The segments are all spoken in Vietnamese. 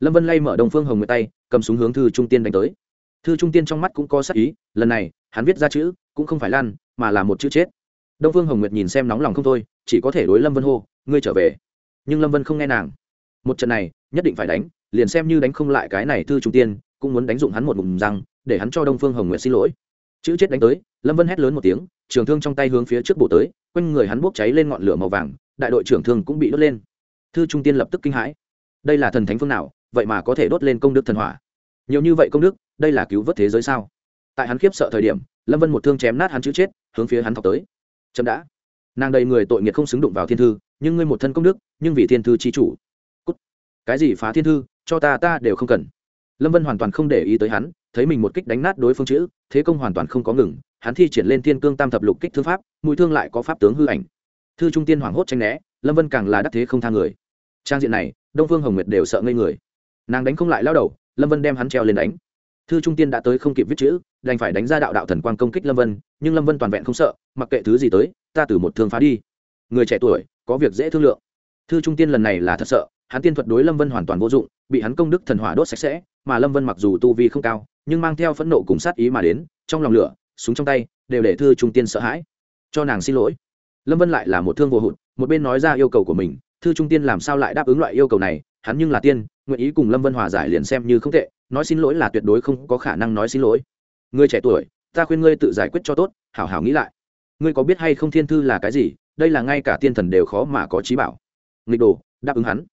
lâm vân lay mở đồng phương hồng nguyệt tay, cầm súng hướng thư trung tiên đánh tới. Thư trung tiên trong mắt cũng có sắc ý, lần này, hắn viết ra chữ, cũng không phải lan, mà là một chữ chết. Đông phương hồng nguyệt nhìn xem nóng lòng không thôi, chỉ có thể đối lâm vân hô, ngươi trở về. Nhưng lâm vân không nghe nàng. Một trận này, nhất định phải đánh, liền xem như đánh không lại cái này thư trung tiên, cũng muốn đánh dụng hắn một ngụm răng, để hắn cho đông phương hồng nguyệt xin lỗi. Chữ chết đánh tới, lâm vân hét lớn một tiếng, trường thương trong tay hướng phía trước bộ tới, quanh người hắn bốc cháy lên ngọn lửa màu vàng, đại đội trưởng thương cũng bị đốt lên. Thư trung tiên lập tức kinh hãi. Đây là thần thánh phương nào? Vậy mà có thể đốt lên công đức thần hỏa. Nhiều như vậy công đức, đây là cứu vớt thế giới sao? Tại hắn khiếp sợ thời điểm, lâm vân một thương chém nát hắn chữ chết, hướng phía hắn thọc tới. Chậm đã. Nàng đầy người tội nghiệt không xứng đụng vào thiên thư, nhưng ngươi một thân công đức, nhưng vì thiên thư chi chủ. Cút. cái gì phá thiên thư, cho ta ta đều không cần. Lâm vân hoàn toàn không để ý tới hắn, thấy mình một kích đánh nát đối phương chữ, thế công hoàn toàn không có ngừng, hắn thi triển lên thiên cương tam thập lục kích thư pháp, mũi thương lại có pháp tướng hư ảnh. Thư trung tiên hoảng hốt tranh né, lâm vân càng là đắc thế không tha người. Trang diện này, đông phương hồng nguyệt đều sợ ngây người nàng đánh không lại lao đầu, lâm vân đem hắn treo lên đánh. Thư trung tiên đã tới không kịp viết chữ, đành phải đánh ra đạo đạo thần quang công kích lâm vân, nhưng lâm vân toàn vẹn không sợ, mặc kệ thứ gì tới, ta từ một thương phá đi. Người trẻ tuổi, có việc dễ thương lượng. Thư trung tiên lần này là thật sợ, hắn tiên thuật đối lâm vân hoàn toàn vô dụng, bị hắn công đức thần hỏa đốt sạch sẽ, mà lâm vân mặc dù tu vi không cao, nhưng mang theo phẫn nộ cùng sát ý mà đến, trong lòng lửa, súng trong tay, đều để thư trung tiên sợ hãi. Cho nàng xin lỗi. Lâm vân lại là một thương vô hụt, một bên nói ra yêu cầu của mình, thư trung tiên làm sao lại đáp ứng loại yêu cầu này hắn nhưng là tiên, nguyện ý cùng lâm vân hòa giải liền xem như không tệ, nói xin lỗi là tuyệt đối không có khả năng nói xin lỗi. Người trẻ tuổi, ta khuyên ngươi tự giải quyết cho tốt, hảo hảo nghĩ lại. Ngươi có biết hay không thiên thư là cái gì, đây là ngay cả tiên thần đều khó mà có trí bảo. Nghịch đồ, đáp ứng hắn.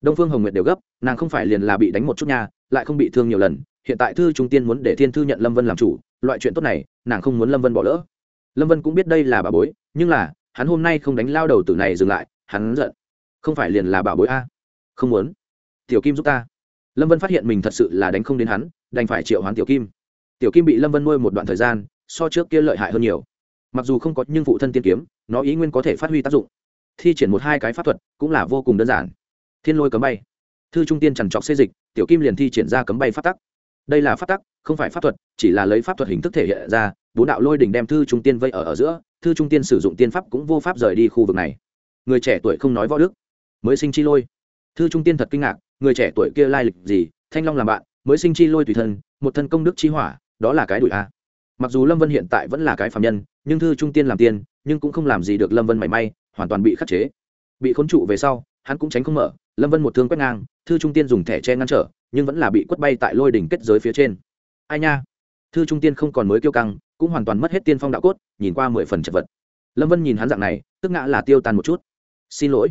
Đông phương hồng nguyệt đều gấp, nàng không phải liền là bị đánh một chút nha, lại không bị thương nhiều lần, hiện tại thư trung tiên muốn để thiên thư nhận lâm vân làm chủ, loại chuyện tốt này, nàng không muốn lâm vân bỏ lỡ. Lâm vân cũng biết đây là bà bối, nhưng là, hắn hôm nay không đánh lao đầu tử này dừng lại, hắn giận. Không phải liền là bà bối a? Không muốn. Tiểu kim giúp ta. Lâm vân phát hiện mình thật sự là đánh không đến hắn, đành phải triệu hoán tiểu kim. Tiểu kim bị lâm vân nuôi một đoạn thời gian, so trước kia lợi hại hơn nhiều. Mặc dù không có nhưng phụ thân tiên kiếm, nó ý nguyên có thể phát huy tác dụng. Thi triển một hai cái pháp thuật cũng là vô cùng đơn giản. Thiên lôi cấm bay. Thư trung tiên trằn trọc xê dịch, tiểu kim liền thi triển ra cấm bay phát tắc. Đây là pháp tắc, không phải pháp thuật, chỉ là lấy pháp thuật hình thức thể hiện ra, bốn đạo lôi đỉnh đem thư trung tiên vây ở ở giữa, thư trung tiên sử dụng tiên pháp cũng vô pháp rời đi khu vực này. Người trẻ tuổi không nói võ đức, mới sinh chi lôi thư trung tiên thật kinh ngạc, người trẻ tuổi kia lai lịch gì, thanh long làm bạn, mới sinh chi lôi tùy thân, một thân công đức chi hỏa, đó là cái đuổi a. Mặc dù lâm vân hiện tại vẫn là cái phạm nhân, nhưng thư trung tiên làm tiên, nhưng cũng không làm gì được lâm vân mảy may, hoàn toàn bị khắc chế. Bị khốn trụ về sau, hắn cũng tránh không mở, lâm vân một thương quét ngang, thư trung tiên dùng thẻ che ngăn trở, nhưng vẫn là bị quất bay tại lôi đỉnh kết giới phía trên. Ai nha? Thư trung tiên không còn mới kiêu căng, cũng hoàn toàn mất hết tiên phong đạo cốt, nhìn qua mười phần chật vật. Lâm vân nhìn hắn dạng này, tức ngã là tiêu tan một chút. Xin lỗi.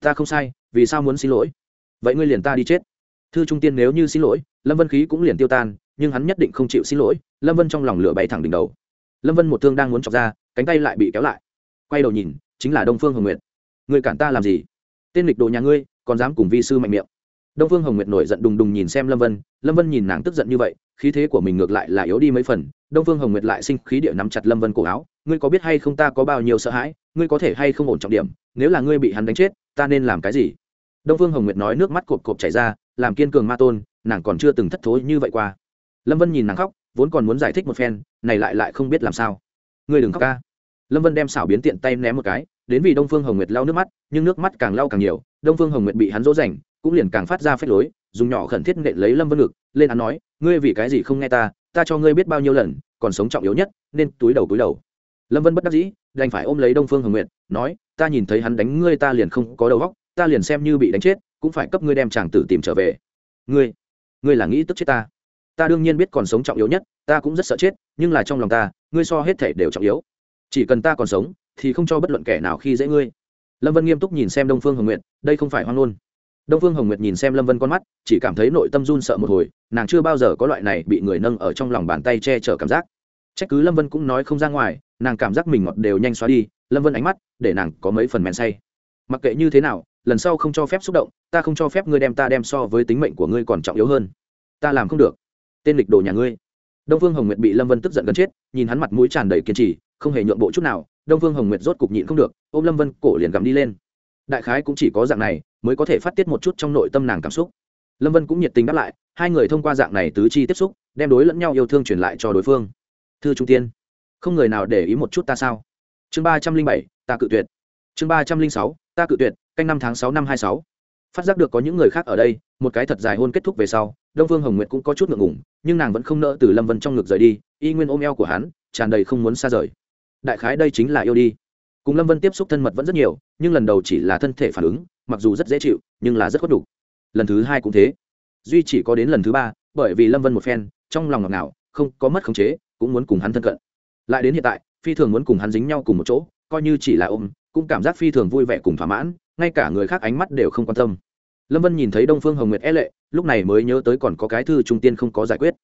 Ta không sai vì sao muốn xin lỗi? Vậy ngươi liền ta đi chết. Thư trung tiên nếu như xin lỗi, lâm vân khí cũng liền tiêu tan, nhưng hắn nhất định không chịu xin lỗi, lâm vân trong lòng lửa bay thẳng đỉnh đầu. Lâm vân một thương đang muốn chọc ra, cánh tay lại bị kéo lại. Quay đầu nhìn, chính là đông phương hồng nguyệt. Người cản ta làm gì? Tên lịch đồ nhà ngươi, còn dám cùng vi sư mạnh miệng. Đông phương hồng nguyệt nổi giận đùng đùng nhìn xem lâm vân lâm vân nhìn nàng tức giận như vậy, khí thế của mình ngược lại là yếu đi mấy phần. Đông phương hồng nguyệt lại sinh khí địa nắm chặt lâm vân cổ áo, ngươi có biết hay không ta có bao nhiêu sợ hãi, ngươi có thể hay không ổn trọng điểm, nếu là ngươi bị hắn đánh chết, ta nên làm cái gì? Đông phương hồng nguyệt nói nước mắt cộp cộp chảy ra, làm kiên cường ma tôn, nàng còn chưa từng thất thối như vậy qua. Lâm vân nhìn nàng khóc, vốn còn muốn giải thích một phen, này lại lại không biết làm sao. Ngươi đừng khóc ca. Lâm vân đem xảo biến tiện tay ném một cái, đến vì đông phương hồng nguyệt lau nước mắt, nhưng nước mắt càng lau càng nhiều, đông phương hồng nguyệt bị hắn dỗ dành, cũng liền càng phát ra phép lối, dùng nhỏ khẩn thiết nện lấy lâm vân ngực, lên hắn nói, ngươi vì cái gì không nghe ta ta cho ngươi biết bao nhiêu lần, còn sống trọng yếu nhất, nên túi đầu túi đầu. Lâm vân bất đắc dĩ, đành phải ôm lấy đông phương hồng nguyệt, nói, ta nhìn thấy hắn đánh ngươi ta liền không có đầu óc ta liền xem như bị đánh chết, cũng phải cấp ngươi đem chàng tử tìm trở về. Ngươi ngươi là nghĩ tức chết ta. Ta đương nhiên biết còn sống trọng yếu nhất, ta cũng rất sợ chết, nhưng là trong lòng ta, ngươi so hết thể đều trọng yếu. Chỉ cần ta còn sống, thì không cho bất luận kẻ nào khi dễ ngươi. Lâm vân nghiêm túc nhìn xem đông phương hồng nguyệt, đây không phải hoang ngôn. Đông phương hồng nguyệt nhìn xem lâm vân con mắt, chỉ cảm thấy nội tâm run sợ một hồi, nàng chưa bao giờ có loại này bị người nâng ở trong lòng bàn tay che chở cảm giác. Trách cứ lâm vân cũng nói không ra ngoài, nàng cảm giác mình ngọt đều nhanh xóa đi, lâm vân ánh mắt, để nàng có mấy phần men say. Mặc kệ như thế nào lần sau không cho phép xúc động, ta không cho phép ngươi đem ta đem so với tính mệnh của ngươi còn trọng yếu hơn. Ta làm không được. Tên lịch đồ nhà ngươi. Đông phương hồng nguyệt bị lâm vân tức giận gần chết, nhìn hắn mặt mũi tràn đầy kiên trì, không hề nhượng bộ chút nào, đông phương hồng nguyệt rốt cục nhịn không được, ôm lâm vân cổ liền gắm đi lên. Đại khái cũng chỉ có dạng này mới có thể phát tiết một chút trong nội tâm nàng cảm xúc. Lâm vân cũng nhiệt tình đáp lại, hai người thông qua dạng này tứ chi tiếp xúc, đem đối lẫn nhau yêu thương truyền lại cho đối phương. Thư trung tiên, không người nào để ý một chút ta sao? Chương ba trăm linh bảy, ta cự tuyệt. Chương ba trăm linh sáu ta cự tuyệt, canh năm tháng sáu năm hai sáu. Phát giác được có những người khác ở đây, một cái thật dài hôn kết thúc về sau, đông phương hồng nguyệt cũng có chút ngượng ngủng nhưng nàng vẫn không nỡ từ lâm vân trong ngực rời đi, y nguyên ôm eo của hắn, tràn đầy không muốn xa rời. Đại khái đây chính là yêu đi. Cùng lâm vân tiếp xúc thân mật vẫn rất nhiều, nhưng lần đầu chỉ là thân thể phản ứng, mặc dù rất dễ chịu, nhưng là rất khuất đủ. Lần thứ hai cũng thế. Duy chỉ có đến lần thứ ba, bởi vì lâm vân một phen, trong lòng ngọt ngào, không có mất khống chế, cũng muốn cùng hắn thân cận. Lại đến hiện tại, phi thường muốn cùng hắn dính nhau cùng một chỗ, coi như chỉ là ôm cũng cảm giác phi thường vui vẻ cùng thỏa mãn, ngay cả người khác ánh mắt đều không quan tâm. Lâm vân nhìn thấy đông phương hồng nguyệt e lệ, lúc này mới nhớ tới còn có cái thư trung tiên không có giải quyết.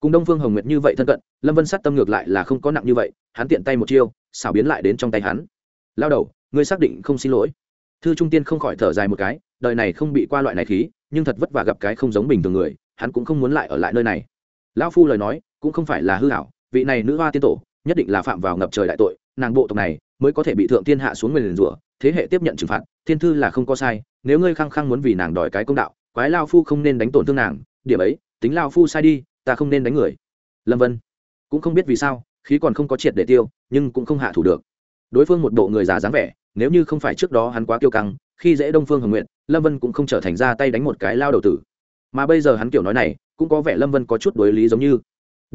Cùng đông phương hồng nguyệt như vậy thân cận, lâm vân sát tâm ngược lại là không có nặng như vậy, hắn tiện tay một chiêu, xảo biến lại đến trong tay hắn. Lao đầu, ngươi xác định không xin lỗi. Thư trung tiên không khỏi thở dài một cái, đời này không bị qua loại này khí, nhưng thật vất vả gặp cái không giống bình thường người, hắn cũng không muốn lại ở lại nơi này. Lão phu lời nói, cũng không phải là hư hảo vị này nữ hoa tiên tổ nhất định là phạm vào ngập trời đại tội, nàng bộ tộc này mới có thể bị thượng thiên hạ xuống người liền rủa, thế hệ tiếp nhận trừng phạt, thiên thư là không có sai, nếu ngươi khăng khăng muốn vì nàng đòi cái công đạo, quái lao phu không nên đánh tổn thương nàng, điểm ấy, tính lao phu sai đi, ta không nên đánh người. Lâm vân cũng không biết vì sao, khí còn không có triệt để tiêu, nhưng cũng không hạ thủ được. Đối phương một bộ người già dáng vẻ, nếu như không phải trước đó hắn quá kiêu căng, khi dễ đông phương hồng nguyện lâm vân cũng không trở thành ra tay đánh một cái lao đầu tử. Mà bây giờ hắn kiểu nói này, cũng có vẻ lâm vân có chút đối lý giống như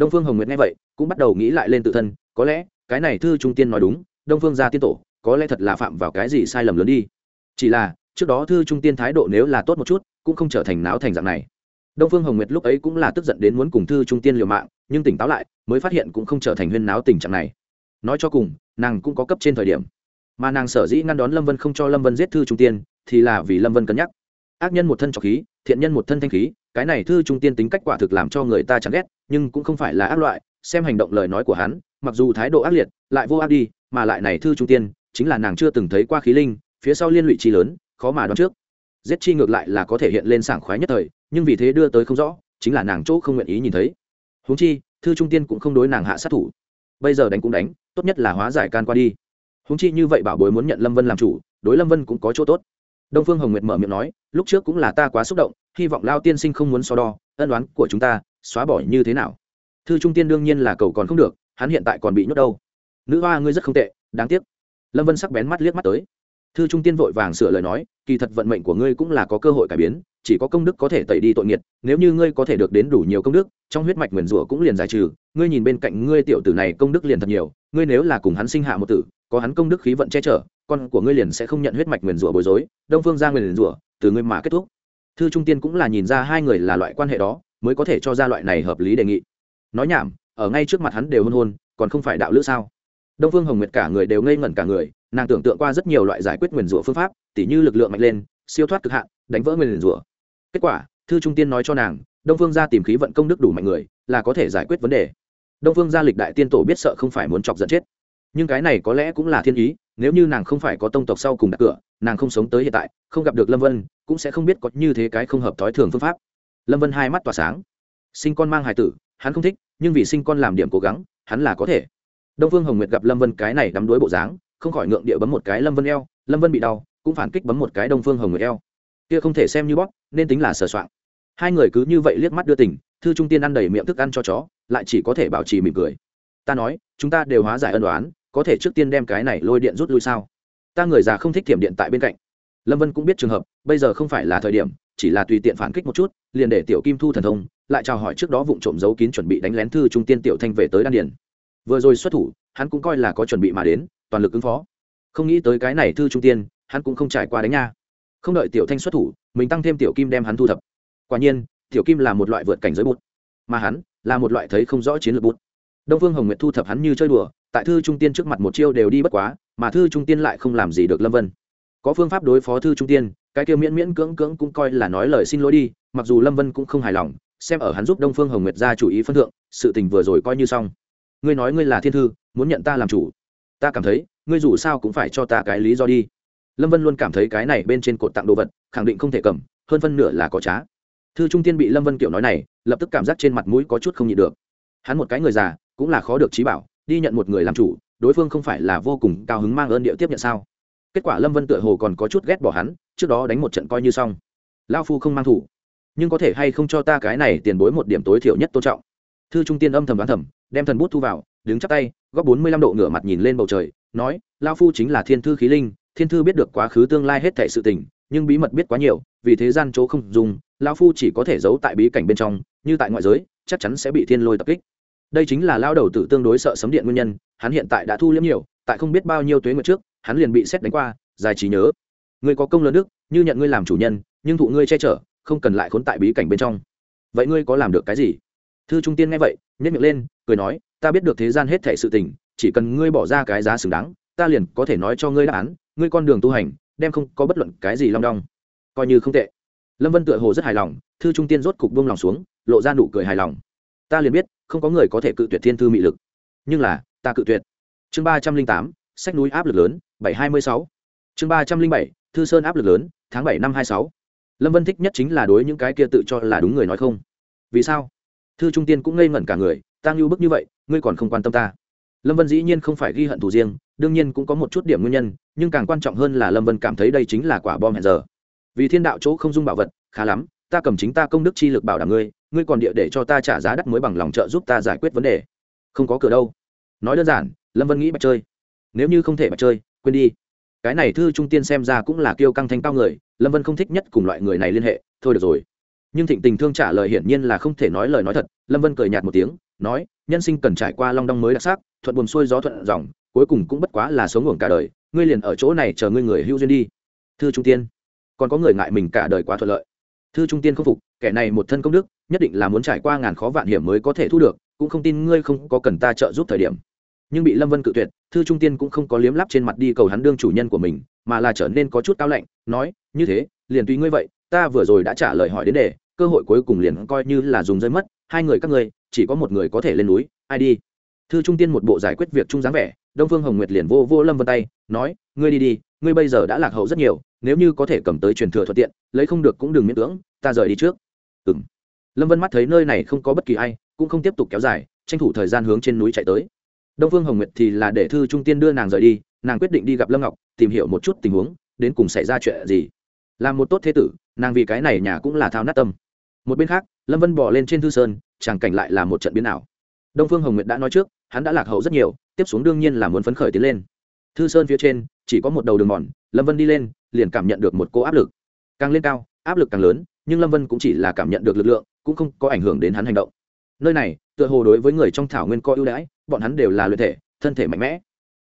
đông phương hồng nguyệt nghe vậy, cũng bắt đầu nghĩ lại lên tự thân, có lẽ, cái này thư trung tiên nói đúng, đông phương gia tiên tổ, có lẽ thật là phạm vào cái gì sai lầm lớn đi. Chỉ là, trước đó thư trung tiên thái độ nếu là tốt một chút, cũng không trở thành náo thành dạng này. Đông phương hồng nguyệt lúc ấy cũng là tức giận đến muốn cùng thư trung tiên liều mạng, nhưng tỉnh táo lại, mới phát hiện cũng không trở thành huyên náo tình trạng này. Nói cho cùng, nàng cũng có cấp trên thời điểm. Mà nàng sở dĩ ngăn đón lâm vân không cho lâm vân giết thư trung tiên, thì là vì lâm vân cân nhắc ác nhân một thân trọc khí, thiện nhân một thân thanh khí, cái này thư trung tiên tính cách quả thực làm cho người ta chẳng ghét, nhưng cũng không phải là ác loại, xem hành động lời nói của hắn, mặc dù thái độ ác liệt, lại vô ác đi, mà lại này thư trung tiên, chính là nàng chưa từng thấy qua khí linh, phía sau liên lụy chi lớn, khó mà đoán trước. Giết chi ngược lại là có thể hiện lên sảng khoái nhất thời, nhưng vì thế đưa tới không rõ, chính là nàng chỗ không nguyện ý nhìn thấy. Huống chi, thư trung tiên cũng không đối nàng hạ sát thủ. Bây giờ đánh cũng đánh, tốt nhất là hóa giải can qua đi. Huống chi như vậy bảo bối muốn nhận lâm vân làm chủ, đối lâm vân cũng có chỗ tốt đông phương hồng nguyệt mở miệng nói, lúc trước cũng là ta quá xúc động, hy vọng lao tiên sinh không muốn so đo, ân đoán của chúng ta xóa bỏ như thế nào? Thư trung tiên đương nhiên là cầu còn không được, hắn hiện tại còn bị nhốt đâu. Nữ hoa ngươi rất không tệ, đáng tiếc. Lâm vân sắc bén mắt liếc mắt tới. Thư trung tiên vội vàng sửa lời nói, kỳ thật vận mệnh của ngươi cũng là có cơ hội cải biến, chỉ có công đức có thể tẩy đi tội nghiệt, nếu như ngươi có thể được đến đủ nhiều công đức, trong huyết mạch nguyền rủa cũng liền giải trừ, ngươi nhìn bên cạnh ngươi tiểu tử này công đức liền thật nhiều, ngươi nếu là cùng hắn sinh hạ một tử, có hắn công đức khí vận che chở con của ngươi liền sẽ không nhận huyết mạch nguyền rủa bối rối, đông phương ra nguyền rủa, từ ngươi mà kết thúc. Thư trung tiên cũng là nhìn ra hai người là loại quan hệ đó, mới có thể cho ra loại này hợp lý đề nghị. Nói nhảm, ở ngay trước mặt hắn đều hôn hôn, còn không phải đạo lữ sao? Đông phương hồng nguyệt cả người đều ngây ngẩn cả người, nàng tưởng tượng qua rất nhiều loại giải quyết nguyền rủa phương pháp, tỉ như lực lượng mạnh lên, siêu thoát cực hạn, đánh vỡ nguyền rủa. Kết quả, thư trung tiên nói cho nàng, đông phương gia tìm khí vận công đức đủ mạnh người, là có thể giải quyết vấn đề. Đông phương gia lịch đại tiên tổ biết sợ không phải muốn chọc giận chết nhưng cái này có lẽ cũng là thiên ý nếu như nàng không phải có tông tộc sau cùng đặt cửa nàng không sống tới hiện tại không gặp được lâm vân cũng sẽ không biết có như thế cái không hợp thói thường phương pháp. Lâm vân hai mắt tỏa sáng. Sinh con mang hài tử hắn không thích nhưng vì sinh con làm điểm cố gắng hắn là có thể. Đông phương hồng nguyệt gặp lâm vân cái này đắm đuối bộ dáng không khỏi ngượng địa bấm một cái lâm vân eo lâm vân bị đau cũng phản kích bấm một cái đông phương hồng nguyệt eo. Kia không thể xem như bóp nên tính là sờ soạn hai người cứ như vậy liếc mắt đưa tình, thư trung tiên ăn đầy miệng thức ăn cho chó lại chỉ có thể bảo trì mỉm cười. Ta nói chúng ta đều hóa giải ân đoán có thể trước tiên đem cái này lôi điện rút lui sao? Ta người già không thích thiểm điện tại bên cạnh. Lâm vân cũng biết trường hợp, bây giờ không phải là thời điểm, chỉ là tùy tiện phản kích một chút, liền để tiểu kim thu thần thông, lại chào hỏi trước đó vụ trộm giấu kín chuẩn bị đánh lén thư trung tiên tiểu thanh về tới đan điền. Vừa rồi xuất thủ, hắn cũng coi là có chuẩn bị mà đến, toàn lực ứng phó. Không nghĩ tới cái này thư trung tiên, hắn cũng không trải qua đánh nha. Không đợi tiểu thanh xuất thủ, mình tăng thêm tiểu kim đem hắn thu thập. Quả nhiên, tiểu kim là một loại vượt cảnh giới bút mà hắn là một loại thấy không rõ chiến lược bút đông phương hồng nguyệt thu thập hắn như chơi đùa tại thư trung tiên trước mặt một chiêu đều đi bất quá, mà thư trung tiên lại không làm gì được lâm vân. Có phương pháp đối phó thư trung tiên, cái kia miễn miễn cưỡng cưỡng cũng coi là nói lời xin lỗi đi, mặc dù lâm vân cũng không hài lòng, xem ở hắn giúp đông phương hồng nguyệt ra chủ ý phân thượng, sự tình vừa rồi coi như xong. Ngươi nói ngươi là thiên thư, muốn nhận ta làm chủ. Ta cảm thấy, ngươi dù sao cũng phải cho ta cái lý do đi. Lâm vân luôn cảm thấy cái này bên trên cột tặng đồ vật, khẳng định không thể cầm, hơn phân nửa là có trá. Thư trung tiên bị lâm vân kiểu nói này, lập tức cảm giác trên mặt mũi có chút không nhịn được. Hắn một cái người già, cũng là khó được trí bảo đi nhận một người làm chủ, đối phương không phải là vô cùng cao hứng mang ơn điệu tiếp nhận sao? Kết quả lâm vân tựa hồ còn có chút ghét bỏ hắn, trước đó đánh một trận coi như xong. Lao phu không mang thủ, nhưng có thể hay không cho ta cái này tiền bối một điểm tối thiểu nhất tôn trọng? Thư trung tiên âm thầm đoán thầm, đem thần bút thu vào, đứng chắp tay góp bốn mươi lăm độ ngửa mặt nhìn lên bầu trời, nói lao phu chính là thiên thư khí linh, thiên thư biết được quá khứ tương lai hết thể sự tình, nhưng bí mật biết quá nhiều, vì thế gian chỗ không dùng lao phu chỉ có thể giấu tại bí cảnh bên trong, như tại ngoại giới, chắc chắn sẽ bị thiên lôi tập kích đây chính là lao đầu tử tương đối sợ sấm điện nguyên nhân, hắn hiện tại đã thu liếm nhiều, tại không biết bao nhiêu tuế ngược trước, hắn liền bị xét đánh qua dài trí nhớ. Ngươi có công lớn đức, như nhận ngươi làm chủ nhân, nhưng thụ ngươi che chở, không cần lại khốn tại bí cảnh bên trong. Vậy ngươi có làm được cái gì? Thư trung tiên nghe vậy nhét miệng lên, cười nói, ta biết được thế gian hết thể sự tình, chỉ cần ngươi bỏ ra cái giá xứng đáng, ta liền có thể nói cho ngươi đáp án, ngươi con đường tu hành, đem không có bất luận cái gì long đong. Coi như không tệ. Lâm vân tựa hồ rất hài lòng, thư trung tiên rốt cục buông lòng xuống, lộ ra nụ cười hài lòng. Ta liền biết không có người có thể cự tuyệt thiên thư mị lực. Nhưng là, ta cự tuyệt. Chương ba trăm linh tám, sách núi áp lực lớn, bảy hai mươi sáu. Chương ba trăm linh bảy, thư sơn áp lực lớn, tháng bảy năm hai sáu. Lâm vân thích nhất chính là đối những cái kia tự cho là đúng người nói không. Vì sao? Thư trung tiên cũng ngây ngẩn cả người, ta ngưu bức như vậy, ngươi còn không quan tâm ta. Lâm vân dĩ nhiên không phải ghi hận thù riêng, đương nhiên cũng có một chút điểm nguyên nhân, nhưng càng quan trọng hơn là lâm vân cảm thấy đây chính là quả bom hẹn giờ. Vì thiên đạo chỗ không dung bảo vật, khá lắm, ta cầm chính ta công đức chi lực bảo đảm ngươi ngươi còn địa để cho ta trả giá đắt mới bằng lòng trợ giúp ta giải quyết vấn đề. Không có cửa đâu. Nói đơn giản, lâm vân nghĩ bạch chơi. Nếu như không thể bạch chơi, quên đi. Cái này thư trung tiên xem ra cũng là kiêu căng thanh cao người, lâm vân không thích nhất cùng loại người này liên hệ, thôi được rồi. Nhưng thịnh tình thương trả lời hiển nhiên là không thể nói lời nói thật, lâm vân cười nhạt một tiếng, nói, nhân sinh cần trải qua long đong mới đặc sắc, thuận buồm xuôi gió thuận dòng, cuối cùng cũng bất quá là sống ngủ cả đời, ngươi liền ở chỗ này chờ ngươi người hữu duyên đi. Thư trung tiên, còn có người ngại mình cả đời quá thuận lợi. Thư trung tiên không phục kẻ này một thân công đức, nhất định là muốn trải qua ngàn khó vạn hiểm mới có thể thu được, cũng không tin ngươi không có cần ta trợ giúp thời điểm. Nhưng bị lâm vân cự tuyệt, thư trung tiên cũng không có liếm lắp trên mặt đi cầu hắn đương chủ nhân của mình, mà là trở nên có chút cao lạnh, nói, như thế, liền tùy ngươi vậy, ta vừa rồi đã trả lời hỏi đến đề, cơ hội cuối cùng liền coi như là dùng rơi mất, hai người các ngươi, chỉ có một người có thể lên núi, ai đi? Thư trung tiên một bộ giải quyết việc chung dáng vẻ, đông phương hồng nguyệt liền vô vô lâm vân tay, nói, ngươi đi đi, ngươi bây giờ đã lạc hậu rất nhiều, nếu như có thể cầm tới truyền thừa thuận tiện, lấy không được cũng đừng miễn cưỡng, ta rời đi trước ừ m lâm vân mắt thấy nơi này không có bất kỳ ai, cũng không tiếp tục kéo dài, tranh thủ thời gian hướng trên núi chạy tới. Đông phương hồng nguyệt thì là để thư trung tiên đưa nàng rời đi, nàng quyết định đi gặp lâm ngọc, tìm hiểu một chút tình huống, đến cùng xảy ra chuyện gì. Làm một tốt thế tử, nàng vì cái này nhà cũng là thao nát tâm. Một bên khác, lâm vân bỏ lên trên thư sơn tràng cảnh lại là một trận biến ảo. Đông phương hồng nguyệt đã nói trước, hắn đã lạc hậu rất nhiều, tiếp xuống đương nhiên là muốn phấn khởi tiến lên. Thư sơn phía trên, chỉ có một đầu đường mòn, lâm vân đi lên, liền cảm nhận được một cô áp lực. Càng lên cao, áp lực càng lớn nhưng lâm vân cũng chỉ là cảm nhận được lực lượng, cũng không có ảnh hưởng đến hắn hành động. Nơi này, tựa hồ đối với người trong thảo nguyên có ưu đãi, bọn hắn đều là luyện thể, thân thể mạnh mẽ.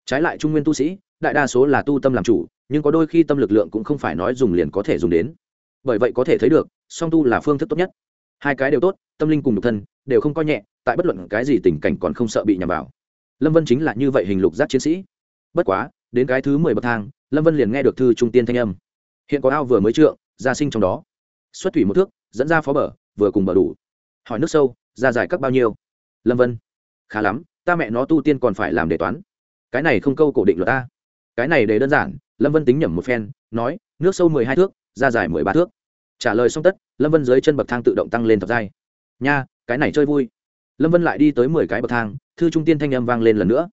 Trái lại trung nguyên tu sĩ, đại đa số là tu tâm làm chủ, nhưng có đôi khi tâm lực lượng cũng không phải nói dùng liền có thể dùng đến. Bởi vậy có thể thấy được, song tu là phương thức tốt nhất. Hai cái đều tốt, tâm linh cùng nhục thân, đều không coi nhẹ, tại bất luận cái gì tình cảnh còn không sợ bị nhằm vào. Lâm vân chính là như vậy hình lục giác chiến sĩ. Bất quá, đến cái thứ mười bậc thang, lâm vân liền nghe được thư trung tiên thanh âm. Hiện có ao vừa mới trượng gia sinh trong đó xuất thủy một thước, dẫn ra phó bờ, vừa cùng bờ đủ. Hỏi nước sâu, ra giải các bao nhiêu? Lâm vân. Khá lắm, ta mẹ nó tu tiên còn phải làm đề toán. Cái này không câu cổ định luật ta. Cái này để đơn giản, lâm vân tính nhẩm một phen, nói, nước sâu mười hai thước, ra dài mười ba thước. Trả lời xong tất, lâm vân dưới chân bậc thang tự động tăng lên thập giai. Nha, cái này chơi vui. Lâm vân lại đi tới mười cái bậc thang, thư trung tiên thanh âm vang lên lần nữa.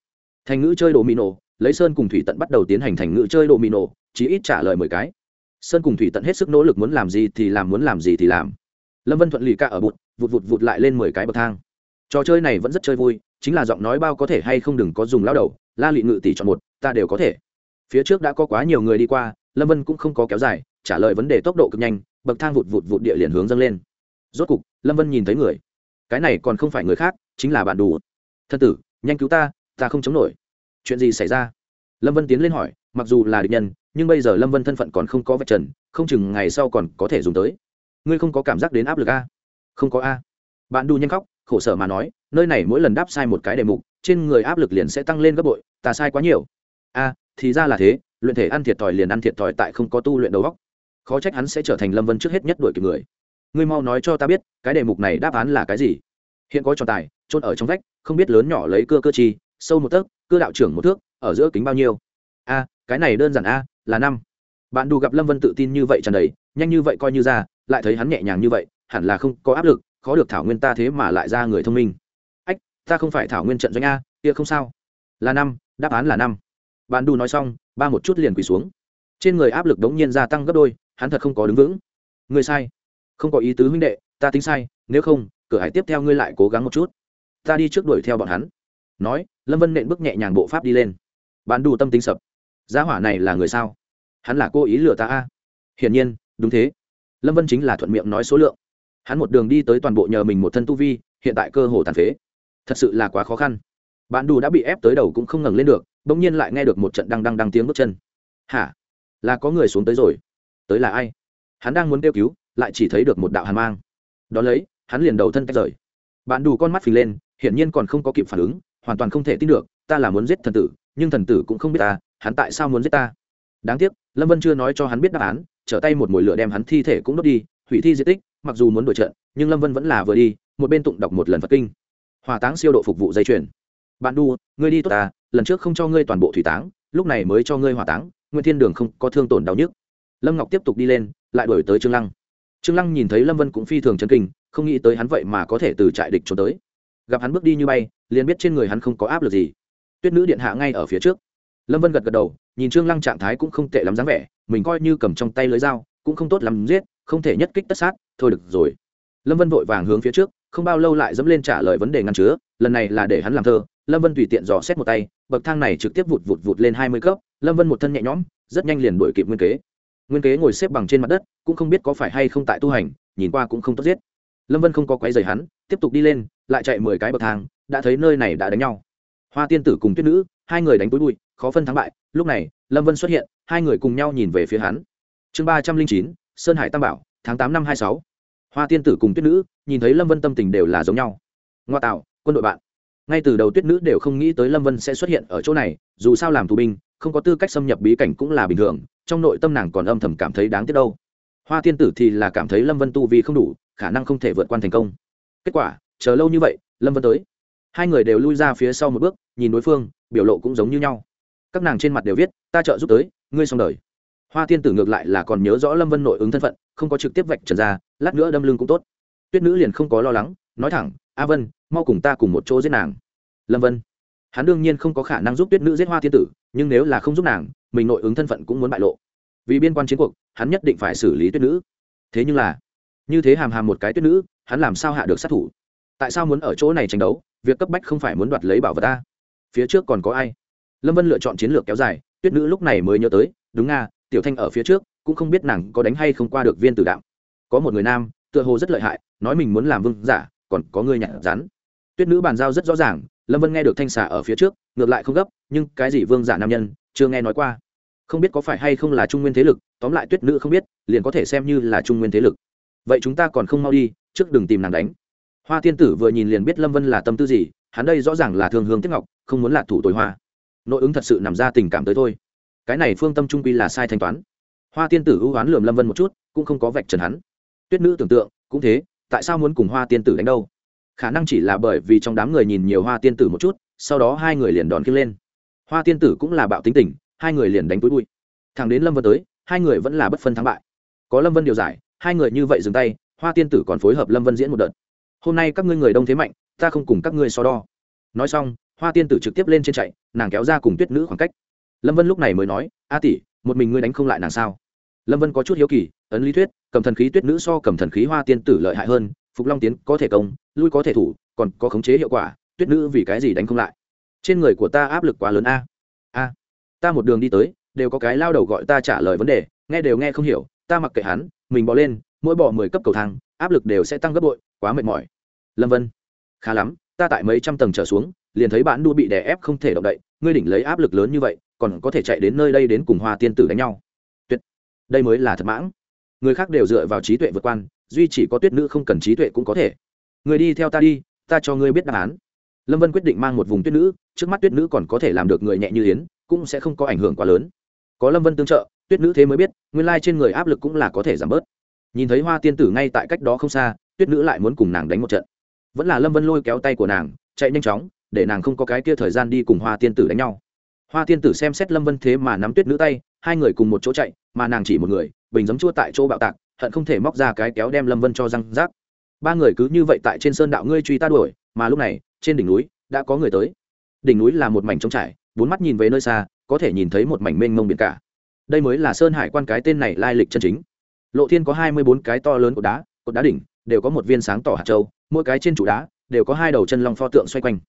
Thành ngữ chơi đồ mì nổ, lấy sơn cùng thủy tận bắt đầu tiến hành thành ngữ chơi đồ mì nổ, chỉ ít trả lời mười cái sơn cùng thủy tận hết sức nỗ lực muốn làm gì thì làm, muốn làm gì thì làm. Lâm vân thuận lì ca ở bụt, vụt vụt vụt lại lên mười cái bậc thang. Trò chơi này vẫn rất chơi vui, chính là giọng nói bao có thể hay không đừng có dùng lao đầu, la lị ngự tỷ chọn một, ta đều có thể. Phía trước đã có quá nhiều người đi qua, lâm vân cũng không có kéo dài, trả lời vấn đề tốc độ cực nhanh, bậc thang vụt vụt vụt địa liền hướng dâng lên. Rốt cục, lâm vân nhìn thấy người. Cái này còn không phải người khác, chính là bạn đủ thân tử, nhanh cứu ta ta không chống nổi. Chuyện gì xảy ra? Lâm vân tiến lên hỏi mặc dù là địch nhân, nhưng bây giờ lâm vân thân phận còn không có vạch trần, không chừng ngày sau còn có thể dùng tới. Ngươi không có cảm giác đến áp lực a không có a bạn đu nhanh khóc, khổ sở mà nói, nơi này mỗi lần đáp sai một cái đề mục, trên người áp lực liền sẽ tăng lên gấp bội, ta sai quá nhiều. A thì ra là thế, luyện thể ăn thiệt thòi liền ăn thiệt thòi tại không có tu luyện đầu góc khó trách hắn sẽ trở thành lâm vân trước hết nhất đuổi kịp người. Ngươi mau nói cho ta biết, cái đề mục này đáp án là cái gì? Hiện có tròn tài trôn ở trong vách, không biết lớn nhỏ lấy cưa cơ chi, sâu một tấc, cưa đạo trưởng một thước, ở giữa kính bao nhiêu? A cái này đơn giản a, là năm. Bạn đủ gặp lâm vân tự tin như vậy tràn đầy, nhanh như vậy coi như ra, lại thấy hắn nhẹ nhàng như vậy, hẳn là không có áp lực, khó được thảo nguyên ta thế mà lại ra người thông minh. Ách, ta không phải thảo nguyên trận doanh a, kia không sao. Là năm, đáp án là năm. Bạn đủ nói xong, ba một chút liền quỳ xuống. Trên người áp lực đống nhiên gia tăng gấp đôi, hắn thật không có đứng vững. Người sai. Không có ý tứ huynh đệ, ta tính sai, nếu không, cửa hải tiếp theo ngươi lại cố gắng một chút. Ta đi trước đuổi theo bọn hắn. Nói, lâm vân nện bước nhẹ nhàng bộ pháp đi lên. Bạn đủ tâm tính sập giá hỏa này là người sao? Hắn là cố ý lừa ta a? Hiển nhiên, đúng thế. Lâm vân chính là thuận miệng nói số lượng. Hắn một đường đi tới toàn bộ nhờ mình một thân tu vi, hiện tại cơ hồ tàn phế. Thật sự là quá khó khăn. Bạn đủ đã bị ép tới đầu cũng không ngẩng lên được, bỗng nhiên lại nghe được một trận đăng đăng đăng tiếng bước chân. Hả? Là có người xuống tới rồi. Tới là ai? Hắn đang muốn kêu cứu, lại chỉ thấy được một đạo hàn mang. Đ ó lấy, hắn liền đầu thân tách rời. Bạn đủ con mắt phình lên, hiển nhiên còn không có kịp phản ứng, hoàn toàn không thể tin được, ta là muốn giết thần tử, nhưng thần tử cũng không biết ta hắn tại sao muốn giết ta? Đáng tiếc, lâm vân chưa nói cho hắn biết đáp án, trở tay một mồi lửa đem hắn thi thể cũng đốt đi, hủy thi di tích, mặc dù muốn đổi trận, nhưng lâm vân vẫn là vừa đi, một bên tụng đọc một lần phật kinh. Hòa táng siêu độ phục vụ dây chuyền. Bạn đu, ngươi đi tốt ta, lần trước không cho ngươi toàn bộ thủy táng, lúc này mới cho ngươi hỏa táng, nguyên thiên đường không có thương tổn đau nhức. Lâm ngọc tiếp tục đi lên, lại đổi tới trương lăng. Trương lăng nhìn thấy lâm vân cũng phi thường chân kinh, không nghĩ tới hắn vậy mà có thể từ trại địch trốn tới. Gặp hắn bước đi như bay, liền biết trên người hắn không có áp lực gì. Tuyết nữ điện hạ ngay ở phía trước lâm vân gật gật đầu, nhìn trương lăng trạng thái cũng không tệ lắm dáng vẻ, mình coi như cầm trong tay lưới dao, cũng không tốt lắm giết, không thể nhất kích tất sát, thôi được rồi. Lâm vân vội vàng hướng phía trước, không bao lâu lại dẫm lên trả lời vấn đề ngăn chứa, lần này là để hắn làm thơ. Lâm vân tùy tiện dò xét một tay, bậc thang này trực tiếp vụt vụt vụt lên hai mươi cấp. Lâm vân một thân nhẹ nhõm, rất nhanh liền đuổi kịp nguyên kế. Nguyên kế ngồi xếp bằng trên mặt đất, cũng không biết có phải hay không tại tu hành, nhìn qua cũng không tốt giết. Lâm vân không có quái dày hắn, tiếp tục đi lên, lại chạy mười cái bậc thang, đã thấy nơi này đã đánh nhau. Hoa tiên tử cùng tuyết nữ, hai người đánh túi bụi khó phân thắng bại, lúc này, lâm vân xuất hiện, hai người cùng nhau nhìn về phía hắn. Chương ba trăm linh chín, sơn hải tam bảo, tháng tám năm hai sáu. Hoa tiên tử cùng tuyết nữ, nhìn thấy lâm vân tâm tình đều là giống nhau. Ngoa tạo, quân đội bạn. Ngay từ đầu tuyết nữ đều không nghĩ tới lâm vân sẽ xuất hiện ở chỗ này, dù sao làm tù binh, không có tư cách xâm nhập bí cảnh cũng là bình thường, trong nội tâm nàng còn âm thầm cảm thấy đáng tiếc đâu. Hoa tiên tử thì là cảm thấy lâm vân tu vi không đủ, khả năng không thể vượt qua thành công. Kết quả, chờ lâu như vậy, lâm vân tới. Hai người đều lui ra phía sau một bước, nhìn đối phương, biểu lộ cũng giống như nhau các nàng trên mặt đều viết, ta trợ giúp tới, ngươi xong đời. Hoa tiên tử ngược lại là còn nhớ rõ lâm vân nội ứng thân phận, không có trực tiếp vạch trần ra, lát nữa đâm lưng cũng tốt. Tuyết nữ liền không có lo lắng, nói thẳng, a vân, mau cùng ta cùng một chỗ giết nàng. Lâm vân. Hắn đương nhiên không có khả năng giúp tuyết nữ giết hoa tiên tử, nhưng nếu là không giúp nàng, mình nội ứng thân phận cũng muốn bại lộ. Vì biên quan chiến cuộc, hắn nhất định phải xử lý tuyết nữ. Thế nhưng là, như thế hàm hàm một cái tuyết nữ, hắn làm sao hạ được sát thủ? Tại sao muốn ở chỗ này tranh đấu? Việc cấp bách không phải muốn đoạt lấy bảo vật ta. Phía trước còn có ai? Lâm vân lựa chọn chiến lược kéo dài, tuyết nữ lúc này mới nhớ tới, đúng nga, tiểu thanh ở phía trước, cũng không biết nàng có đánh hay không qua được viên tử đạo có một người nam, tựa hồ rất lợi hại, nói mình muốn làm vương giả, còn có người nhặt rắn. Tuyết nữ bàn giao rất rõ ràng, lâm vân nghe được thanh xà ở phía trước, ngược lại không gấp, nhưng cái gì vương giả nam nhân, chưa nghe nói qua. Không biết có phải hay không là trung nguyên thế lực, tóm lại tuyết nữ không biết, liền có thể xem như là trung nguyên thế lực. Vậy chúng ta còn không mau đi, trước đừng tìm nàng đánh. Hoa tiên tử vừa nhìn liền biết lâm vân là tâm tư gì, hắn đây rõ ràng là thương hướng tiếp ngọc, không muốn là thủ tối hoa nội ứng thật sự nằm ra tình cảm tới thôi. Cái này phương tâm trung quy là sai thanh toán. Hoa tiên tử ưu oán lườm lâm vân một chút, cũng không có vạch trần hắn. Tuyết nữ tưởng tượng, cũng thế, tại sao muốn cùng hoa tiên tử đánh đâu? Khả năng chỉ là bởi vì trong đám người nhìn nhiều hoa tiên tử một chút, sau đó hai người liền đòn kiếm lên. Hoa tiên tử cũng là bạo tính tình, hai người liền đánh túi bụi. Thằng đến lâm vân tới, hai người vẫn là bất phân thắng bại. Có lâm vân điều giải, hai người như vậy dừng tay, hoa tiên tử còn phối hợp lâm vân diễn một đợt. Hôm nay các ngươi người đông thế mạnh, ta không cùng các ngươi so đo. Nói xong hoa tiên tử trực tiếp lên trên chạy, nàng kéo ra cùng tuyết nữ khoảng cách. Lâm vân lúc này mới nói, a tỷ, một mình ngươi đánh không lại nàng sao? Lâm vân có chút hiếu kỳ, ấn lý thuyết, cầm thần khí tuyết nữ so cầm thần khí hoa tiên tử lợi hại hơn, phục long tiến có thể công, lui có thể thủ, còn có khống chế hiệu quả, tuyết nữ vì cái gì đánh không lại? Trên người của ta áp lực quá lớn a. A, ta một đường đi tới, đều có cái lao đầu gọi ta trả lời vấn đề, nghe đều nghe không hiểu, ta mặc kệ hắn, mình bỏ lên, mỗi bỏ mười cấp cầu thang, áp lực đều sẽ tăng gấp bội, quá mệt mỏi. Lâm vân, khá lắm ta tại mấy trăm tầng trở xuống, liền thấy bạn đua bị đè ép không thể động đậy, ngươi đỉnh lấy áp lực lớn như vậy, còn có thể chạy đến nơi đây đến cùng hoa tiên tử đánh nhau. Tuyệt. Đây mới là thật mãng. Người khác đều dựa vào trí tuệ vượt quan, duy chỉ có tuyết nữ không cần trí tuệ cũng có thể. Người đi theo ta đi, ta cho ngươi biết đáp án. Lâm vân quyết định mang một vùng tuyết nữ, trước mắt tuyết nữ còn có thể làm được người nhẹ như yến, cũng sẽ không có ảnh hưởng quá lớn. Có lâm vân tương trợ, tuyết nữ thế mới biết, nguyên lai trên người áp lực cũng là có thể giảm bớt. Nhìn thấy hoa tiên tử ngay tại cách đó không xa, tuyết nữ lại muốn cùng nàng đánh một trận vẫn là lâm vân lôi kéo tay của nàng, chạy nhanh chóng, để nàng không có cái kia thời gian đi cùng hoa tiên tử đánh nhau. Hoa tiên tử xem xét lâm vân thế mà nắm tuyết nữ tay, hai người cùng một chỗ chạy, mà nàng chỉ một người, bình giấm chua tại chỗ bạo tạc, hận không thể móc ra cái kéo đem lâm vân cho răng rác. Ba người cứ như vậy tại trên sơn đạo ngươi truy ta đuổi, mà lúc này, trên đỉnh núi, đã có người tới. Đỉnh núi là một mảnh trống trải, bốn mắt nhìn về nơi xa, có thể nhìn thấy một mảnh mênh mông biển cả. Đây mới là sơn hải quan cái tên này lai lịch chân chính. Lộ thiên có hai mươi bốn cái to lớn của đá, cột đá đỉnh, đều có một viên sáng tỏ hạt châu mỗi cái trên trụ đá đều có hai đầu chân long pho tượng xoay quanh.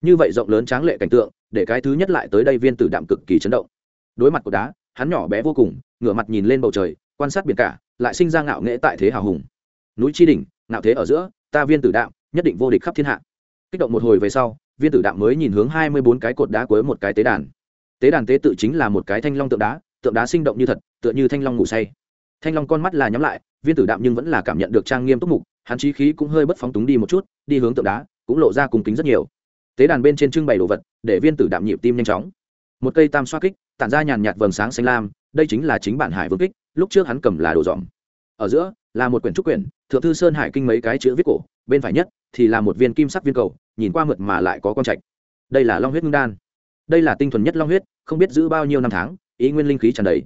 Như vậy rộng lớn tráng lệ cảnh tượng, để cái thứ nhất lại tới đây viên tử đạm cực kỳ chấn động. Đối mặt của đá, hắn nhỏ bé vô cùng, ngửa mặt nhìn lên bầu trời, quan sát biển cả, lại sinh ra ngạo nghễ tại thế hào hùng. Núi chi đỉnh, ngạo thế ở giữa, ta viên tử đạm, nhất định vô địch khắp thiên hạ. Kích động một hồi về sau, viên tử đạm mới nhìn hướng hai mươi bốn cái cột đá cuối một cái tế đàn. Tế đàn tế tự chính là một cái thanh long tượng đá tượng đá sinh động như thật, tựa như thanh long ngủ say. Thanh long con mắt là nhắm lại, viên tử đạm nhưng vẫn là cảm nhận được trang nghiêm túc mục hắn trí khí cũng hơi bất phóng túng đi một chút, đi hướng tượng đá, cũng lộ ra cùng kính rất nhiều. Tế đàn bên trên trưng bày đồ vật, để viên tử đạm nhịp tim nhanh chóng. Một cây tam xoa kích, tản ra nhàn nhạt vầng sáng xanh lam, đây chính là chính bản hải vương kích, lúc trước hắn cầm là đồ dòm ở giữa, là một quyển trúc quyển, thượng thư sơn hải kinh mấy cái chữ viết cổ, bên phải nhất thì là một viên kim sắc viên cầu, nhìn qua mượt mà lại có con trạch. Đây là long huyết ngưng đan. Đây là tinh thuần nhất long huyết, không biết giữ bao nhiêu năm tháng, ý nguyên linh khí tràn đầy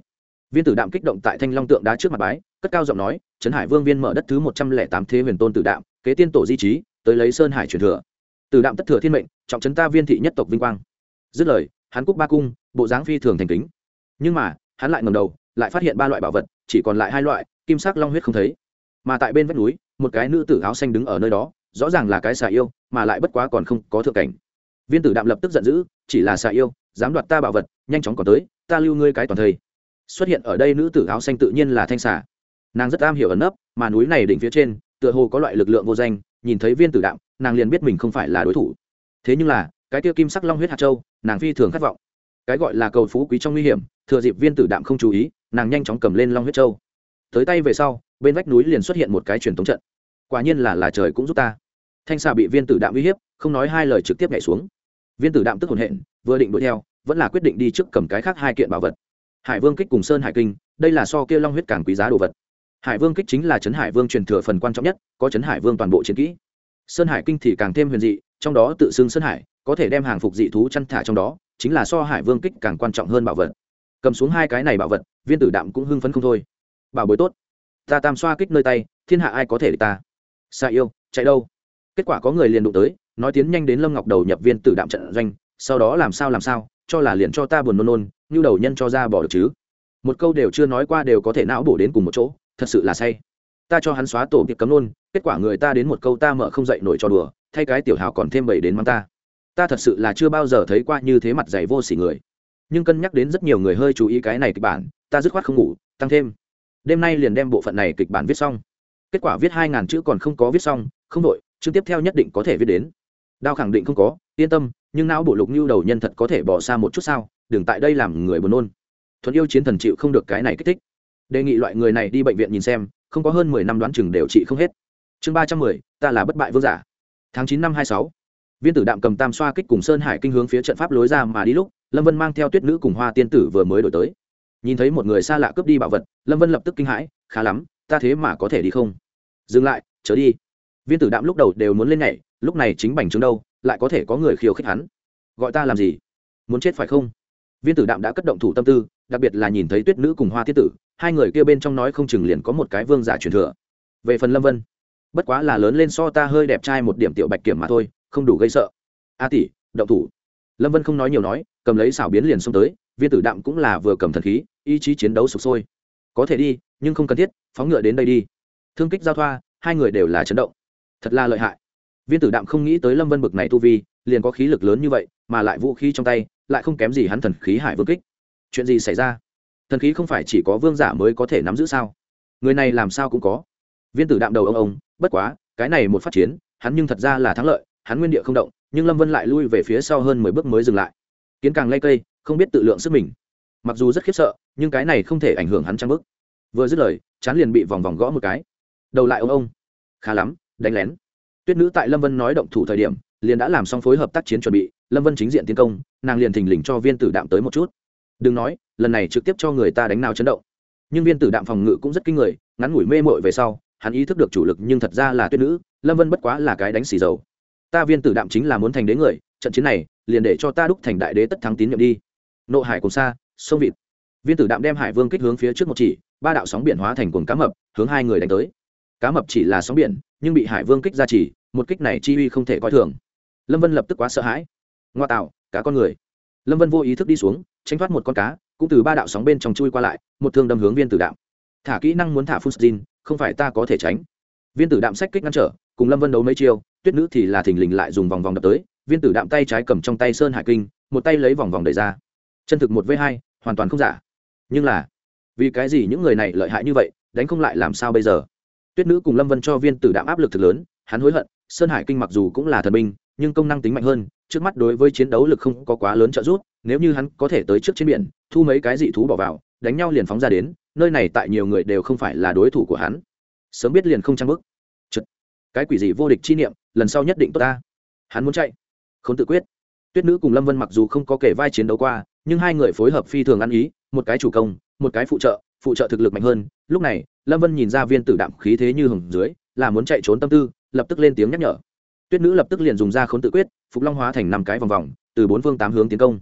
viên tử đạm kích động tại thanh long tượng đá trước mặt bái, cất cao giọng nói, trấn hải vương viên mở đất thứ một trăm lẻ tám thế huyền tôn tử đạm, kế tiên tổ di trí, tới lấy sơn hải truyền thừa. Tử đạm tất thừa thiên mệnh, trọng trấn ta viên thị nhất tộc vinh quang. Dứt lời, hắn cúc ba cung, bộ dáng phi thường thành kính. Nhưng mà, hắn lại ngầm đầu, lại phát hiện ba loại bảo vật, chỉ còn lại hai loại, kim sắc long huyết không thấy. Mà tại bên vách núi, một cái nữ tử áo xanh đứng ở nơi đó, rõ ràng là cái xà yêu, mà lại bất quá còn không có thượng cảnh. Viên tử đạm lập tức giận dữ, chỉ là xà yêu, dám đoạt ta bảo vật, nhanh chóng còn tới, ta lưu ngươi cái toàn thây xuất hiện ở đây nữ tử áo xanh tự nhiên là thanh xà. Nàng rất am hiểu ẩn nấp, mà núi này đỉnh phía trên, tựa hồ có loại lực lượng vô danh, nhìn thấy viên tử đạm, nàng liền biết mình không phải là đối thủ. Thế nhưng là, cái tiêu kim sắc long huyết hạt châu, nàng phi thường khát vọng. Cái gọi là cầu phú quý trong nguy hiểm, thừa dịp viên tử đạm không chú ý, nàng nhanh chóng cầm lên long huyết châu. Tới tay về sau, bên vách núi liền xuất hiện một cái truyền thống trận. Quả nhiên là là trời cũng giúp ta. Thanh xà bị viên tử đạm uy hiếp, không nói hai lời trực tiếp nhảy xuống. Viên tử đạm tức hồn hện, vừa định đuổi theo, vẫn là quyết định đi trước cầm cái khác hai kiện bảo vật hải vương kích cùng sơn hải kinh, đây là so kia long huyết càng quý giá đồ vật. Hải vương kích chính là trấn hải vương truyền thừa phần quan trọng nhất, có trấn hải vương toàn bộ chiến kỹ. Sơn hải kinh thì càng thêm huyền dị, trong đó tự xưng sơn hải, có thể đem hàng phục dị thú chăn thả trong đó, chính là so hải vương kích càng quan trọng hơn bảo vật. Cầm xuống hai cái này bảo vật, viên tử đạm cũng hưng phấn không thôi. Bảo bối tốt. Ta tam xoa kích nơi tay, thiên hạ ai có thể địch ta? Xa yêu, chạy đâu? Kết quả có người liền đụng tới, nói tiến nhanh đến lâm ngọc đầu nhập viên tử đạm trận doanh, sau đó làm sao làm sao, cho là liền cho ta buồn nôn nôn như đầu nhân cho ra bỏ được chứ? Một câu đều chưa nói qua đều có thể não bổ đến cùng một chỗ, thật sự là say. Ta cho hắn xóa tổ tiệp cấm nôn kết quả người ta đến một câu ta mở không dậy nổi cho đùa, thay cái tiểu hào còn thêm bảy đến mắng ta. Ta thật sự là chưa bao giờ thấy qua như thế mặt dày vô s ỉ người. Nhưng cân nhắc đến rất nhiều người hơi chú ý cái này kịch bản, ta dứt khoát không ngủ, tăng thêm. Đêm nay liền đem bộ phận này kịch bản viết xong. Kết quả viết hai ngàn chữ còn không có viết xong, không đội chương tiếp theo nhất định có thể viết đến. Đao khẳng định không có, yên tâm, nhưng não bộ lục như đầu nhân thật có thể bỏ xa một chút sao? Đừng tại đây làm người buồn nôn. Thuận yêu chiến thần chịu không được cái này kích thích. Đề nghị loại người này đi bệnh viện nhìn xem, không có hơn mười năm đoán chừng đều trị không hết. Chương ba trăm mười, ta là bất bại vương giả. Tháng chín năm hai sáu. Viên tử đạm cầm tam xoa kích cùng sơn hải kinh hướng phía trận pháp lối ra mà đi lúc, lâm vân mang theo tuyết nữ cùng hoa tiên tử vừa mới đổi tới. Nhìn thấy một người xa lạ cướp đi bảo vật, lâm vân lập tức kinh hãi, khá lắm, ta thế mà có thể đi không? Dừng lại, chớ đi. Viên tử đạm lúc đầu đều muốn lên nhảy, lúc này chính bành trướng đâu, lại có thể có người khiêu khích hắn. Gọi ta làm gì? Muốn chết phải không? Viên tử đạm đã cất động thủ tâm tư, đặc biệt là nhìn thấy tuyết nữ cùng hoa tiết tử, hai người kia bên trong nói không chừng liền có một cái vương giả truyền thừa. Về phần lâm vân, bất quá là lớn lên so ta hơi đẹp trai một điểm tiểu bạch kiểm mà thôi, không đủ gây sợ. A tỷ, động thủ. Lâm vân không nói nhiều nói, cầm lấy xảo biến liền xông tới, viên tử đạm cũng là vừa cầm thần khí, ý chí chiến đấu sụp sôi. Có thể đi, nhưng không cần thiết, phóng ngựa đến đây đi. Thương kích giao thoa, hai người đều là chấn động. Thật là lợi hại. Viên tử đạm không nghĩ tới lâm vân bực này tu vi liền có khí lực lớn như vậy, mà lại vũ khí trong tay, lại không kém gì hắn thần khí hải vương kích. Chuyện gì xảy ra? Thần khí không phải chỉ có vương giả mới có thể nắm giữ sao? Người này làm sao cũng có. Viên tử đạm đầu ông ông, bất quá, cái này một phát chiến, hắn nhưng thật ra là thắng lợi, hắn nguyên địa không động, nhưng lâm vân lại lui về phía sau hơn mười bước mới dừng lại. Kiến càng lây cây, không biết tự lượng sức mình. Mặc dù rất khiếp sợ, nhưng cái này không thể ảnh hưởng hắn trang bức vừa dứt lời, chán liền bị vòng vòng gõ một cái. Đầu lại ông ông. Khá lắm, đánh lén. Tuyết nữ tại lâm vân nói động thủ thời điểm liền đã làm xong phối hợp tác chiến chuẩn bị, lâm vân chính diện tiến công, nàng liền thình lình cho viên tử đạm tới một chút. Đừng nói, lần này trực tiếp cho người ta đánh nào chấn động. Nhưng viên tử đạm phòng ngự cũng rất kinh người, ngắn ngủi mê mội về sau, hắn ý thức được chủ lực nhưng thật ra là tuyết nữ, lâm vân bất quá là cái đánh xì dầu. Ta viên tử đạm chính là muốn thành đế người, trận chiến này, liền để cho ta đúc thành đại đế tất thắng tín nhiệm đi. Nộ hải cùng xa, sông vịt. Viên tử đạm đem hải vương kích hướng phía trước một chỉ, ba đạo sóng biển hóa thành cuồng cá mập, hướng hai người đánh tới. Cá mập chỉ là sóng biển, nhưng bị hải vương kích ra chỉ, một kích này chi uy không thể coi thường lâm vân lập tức quá sợ hãi ngoa tạo cá con người lâm vân vô ý thức đi xuống tránh thoát một con cá cũng từ ba đạo sóng bên trong chui qua lại một thương đâm hướng viên tử đạm thả kỹ năng muốn thả phun xin không phải ta có thể tránh viên tử đạm sách kích ngăn trở cùng lâm vân đấu mấy chiêu tuyết nữ thì là thình lình lại dùng vòng vòng đập tới viên tử đạm tay trái cầm trong tay sơn hải kinh một tay lấy vòng vòng đẩy ra chân thực một v hai hoàn toàn không giả nhưng là vì cái gì những người này lợi hại như vậy đánh không lại làm sao bây giờ tuyết nữ cùng lâm vân cho viên tử đạm áp lực thực lớn hắn hối hận sơn hải kinh mặc dù cũng là thần binh nhưng công năng tính mạnh hơn, trước mắt đối với chiến đấu lực không có quá lớn trợ giúp, nếu như hắn có thể tới trước trên biển, thu mấy cái dị thú bỏ vào, đánh nhau liền phóng ra đến, nơi này tại nhiều người đều không phải là đối thủ của hắn. Sớm biết liền không trang bức Chật. cái quỷ gì vô địch chi niệm, lần sau nhất định tốt ta. Hắn muốn chạy. Không tự quyết. Tuyết nữ cùng lâm vân mặc dù không có kể vai chiến đấu qua, nhưng hai người phối hợp phi thường ăn ý, một cái chủ công, một cái phụ trợ phụ trợ thực lực mạnh hơn. Lúc này, lâm vân nhìn ra viên tử đạm khí thế như hừng dưới, là muốn chạy trốn tâm tư, lập tức lên tiếng nhắc nhở tuyết nữ lập tức liền dùng ra khốn tự quyết, phục long hóa thành năm cái vòng vòng, từ bốn phương tám hướng tiến công.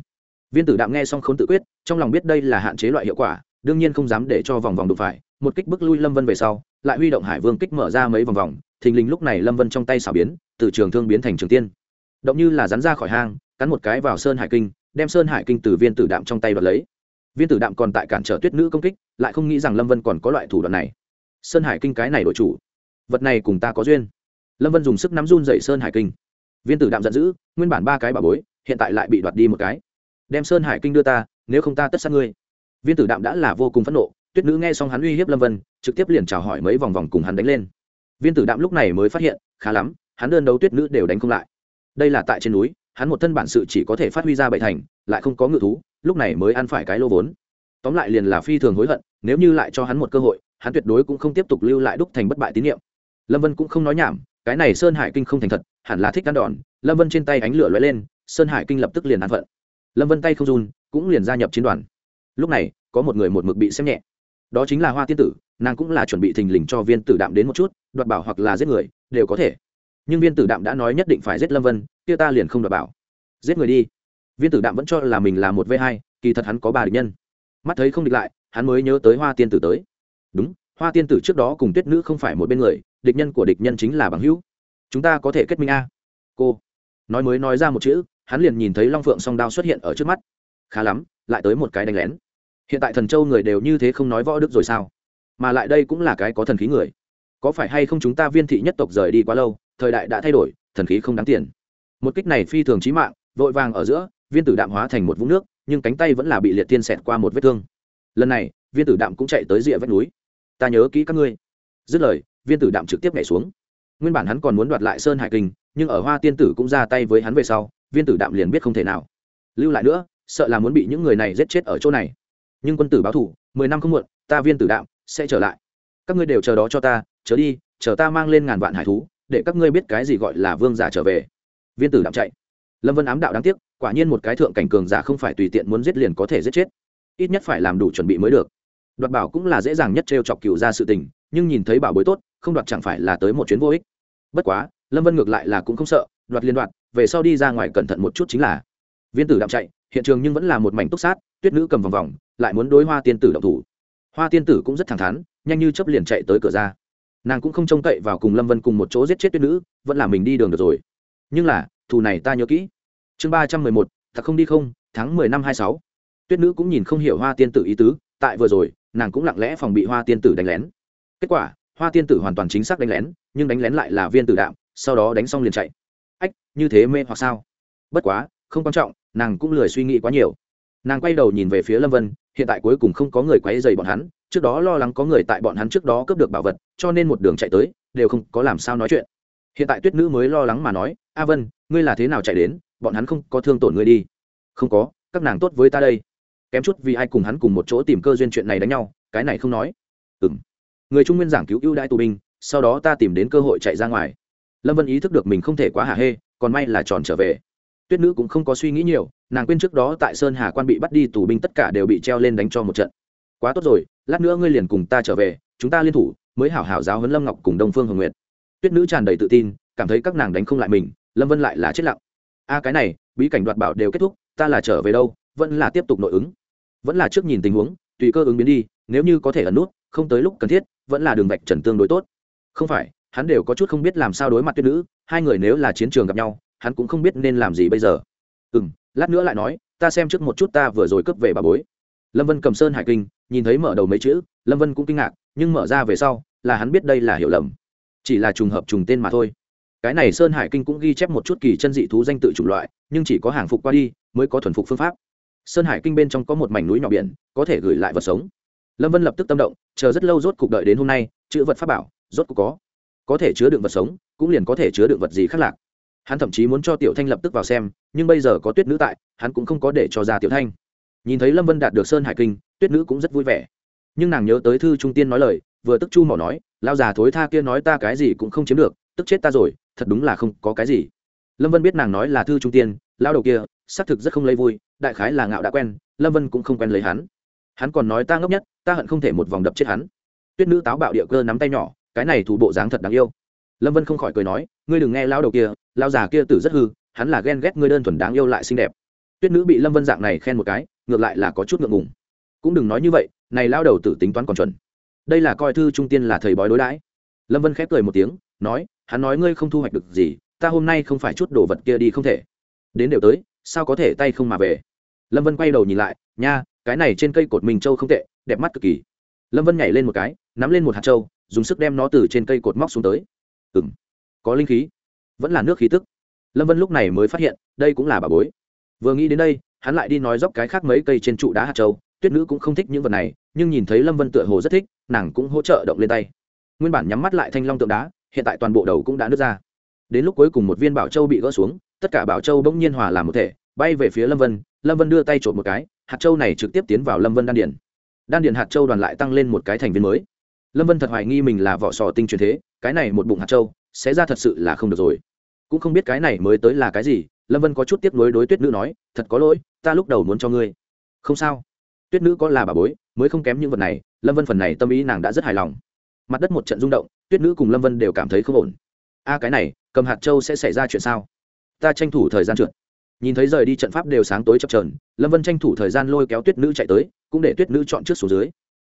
Viên tử đạm nghe xong khốn tự quyết, trong lòng biết đây là hạn chế loại hiệu quả, đương nhiên không dám để cho vòng vòng đụng phải, một kích bức lui lâm vân về sau, lại huy động hải vương kích mở ra mấy vòng vòng, thình lình lúc này lâm vân trong tay xảo biến, từ trường thương biến thành trường tiên. Động như là rắn ra khỏi hang, cắn một cái vào sơn hải kinh, đem sơn hải kinh từ viên tử đạm trong tay đoạt lấy. Viên tử đạm còn tại cản trở tuyết nữ công kích, lại không nghĩ rằng lâm vân còn có loại thủ đoạn này. Sơn hải kinh cái này đổi chủ, vật này cùng ta có duyên lâm vân dùng sức nắm run dậy sơn hải kinh. Viên tử đạm giận dữ, nguyên bản ba cái bà bối, hiện tại lại bị đoạt đi một cái. Đem sơn hải kinh đưa ta, nếu không ta tất sát ngươi. Viên tử đạm đã là vô cùng phẫn nộ, tuyết nữ nghe xong hắn uy hiếp lâm vân, trực tiếp liền chào hỏi mấy vòng vòng cùng hắn đánh lên. Viên tử đạm lúc này mới phát hiện, khá lắm, hắn đơn đấu tuyết nữ đều đánh không lại. Đây là tại trên núi, hắn một thân bản sự chỉ có thể phát huy ra bảy thành, lại không có ngự thú, lúc này mới ăn phải cái lô vốn. Tóm lại liền là phi thường hối hận, nếu như lại cho hắn một cơ hội, hắn tuyệt đối cũng không tiếp tục lưu lại đúc thành bất bại tín nhiệm lâm vân cũng không nói nhảm cái này sơn hải kinh không thành thật, hẳn là thích ăn đòn. Lâm vân trên tay ánh lửa lóe lên, sơn hải kinh lập tức liền ăn phận. Lâm vân tay không run, cũng liền gia nhập chiến đoàn. Lúc này, có một người một mực bị xem nhẹ. Đó chính là hoa tiên tử, nàng cũng là chuẩn bị thình lình cho viên tử đạm đến một chút, đoạt bảo hoặc là giết người, đều có thể. Nhưng viên tử đạm đã nói nhất định phải giết lâm vân, kia ta liền không đoạt bảo. Giết người đi. Viên tử đạm vẫn cho là mình là một v hai, kỳ thật hắn có ba địch nhân. Mắt thấy không địch lại, hắn mới nhớ tới hoa tiên tử tới. Đúng, hoa tiên tử trước đó cùng tuyết nữ không phải một bên người địch nhân của địch nhân chính là bằng hữu. Chúng ta có thể kết minh a. Cô nói mới nói ra một chữ, hắn liền nhìn thấy long phượng song đao xuất hiện ở trước mắt. Khá lắm, lại tới một cái đánh lén. Hiện tại thần châu người đều như thế không nói võ đức rồi sao? Mà lại đây cũng là cái có thần khí người. Có phải hay không chúng ta viên thị nhất tộc rời đi quá lâu, thời đại đã thay đổi, thần khí không đáng tiền. Một kích này phi thường trí mạng, vội vàng ở giữa, viên tử đạm hóa thành một vũng nước, nhưng cánh tay vẫn là bị liệt tiên xẹt qua một vết thương. Lần này, viên tử đạm cũng chạy tới rìa vách núi. Ta nhớ kỹ các ngươi. Dứt lời viên tử đạm trực tiếp nhảy xuống. Nguyên bản hắn còn muốn đoạt lại sơn hải kinh, nhưng ở hoa tiên tử cũng ra tay với hắn về sau, viên tử đạm liền biết không thể nào. Lưu lại nữa, sợ là muốn bị những người này giết chết ở chỗ này. Nhưng quân tử báo thủ, mười năm không muộn, ta viên tử đạm sẽ trở lại. Các ngươi đều chờ đó cho ta, chờ đi, chờ ta mang lên ngàn vạn hải thú, để các ngươi biết cái gì gọi là vương giả trở về. Viên tử đạm chạy. Lâm vân ám đạo đáng tiếc, quả nhiên một cái thượng cảnh cường giả không phải tùy tiện muốn giết liền có thể giết chết. Ít nhất phải làm đủ chuẩn bị mới được. Đoạt bảo cũng là dễ dàng nhất t r e o chọc cựu ra sự tình, nhưng nhìn thấy bảo bối tốt không đoạt chẳng phải là tới một chuyến vô ích. Bất quá, lâm vân ngược lại là cũng không sợ, đoạt liên đoạt, về sau đi ra ngoài cẩn thận một chút chính là. Viên tử đạm chạy, hiện trường nhưng vẫn là một mảnh túc sát, tuyết nữ cầm vòng vòng, lại muốn đối hoa tiên tử động thủ. Hoa tiên tử cũng rất thẳng thắn, nhanh như chấp liền chạy tới cửa ra. Nàng cũng không trông cậy vào cùng lâm vân cùng một chỗ giết chết tuyết nữ, vẫn là mình đi đường được rồi. Nhưng là, thù này ta nhớ kỹ. Chương ba trăm mười một, thật không đi không, tháng mười năm hai sáu. Tuyết nữ cũng nhìn không hiểu hoa tiên tử ý tứ, tại vừa rồi, nàng cũng lặng lẽ phòng bị hoa tiên tử đánh lén. Kết quả hoa tiên tử hoàn toàn chính xác đánh lén, nhưng đánh lén lại là viên tử đạm, sau đó đánh xong liền chạy. Ách, như thế mê hoặc sao? Bất quá, không quan trọng, nàng cũng lười suy nghĩ quá nhiều. Nàng quay đầu nhìn về phía lâm vân, hiện tại cuối cùng không có người quấy dày bọn hắn, trước đó lo lắng có người tại bọn hắn trước đó cướp được bảo vật, cho nên một đường chạy tới, đều không có làm sao nói chuyện. Hiện tại tuyết nữ mới lo lắng mà nói, a vân, ngươi là thế nào chạy đến? Bọn hắn không có thương tổn ngươi đi. Không có, các nàng tốt với ta đây. Kém chút vì ai cùng hắn cùng một chỗ tìm cơ duyên chuyện này đánh nhau, cái này không nói. Ừ m người trung nguyên giảng cứu ưu đãi tù binh, sau đó ta tìm đến cơ hội chạy ra ngoài. Lâm vân ý thức được mình không thể quá hả hê, còn may là tròn trở về. Tuyết nữ cũng không có suy nghĩ nhiều, nàng quên trước đó tại sơn hà quan bị bắt đi tù binh tất cả đều bị treo lên đánh cho một trận. Quá tốt rồi, lát nữa ngươi liền cùng ta trở về, chúng ta liên thủ, mới hảo hảo giáo huấn lâm ngọc cùng đông phương hồng nguyệt. Tuyết nữ tràn đầy tự tin, cảm thấy các nàng đánh không lại mình, lâm vân lại là chết lặng. A cái này, bí cảnh đoạt bảo đều kết thúc, ta là trở về đâu, vẫn là tiếp tục nội ứng. Vẫn là trước nhìn tình huống, tùy cơ ứng biến đi, nếu như có thể ẩn nút, không tới lúc cần thiết vẫn là đường vạch trần tương đối tốt. Không phải, hắn đều có chút không biết làm sao đối mặt tuyết nữ, hai người nếu là chiến trường gặp nhau, hắn cũng không biết nên làm gì bây giờ. Ừ m lát nữa lại nói, ta xem trước một chút ta vừa rồi cướp về bà bối. Lâm vân cầm sơn hải kinh, nhìn thấy mở đầu mấy chữ, lâm vân cũng kinh ngạc, nhưng mở ra về sau, là hắn biết đây là hiểu lầm. Chỉ là trùng hợp trùng tên mà thôi. Cái này sơn hải kinh cũng ghi chép một chút kỳ chân dị thú danh tự chủng loại, nhưng chỉ có hàng phục qua đi, mới có thuần phục phương pháp. Sơn hải kinh bên trong có một mảnh núi nhỏ biển, có thể gửi lại vật sống lâm vân lập tức tâm động, chờ rất lâu rốt cuộc đợi đến hôm nay, chữ vật pháp bảo, rốt cuộc có. Có thể chứa đựng vật sống, cũng liền có thể chứa đựng vật gì khác lạc. Hắn thậm chí muốn cho tiểu thanh lập tức vào xem, nhưng bây giờ có tuyết nữ tại, hắn cũng không có để cho ra tiểu thanh. Nhìn thấy lâm vân đạt được sơn hải kinh, tuyết nữ cũng rất vui vẻ. Nhưng nàng nhớ tới thư trung tiên nói lời, vừa tức chu mỏ nói lao già thối tha kia nói ta cái gì cũng không chiếm được, tức chết ta rồi, thật đúng là không có cái gì. Lâm vân biết nàng nói là thư trung tiên lao đầu kia, xác thực rất không lấy vui, đại khái là ngạo đã quen, lâm vân cũng không quen lấy hắn hắn còn nói ta ngốc nhất, ta hận không thể một vòng đập chết hắn. Tuyết nữ táo bạo địa cơ nắm tay nhỏ, cái này thủ bộ dáng thật đáng yêu. Lâm vân không khỏi cười nói, ngươi đừng nghe lao đầu kia lao già kia tử rất hư, hắn là ghen ghét ngươi đơn thuần đáng yêu lại xinh đẹp. Tuyết nữ bị lâm vân dạng này khen một cái, ngược lại là có chút ngượng ngùng. Cũng đừng nói như vậy, này lao đầu tử tính toán còn chuẩn. Đây là coi thư trung tiên là thầy bói đối đãi. Lâm vân khép cười một tiếng, nói, hắn nói ngươi không thu hoạch được gì, ta hôm nay không phải chút đồ vật kia đi không thể. Đến đều tới, sao có thể tay không mà về? Lâm vân quay đầu nhìn lại, nha cái này trên cây cột mình châu không tệ, đẹp mắt cực kỳ. Lâm vân nhảy lên một cái, nắm lên một hạt trâu dùng sức đem nó từ trên cây cột móc xuống tới. Ừ m có linh khí. Vẫn là nước khí tức. Lâm vân lúc này mới phát hiện, đây cũng là bà bối. Vừa nghĩ đến đây, hắn lại đi nói dốc cái khác mấy cây trên trụ đá hạt trâu tuyết nữ cũng không thích những vật này, nhưng nhìn thấy lâm vân tựa hồ rất thích, nàng cũng hỗ trợ động lên tay. Nguyên bản nhắm mắt lại thanh long tượng đá, hiện tại toàn bộ đầu cũng đã nứt ra. Đến lúc cuối cùng một viên bảo châu bị gỡ xuống, tất cả bảo châu bỗng nhiên hòa làm một thể, bay về phía lâm vân. Lâm vân đưa tay trộm một cái hạt châu này trực tiếp tiến vào lâm vân đan điển đan điển hạt châu đoàn lại tăng lên một cái thành viên mới. Lâm vân thật hoài nghi mình là vỏ sò tinh truyền thế, cái này một bụng hạt châu sẽ ra thật sự là không được rồi. Cũng không biết cái này mới tới là cái gì, lâm vân có chút tiếp nối đối tuyết nữ nói, thật có lỗi, ta lúc đầu muốn cho ngươi. Không sao. Tuyết nữ có là bà bối, mới không kém những vật này, lâm vân phần này tâm ý nàng đã rất hài lòng. Mặt đất một trận rung động, tuyết nữ cùng lâm vân đều cảm thấy không ổn. A, cái này, cầm hạt châu sẽ xảy ra chuyện sao? Ta tranh thủ thời gian trượt nhìn thấy rời đi trận pháp đều sáng tối chập trờn lâm vân tranh thủ thời gian lôi kéo tuyết nữ chạy tới, cũng để tuyết nữ chọn trước xuống dưới.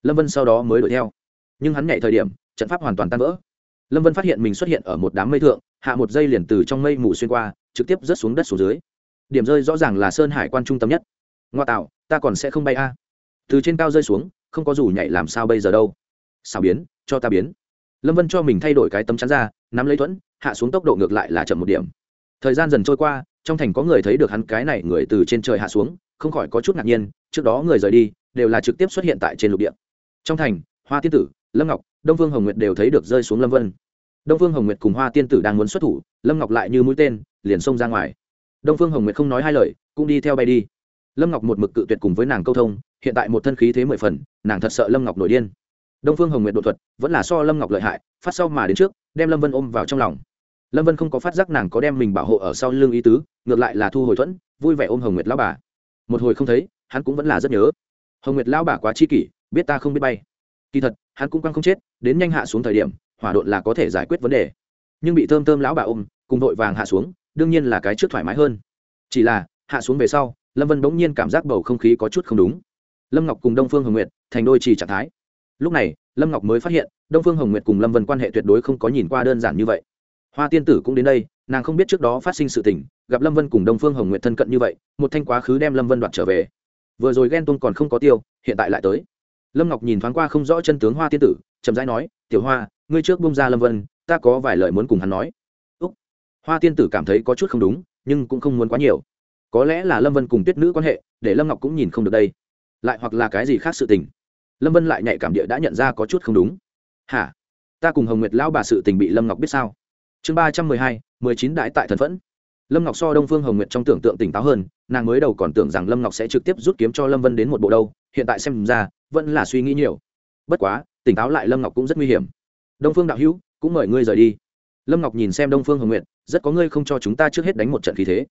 Lâm vân sau đó mới đuổi theo. Nhưng hắn nhảy thời điểm, trận pháp hoàn toàn tan vỡ. Lâm vân phát hiện mình xuất hiện ở một đám mây thượng, hạ một dây liền từ trong mây mù xuyên qua, trực tiếp rớt xuống đất xuống dưới. Điểm rơi rõ ràng là sơn hải quan trung tâm nhất. Ngoa tạo, ta còn sẽ không bay a. Từ trên cao rơi xuống, không có dù nhảy làm sao bây giờ đâu. Sao biến, cho ta biến. Lâm vân cho mình thay đổi cái tấm chắn ra, nắm lấy thuẫn, hạ xuống tốc độ ngược lại là chậm một điểm. Thời gian dần trôi qua trong thành có người thấy được hắn cái này người từ trên trời hạ xuống, không khỏi có chút ngạc nhiên, trước đó người rời đi, đều là trực tiếp xuất hiện tại trên lục địa. Trong thành, hoa tiên tử, lâm ngọc, đông vương hồng nguyệt đều thấy được rơi xuống lâm vân. Đông vương hồng nguyệt cùng hoa tiên tử đang muốn xuất thủ, lâm ngọc lại như mũi tên, liền xông ra ngoài. Đông phương hồng nguyệt không nói hai lời, cũng đi theo bay đi. Lâm ngọc một mực cự tuyệt cùng với nàng câu thông, hiện tại một thân khí thế mười phần, nàng thật sợ lâm ngọc nổi điên. Đông phương hồng nguyệt đột thuật, vẫn là so lâm ngọc lợi hại, phát sau mà đến trước, đem lâm vân ôm vào trong lòng lâm vân không có phát giác nàng có đem mình bảo hộ ở sau lưng ý tứ, ngược lại là thu hồi thuẫn, vui vẻ ôm hồng nguyệt lao bà. Một hồi không thấy, hắn cũng vẫn là rất nhớ. Hồng nguyệt lao bà quá chi kỷ, biết ta không biết bay. Kỳ thật, hắn cũng quăng không chết, đến nhanh hạ xuống thời điểm, hỏa độn là có thể giải quyết vấn đề. Nhưng bị thơm thơm lão bà ôm, cùng vội vàng hạ xuống, đương nhiên là cái trước thoải mái hơn. Chỉ là, hạ xuống về sau, lâm vân bỗng nhiên cảm giác bầu không khí có chút không đúng. Lâm ngọc cùng đông phương hồng nguyệt thành đôi trì trạng thái. Lúc này, lâm ngọc mới phát hiện, đông phương hồng nguyệt cùng lâm vân quan hệ tuyệt đối không có nhìn qua đơn giản như vậy hoa tiên tử cũng đến đây, nàng không biết trước đó phát sinh sự tình, gặp lâm vân cùng đông phương hồng nguyệt thân cận như vậy, một thanh quá khứ đem lâm vân đoạt trở về. Vừa rồi ghen tuông còn không có tiêu, hiện tại lại tới. Lâm ngọc nhìn thoáng qua không rõ chân tướng hoa tiên tử, chậm rãi nói, tiểu hoa, ngươi trước bông ra lâm vân, ta có vài lời muốn cùng hắn nói. Úc. Hoa tiên tử cảm thấy có chút không đúng, nhưng cũng không muốn quá nhiều. Có lẽ là lâm vân cùng tuyết nữ quan hệ, để lâm ngọc cũng nhìn không được đây. Lại hoặc là cái gì khác sự tình. Lâm vân lại nhạy cảm địa đã nhận ra có chút không đúng. Hả? Ta cùng hồng nguyệt lão bà sự tình bị lâm ngọc biết sao? Chương ba trăm mười hai, mười chín đại tại thần phẫn. Lâm ngọc so đông phương hồng nguyệt trong tưởng tượng tỉnh táo hơn, nàng mới đầu còn tưởng rằng lâm ngọc sẽ trực tiếp rút kiếm cho lâm vân đến một bộ đâu, hiện tại xem ra, vẫn là suy nghĩ nhiều. Bất quá, tỉnh táo lại lâm ngọc cũng rất nguy hiểm. Đông phương đạo hữu, cũng mời ngươi rời đi. Lâm ngọc nhìn xem đông phương hồng nguyệt, rất có ngươi không cho chúng ta trước hết đánh một trận khí thế.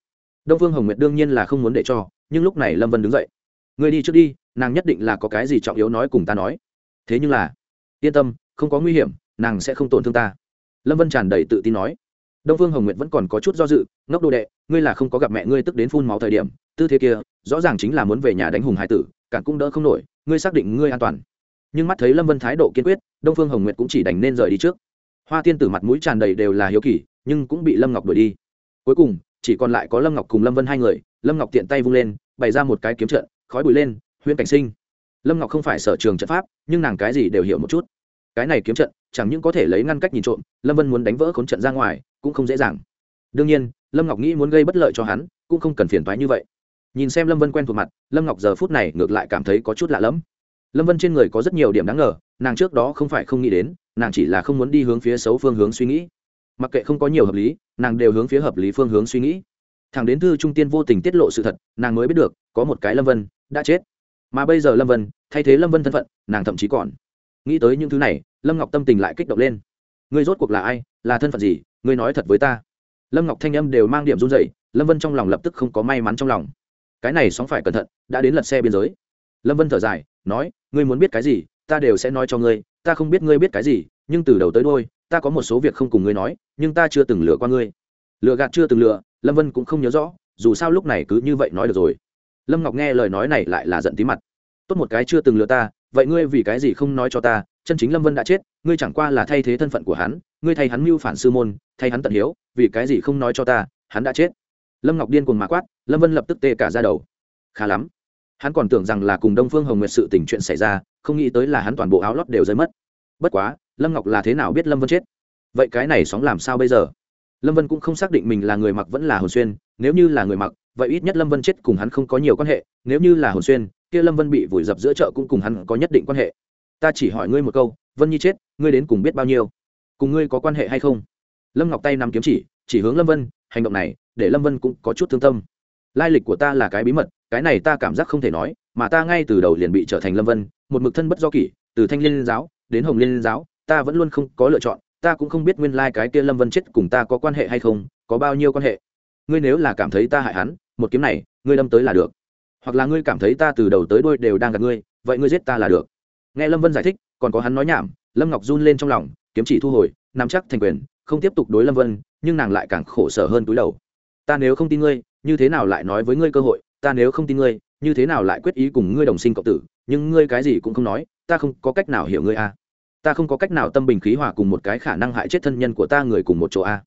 Đông phương hồng nguyệt đương nhiên là không muốn để cho, nhưng lúc này lâm vân đứng dậy. Ngươi đi trước đi, nàng nhất định là có cái gì trọng yếu nói cùng ta nói. Thế nhưng là, yên tâm, không có nguy hiểm, nàng sẽ không tổn thương ta lâm vân tràn đầy tự tin nói. Đông phương hồng nguyệt vẫn còn có chút do dự, ngốc đồ đệ, ngươi là không có gặp mẹ ngươi tức đến phun máu thời điểm, tư thế kia, rõ ràng chính là muốn về nhà đánh hùng hải tử cản cũng đỡ không nổi, ngươi xác định ngươi an toàn. Nhưng mắt thấy lâm vân thái độ kiên quyết, đông phương hồng nguyệt cũng chỉ đành nên rời đi trước. Hoa tiên tử mặt mũi tràn đầy đều là hiếu kỳ, nhưng cũng bị lâm ngọc đuổi đi. Cuối cùng, chỉ còn lại có lâm ngọc cùng lâm vân hai người, lâm ngọc tiện tay vung lên, bày ra một cái kiếm trận, khói bụi lên, huyễn cảnh sinh. Lâm ngọc không phải sở trường trận pháp, nhưng nàng cái gì đều hiểu một chút. Cái này kiếm trận chẳng những có thể lấy ngăn cách nhìn trộm, lâm vân muốn đánh vỡ khốn trận ra ngoài, cũng không dễ dàng. Đương nhiên, lâm ngọc nghĩ muốn gây bất lợi cho hắn, cũng không cần phiền thoái như vậy. Nhìn xem lâm vân quen thuộc mặt, lâm ngọc giờ phút này ngược lại cảm thấy có chút lạ lẫm. Lâm vân trên người có rất nhiều điểm đáng ngờ, nàng trước đó không phải không nghĩ đến, nàng chỉ là không muốn đi hướng phía xấu phương hướng suy nghĩ. Mặc kệ không có nhiều hợp lý, nàng đều hướng phía hợp lý phương hướng suy nghĩ. Thằng đến thư trung tiên vô tình tiết lộ sự thật, nàng mới biết được, có một cái lâm vân đã chết. Mà bây giờ lâm vân, thay thế lâm vân thân phận, nàng thậm chí còn nghĩ tới những thứ này, lâm ngọc tâm tình lại kích động lên. Ngươi rốt cuộc là ai? Là thân phận gì? Ngươi nói thật với ta. Lâm ngọc thanh âm đều mang điểm run dậy lâm vân trong lòng lập tức không có may mắn trong lòng. Cái này sóng phải cẩn thận, đã đến lật xe biên giới. Lâm vân thở dài, nói, ngươi muốn biết cái gì, ta đều sẽ nói cho ngươi, ta không biết ngươi biết cái gì, nhưng từ đầu tới đôi ta có một số việc không cùng ngươi nói, nhưng ta chưa từng lừa qua ngươi. Lừa gạt chưa từng lừa, lâm vân cũng không nhớ rõ, dù sao lúc này cứ như vậy nói được rồi. Lâm ngọc nghe lời nói này lại là giận tí mặt. Tốt một cái chưa từng lừa ta vậy ngươi vì cái gì không nói cho ta, chân chính lâm vân đã chết, ngươi chẳng qua là thay thế thân phận của hắn, ngươi thay hắn mưu phản sư môn, thay hắn tận hiếu, vì cái gì không nói cho ta, hắn đã chết. Lâm ngọc điên cuồng mà quát, lâm vân lập tức tê cả ra đầu. Khá lắm. Hắn còn tưởng rằng là cùng đông phương hồng nguyệt sự tình chuyện xảy ra, không nghĩ tới là hắn toàn bộ áo lót đều rơi mất. Bất quá, lâm ngọc là thế nào biết lâm vân chết? Vậy cái này sóng làm sao bây giờ? Lâm vân cũng không xác định mình là người mặc vẫn là hồn xuyên, nếu như là người mặc, vậy ít nhất lâm vân chết cùng hắn không có nhiều quan hệ, nếu như là hồn xuyên kia lâm vân bị vùi dập giữa chợ cũng cùng hắn có nhất định quan hệ. Ta chỉ hỏi ngươi một câu, vân nhi chết, ngươi đến cùng biết bao nhiêu? Cùng ngươi có quan hệ hay không? Lâm ngọc tay nằm kiếm chỉ chỉ hướng lâm vân, hành động này, để lâm vân cũng có chút thương tâm. Lai lịch của ta là cái bí mật, cái này ta cảm giác không thể nói, mà ta ngay từ đầu liền bị trở thành lâm vân, một mực thân bất do kỷ, từ thanh liên giáo đến hồng liên giáo, ta vẫn luôn không có lựa chọn, ta cũng không biết nguyên lai、like、cái kia lâm vân chết cùng ta có quan hệ hay không, có bao nhiêu quan hệ. Ngươi nếu là cảm thấy ta hại hắn, một kiếm này, ngươi lâm tới là được hoặc là ngươi cảm thấy ta từ đầu tới đuôi đều đang gặp ngươi, vậy ngươi giết ta là được nghe lâm vân giải thích, còn có hắn nói nhảm, lâm ngọc run lên trong lòng, kiếm chỉ thu hồi, nắm chắc thành quyền, không tiếp tục đối lâm vân, nhưng nàng lại càng khổ sở hơn túi đầu ta nếu không tin ngươi, như thế nào lại nói với ngươi cơ hội ta nếu không tin ngươi, như thế nào lại quyết ý cùng ngươi đồng sinh cộng tử nhưng ngươi cái gì cũng không nói, ta không có cách nào hiểu ngươi a à. ta không có cách nào tâm bình khí hòa cùng một cái khả năng hại chết thân nhân của ta người cùng một chỗ a à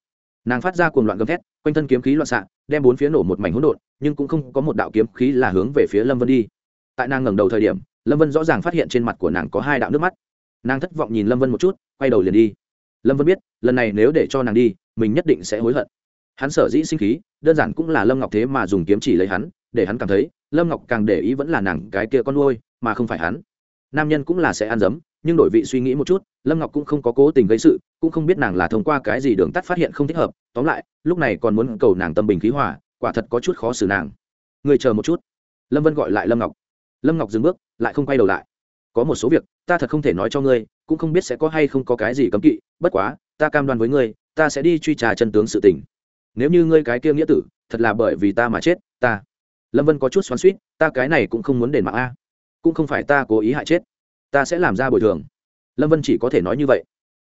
nàng phát ra cuồng loạn gầm thét, quanh thân kiếm khí loạn xạ, đem bốn phía nổ một mảnh hỗn độn, nhưng cũng không có một đạo kiếm khí là hướng về phía lâm vân đi. Tại nàng ngẩng đầu thời điểm, lâm vân rõ ràng phát hiện trên mặt của nàng có hai đạo nước mắt. Nàng thất vọng nhìn lâm vân một chút, quay đầu liền đi. Lâm vân biết, lần này nếu để cho nàng đi, mình nhất định sẽ hối hận. Hắn sở dĩ sinh khí, đơn giản cũng là lâm ngọc thế mà dùng kiếm chỉ lấy hắn, để hắn cảm thấy, lâm ngọc càng để ý vẫn là nàng cái kia con nuôi, mà không phải hắn nam nhân cũng là sẽ ăn dấm, nhưng đổi vị suy nghĩ một chút, lâm ngọc cũng không có cố tình gây sự, cũng không biết nàng là thông qua cái gì đường tắt phát hiện không thích hợp. Tóm lại, lúc này còn muốn cầu nàng tâm bình khí hòa, quả thật có chút khó xử nàng. Người chờ một chút. Lâm vân gọi lại lâm ngọc. Lâm ngọc dừng bước, lại không quay đầu lại. Có một số việc, ta thật không thể nói cho ngươi, cũng không biết sẽ có hay không có cái gì cấm kỵ, bất quá, ta cam đoan với ngươi, ta sẽ đi truy trà chân tướng sự tình. Nếu như ngươi cái kia nghĩa tử, thật là bởi vì ta mà chết, ta. Lâm vân có chút xoắn suýt ta cái này cũng không muốn đền mạng a cũng không phải ta cố ý hại chết, ta sẽ làm ra bồi thường. Lâm vân chỉ có thể nói như vậy.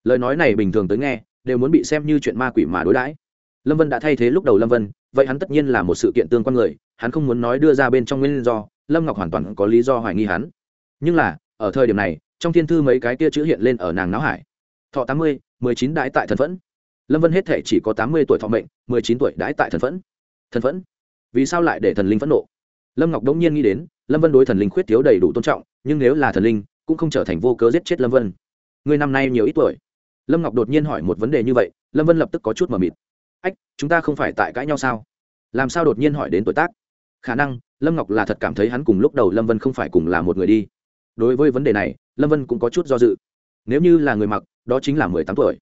Lời nói này bình thường tới nghe, đều muốn bị xem như chuyện ma quỷ mà đối đãi. Lâm vân đã thay thế lúc đầu lâm vân, vậy hắn tất nhiên là một sự kiện tương quan người, hắn không muốn nói đưa ra bên trong nguyên do, lâm ngọc hoàn toàn có lý do hoài nghi hắn. Nhưng là, ở thời điểm này, trong thiên thư mấy cái kia chữ hiện lên ở nàng náo hải. Thọ tám mươi, mười chín đãi tại thần phẫn. Lâm vân hết thể chỉ có tám mươi tuổi thọ mệnh, mười chín tuổi đãi tại thần phẫn. Thần phẫn? Vì sao lại để thần linh phẫn nộ? Lâm ngọc đống nhiên nghĩ đến lâm vân đối thần linh khuyết thiếu đầy đủ tôn trọng, nhưng nếu là thần linh, cũng không trở thành vô cớ giết chết lâm vân. Người năm nay nhiều ít tuổi? Lâm ngọc đột nhiên hỏi một vấn đề như vậy, lâm vân lập tức có chút mờ mịt. Ách, chúng ta không phải tại cãi nhau sao? Làm sao đột nhiên hỏi đến tuổi tác? Khả năng, lâm ngọc là thật cảm thấy hắn cùng lúc đầu lâm vân không phải cùng là một người đi. Đối với vấn đề này, lâm vân cũng có chút do dự. Nếu như là người mặc, đó chính là mười tám tuổi.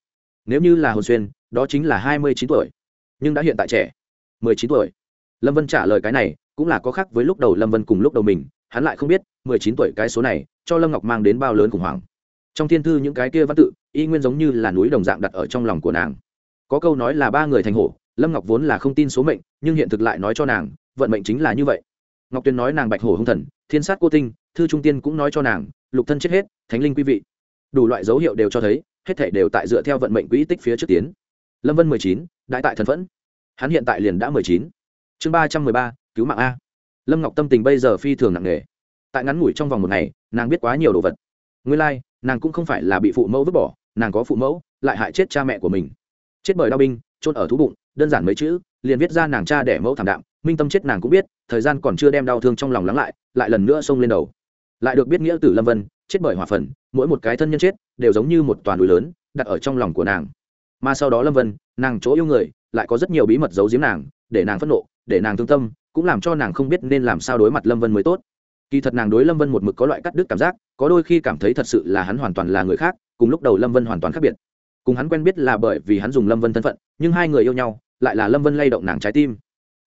Nếu như là hồn xuyên, đó chính là hai mươi chín tuổi. Nhưng đã hiện tại trẻ, mười chín tuổi. Lâm vân trả lời cái này cũng là có khác với lúc đầu lâm vân cùng lúc đầu mình, hắn lại không biết, mười chín tuổi cái số này, cho lâm ngọc mang đến bao lớn khủng hoảng. Trong thiên thư những cái kia văn tự, y nguyên giống như là núi đồng dạng đặt ở trong lòng của nàng. Có câu nói là ba người thành hổ, lâm ngọc vốn là không tin số mệnh, nhưng hiện thực lại nói cho nàng, vận mệnh chính là như vậy. Ngọc tuyên nói nàng bạch hổ hung thần, thiên sát cô tinh, thư trung tiên cũng nói cho nàng, lục thân chết hết, thánh linh quý vị. Đủ loại dấu hiệu đều cho thấy, hết thể đều tại dựa theo vận mệnh quỹ tích phía trước tiến. Lâm vân mười chín, đại tại thần phẫn. Hắn hiện tại liền đã mười chín. Chương ba trăm mười ba cứu mạng a. Lâm ngọc tâm tình bây giờ phi thường nặng nề. Tại ngắn ngủi trong vòng một ngày nàng biết quá nhiều đồ vật. Nguyên lai、like, nàng cũng không phải là bị phụ mẫu vứt bỏ nàng có phụ mẫu lại hại chết cha mẹ của mình. Chết bởi đau binh trôn ở thú bụng đơn giản mấy chữ liền viết ra nàng cha đẻ mẫu thảm đạm. Minh tâm chết nàng cũng biết thời gian còn chưa đem đau thương trong lòng lắng lại lại lần nữa xông lên đầu. Lại được biết nghĩa tử lâm vân chết bởi hòa phần mỗi một cái thân nhân chết đều giống như một toàn núi lớn đặt ở trong lòng của nàng. Mà sau đó lâm vân nàng chỗ yêu người lại có rất nhiều bí mật giấu giếm nàng để nàng phẫn nộ để nàng thương tâm cũng làm cho nàng không biết nên làm sao đối mặt lâm vân mới tốt. Kỳ thật nàng đối lâm vân một mực có loại cắt đứt cảm giác, có đôi khi cảm thấy thật sự là hắn hoàn toàn là người khác, cùng lúc đầu lâm vân hoàn toàn khác biệt. Cùng hắn quen biết là bởi vì hắn dùng lâm vân thân phận, nhưng hai người yêu nhau, lại là lâm vân lay động nàng trái tim.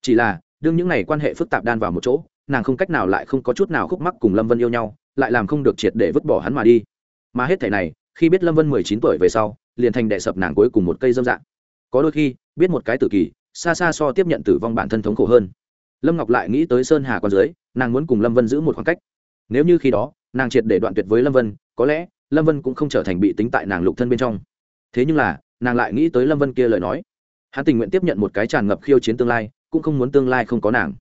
Chỉ là, đương những n à y quan hệ phức tạp đan vào một chỗ, nàng không cách nào lại không có chút nào khúc mắc cùng lâm vân yêu nhau, lại làm không được triệt để vứt bỏ hắn mà đi. Mà hết thẻ này, khi biết lâm vân mười chín tuổi về sau, liền thành đệ sập nàng cuối cùng một cây dâm dạng. Có đôi khi, biết một cái tử kỳ, xa xa so tiếp nhận tử vong bản thân thống khổ hơn lâm ngọc lại nghĩ tới sơn hà quan dưới nàng muốn cùng lâm vân giữ một khoảng cách. Nếu như khi đó, nàng triệt để đoạn tuyệt với lâm vân, có lẽ lâm vân cũng không trở thành bị tính tại nàng lục thân bên trong. Thế nhưng là, nàng lại nghĩ tới lâm vân kia lời nói. Hắn tình nguyện tiếp nhận một cái tràn ngập khiêu chiến tương lai, cũng không muốn tương lai không có nàng.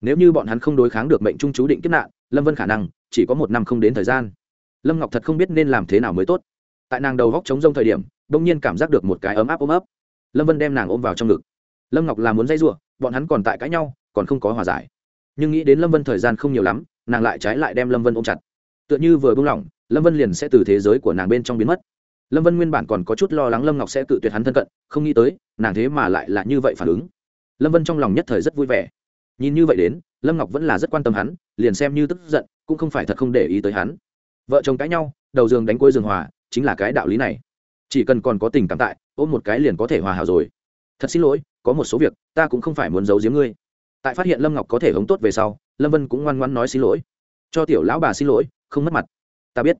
Nếu như bọn hắn không đối kháng được mệnh trung chú định kiếp nạn, lâm vân khả năng chỉ có một năm không đến thời gian. Lâm ngọc thật không biết nên làm thế nào mới tốt. Tại nàng đầu góc chống rông thời điểm đ ỗ n g nhiên cảm giác được một cái ấm áp ôm ấp. Lâm vân đem nàng ôm vào trong ngực. Lâm ngọc là muốn dây r u ộ bọn hắn còn tại cãi nhau còn không có hòa giải. Nhưng nghĩ đến lâm vân thời gian không nhiều lắm, nàng lại trái lại đem lâm vân ôm chặt. Tựa như vừa buông lỏng, lâm vân liền sẽ từ thế giới của nàng bên trong biến mất. Lâm vân nguyên bản còn có chút lo lắng lâm ngọc sẽ cự tuyệt hắn thân cận, không nghĩ tới, nàng thế mà lại là như vậy phản ứng. Lâm vân trong lòng nhất thời rất vui vẻ. Nhìn như vậy đến, lâm ngọc vẫn là rất quan tâm hắn, liền xem như tức giận, cũng không phải thật không để ý tới hắn. Vợ chồng cãi nhau, đầu giường đánh quôi giường hòa, chính là cái đạo lý này. Chỉ cần còn có tình cảm tại, ôm một cái liền có thể hòa hảo rồi. Thật xin lỗi, có một số việc, ta cũng không phải muốn giấu giếm ngươi tại phát hiện lâm ngọc có thể hống tốt về sau, lâm vân cũng ngoan ngoan nói xin lỗi. Cho tiểu lão bà xin lỗi, không mất mặt. Ta biết.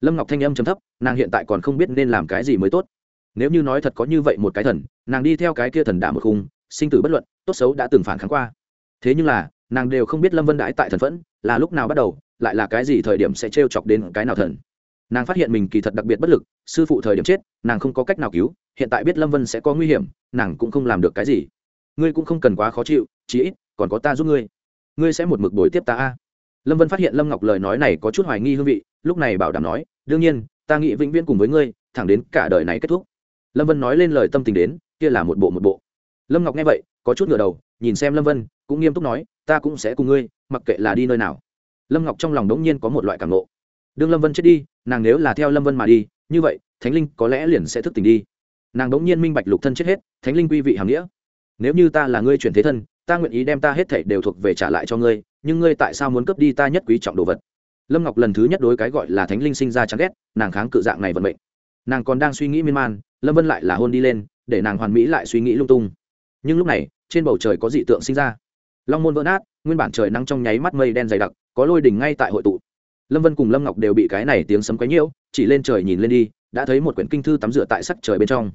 Lâm ngọc thanh âm chấm thấp, nàng hiện tại còn không biết nên làm cái gì mới tốt. Nếu như nói thật có như vậy một cái thần, nàng đi theo cái kia thần đả một khung, sinh tử bất luận, tốt xấu đã từng phản kháng qua. Thế nhưng là, nàng đều không biết lâm vân đãi tại thần phẫn, là lúc nào bắt đầu, lại là cái gì thời điểm sẽ t r e o chọc đến cái nào thần. Nàng phát hiện mình kỳ thật đặc biệt bất lực, sư phụ thời điểm chết, nàng không có cách nào cứu, hiện tại biết lâm vân sẽ có nguy hiểm, nàng cũng không làm được cái gì. Ngươi cũng không cần quá khó chịu, chí ít còn có ta giúp ngươi. Ngươi sẽ một mực bồi tiếp ta a. Lâm vân phát hiện lâm ngọc lời nói này có chút hoài nghi hương vị, lúc này bảo đảm nói, đương nhiên, ta nghĩ vĩnh viễn cùng với ngươi, thẳng đến cả đời này kết thúc. Lâm vân nói lên lời tâm tình đến, kia là một bộ một bộ. Lâm ngọc nghe vậy, có chút ngửa đầu, nhìn xem lâm vân, cũng nghiêm túc nói, ta cũng sẽ cùng ngươi, mặc kệ là đi nơi nào. Lâm ngọc trong lòng đống nhiên có một loại cảm nộ đương lâm vân chết đi, nàng nếu là theo lâm vân mà đi, như vậy, thánh linh có lẽ liền sẽ thức tỉnh đi. Nàng đống nhiên minh bạch lục thân chết hết, thánh linh quy vị hàm nghĩa. Nếu như ta là ngươi chuyển thế thân ta nguyện ý đem ta hết thảy đều thuộc về trả lại cho ngươi, nhưng ngươi tại sao muốn cướp đi ta nhất quý trọng đồ vật? Lâm ngọc lần thứ nhất đối cái gọi là thánh linh sinh ra chán ghét, nàng kháng cự dạng này vận mệnh. Nàng còn đang suy nghĩ miên man, lâm vân lại là hôn đi lên, để nàng hoàn mỹ lại suy nghĩ lung tung. Nhưng lúc này, trên bầu trời có dị tượng sinh ra. Long môn vỡ nát, nguyên bản trời nắng trong nháy mắt mây đen dày đặc, có lôi đỉnh ngay tại hội tụ. Lâm vân cùng lâm ngọc đều bị cái này tiếng sấm quấy nhiễu, chỉ lên trời nhìn lên đi, đã thấy một quyển kinh thư tắm rửa tại sắc trời bên trong.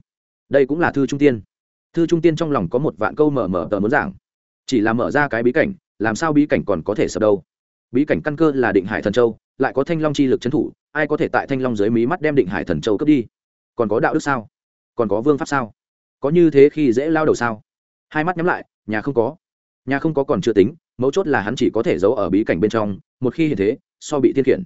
Đây cũng là thư trung tiên. Thư trung tiên trong lòng có một vạn câu mở mở tờ muốn giảng chỉ là mở ra cái bí cảnh, làm sao bí cảnh còn có thể sập đâu? Bí cảnh căn cơ là định hải thần châu, lại có thanh long chi lực trấn thủ, ai có thể tại thanh long dưới mí mắt đem định hải thần châu cướp đi? Còn có đạo đức sao? Còn có vương pháp sao? Có như thế khi dễ lao đầu sao? Hai mắt nhắm lại, nhà không có. Nhà không có còn chưa tính, mấu chốt là hắn chỉ có thể giấu ở bí cảnh bên trong, một khi hiện thế, so bị thiên khiển.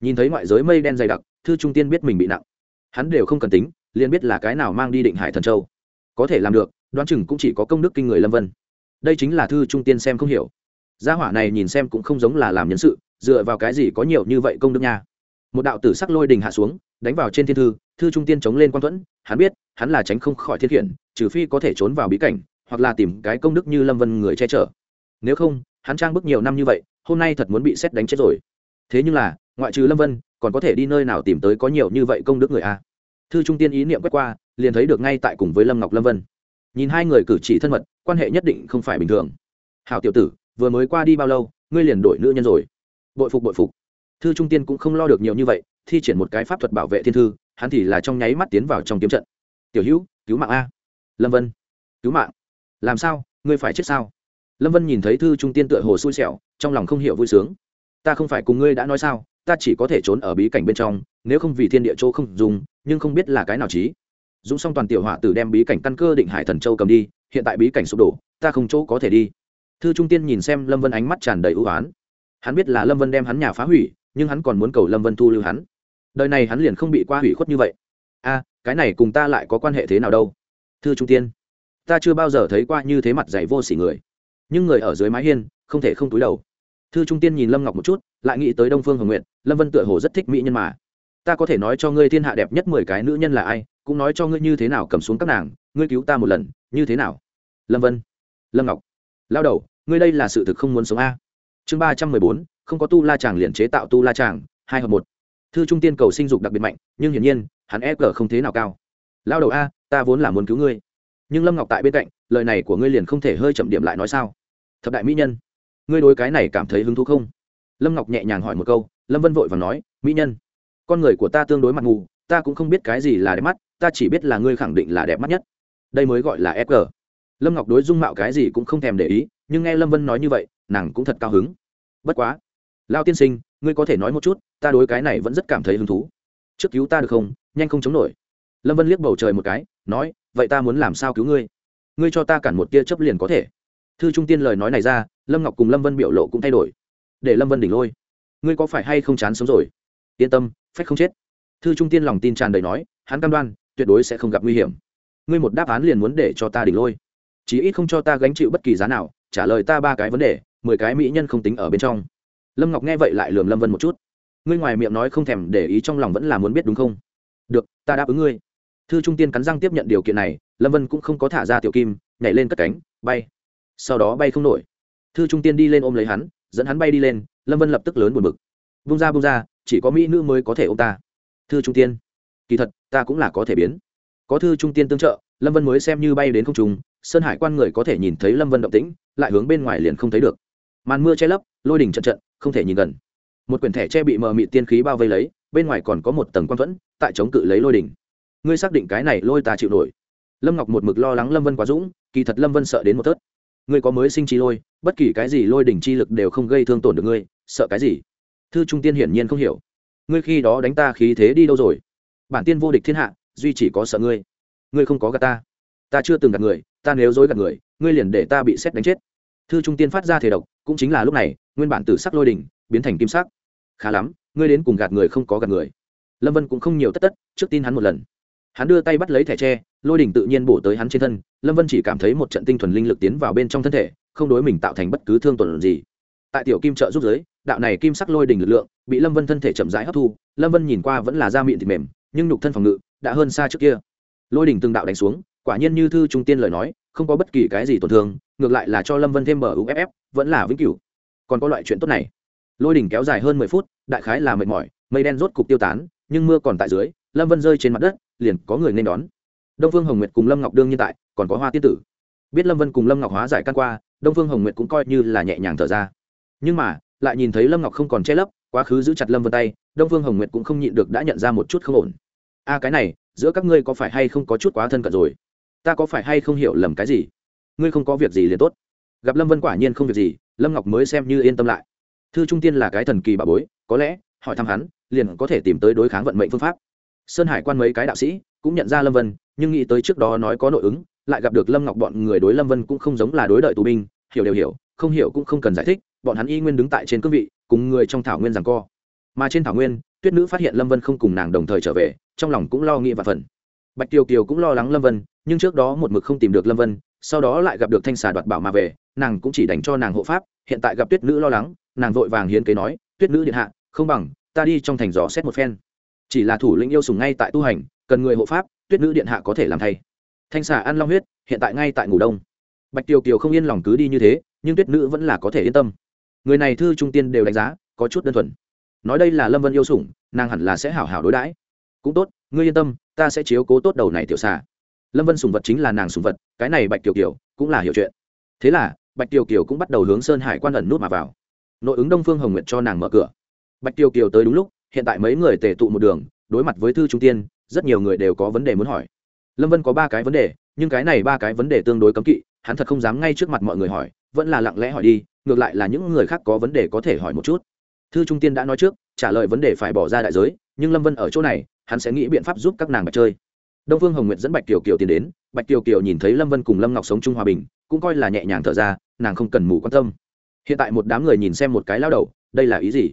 Nhìn thấy ngoại giới mây đen dày đặc, thư trung tiên biết mình bị nặng. Hắn đều không cần tính, liền biết là cái nào mang đi định hải thần châu. Có thể làm được, đoán chừng cũng chỉ có công đức kinh người lâm vân đây chính là thư trung tiên xem không hiểu. Gia hỏa này nhìn xem cũng không giống là làm nhân sự, dựa vào cái gì có nhiều như vậy công đức nha. Một đạo tử sắc lôi đình hạ xuống, đánh vào trên thiên thư thư trung tiên chống lên quan thuẫn hắn biết, hắn là tránh không khỏi thiên khiển, trừ phi có thể trốn vào bí cảnh, hoặc là tìm cái công đức như lâm vân người che chở. Nếu không, hắn trang bức nhiều năm như vậy, hôm nay thật muốn bị xét đánh chết rồi. Thế nhưng là, ngoại trừ lâm vân, còn có thể đi nơi nào tìm tới có nhiều như vậy công đức người a? Thư trung tiên ý niệm quét qua, liền thấy được ngay tại cùng với lâm ngọc lâm vân nhìn hai người cử chỉ thân mật, quan hệ nhất định không phải bình thường. Hảo tiểu tử, vừa mới qua đi bao lâu, ngươi liền đổi nữ nhân rồi. Bội phục bội phục. Thư trung tiên cũng không lo được nhiều như vậy, thi triển một cái pháp thuật bảo vệ thiên thư, hắn thì là trong nháy mắt tiến vào trong kiếm trận. Tiểu hữu, cứu mạng a. Lâm vân. Cứu mạng. Làm sao? Ngươi phải chết sao? Lâm vân nhìn thấy thư trung tiên tựa hồ xui xẻo, trong lòng không hiểu vui sướng. Ta không phải cùng ngươi đã nói sao, ta chỉ có thể trốn ở bí cảnh bên trong, nếu không vì thiên địa châu không dùng, nhưng không biết là cái nào trí dũng xong toàn tiểu họa tử đem bí cảnh căn cơ định hải thần châu cầm đi, hiện tại bí cảnh sụp đổ, ta không chỗ có thể đi. Thư trung tiên nhìn xem lâm vân ánh mắt tràn đầy ưu á hắn biết là lâm vân đem hắn nhà phá hủy, nhưng hắn còn muốn cầu lâm vân thu lưu hắn. Đời này hắn liền không bị qua hủy khuất như vậy. A, cái này cùng ta lại có quan hệ thế nào đâu? Thư trung tiên, ta chưa bao giờ thấy qua như thế mặt dày vô s ỉ người. Nhưng người ở dưới mái hiên, không thể không túi đầu. Thư trung tiên nhìn lâm ngọc một chút, lại nghĩ tới đông phương hồng nguyện lâm vân tựa hồ rất thích mỹ nhân mà ta có thể nói cho ngươi thiên hạ đẹp nhất mười cái nữ nhân là ai, cũng nói cho ngươi như thế nào cầm xuống các nàng, ngươi cứu ta một lần, như thế nào? Lâm vân, lâm ngọc, lao đầu, ngươi đây là sự thực không muốn sống a. Chương ba trăm mười bốn, không có tu la chàng liền chế tạo tu la chàng, hai hợp một. Thư trung tiên cầu sinh dục đặc biệt mạnh, nhưng hiển nhiên, hắn e g không thế nào cao. Lao đầu a, ta vốn là muốn cứu ngươi. Nhưng lâm ngọc tại bên cạnh, lời này của ngươi liền không thể hơi chậm điểm lại nói sao? Thập đại mỹ nhân, ngươi đối cái này cảm thấy hứng thú không? Lâm ngọc nhẹ nhàng hỏi một câu, lâm vân vội và nói, mỹ nhân con người của ta tương đối mặt mù, ta cũng không biết cái gì là đẹp mắt, ta chỉ biết là ngươi khẳng định là đẹp mắt nhất. Đây mới gọi là fg lâm ngọc đối dung mạo cái gì cũng không thèm để ý, nhưng nghe lâm vân nói như vậy, nàng cũng thật cao hứng. Bất quá, lao tiên sinh, ngươi có thể nói một chút, ta đối cái này vẫn rất cảm thấy hứng thú. Trước cứu ta được không, nhanh không chống nổi. Lâm vân liếc bầu trời một cái, nói, vậy ta muốn làm sao cứu ngươi? Ngươi cho ta cản một tia chấp liền có thể. Thư trung tiên lời nói này ra, lâm ngọc cùng lâm vân biểu lộ cũng thay đổi. Để lâm vân đỉnh lôi. Ngươi có phải hay không chán sống rồi? Yên tâm, phách không chết. Thư trung tiên lòng tin tràn đầy nói, hắn cam đoan, tuyệt đối sẽ không gặp nguy hiểm. Ngươi một đáp án liền muốn để cho ta đỉnh lôi. Chí ít không cho ta gánh chịu bất kỳ giá nào, trả lời ta ba cái vấn đề, mười cái mỹ nhân không tính ở bên trong. Lâm ngọc nghe vậy lại lườm lâm vân một chút. Ngươi ngoài miệng nói không thèm để ý trong lòng vẫn là muốn biết đúng không? Được, ta đáp ứng ngươi. Thư trung tiên cắn răng tiếp nhận điều kiện này, lâm vân cũng không có thả ra tiểu kim, nhảy lên cất cánh, bay. Sau đó bay không nổi. Thư trung tiên đi lên ôm lấy hắn, dẫn hắn bay đi lên, lâm vân lập tức lớn buồn bực. Bung ra bung ra chỉ có mỹ nữ mới có thể ôm ta. Thư trung tiên, kỳ thật, ta cũng là có thể biến. Có thư trung tiên tương trợ, lâm vân mới xem như bay đến không trung, sơn hải quan người có thể nhìn thấy lâm vân động tĩnh, lại hướng bên ngoài liền không thấy được. Màn mưa che lấp, lôi đỉnh trận trận, không thể nhìn gần. Một quyển thẻ che bị mờ mịt tiên khí bao vây lấy, bên ngoài còn có một tầng quan thuẫn, tại chống cự lấy lôi đỉnh. Ngươi xác định cái này lôi ta chịu nổi. Lâm ngọc một mực lo lắng lâm vân quá dũng, kỳ thật lâm vân sợ đến một tớt. Ngươi có mới sinh chi lôi, bất kỳ cái gì lôi đỉnh chi lực đều không gây thương tổn được ngươi, sợ cái gì? Thư trung tiên hiển nhiên không hiểu. Ngươi khi đó đánh ta khí thế đi đâu rồi? Bản tiên vô địch thiên hạ, duy chỉ có sợ ngươi. Ngươi không có gạt ta. Ta chưa từng gạt người, ta nếu dối gạt người, ngươi liền để ta bị xét đánh chết. Thư trung tiên phát ra thể độc, cũng chính là lúc này, nguyên bản tử sắc lôi đỉnh, biến thành kim sắc. Khá lắm, ngươi đến cùng gạt người không có gạt người. Lâm vân cũng không nhiều tất tất, trước tin hắn một lần. Hắn đưa tay bắt lấy thẻ tre, lôi đỉnh tự nhiên bổ tới hắn trên thân. Lâm vân chỉ cảm thấy một trận tinh thuần linh lực tiến vào bên trong thân thể, không đối mình tạo thành bất cứ thương tuần gì tại tiểu kim trợ giúp giới, đạo này kim sắc lôi đỉnh lực lượng, bị lâm vân thân thể chậm rãi hấp thu, lâm vân nhìn qua vẫn là da miệng thịt mềm, nhưng nhục thân phòng ngự đã hơn xa trước kia. Lôi đỉnh từng đạo đánh xuống, quả nhiên như thư trung tiên lời nói, không có bất kỳ cái gì tổn thương, ngược lại là cho lâm vân thêm bờ uff vẫn là vĩnh cửu. Còn có loại chuyện tốt này. Lôi đỉnh kéo dài hơn mười phút, đại khái là mệt mỏi, mây đen rốt cục tiêu tán, nhưng mưa còn tại dưới, lâm vân rơi trên mặt đất, liền có người nên đón. Đông phương hồng nguyệt cùng lâm ngọc đương nhiên tại, còn có hoa tiên tử. Biết lâm vân cùng lâm ngọc hóa giải căn qua, đông phương hồng nguyệt cũng coi như là nhẹ nhàng thở ra nhưng mà, lại nhìn thấy lâm ngọc không còn che lấp, quá khứ giữ chặt lâm vân tay, đông phương hồng nguyệt cũng không nhịn được đã nhận ra một chút không ổn. A cái này, giữa các ngươi có phải hay không có chút quá thân cận rồi? Ta có phải hay không hiểu lầm cái gì? Ngươi không có việc gì liền tốt. Gặp lâm vân quả nhiên không việc gì, lâm ngọc mới xem như yên tâm lại. Thư trung tiên là cái thần kỳ bà bối, có lẽ, hỏi thăm hắn, liền có thể tìm tới đối kháng vận mệnh phương pháp. Sơn hải quan mấy cái đạo sĩ cũng nhận ra lâm vân, nhưng nghĩ tới trước đó nói có nội ứng, lại gặp được lâm ngọc bọn người đối lâm vân cũng không giống là đối đợi tù binh, hiểu đều hiểu, không hiểu cũng không cần giải thích bọn hắn y nguyên đứng tại trên cương vị, cùng người trong thảo nguyên rằng co. Mà trên thảo nguyên, tuyết nữ phát hiện lâm vân không cùng nàng đồng thời trở về, trong lòng cũng lo nghĩ và phần. Bạch tiêu kiều cũng lo lắng lâm vân, nhưng trước đó một mực không tìm được lâm vân, sau đó lại gặp được thanh xà đoạt bảo mà về, nàng cũng chỉ dành cho nàng hộ pháp, hiện tại gặp tuyết nữ lo lắng, nàng vội vàng hiến kế nói, tuyết nữ điện hạ, không bằng, ta đi trong thành gió xét một phen. Chỉ là thủ lĩnh yêu sùng ngay tại tu hành, cần người hộ pháp, tuyết nữ điện hạ có thể làm thay. Thanh xà ăn long huyết, hiện tại ngay tại ngủ đông. Bạch tiêu kiều không yên lòng cứ đi như thế, nhưng tuyết nữ vẫn là có thể yên tâm người này thư trung tiên đều đánh giá, có chút đơn thuần. Nói đây là lâm vân yêu sủng, nàng hẳn là sẽ hảo hảo đối đãi. Cũng tốt, ngươi yên tâm, ta sẽ chiếu cố tốt đầu này tiểu xà. Lâm vân sùng vật chính là nàng sùng vật, cái này bạch kiều kiều cũng là hiểu chuyện. Thế là, bạch kiều kiều cũng bắt đầu hướng sơn hải quan ẩn nút mà vào. Nội ứng đông phương hồng nguyện cho nàng mở cửa. Bạch kiều kiều tới đúng lúc, hiện tại mấy người tề tụ một đường, đối mặt với thư trung tiên, rất nhiều người đều có vấn đề muốn hỏi. Lâm vân có ba cái vấn đề, nhưng cái này ba cái vấn đề tương đối cấm kỵ, hắn thật không dám ngay trước mặt mọi người hỏi, vẫn là lặng lẽ hỏi đi ngược lại là những người khác có vấn đề có thể hỏi một chút. Thư trung tiên đã nói trước, trả lời vấn đề phải bỏ ra đại giới, nhưng lâm vân ở chỗ này, hắn sẽ nghĩ biện pháp giúp các nàng bạch chơi. Đông phương hồng nguyệt dẫn bạch kiều kiều tiến đến, bạch kiều kiều nhìn thấy lâm vân cùng lâm ngọc sống chung hòa bình, cũng coi là nhẹ nhàng thở ra, nàng không cần mù quan tâm. Hiện tại một đám người nhìn xem một cái lao đầu, đây là ý gì?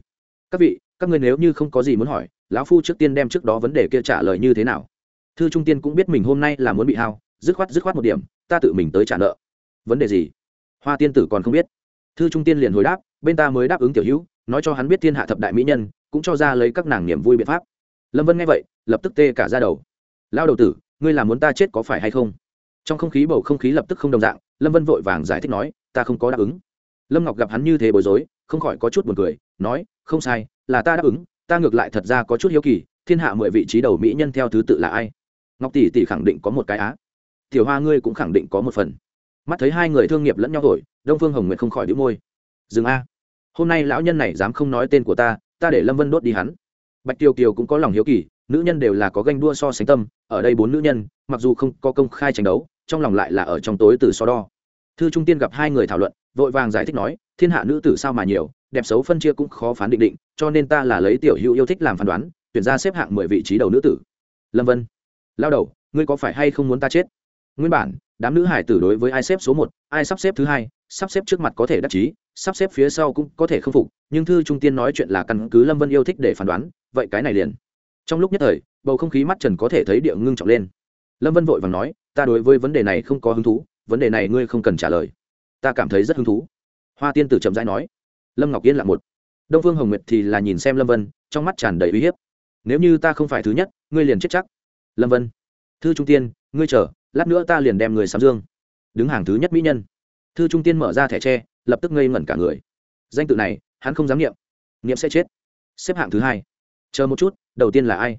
Các vị, các người nếu như không có gì muốn hỏi, lão phu trước tiên đem trước đó vấn đề kia trả lời như thế nào? Thư trung tiên cũng biết mình hôm nay là muốn bị hao, dứt khoát dứt khoát một điểm, ta tự mình tới trả nợ. Vấn đề gì? Hoa tiên tử còn không biết thư trung tiên liền hồi đáp, bên ta mới đáp ứng tiểu hữu, nói cho hắn biết thiên hạ thập đại mỹ nhân, cũng cho ra lấy các nàng niềm vui biện pháp. Lâm vân nghe vậy, lập tức tê cả ra đầu. Lao đầu tử, ngươi làm muốn ta chết có phải hay không? Trong không khí bầu không khí lập tức không đồng dạng, lâm vân vội vàng giải thích nói, ta không có đáp ứng. Lâm ngọc gặp hắn như thế bối rối, không khỏi có chút buồn cười, nói, không sai, là ta đáp ứng, ta ngược lại thật ra có chút hiếu kỳ, thiên hạ mười vị trí đầu mỹ nhân theo thứ tự là ai? Ngọc tỷ tỷ khẳng định có một cái á. Tiểu hoa ngươi cũng khẳng định có một phần. Mắt thấy hai người thương nghiệp lẫn nhau thổi đông phương hồng nguyệt không khỏi đĩu môi. Dừng a. Hôm nay lão nhân này dám không nói tên của ta ta để lâm vân đốt đi hắn. Bạch tiêu kiều cũng có lòng hiếu kỳ, nữ nhân đều là có ganh đua so sánh tâm, ở đây bốn nữ nhân, mặc dù không có công khai tranh đấu, trong lòng lại là ở trong tối từ so đo. Thư trung tiên gặp hai người thảo luận, vội vàng giải thích nói, thiên hạ nữ tử sao mà nhiều, đẹp xấu phân chia cũng khó phán định định, cho nên ta là lấy tiểu hữu yêu thích làm phán đoán, tuyển ra xếp hạng mười vị trí đầu nữ tử. Lâm vân lao đầu, ngươi có phải hay không muốn ta chết? Nguyên bản, đám nữ hải tử đối với ai xếp số một, ai sắp xếp thứ hai sắp xếp trước mặt có thể đắc chí, sắp xếp phía sau cũng có thể không phục, nhưng thư trung tiên nói chuyện là căn cứ lâm vân yêu thích để phán đoán, vậy cái này liền. Trong lúc nhất thời, bầu không khí mắt trần có thể thấy địa ngưng trọng lên. Lâm vân vội vàng nói, ta đối với vấn đề này không có hứng thú, vấn đề này ngươi không cần trả lời. Ta cảm thấy rất hứng thú. Hoa tiên tử chậm rãi nói. Lâm ngọc yên là một. Đông phương hồng nguyệt thì là nhìn xem lâm vân, trong mắt tràn đầy uy hiếp. Nếu như ta không phải thứ nhất, ngươi liền chết chắc. Lâm vân. Thư trung tiên, ngươi chờ, lát nữa ta liền đem người sám dương. Đứng hàng thứ nhất mỹ nhân thư trung tiên mở ra thẻ tre, lập tức ngây ngẩn cả người. Danh tự này, hắn không dám nghiệm. Nghiệm sẽ chết. Xếp hạng thứ hai. Chờ một chút, đầu tiên là ai?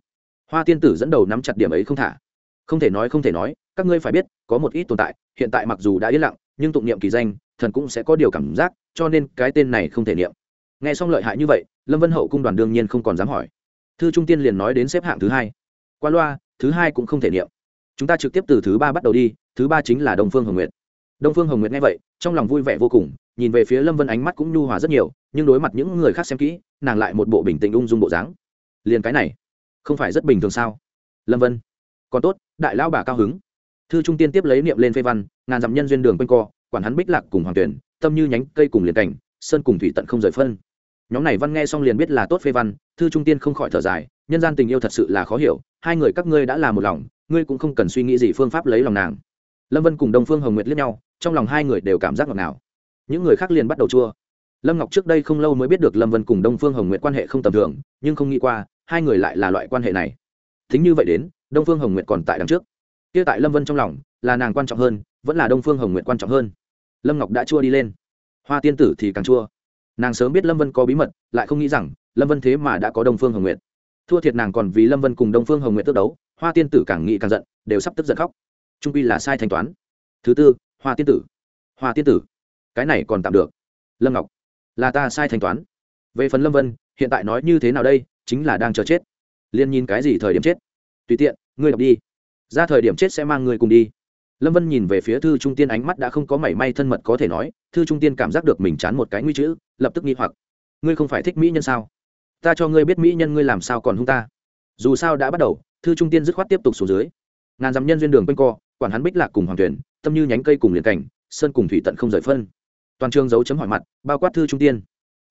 Hoa tiên tử dẫn đầu nắm chặt điểm ấy không thả. Không thể nói, không thể nói, các ngươi phải biết, có một ít tồn tại, hiện tại mặc dù đã yên lặng, nhưng tụng niệm kỳ danh, thần cũng sẽ có điều cảm giác, cho nên cái tên này không thể niệm. Nghe xong lợi hại như vậy, lâm vân hậu cung đoàn đương nhiên không còn dám hỏi. Thư trung tiên liền nói đến xếp hạng thứ hai. Qua loa, thứ hai cũng không thể niệm. Chúng ta trực tiếp từ thứ ba bắt đầu đi, thứ ba chính là đông phương hồng nguyệt đông phương hồng nguyệt nghe vậy, trong lòng vui vẻ vô cùng, nhìn về phía lâm vân ánh mắt cũng nhu hòa rất nhiều, nhưng đối mặt những người khác xem kỹ, nàng lại một bộ bình tĩnh ung dung bộ dáng. Liền cái này, không phải rất bình thường sao? Lâm vân, còn tốt, đại lao bà cao hứng. Thư trung tiên tiếp lấy niệm lên phê văn, ngàn dặm nhân duyên đường quanh co, quản hắn bích lạc cùng hoàng tuyển, tâm như nhánh cây cùng liền cảnh, sơn cùng thủy tận không rời phân. Nhóm này văn nghe xong liền biết là tốt phê văn, thư trung tiên không khỏi thở dài, nhân gian tình yêu thật sự là khó hiểu, hai người các ngươi đã là một lòng, ngươi cũng không cần suy nghĩ gì phương pháp lấy lòng nàng lâm vân cùng đông phương hồng nguyệt liếc nhau, trong lòng hai người đều cảm giác ngọt ngào. Những người khác liền bắt đầu chua. Lâm ngọc trước đây không lâu mới biết được lâm vân cùng đông phương hồng nguyệt quan hệ không tầm thường, nhưng không nghĩ qua, hai người lại là loại quan hệ này. Thính như vậy đến, đông phương hồng nguyệt còn tại đằng trước. Kia tại lâm vân trong lòng, là nàng quan trọng hơn, vẫn là đông phương hồng nguyệt quan trọng hơn. Lâm ngọc đã chua đi lên. Hoa tiên tử thì càng chua. Nàng sớm biết lâm vân có bí mật, lại không nghĩ rằng, lâm vân thế mà đã có đông phương hồng nguyệt. Thua thiệt nàng còn vì lâm vân cùng đông phương hồng nguyệt tước đấu, hoa tiên tử càng nghĩ càng giận, đều sắp tức giận khóc trung quy là sai thanh toán. Thứ tư, hoa tiên tử. Hoa tiên tử, cái này còn tạm được. Lâm ngọc, là ta sai thanh toán. Về phần lâm vân, hiện tại nói như thế nào đây, chính là đang chờ chết. Liên nhìn cái gì thời điểm chết? Tùy tiện, ngươi đọc đi. Ra thời điểm chết sẽ mang ngươi cùng đi. Lâm vân nhìn về phía thư trung tiên, ánh mắt đã không có mảy may thân mật có thể nói, thư trung tiên cảm giác được mình chán một cái nguy chữ, lập tức nghi hoặc. Ngươi không phải thích mỹ nhân sao? Ta cho ngươi biết mỹ nhân ngươi làm sao còn hung ta. Dù sao đã bắt đầu, thư trung tiên dứt khoát tiếp tục xuống dưới. Ngàn dặm nhân duyên đường quanh co quản hắn bích lạc cùng hoàng tuyển tâm như nhánh cây cùng liền cảnh sơn cùng thủy tận không rời phân. Toàn trường dấu chấm hỏi mặt bao quát thư trung tiên.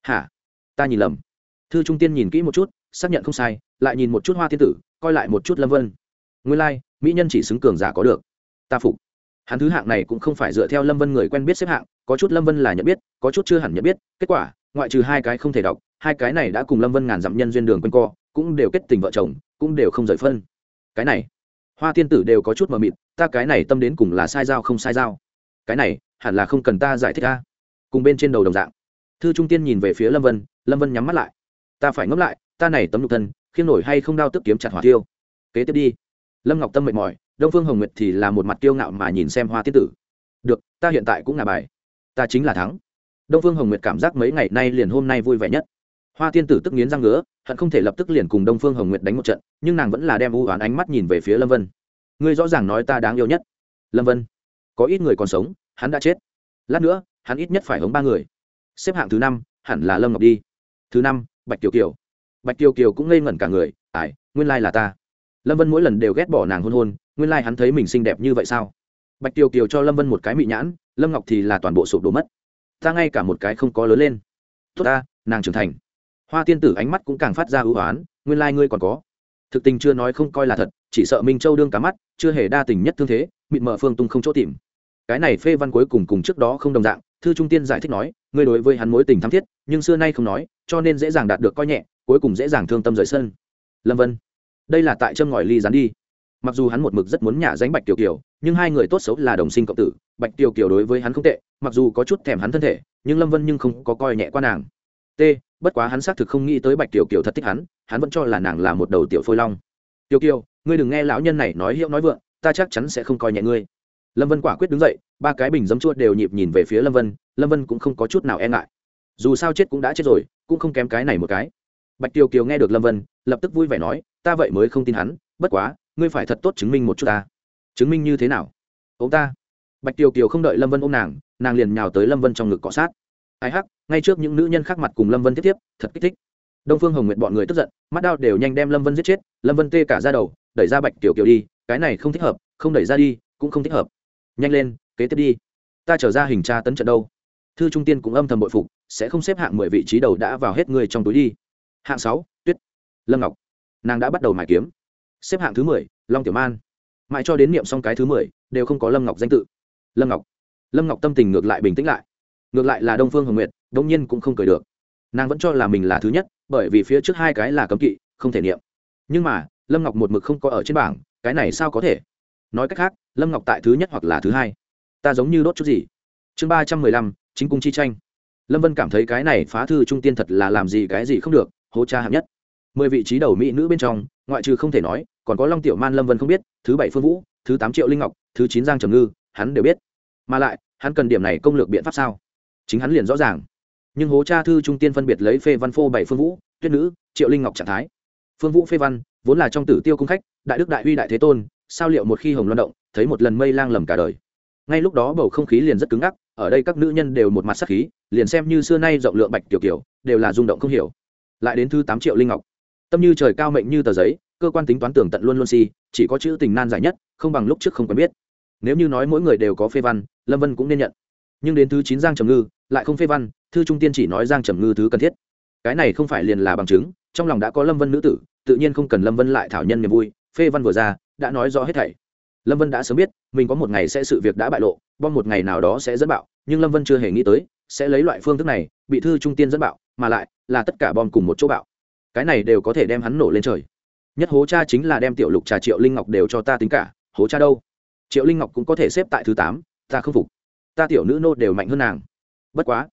Hả? Ta nhìn lầm. Thư trung tiên nhìn kỹ một chút xác nhận không sai lại nhìn một chút hoa thiên tử coi lại một chút lâm vân. Nguyên lai、like, mỹ nhân chỉ xứng cường giả có được. Ta phục. Hắn thứ hạng này cũng không phải dựa theo lâm vân người quen biết xếp hạng có chút lâm vân là nhận biết có chút chưa hẳn nhận biết kết quả ngoại trừ hai cái không thể đọc hai cái này đã cùng lâm vân ngàn dặm nhân duyên đường q u a n co cũng đều kết tình vợ chồng cũng đều không rời phân. Cái này hoa tiên tử đều có chút mờ mịt ta cái này tâm đến cùng là sai dao không sai dao cái này, hẳn là không cần ta giải thích ta cùng bên trên đầu đồng dạng. Thư trung tiên nhìn về phía lâm vân lâm vân nhắm mắt lại. Ta phải ngẫm lại, ta này tấm nhục thân khiêm nổi hay không đao tức kiếm chặt hỏa tiêu. Kế tiếp đi. Lâm ngọc tâm mệt mỏi, đông phương hồng nguyệt thì là một mặt tiêu ngạo mà nhìn xem hoa tiết tử. Được, ta hiện tại cũng là bài. Ta chính là thắng. Đông phương hồng nguyệt cảm giác mấy ngày nay liền hôm nay vui vẻ nhất. Hoa tiên tử tức nghiến răng ngứa, hận không thể lập tức liền cùng đông phương hồng nguyệt đánh một trận, nhưng nàng vẫn là đem u oán ánh mắt nhìn về phía lâm vân ngươi rõ ràng nói ta đáng yêu nhất. Lâm vân, có ít người còn sống, hắn đã chết. Lát nữa, hắn ít nhất phải hống ba người. Xếp hạng thứ năm, hẳn là lâm ngọc đi. Thứ năm, bạch kiều kiều. Bạch kiều kiều cũng ngây ngẩn cả người ải nguyên lai là ta. Lâm vân mỗi lần đều ghét bỏ nàng hôn hôn, nguyên lai hắn thấy mình xinh đẹp như vậy sao? Bạch kiều kiều cho lâm vân một cái mị nhãn, lâm ngọc thì là toàn bộ sụp đổ mất. Ta ngay cả một cái không có lớn lên. Tốt ta, nàng trưởng thành. Hoa tiên tử ánh mắt cũng càng phát ra ưu hoán, nguyên lai ngươi còn có thực tình chưa nói không coi là thật, chỉ sợ minh châu đương cá mắt, chưa hề đa tình nhất thương thế, mịt mờ phương tung không chỗ tìm. Cái này phê văn cuối cùng cùng trước đó không đồng dạng, thư trung tiên giải thích nói, ngươi đối với hắn mối tình thắm thiết, nhưng xưa nay không nói, cho nên dễ dàng đạt được coi nhẹ, cuối cùng dễ dàng thương tâm rời sân. Lâm vân, đây là tại châm ngòi ly dán đi. Mặc dù hắn một mực rất muốn nhả dánh bạch tiểu kiều, nhưng hai người tốt xấu là đồng sinh cộng tử, bạch tiểu kiều đối với hắn không tệ, mặc dù có chút thèm hắn thân thể, nhưng lâm vân nhưng không có coi nhẹ qua nàng. T bất quá hắn xác thực không nghĩ tới bạch tiểu kiều thật thích hắn hắn vẫn cho là nàng là một đầu tiểu phôi long. Tiểu kiều, ngươi đừng nghe lão nhân này nói hiệu nói vượng, ta chắc chắn sẽ không coi nhẹ ngươi. Lâm vân quả quyết đứng dậy, ba cái bình dấm chua đều nhịp nhìn về phía lâm vân lâm vân cũng không có chút nào e ngại. Dù sao chết cũng đã chết rồi, cũng không kém cái này một cái. Bạch tiêu kiều nghe được lâm vân, lập tức vui vẻ nói, ta vậy mới không tin hắn, bất quá, ngươi phải thật tốt chứng minh một chút ta. Chứng minh như thế nào? Ông ta. Bạch tiêu kiều không đợi lâm vân ôm nàng nàng liền nhào tới lâm vân trong ngực cọ sát ai hắc, ngay trước những nữ nhân khác mặt cùng lâm vân tiếp tiếp, thật kích thích. Đông phương hồng nguyện bọn người tức giận, mắt đao đều nhanh đem lâm vân giết chết, lâm vân tê cả ra đầu, đẩy ra bạch tiểu kiều đi, cái này không thích hợp, không đẩy ra đi, cũng không thích hợp. Nhanh lên, kế tiếp đi. Ta trở ra hình tra tấn trận đâu. Thư trung tiên cũng âm thầm bội phục, sẽ không xếp hạng mười vị trí đầu đã vào hết người trong túi đi. Hạng sáu, tuyết. Lâm ngọc. Nàng đã bắt đầu mải kiếm. Xếp hạng thứ mười, long tiểu man. Mãi cho đến niệm xong cái thứ mười, đều không có lâm ngọc danh tự. Lâm ngọc. Lâm ngọc tâm tình ngược lại bình tĩnh lại ngược lại là đông phương hồng nguyệt đông nhiên cũng không cười được. Nàng vẫn cho là mình là thứ nhất, bởi vì phía trước hai cái là cấm kỵ, không thể niệm. Nhưng mà, lâm ngọc một mực không có ở trên bảng, cái này sao có thể? Nói cách khác, lâm ngọc tại thứ nhất hoặc là thứ hai. Ta giống như đốt chút gì. Chương ba trăm mười lăm, chính cung chi tranh. Lâm vân cảm thấy cái này phá thư trung tiên thật là làm gì cái gì không được, hố cha hạng nhất. Mười vị trí đầu mỹ nữ bên trong, ngoại trừ không thể nói, còn có long tiểu man lâm vân không biết, thứ bảy phương vũ, thứ tám triệu linh ngọc, thứ chín giang trầm ngư, hắn đều biết. Mà lại, hắn cần điểm này công lược biện pháp sao? Chính hắn liền rõ ràng. Nhưng hố cha thư trung tiên phân biệt lấy phê văn phô bảy phương vũ, tuyết nữ, triệu linh ngọc trạng thái. Phương vũ, phê văn, vốn là trong tử tiêu cung khách, đại đức đại huy đại thế tôn, sao liệu một khi hồng loan động, thấy một lần mây lang lầm cả đời. Ngay lúc đó bầu không khí liền rất cứng ngắc, ở đây các nữ nhân đều một mặt sắc khí, liền xem như xưa nay rộng lượng bạch tiểu kiểu, đều là rung động không hiểu. Lại đến thứ tám triệu linh ngọc. Tâm như trời cao mệnh như tờ giấy, cơ quan tính toán tưởng tận luôn luôn si, chỉ có chữ tình nan giải nhất, không bằng lúc trước không quen biết. Nếu như nói mỗi người đều có phê văn, lâm vân cũng nên nhận nhưng đến thứ chín giang trầm ngư, lại không phê văn, thư trung tiên chỉ nói giang trầm ngư thứ cần thiết. Cái này không phải liền là bằng chứng, trong lòng đã có lâm vân nữ tử, tự nhiên không cần lâm vân lại thảo nhân niềm vui, phê văn vừa ra, đã nói rõ hết thảy. Lâm vân đã sớm biết, mình có một ngày sẽ sự việc đã bại lộ, bom một ngày nào đó sẽ dẫn bạo, nhưng lâm vân chưa hề nghĩ tới, sẽ lấy loại phương thức này, bị thư trung tiên dẫn bạo, mà lại là tất cả bom cùng một chỗ bạo. Cái này đều có thể đem hắn nổ lên trời. Nhất hố cha chính là đem tiểu lục trà triệu linh ngọc đều cho ta tính cả, hố cha đâu? Triệu linh ngọc cũng có thể xếp tại thứ tám, ta không phục ta tiểu nữ nô đều mạnh hơn nàng. Bất quá,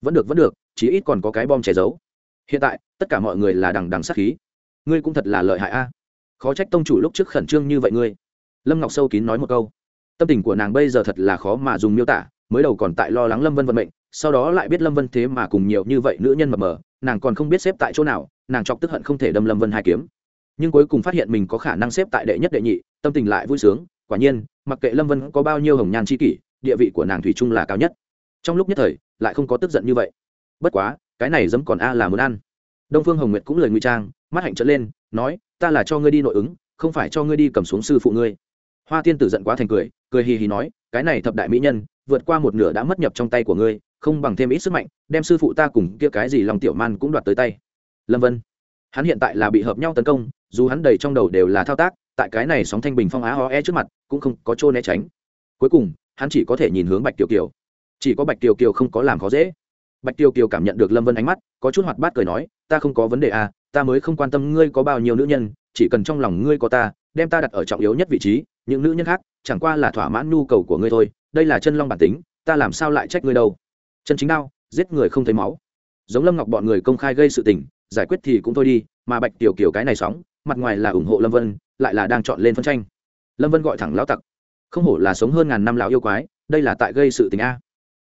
vẫn được vẫn được, chí ít còn có cái bom che giấu. Hiện tại, tất cả mọi người là đằng đằng sát khí. Ngươi cũng thật là lợi hại a. Khó trách tông chủ lúc trước khẩn trương như vậy ngươi. Lâm ngọc sâu kín nói một câu. Tâm tình của nàng bây giờ thật là khó mà dùng miêu tả, mới đầu còn tại lo lắng lâm vân vận mệnh, sau đó lại biết lâm vân thế mà cùng nhiều như vậy nữ nhân mập mờ, nàng còn không biết xếp tại chỗ nào, nàng chọc tức hận không thể đâm lâm vân hai kiếm. Nhưng cuối cùng phát hiện mình có khả năng xếp tại đệ nhất đệ nhị, tâm tình lại vui sướng. Quả nhiên, mặc kệ lâm vân có bao nhiêu hồng nhan c h i kỷ địa vị của nàng thủy chung là cao nhất. Trong lúc nhất thời, lại không có tức giận như vậy. Bất quá, cái này dẫm còn a là muốn ăn. Đông phương hồng nguyệt cũng lời nguy trang, mắt hạnh trợn lên, nói, ta là cho ngươi đi nội ứng, không phải cho ngươi đi cầm xuống sư phụ ngươi. Hoa tiên tử giận quá thành cười cười hì hì nói, cái này thập đại mỹ nhân, vượt qua một nửa đã mất nhập trong tay của ngươi, không bằng thêm ít sức mạnh, đem sư phụ ta cùng kia cái gì lòng tiểu man cũng đoạt tới tay. Lâm vân, hắn hiện tại là bị hợp nhau tấn công, dù hắn đầy trong đầu đều là thao tác, tại cái này sóng thanh bình phong á ho e trước mặt, cũng không có chỗ né tránh. Cuối cùng hắn chỉ có thể nhìn hướng bạch tiểu kiều. Chỉ có bạch tiểu kiều không có làm khó dễ. Bạch tiểu kiều cảm nhận được lâm vân ánh mắt, có chút hoạt bát cười nói, ta không có vấn đề à ta mới không quan tâm ngươi có bao nhiêu nữ nhân, chỉ cần trong lòng ngươi có ta, đem ta đặt ở trọng yếu nhất vị trí, những nữ nhân khác, chẳng qua là thỏa mãn nhu cầu của ngươi thôi, đây là chân long bản tính, ta làm sao lại trách ngươi đâu? Chân chính đau, giết người không thấy máu. Giống lâm ngọc bọn người công khai gây sự tình, giải quyết thì cũng thôi đi, mà bạch tiểu kiều cái này sóng, mặt ngoài là ủng hộ lâm vân, lại là đang chọn lên phân tranh. Lâm vân gọi thẳng lão tặc không hổ là sống hơn ngàn năm lão yêu quái, đây là tại gây sự tình a.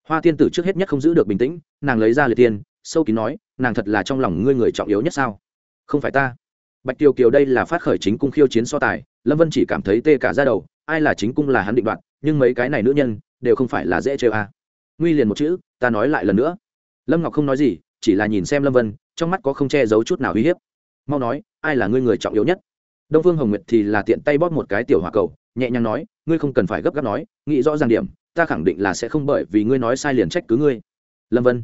Hoa tiên tử trước hết nhất không giữ được bình tĩnh, nàng lấy ra liệt tiên, sâu kín nói, nàng thật là trong lòng ngươi người trọng yếu nhất sao? Không phải ta. Bạch tiêu kiều đây là phát khởi chính cung khiêu chiến so tài, lâm vân chỉ cảm thấy tê cả ra đầu, ai là chính cung là hắn định đoạt, nhưng mấy cái này nữ nhân, đều không phải là dễ chơi a. Nguy liền một chữ, ta nói lại lần nữa. Lâm ngọc không nói gì, chỉ là nhìn xem lâm vân, trong mắt có không che giấu chút nào uy hiếp. Mau nói, ai là ngươi người trọng yếu nhất? Đông phương hồng nguyệt thì là tiện tay bóp một cái tiểu hòa cầu nhẹ nhàng nói, ngươi không cần phải gấp gáp nói, nghĩ rõ ràng điểm, ta khẳng định là sẽ không bởi vì ngươi nói sai liền trách cứ ngươi. Lâm vân,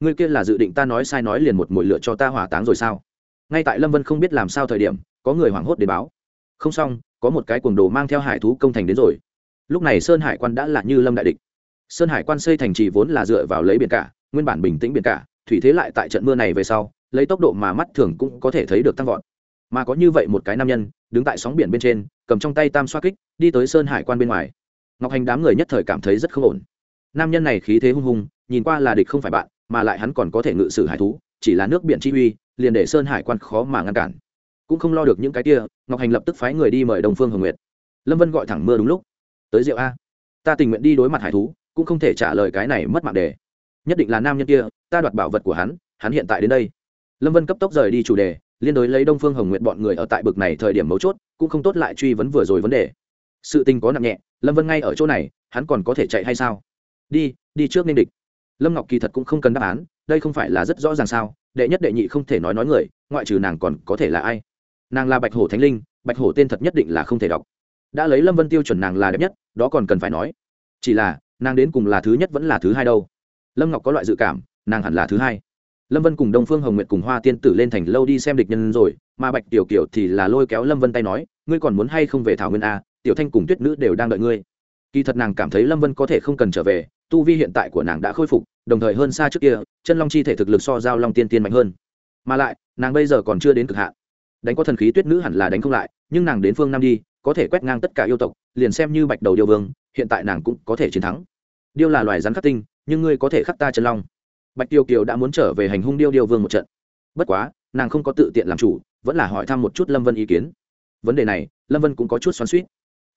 ngươi kia là dự định ta nói sai nói liền một mồi lựa cho ta hỏa táng rồi sao? Ngay tại lâm vân không biết làm sao thời điểm, có người hoảng hốt để báo. Không xong, có một cái cuồng đồ mang theo hải thú công thành đến rồi. Lúc này sơn hải quan đã là như lâm đại địch. Sơn hải quan xây thành trì vốn là dựa vào lấy biển cả, nguyên bản bình tĩnh biển cả, thủy thế lại tại trận mưa này về sau, lấy tốc độ mà mắt thường cũng có thể thấy được tăng vọt. Mà có như vậy một cái nam nhân đứng tại sóng biển bên trên, cầm trong tay tam xoa kích, đi tới sơn hải quan bên ngoài. Ngọc hành đám người nhất thời cảm thấy rất không ổn. Nam nhân này khí thế hung hùng, nhìn qua là địch không phải bạn, mà lại hắn còn có thể ngự sử hải thú, chỉ là nước biển chi uy, liền để sơn hải quan khó mà ngăn cản. Cũng không lo được những cái kia, ngọc hành lập tức phái người đi mời đồng phương hồng nguyệt. Lâm vân gọi thẳng mưa đúng lúc. Tới rượu a. Ta tình nguyện đi đối mặt hải thú, cũng không thể trả lời cái này mất mạng đề. Nhất định là nam nhân kia, ta đoạt bảo vật của hắn hắn hiện tại đến đây. Lâm vân cấp tốc rời đi chủ đề liên đối lấy đông phương hồng nguyện bọn người ở tại bực này thời điểm mấu chốt, cũng không tốt lại truy vấn vừa rồi vấn đề. Sự tình có nặng nhẹ, lâm vân ngay ở chỗ này, hắn còn có thể chạy hay sao? Đi đi trước nên địch. Lâm ngọc kỳ thật cũng không cần đáp án, đây không phải là rất rõ ràng sao, đệ nhất đệ nhị không thể nói nói người, ngoại trừ nàng còn có thể là ai? Nàng là bạch hổ thánh linh, bạch hổ tên thật nhất định là không thể đọc. Đã lấy lâm vân tiêu chuẩn nàng là đẹp nhất, đó còn cần phải nói. Chỉ là, nàng đến cùng là thứ nhất vẫn là thứ hai đâu. Lâm ngọc có loại dự cảm, nàng hẳn là thứ hai lâm vân cùng đông phương hồng nguyệt cùng hoa tiên tử lên thành lâu đi xem địch nhân rồi, mà bạch tiểu kiểu thì là lôi kéo lâm vân tay nói, ngươi còn muốn hay không về thảo nguyên a, tiểu thanh cùng tuyết nữ đều đang đợi ngươi. Kỳ thật nàng cảm thấy lâm vân có thể không cần trở về, tu vi hiện tại của nàng đã khôi phục, đồng thời hơn xa trước kia, chân long chi thể thực lực so giao long tiên tiên mạnh hơn. Mà lại, nàng bây giờ còn chưa đến cực hạn. Đánh có thần khí tuyết nữ hẳn là đánh không lại, nhưng nàng đến phương nam đi, có thể quét ngang tất cả yêu tộc, liền xem như bạch đầu điêu vương, hiện tại nàng cũng có thể chiến thắng. Điêu là loài rắn khắc tinh, nhưng ngươi có thể khắc ta chân long bạch tiêu kiều đã muốn trở về hành hung điêu điêu vương một trận. Bất quá, nàng không có tự tiện làm chủ, vẫn là hỏi thăm một chút lâm vân ý kiến. Vấn đề này, lâm vân cũng có chút xoắn suýt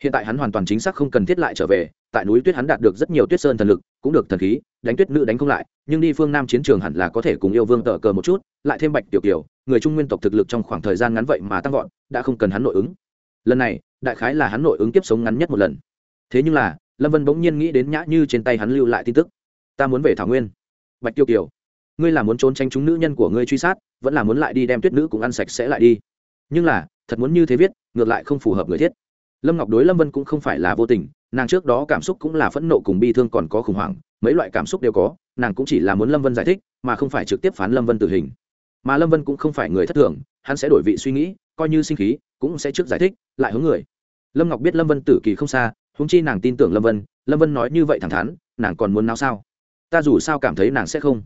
hiện tại hắn hoàn toàn chính xác không cần thiết lại trở về, tại núi tuyết hắn đạt được rất nhiều tuyết sơn thần lực, cũng được thần khí, đánh tuyết nữ đánh không lại, nhưng đi phương nam chiến trường hẳn là có thể cùng yêu vương tờ cờ một chút, lại thêm bạch tiểu kiều, người trung nguyên tộc thực lực trong khoảng thời gian ngắn vậy mà tăng vọt, đã không cần hắn nội ứng. Lần này, đại khái là hắn nội ứng kiếp sống ngắn nhất một lần. Thế nhưng là, lâm vân bỗng nhiên nghĩ đến nhã như trên tay hắn lưu lại tin tức. Ta muốn về thảo nguyên bạch tiêu kiều, ngươi là muốn trốn tránh chúng nữ nhân của ngươi truy sát, vẫn là muốn lại đi đem tuyết nữ cũng ăn sạch sẽ lại đi. Nhưng là, thật muốn như thế viết, ngược lại không phù hợp người thiết. Lâm ngọc đối lâm vân cũng không phải là vô tình, nàng trước đó cảm xúc cũng là phẫn nộ cùng bi thương còn có khủng hoảng, mấy loại cảm xúc đều có, nàng cũng chỉ là muốn lâm vân giải thích, mà không phải trực tiếp phán lâm vân tử hình. Mà lâm vân cũng không phải người thất thường, hắn sẽ đổi vị suy nghĩ, coi như sinh khí, cũng sẽ trước giải thích, lại hướng người. Lâm ngọc biết lâm vân tử kỳ không xa húng chi nàng tin tưởng lâm vân lâm vân nói như vậy thẳng thắn, nàng còn muốn nào sao? Ta dù sao cảm thấy nàng sẽ không.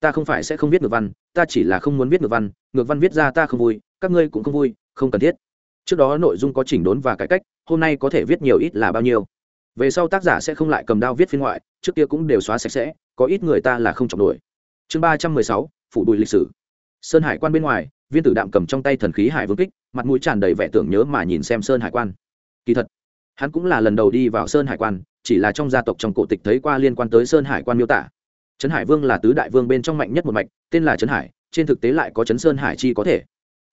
Ta không phải sẽ không viết ngược văn, ta chỉ là không muốn viết ngược văn ngược văn viết ra ta không vui, các ngươi cũng không vui, không cần thiết. Trước đó nội dung có chỉnh đốn và cải cách, hôm nay có thể viết nhiều ít là bao nhiêu? Về sau tác giả sẽ không lại cầm đao viết phiên ngoại, trước kia cũng đều xóa sạch sẽ, có ít người ta là không chọc nổi. Chương ba trăm mười sáu phụ đùi lịch sử. Sơn hải quan bên ngoài, viên tử đạm cầm trong tay thần khí hải vương kích, mặt mũi tràn đầy vẻ tưởng nhớ mà nhìn xem sơn hải quan. Kỳ thật, hắn cũng là lần đầu đi vào sơn hải quan chỉ là trong gia tộc trong cổ tịch thấy qua liên quan tới sơn hải quan miêu tả. Trấn hải vương là tứ đại vương bên trong mạnh nhất một mạch, tên là trấn hải, trên thực tế lại có trấn sơn hải chi có thể.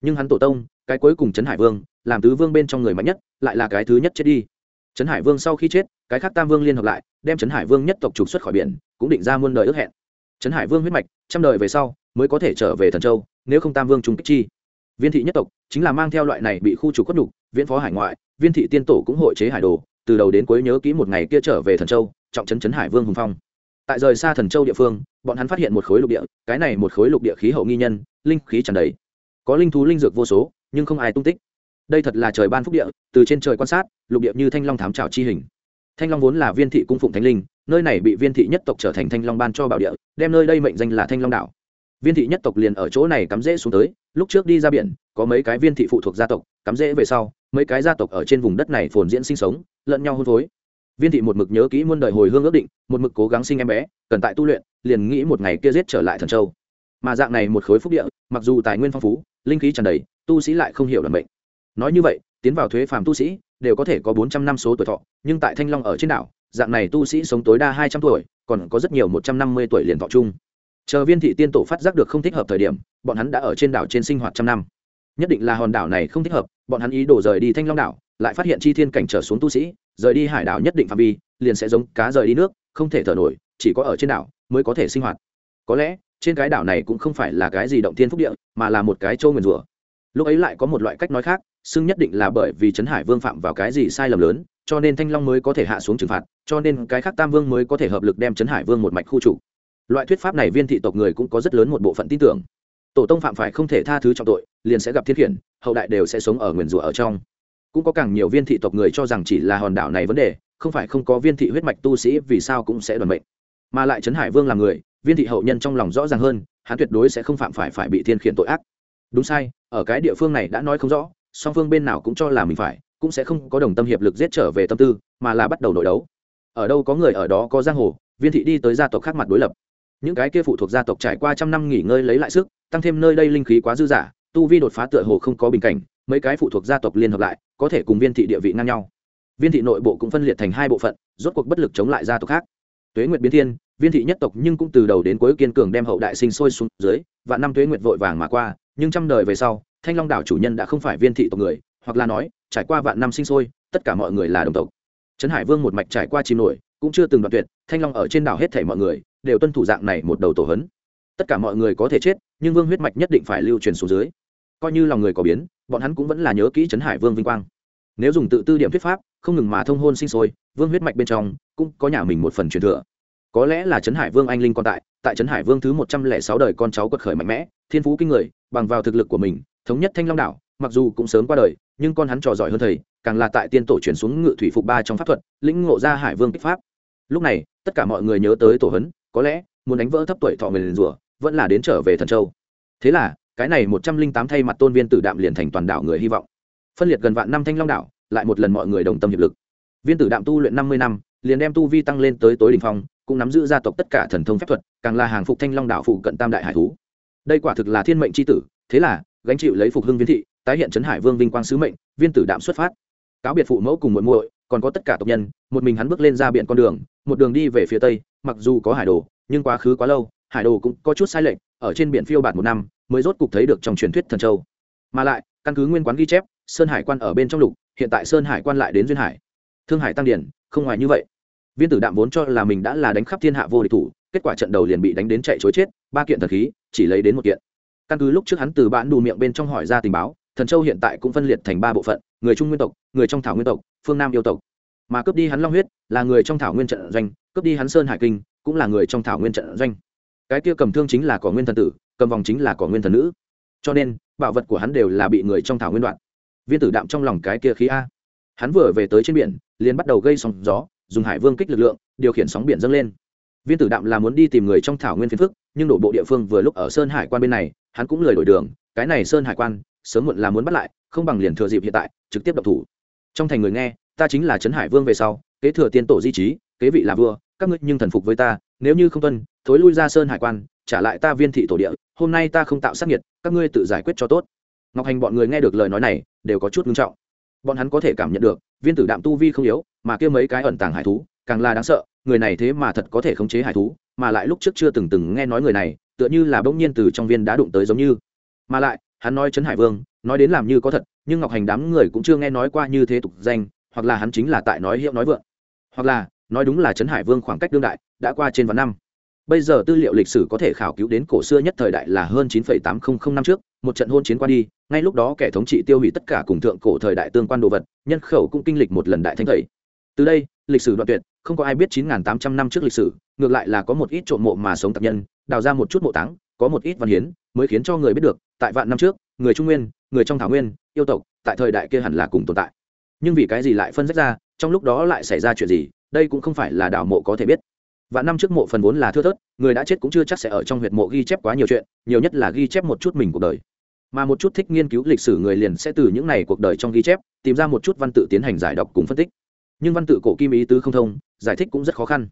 Nhưng hắn tổ tông, cái cuối cùng trấn hải vương, làm tứ vương bên trong người mạnh nhất, lại là cái thứ nhất chết đi. Trấn hải vương sau khi chết, cái khác tam vương liên hợp lại, đem trấn hải vương nhất tộc trục xuất khỏi biển, cũng định ra muôn đời ước hẹn. Trấn hải vương huyết mạch, trăm đời về sau, mới có thể trở về thần châu, nếu không tam vương trung kích chi. Viên thị nhất tộc, chính là mang theo loại này bị khu trục khuất đục viễn phó hải ngoại, viên thị tiên tổ cũng hội chế hải đồ từ đầu đến cuối nhớ kỹ một ngày kia trở về thần châu, trọng trấn trấn hải vương hùng phong. Tại rời xa thần châu địa phương, bọn hắn phát hiện một khối lục địa, cái này một khối lục địa khí hậu nghi nhân, linh khí tràn đầy. Có linh thú linh dược vô số, nhưng không ai tung tích. Đây thật là trời ban phúc địa, từ trên trời quan sát, lục địa như thanh long thám trào chi hình. Thanh long vốn là viên thị cung phụng thánh linh, nơi này bị viên thị nhất tộc trở thành thanh long ban cho bảo địa, đem nơi đây mệnh danh là thanh long đảo. Viên thị nhất tộc liền ở chỗ này cắm rễ xuống tới lúc trước đi ra biển, có mấy cái viên thị phụ thuộc gia tộc, cắm rễ về sau, mấy cái gia tộc ở trên vùng đất này phồn diễn sinh sống, lẫn nhau hôn phối. Viên thị một mực nhớ kỹ muôn đời hồi hương ước định, một mực cố gắng sinh em bé, cần tại tu luyện, liền nghĩ một ngày kia giết trở lại thần châu. Mà dạng này một khối phúc địa, mặc dù tài nguyên phong phú, linh khí tràn đầy, tu sĩ lại không hiểu là bệnh nói như vậy, tiến vào thuế phàm tu sĩ đều có thể có bốn trăm năm số tuổi thọ, nhưng tại thanh long ở trên đảo, dạng này tu sĩ sống tối đa hai trăm tuổi, còn có rất nhiều một trăm năm mươi tuổi liền thọ chung chờ viên thị tiên tổ phát giác được không thích hợp thời điểm, bọn hắn đã ở trên đảo trên sinh hoạt trăm năm. Nhất định là hòn đảo này không thích hợp, bọn hắn ý đổ rời đi thanh long đảo, lại phát hiện chi thiên cảnh trở xuống tu sĩ, rời đi hải đảo nhất định phạm vi, liền sẽ giống cá rời đi nước, không thể thở nổi, chỉ có ở trên đảo mới có thể sinh hoạt. Có lẽ, trên cái đảo này cũng không phải là cái gì động thiên phúc địa, mà là một cái châu nguyền rủa lúc ấy lại có một loại cách nói khác, xưng nhất định là bởi vì trấn hải vương phạm vào cái gì sai lầm lớn, cho nên thanh long mới có thể hạ xuống trừng phạt, cho nên cái khác tam vương mới có thể hợp lực đem trấn hải vương một mạch khu chủ loại thuyết pháp này viên thị tộc người cũng có rất lớn một bộ phận tin tưởng. Tổ tông phạm phải không thể tha thứ trọng tội, liền sẽ gặp thiết khiển, hậu đại đều sẽ sống ở nguyền rủa ở trong. Cũng có càng nhiều viên thị tộc người cho rằng chỉ là hòn đảo này vấn đề, không phải không có viên thị huyết mạch tu sĩ vì sao cũng sẽ đoàn mệnh. Mà lại trấn hải vương là người, viên thị hậu nhân trong lòng rõ ràng hơn, hắn tuyệt đối sẽ không phạm phải phải bị thiên khiển tội ác. Đúng sai, ở cái địa phương này đã nói không rõ, song phương bên nào cũng cho là mình phải, cũng sẽ không có đồng tâm hiệp lực giết trở về tâm tư, mà là bắt đầu nội đấu. Ở đâu có người ở đó có giang hồ, viên thị đi tới gia tộc khác mặt đối lập những cái kia phụ thuộc gia tộc trải qua trăm năm nghỉ ngơi lấy lại sức tăng thêm nơi đây linh khí quá dư giả, tu vi đột phá tựa hồ không có bình cảnh mấy cái phụ thuộc gia tộc liên hợp lại có thể cùng viên thị địa vị ngang nhau. Viên thị nội bộ cũng phân liệt thành hai bộ phận rốt cuộc bất lực chống lại gia tộc khác. Tuế nguyệt biến thiên viên thị nhất tộc nhưng cũng từ đầu đến cuối kiên cường đem hậu đại sinh sôi xuống dưới và năm tuế nguyệt vội vàng mà qua nhưng trăm đời về sau thanh long đảo chủ nhân đã không phải viên thị tộc người hoặc là nói trải qua vạn năm sinh sôi tất cả mọi người là đồng tộc. Trấn hải vương một mạch trải qua chìm nổi cũng chưa từng đoạn tuyệt thanh long ở trên đảo hết thảy mọi người, đều tuân thủ dạng này một đầu tổ hấn. Tất cả mọi người có thể chết, nhưng vương huyết mạch nhất định phải lưu truyền xuống dưới. Coi như lòng người có biến, bọn hắn cũng vẫn là nhớ kỹ trấn hải vương vinh quang. Nếu dùng tự tư điểm thuyết pháp, không ngừng mà thông hôn sinh sôi, vương huyết mạch bên trong cũng có nhà mình một phần truyền thừa. Có lẽ là trấn hải vương anh linh còn tại tại trấn hải vương thứ một trăm lẻ sáu đời con cháu quật khởi mạnh mẽ, thiên phú kinh người, bằng vào thực lực của mình, thống nhất thanh long đảo, mặc dù cũng sớm qua đời, nhưng con hắn trò giỏi hơn thầy, càng là tại tiên tổ chuyển xuống ngự thủy phục ba trong pháp thuật, lĩnh ngộ ra hải vương kích pháp lúc này, tất cả mọi người nhớ tới tổ hấn, có lẽ muốn đánh vỡ thấp tuổi thọ người liền rủa, vẫn là đến trở về thần châu. Thế là, cái này một trăm linh tám thay mặt tôn viên tử đạm liền thành toàn đảo người hy vọng. Phân liệt gần vạn năm thanh long đảo, lại một lần mọi người đồng tâm hiệp lực. Viên tử đạm tu luyện năm mươi năm, liền đem tu vi tăng lên tới tối đ ỉ n h phong, cũng nắm giữ gia tộc tất cả thần thông phép thuật, càng là hàng phục thanh long đảo phụ cận tam đại hải thú. Đây quả thực là thiên mệnh c h i tử, thế là, gánh chịu lấy phục hưng viên thị, tái hiện trấn hải vương vinh quang sứ mệnh, viên tử đạm xuất phát. Cáo biệt phụ mẫu cùng muội muội còn có tất cả tộc nhân, một mình hắn bước lên ra biển con đường, một đường đi về phía tây, mặc dù có hải đồ, nhưng quá khứ quá lâu, hải đồ cũng có chút sai lệch, ở trên biển phiêu bạt một năm, mới rốt cục thấy được trong truyền thuyết thần châu. Mà lại, căn cứ nguyên quán ghi chép, sơn hải quan ở bên trong lục, hiện tại sơn hải quan lại đến duyên hải. Thương hải tăng điển, không ngoài như vậy. Viên tử đạm vốn cho là mình đã là đánh khắp thiên hạ vô địch thủ, kết quả trận đầu liền bị đánh đến chạy chối chết, ba kiện thần khí, chỉ lấy đến một kiện. Căn cứ lúc trước hắn từ bạn đủ miệng bên trong hỏi ra tình báo thần châu hiện tại cũng phân liệt thành ba bộ phận, người trung nguyên tộc, người trong thảo nguyên tộc, phương nam yêu tộc. Mà cướp đi hắn long huyết, là người trong thảo nguyên trận doanh, cướp đi hắn sơn hải kinh, cũng là người trong thảo nguyên trận doanh. Cái kia cầm thương chính là cỏ nguyên thần tử, cầm vòng chính là cỏ nguyên thần nữ. Cho nên, bảo vật của hắn đều là bị người trong thảo nguyên đoạn. Viên tử đạm trong lòng cái kia khí a. Hắn vừa về tới trên biển, liền bắt đầu gây sóng gió, dùng hải vương kích lực lượng, điều khiển sóng biển dâng lên. Viên tử đạm là muốn đi tìm người trong thảo nguyên phiên phức, nhưng đổ bộ địa phương vừa lúc ở sơn hải quan bên này, hắn cũng lười đổi đường, cái này sơn hải quan sớm muộn là muốn bắt lại, không bằng liền thừa dịp hiện tại, trực tiếp độc thủ. Trong thành người nghe, ta chính là trấn hải vương về sau, kế thừa tiên tổ di trí, kế vị là vua, các ngươi nhưng thần phục với ta, nếu như không tuân, thối lui ra sơn hải quan, trả lại ta viên thị tổ địa, hôm nay ta không tạo sát nhiệt các ngươi tự giải quyết cho tốt. Ngọc hành bọn người nghe được lời nói này, đều có chút ngưng trọng. Bọn hắn có thể cảm nhận được, viên tử đạm tu vi không yếu, mà kia mấy cái ẩn tàng hải thú, càng là đáng sợ, người này thế mà thật có thể khống chế hải thú, mà lại lúc trước chưa từng từng nghe nói người này, tựa như là bỗng nhiên từ trong viên đã đụng tới giống như. Mà lại hắn nói trấn hải vương nói đến làm như có thật nhưng ngọc hành đám người cũng chưa nghe nói qua như thế tục danh hoặc là hắn chính là tại nói hiệu nói vượng. Hoặc là nói đúng là trấn hải vương khoảng cách đương đại đã qua trên vạn năm. Bây giờ tư liệu lịch sử có thể khảo cứu đến cổ xưa nhất thời đại là hơn 9,800 năm trước một trận hôn chiến qua đi ngay lúc đó kẻ thống trị tiêu hủy tất cả cùng thượng cổ thời đại tương quan đồ vật nhân khẩu cũng kinh lịch một lần đại thanh thầy. Từ đây lịch sử đoạn tuyệt không có ai biết 9.800 năm trước lịch sử ngược lại là có một ít trộm mộ mà sống tập nhân đào ra một chút mộ táng có một ít văn hiến mới khiến cho người biết được, tại vạn năm trước, người trung nguyên, người trong thảo nguyên, yêu tộc, tại thời đại kia hẳn là cùng tồn tại. Nhưng vì cái gì lại phân rách ra, trong lúc đó lại xảy ra chuyện gì, đây cũng không phải là đảo mộ có thể biết. Và năm trước mộ phần vốn là thưa thớt, người đã chết cũng chưa chắc sẽ ở trong huyệt mộ ghi chép quá nhiều chuyện, nhiều nhất là ghi chép một chút mình cuộc đời. Mà một chút thích nghiên cứu lịch sử người liền sẽ từ những này cuộc đời trong ghi chép, tìm ra một chút văn tự tiến hành giải đọc cùng phân tích. Nhưng văn tự cổ kim ý tứ không thông, giải thích cũng rất khó khăn.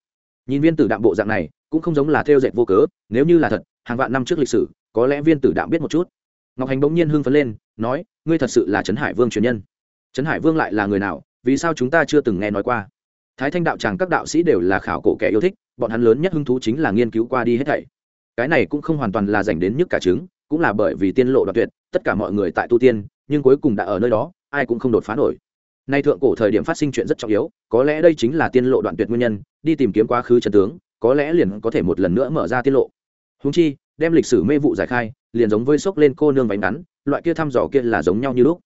Nhìn viên tử đạm bộ dạng này, cũng không giống là theo dệt vô cớ, nếu như là thật, hàng vạn năm trước lịch sử có lẽ viên tử đạm biết một chút. Ngọc hành bỗng nhiên hưng phấn lên, nói, ngươi thật sự là trấn hải vương truyền nhân. Trấn hải vương lại là người nào? Vì sao chúng ta chưa từng nghe nói qua? Thái thanh đạo tràng các đạo sĩ đều là khảo cổ kẻ yêu thích, bọn hắn lớn nhất hứng thú chính là nghiên cứu qua đi hết thảy. Cái này cũng không hoàn toàn là dành đến nhức cả trứng, cũng là bởi vì tiên lộ đoạn tuyệt, tất cả mọi người tại tu tiên, nhưng cuối cùng đã ở nơi đó, ai cũng không đột phá nổi. Nay thượng cổ thời điểm phát sinh chuyện rất trọng yếu, có lẽ đây chính là tiên lộ đoạn tuyệt nguyên nhân, đi tìm kiếm quá khứ trần tướng, có lẽ liền có thể một lần nữa mở ra tiết lộ. Húng chi đem lịch sử mê vụ giải khai, liền giống với sốc lên cô nương váy ngắn, loại kia thăm dò kia là giống nhau như lúc.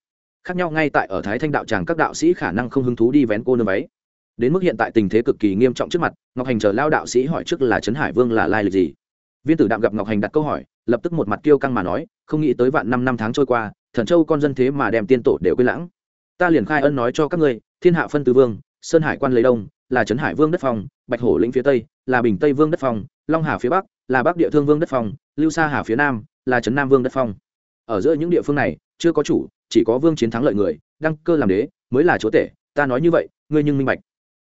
Khác nhau ngay tại ở thái thanh đạo tràng các đạo sĩ khả năng không hứng thú đi vén cô nương váy. Đến mức hiện tại tình thế cực kỳ nghiêm trọng trước mặt, ngọc hành chờ lao đạo sĩ hỏi trước là trấn hải vương là lai lịch gì. Viên tử đạm gặp ngọc hành đặt câu hỏi, lập tức một mặt kiêu căng mà nói, không nghĩ tới vạn năm năm tháng trôi qua, thần châu con dân thế mà đem tiên tổ đều quên lãng. Ta liền khai ân nói cho các ngươi, thiên hạ phân tứ vương, sơn hải quan lấy đông, là trấn hải vương đất phong, bạch hổ lĩnh phía tây, là bình tây vương đất phong, long hà phía bắc là bắc địa thương vương đất phong, lưu sa hà phía nam là trấn nam vương đất phong. Ở giữa những địa phương này, chưa có chủ, chỉ có vương chiến thắng lợi người, đăng cơ làm đế mới là chúa tể, ta nói như vậy, ngươi nhưng minh bạch.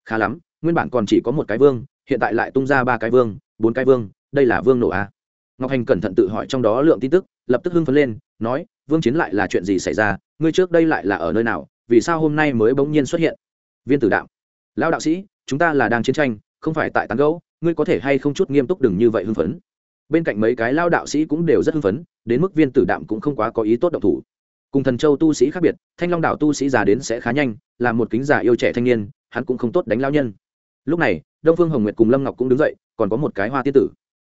Khá lắm, nguyên bản còn chỉ có một cái vương, hiện tại lại tung ra ba cái vương, bốn cái vương, đây là vương nổ a. Ngọc hành cẩn thận tự hỏi trong đó lượng tin tức, lập tức hưng phấn lên, nói, vương chiến lại là chuyện gì xảy ra, ngươi trước đây lại là ở nơi nào, vì sao hôm nay mới bỗng nhiên xuất hiện? Viên tử đạo, lão đạo sĩ, chúng ta là đang chiến tranh, không phải tại tán gấu ngươi có thể hay không chút nghiêm túc đừng như vậy hưng phấn. Bên cạnh mấy cái lao đạo sĩ cũng đều rất hưng phấn, đến mức viên tử đạm cũng không quá có ý tốt độc thủ. Cùng thần châu tu sĩ khác biệt, thanh long đạo tu sĩ già đến sẽ khá nhanh, là một kính giả yêu trẻ thanh niên, hắn cũng không tốt đánh lao nhân. Lúc này, đông phương hồng nguyệt cùng lâm ngọc cũng đứng dậy, còn có một cái hoa tiên tử.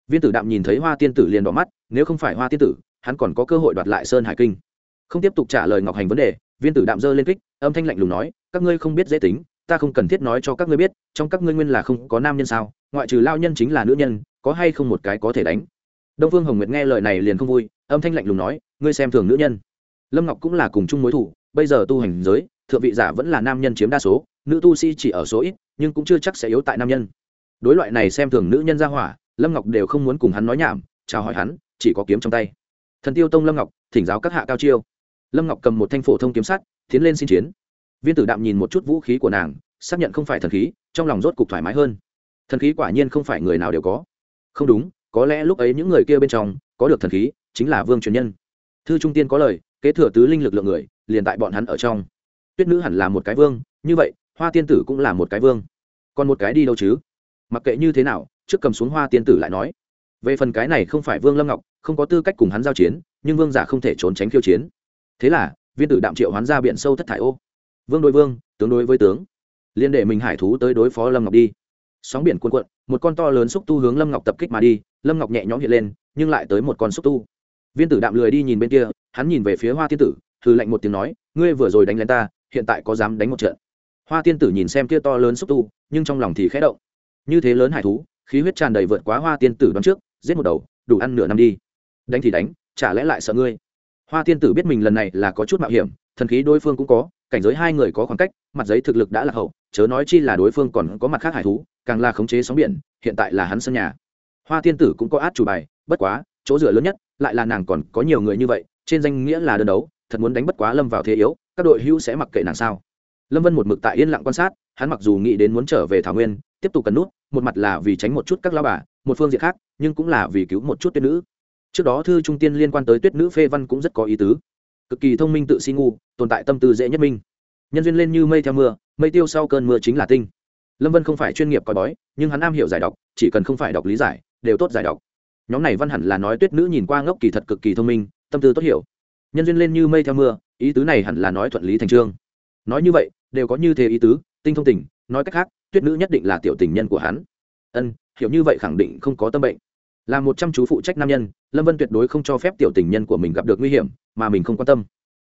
Viên tử đạm nhìn thấy hoa tiên tử liền đỏ mắt, nếu không phải hoa tiên tử, hắn còn có cơ hội đoạt lại sơn hải kinh. Không tiếp tục trả lời ngọc hành vấn đề, viên tử đạm dơ lên kích, âm thanh lạnh lùng nói, các ngươi không biết dễ tính ta không cần thiết nói cho các ngươi biết, trong các ngươi nguyên là không có nam nhân sao, ngoại trừ lao nhân chính là nữ nhân, có hay không một cái có thể đánh? Đông phương hồng nguyệt nghe lời này liền không vui, âm thanh lạnh lùng nói, ngươi xem thường nữ nhân. Lâm ngọc cũng là cùng chung mối thủ, bây giờ tu hành giới, thượng vị giả vẫn là nam nhân chiếm đa số, nữ tu sĩ chỉ ở số ít, nhưng cũng chưa chắc sẽ yếu tại nam nhân. Đối loại này xem thường nữ nhân ra hỏa, lâm ngọc đều không muốn cùng hắn nói nhảm, chào hỏi hắn, chỉ có kiếm trong tay. Thần tiêu tông lâm ngọc, thỉnh giáo các hạ cao chiêu. Lâm ngọc cầm một thanh phổ thông kiếm sắt, tiến lên xin chiến viên tử đạm nhìn một chút vũ khí của nàng, xác nhận không phải thần khí, trong lòng rốt cục thoải mái hơn. Thần khí quả nhiên không phải người nào đều có. Không đúng, có lẽ lúc ấy những người kia bên trong, có được thần khí, chính là vương truyền nhân. Thư trung tiên có lời, kế thừa tứ linh lực lượng người, liền tại bọn hắn ở trong. Tuyết nữ hẳn là một cái vương, như vậy, hoa tiên tử cũng là một cái vương. Còn một cái đi đâu chứ? Mặc kệ như thế nào, trước cầm xuống hoa tiên tử lại nói. Về phần cái này không phải vương lâm ngọc, không có tư cách cùng hắn giao chiến, nhưng vương giả không thể trốn tránh khiêu chiến. Thế là, viên tử đạm triệu hoán ra biển sâu thất thải ô vương đối vương, tướng đối với tướng. Liên đệ mình hải thú tới đối phó lâm ngọc đi. Sóng biển cuồn cuộn, một con to lớn xúc tu hướng lâm ngọc tập kích mà đi, lâm ngọc nhẹ nhõm hiện lên, nhưng lại tới một con xúc tu. Viên tử đạm lười đi nhìn bên kia, hắn nhìn về phía hoa tiên tử hư lạnh một tiếng nói, ngươi vừa rồi đánh lên ta, hiện tại có dám đánh một trận? Hoa tiên tử nhìn xem kia to lớn xúc tu, nhưng trong lòng thì khẽ động. Như thế lớn hải thú, khí huyết tràn đầy vượt quá hoa tiên tử đón trước, giết một đầu, đủ ăn nửa năm đi. Đánh thì đánh, chả lẽ lại sợ ngươi? Hoa tiên tử biết mình lần này là có chút mạo hiểm thần khí đối phương cũng có, cảnh giới hai người có khoảng cách, mặt giấy thực lực đã là hậu, chớ nói chi là đối phương còn có mặt khác hải thú, càng là khống chế sóng biển, hiện tại là hắn sân nhà. Hoa tiên tử cũng có át chủ bài, bất quá, chỗ dựa lớn nhất, lại là nàng còn có nhiều người như vậy, trên danh nghĩa là đơn đấu, thật muốn đánh bất quá lâm vào thế yếu, các đội hữu sẽ mặc kệ nàng sao. Lâm vân một mực tại yên lặng quan sát, hắn mặc dù nghĩ đến muốn trở về thảo nguyên, tiếp tục cần nút, một mặt là vì tránh một chút các lao bà, một phương diện khác, nhưng cũng là vì cứu một chút tuyết nữ. Trước đó thư trung tiên liên quan tới tuyết nữ phê văn cũng rất có ý tứ cực kỳ thông minh tự si ngu, tồn tại tâm tư dễ nhất minh. Nhân duyên lên như mây theo mưa, mây tiêu sau cơn mưa chính là tinh. Lâm vân không phải chuyên nghiệp coi bói, nhưng hắn am hiểu giải đọc, chỉ cần không phải đọc lý giải, đều tốt giải đọc. Nhóm này văn hẳn là nói tuyết nữ nhìn qua ngốc kỳ thật cực kỳ thông minh, tâm tư tốt hiểu. Nhân duyên lên như mây theo mưa, ý tứ này hẳn là nói thuận lý thành trương nói như vậy, đều có như thế ý tứ, tinh thông tình, nói cách khác, tuyết nữ nhất định là tiểu tình nhân của hắn. Ân, hiểu như vậy khẳng định không có tâm bệnh là một trăm chú phụ trách nam nhân, lâm vân tuyệt đối không cho phép tiểu tình nhân của mình gặp được nguy hiểm, mà mình không quan tâm.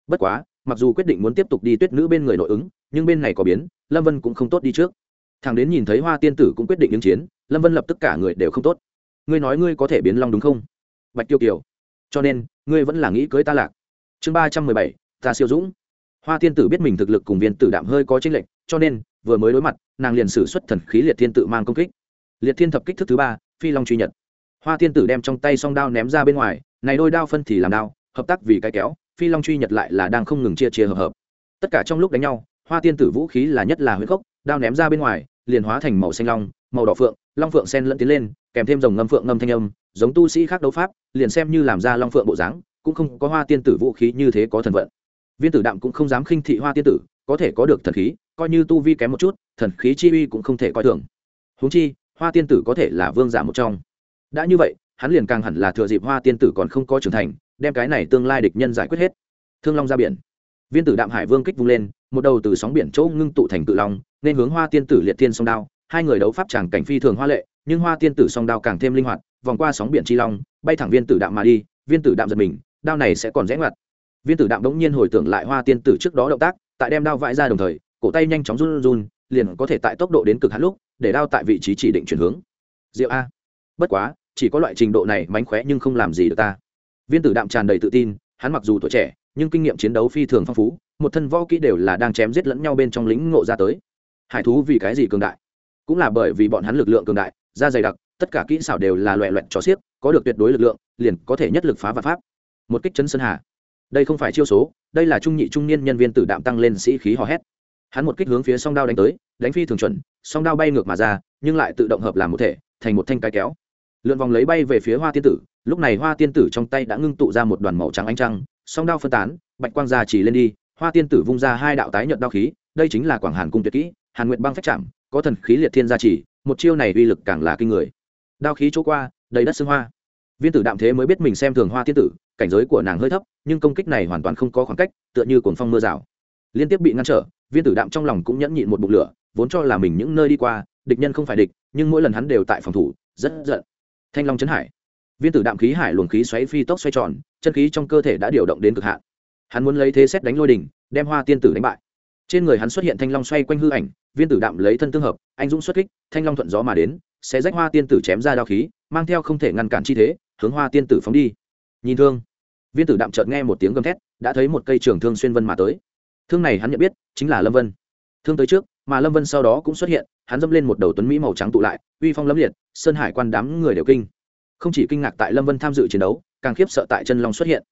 Bất quá, mặc dù quyết định muốn tiếp tục đi tuyết nữ bên người nội ứng, nhưng bên này có biến, lâm vân cũng không tốt đi trước. Thằng đến nhìn thấy hoa tiên tử cũng quyết định ứng chiến, lâm vân lập tức cả người đều không tốt. Ngươi nói ngươi có thể biến long đúng không? Bạch tiêu kiều. Cho nên, ngươi vẫn là nghĩ cưới ta lạc. Chương ba trăm mười bảy, ta siêu dũng. Hoa tiên tử biết mình thực lực cùng viên tử đạm hơi có tranh lệch, cho nên, vừa mới đối mặt, nàng liền xử xuất thần khí liệt thiên tự mang công kích. Liệt thiên thập kích thức thứ ba, phi long truy nhật hoa tiên tử đem trong tay song đao ném ra bên ngoài, này đôi đao phân thì làm đao, hợp tác vì cái kéo, phi long truy nhật lại là đang không ngừng chia chia hợp hợp. Tất cả trong lúc đánh nhau, hoa tiên tử vũ khí là nhất là huyết gốc, đao ném ra bên ngoài, liền hóa thành màu xanh long, màu đỏ phượng, long phượng sen lẫn tiến lên, kèm thêm dòng ngâm phượng ngâm thanh âm, giống tu sĩ khác đấu pháp, liền xem như làm ra long phượng bộ dáng, cũng không có hoa tiên tử vũ khí như thế có thần vận. Viên tử đạm cũng không dám khinh thị hoa tiên tử, có thể có được thần khí, coi như tu vi kém một chút, thần khí chi uy cũng không thể coi thường. Huống chi, hoa tiên tử có thể là vương giả một trong đã như vậy, hắn liền càng hẳn là thừa dịp hoa tiên tử còn không có trưởng thành, đem cái này tương lai địch nhân giải quyết hết. Thương long ra biển. Viên tử đạm hải vương kích vung lên, một đầu từ sóng biển chỗ ngưng tụ thành cự long, nên hướng hoa tiên tử liệt tiên song đao. Hai người đấu pháp tràng cảnh phi thường hoa lệ, nhưng hoa tiên tử song đao càng thêm linh hoạt, vòng qua sóng biển chi long, bay thẳng viên tử đạm mà đi, viên tử đạm giật mình, đao này sẽ còn rẽ ngoặt. Viên tử đạm đống nhiên hồi tưởng lại hoa tiên tử trước đó động tác, tại đem đao vãi ra đồng thời, cổ tay nhanh chóng run run, liền có thể tại tốc độ đến cực hạn lúc, để đao tại vị trí chỉ định chuyển hướng. Diệu a bất quá, chỉ có loại trình độ này mánh khóe nhưng không làm gì được ta. Viên tử đạm tràn đầy tự tin, hắn mặc dù tuổi trẻ, nhưng kinh nghiệm chiến đấu phi thường phong phú, một thân võ kỹ đều là đang chém giết lẫn nhau bên trong lính ngộ ra tới. Hải thú vì cái gì cường đại? Cũng là bởi vì bọn hắn lực lượng cường đại, da dày đặc, tất cả kỹ xảo đều là loẹ loẹt cho xiếc, có được tuyệt đối lực lượng, liền có thể nhất lực phá và pháp. Một kích chấn sơn hà. Đây không phải chiêu số, đây là trung nhị trung niên nhân viên tử đạm tăng lên sĩ khí hò hét. Hắn một kích hướng phía song đao đánh tới, đánh phi thường chuẩn, song đao bay ngược mà ra, nhưng lại tự động hợp làm một thể, thành một thanh cái kéo lượn vòng lấy bay về phía hoa tiên tử, lúc này hoa tiên tử trong tay đã ngưng tụ ra một đoàn màu trắng ánh trăng, song đao phân tán, bạch quang ra chỉ lên đi, hoa tiên tử vung ra hai đạo tái nhuận đao khí, đây chính là quảng hàn cung tuyệt kỹ, hàn nguyện băng phách chạm, có thần khí liệt thiên gia chỉ, một chiêu này uy lực càng là kinh người. Đao khí chỗ qua, đầy đất xương hoa. Viên tử đạm thế mới biết mình xem thường hoa tiên tử, cảnh giới của nàng hơi thấp, nhưng công kích này hoàn toàn không có khoảng cách, tựa như cồn phong mưa rào. Liên tiếp bị ngăn trở, viên tử đạm trong lòng cũng nhẫn nhịn một bụng lửa, vốn cho là mình những nơi đi qua, địch nhân không phải địch, nhưng mỗi lần hắn đều tại phòng thủ, rất giận thanh long chấn hải. Viên tử đạm khí hải luồng khí xoáy phi tốc xoay tròn, chân khí trong cơ thể đã điều động đến cực hạn. Hắn muốn lấy thế xét đánh lôi đình đem hoa tiên tử đánh bại. Trên người hắn xuất hiện thanh long xoay quanh hư ảnh, viên tử đạm lấy thân tương hợp, anh dũng xuất kích, thanh long thuận gió mà đến, sẽ rách hoa tiên tử chém ra đao khí, mang theo không thể ngăn cản chi thế, hướng hoa tiên tử phóng đi. Nhìn thương. Viên tử đạm chợt nghe một tiếng gầm thét, đã thấy một cây trường thương xuyên vân mà tới. Thương này hắn nhận biết, chính là lâm vân. Thương tới trước mà lâm vân sau đó cũng xuất hiện, hắn dâm lên một đầu tuấn mỹ màu trắng tụ lại, uy phong lâm liệt, sơn hải quan đám người đều kinh. Không chỉ kinh ngạc tại lâm vân tham dự chiến đấu, càng khiếp sợ tại chân long xuất hiện.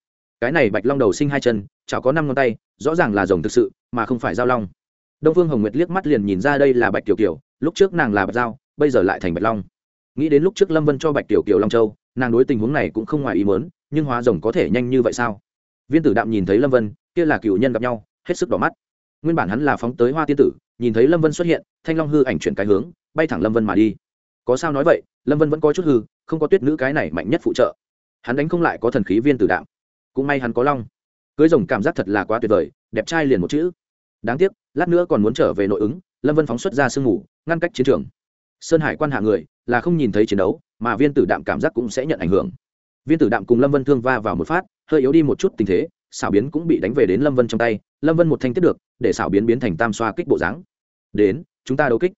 Cái này bạch long đầu sinh hai chân, chảo có năm ngón tay, rõ ràng là rồng thực sự, mà không phải giao long. Đông phương hồng nguyệt liếc mắt liền nhìn ra đây là bạch tiểu kiều, lúc trước nàng là bạch giao, bây giờ lại thành bạch long. Nghĩ đến lúc trước lâm vân cho bạch tiểu kiều long châu, nàng đối tình huống này cũng không ngoài ý mớn nhưng hóa rồng có thể nhanh như vậy sao? Viên tử đạm nhìn thấy lâm vân, kia là cựu nhân gặp nhau, hết sức đỏ mắt. Nguyên bản hắn là phóng tới hoa tiên tử nhìn thấy lâm vân xuất hiện thanh long hư ảnh chuyển cái hướng bay thẳng lâm vân mà đi có sao nói vậy lâm vân vẫn có chút hư không có tuyết nữ cái này mạnh nhất phụ trợ hắn đánh không lại có thần khí viên tử đạm cũng may hắn có long cưới rồng cảm giác thật là quá tuyệt vời đẹp trai liền một chữ đáng tiếc lát nữa còn muốn trở về nội ứng lâm vân phóng xuất ra sương mù ngăn cách chiến trường sơn hải quan hạ người là không nhìn thấy chiến đấu mà viên tử đạm cảm giác cũng sẽ nhận ảnh hưởng viên tử đạm cùng lâm vân thương va vào một phát hơi yếu đi một chút tình thế xảo biến cũng bị đánh về đến lâm vân trong tay lâm vân một thanh tiếp được, để xảo biến biến thành tam xoa kích bộ dáng. Đến, chúng ta đấu kích.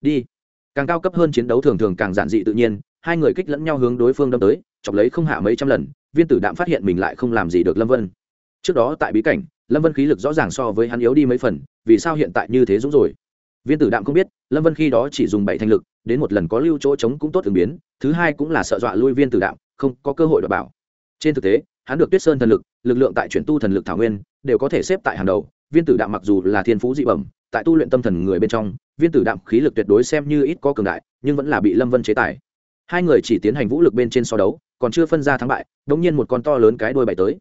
Đi. Càng cao cấp hơn chiến đấu thường thường càng giản dị tự nhiên, hai người kích lẫn nhau hướng đối phương đâm tới, chọc lấy không hạ mấy trăm lần, viên tử đạm phát hiện mình lại không làm gì được lâm vân. Trước đó tại bí cảnh, lâm vân khí lực rõ ràng so với hắn yếu đi mấy phần, vì sao hiện tại như thế dũng rồi? Viên tử đạm không biết, lâm vân khi đó chỉ dùng bảy thanh lực, đến một lần có lưu chỗ trống cũng tốt ứng biến, thứ hai cũng là sợ dọa lui viên tử đạm, không có cơ hội đ bảo. Trên thực tế hắn được tuyết sơn thần lực lực lượng tại chuyển tu thần lực thảo nguyên, đều có thể xếp tại hàng đầu. Viên tử đạm mặc dù là thiên phú dị bẩm, tại tu luyện tâm thần người bên trong, viên tử đạm khí lực tuyệt đối xem như ít có cường đại, nhưng vẫn là bị lâm vân chế tài. Hai người chỉ tiến hành vũ lực bên trên so đấu, còn chưa phân ra thắng bại đ ỗ n g nhiên một con to lớn cái đôi bày tới.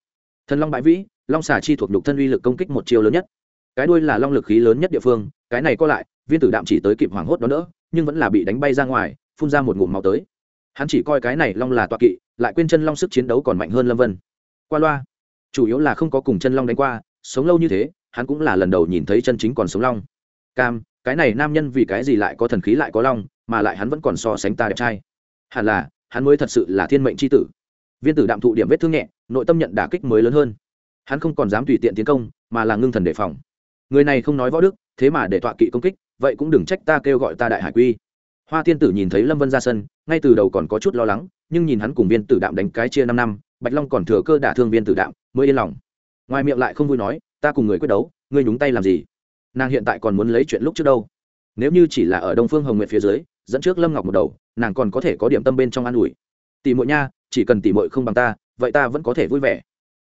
Thần long bãi vĩ, long xà chi thuộc lục thân uy lực công kích một chiều lớn nhất. Cái đuôi là long lực khí lớn nhất địa phương, cái này co lại, viên tử đạm chỉ tới kịp hoảng hốt đó nữa nhưng vẫn là bị đánh bay ra ngoài, phun ra một ngụm máu tới. Hắn chỉ coi cái này long là toa kỵ, lại quên chân long sức chiến đấu còn mạnh hơn lâm vân qua loa. Chủ yếu là không có cùng chân long đánh qua, sống lâu như thế, hắn cũng là lần đầu nhìn thấy chân chính còn sống long. Cam, cái này nam nhân vì cái gì lại có thần khí lại có long, mà lại hắn vẫn còn so sánh ta đẹp trai. Hẳn là, hắn mới thật sự là thiên mệnh c h i tử. Viên tử đạm thụ điểm vết thương nhẹ, nội tâm nhận đả kích mới lớn hơn. Hắn không còn dám tùy tiện tiến công, mà là ngưng thần đề phòng. Người này không nói võ đức, thế mà để tọa kỵ công kích, vậy cũng đừng trách ta kêu gọi ta đại hải quy. Hoa tiên tử nhìn thấy lâm vân ra sân, ngay từ đầu còn có chút lo lắng, nhưng nhìn hắn cùng viên tử đạm đánh cái chia năm năm bạch long còn thừa cơ đả thương viên tử đạm, mới yên lòng. Ngoài miệng lại không vui nói, ta cùng người quyết đấu, ngươi nhúng tay làm gì? Nàng hiện tại còn muốn lấy chuyện lúc trước đâu. Nếu như chỉ là ở đông phương hồng nguyện phía dưới, dẫn trước lâm ngọc một đầu, nàng còn có thể có điểm tâm bên trong an ủi. Tỷ muội nha, chỉ cần tỷ muội không bằng ta, vậy ta vẫn có thể vui vẻ.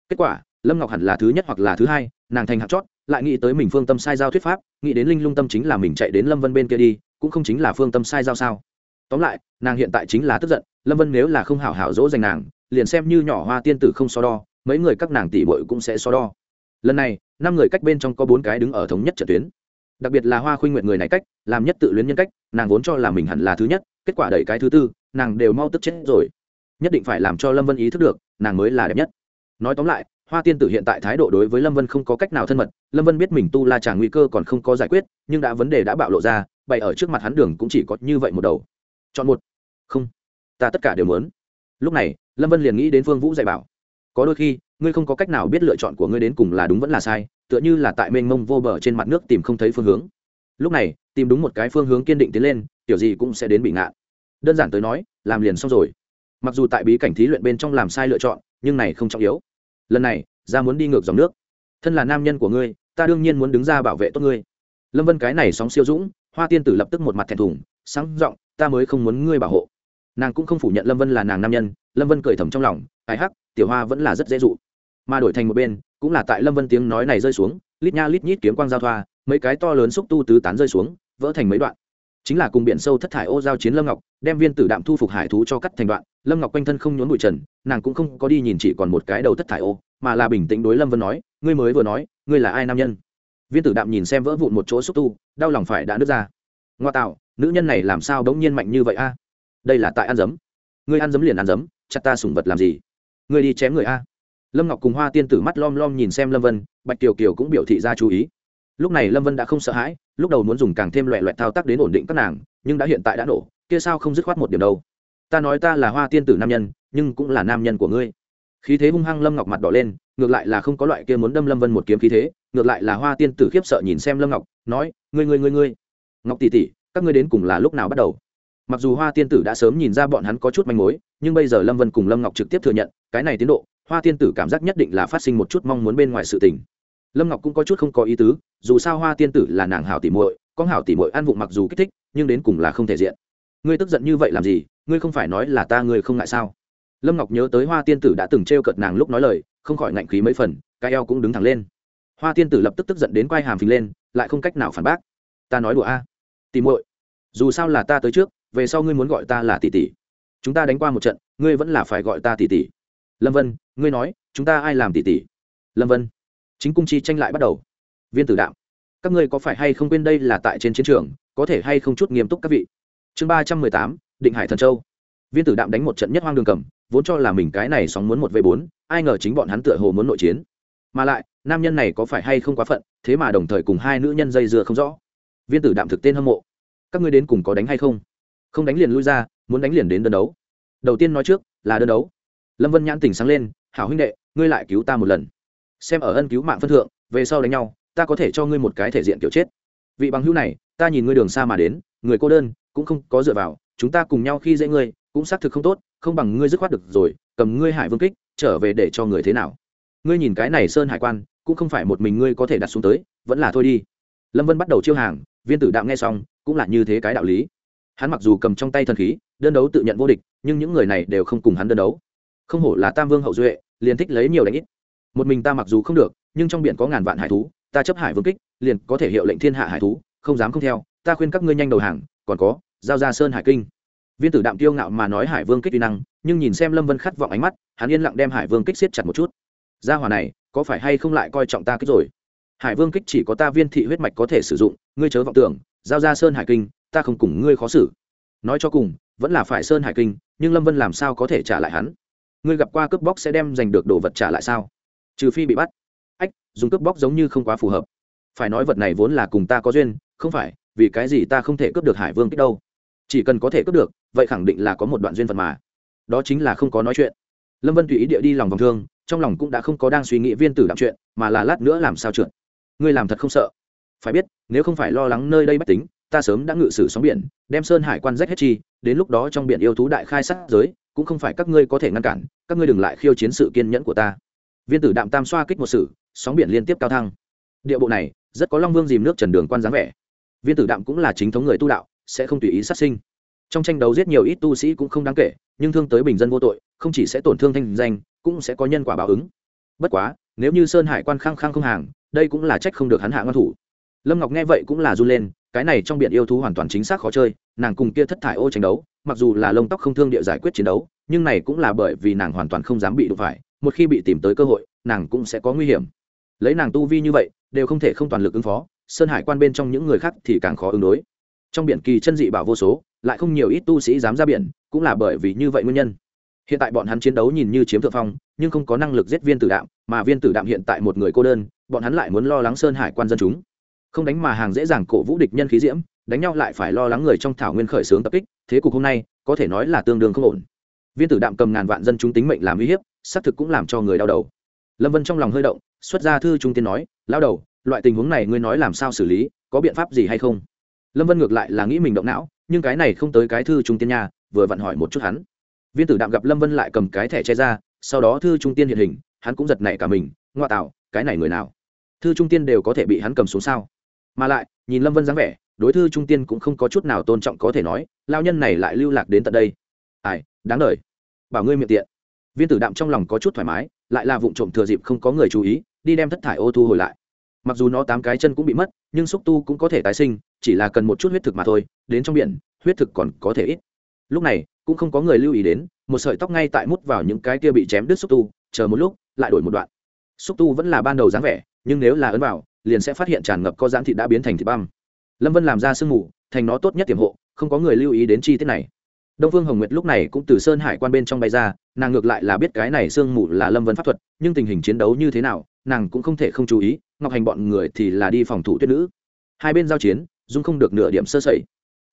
Kết quả, lâm ngọc hẳn là thứ nhất hoặc là thứ hai, nàng thành hạt chót, lại nghĩ tới mình phương tâm sai giao thuyết pháp, nghĩ đến linh lung tâm chính là mình chạy đến lâm vân bên kia đi, cũng không chính là phương tâm sai giao sao. Tóm lại, nàng hiện tại chính là tức giận, lâm vân nếu là không hảo hảo dỗ dành nàng liền xem như nhỏ hoa tiên tử không so đo, mấy người các nàng tỷ muội cũng sẽ so đo. Lần này, năm người cách bên trong có bốn cái đứng ở thống nhất trận tuyến. Đặc biệt là hoa khuynh nguyện người này cách, làm nhất tự luyến nhân cách, nàng vốn cho là mình hẳn là thứ nhất, kết quả đẩy cái thứ tư, nàng đều mau tức chết rồi. Nhất định phải làm cho lâm vân ý thức được, nàng mới là đẹp nhất. Nói tóm lại, hoa tiên tử hiện tại thái độ đối với lâm vân không có cách nào thân mật, lâm vân biết mình tu la tràng nguy cơ còn không có giải quyết, nhưng đã vấn đề đã bạo lộ ra, bày ở trước mặt hắn đường cũng chỉ có như vậy một đầu. Chọn một. Không. Ta tất cả đều muốn. Lúc này lâm vân liền nghĩ đến phương vũ dạy bảo có đôi khi ngươi không có cách nào biết lựa chọn của ngươi đến cùng là đúng vẫn là sai tựa như là tại mênh mông vô bờ trên mặt nước tìm không thấy phương hướng lúc này tìm đúng một cái phương hướng kiên định tiến lên kiểu gì cũng sẽ đến bị ngạn đơn giản tới nói làm liền xong rồi mặc dù tại bí cảnh thí luyện bên trong làm sai lựa chọn nhưng này không trọng yếu lần này ra muốn đi ngược dòng nước thân là nam nhân của ngươi ta đương nhiên muốn đứng ra bảo vệ tốt ngươi lâm vân cái này sóng siêu dũng hoa tiên tử lập tức một mặt thẹn thùng sáng r ộ n g ta mới không muốn ngươi bảo hộ nàng cũng không phủ nhận lâm vân là nàng nam nhân lâm vân cười thầm trong lòng, ai hắc, tiểu hoa vẫn là rất dễ dụ. Mà đổi thành một bên, cũng là tại lâm vân tiếng nói này rơi xuống, lít nha lít nhít kiếm quang giao thoa, mấy cái to lớn xúc tu tứ tán rơi xuống, vỡ thành mấy đoạn. Chính là cùng biển sâu thất thải ô giao chiến lâm ngọc, đem viên tử đạm thu phục hải thú cho cắt thành đoạn, lâm ngọc quanh thân không nhốn bụi trần, nàng cũng không có đi nhìn chỉ còn một cái đầu thất thải ô, mà là bình tĩnh đối lâm vân nói, ngươi mới vừa nói, ngươi là ai nam nhân? Viên tử đạm nhìn xem vỡ vụn một chỗ xúc tu, đau lòng phải đã nứt ra. Ngoa tạo, nữ nhân này làm sao đống nhiên mạnh như vậy a? Đây là tại ăn dấm ngươi ăn dấm liền ăn dấm chặt ta sủng vật làm gì? Ngươi đi chém người a. Lâm ngọc cùng hoa tiên tử mắt lom lom nhìn xem lâm vân, bạch kiều kiều cũng biểu thị ra chú ý. Lúc này lâm vân đã không sợ hãi, lúc đầu muốn dùng càng thêm loại loại thao tác đến ổn định các nàng, nhưng đã hiện tại đã nổ, kia sao không dứt khoát một điểm đâu. Ta nói ta là hoa tiên tử nam nhân, nhưng cũng là nam nhân của ngươi. Khí thế hung hăng lâm ngọc mặt đỏ lên, ngược lại là không có loại kia muốn đâm lâm vân một kiếm khí thế, ngược lại là hoa tiên tử khiếp sợ nhìn xem lâm ngọc, nói, ngươi ngươi ngươi ngươi. Ngọc tỷ tỷ, các ngươi đến cùng là lúc nào bắt đầu? Mặc dù hoa tiên tử đã sớm nhìn ra bọn hắn có chút manh mối, nhưng bây giờ lâm vân cùng lâm ngọc trực tiếp thừa nhận, cái này tiến độ, hoa tiên tử cảm giác nhất định là phát sinh một chút mong muốn bên ngoài sự tình. Lâm ngọc cũng có chút không có ý tứ, dù sao hoa tiên tử là nàng hảo tỉ muội con hảo tỉ muội an vụng mặc dù kích thích, nhưng đến cùng là không thể diện. Ngươi tức giận như vậy làm gì, ngươi không phải nói là ta ngươi không ngại sao? Lâm ngọc nhớ tới hoa tiên tử đã từng t r e o cợt nàng lúc nói lời, không khỏi ngạnh khí mấy phần, cái eo cũng đứng thẳng lên. Hoa tiên tử lập tức tức giận đến quai hàm phình lên, lại không cách nào phản bác. Ta nói đùa a. À. tìm muội, dù sao là ta tới trước về sau ngươi muốn gọi ta là tỷ tỷ. Chúng ta đánh qua một trận ngươi vẫn là phải gọi ta tỷ tỷ. Lâm vân ngươi nói chúng ta ai làm tỷ tỷ? Lâm vân. Chính cung chi tranh lại bắt đầu. Viên tử Đạm, các ngươi có phải hay không quên đây là tại trên chiến trường có thể hay không chút nghiêm túc các vị? Chương ba trăm mười tám định hải thần châu. Viên tử đạm đánh một trận nhất hoang đường cầm vốn cho là mình cái này sóng muốn một v bốn ai ngờ chính bọn hắn tựa hồ muốn nội chiến. Mà lại nam nhân này có phải hay không quá phận thế mà đồng thời cùng hai nữ nhân dây dưa không rõ. Viên tử đạm thực tên hâm mộ. Các ngươi đến cùng có đánh hay không? Không đánh liền lui ra, muốn đánh liền đến đơn đấu. Đầu tiên nói trước là đơn đấu. Lâm vân nhãn tỉnh sáng lên, hảo huynh đệ, ngươi lại cứu ta một lần. Xem ở ân cứu mạng phân thượng, về sau đánh nhau, ta có thể cho ngươi một cái thể diện kiểu chết. Vị bằng hữu này, ta nhìn ngươi đường xa mà đến, người cô đơn, cũng không có dựa vào, chúng ta cùng nhau khi dễ ngươi, cũng xác thực không tốt, không bằng ngươi dứt khoát được rồi, cầm ngươi hải vương kích, trở về để cho người thế nào. Ngươi nhìn cái này sơn hải quan, cũng không phải một mình ngươi có thể đặt xuống tới, vẫn là thôi đi. Lâm vân bắt đầu chiêu hàng, viên tử đạo nghe xong, cũng là như thế cái đạo lý hắn mặc dù cầm trong tay thần khí, đơn đấu tự nhận vô địch, nhưng những người này đều không cùng hắn đơn đấu. Không hổ là tam vương hậu duệ, liền thích lấy nhiều đánh ít. Một mình ta mặc dù không được, nhưng trong biển có ngàn vạn hải thú, ta chấp hải vương kích, liền có thể hiệu lệnh thiên hạ hải thú, không dám không theo, ta khuyên các ngươi nhanh đầu hàng, còn có, giao ra sơn hải kinh. Viên tử đạm tiêu ngạo mà nói hải vương kích tuy năng, nhưng nhìn xem lâm vân khát vọng ánh mắt, hắn yên lặng đem hải vương kích siết chặt một chút. Gia hỏa này, có phải hay không lại coi trọng ta kích rồi? Hải vương kích chỉ có ta viên thị huyết mạch có thể sử dụng, ngươi chớ vọng tưởng, giao ra sơn hải kinh ta không cùng ngươi khó xử. Nói cho cùng, vẫn là phải sơn hải kinh, nhưng lâm vân làm sao có thể trả lại hắn? Ngươi gặp qua cướp bóc sẽ đem giành được đồ vật trả lại sao? Trừ phi bị bắt. Ách, dùng cướp bóc giống như không quá phù hợp. Phải nói vật này vốn là cùng ta có duyên, không phải, vì cái gì ta không thể cướp được hải vương kích đâu? Chỉ cần có thể cướp được, vậy khẳng định là có một đoạn duyên phận mà. Đó chính là không có nói chuyện. Lâm vân tùy ý địa đi lòng vòng thương, trong lòng cũng đã không có đang suy nghĩ viên tử đạo chuyện, mà là lát nữa làm sao trượt. Ngươi làm thật không sợ. Phải biết, nếu không phải lo lắng nơi đây bách tính ta sớm đã ngự sử sóng biển, đem sơn hải quan rách hết chi, đến lúc đó trong biển yêu thú đại khai sát giới, cũng không phải các ngươi có thể ngăn cản, các ngươi đừng lại khiêu chiến sự kiên nhẫn của ta. Viên tử đạm tam xoa kích một sử sóng biển liên tiếp cao thăng. Địa bộ này, rất có long vương dìm nước trần đường quan dáng vẻ. Viên tử đạm cũng là chính thống người tu đạo, sẽ không tùy ý sát sinh. Trong tranh đấu giết nhiều ít tu sĩ cũng không đáng kể, nhưng thương tới bình dân vô tội, không chỉ sẽ tổn thương thanh danh, cũng sẽ có nhân quả báo ứng. Bất quá, nếu như sơn hải quan khăng khăng không hàng, đây cũng là trách không được hắn hạ ngăn thủ. Lâm ngọc nghe vậy cũng là run lên cái này trong biển yêu thú hoàn toàn chính xác khó chơi, nàng cùng kia thất thải ô tranh đấu, mặc dù là lông tóc không thương địa giải quyết chiến đấu, nhưng này cũng là bởi vì nàng hoàn toàn không dám bị đụng phải, một khi bị tìm tới cơ hội, nàng cũng sẽ có nguy hiểm. Lấy nàng tu vi như vậy, đều không thể không toàn lực ứng phó, sơn hải quan bên trong những người khác thì càng khó ứng đối. Trong biển kỳ chân dị bảo vô số, lại không nhiều ít tu sĩ dám ra biển, cũng là bởi vì như vậy nguyên nhân. Hiện tại bọn hắn chiến đấu nhìn như chiếm thượng phong, nhưng không có năng lực giết viên tử đạm, mà viên tử đạm hiện tại một người cô đơn, bọn hắn lại muốn lo lắng sơn hải quan dân chúng không đánh mà hàng dễ dàng cổ vũ địch nhân khí diễm, đánh nhau lại phải lo lắng người trong thảo nguyên khởi xướng tập kích, thế cục hôm nay, có thể nói là tương đương không ổn. Viên tử đạm cầm ngàn vạn dân chúng tính mệnh làm uy hiếp, xác thực cũng làm cho người đau đầu. Lâm vân trong lòng hơi động, xuất ra thư trung tiên nói lao đầu, loại tình huống này ngươi nói làm sao xử lý, có biện pháp gì hay không? Lâm vân ngược lại là nghĩ mình động não, nhưng cái này không tới cái thư trung tiên nhà vừa vặn hỏi một chút hắn. Viên tử đạm gặp lâm vân lại cầm cái thẻ che ra, sau đó thư trung tiên hiện hình, hắn cũng giật nảy cả mình, ngoa tạo, cái này người nào? Thư trung tiên đều có thể bị hắn cầm xuống sao? Mà lại, nhìn lâm vân dáng vẻ, đối thư trung tiên cũng không có chút nào tôn trọng có thể nói lao nhân này lại lưu lạc đến tận đây. Ai, đáng đ bảo ngươi miệng tiện. Viên tử đạm trong lòng có chút thoải mái, lại là vụ trộm thừa dịp không có người chú ý, đi đem thất thải ô thu hồi lại. Mặc dù nó tám cái chân cũng bị mất, nhưng xúc tu cũng có thể tái sinh, chỉ là cần một chút huyết thực mà thôi, đến trong biển, huyết thực còn có thể ít. Lúc này, cũng không có người lưu ý đến, một sợi tóc ngay tại mút vào những cái kia bị chém đứt xúc tu, chờ một lúc, lại đổi một đoạn. Xúc tu vẫn là ban đầu dáng vẻ, nhưng nếu là ấn vào liền sẽ phát hiện tràn ngập có giãn thịt đã biến thành thịt băm. Lâm vân làm ra sương mù, thành nó tốt nhất tiềm hộ, không có người lưu ý đến chi tiết này. Đông phương hồng nguyệt lúc này cũng từ sơn hải quan bên trong bay ra, nàng ngược lại là biết cái này sương mù là lâm vân pháp thuật, nhưng tình hình chiến đấu như thế nào, nàng cũng không thể không chú ý, ngọc hành bọn người thì là đi phòng thủ tuyết nữ. Hai bên giao chiến dung không được nửa điểm sơ sẩy.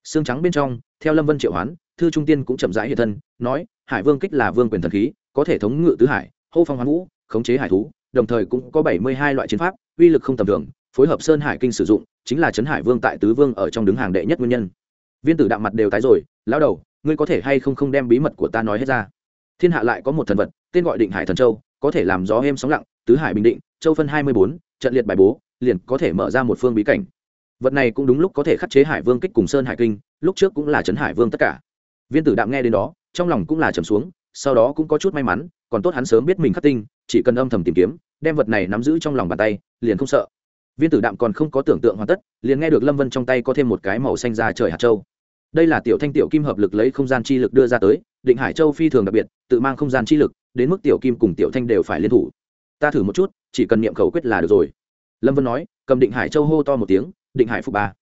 Xương trắng bên trong, theo lâm vân triệu hoán, thư trung tiên cũng chậm rãi hiện thân, nói, hải vương kích là vương quyền thần khí, có thể thống ngự tứ hải, hô phong hoán vũ, khống chế hải thú đồng thời cũng có bảy mươi hai loại chiến pháp, uy lực không tầm thường, phối hợp sơn hải kinh sử dụng, chính là trấn hải vương tại tứ vương ở trong đứng hàng đệ nhất nguyên nhân. Viên tử đạm mặt đều tái rồi, lão đầu, ngươi có thể hay không không đem bí mật của ta nói hết ra? Thiên hạ lại có một thần vật, tên gọi định hải thần châu, có thể làm gió êm sóng lặng, tứ hải bình định, châu phân hai mươi bốn, trận liệt bài bố, liền có thể mở ra một phương bí cảnh. Vật này cũng đúng lúc có thể khắc chế hải vương kích cùng sơn hải kinh, lúc trước cũng là trấn hải vương tất cả. Viên tử đạm nghe đến đó, trong lòng cũng là trầm xuống, sau đó cũng có chút may mắn, còn tốt hắn sớm biết mình khắc tinh chỉ cần âm thầm tìm kiếm, đem vật này nắm giữ trong lòng bàn tay, liền không sợ. Viên tử đạm còn không có tưởng tượng hoàn tất, liền nghe được lâm vân trong tay có thêm một cái màu xanh ra trời hạt châu. Đây là tiểu thanh tiểu kim hợp lực lấy không gian chi lực đưa ra tới, định hải châu phi thường đặc biệt, tự mang không gian chi lực, đến mức tiểu kim cùng tiểu thanh đều phải liên thủ. Ta thử một chút, chỉ cần niệm khẩu quyết là được rồi. Lâm vân nói, cầm định hải châu hô to một tiếng, định hải phục ba.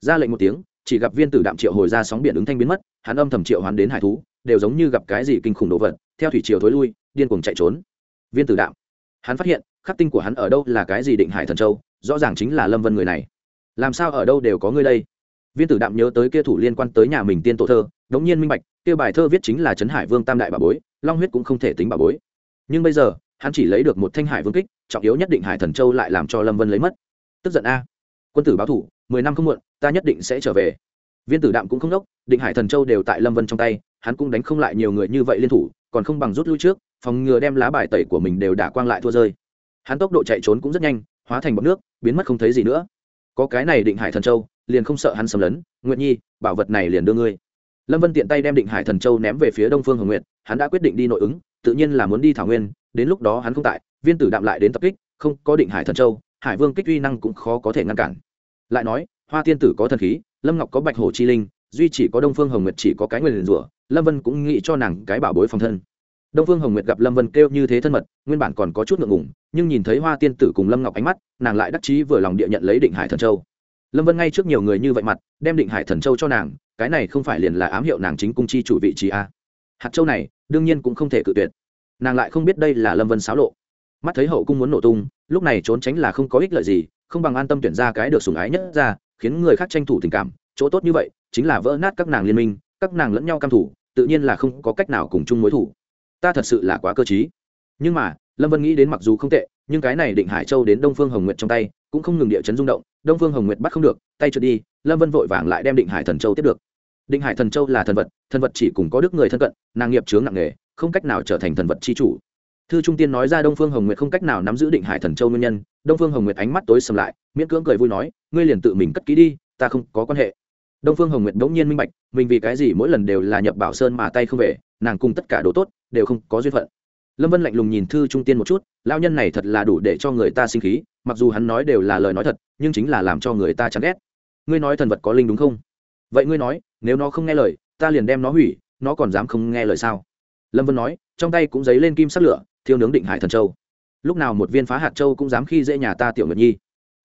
Ra lệnh một tiếng, chỉ gặp viên tử đạm triệu hồi ra sóng biển ứng thanh biến mất, hắn âm thầm triệu hoán đến hải thú, đều giống như gặp cái gì kinh khủng đồ vật, theo thủy triều thối lui, điên cuồng chạy trốn viên tử đạm. Hắn phát hiện, khắc tinh của hắn ở đâu là cái gì định hải thần châu, rõ ràng chính là lâm vân người này. Làm sao ở đâu đều có ngươi đây? Viên tử đạm nhớ tới kia thủ liên quan tới nhà mình tiên tổ thơ, đống nhiên minh bạch, kia bài thơ viết chính là trấn hải vương tam đại bà bối, long huyết cũng không thể tính bà bối. Nhưng bây giờ, hắn chỉ lấy được một thanh hải vương kích, trọng yếu nhất định hải thần châu lại làm cho lâm vân lấy mất. Tức giận a. Quân tử báo thủ, mười năm không muộn, ta nhất định sẽ trở về. Viên tử đạm cũng không đốc, định hải thần châu đều tại lâm vân trong tay, hắn cũng đánh không lại nhiều người như vậy liên thủ, còn không bằng rút lui trước phòng ngừa đem lá bài tẩy của mình đều đả quang lại thua rơi. Hắn tốc độ chạy trốn cũng rất nhanh, hóa thành bọc nước, biến mất không thấy gì nữa. Có cái này định hải thần châu, liền không sợ hắn xâm lấn. Nguyện nhi, bảo vật này liền đưa ngươi. Lâm vân tiện tay đem định hải thần châu ném về phía đông phương hồng nguyện hắn đã quyết định đi nội ứng, tự nhiên là muốn đi thảo nguyên, đến lúc đó hắn không tại, viên tử đạm lại đến tập kích, không có định hải thần châu, hải vương kích uy năng cũng khó có thể ngăn cản. Lại nói, hoa tiên tử có thần khí, lâm ngọc có bạch hồ chi linh, duy chỉ có đông phương hồng nguyệt chỉ có cái nguyền rủa, lâm vân cũng nghĩ cho nàng cái bảo bối phòng thân đông phương hồng nguyệt gặp lâm vân kêu như thế thân mật, nguyên bản còn có chút ngượng ngùng, nhưng nhìn thấy hoa tiên tử cùng lâm ngọc ánh mắt, nàng lại đắc chí vừa lòng địa nhận lấy định hải thần châu. Lâm vân ngay trước nhiều người như vậy mặt, đem định hải thần châu cho nàng, cái này không phải liền là ám hiệu nàng chính cung chi chủ vị trí a. Hạt châu này, đương nhiên cũng không thể cự tuyệt. Nàng lại không biết đây là lâm vân xáo lộ. Mắt thấy hậu cung muốn nổ tung, lúc này trốn tránh là không có ích lợi gì, không bằng an tâm tuyển ra cái được sủng ái nhất ra, khiến người khác tranh thủ tình cảm. Chỗ tốt như vậy, chính là vỡ nát các nàng liên minh, các nàng lẫn nhau cam thủ, tự nhiên là không có cách nào cùng chung mối thủ ta thật sự là quá cơ t nhưng mà, lâm vân nghĩ đến mặc dù không tệ, nhưng cái này định hải châu đến đông phương hồng nguyệt trong tay, cũng không ngừng địa chấn rung động, đông phương hồng nguyệt bắt không được, tay trượt đi, lâm vân vội vàng lại đem định hải thần châu tiếp được. Định hải thần châu là thần vật thần vật chỉ cùng có đức người thân cận, nàng nghiệp chướng nặng nề, không cách nào trở thành thần vật c h i chủ. Thư trung tiên nói ra đông phương hồng nguyệt không cách nào nắm giữ định hải thần châu nguyên nhân, đông phương hồng nguyệt ánh mắt tối sầm lại, miễn cưỡng cười vui nói, ngươi liền tự mình cất kỹ đi, ta không có quan hệ đông phương hồng nguyệt đ ỗ n g nhiên minh bạch, mình vì cái gì mỗi lần đều là nhập bảo sơn mà tay không về, nàng cùng tất cả đồ tốt đều không có duyên phận. Lâm vân lạnh lùng nhìn thư trung tiên một chút lao nhân này thật là đủ để cho người ta sinh khí, mặc dù hắn nói đều là lời nói thật, nhưng chính là làm cho người ta chán ghét. Ngươi nói thần vật có linh đúng không? Vậy ngươi nói, nếu nó không nghe lời, ta liền đem nó hủy, nó còn dám không nghe lời sao? Lâm vân nói, trong tay cũng dấy lên kim sắc lửa, thiêu nướng định hải thần châu. Lúc nào một viên phá hạt châu cũng dám khi dễ nhà ta tiểu nguyệt nhi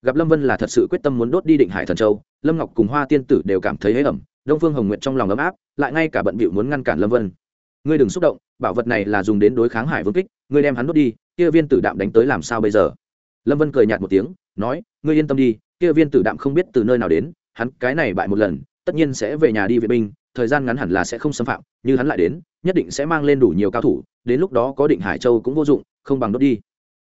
gặp lâm vân là thật sự quyết tâm muốn đốt đi định hải thần châu, lâm ngọc cùng hoa tiên tử đều cảm thấy ế ẩm, đông phương hồng nguyện trong lòng ấm áp, lại ngay cả bận bịu muốn ngăn cản lâm vân. Ngươi đừng xúc động, bảo vật này là dùng đến đối kháng hải vương kích, ngươi đem hắn đốt đi, kia viên tử đạm đánh tới làm sao bây giờ? Lâm vân cười nhạt một tiếng, nói, ngươi yên tâm đi, kia viên tử đạm không biết từ nơi nào đến, hắn cái này bại một lần, tất nhiên sẽ về nhà đi vệ binh, thời gian ngắn hẳn là sẽ không xâm phạm, như hắn lại đến, nhất định sẽ mang lên đủ nhiều cao thủ, đến lúc đó có định hải châu cũng vô dụng, không bằng đốt đi.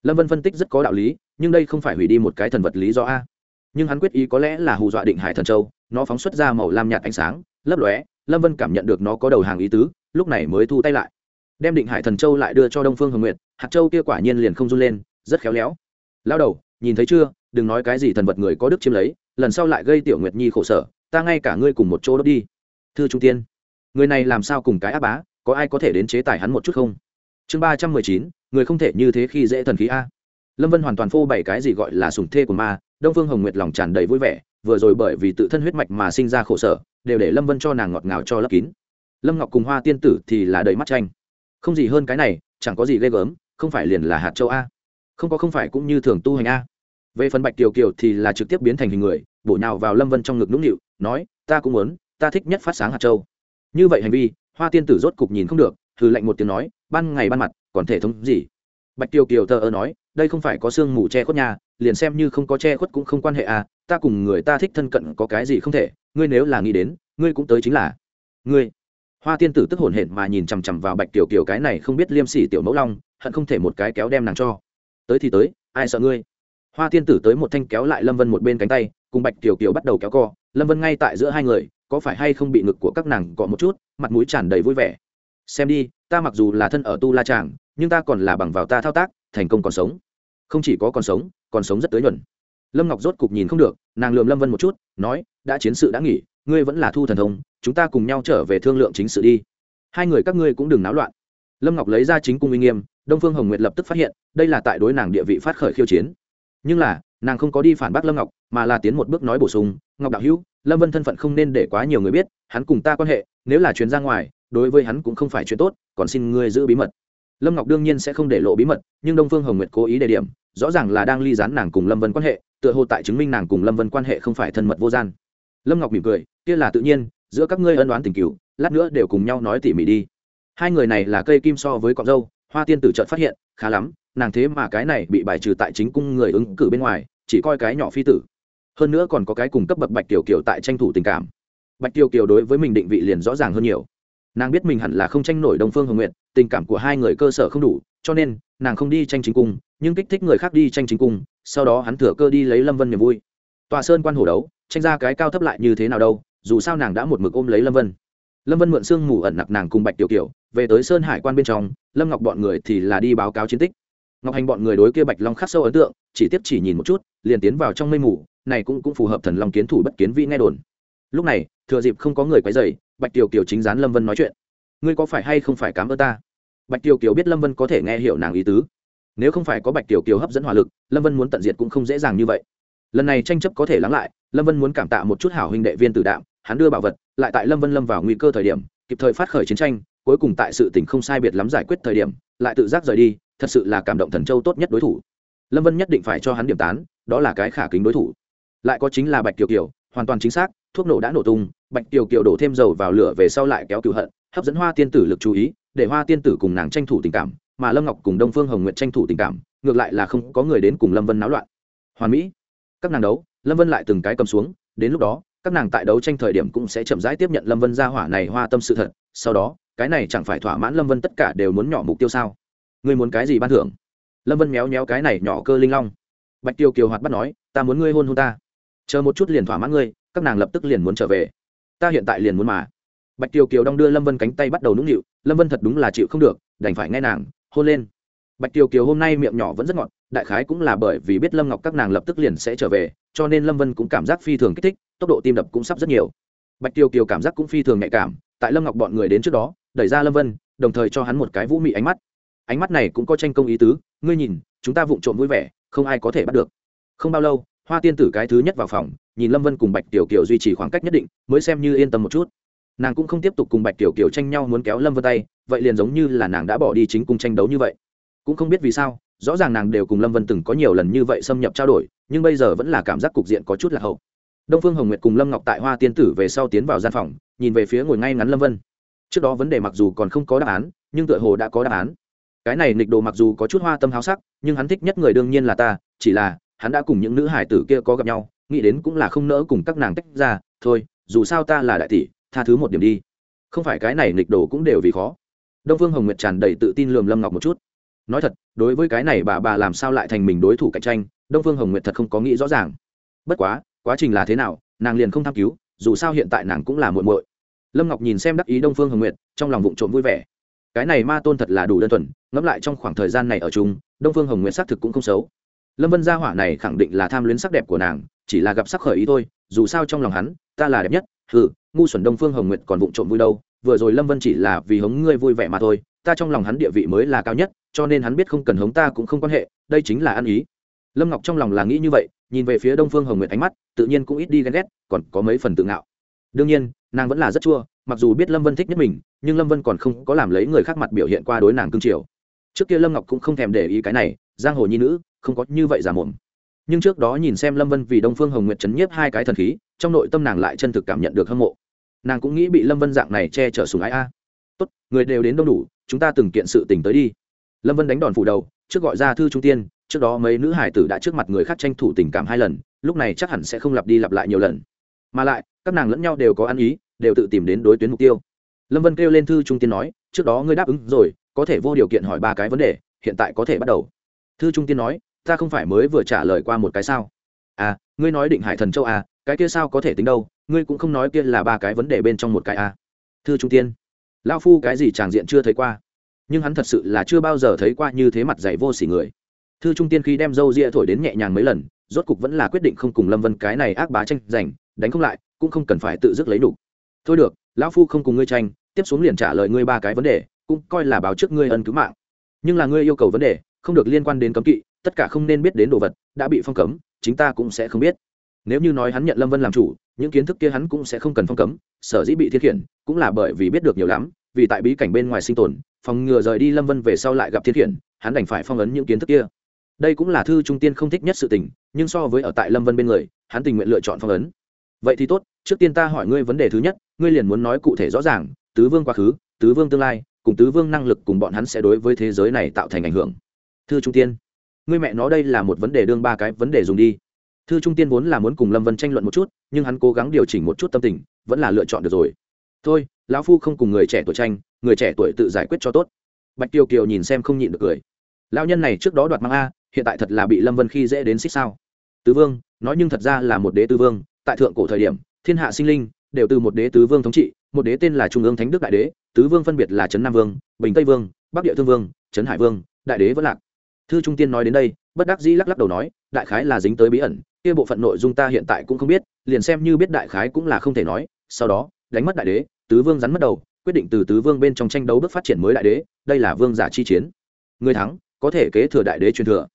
Lâm vân phân tích rất có đạo lý nhưng đây không phải hủy đi một cái thần vật lý do a. Nhưng hắn quyết ý có lẽ là hù dọa định hải thần châu, nó phóng xuất ra màu lam nhạt ánh sáng, lấp lóe, lâm vân cảm nhận được nó có đầu hàng ý tứ, lúc này mới thu tay lại. Đem định hải thần châu lại đưa cho đông phương hồng nguyệt, hạt châu kia quả nhiên liền không run lên, rất khéo léo. Lao đầu, nhìn thấy chưa, đừng nói cái gì thần vật người có đức chiếm lấy, lần sau lại gây tiểu nguyệt nhi khổ sở, ta ngay cả ngươi cùng một chỗ đốt đi. Thư trung tiên, người này làm sao cùng cái áp bá, có ai có thể đến chế tài hắn một chút không? Chương ba trăm mười chín, người không thể như thế khi dễ thần khí a lâm vân hoàn toàn phô bày cái gì gọi là sùng thê của ma, đông phương hồng nguyệt lòng tràn đầy vui vẻ, vừa rồi bởi vì tự thân huyết mạch mà sinh ra khổ sở, đều để lâm vân cho nàng ngọt ngào cho lấp kín. Lâm ngọc cùng hoa tiên tử thì là đầy mắt tranh. Không gì hơn cái này, chẳng có gì ghê gớm, không phải liền là hạt châu a. Không có không phải cũng như thường tu hành a. Về phần bạch kiều kiều thì là trực tiếp biến thành hình người, bổ nhào vào lâm vân trong ngực nũng nịu, nói, ta cũng muốn, ta thích nhất phát sáng hạt châu. Như vậy hành vi, hoa tiên tử rốt cục nhìn không được thử lạnh một tiếng nói, ban ngày ban mặt, còn thể thống gì? Bạch Tiêu kiều thờ ơ nói, đây không phải có sương mù che khuất nhà liền xem như không có che khuất cũng không quan hệ à ta cùng người ta thích thân cận có cái gì không thể, ngươi nếu là nghĩ đến, ngươi cũng tới chính là ngươi. Hoa tiên tử tức hổn hển mà nhìn chằm chằm vào bạch tiểu kiều cái này không biết liêm sỉ tiểu mẫu long, hận không thể một cái kéo đem nàng cho. Tới thì tới, ai sợ ngươi? Hoa tiên tử tới một thanh kéo lại lâm vân một bên cánh tay, cùng bạch tiểu kiều bắt đầu kéo co, lâm vân ngay tại giữa hai người, có phải hay không bị ngực của các nàng cọ một chút, mặt mũi tràn đầy vui vẻ xem đi, ta mặc dù là thân ở tu la tràng, nhưng ta còn là bằng vào ta thao tác, thành công còn sống. Không chỉ có còn sống còn sống rất tới nhuận lâm ngọc rốt cục nhìn không được, nàng lườm lâm vân một chút, nói, đã chiến sự đã nghỉ, ngươi vẫn là thu thần thông, chúng ta cùng nhau trở về thương lượng chính sự đi. Hai người các ngươi cũng đừng náo loạn. Lâm ngọc lấy ra chính cung uy nghiêm, đông phương hồng nguyệt lập tức phát hiện, đây là tại đối nàng địa vị phát khởi khiêu chiến. Nhưng là, nàng không có đi phản bác lâm ngọc, mà là tiến một bước nói bổ sung, ngọc đạo hữu, lâm vân thân phận không nên để quá nhiều người biết, hắn cùng ta quan hệ, nếu là chuyến ra ngoài đối với hắn cũng không phải chuyện tốt, còn xin ngươi giữ bí mật. Lâm ngọc đương nhiên sẽ không để lộ bí mật, nhưng đông phương hồng nguyệt cố ý đề điểm, rõ ràng là đang ly dán nàng cùng lâm vân quan hệ, tựa hồ tại chứng minh nàng cùng lâm vân quan hệ không phải thân mật vô gian. Lâm ngọc mỉm cười, kia là tự nhiên, giữa các ngươi ân đoán tình cựu lát nữa đều cùng nhau nói tỉ mỉ đi. Hai người này là cây kim so với cọc dâu, hoa tiên tử trợt phát hiện, khá lắm, nàng thế mà cái này bị bài trừ tại chính cung người ứng cử bên ngoài, chỉ coi cái nhỏ phi tử. Hơn nữa còn có cái cùng cấp bậc bạch tiểu kiều tại tranh thủ tình cảm. Bạch tiểu kiều đối với mình định vị liền rõ ràng hơn nhiều nàng biết mình hẳn là không tranh nổi đồng phương hồng nguyện tình cảm của hai người cơ sở không đủ, cho nên, nàng không đi tranh chính cung, nhưng kích thích người khác đi tranh chính cung, sau đó hắn thừa cơ đi lấy lâm vân niềm vui. Tòa sơn quan hổ đấu, tranh ra cái cao thấp lại như thế nào đâu, dù sao nàng đã một mực ôm lấy lâm vân. Lâm vân mượn sương mù ẩn nặc nàng cùng bạch tiểu kiều, về tới sơn hải quan bên trong, lâm ngọc bọn người thì là đi báo cáo chiến tích. Ngọc hành bọn người đối kia bạch long khắc sâu ấn tượng, chỉ tiếp chỉ nhìn một chút, liền tiến vào trong mây mù, này cũng cũng phù hợp thần long kiến thủ bất kiến vi nghe đồn. Lúc này, thừa dịp không có người quấy dày bạch tiểu kiều chính dán lâm vân nói chuyện. Ngươi có phải hay không phải cám ơn ta? Bạch tiểu kiều biết lâm vân có thể nghe hiểu nàng ý tứ. Nếu không phải có bạch tiểu kiều hấp dẫn hỏa lực, lâm vân muốn tận diệt cũng không dễ dàng như vậy. Lần này tranh chấp có thể lắng lại, lâm vân muốn cảm tạ một chút hảo huynh đệ viên tử đạm, hắn đưa bảo vật, lại tại lâm vân lâm vào nguy cơ thời điểm, kịp thời phát khởi chiến tranh, cuối cùng tại sự tình không sai biệt lắm giải quyết thời điểm, lại tự giác rời đi, thật sự là cảm động thần châu tốt nhất đối thủ. Lâm vân nhất định phải cho hắn điểm tán, đó là cái khả kính đối thủ. Lại có chính là bạch kiều kiều, hoàn toàn chính xác thuốc nổ đã nổ tung, bạch kiều kiều đổ thêm dầu vào lửa về sau lại kéo cựu hận, hấp dẫn hoa tiên tử lực chú ý, để hoa tiên tử cùng nàng tranh thủ tình cảm, mà lâm ngọc cùng đông phương hồng nguyện tranh thủ tình cảm, ngược lại là không có người đến cùng lâm vân náo loạn. Hoàn mỹ, các nàng đấu, lâm vân lại từng cái cầm xuống, đến lúc đó, các nàng tại đấu tranh thời điểm cũng sẽ chậm rãi tiếp nhận lâm vân ra hỏa này hoa tâm sự thật, sau đó, cái này chẳng phải thỏa mãn lâm vân tất cả đều muốn nhỏ mục tiêu sao? Ngươi muốn cái gì ban thưởng? Lâm vân méo méo cái này nhỏ cơ linh long. Bạch tiêu kiều hoạt bắt nói, ta muốn ngươi hôn hôn ta. Chờ một chút liền thỏa mãn ngươi các nàng lập tức liền muốn trở về. Ta hiện tại liền muốn mà. Bạch tiêu kiều đong đưa lâm vân cánh tay bắt đầu nũng nịu, lâm vân thật đúng là chịu không được, đành phải nghe nàng, hôn lên. Bạch tiêu kiều hôm nay miệng nhỏ vẫn rất ngọt, đại khái cũng là bởi vì biết lâm ngọc các nàng lập tức liền sẽ trở về, cho nên lâm vân cũng cảm giác phi thường kích thích, tốc độ tim đập cũng sắp rất nhiều. Bạch tiêu kiều cảm giác cũng phi thường nhạy cảm, tại lâm ngọc bọn người đến trước đó, đẩy ra lâm vân, đồng thời cho hắn một cái vũ mị ánh mắt. Ánh mắt này cũng có tranh công ý tứ, ngươi nhìn, chúng ta vụng trộm vui vẻ, không ai có thể bắt được. Không bao lâu, hoa tiên tử cái thứ nhất vào phòng nhìn lâm vân cùng bạch tiểu kiều duy trì khoảng cách nhất định, mới xem như yên tâm một chút. Nàng cũng không tiếp tục cùng bạch tiểu kiều tranh nhau muốn kéo lâm vân tay, vậy liền giống như là nàng đã bỏ đi chính cung tranh đấu như vậy. Cũng không biết vì sao, rõ ràng nàng đều cùng lâm vân từng có nhiều lần như vậy xâm nhập trao đổi, nhưng bây giờ vẫn là cảm giác cục diện có chút là hậu. Đông phương hồng nguyệt cùng lâm ngọc tại hoa tiên tử về sau tiến vào gian phòng, nhìn về phía ngồi ngay ngắn lâm vân. Trước đó vấn đề mặc dù còn không có đáp án, nhưng tựa hồ đã có đáp án. Cái này nịch đồ mặc dù có chút hoa tâm háo sắc, nhưng hắn thích nhất người đương nhiên là ta, chỉ là hắn đã cùng những nữ hải tử kia có gặp nhau nghĩ đến cũng là không nỡ cùng các nàng tách ra, thôi, dù sao ta là đại tỷ, tha thứ một điểm đi. Không phải cái này nịch đồ cũng đều vì khó. Đông phương hồng nguyệt tràn đầy tự tin lườm lâm ngọc một chút. Nói thật, đối với cái này bà bà làm sao lại thành mình đối thủ cạnh tranh, đông phương hồng nguyệt thật không có nghĩ rõ ràng. Bất quá quá trình là thế nào, nàng liền không tham cứu, dù sao hiện tại nàng cũng là muộn muội. Lâm ngọc nhìn xem đắc ý đông phương hồng nguyệt, trong lòng vụng trộm vui vẻ. Cái này ma tôn thật là đủ đơn thuần, ngẫm lại trong khoảng thời gian này ở chung, đông phương hồng nguyệt xác thực cũng không xấu. Lâm vân gia hỏa này khẳng định là tham luyến sắc đẹp của nàng chỉ là gặp sắc khởi ý thôi, dù sao trong lòng hắn, ta là đẹp nhất, hừ, ngu xuẩn đông phương hồng nguyệt còn vụng trộm vui đâu, vừa rồi lâm vân chỉ là vì hống ngươi vui vẻ mà thôi, ta trong lòng hắn địa vị mới là cao nhất, cho nên hắn biết không cần hống ta cũng không quan hệ, đây chính là ăn ý. Lâm ngọc trong lòng là nghĩ như vậy, nhìn về phía đông phương hồng nguyệt ánh mắt, tự nhiên cũng ít đi ghen ghét, còn có mấy phần tự ngạo. Đương nhiên, nàng vẫn là rất chua, mặc dù biết lâm vân thích nhất mình, nhưng lâm vân còn không có làm lấy người khác mặt biểu hiện qua đối nàng cương triều. Trước kia lâm ngọc cũng không thèm để ý cái này, giang hồ nhi nữ, không có như vậy giả mồm nhưng trước đó nhìn xem lâm vân vì đông phương hồng nguyệt chấn nhiếp hai cái thần khí, trong nội tâm nàng lại chân thực cảm nhận được hâm mộ. Nàng cũng nghĩ bị lâm vân dạng này che chở sùng ái a. Tốt, người đều đến đông đủ, chúng ta từng kiện sự tình tới đi. Lâm vân đánh đòn phủ đầu, trước gọi ra thư trung tiên, trước đó mấy nữ hải tử đã trước mặt người khác tranh thủ tình cảm hai lần, lúc này chắc hẳn sẽ không lặp đi lặp lại nhiều lần. Mà lại, các nàng lẫn nhau đều có ăn ý, đều tự tìm đến đối tuyến mục tiêu. Lâm vân kêu lên thư trung tiên nói, trước đó ngươi đáp ứng rồi, có thể vô điều kiện hỏi ba cái vấn đề, hiện tại có thể bắt đầu. Thư trung tiên nói ta không phải mới vừa trả lời qua một cái sao? À ngươi nói định hải thần châu à cái kia sao có thể tính đâu? Ngươi cũng không nói kia là ba cái vấn đề bên trong một cái à. Thư trung tiên lao phu cái gì tràng diện chưa thấy qua, nhưng hắn thật sự là chưa bao giờ thấy qua như thế mặt dày vô s ỉ người. Thư trung tiên khi đem dâu ria thổi đến nhẹ nhàng mấy lần, rốt cục vẫn là quyết định không cùng lâm vân cái này ác bá tranh giành, đánh không lại, cũng không cần phải tự dứt lấy đủ. Thôi được, lão phu không cùng ngươi tranh, tiếp xuống liền trả lời ngươi ba cái vấn đề, cũng coi là báo trước ngươi ân cứu mạng. Nhưng là ngươi yêu cầu vấn đề, không được liên quan đến cấm kỵ tất cả không nên biết đến đồ vật đã bị phong cấm, chính ta cũng sẽ không biết. Nếu như nói hắn nhận lâm vân làm chủ, những kiến thức kia hắn cũng sẽ không cần phong cấm, sở dĩ bị thiết khiển cũng là bởi vì biết được nhiều lắm, vì tại bí cảnh bên ngoài sinh tồn, phòng ngừa rời đi lâm vân về sau lại gặp thiết khiển, hắn đành phải phong ấn những kiến thức kia. Đây cũng là thư trung tiên không thích nhất sự tình, nhưng so với ở tại lâm vân bên người, hắn tình nguyện lựa chọn phong ấn. Vậy thì tốt, trước tiên ta hỏi ngươi vấn đề thứ nhất, ngươi liền muốn nói cụ thể rõ ràng, tứ vương quá khứ, tứ vương tương lai, cùng tứ vương năng lực cùng bọn hắn sẽ đối với thế giới này tạo thành ảnh hưởng. Thư trung tiên ngươi mẹ nó đây là một vấn đề đương ba cái vấn đề dùng đi. Thư trung tiên vốn là muốn cùng lâm vân tranh luận một chút, nhưng hắn cố gắng điều chỉnh một chút tâm tình, vẫn là lựa chọn được rồi. Thôi, lão phu không cùng người trẻ tuổi tranh, người trẻ tuổi tự giải quyết cho tốt. Bạch tiêu kiều nhìn xem không nhịn được cười. Lão nhân này trước đó đoạt mang a, hiện tại thật là bị lâm vân khi dễ đến xích sao. Tứ vương, nói nhưng thật ra là một đế tứ vương, tại thượng cổ thời điểm, thiên hạ sinh linh đều từ một đế tứ vương thống trị, một đế tên là trung ương thánh đức đại đế, tứ vương phân biệt là trấn nam vương, bình tây vương, bắc địa thương vương, trấn hải vương, đại đế vẫn lạc thư trung tiên nói đến đây, bất đắc dĩ lắc lắc đầu nói, đại khái là dính tới bí ẩn, kia bộ phận nội dung ta hiện tại cũng không biết, liền xem như biết đại khái cũng là không thể nói. Sau đó, đánh mất đại đế, tứ vương rắn mất đầu, quyết định từ tứ vương bên trong tranh đấu bước phát triển mới đại đế, đây là vương giả chi chiến. Người thắng, có thể kế thừa đại đế truyền thừa.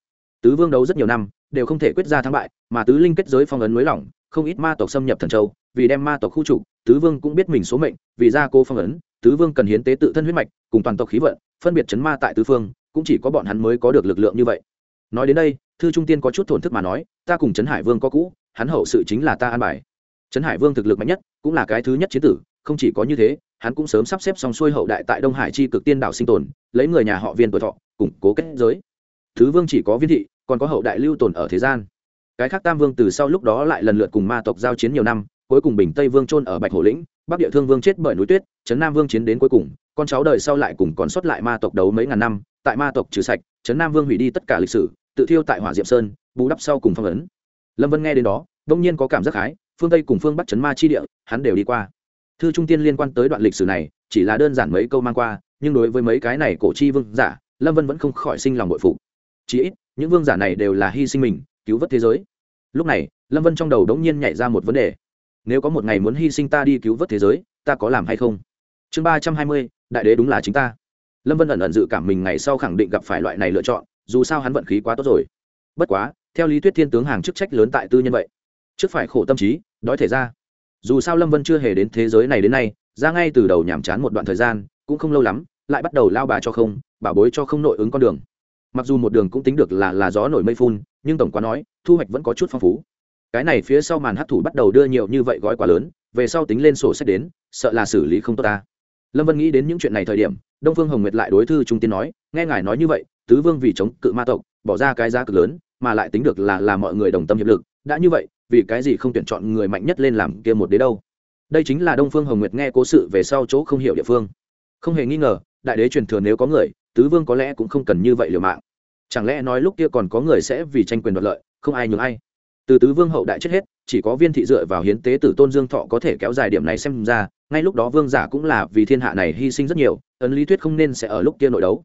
Tứ vương đấu rất nhiều năm, đều không thể quyết ra thắng bại, mà tứ linh kết giới phong ấn mới lỏng, không ít ma tộc xâm nhập thần châu, vì đem ma tộc khu trục, tứ vương cũng biết mình số mệnh, vì ra cô phong ấn, tứ vương cần hiến tế tự thân huyết mạch, cùng toàn tộc khí vận, phân biệt chấn ma tại tứ phương cũng chỉ có bọn hắn mới có được lực lượng như vậy. Nói đến đây, thư trung tiên có chút thổn thức mà nói, ta cùng trấn hải vương có cũ, hắn hậu sự chính là ta an bài. Trấn hải vương thực lực mạnh nhất, cũng là cái thứ nhất chiến tử, không chỉ có như thế, hắn cũng sớm sắp xếp xong xuôi hậu đại tại đông hải chi cực tiên đảo sinh tồn, lấy người nhà họ viên tuổi thọ, củng cố kết giới. Thứ vương chỉ có viên thị, còn có hậu đại lưu tồn ở thế gian. Cái khác tam vương từ sau lúc đó lại lần lượt cùng ma tộc giao chiến nhiều năm, cuối cùng bình tây vương trôn ở bạch hổ lĩnh, bắc địa thương vương chết bởi núi tuyết, trấn nam vương chiến đến cuối cùng, con cháu đời sau lại cùng còn sót lại ma tộc đấu mấy ngàn năm tại ma tộc trừ sạch, trấn nam vương hủy đi tất cả lịch sử, tự thiêu tại hỏa diệm sơn, bù đắp sau cùng phong ấn. Lâm vân nghe đến đó, đông nhiên có cảm giác khái phương tây cùng phương bắc trấn ma chi địa, hắn đều đi qua. Thư trung tiên liên quan tới đoạn lịch sử này, chỉ là đơn giản mấy câu mang qua, nhưng đối với mấy cái này cổ chi vương giả, lâm vân vẫn không khỏi sinh lòng bội phụ chí ít, những vương giả này đều là hy sinh mình, cứu vớt thế giới. Lúc này, lâm vân trong đầu đống nhiên nhảy ra một vấn đề. Nếu có một ngày muốn hy sinh ta đi cứu vớt thế giới, ta có làm hay không? Chương ba trăm hai mươi, đại đế đúng là chính ta lâm vân ẩn ẩn dự cảm mình ngày sau khẳng định gặp phải loại này lựa chọn, dù sao hắn vận khí quá tốt rồi. Bất quá, theo lý thuyết thiên tướng hàng chức trách lớn tại tư nhân vậy. Trước phải khổ tâm trí, đói thể ra. Dù sao lâm vân chưa hề đến thế giới này đến nay, ra ngay từ đầu nhàm chán một đoạn thời gian, cũng không lâu lắm, lại bắt đầu lao bà cho không, bảo bối cho không nội ứng con đường. Mặc dù một đường cũng tính được là là gió nổi mây phun, nhưng tổng quá nói, thu hoạch vẫn có chút phong phú. Cái này phía sau màn hấp thủ bắt đầu đưa nhiều như vậy gói quá lớn, về sau tính lên sổ sách đến, sợ là xử lý không tốt ta lâm vân nghĩ đến những chuyện này thời điểm, đông phương hồng nguyệt lại đối thư trung tiên nói, nghe ngài nói như vậy, tứ vương vì chống cự ma tộc, bỏ ra cái giá cực lớn, mà lại tính được là là mọi người đồng tâm hiệp lực, đã như vậy, vì cái gì không tuyển chọn người mạnh nhất lên làm kia một đế đâu? Đây chính là đông phương hồng nguyệt nghe cố sự về sau chỗ không hiểu địa phương. Không hề nghi ngờ, đại đế truyền thừa nếu có người, tứ vương có lẽ cũng không cần như vậy liều mạng. Chẳng lẽ nói lúc kia còn có người sẽ vì tranh quyền đoạt lợi, không ai nhường ai? Từ tứ vương hậu đại chết hết, chỉ có viên thị dựa vào hiến tế tử tôn dương thọ có thể kéo dài điểm này xem ra ngay lúc đó vương giả cũng là vì thiên hạ này hy sinh rất nhiều, ấn lý thuyết không nên sẽ ở lúc kia nội đấu.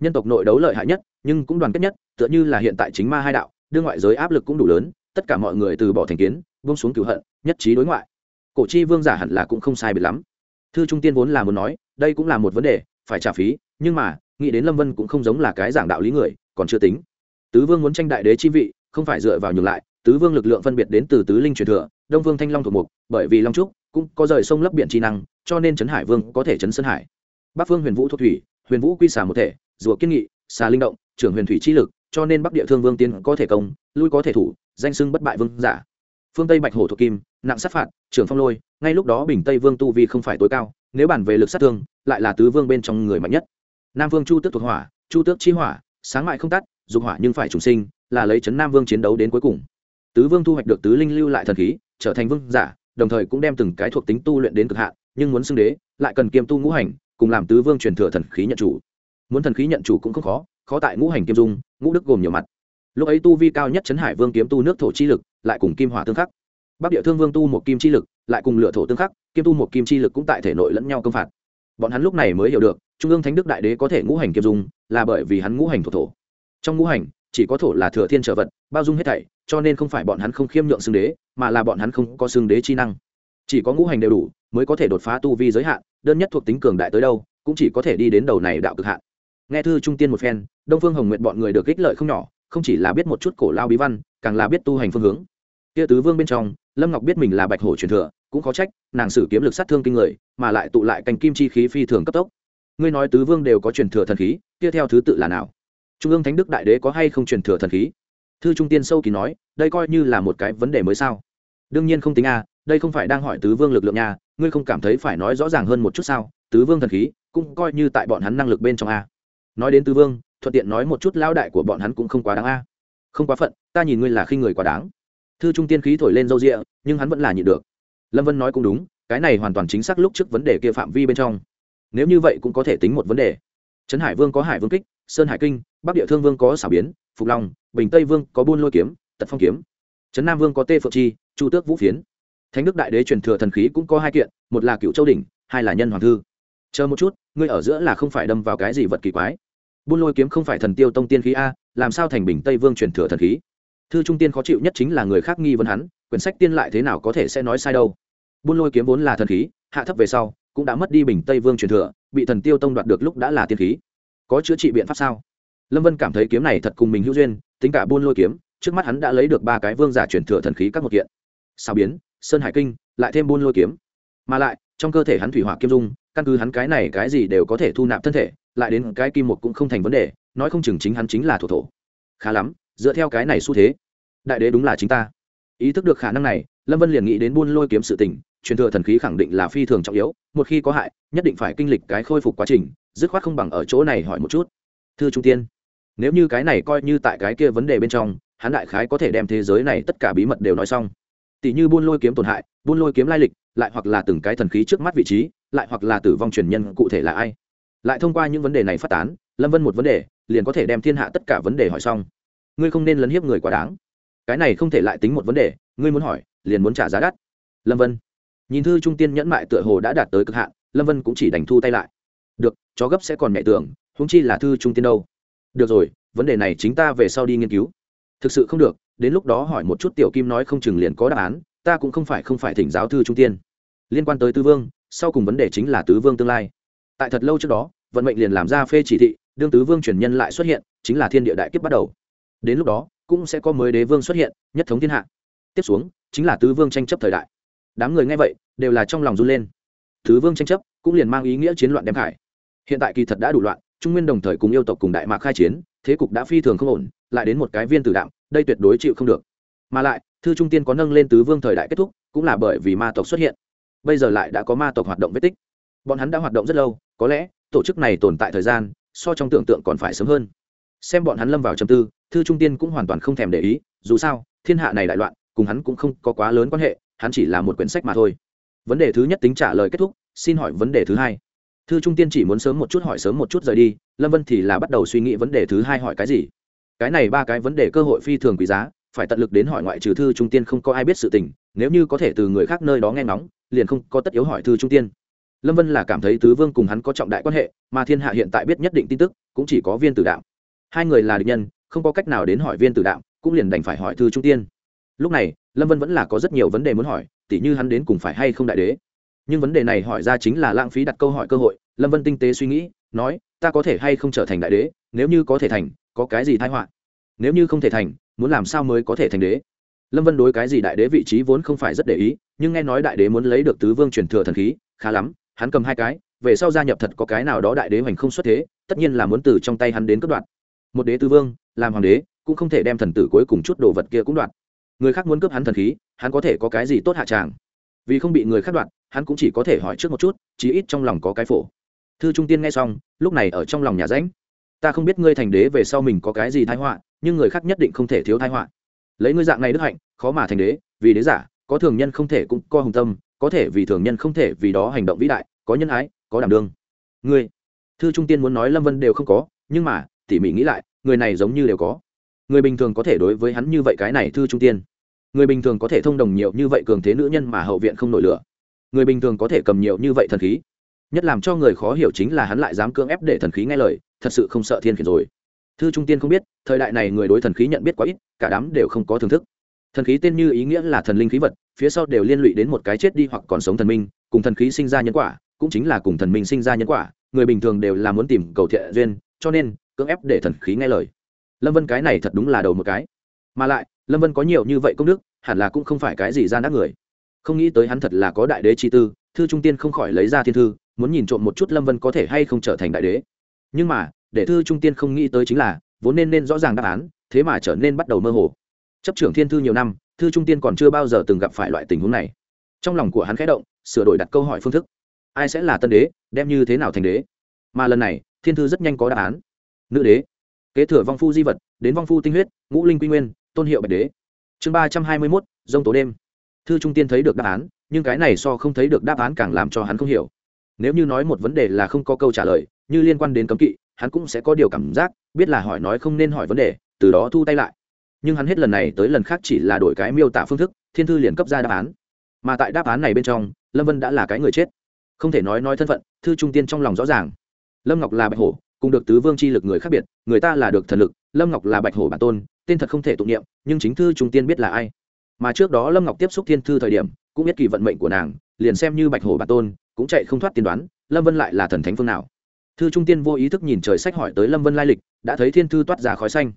Nhân tộc nội đấu lợi hại nhất, nhưng cũng đoàn kết nhất, tựa như là hiện tại chính ma hai đạo, đưa ngoại giới áp lực cũng đủ lớn, tất cả mọi người từ bỏ thành kiến vung xuống cửu hận, nhất trí đối ngoại. Cổ chi vương giả hẳn là cũng không sai biệt lắm. Thư trung tiên vốn là muốn nói, đây cũng là một vấn đề, phải trả phí, nhưng mà, nghĩ đến lâm vân cũng không giống là cái giảng đạo lý người, còn chưa tính. Tứ vương muốn tranh đại đế chi vị, không phải dựa vào nhường lại, tứ vương lực lượng phân biệt đến từ tứ linh truyền thừa, đông vương thanh long thuộc mục, bởi vì long trúc cũng có rời sông lấp biển chi năng, cho nên trấn hải vương có thể trấn sơn hải. Bắc phương huyền vũ thuộc thủy, huyền vũ quy xà một thể, rùa kiên nghị, xà linh động, trưởng huyền thủy chi lực, cho nên bắc địa thương vương tiến có thể công, lui có thể thủ, danh sưng bất bại vương giả. Phương tây bạch hổ thuộc kim, nặng sát phạt, trưởng phong lôi, ngay lúc đó bình tây vương tu vi không phải tối cao, nếu bản về lực sát thương, lại là tứ vương bên trong người mạnh nhất. Nam vương chu tước thuộc hỏa, chu tước chi hỏa, sáng mãi không tắt, dục hỏa nhưng phải trùng sinh, là lấy chấn nam vương chiến đấu đến cuối cùng. Tứ vương thu hoạch được tứ linh lưu lại thần khí, trở thành vương giả đồng thời cũng đem từng cái thuộc tính tu luyện đến cực hạn, nhưng muốn xưng đế, lại cần kiêm tu ngũ hành, cùng làm tứ vương truyền thừa thần khí nhận chủ. Muốn thần khí nhận chủ cũng không khó khó tại ngũ hành kiêm dung, ngũ đức gồm nhiều mặt. Lúc ấy tu vi cao nhất chấn hải vương kiếm tu nước thổ chi lực, lại cùng kim hỏa tương khắc. Bắc địa thương vương tu một kim chi lực, lại cùng lựa thổ tương khắc, kiêm tu một kim chi lực cũng tại thể nội lẫn nhau công phạt. Bọn hắn lúc này mới hiểu được, trung ương thánh đức đại đế có thể ngũ hành kiêm dung, là bởi vì hắn ngũ hành thổ thổ. Trong ngũ hành, chỉ có thổ là thừa thiên trở vật, bao dung hết thảy cho nên không phải bọn hắn không khiêm nhượng xương đế, mà là bọn hắn không có xương đế chi năng. Chỉ có ngũ hành đều đủ, mới có thể đột phá tu vi giới hạn, đơn nhất thuộc tính cường đại tới đâu, cũng chỉ có thể đi đến đầu này đạo cực hạn. Nghe thư trung tiên một phen, đông phương hồng nguyện bọn người được ích lợi không nhỏ, không chỉ là biết một chút cổ lao bí văn, càng là biết tu hành phương hướng. Kia tứ vương bên trong, lâm ngọc biết mình là bạch hổ truyền thừa, cũng khó trách, nàng sử kiếm lực sát thương kinh người, mà lại tụ lại cành kim chi khí phi thường cấp tốc. Ngươi nói tứ vương đều có truyền thừa thần khí, kia theo thứ tự là nào? Trung ương thánh đức đại đế có hay không truyền thừa thần khí? Thư trung tiên sâu kỳ nói, đây coi như là một cái vấn đề mới sao? Đương nhiên không tính a, đây không phải đang hỏi tứ vương lực lượng nhà ngươi không cảm thấy phải nói rõ ràng hơn một chút sao? Tứ vương thần khí, cũng coi như tại bọn hắn năng lực bên trong a. Nói đến tứ vương, thuận tiện nói một chút lao đại của bọn hắn cũng không quá đáng a. Không quá phận, ta nhìn ngươi là khi người quá đáng. Thư trung tiên khí thổi lên râu rịa, nhưng hắn vẫn là nhịn được. Lâm vân nói cũng đúng, cái này hoàn toàn chính xác lúc trước vấn đề kia phạm vi bên trong. Nếu như vậy cũng có thể tính một vấn đề. Trấn hải vương có hải vương kích, sơn hải kinh, bắc địa thương vương có xảo biến, phục long bình tây vương có buôn lôi kiếm tật phong kiếm trấn nam vương có tê phượng chi chu tước vũ phiến thánh đức đại đế truyền thừa thần khí cũng có hai kiện một là cựu châu đỉnh hai là nhân hoàng thư chờ một chút ngươi ở giữa là không phải đâm vào cái gì vật kỳ quái buôn lôi kiếm không phải thần tiêu tông tiên khí a làm sao thành bình tây vương truyền thừa thần khí thư trung tiên khó chịu nhất chính là người khác nghi vấn hắn quyển sách tiên lại thế nào có thể sẽ nói sai đâu buôn lôi kiếm vốn là thần khí hạ thấp về sau cũng đã mất đi bình tây vương truyền thừa bị thần tiêu tông đoạt được lúc đã là tiên khí có chữa trị biện pháp sao lâm vân cảm thấy kiếm này thật cùng mình hữu duyên tính cả buôn lôi kiếm, trước mắt hắn đã lấy được ba cái vương giả truyền thừa thần khí các một kiện. Sao biến, sơn hải kinh, lại thêm buôn lôi kiếm. Mà lại, trong cơ thể hắn thủy hỏa kim dung, căn cứ hắn cái này cái gì đều có thể thu nạp thân thể, lại đến cái kim một cũng không thành vấn đề, nói không chừng chính hắn chính là thổ thổ. Khá lắm, dựa theo cái này xu thế, đại đế đúng là chính ta. Ý thức được khả năng này, lâm vân liền nghĩ đến buôn lôi kiếm sự tình, truyền thừa thần khí khẳng định là phi thường trọng yếu, một khi có hại, nhất định phải kinh lịch cái khôi phục quá trình, dứt khoát không bằng ở chỗ này hỏi một chút. Thư trung tiên nếu như cái này coi như tại cái kia vấn đề bên trong, hắn đại khái có thể đem thế giới này tất cả bí mật đều nói xong. Tỷ như buôn lôi kiếm tổn hại, buôn lôi kiếm lai lịch, lại hoặc là từng cái thần khí trước mắt vị trí, lại hoặc là tử vong truyền nhân cụ thể là ai. Lại thông qua những vấn đề này phát tán, lâm vân một vấn đề, liền có thể đem thiên hạ tất cả vấn đề hỏi xong. Ngươi không nên lấn hiếp người quá đáng. Cái này không thể lại tính một vấn đề, ngươi muốn hỏi, liền muốn trả giá đắt. Lâm vân. Nhìn thư trung tiên nhẫn mại tựa hồ đã đạt tới cực hạn, lâm vân cũng chỉ đành thu tay lại. Được, chó gấp sẽ còn mẹ tưởng húng chi là thư trung tiên đâu được rồi, vấn đề này chính ta về sau đi nghiên cứu. Thực sự không được, đến lúc đó hỏi một chút tiểu kim nói không chừng liền có đáp án, ta cũng không phải không phải thỉnh giáo thư trung tiên. Liên quan tới tứ vương, sau cùng vấn đề chính là tứ vương tương lai. Tại thật lâu trước đó, vận mệnh liền làm ra phê chỉ thị, đương tứ vương truyền nhân lại xuất hiện, chính là thiên địa đại kiếp bắt đầu. Đến lúc đó, cũng sẽ có mới đế vương xuất hiện, nhất thống thiên hạ. Tiếp xuống, chính là tứ vương tranh chấp thời đại. Đám người nghe vậy, đều là trong lòng run lên. Tứ vương tranh chấp, cũng liền mang ý nghĩa chiến loạn đem khải. Hiện tại kỳ thật đã đủ loạn trung nguyên đồng thời cùng yêu tộc cùng đại mạc khai chiến, thế cục đã phi thường không ổn, lại đến một cái viên tử đạm, đây tuyệt đối chịu không được. Mà lại, thư trung tiên có nâng lên tứ vương thời đại kết thúc, cũng là bởi vì ma tộc xuất hiện. Bây giờ lại đã có ma tộc hoạt động vết tích. Bọn hắn đã hoạt động rất lâu, có lẽ, tổ chức này tồn tại thời gian, so trong tưởng tượng còn phải sớm hơn. Xem bọn hắn lâm vào trầm tư, thư trung tiên cũng hoàn toàn không thèm để ý, dù sao, thiên hạ này đại loạn, cùng hắn cũng không có quá lớn quan hệ, hắn chỉ là một quyển sách mà thôi. Vấn đề thứ nhất tính trả lời kết thúc, xin hỏi vấn đề thứ hai thư trung tiên chỉ muốn sớm một chút hỏi sớm một chút rời đi, lâm vân thì là bắt đầu suy nghĩ vấn đề thứ hai hỏi cái gì. Cái này ba cái vấn đề cơ hội phi thường quý giá, phải tận lực đến hỏi ngoại trừ thư trung tiên không có ai biết sự tình, nếu như có thể từ người khác nơi đó nghe ngóng, liền không có tất yếu hỏi thư trung tiên. Lâm vân là cảm thấy tứ vương cùng hắn có trọng đại quan hệ, mà thiên hạ hiện tại biết nhất định tin tức, cũng chỉ có viên tử đạo. Hai người là địch nhân, không có cách nào đến hỏi viên tử đạo, cũng liền đành phải hỏi thư trung tiên. Lúc này, lâm vân vẫn là có rất nhiều vấn đề muốn hỏi, tỉ như hắn đến cùng phải hay không đại đế nhưng vấn đề này hỏi ra chính là lãng phí đặt câu hỏi cơ hội, lâm vân tinh tế suy nghĩ, nói, ta có thể hay không trở thành đại đế? Nếu như có thể thành, có cái gì thái họa? Nếu như không thể thành, muốn làm sao mới có thể thành đế? Lâm vân đối cái gì đại đế vị trí vốn không phải rất để ý, nhưng nghe nói đại đế muốn lấy được tứ vương truyền thừa thần khí, khá lắm, hắn cầm hai cái, về sau gia nhập thật có cái nào đó đại đế hoành không xuất thế, tất nhiên là muốn từ trong tay hắn đến cướp đoạt. Một đế tư vương, làm hoàng đế, cũng không thể đem thần tử cuối cùng chút đồ vật kia cũng đoạt. Người khác muốn cướp hắn thần khí, hắn có thể có cái gì tốt hạ tràng? Vì không bị người khác đoạt, hắn cũng chỉ có thể hỏi trước một chút, chí ít trong lòng có cái phổ. Thư trung tiên nghe xong, lúc này ở trong lòng nhà ránh ta không biết ngươi thành đế về sau mình có cái gì thái họa, nhưng người khác nhất định không thể thiếu thái họa. Lấy ngươi dạng này đức hạnh, khó mà thành đế, vì đế giả, có thường nhân không thể cũng co hùng tâm, có thể vì thường nhân không thể vì đó hành động vĩ đại, có nhân ái, có đảm đương. Ngươi, thư trung tiên muốn nói lâm vân đều không có, nhưng mà, tỉ mỉ nghĩ lại, người này giống như đều có. Người bình thường có thể đối với hắn như vậy cái này thư trung tiên người bình thường có thể thông đồng nhiều như vậy cường thế nữ nhân mà hậu viện không nổi lửa. Người bình thường có thể cầm nhiều như vậy thần khí. Nhất làm cho người khó hiểu chính là hắn lại dám cưỡng ép để thần khí nghe lời, thật sự không sợ thiên khiển rồi. Thư trung tiên không biết, thời đại này người đối thần khí nhận biết quá ít, cả đám đều không có thưởng thức. Thần khí tên như ý nghĩa là thần linh khí vật, phía sau đều liên lụy đến một cái chết đi hoặc còn sống thần minh, cùng thần khí sinh ra nhân quả, cũng chính là cùng thần minh sinh ra nhân quả, người bình thường đều là muốn tìm cầu thiện duyên, cho nên cưỡng ép để thần khí nghe lời. Lâm vân cái này thật đúng là đầu một cái. Mà lại lâm vân có nhiều như vậy công đức, hẳn là cũng không phải cái gì gian đắc người. Không nghĩ tới hắn thật là có đại đế chi tư, thư trung tiên không khỏi lấy ra thiên thư, muốn nhìn trộm một chút lâm vân có thể hay không trở thành đại đế. Nhưng mà, để thư trung tiên không nghĩ tới chính là, vốn nên nên rõ ràng đáp án, thế mà trở nên bắt đầu mơ hồ. Chấp trưởng thiên thư nhiều năm, thư trung tiên còn chưa bao giờ từng gặp phải loại tình huống này. Trong lòng của hắn khẽ động, sửa đổi đặt câu hỏi phương thức. Ai sẽ là tân đế, đem như thế nào thành đế? Mà lần này, thiên thư rất nhanh có đáp án. Nữ đế. Kế thừa vong phu di vật, đến vong phu tinh huyết, ngũ linh quy nguyên tôn hiệu bạch đế. Chương ba trăm hai mươi mốt dông tố đêm. Thư trung tiên thấy được đáp án, nhưng cái này so không thấy được đáp án càng làm cho hắn không hiểu. Nếu như nói một vấn đề là không có câu trả lời, như liên quan đến cấm kỵ, hắn cũng sẽ có điều cảm giác, biết là hỏi nói không nên hỏi vấn đề, từ đó thu tay lại. Nhưng hắn hết lần này tới lần khác chỉ là đổi cái miêu tả phương thức, thiên thư liền cấp ra đáp án. Mà tại đáp án này bên trong, lâm vân đã là cái người chết. Không thể nói nói thân phận, thư trung tiên trong lòng rõ ràng. Lâm ngọc là bạch hổ, cùng được tứ vương chi lực người khác biệt, người ta là được thần lực, lâm ngọc là bạch hổ bản tôn tên thật không thể tụng niệm, nhưng chính thư trung tiên biết là ai. Mà trước đó lâm ngọc tiếp xúc thiên thư thời điểm, cũng biết kỳ vận mệnh của nàng, liền xem như bạch hổ bản tôn, cũng chạy không thoát tiên đoán, lâm vân lại là thần thánh phương nào. Thư trung tiên vô ý thức nhìn trời sách hỏi tới lâm vân lai lịch, đã thấy thiên thư toát ra khói xanh.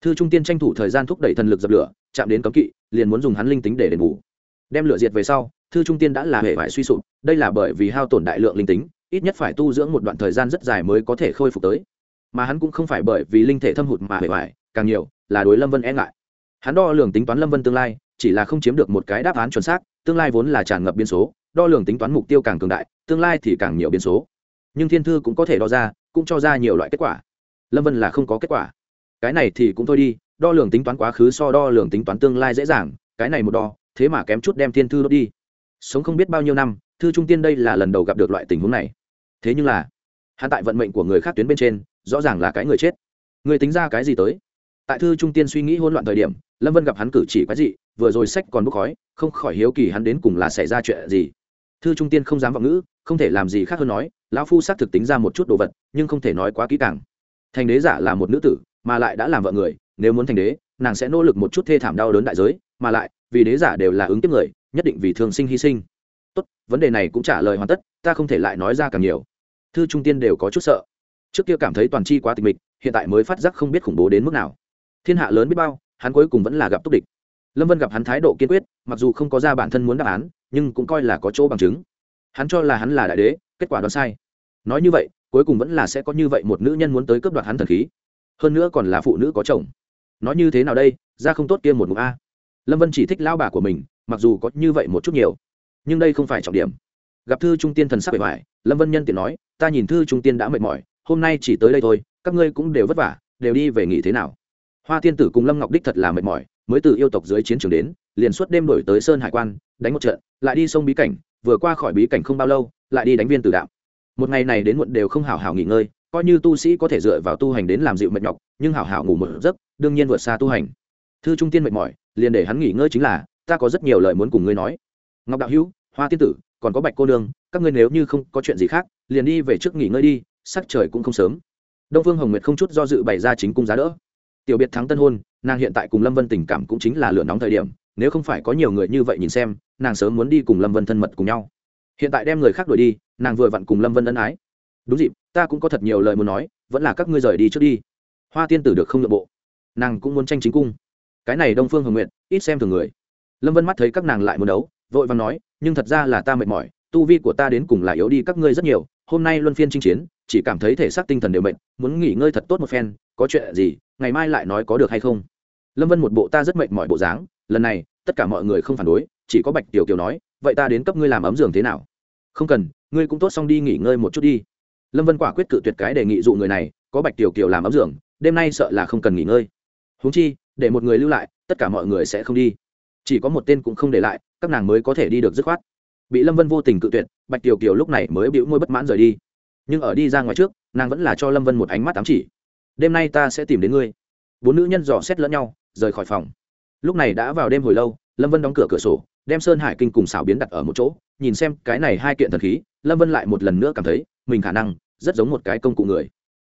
Thư trung tiên tranh thủ thời gian thúc đẩy thần lực dập lửa, chạm đến cấm kỵ, liền muốn dùng hắn linh tính để đền bù. Đem lửa diệt về sau, thư trung tiên đã là hệ vải suy sụp, đây là bởi vì hao tổn đại lượng linh tính, ít nhất phải tu dưỡng một đoạn thời gian rất dài mới có thể khôi phục tới. Mà hắn cũng không phải bởi vì linh thể thâm hụt mà hệ vải, càng nhiều là đối lâm vân e ngại. Hắn đo lường tính toán lâm vân tương lai, chỉ là không chiếm được một cái đáp án chuẩn xác, tương lai vốn là tràn ngập biên số, đo lường tính toán mục tiêu càng cường đại, tương lai thì càng nhiều biên số. Nhưng thiên thư cũng có thể đo ra, cũng cho ra nhiều loại kết quả. Lâm vân là không có kết quả. Cái này thì cũng thôi đi, đo lường tính toán quá khứ so đo lường tính toán tương lai dễ dàng, cái này một đo, thế mà kém chút đem thiên thư đốt đi. Sống không biết bao nhiêu năm, thư trung tiên đây là lần đầu gặp được loại tình huống này. Thế nhưng là, hắn tại vận mệnh của người khác tuyến bên trên, rõ ràng là cái người chết. Người tính ra cái gì tới? Tại thư trung tiên suy nghĩ hỗn loạn thời điểm, lâm vân gặp hắn cử chỉ quái dị, vừa rồi sách còn bốc khói, không khỏi hiếu kỳ hắn đến cùng là xảy ra chuyện gì. Thư trung tiên không dám vọng ngữ, không thể làm gì khác hơn nói, lão phu xác thực tính ra một chút đồ vật, nhưng không thể nói quá kỹ càng. Thành đế giả là một nữ tử, mà lại đã làm vợ người, nếu muốn thành đế, nàng sẽ nỗ lực một chút thê thảm đau đớn đại giới, mà lại, vì đế giả đều là ứng tiếp người, nhất định vì thường sinh hy sinh. Tốt, vấn đề này cũng trả lời hoàn tất, ta không thể lại nói ra càng nhiều. Thư trung tiên đều có chút sợ. Trước kia cảm thấy toàn c h i quá tịch mịch, hiện tại mới phát giác không biết khủng bố đến mức nào thiên hạ lớn biết bao, hắn cuối cùng vẫn là gặp túc địch. Lâm vân gặp hắn thái độ kiên quyết, mặc dù không có ra bản thân muốn đáp án, nhưng cũng coi là có chỗ bằng chứng. Hắn cho là hắn là đại đế, kết quả đoán sai. Nói như vậy, cuối cùng vẫn là sẽ có như vậy một nữ nhân muốn tới cướp đoạt hắn thần khí. Hơn nữa còn là phụ nữ có chồng. Nói như thế nào đây, ra không tốt kia một mục a. Lâm vân chỉ thích lao bà của mình, mặc dù có như vậy một chút nhiều. Nhưng đây không phải trọng điểm. Gặp thư trung tiên thần sắc bề ngoài, lâm vân nhân tiện nói, ta nhìn thư trung tiên đã mệt mỏi, hôm nay chỉ tới đây thôi, các ngươi cũng đều vất vả, đều đi về nghỉ thế nào? Hoa tiên tử cùng lâm ngọc đích thật là mệt mỏi, mới từ yêu tộc dưới chiến trường đến, liền suốt đêm đổi tới sơn hải quan, đánh một trận, lại đi sông bí cảnh, vừa qua khỏi bí cảnh không bao lâu, lại đi đánh viên tử đạo. Một ngày này đến muộn đều không hào hào nghỉ ngơi, coi như tu sĩ có thể dựa vào tu hành đến làm dịu mệt nhọc, nhưng hào hào ngủ một giấc, đương nhiên vượt xa tu hành. Thư trung tiên mệt mỏi, liền để hắn nghỉ ngơi chính là, ta có rất nhiều lời muốn cùng ngươi nói. Ngọc đạo hữu, hoa tiên tử, còn có bạch cô nương, các ngươi nếu như không có chuyện gì khác, liền đi về trước nghỉ ngơi đi, sắc trời cũng không sớm. Đông phương hồng nguyệt không chút do dự bày ra chính cung giá đỡ tiểu biệt thắng tân hôn, nàng hiện tại cùng lâm vân tình cảm cũng chính là lửa nóng thời điểm, nếu không phải có nhiều người như vậy nhìn xem, nàng sớm muốn đi cùng lâm vân thân mật cùng nhau. Hiện tại đem người khác đuổi đi, nàng vừa vặn cùng lâm vân ân ái. Đúng dịp, ta cũng có thật nhiều lời muốn nói, vẫn là các ngươi rời đi trước đi. Hoa tiên tử được không nội bộ. Nàng cũng muốn tranh chính cung. Cái này đông phương hồng nguyện ít xem thường người. Lâm vân mắt thấy các nàng lại muốn đấu, vội vàng nói, nhưng thật ra là ta mệt mỏi, tu vi của ta đến cùng là yếu đi các ngươi rất nhiều, hôm nay luân phiên chinh chiến, chỉ cảm thấy thể xác tinh thần đều mệt, muốn nghỉ ngơi thật tốt một phen, có chuyện gì ngày mai lại nói có được hay không? Lâm vân một bộ ta rất mệnh mọi bộ dáng, lần này, tất cả mọi người không phản đối, chỉ có bạch tiểu kiều nói, vậy ta đến cấp ngươi làm ấm giường thế nào? Không cần, ngươi cũng tốt xong đi nghỉ ngơi một chút đi. Lâm vân quả quyết cự tuyệt cái đề nghị dụ người này, có bạch tiểu kiều làm ấm giường, đêm nay sợ là không cần nghỉ ngơi. Húng chi, để một người lưu lại, tất cả mọi người sẽ không đi. Chỉ có một tên cũng không để lại, các nàng mới có thể đi được dứt khoát. Bị lâm vân vô tình cự tuyệt, bạch tiểu kiều lúc này mới bĩu môi bất mãn rời đi. Nhưng ở đi ra ngoài trước, nàng vẫn là cho lâm vân một ánh mắt ám chỉ đêm nay ta sẽ tìm đến ngươi. Bốn nữ nhân dò xét lẫn nhau, rời khỏi phòng. Lúc này đã vào đêm hồi lâu, lâm vân đóng cửa cửa sổ, đem sơn hải kinh cùng xảo biến đặt ở một chỗ, nhìn xem cái này hai kiện thần khí, lâm vân lại một lần nữa cảm thấy mình khả năng rất giống một cái công cụ người.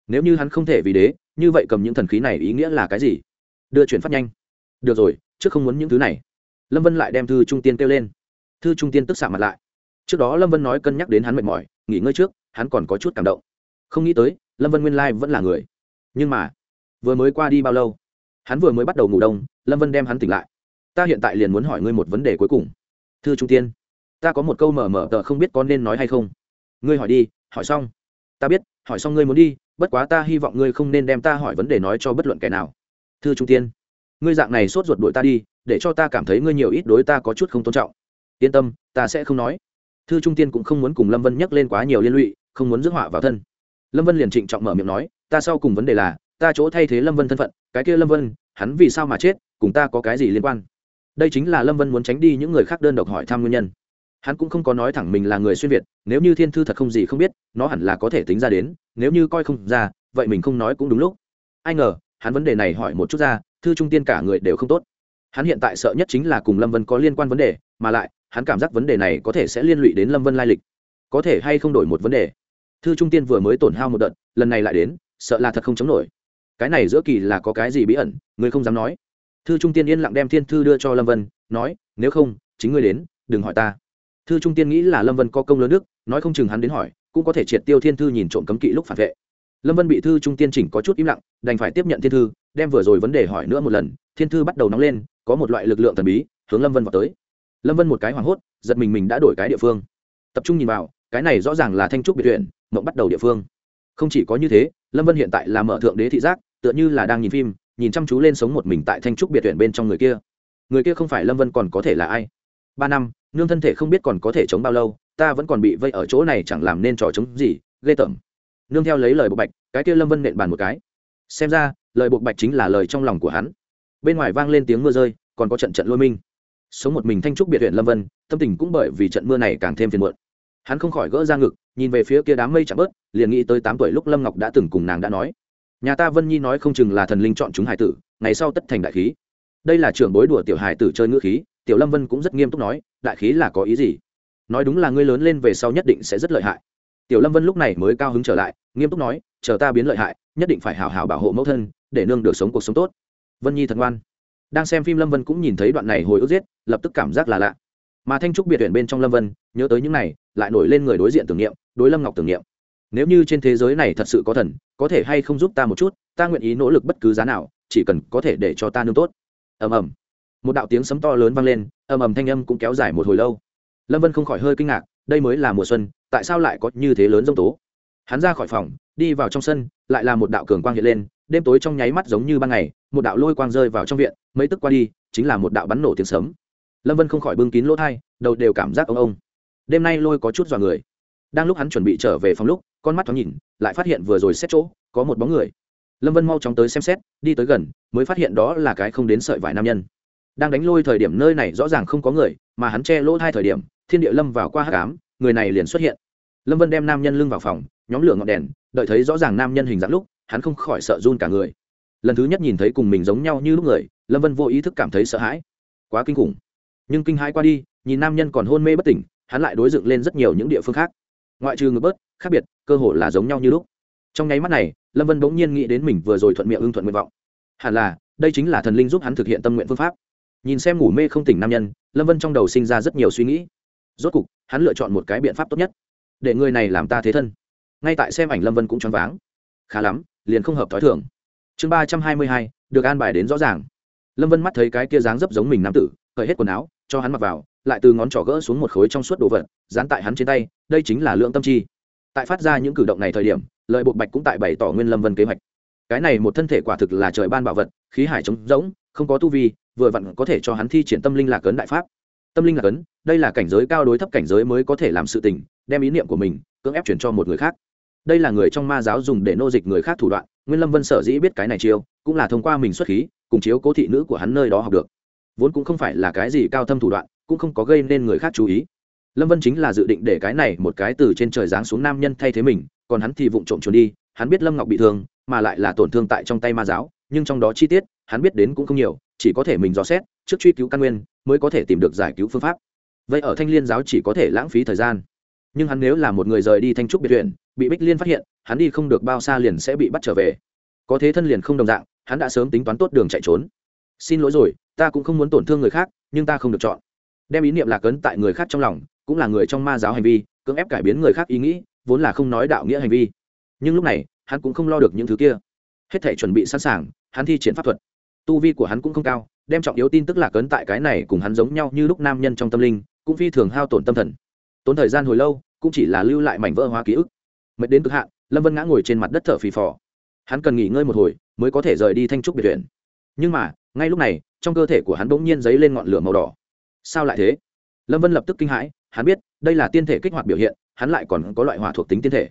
Nếu như hắn không thể vì đế, như vậy cầm những thần khí này ý nghĩa là cái gì? Đưa chuyển phát nhanh. Được rồi, trước không muốn những thứ này. Lâm vân lại đem thư trung tiên kêu lên. Thư trung tiên tức xạ mặt lại. Trước đó lâm vân nói cân nhắc đến hắn mệt mỏi, nghỉ ngơi trước, hắn còn có chút cảm động. Không nghĩ tới, lâm vân nguyên lai vẫn là người nhưng mà, vừa mới qua đi bao lâu? Hắn vừa mới bắt đầu ngủ đông, lâm vân đem hắn tỉnh lại. Ta hiện tại liền muốn hỏi ngươi một vấn đề cuối cùng. Thư trung tiên, ta có một câu mở mở tờ không biết có nên nói hay không. Ngươi hỏi đi, hỏi xong. Ta biết, hỏi xong ngươi muốn đi, bất quá ta hy vọng ngươi không nên đem ta hỏi vấn đề nói cho bất luận kẻ nào. Thư trung tiên, ngươi dạng này sốt ruột đuổi ta đi, để cho ta cảm thấy ngươi nhiều ít đối ta có chút không tôn trọng. Yên tâm, ta sẽ không nói. Thư trung tiên cũng không muốn cùng lâm vân nhắc lên quá nhiều liên lụy, không muốn rước họa vào thân. Lâm vân liền trịnh trọng mở miệng nói ta sau cùng vấn đề là, ta chỗ thay thế lâm vân thân phận, cái kia lâm vân, hắn vì sao mà chết, cùng ta có cái gì liên quan? Đây chính là lâm vân muốn tránh đi những người khác đơn độc hỏi thăm nguyên nhân. Hắn cũng không có nói thẳng mình là người xuyên việt, nếu như thiên thư thật không gì không biết, nó hẳn là có thể tính ra đến, nếu như coi không ra, vậy mình không nói cũng đúng lúc. Ai ngờ, hắn vấn đề này hỏi một chút ra, thư trung tiên cả người đều không tốt. Hắn hiện tại sợ nhất chính là cùng lâm vân có liên quan vấn đề, mà lại, hắn cảm giác vấn đề này có thể sẽ liên lụy đến lâm vân lai lịch. Có thể hay không đổi một vấn đề? Thư trung tiên vừa mới tổn hao một đợt, lần này lại đến sợ là thật không chống nổi. Cái này giữa kỳ là có cái gì bí ẩn, ngươi không dám nói. Thư trung tiên yên lặng đem thiên thư đưa cho lâm vân, nói, nếu không, chính ngươi đến, đừng hỏi ta. Thư trung tiên nghĩ là lâm vân có công lớn đức nói không chừng hắn đến hỏi, cũng có thể triệt tiêu thiên thư nhìn trộm cấm kỵ lúc phản vệ. Lâm vân bị thư trung tiên chỉnh có chút im lặng, đành phải tiếp nhận thiên thư, đem vừa rồi vấn đề hỏi nữa một lần, thiên thư bắt đầu nóng lên, có một loại lực lượng thần bí, hướng lâm vân vào tới. Lâm vân một cái hoảng hốt, giật mình mình đã đổi cái địa phương. Tập trung nhìn vào, cái này rõ ràng là thanh trúc biệt huyện mộng bắt đầu địa phương không chỉ có như thế, lâm vân hiện tại là mở thượng đế thị giác, tựa như là đang nhìn phim, nhìn chăm chú lên sống một mình tại thanh trúc biệt tuyển bên trong người kia. Người kia không phải lâm vân còn có thể là ai? Ba năm, nương thân thể không biết còn có thể chống bao lâu, ta vẫn còn bị vây ở chỗ này chẳng làm nên trò chống gì, ghê tởm. Nương theo lấy lời bộ bạch, cái kia lâm vân nện bàn một cái. Xem ra, lời bộ bạch chính là lời trong lòng của hắn. Bên ngoài vang lên tiếng mưa rơi, còn có trận trận lôi minh. Sống một mình thanh trúc biệt huyện lâm vân, tâm tình cũng bởi vì trận mưa này càng thêm phiền muộn. Hắn không khỏi gỡ ra ngực nhìn về phía kia đám mây chạm bớt, liền nghĩ tới tám tuổi lúc lâm ngọc đã từng cùng nàng đã nói. Nhà ta vân nhi nói không chừng là thần linh chọn chúng hải tử, ngày sau tất thành đại khí. Đây là trưởng bối đùa tiểu hải tử chơi ngữ khí, tiểu lâm vân cũng rất nghiêm túc nói, đại khí là có ý gì? Nói đúng là ngươi lớn lên về sau nhất định sẽ rất lợi hại. Tiểu lâm vân lúc này mới cao hứng trở lại, nghiêm túc nói, chờ ta biến lợi hại, nhất định phải hào hào bảo hộ mẫu thân, để nương được sống cuộc sống tốt. Vân nhi thật ngoan. Đang xem phim lâm vân cũng nhìn thấy đoạn này hồi ức giết, lập tức cảm giác là lạ mà thanh trúc biệt tuyển bên trong lâm vân, nhớ tới những này, lại nổi lên người đối diện tưởng niệm, đối lâm ngọc tưởng niệm. Nếu như trên thế giới này thật sự có thần, có thể hay không giúp ta một chút, ta nguyện ý nỗ lực bất cứ giá nào, chỉ cần có thể để cho ta nương tốt. Ầm ầm. Một đạo tiếng sấm to lớn vang lên, ầm ầm thanh âm cũng kéo dài một hồi lâu. Lâm vân không khỏi hơi kinh ngạc, đây mới là mùa xuân, tại sao lại có như thế lớn g tố? Hắn ra khỏi phòng, đi vào trong sân, lại là một đạo cường quang hiện lên, đêm tối trong nháy mắt giống như ban ngày, một đạo lôi quang rơi vào trong viện, mấy tức qua đi, chính là một đạo bắn nổ tiếng sấm lâm vân không khỏi bưng kín lỗ thai đầu đều cảm giác ông ông đêm nay lôi có chút dọa người đang lúc hắn chuẩn bị trở về phòng lúc con mắt thoáng nhìn lại phát hiện vừa rồi xét chỗ có một bóng người lâm vân mau chóng tới xem xét đi tới gần mới phát hiện đó là cái không đến sợi vải nam nhân đang đánh lôi thời điểm nơi này rõ ràng không có người mà hắn che lỗ thai thời điểm thiên địa lâm vào qua hát cám người này liền xuất hiện lâm vân đem nam nhân lưng vào phòng nhóm lửa ngọn đèn đợi thấy rõ ràng nam nhân hình dạng lúc hắn không khỏi sợ run cả người lần thứ nhất nhìn thấy cùng mình giống nhau như lúc người lâm vân vô ý thức cảm thấy sợ hãi quá kinh khủng nhưng kinh hãi qua đi, nhìn nam nhân còn hôn mê bất tỉnh, hắn lại đối dựng lên rất nhiều những địa phương khác. Ngoại trừ ngược bớt, khác biệt, cơ hội là giống nhau như lúc. Trong nháy mắt này, lâm vân bỗng nhiên nghĩ đến mình vừa rồi thuận miệng ưng thuận nguyện vọng. Hẳn là, đây chính là thần linh giúp hắn thực hiện tâm nguyện phương pháp. Nhìn xem ngủ mê không tỉnh nam nhân, lâm vân trong đầu sinh ra rất nhiều suy nghĩ. Rốt cục, hắn lựa chọn một cái biện pháp tốt nhất. Để người này làm ta thế thân. Ngay tại xem ảnh lâm vân cũng choáng váng. Khá lắm, liền không hợp t h ó i thường. Chương ba trăm hai mươi hai, được an bài đến rõ ràng. Lâm vân mắt thấy cái kia dáng dấp giống mình nam tử, cởi hết quần áo cho hắn mặc vào, lại từ ngón trỏ gỡ xuống một khối trong suốt đồ vật, dán tại hắn trên tay, đây chính là lượng tâm chi. Tại phát ra những cử động này thời điểm, lợi bộ bạch cũng tại bày tỏ nguyên lâm vân kế hoạch. Cái này một thân thể quả thực là trời ban bảo vật, khí hải trống rỗng, không có tu vi, vừa vặn có thể cho hắn thi triển tâm linh lạc ấn đại pháp. Tâm linh lạc ấn, đây là cảnh giới cao đối thấp cảnh giới mới có thể làm sự tình, đem ý niệm của mình cưỡng ép chuyển cho một người khác. Đây là người trong ma giáo dùng để nô dịch người khác thủ đoạn, nguyên lâm vân sở dĩ biết cái này chiêu, cũng là thông qua mình xuất khí, cùng chiếu cố thị nữ của hắn nơi đó học được vốn cũng không phải là cái gì cao thâm thủ đoạn, cũng không có gây nên người khác chú ý. Lâm vân chính là dự định để cái này một cái từ trên trời giáng xuống nam nhân thay thế mình, còn hắn thì vụng trộm trốn đi, hắn biết lâm ngọc bị thương, mà lại là tổn thương tại trong tay ma giáo, nhưng trong đó chi tiết, hắn biết đến cũng không nhiều, chỉ có thể mình dò xét, trước truy cứu căn nguyên, mới có thể tìm được giải cứu phương pháp. Vậy ở thanh liên giáo chỉ có thể lãng phí thời gian. Nhưng hắn nếu là một người rời đi thanh trúc biệt huyện bị bích liên phát hiện, hắn đi không được bao xa liền sẽ bị bắt trở về. Có thế thân liền không đồng dạng, hắn đã sớm tính toán tốt đường chạy trốn xin lỗi rồi, ta cũng không muốn tổn thương người khác, nhưng ta không được chọn. Đem ý niệm lạc ấn tại người khác trong lòng, cũng là người trong ma giáo hành vi, cưỡng ép cải biến người khác ý nghĩ, vốn là không nói đạo nghĩa hành vi. Nhưng lúc này, hắn cũng không lo được những thứ kia. Hết thể chuẩn bị sẵn sàng, hắn thi triển pháp thuật. Tu vi của hắn cũng không cao, đem trọng yếu tin tức lạc ấn tại cái này cùng hắn giống nhau như lúc nam nhân trong tâm linh, cũng phi thường hao tổn tâm thần. Tốn thời gian hồi lâu, cũng chỉ là lưu lại mảnh vỡ hóa ký ức. Mệt đến cực hạn, lâm vân ngã ngồi trên mặt đất thở phì phò. Hắn cần nghỉ ngơi một hồi, mới có thể rời đi thanh trúc biệt viện. Nhưng mà ngay lúc này, trong cơ thể của hắn bỗng nhiên dấy lên ngọn lửa màu đỏ. Sao lại thế? Lâm vân lập tức kinh hãi, hắn biết, đây là tiên thể kích hoạt biểu hiện, hắn lại còn có loại hỏa thuộc tính tiên thể.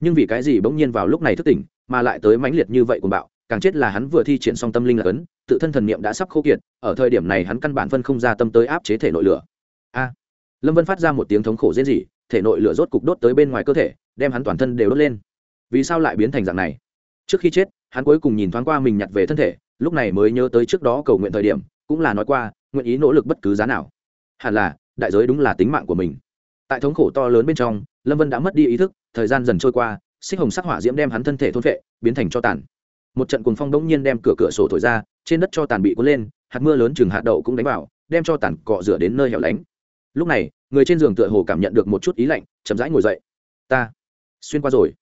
Nhưng vì cái gì bỗng nhiên vào lúc này thức tỉnh, mà lại tới mãnh liệt như vậy cùng bạo, càng chết là hắn vừa thi triển xong tâm linh là cấn, tự thân thần niệm đã sắp khô kiệt, ở thời điểm này hắn căn bản phân không ra tâm tới áp chế thể nội lửa. A! Lâm vân phát ra một tiếng thống khổ dễ gì thể nội lửa rốt cục đốt tới bên ngoài cơ thể, đem hắn toàn thân đều đốt lên. Vì sao lại biến thành dạng này? Trước khi chết, hắn cuối cùng nhìn thoáng qua mình nhặt về thân thể lúc này mới nhớ tới trước đó cầu nguyện thời điểm, cũng là nói qua, nguyện ý nỗ lực bất cứ giá nào. Hẳn là, đại giới đúng là tính mạng của mình. Tại thống khổ to lớn bên trong, lâm vân đã mất đi ý thức, thời gian dần trôi qua, xích hồng sắc hỏa diễm đem hắn thân thể thôn vệ biến thành cho tàn. Một trận cuồng phong bỗng nhiên đem cửa cửa sổ thổi ra, trên đất cho tàn bị cuốn lên, hạt mưa lớn chừng hạt đậu cũng đánh vào, đem cho tàn cọ rửa đến nơi hẻo lánh. Lúc này, người trên giường tựa hồ cảm nhận được một chút ý lạnh, chậm rãi ngồi dậy. Ta, xuyên qua rồi.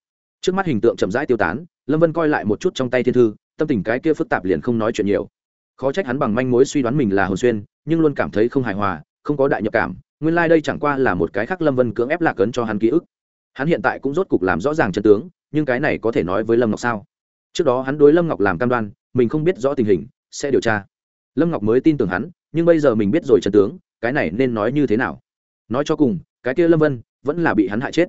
Trước mắt hình tượng chậm rãi tiêu tán, lâm vân coi lại một chút trong tay thiên thư tâm tình cái kia phức tạp liền không nói chuyện nhiều. Khó trách hắn bằng manh mối suy đoán mình là hồn xuyên, nhưng luôn cảm thấy không hài hòa, không có đại nhập cảm, nguyên lai、like、đây chẳng qua là một cái khác lâm vân cưỡng ép lạc ấn cho hắn ký ức. Hắn hiện tại cũng rốt cục làm rõ ràng chân tướng, nhưng cái này có thể nói với lâm ngọc sao? Trước đó hắn đối lâm ngọc làm cam đoan, mình không biết rõ tình hình, sẽ điều tra. Lâm ngọc mới tin tưởng hắn, nhưng bây giờ mình biết rồi chân tướng, cái này nên nói như thế nào? Nói cho cùng, cái kia lâm vân vẫn là bị hắn hại chết.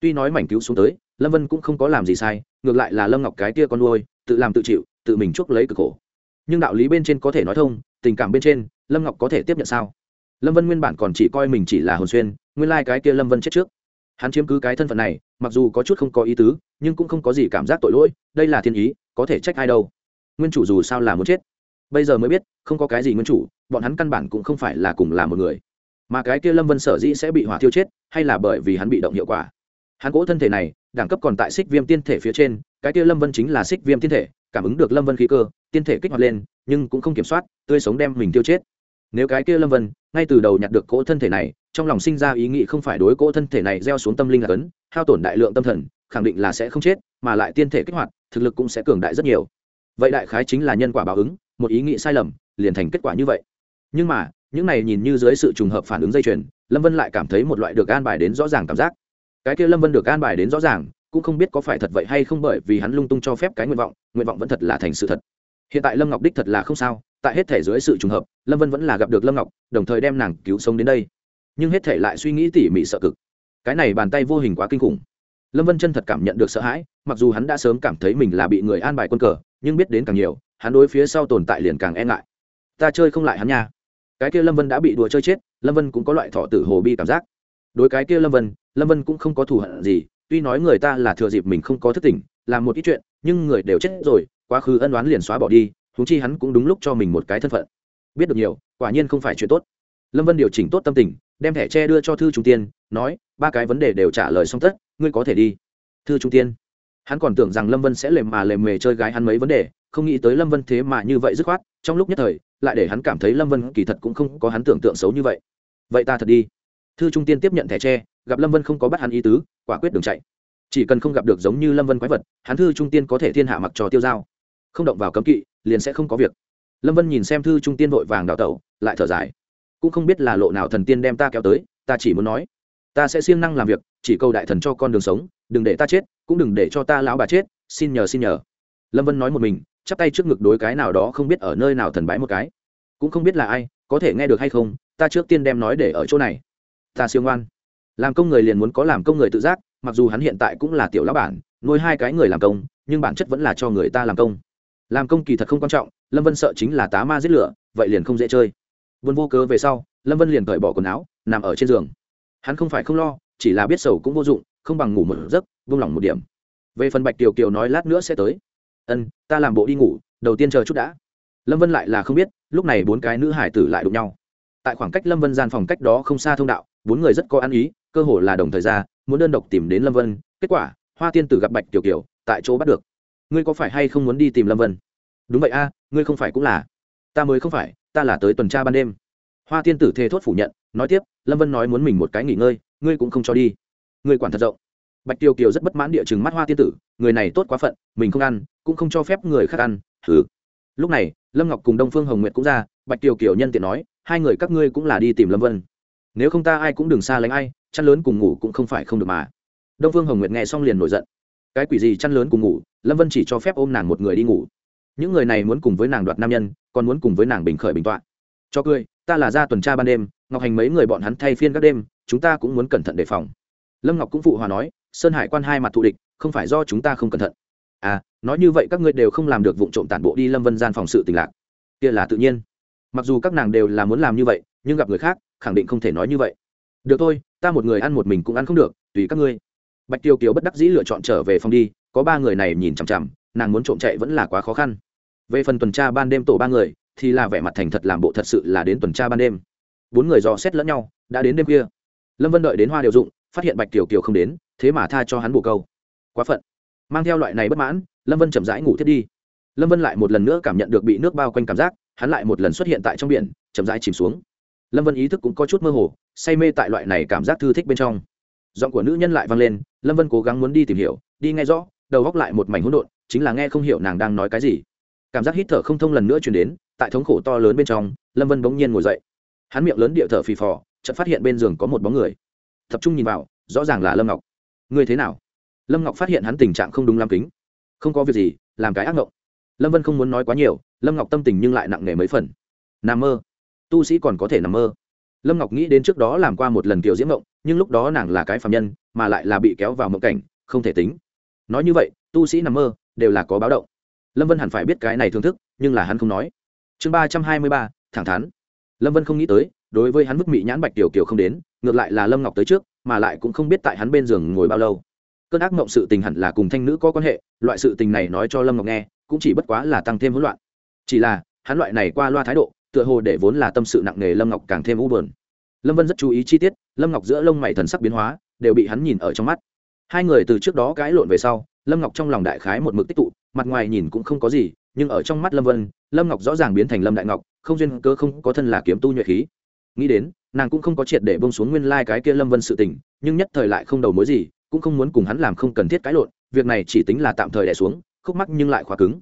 Tuy nói mảnh cứu xuống tới, lâm vân cũng không có làm gì sai, ngược lại là lâm ngọc cái kia con nuôi, tự làm tự chịu tự mình chuốc lấy cực khổ. Nhưng đạo lý bên trên có thể nói thông, tình cảm bên trên, lâm ngọc có thể tiếp nhận sao? Lâm vân nguyên bản còn chỉ coi mình chỉ là hồn xuyên, nguyên lai、like、cái kia lâm vân chết trước. Hắn chiếm cứ cái thân phận này, mặc dù có chút không có ý tứ, nhưng cũng không có gì cảm giác tội lỗi, đây là thiên ý, có thể trách ai đâu. Nguyên chủ dù sao là muốn chết. Bây giờ mới biết, không có cái gì nguyên chủ, bọn hắn căn bản cũng không phải là cùng là một người. Mà cái kia lâm vân sở dĩ sẽ bị hỏa thiêu chết, hay là bởi vì hắn bị động hiệu quả. Hắn cỗ thân thể này, đẳng cấp còn tại xích viêm tiên thể phía trên, cái kia lâm vân chính là xích viêm tiên thể cảm ứng được lâm vân khí cơ, tiên thể kích hoạt lên, nhưng cũng không kiểm soát, tươi sống đem mình tiêu chết. Nếu cái kia lâm vân, ngay từ đầu nhặt được cỗ thân thể này, trong lòng sinh ra ý nghĩ không phải đối cỗ thân thể này gieo xuống tâm linh là cấn, hao tổn đại lượng tâm thần, khẳng định là sẽ không chết, mà lại tiên thể kích hoạt, thực lực cũng sẽ cường đại rất nhiều. Vậy đại khái chính là nhân quả báo ứng, một ý nghĩ sai lầm, liền thành kết quả như vậy. Nhưng mà, những này nhìn như dưới sự trùng hợp phản ứng dây chuyền, lâm vân lại cảm thấy một loại được an bài đến rõ ràng cảm giác. Cái kia lâm vân được an bài đến rõ ràng, cũng không biết có phải thật vậy hay không bởi vì hắn lung tung cho phép cái nguyện vọng nguyện vọng vẫn thật là thành sự thật. Hiện tại lâm ngọc đích thật là không sao, tại hết thể dưới sự trùng hợp, lâm vân vẫn là gặp được lâm ngọc, đồng thời đem nàng cứu sống đến đây. Nhưng hết thể lại suy nghĩ tỉ mỉ sợ cực. Cái này bàn tay vô hình quá kinh khủng. Lâm vân chân thật cảm nhận được sợ hãi, mặc dù hắn đã sớm cảm thấy mình là bị người an bài quân cờ, nhưng biết đến càng nhiều, hắn đối phía sau tồn tại liền càng e ngại. Ta chơi không lại hắn nha. Cái kia lâm vân đã bị đùa chơi chết, lâm vân cũng có loại thọ tử hồ bi cảm giác. Đối cái kia lâm vân lâm vân cũng không có thù hận gì, tuy nói người ta là thừa dịp mình không có thức tỉnh, làm một ít chuyện nhưng người đều chết rồi, quá khứ ân đoán liền xóa bỏ đi húng chi hắn cũng đúng lúc cho mình một cái thân phận. Biết được nhiều, quả nhiên không phải chuyện tốt. Lâm vân điều chỉnh tốt tâm tình, đem thẻ tre đưa cho thư trung tiên, nói, ba cái vấn đề đều trả lời xong tất, ngươi có thể đi. Thư trung tiên, hắn còn tưởng rằng lâm vân sẽ lềm mà lềm mề chơi gái hắn mấy vấn đề, không nghĩ tới lâm vân thế mà như vậy dứt khoát, trong lúc nhất thời, lại để hắn cảm thấy lâm vân kỳ thật cũng không có hắn tưởng tượng xấu như vậy. Vậy ta thật đi. Thư trung tiên tiếp nhận thẻ tre, gặp lâm vân không có bắt hắn ý tứ, quả quyết đường chạy chỉ cần không gặp được giống như lâm vân quái vật, hắn thư trung tiên có thể thiên hạ mặc trò tiêu dao không động vào cấm kỵ, liền sẽ không có việc. Lâm vân nhìn xem thư trung tiên vội vàng đào tẩu, lại thở dài. Cũng không biết là lộ nào thần tiên đem ta kéo tới, ta chỉ muốn nói, ta sẽ siêng năng làm việc, chỉ câu đại thần cho con đường sống, đừng để ta chết, cũng đừng để cho ta lão bà chết, xin nhờ xin nhờ. Lâm vân nói một mình, chắp tay trước ngực đối cái nào đó không biết ở nơi nào thần bái một cái. Cũng không biết là ai, có thể nghe được hay không, ta trước tiên đem nói để ở chỗ này. Ta siêu ngoan. Làm công người liền muốn có làm công người tự giác mặc dù hắn hiện tại cũng là tiểu lão bản, nuôi hai cái người làm công, nhưng bản chất vẫn là cho người ta làm công. Làm công kỳ thật không quan trọng, lâm vân sợ chính là tá ma giết lửa, vậy liền không dễ chơi. Vân vô cớ về sau, lâm vân liền cởi bỏ quần áo, nằm ở trên giường. Hắn không phải không lo, chỉ là biết sầu cũng vô dụng, không bằng ngủ một giấc, vung lòng một điểm. Về phần bạch tiểu kiều nói lát nữa sẽ tới. Ân, ta làm bộ đi ngủ, đầu tiên chờ chút đã. Lâm vân lại là không biết, lúc này bốn cái nữ hải tử lại đụng nhau. Tại khoảng cách lâm vân gian phòng cách đó không xa thông đạo, bốn người rất có ăn ý, cơ hồ là đồng thời ra muốn đơn độc tìm đến lâm vân, kết quả, hoa tiên tử gặp bạch kiều kiều, tại chỗ bắt được. Ngươi có phải hay không muốn đi tìm lâm vân? Đúng vậy a, ngươi không phải cũng là. Ta mới không phải, ta là tới tuần tra ban đêm. Hoa tiên tử thề thốt phủ nhận, nói tiếp, lâm vân nói muốn mình một cái nghỉ ngơi, ngươi cũng không cho đi. Ngươi quản thật rộng. Bạch tiêu kiều rất bất mãn địa chừng mắt hoa tiên tử, người này tốt quá phận, mình không ăn, cũng không cho phép người khác ăn thử lúc này, lâm ngọc cùng đông phương hồng nguyệt cũng ra, bạch tiêu kiều nhân tiện nói, hai người các ngươi cũng là đi tìm lâm vân. Nếu không ta ai cũng đừng xa lánh ai chăn lớn cùng ngủ cũng không phải không được mà. Đông phương hồng nguyệt nghe xong liền nổi giận. Cái quỷ gì chăn lớn cùng ngủ, lâm vân chỉ cho phép ôm nàng một người đi ngủ. Những người này muốn cùng với nàng đoạt nam nhân, còn muốn cùng với nàng bình khởi bình tọa. Cho cười, ta là ra tuần tra ban đêm, ngọc hành mấy người bọn hắn thay phiên các đêm, chúng ta cũng muốn cẩn thận đề phòng. Lâm ngọc cũng phụ hòa nói, sơn hải quan hai mặt thù địch, không phải do chúng ta không cẩn thận. À nói như vậy các ngươi đều không làm được vụ trộm tản bộ đi lâm vân gian phòng sự tình lạc. Kia là tự nhiên. Mặc dù các nàng đều là muốn làm như vậy, nhưng gặp người khác, khẳng định không thể nói như vậy được thôi, ta một người ăn một mình cũng ăn không được, tùy các ngươi. Bạch tiêu kiều bất đắc dĩ lựa chọn trở về phòng đi, có ba người này nhìn chằm chằm, nàng muốn trộm chạy vẫn là quá khó khăn. Về phần tuần tra ban đêm tổ ba người, thì là vẻ mặt thành thật làm bộ thật sự là đến tuần tra ban đêm. Bốn người dò xét lẫn nhau, đã đến đêm kia. lâm vân đợi đến hoa điều dụng, phát hiện bạch tiểu kiều không đến, thế mà tha cho hắn bồ câu. Quá phận. Mang theo loại này bất mãn, lâm vân chậm rãi ngủ thiết đi. Lâm vân lại một lần nữa cảm nhận được bị nước bao quanh cảm giác, hắn lại một lần xuất hiện tại trong biển, chậm rãi chìm xuống. Lâm vân ý thức cũng có chút mơ hồ say mê tại loại này cảm giác thư thích bên trong. Giọng của nữ nhân lại vang lên, lâm vân cố gắng muốn đi tìm hiểu, đi nghe rõ, đầu góc lại một mảnh hỗn độn, chính là nghe không hiểu nàng đang nói cái gì. Cảm giác hít thở không thông lần nữa chuyển đến, tại thống khổ to lớn bên trong, lâm vân bỗng nhiên ngồi dậy. Hắn miệng lớn địa thở phì phò, chợt phát hiện bên giường có một bóng người. Tập trung nhìn vào, rõ ràng là lâm ngọc. Người thế nào? Lâm ngọc phát hiện hắn tình trạng không đúng lam kính. Không có việc gì, làm cái ác ngộng. Lâm vân không muốn nói quá nhiều, lâm ngọc tâm tình nhưng lại nặng nề mấy phần. Nằm mơ. Tu sĩ còn có thể nằm mơ lâm ngọc nghĩ đến trước đó làm qua một lần kiểu diễm mộng nhưng lúc đó nàng là cái phạm nhân, mà lại là bị kéo vào mộng cảnh, không thể tính. Nói như vậy, tu sĩ nằm mơ, đều là có báo động. Lâm vân hẳn phải biết cái này thưởng thức, nhưng là hắn không nói. Chương ba trăm hai mươi ba, thẳng thắn. Lâm vân không nghĩ tới, đối với hắn mức mị nhãn bạch tiểu kiều không đến, ngược lại là lâm ngọc tới trước, mà lại cũng không biết tại hắn bên giường ngồi bao lâu. Cơn ác mộng sự tình hẳn là cùng thanh nữ có quan hệ, loại sự tình này nói cho lâm ngọc nghe, cũng chỉ bất quá là tăng thêm hỗn loạn. Chỉ là, hắn loại này qua loa thái độ tựa hồ để vốn là tâm sự nặng nề lâm ngọc càng thêm u buồn. Lâm vân rất chú ý chi tiết, lâm ngọc giữa lông mày thần sắc biến hóa, đều bị hắn nhìn ở trong mắt. Hai người từ trước đó cãi lộn về sau, lâm ngọc trong lòng đại khái một mực tích tụ, mặt ngoài nhìn cũng không có gì, nhưng ở trong mắt lâm vân, lâm ngọc rõ ràng biến thành lâm đại ngọc, không duyên cơ không có thân là kiếm tu nhuệ khí. Nghĩ đến, nàng cũng không có triệt để bông xuống nguyên lai、like、cái kia lâm vân sự tình, nhưng nhất thời lại không đầu mối gì, cũng không muốn cùng hắn làm không cần thiết cãi lộn, việc này chỉ tính là tạm thời đẻ xuống, khúc mắc nhưng lại khóa cứng.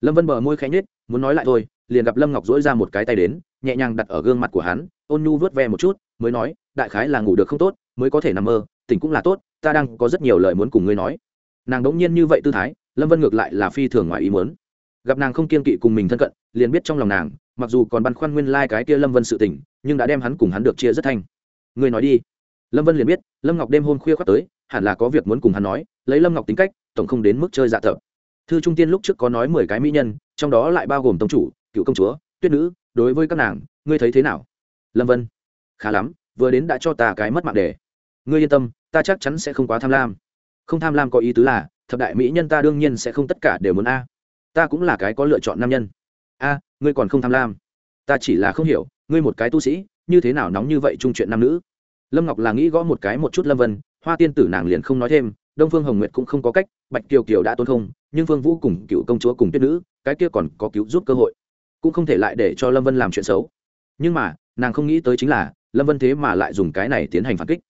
Lâm vân bờ môi khẽ nhết muốn nói lại thôi liền gặp lâm ngọc dỗi ra một cái tay đến, nhẹ nhàng đặt ở gương mặt của hắn, ôn nhu vớt ve một chút, mới nói, đại khái là ngủ được không tốt, mới có thể nằm mơ, tỉnh cũng là tốt, ta đang có rất nhiều lời muốn cùng ngươi nói. Nàng đống nhiên như vậy tư thái, lâm vân ngược lại là phi thường ngoài ý muốn. Gặp nàng không kiên kỵ cùng mình thân cận, liền biết trong lòng nàng, mặc dù còn băn khoăn nguyên lai、like、cái kia lâm vân sự tỉnh nhưng đã đem hắn cùng hắn được chia rất thanh. Ngươi nói đi. Lâm vân liền biết, lâm ngọc đêm hôm khuya khoác tới, hẳn là có việc muốn cùng hắn nói, lấy lâm ngọc tính cách, tổng không đến mức chơi dạ thợ. Thư trung tiên lúc trước có nói mười cái mỹ nhân, trong đó lại bao gồm tông chủ cựu công chúa, tuyết nữ, đối với các nàng, ngươi thấy thế nào? Lâm vân. Khá lắm, vừa đến đã cho ta cái mất mạng đề ngươi yên tâm, ta chắc chắn sẽ không quá tham lam. Không tham lam có ý tứ là, thập đại mỹ nhân ta đương nhiên sẽ không tất cả đều muốn a. Ta cũng là cái có lựa chọn nam nhân. A, ngươi còn không tham lam. Ta chỉ là không hiểu, ngươi một cái tu sĩ, như thế nào nóng như vậy chung chuyện nam nữ? Lâm ngọc là nghĩ gõ một cái một chút lâm vân, hoa tiên tử nàng liền không nói thêm, đông phương hồng nguyệt cũng không có cách, bạch kiều kiều đã tốn không, nhưng phương vũ cùng cựu công chúa cùng tuyết nữ, cái kia còn có cứu giúp cơ hội cũng không thể lại để cho lâm vân làm chuyện xấu. Nhưng mà, nàng không nghĩ tới chính là, lâm vân thế mà lại dùng cái này tiến hành phản kích.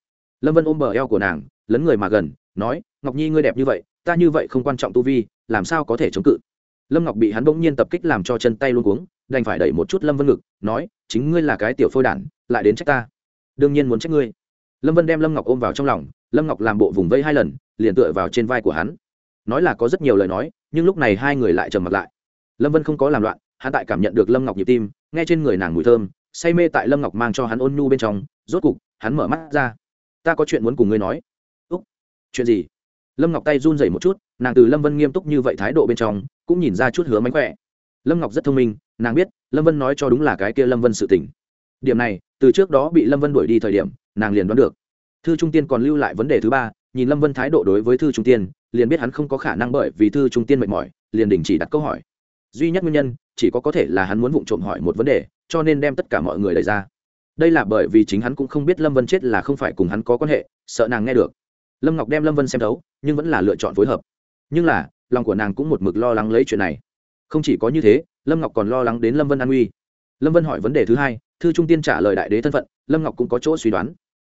Lâm vân ôm bờ eo của nàng, lấn người mà gần, nói, ngọc nhi ngươi đẹp như vậy, ta như vậy không quan trọng tu vi, làm sao có thể chống cự? Lâm ngọc bị hắn bỗng nhiên tập kích làm cho chân tay luôn cuống, đành phải đẩy một chút lâm vân ngực, nói, chính ngươi là cái tiểu phôi đản, lại đến trách ta. Đương nhiên muốn trách ngươi. Lâm vân đem lâm ngọc ôm vào trong lòng, lâm ngọc làm bộ vùng vây hai lần, liền tựa vào trên vai của hắn. Nói là có rất nhiều lời nói, nhưng lúc này hai người lại trầm mặt lại. Lâm vân không có làm loạn hắn tại cảm nhận được lâm ngọc nhịp tim, nghe trên người nàng mùi thơm, say mê tại lâm ngọc mang cho hắn ôn nhu bên trong, rốt cục, hắn mở mắt ra. Ta có chuyện muốn cùng ngươi nói. Úc, chuyện gì? Lâm ngọc tay run rẩy một chút, nàng từ lâm vân nghiêm túc như vậy thái độ bên trong, cũng nhìn ra chút hứa mánh khỏe. Lâm ngọc rất thông minh, nàng biết, lâm vân nói cho đúng là cái kia lâm vân sự tỉnh điểm này, từ trước đó bị lâm vân đuổi đi thời điểm, nàng liền đoán được. Thư trung tiên còn lưu lại vấn đề thứ ba, nhìn lâm vân thái độ đối với thư trung tiên, liền biết hắn không có khả năng bởi vì thư trung tiên mệt mỏi, liền đình chỉ đặt câu hỏi duy nhất nguyên nhân, chỉ có có thể là hắn muốn vụng trộm hỏi một vấn đề, cho nên đem tất cả mọi người đẩy ra. Đây là bởi vì chính hắn cũng không biết lâm vân chết là không phải cùng hắn có quan hệ, sợ nàng nghe được. Lâm ngọc đem lâm vân xem thấu, nhưng vẫn là lựa chọn phối hợp. Nhưng là, lòng của nàng cũng một mực lo lắng lấy chuyện này. Không chỉ có như thế, lâm ngọc còn lo lắng đến lâm vân an uy lâm vân hỏi vấn đề thứ hai, thư trung tiên trả lời đại đế thân phận, lâm ngọc cũng có chỗ suy đoán.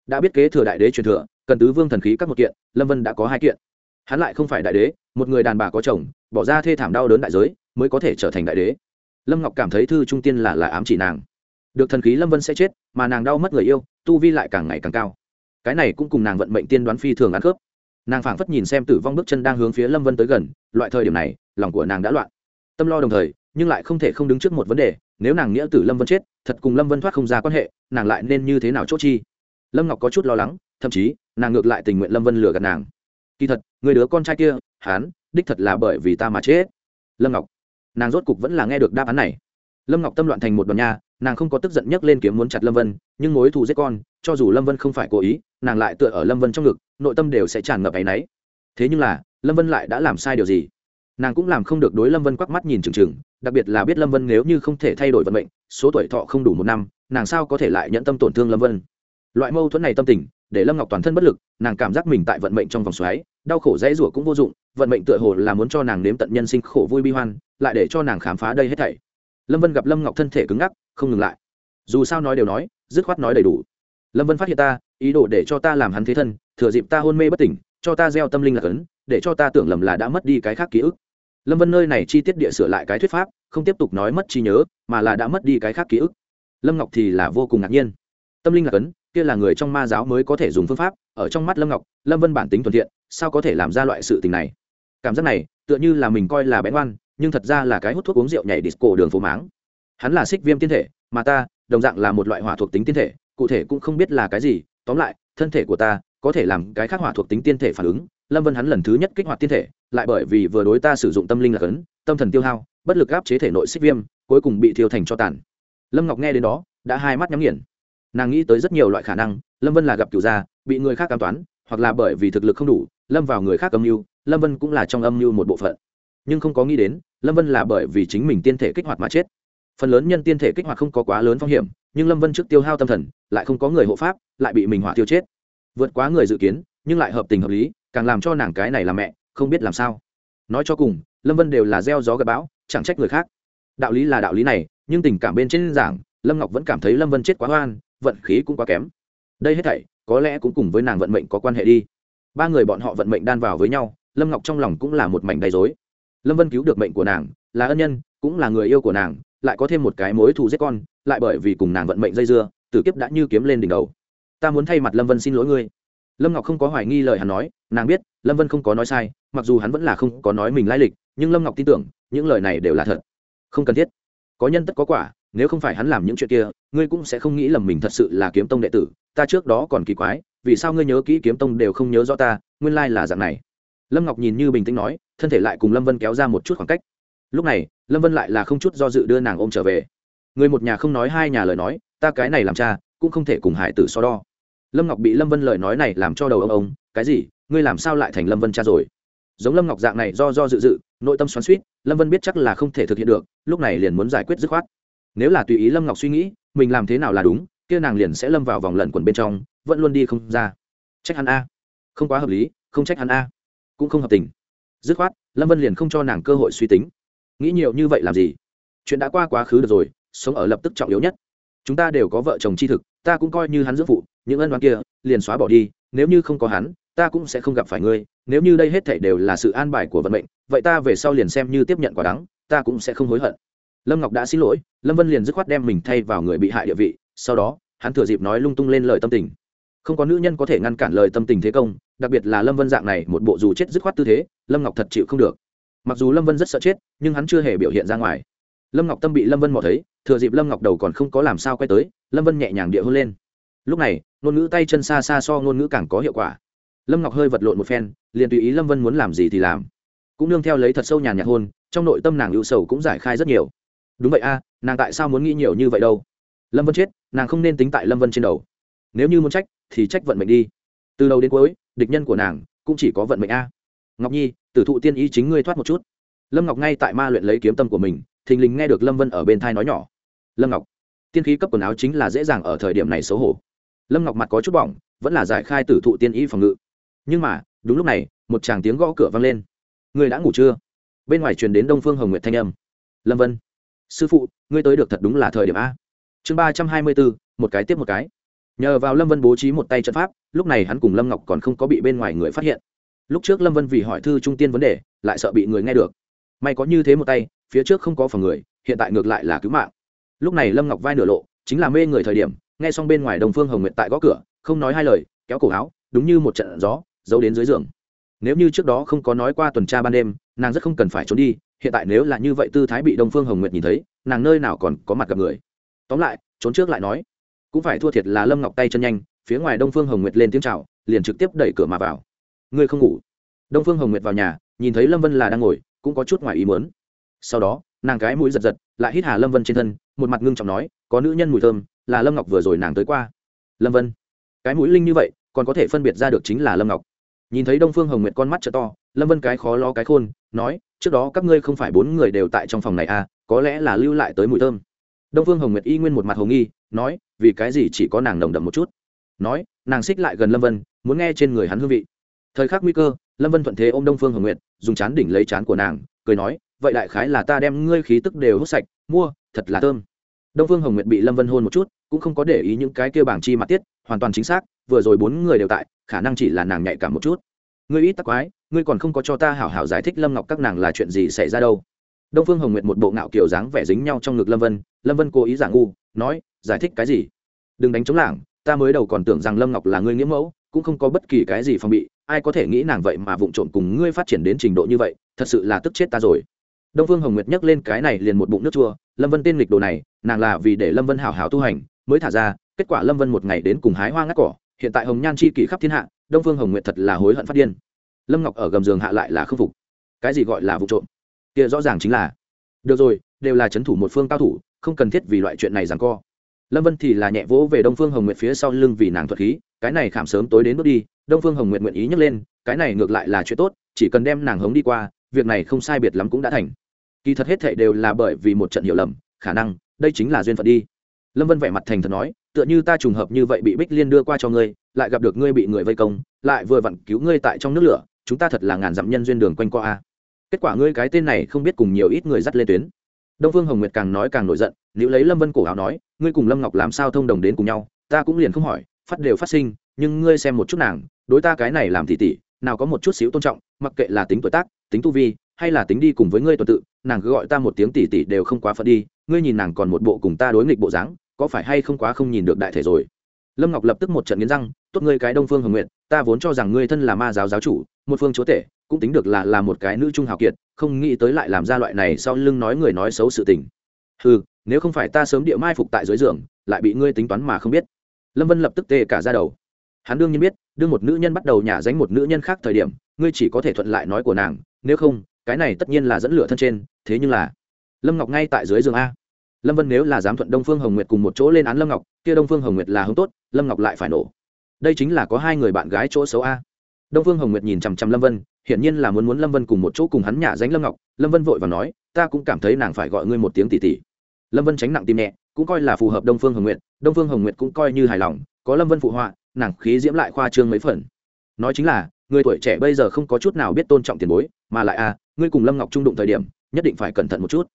Đã biết kế thừa đại đế truyền thừa, cần tứ vương thần khí các một kiện, lâm vân đã có hai kiện. Hắn lại không phải đại đế, một người đàn bà có chồng, bỏ ra thê thảm đau đớn đại giới mới có thể trở thành đại đế. Lâm ngọc cảm thấy thư trung tiên là là ám chỉ nàng. Được thần khí lâm vân sẽ chết, mà nàng đau mất người yêu, tu vi lại càng ngày càng cao. Cái này cũng cùng nàng vận mệnh tiên đoán phi thường ăn khớp. Nàng phảng phất nhìn xem tử vong bước chân đang hướng phía lâm vân tới gần, loại thời điểm này, lòng của nàng đã loạn. Tâm lo đồng thời, nhưng lại không thể không đứng trước một vấn đề, nếu nàng nghĩa tử lâm vân chết, thật cùng lâm vân thoát không ra quan hệ, nàng lại nên như thế nào chốt chi? Lâm ngọc có chút lo lắng, thậm chí, nàng ngược lại tình nguyện lâm vân lừa gạt nàng. Kỳ thật, người đứa con trai kia hán đích thật là bởi vì ta mà chết. Lâm ngọc nàng rốt cục vẫn là nghe được đáp án này. Lâm ngọc tâm loạn thành một đoàn nha, nàng không có tức giận nhấc lên kiếm muốn chặt lâm vân, nhưng mối thù giết con, cho dù lâm vân không phải cố ý, nàng lại tựa ở lâm vân trong ngực, nội tâm đều sẽ tràn ngập áy náy. Thế nhưng là, lâm vân lại đã làm sai điều gì? Nàng cũng làm không được đối lâm vân quắc mắt nhìn trừng trừng đặc biệt là biết lâm vân nếu như không thể thay đổi vận mệnh, số tuổi thọ không đủ một năm, nàng sao có thể lại nhận tâm tổn thương lâm vân? Loại mâu thuẫn này tâm tình, để lâm ngọc toàn thân bất lực, nàng cảm giác mình tại vận mệnh trong vòng xoáy đau khổ dãy rủa cũng vô dụng, vận mệnh tựa hồ là muốn cho nàng nếm tận nhân sinh khổ vui bi hoan, lại để cho nàng khám phá đây hết thảy. Lâm vân gặp lâm ngọc thân thể cứng ngắc, không ngừng lại. Dù sao nói đều nói, dứt khoát nói đầy đủ. Lâm vân phát hiện ta, ý đồ để cho ta làm hắn thế thân, thừa dịp ta hôn mê bất tỉnh, cho ta gieo tâm linh là cấn, để cho ta tưởng lầm là đã mất đi cái khác ký ức. Lâm vân nơi này chi tiết địa sửa lại cái thuyết pháp, không tiếp tục nói mất trí nhớ, mà là đã mất đi cái khác ký ức. Lâm ngọc thì là vô cùng ngạc nhiên. Tâm linh là cấn, kia là người trong ma giáo mới có thể dùng phương pháp, ở trong mắt lâm ngọc, lâm vân bản tính thuận thiện sao có thể làm ra loại sự tình này? Cảm giác này, tựa như là mình coi là bén oan nhưng thật ra là cái hút thuốc uống rượu nhảy disco đường phố máng. Hắn là xích viêm tiên thể, mà ta, đồng dạng là một loại hỏa thuộc tính tiên thể, cụ thể cũng không biết là cái gì. Tóm lại, thân thể của ta có thể làm cái khác hỏa thuộc tính tiên thể phản ứng. Lâm vân hắn lần thứ nhất kích hoạt tiên thể, lại bởi vì vừa đối ta sử dụng tâm linh là cấn, tâm thần tiêu hao, bất lực áp chế thể nội xích viêm, cuối cùng bị thiêu thành cho tàn. Lâm ngọc nghe đến đó, đã hai mắt nhắm nghiền. Nàng nghĩ tới rất nhiều loại khả năng, lâm vân là gặp cựu gia, bị người khác cảm toán, hoặc là bởi vì thực lực không đủ lâm vào người khác âm mưu, lâm vân cũng là trong âm mưu một bộ phận. Nhưng không có nghĩ đến, lâm vân là bởi vì chính mình tiên thể kích hoạt mà chết. Phần lớn nhân tiên thể kích hoạt không có quá lớn phong hiểm, nhưng lâm vân trước tiêu hao tâm thần, lại không có người hộ pháp, lại bị mình hỏa tiêu chết. Vượt quá người dự kiến, nhưng lại hợp tình hợp lý, càng làm cho nàng cái này là mẹ, không biết làm sao. Nói cho cùng, lâm vân đều là gieo gió gặp bão, chẳng trách người khác. Đạo lý là đạo lý này, nhưng tình cảm bên trên giảng, lâm ngọc vẫn cảm thấy lâm vân chết quá oan, vận khí cũng quá kém. Đây hết thảy, có lẽ cũng cùng với nàng vận mệnh có quan hệ đi ba người bọn họ vận mệnh đan vào với nhau, lâm ngọc trong lòng cũng là một mảnh đầy dối lâm vân cứu được mệnh của nàng, là ân nhân, cũng là người yêu của nàng, lại có thêm một cái mối thù giết con, lại bởi vì cùng nàng vận mệnh dây dưa, tử kiếp đã như kiếm lên đỉnh đầu. Ta muốn thay mặt lâm vân xin lỗi ngươi. Lâm ngọc không có hoài nghi lời hắn nói, nàng biết, lâm vân không có nói sai, mặc dù hắn vẫn là không có nói mình lai lịch, nhưng lâm ngọc tin tưởng, những lời này đều là thật. Không cần thiết. Có nhân tất có quả, nếu không phải hắn làm những chuyện kia, ngươi cũng sẽ không nghĩ lầm mình thật sự là kiếm tông đệ tử, ta trước đó còn kỳ quái vì sao ngươi nhớ kỹ kiếm tông đều không nhớ rõ ta, nguyên lai là dạng này. Lâm ngọc nhìn như bình tĩnh nói, thân thể lại cùng lâm vân kéo ra một chút khoảng cách. Lúc này, lâm vân lại là không chút do dự đưa nàng ôm trở về. Người một nhà không nói hai nhà lời nói, ta cái này làm cha, cũng không thể cùng hải tử so đo. Lâm ngọc bị lâm vân lời nói này làm cho đầu ông ông, cái gì, ngươi làm sao lại thành lâm vân cha rồi? Giống lâm ngọc dạng này do do dự dự, nội tâm xoắn suýt lâm vân biết chắc là không thể thực hiện được, lúc này liền muốn giải quyết dứt khoát. Nếu là tùy ý lâm ngọc suy nghĩ, mình làm thế nào là đúng, kia nàng liền sẽ lâm vào vòng lẩn quẩn bên trong vẫn luôn đi không ra. Trách hắn a. Không quá hợp lý, không trách hắn a. Cũng không hợp tình. Dứt khoát, lâm vân liền không cho nàng cơ hội suy tính. Nghĩ nhiều như vậy làm gì? Chuyện đã qua quá khứ được rồi, sống ở lập tức trọng yếu nhất. Chúng ta đều có vợ chồng chi thực, ta cũng coi như hắn dưỡng phụ, những ân đoán kia, liền xóa bỏ đi, nếu như không có hắn, ta cũng sẽ không gặp phải ngươi, nếu như đây hết thảy đều là sự an bài của vận mệnh, vậy ta về sau liền xem như tiếp nhận quả đắng, ta cũng sẽ không hối hận. Lâm ngọc đã xin lỗi, lâm vân liền dứt khoát đem mình thay vào người bị hại địa vị, sau đó, hắn thừa dịp nói lung tung lên lời tâm tình không có nữ nhân có thể ngăn cản lời tâm tình thế công, đặc biệt là lâm vân dạng này, một bộ dù chết dứt khoát tư thế, lâm ngọc thật chịu không được. Mặc dù lâm vân rất sợ chết, nhưng hắn chưa hề biểu hiện ra ngoài. Lâm ngọc tâm bị lâm vân mò thấy, thừa dịp lâm ngọc đầu còn không có làm sao quay tới, lâm vân nhẹ nhàng địa hôn lên. Lúc này, ngôn ngữ tay chân xa xa so ngôn ngữ càng có hiệu quả. Lâm ngọc hơi vật lộn một phen, liền tùy ý lâm vân muốn làm gì thì làm. Cũng nương theo lấy thật sâu nhàn nhạt hôn, trong nội tâm nàng ưu sầu cũng giải khai rất nhiều. Đúng vậy a, nàng tại sao muốn nghĩ nhiều như vậy đâu? Lâm vân chết, nàng không nên tính tại lâm vân trên đầu nếu như muốn trách, thì trách vận mệnh đi. Từ đầu đến cuối, địch nhân của nàng cũng chỉ có vận mệnh a. Ngọc nhi, tử thụ tiên ý chính ngươi thoát một chút. Lâm ngọc ngay tại ma luyện lấy kiếm tâm của mình, thình lình nghe được lâm vân ở bên thai nói nhỏ. Lâm ngọc, tiên khí cấp quần áo chính là dễ dàng ở thời điểm này xấu hổ. Lâm ngọc mặt có chút bỏng, vẫn là giải khai tử thụ tiên ý phòng ngự. Nhưng mà, đúng lúc này, một chàng tiếng gõ cửa vang lên. Người đã ngủ chưa? Bên ngoài truyền đến đông phương hồng nguyệt thanh âm. Lâm vân, sư phụ, ngươi tới được thật đúng là thời điểm a. Chương ba trăm hai mươi bốn một cái tiếp một cái nhờ vào lâm vân bố trí một tay trận pháp, lúc này hắn cùng lâm ngọc còn không có bị bên ngoài người phát hiện. Lúc trước lâm vân vì hỏi thư trung tiên vấn đề, lại sợ bị người nghe được. May có như thế một tay, phía trước không có phòng người, hiện tại ngược lại là cứu mạng. Lúc này lâm ngọc vai nửa lộ, chính là mê người thời điểm, nghe xong bên ngoài đồng phương hồng nguyện tại gõ cửa, không nói hai lời, kéo cổ áo, đúng như một trận gió, giấu đến dưới giường. Nếu như trước đó không có nói qua tuần tra ban đêm, nàng rất không cần phải trốn đi, hiện tại nếu là như vậy tư thái bị đông phương hồng nguyệt nhìn thấy, nàng nơi nào còn có mặt gặp người. Tóm lại, trốn trước lại nói cũng phải thua thiệt là lâm ngọc tay chân nhanh, phía ngoài đông phương hồng nguyệt lên tiếng c h à o liền trực tiếp đẩy cửa mà vào. Ngươi không ngủ? Đông phương hồng nguyệt vào nhà, nhìn thấy lâm vân là đang ngồi, cũng có chút ngoài ý mớn sau đó, nàng cái mũi giật giật, lại hít hà lâm vân trên thân, một mặt ngưng trọng nói, có nữ nhân mùi thơm, là lâm ngọc vừa rồi nàng tới qua. Lâm vân? Cái mũi linh như vậy, còn có thể phân biệt ra được chính là lâm ngọc. Nhìn thấy đông phương hồng nguyệt con mắt t to, lâm vân cái khó lo cái khôn, nói, trước đó các ngươi không phải bốn người đều tại trong phòng này à có lẽ là lưu lại tới mùi thơm đông phương hồng nguyệt y nguyên một mặt hồ nghi, nói, vì cái gì chỉ có nàng nồng đậm một chút? Nói, nàng xích lại gần lâm vân, muốn nghe trên người hắn hương vị. Thời khắc nguy cơ, lâm vân thuận thế ô m đông phương hồng nguyệt, dùng chán đỉnh lấy chán của nàng, cười nói, vậy đại khái là ta đem ngươi khí tức đều hút sạch, mua, thật là thơm. Đông phương hồng nguyệt bị lâm vân hôn một chút, cũng không có để ý những cái kêu bảng chi mặt tiết, hoàn toàn chính xác, vừa rồi bốn người đều tại, khả năng chỉ là nàng nhạy cảm một chút. Ngươi ít tắc quái, ngươi còn không có cho ta hảo hảo giải thích lâm ngọc các nàng là chuyện gì xảy ra đâu đông phương hồng nguyệt một bộ ngạo kiểu dáng vẻ dính nhau trong ngực lâm vân lâm vân cố ý giả ngu, nói, giải thích cái gì? Đừng đánh chống lảng, ta mới đầu còn tưởng rằng lâm ngọc là ngươi nghĩa mẫu, cũng không có bất kỳ cái gì phòng bị, ai có thể nghĩ nàng vậy mà vụng trộm cùng ngươi phát triển đến trình độ như vậy, thật sự là tức chết ta rồi. Đông phương hồng nguyệt nhắc lên cái này liền một bụng nước chua, lâm vân tên lịch đồ này, nàng là vì để lâm vân hảo hảo tu hành, mới thả ra, kết quả lâm vân một ngày đến cùng hái hoa ngắt cỏ, hiện tại hồng nhan chi kỷ khắp thiên hạ, đông phương hồng nguyệt thật là hối hận phát điên. Lâm ngọc ở gầm giường hạ lại là khâm phục. Cái gì gọi là vụ trộm? Kia rõ ràng chính là, được rồi, đều là c h ấ n thủ một phương cao thủ, không cần thiết vì loại chuyện này rằng co. Lâm vân thì là nhẹ vỗ về đông phương hồng nguyệt phía sau lưng vì nàng thuật khí, cái này khảm sớm tối đến bước đi, đông phương hồng nguyệt nguyện ý nhấc lên, cái này ngược lại là chuyện tốt, chỉ cần đem nàng hống đi qua, việc này không sai biệt lắm cũng đã thành. Kỳ thật hết thệ đều là bởi vì một trận hiểu lầm, khả năng, đây chính là duyên phận đi. Lâm vân vẻ mặt thành thật nói, tựa như ta trùng hợp như vậy bị bích liên đưa qua cho ngươi, lại gặp được ngươi bị người vây công, lại vừa vặn cứu ngươi tại trong nước lửa, chúng ta thật là ngàn dặm nhân duyên đường quanh qua a kết quả ngươi cái tên này không biết cùng nhiều ít người dắt lên tuyến. Đông phương hồng nguyệt càng nói càng nổi giận nếu lấy lâm vân cổ áo nói, ngươi cùng lâm ngọc làm sao thông đồng đến cùng nhau, ta cũng liền không hỏi, phát đều phát sinh, nhưng ngươi xem một chút nàng, đối ta cái này làm tỉ tỉ, nào có một chút xíu tôn trọng, mặc kệ là tính tuổi tác, tính tu vi, hay là tính đi cùng với ngươi tuần tự, nàng cứ gọi ta một tiếng tỉ tỉ đều không quá phật đi, ngươi nhìn nàng còn một bộ cùng ta đối nghịch bộ dáng, có phải hay không quá không nhìn được đại thể rồi? Lâm ngọc lập tức một trận nghiến răng, tốt ngươi cái đông phương hồng nguyện ta vốn cho rằng ngươi thân là ma giáo giáo chủ, một phương chúa tể cũng tính được là là một cái nữ trung hào kiệt, không nghĩ tới lại làm ra loại này sau lưng nói người nói xấu sự tình. Ừ nếu không phải ta sớm địa mai phục tại dưới giường, lại bị ngươi tính toán mà không biết. Lâm vân lập tức tê cả ra đầu. Hắn đương nhiên biết, đương một nữ nhân bắt đầu nhả dánh một nữ nhân khác thời điểm, ngươi chỉ có thể thuận lại nói của nàng, nếu không, cái này tất nhiên là dẫn lửa thân trên, thế nhưng là lâm ngọc ngay tại dưới giường a. Lâm vân nếu là dám thuận đông phương hồng nguyệt cùng một chỗ lên án lâm ngọc, kia đông phương hồng nguyệt là hướng tốt, lâm ngọc lại phải nổ. Đây chính là có hai người bạn gái chỗ xấu a. Đông phương hồng nguyệt nhìn chằm chằm lâm vân hiển nhiên là muốn muốn lâm vân cùng một chỗ cùng hắn nhả danh lâm ngọc. Lâm vân vội và nói, ta cũng cảm thấy nàng phải gọi ngươi một tiếng tỷ tỷ. Lâm vân tránh nặng tim nhẹ, cũng coi là phù hợp đông phương hồng nguyệt. Đông phương hồng nguyệt cũng coi như hài lòng, có lâm vân phụ họa, nàng khí diễm lại khoa trương mấy phần. Nói chính là, người tuổi trẻ bây giờ không có chút nào biết tôn trọng tiền bối, mà lại à ngươi cùng lâm ngọc trung đụng thời điểm, nhất định phải cẩn thận một chút.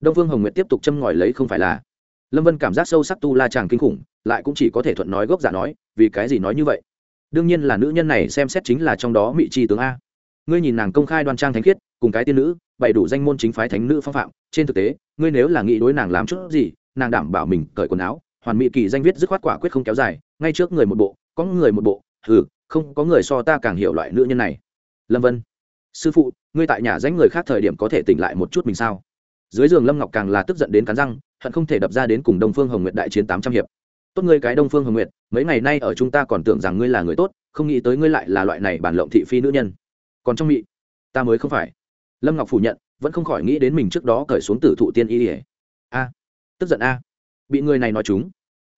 Đông phương hồng nguyệt tiếp tục châm ngòi lấy không phải là. Lâm vân cảm giác sâu sắc tu la chàng kinh khủng, lại cũng chỉ có thể thuận nói gốc giả nói, vì cái gì nói như vậy? Đương nhiên là nữ nhân này xem xét chính là trong đó mị chi tướng a ngươi nhìn nàng công khai đoan trang thánh khiết, cùng cái tiên nữ, bày đủ danh môn chính phái thánh nữ phong phạm, trên thực tế, ngươi nếu là nghĩ đối nàng làm chút gì, nàng đảm bảo mình cởi quần áo, hoàn mỹ kỳ danh viết dứt khoát quả quyết không kéo dài, ngay trước người một bộ, có người một bộ ừ không có người so ta càng hiểu loại nữ nhân này. Lâm vân, sư phụ, ngươi tại nhà danh người khác thời điểm có thể tỉnh lại một chút mình sao? Dưới giường lâm ngọc càng là tức giận đến cắn răng, hận không thể đập ra đến cùng đông phương hồng nguyệt đại chiến tám trăm hiệp. Tốt ngươi cái đông phương hồng nguyệt, mấy ngày nay ở chúng ta còn tưởng rằng ngươi là người tốt, không nghĩ tới ngươi lại là loại này bản lộng thị phi nữ nhân còn trong mị. Ta mới không phải. Lâm ngọc phủ nhận, vẫn không khỏi nghĩ đến mình trước đó cởi xuống tử thụ tiên y ỉa a, tức giận a. Bị người này nói chúng.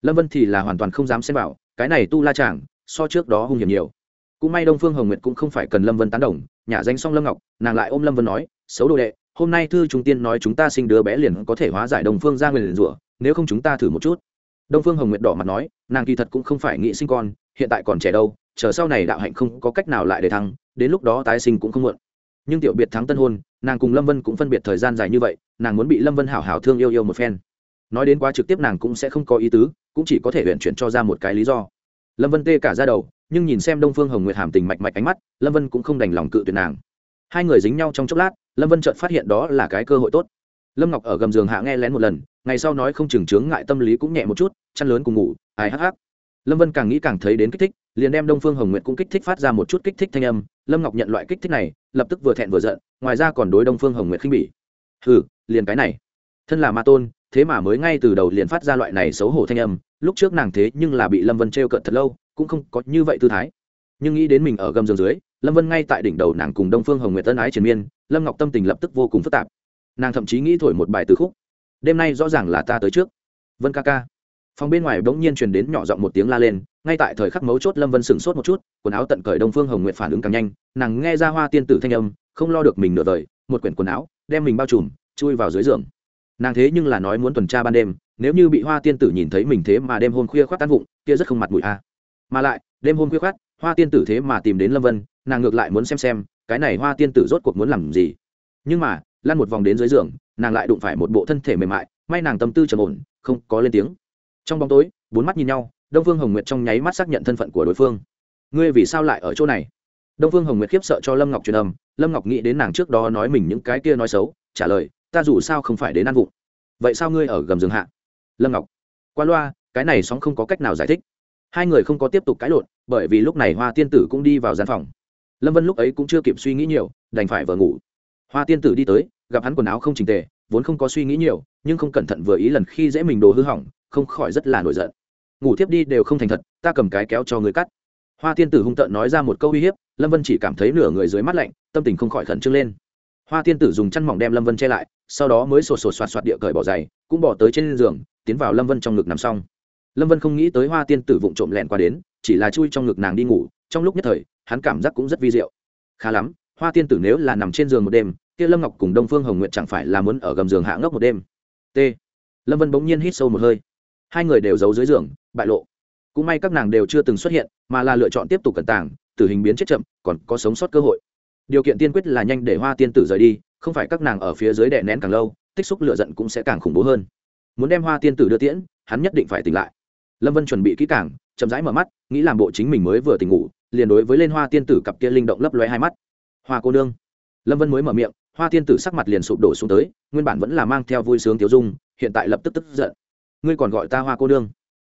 Lâm vân thì là hoàn toàn không dám xem vào, cái này tu la chàng, so trước đó hung hiểm nhiều. Cũng may đông phương hồng nguyệt cũng không phải cần lâm vân tán đồng nhà danh xong lâm ngọc, nàng lại ôm lâm vân nói, xấu đồ đệ, hôm nay thư trung tiên nói chúng ta sinh đứa bé liền có thể hóa giải đông phương ra người liền rủa, nếu không chúng ta thử một chút. Đông phương hồng nguyệt đỏ mặt nói, nàng kỳ thật cũng không phải nghĩ sinh con, hiện tại còn trẻ đâu chờ sau này đạo hạnh không có cách nào lại để thăng, đến lúc đó tái sinh cũng không muộn. Nhưng tiểu biệt thắng tân hôn, nàng cùng lâm vân cũng phân biệt thời gian dài như vậy, nàng muốn bị lâm vân hảo hảo thương yêu yêu một phen. Nói đến quá trực tiếp nàng cũng sẽ không có ý tứ, cũng chỉ có thể huyện chuyển cho ra một cái lý do. Lâm vân tê cả ra đầu, nhưng nhìn xem đông phương hồng nguyệt hàm tình mạch mạch ánh mắt, lâm vân cũng không đành lòng cự tuyệt nàng. Hai người dính nhau trong chốc lát, lâm vân chợt phát hiện đó là cái cơ hội tốt. Lâm ngọc ở gầm giường hạ nghe lén một lần, ngày sau nói không chừng chướng ngại tâm lý cũng nhẹ một chút, chăn lớn cùng ngủ, ai hắc hắc. Lâm vân càng nghĩ càng thấy đến kích thích liền đem đông phương hồng nguyệt cũng kích thích phát ra một chút kích thích thanh âm, lâm ngọc nhận loại kích thích này, lập tức vừa thẹn vừa giận, ngoài ra còn đối đông phương hồng nguyệt khinh bỉ. Hừ, liền cái này, thân là ma tôn, thế mà mới ngay từ đầu liền phát ra loại này xấu hổ thanh âm, lúc trước nàng thế nhưng là bị lâm vân t r cận thật lâu, cũng không có như vậy tư thái. Nhưng nghĩ đến mình ở gầm giường dưới, lâm vân ngay tại đỉnh đầu nàng cùng đông phương hồng nguyệt tân ái triền miên, lâm ngọc tâm tình lập tức vô cùng phức tạp. Nàng thậm chí nghĩ thổi một bài từ khúc. Đêm nay rõ ràng là ta tới trước. Vân ca ca phòng bên ngoài bỗng nhiên truyền đến nhỏ giọng một tiếng la lên, ngay tại thời khắc mấu chốt lâm vân sửng sốt một chút, quần áo tận cởi đông phương hồng nguyệt phản ứng càng nhanh, nàng nghe ra hoa tiên tử thanh âm, không lo được mình nửa đời một quyển quần áo, đem mình bao trùm, chui vào dưới giường. Nàng thế nhưng là nói muốn tuần tra ban đêm, nếu như bị hoa tiên tử nhìn thấy mình thế mà đêm hôm khuya khoát tan vụng, kia rất không mặt mũi a mà lại, đêm hôm khuya khoát hoa tiên tử thế mà tìm đến lâm vân, nàng ngược lại muốn xem xem, cái này hoa tiên tử rốt cuộc muốn làm gì. Nhưng mà, lăn một vòng đến dưới giường, nàng lại đụng phải một bộ thân thể mềm mại, may nàng tâm tư trầm ổn, không có lên tiếng trong bóng tối, bốn mắt nhìn nhau, đông phương hồng nguyệt trong nháy mắt xác nhận thân phận của đối phương. Ngươi vì sao lại ở chỗ này? Đông phương hồng nguyệt khiếp sợ cho lâm ngọc truyền âm, lâm ngọc nghĩ đến nàng trước đó nói mình những cái kia nói xấu, trả lời, ta dù sao không phải đến ăn vụng. Vậy sao ngươi ở gầm giường hạ? Lâm ngọc, qua loa, cái này sóng không có cách nào giải thích. Hai người không có tiếp tục cãi lộn, bởi vì lúc này hoa tiên tử cũng đi vào gian phòng. Lâm vân lúc ấy cũng chưa kịp suy nghĩ nhiều, đành phải vờ ngủ. Hoa tiên tử đi tới, gặp hắn quần áo không trình tề, vốn không có suy nghĩ nhiều, nhưng không cẩn thận vừa ý lần khi dễ mình đồ hư hỏng không khỏi rất là nổi giận. Ngủ tiếp đi đều không thành thật, ta cầm cái kéo cho người cắt. Hoa tiên tử hung tợn nói ra một câu uy hiếp, lâm vân chỉ cảm thấy nửa người dưới mắt lạnh, tâm tình không khỏi khẩn trương lên. Hoa tiên tử dùng chăn mỏng đem lâm vân che lại, sau đó mới sột sột soạt soạt địa cởi bỏ giày, cũng bỏ tới trên giường, tiến vào lâm vân trong ngực nằm xong. Lâm vân không nghĩ tới hoa tiên tử vụng trộm lẹn qua đến, chỉ là chui trong ngực nàng đi ngủ, trong lúc nhất thời, hắn cảm giác cũng rất vi diệu. Khá lắm, hoa tiên tử nếu là nằm trên giường một đêm, kia lâm ngọc cùng đông phương hồng nguyện chẳng phải là muốn ở gầm giường hạ ngốc một đêm. T. Lâm vân bỗng nhiên hít sâu một hơi hai người đều giấu dưới giường, bại lộ. Cũng may các nàng đều chưa từng xuất hiện, mà là lựa chọn tiếp tục cẩn tàng, tử hình biến chết chậm, còn có sống sót cơ hội. Điều kiện tiên quyết là nhanh để hoa tiên tử rời đi, không phải các nàng ở phía dưới đè nén càng lâu, tích xúc lựa giận cũng sẽ càng khủng bố hơn. Muốn đem hoa tiên tử đưa tiễn, hắn nhất định phải tỉnh lại. Lâm vân chuẩn bị kỹ càng, chậm rãi mở mắt, nghĩ làm bộ chính mình mới vừa tỉnh ngủ, liền đối với lên hoa tiên tử cặp kia linh động lấp lóe hai mắt. Hoa cô nương. Lâm vân mới mở miệng, hoa tiên tử sắc mặt liền sụp đổ xuống tới, nguyên bản vẫn là mang theo vui sướng tiêu dung, hiện tại lập tức tức giận ngươi còn gọi ta hoa cô đương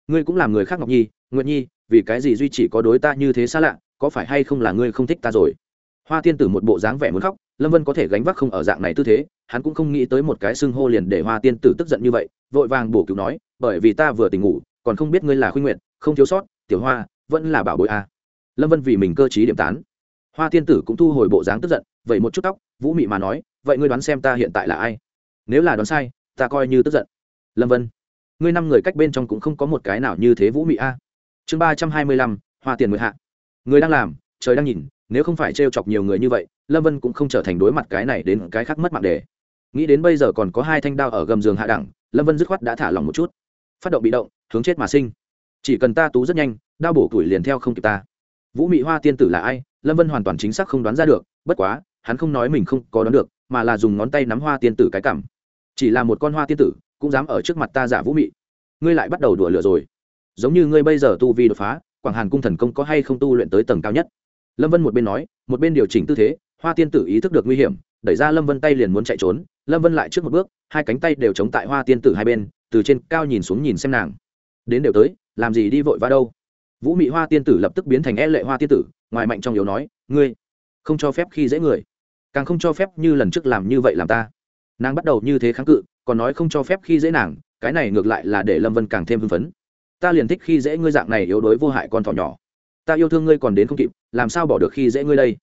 ngươi cũng làm người khác ngọc nhi nguyện nhi, vì cái gì duy chỉ có đối ta như thế xa lạ, có phải hay không là ngươi không thích ta rồi? Hoa tiên tử một bộ dáng vẻ muốn khóc, lâm vân có thể gánh vác không ở dạng này tư thế, hắn cũng không nghĩ tới một cái xưng hô liền để hoa tiên tử tức giận như vậy, vội vàng bổ cứu nói, bởi vì ta vừa tỉnh ngủ, còn không biết ngươi là khuyên nguyện không thiếu sót, tiểu hoa, vẫn là bảo Bối a. Lâm vân vì mình cơ t điểm tán. Hoa tiên tử cũng thu hồi bộ dáng tức giận vậy một chút tóc, vũ mị mà nói, vậy ngươi đoán xem ta hiện tại là ai? Nếu là đoán sai, ta coi như tức giận. Lâm vân ngươi năm người cách bên trong cũng không có một cái nào như thế vũ mị a. Chương ba trăm hai mươi lăm, hoa tiền mười hạ. Người đang làm, trời đang nhìn, nếu không phải t chọc nhiều người như vậy, lâm vân cũng không trở thành đối mặt cái này đến cái khác mất mạng đề nghĩ đến bây giờ còn có hai thanh đao ở gầm giường hạ đẳng, lâm vân dứt khoát đã thả lòng một chút. Phát động bị động, hướng chết mà sinh. Chỉ cần ta tú rất nhanh, đao bổ tuổi liền theo không kịp ta. Vũ mị hoa tiên tử là ai? Lâm vân hoàn toàn chính xác không đoán ra được, bất quá, hắn không nói mình không có đoán được, mà là dùng ngón tay nắm hoa tiên tử cái cảm chỉ là một con hoa tiên tử cũng dám ở trước mặt ta giả vũ mị. Ngươi lại bắt đầu đùa lửa rồi. Giống như ngươi bây giờ tu vi đột phá, quảng hàn cung thần công có hay không tu luyện tới tầng cao nhất? Lâm vân một bên nói, một bên điều chỉnh tư thế, hoa tiên tử ý thức được nguy hiểm, đẩy ra lâm vân tay liền muốn chạy trốn. Lâm vân lại trước một bước, hai cánh tay đều chống tại hoa tiên tử hai bên, từ trên cao nhìn xuống nhìn xem nàng. Đến đều tới, làm gì đi vội vã đâu. Vũ mị hoa tiên tử lập tức biến thành e lệ hoa tiên tử, ngoài mạnh trong yếu nói, ngươi không cho phép khi dễ người, càng không cho phép như lần trước làm như vậy làm ta. Nàng bắt đầu như thế kháng cự còn nói không cho phép khi dễ nàng, cái này ngược lại là để lâm vân càng thêm hưng phấn. Ta liền thích khi dễ ngươi dạng này yếu đuối vô hại con thỏ nhỏ. Ta yêu thương ngươi còn đến không kịp, làm sao bỏ được khi dễ ngươi đây?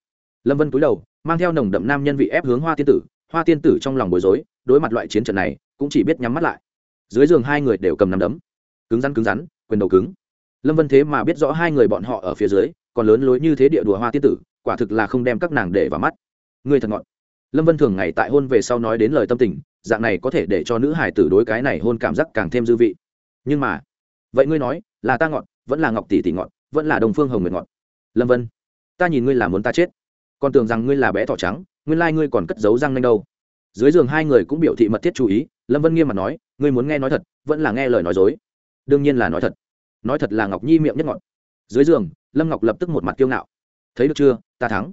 Lâm vân cúi đầu, mang theo nồng đậm nam nhân vị ép hướng hoa tiên tử. Hoa tiên tử trong lòng bối rối, đối mặt loại chiến trận này, cũng chỉ biết nhắm mắt lại. Dưới giường hai người đều cầm nắm đấm. Cứng rắn cứng rắn, quyền đầu cứng. Lâm vân thế mà biết rõ hai người bọn họ ở phía dưới, còn lớn lối như thế địa đùa hoa tiên tử, quả thực là không đem các nàng để vào mắt. Ngươi thật ngọn lâm vân thường ngày tại hôn về sau nói đến lời tâm tình dạng này có thể để cho nữ hải tử đối cái này hôn cảm giác càng thêm dư vị. Nhưng mà, vậy ngươi nói, là ta ngọn, vẫn là ngọc tỷ tỷ ngọn, vẫn là đồng phương hồng nguyệt ngọn? Lâm vân, ta nhìn ngươi là muốn ta chết. Còn tưởng rằng ngươi là bé thỏ trắng, nguyên lai ngươi còn cất giấu răng nanh đâu. Dưới giường hai người cũng biểu thị mật thiết chú ý, lâm vân nghiêm mặt nói, ngươi muốn nghe nói thật, vẫn là nghe lời nói dối. Đương nhiên là nói thật. Nói thật là ngọc nhi miệng nhất ngọn. Dưới giường, lâm ngọc lập tức một mặt kiêu ngạo. Thấy được chưa, ta thắng.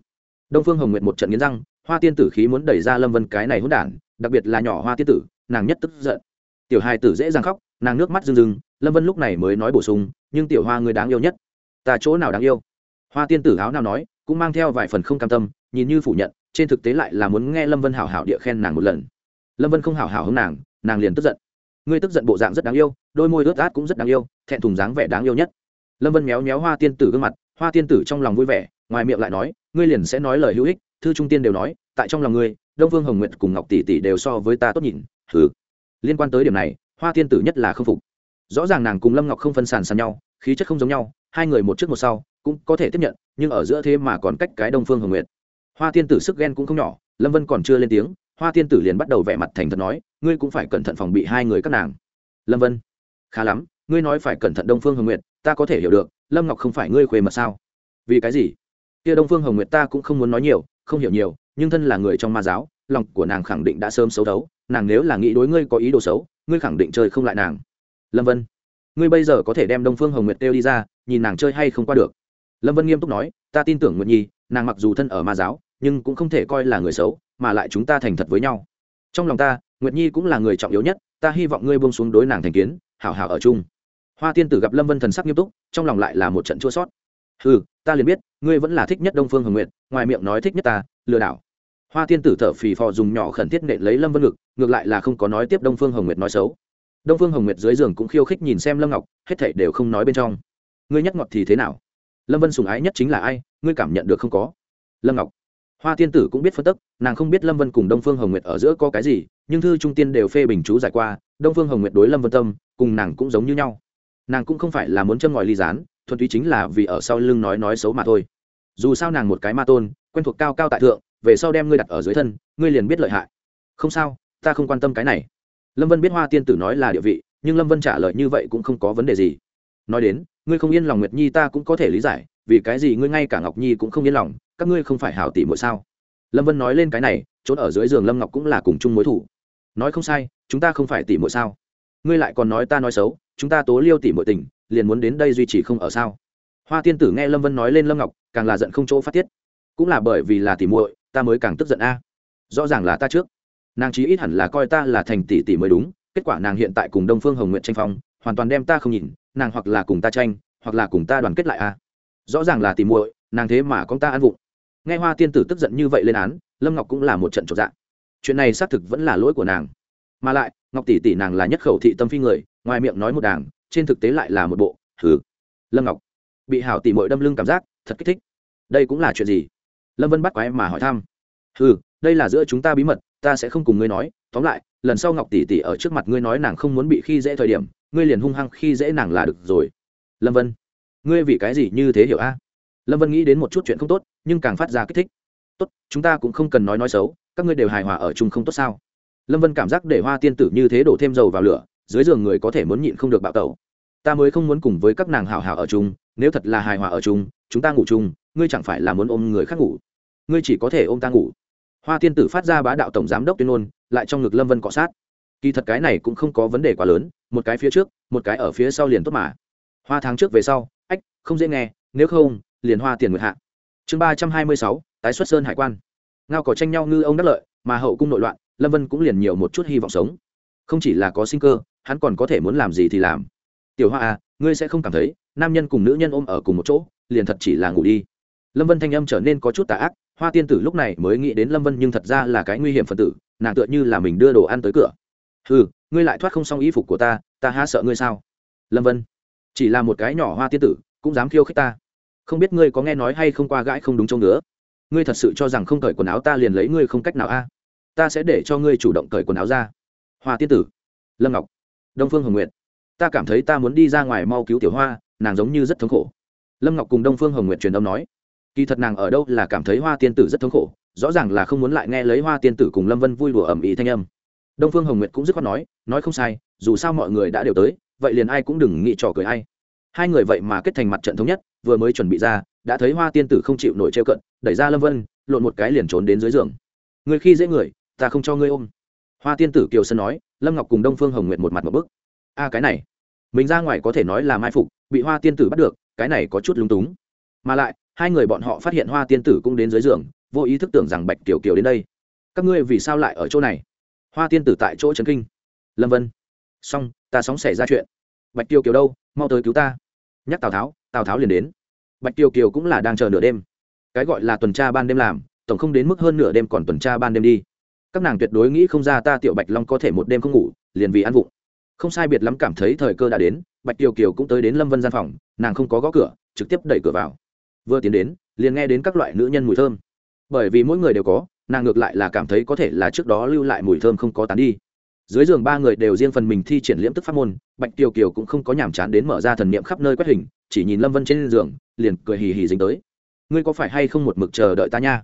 Đông phương hồng nguyệt một trận nghiến răng, hoa tiên tử khí muốn đẩy ra lâm vân cái này hôn đản đặc biệt là nhỏ hoa tiên tử, nàng nhất tức giận. Tiểu hai tử dễ dàng khóc, nàng nước mắt rưng rưng, lâm vân lúc này mới nói bổ sung, nhưng tiểu hoa người đáng yêu nhất. Ta chỗ nào đáng yêu? Hoa tiên tử áo nào nói, cũng mang theo vài phần không cam tâm, nhìn như phủ nhận, trên thực tế lại là muốn nghe lâm vân hảo hảo địa khen nàng một lần. Lâm vân không hảo hảo hơn nàng nàng liền tức giận. Ngươi tức giận bộ dạng rất đáng yêu, đôi môi ướt át cũng rất đáng yêu, thẹn thùng dáng vẻ đáng yêu nhất. Lâm vân méo méo hoa tiên tử gương mặt, hoa tiên tử trong lòng vui vẻ, ngoài miệng lại nói, ngươi liền sẽ nói lời hữu ích, thư trung tiên đều nói, tại trong lòng ngươi đông vương hồng nguyệt cùng ngọc tỷ tỷ đều so với ta tốt nhìn thử liên quan tới điểm này, hoa Thiên tử nhất là không phục. Rõ ràng nàng cùng lâm ngọc không phân sàn sàn nhau, khí chất không giống nhau, hai người một trước một sau, cũng có thể tiếp nhận, nhưng ở giữa thế mà còn cách cái đông phương hồng nguyệt. Hoa Thiên tử sức ghen cũng không nhỏ, lâm vân còn chưa lên tiếng, hoa Thiên tử liền bắt đầu vẻ mặt thành thật nói, ngươi cũng phải cẩn thận phòng bị hai người các nàng. Lâm vân, khá lắm, ngươi nói phải cẩn thận đông phương hồng nguyệt, ta có thể hiểu được, lâm ngọc không phải ngươi khuê mật sao? Vì cái gì? Kia đông phương hồng nguyệt ta cũng không muốn nói nhiều, không hiểu nhiều nhưng thân là người trong ma giáo, lòng của nàng khẳng định đã sớm xấu đấu. Nàng nếu là nghĩ đối ngươi có ý đồ xấu, ngươi khẳng định chơi không lại nàng. Lâm vân, ngươi bây giờ có thể đem đông phương hồng nguyệt kêu đi ra, nhìn nàng chơi hay không qua được. Lâm vân nghiêm túc nói, ta tin tưởng nguyệt nhi, nàng mặc dù thân ở ma giáo, nhưng cũng không thể coi là người xấu, mà lại chúng ta thành thật với nhau. Trong lòng ta, nguyệt nhi cũng là người trọng yếu nhất, ta hy vọng ngươi buông xuống đối nàng thành kiến, hảo hảo ở chung. Hoa tiên tử gặp lâm vân thần sắc nghiêm túc, trong lòng lại là một trận chua sót. Ừ ta liền biết, ngươi vẫn là thích nhất đông phương hồng nguyệt, ngoài miệng nói thích nhất ta, lừa đảo hoa tiên tử thở phì phò dùng nhỏ khẩn thiết nện lấy lâm vân ngực, ngược lại là không có nói tiếp đông phương hồng nguyệt nói xấu. Đông phương hồng nguyệt dưới giường cũng khiêu khích nhìn xem lâm ngọc, hết thảy đều không nói bên trong. Ngươi nhắc ngọt thì thế nào? Lâm vân sùng ái nhất chính là ai, ngươi cảm nhận được không có? Lâm ngọc. Hoa tiên tử cũng biết phân tức, nàng không biết lâm vân cùng đông phương hồng nguyệt ở giữa có cái gì, nhưng thư trung tiên đều phê bình chú giải qua, đông phương hồng nguyệt đối lâm vân tâm, cùng nàng cũng giống như nhau. Nàng cũng không phải là muốn châm ngòi ly gián, thuần túy chính là vì ở sau lưng nói nói xấu mà thôi. Dù sao nàng một cái ma tôn, quen thuộc cao cao tại thượng về sau đem ngươi đặt ở dưới thân, ngươi liền biết lợi hại. Không sao, ta không quan tâm cái này. Lâm vân biết hoa tiên tử nói là địa vị, nhưng lâm vân trả lời như vậy cũng không có vấn đề gì. Nói đến, ngươi không yên lòng nguyệt nhi ta cũng có thể lý giải, vì cái gì ngươi ngay cả ngọc nhi cũng không yên lòng, các ngươi không phải hảo tỷ mỗi sao? Lâm vân nói lên cái này, trốn ở dưới giường lâm ngọc cũng là cùng chung mối thủ. Nói không sai, chúng ta không phải tỷ mỗi sao? Ngươi lại còn nói ta nói xấu, chúng ta tố liêu tỷ mỗi tình, liền muốn đến đây duy trì không ở sao? Hoa tiên tử nghe lâm vân nói lên lâm ngọc, càng là giận không chỗ phát tiết. Cũng là bởi vì là tỷ muội ta mới càng tức giận a. Rõ ràng là ta trước. Nàng chí ít hẳn là coi ta là thành tỷ tỷ mới đúng, kết quả nàng hiện tại cùng đông phương hồng nguyện tranh phong, hoàn toàn đem ta không nhìn, nàng hoặc là cùng ta tranh, hoặc là cùng ta đoàn kết lại a. Rõ ràng là tỷ muội, nàng thế mà con ta ăn vụng. Nghe hoa tiên tử tức giận như vậy lên án, lâm ngọc cũng là một trận chột dạng chuyện này xác thực vẫn là lỗi của nàng. Mà lại, ngọc tỷ tỷ nàng là nhất khẩu thị tâm phi người, ngoài miệng nói một đảng trên thực tế lại là một bộ thứ lâm ngọc, bị hảo tỷ mội đâm lưng cảm giác, thật kích thích. Đây cũng là chuyện gì? Lâm vân bắt quái mà hỏi thăm. Ừ đây là giữa chúng ta bí mật, ta sẽ không cùng ngươi nói. Tóm lại, lần sau ngọc tỷ tỷ ở trước mặt ngươi nói nàng không muốn bị khi dễ thời điểm, ngươi liền hung hăng khi dễ nàng là được rồi. Lâm vân, ngươi vì cái gì như thế hiểu a? Lâm vân nghĩ đến một chút chuyện không tốt, nhưng càng phát ra kích thích. Tốt, chúng ta cũng không cần nói nói xấu, các ngươi đều hài hòa ở chung không tốt sao? Lâm vân cảm giác để hoa tiên tử như thế đổ thêm dầu vào lửa, dưới giường người có thể muốn nhịn không được bạo tẩu. Ta mới không muốn cùng với các nàng hào hào ở chung, nếu thật là hài hòa ở chung, chúng ta ngủ chung, ngươi chẳng phải là muốn ôm người khác ngủ ngươi chỉ có thể ôm ta ngủ. Hoa tiên tử phát ra bá đạo tổng giám đốc tuyên ngôn, lại trong ngực lâm vân cọ sát. Kỳ thật cái này cũng không có vấn đề quá lớn, một cái phía trước, một cái ở phía sau liền tốt mà. Hoa tháng trước về sau, ách, không dễ nghe, nếu không, liền hoa tiền nguyệt hạ. Chương ba trăm hai mươi sáu, tái xuất sơn hải quan. Ngao có tranh nhau ngư ông đắc lợi, mà hậu cung nội loạn, lâm vân cũng liền nhiều một chút hy vọng sống. Không chỉ là có sinh cơ, hắn còn có thể muốn làm gì thì làm. Tiểu hoa à ngươi sẽ không cảm thấy, nam nhân cùng nữ nhân ôm ở cùng một chỗ, liền thật chỉ là ngủ đi. Lâm vân thanh âm trở nên có chút tà ác hoa tiên tử lúc này mới nghĩ đến lâm vân nhưng thật ra là cái nguy hiểm phần tử, nàng tựa như là mình đưa đồ ăn tới cửa. Ừ ngươi lại thoát không xong y phục của ta ta há sợ ngươi sao? Lâm vân. Chỉ là một cái nhỏ hoa tiên tử, cũng dám khiêu khích ta. Không biết ngươi có nghe nói hay không qua gãi không đúng chỗ nữa ngươi thật sự cho rằng không cởi quần áo ta liền lấy ngươi không cách nào a? Ta sẽ để cho ngươi chủ động cởi quần áo ra. Hoa tiên tử. Lâm ngọc. Đông phương hồng nguyệt, ta cảm thấy ta muốn đi ra ngoài mau cứu tiểu hoa, nàng giống như rất thống khổ. Lâm ngọc cùng đông phương hồng nguyệt truyền âm nói kỳ thật nàng ở đâu là cảm thấy hoa tiên tử rất thống khổ, rõ ràng là không muốn lại nghe lấy hoa tiên tử cùng lâm vân vui đùa ẩm ý thanh âm. Đông phương hồng nguyệt cũng dứt khoát nói nói không sai, dù sao mọi người đã đều tới, vậy liền ai cũng đừng nghĩ trò cười ai. Hai người vậy mà kết thành mặt trận thống nhất, vừa mới chuẩn bị ra, đã thấy hoa tiên tử không chịu nổi trêu cận, đẩy ra lâm vân, lộn một cái liền trốn đến dưới giường. Người khi dễ người, ta không cho ngươi ôm. Hoa tiên tử kiều sơn nói, lâm ngọc cùng đông phương hồng nguyệt một mặt một bức. A, cái này, mình ra ngoài có thể nói là mai phục, bị hoa tiên tử bắt được, cái này có chút lung túng. Mà lại hai người bọn họ phát hiện hoa tiên tử cũng đến dưới giường, vô ý thức tưởng rằng bạch tiểu kiều đến đây. Các ngươi vì sao lại ở chỗ này? Hoa tiên tử tại chỗ trấn kinh. Lâm vân. Xong, ta sóng xảy ra chuyện. Bạch tiêu kiều đâu? Mau tới cứu ta. Nhắc tào tháo tào tháo liền đến. Bạch tiêu kiều cũng là đang chờ nửa đêm. Cái gọi là tuần tra ban đêm làm, tổng không đến mức hơn nửa đêm còn tuần tra ban đêm đi. Các nàng tuyệt đối nghĩ không ra ta tiểu bạch long có thể một đêm không ngủ, liền vì ăn vụng. Không sai biệt lắm cảm thấy thời cơ đã đến, bạch tiêu kiều cũng tới đến lâm vân gian phòng, nàng không có gõ cửa, trực tiếp đẩy cửa vào vừa tiến đến, liền nghe đến các loại nữ nhân mùi thơm. Bởi vì mỗi người đều có, nàng ngược lại là cảm thấy có thể là trước đó lưu lại mùi thơm không có tán đi. Dưới giường ba người đều riêng phần mình thi triển liễm tức pháp môn, bạch kiều kiều cũng không có nhàm chán đến mở ra thần niệm khắp nơi quét hình, chỉ nhìn lâm vân trên giường, liền cười hì hì dính tới. Ngươi có phải hay không một mực chờ đợi ta nha?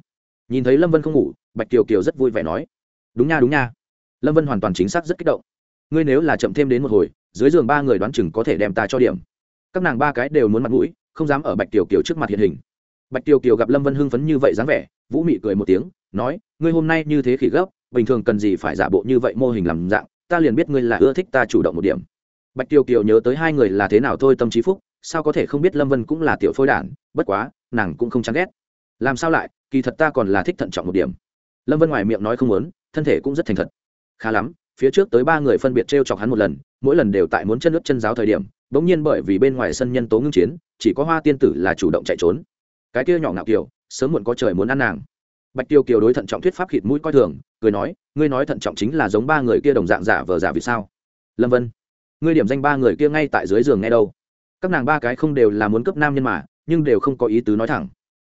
Nhìn thấy lâm vân không ngủ, bạch kiều kiều rất vui vẻ nói. Đúng nha đúng nha. Lâm vân hoàn toàn chính xác rất kích động. Ngươi nếu là chậm thêm đến một hồi, dưới giường ba người đoán chừng có thể đem ta cho điểm. Các nàng ba cái đều muốn mặt mũi không dám ở bạch tiểu kiều trước mặt hiện hình. Bạch tiểu kiều gặp lâm vân hưng phấn như vậy dáng vẻ, vũ mị cười một tiếng, nói, ngươi hôm nay như thế khỉ gấp, bình thường cần gì phải giả bộ như vậy mô hình làm dạng, ta liền biết ngươi là ưa thích ta chủ động một điểm. Bạch tiểu kiều nhớ tới hai người là thế nào thôi tâm trí phúc, sao có thể không biết lâm vân cũng là tiểu phôi đản, bất quá, nàng cũng không chán ghét. Làm sao lại, kỳ thật ta còn là thích thận trọng một điểm. Lâm vân ngoài miệng nói không muốn, thân thể cũng rất thành thật. Khá lắm, phía trước tới ba người phân biệt t r e o chọc hắn một lần, mỗi lần đều tại muốn chân nước chân giáo thời điểm bỗng nhiên bởi vì bên ngoài sân nhân tố ngưng chiến, chỉ có hoa tiên tử là chủ động chạy trốn. Cái kia nhỏ ngạo kiều, sớm muộn có trời muốn ăn nàng. Bạch tiêu kiều đối thận trọng thuyết pháp khịt mũi coi thường, cười nói, ngươi nói thận trọng chính là giống ba người kia đồng dạng giả vờ giả vì sao? Lâm vân, ngươi điểm danh ba người kia ngay tại dưới giường nghe đâu. Các nàng ba cái không đều là muốn cấp nam nhân mà, nhưng đều không có ý tứ nói thẳng.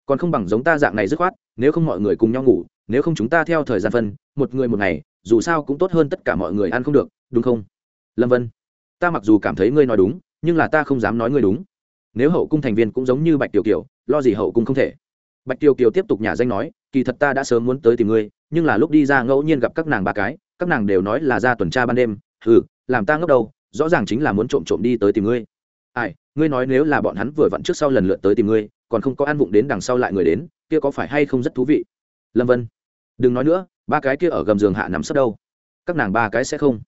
Còn không bằng giống ta dạng này dứt khoát, nếu không mọi người cùng nhau ngủ, nếu không chúng ta theo thời gian phân, một người một ngày, dù sao cũng tốt hơn tất cả mọi người ăn không được, đúng không? Lâm vân, ta mặc dù cảm thấy ngươi nói đúng nhưng là ta không dám nói ngươi đúng. Nếu hậu cung thành viên cũng giống như bạch tiểu kiều, lo gì hậu cung không thể? Bạch tiểu kiều tiếp tục nhà danh nói, kỳ thật ta đã sớm muốn tới tìm ngươi, nhưng là lúc đi ra ngẫu nhiên gặp các nàng ba cái, các nàng đều nói là ra tuần tra ban đêm ừ làm ta ngốc đầu, rõ ràng chính là muốn trộm trộm đi tới tìm ngươi. Ai, ngươi nói nếu là bọn hắn vừa vặn trước sau lần lượt tới tìm ngươi, còn không có ăn vụng đến đằng sau lại người đến, kia có phải hay không rất thú vị? Lâm vân, đừng nói nữa, ba cái kia ở gầm giường hạ nằm sấp đâu. Các nàng ba cái sẽ không.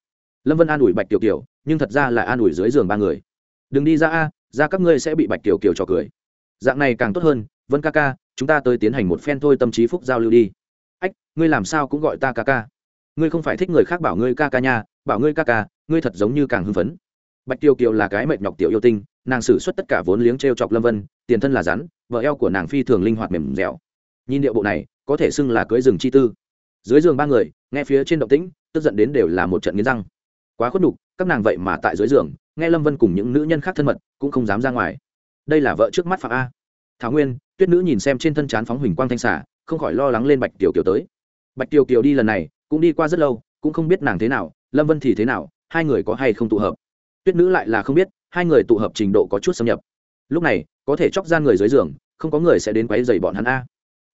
Lâm vân an ủi bạch tiểu kiều, nhưng thật ra là an ủi dưới giường ba người đừng đi ra a, ra các ngươi sẽ bị bạch tiểu kiều trò cười. Dạng này càng tốt hơn, vân ca ca, chúng ta tới tiến hành một phen thôi tâm trí phúc giao lưu đi. Ách, ngươi làm sao cũng gọi ta ca ca. Ngươi không phải thích người khác bảo ngươi ca ca nha, bảo ngươi ca ca, ngươi thật giống như càng hưng phấn. Bạch tiêu kiều là cái mệt nhọc tiểu yêu tinh, nàng xử suất tất cả vốn liếng t r e o chọc lâm vân, tiền thân là rắn, vợ eo của nàng phi thường linh hoạt mềm dẻo. Nhìn điệu bộ này, có thể xưng là cưới rừng chi tư. Dưới giường ba người, nghe phía trên động tĩnh, tức giận đến đều là một trận nghiến răng. Quá khuất đục các nàng vậy mà tại dưới giường nghe lâm vân cùng những nữ nhân khác thân mật cũng không dám ra ngoài đây là vợ trước mắt phạm a thảo nguyên tuyết nữ nhìn xem trên thân chán phóng huỳnh quang thanh xả không khỏi lo lắng lên bạch tiểu kiều tới bạch tiểu kiều đi lần này cũng đi qua rất lâu cũng không biết nàng thế nào lâm vân thì thế nào hai người có hay không tụ hợp tuyết nữ lại là không biết hai người tụ hợp trình độ có chút xâm nhập lúc này có thể chóc ra người dưới giường không có người sẽ đến quấy dày bọn hắn a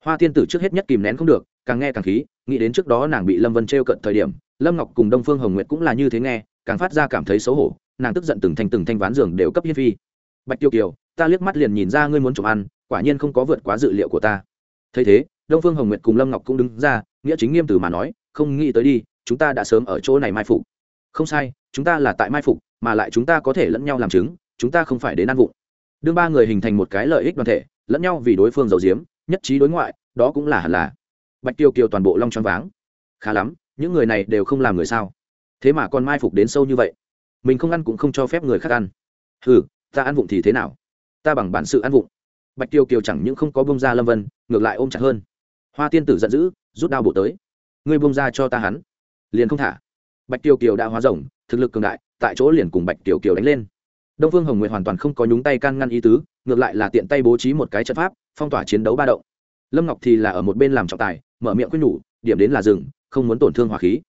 hoa tiên tử trước hết nhất kìm nén không được càng nghe càng khí nghĩ đến trước đó nàng bị lâm vân t r e o cận thời điểm lâm ngọc cùng đông phương hồng nguyệt cũng là như thế nghe càng phát ra cảm thấy xấu hổ nàng tức giận từng thành từng thanh ván giường đều cấp hiên phi. Bạch tiêu kiều, ta liếc mắt liền nhìn ra ngươi muốn trộm ăn, quả nhiên không có vượt quá dự liệu của ta. Thấy thế, đông phương hồng nguyệt cùng lâm ngọc cũng đứng ra, nghĩa chính nghiêm từ mà nói, không nghĩ tới đi, chúng ta đã sớm ở chỗ này mai phục. Không sai, chúng ta là tại mai phục, mà lại chúng ta có thể lẫn nhau làm chứng, chúng ta không phải đến ăn vụng. Đương ba người hình thành một cái lợi ích đoàn thể, lẫn nhau vì đối phương giàu diếm nhất trí đối ngoại, đó cũng là hẳn là. Bạch tiêu kiều toàn bộ long choáng váng. Khá lắm, những người này đều không làm người sao? Thế mà còn mai phục đến sâu như vậy mình không ăn cũng không cho phép người khác ăn. Ừ ta ăn vụng thì thế nào? Ta bằng bản sự ăn vụng. Bạch tiêu kiều chẳng những không có bông ra lâm vân, ngược lại ôm chặt hơn. Hoa tiên tử giận dữ, rút đao bổ tới. Ngươi bông ra cho ta hắn. Liền không thả. Bạch tiêu kiều đã hóa rồng, thực lực cường đại, tại chỗ liền cùng bạch tiêu kiều đánh lên. Đông phương hồng nguyệt hoàn toàn không có nhúng tay can ngăn ý tứ, ngược lại là tiện tay bố trí một cái trận pháp, phong tỏa chiến đấu ba động. Lâm ngọc thì là ở một bên làm trọng tài, mở miệng quyết nhủ, điểm đến là rừng không muốn tổn thương hỏa khí.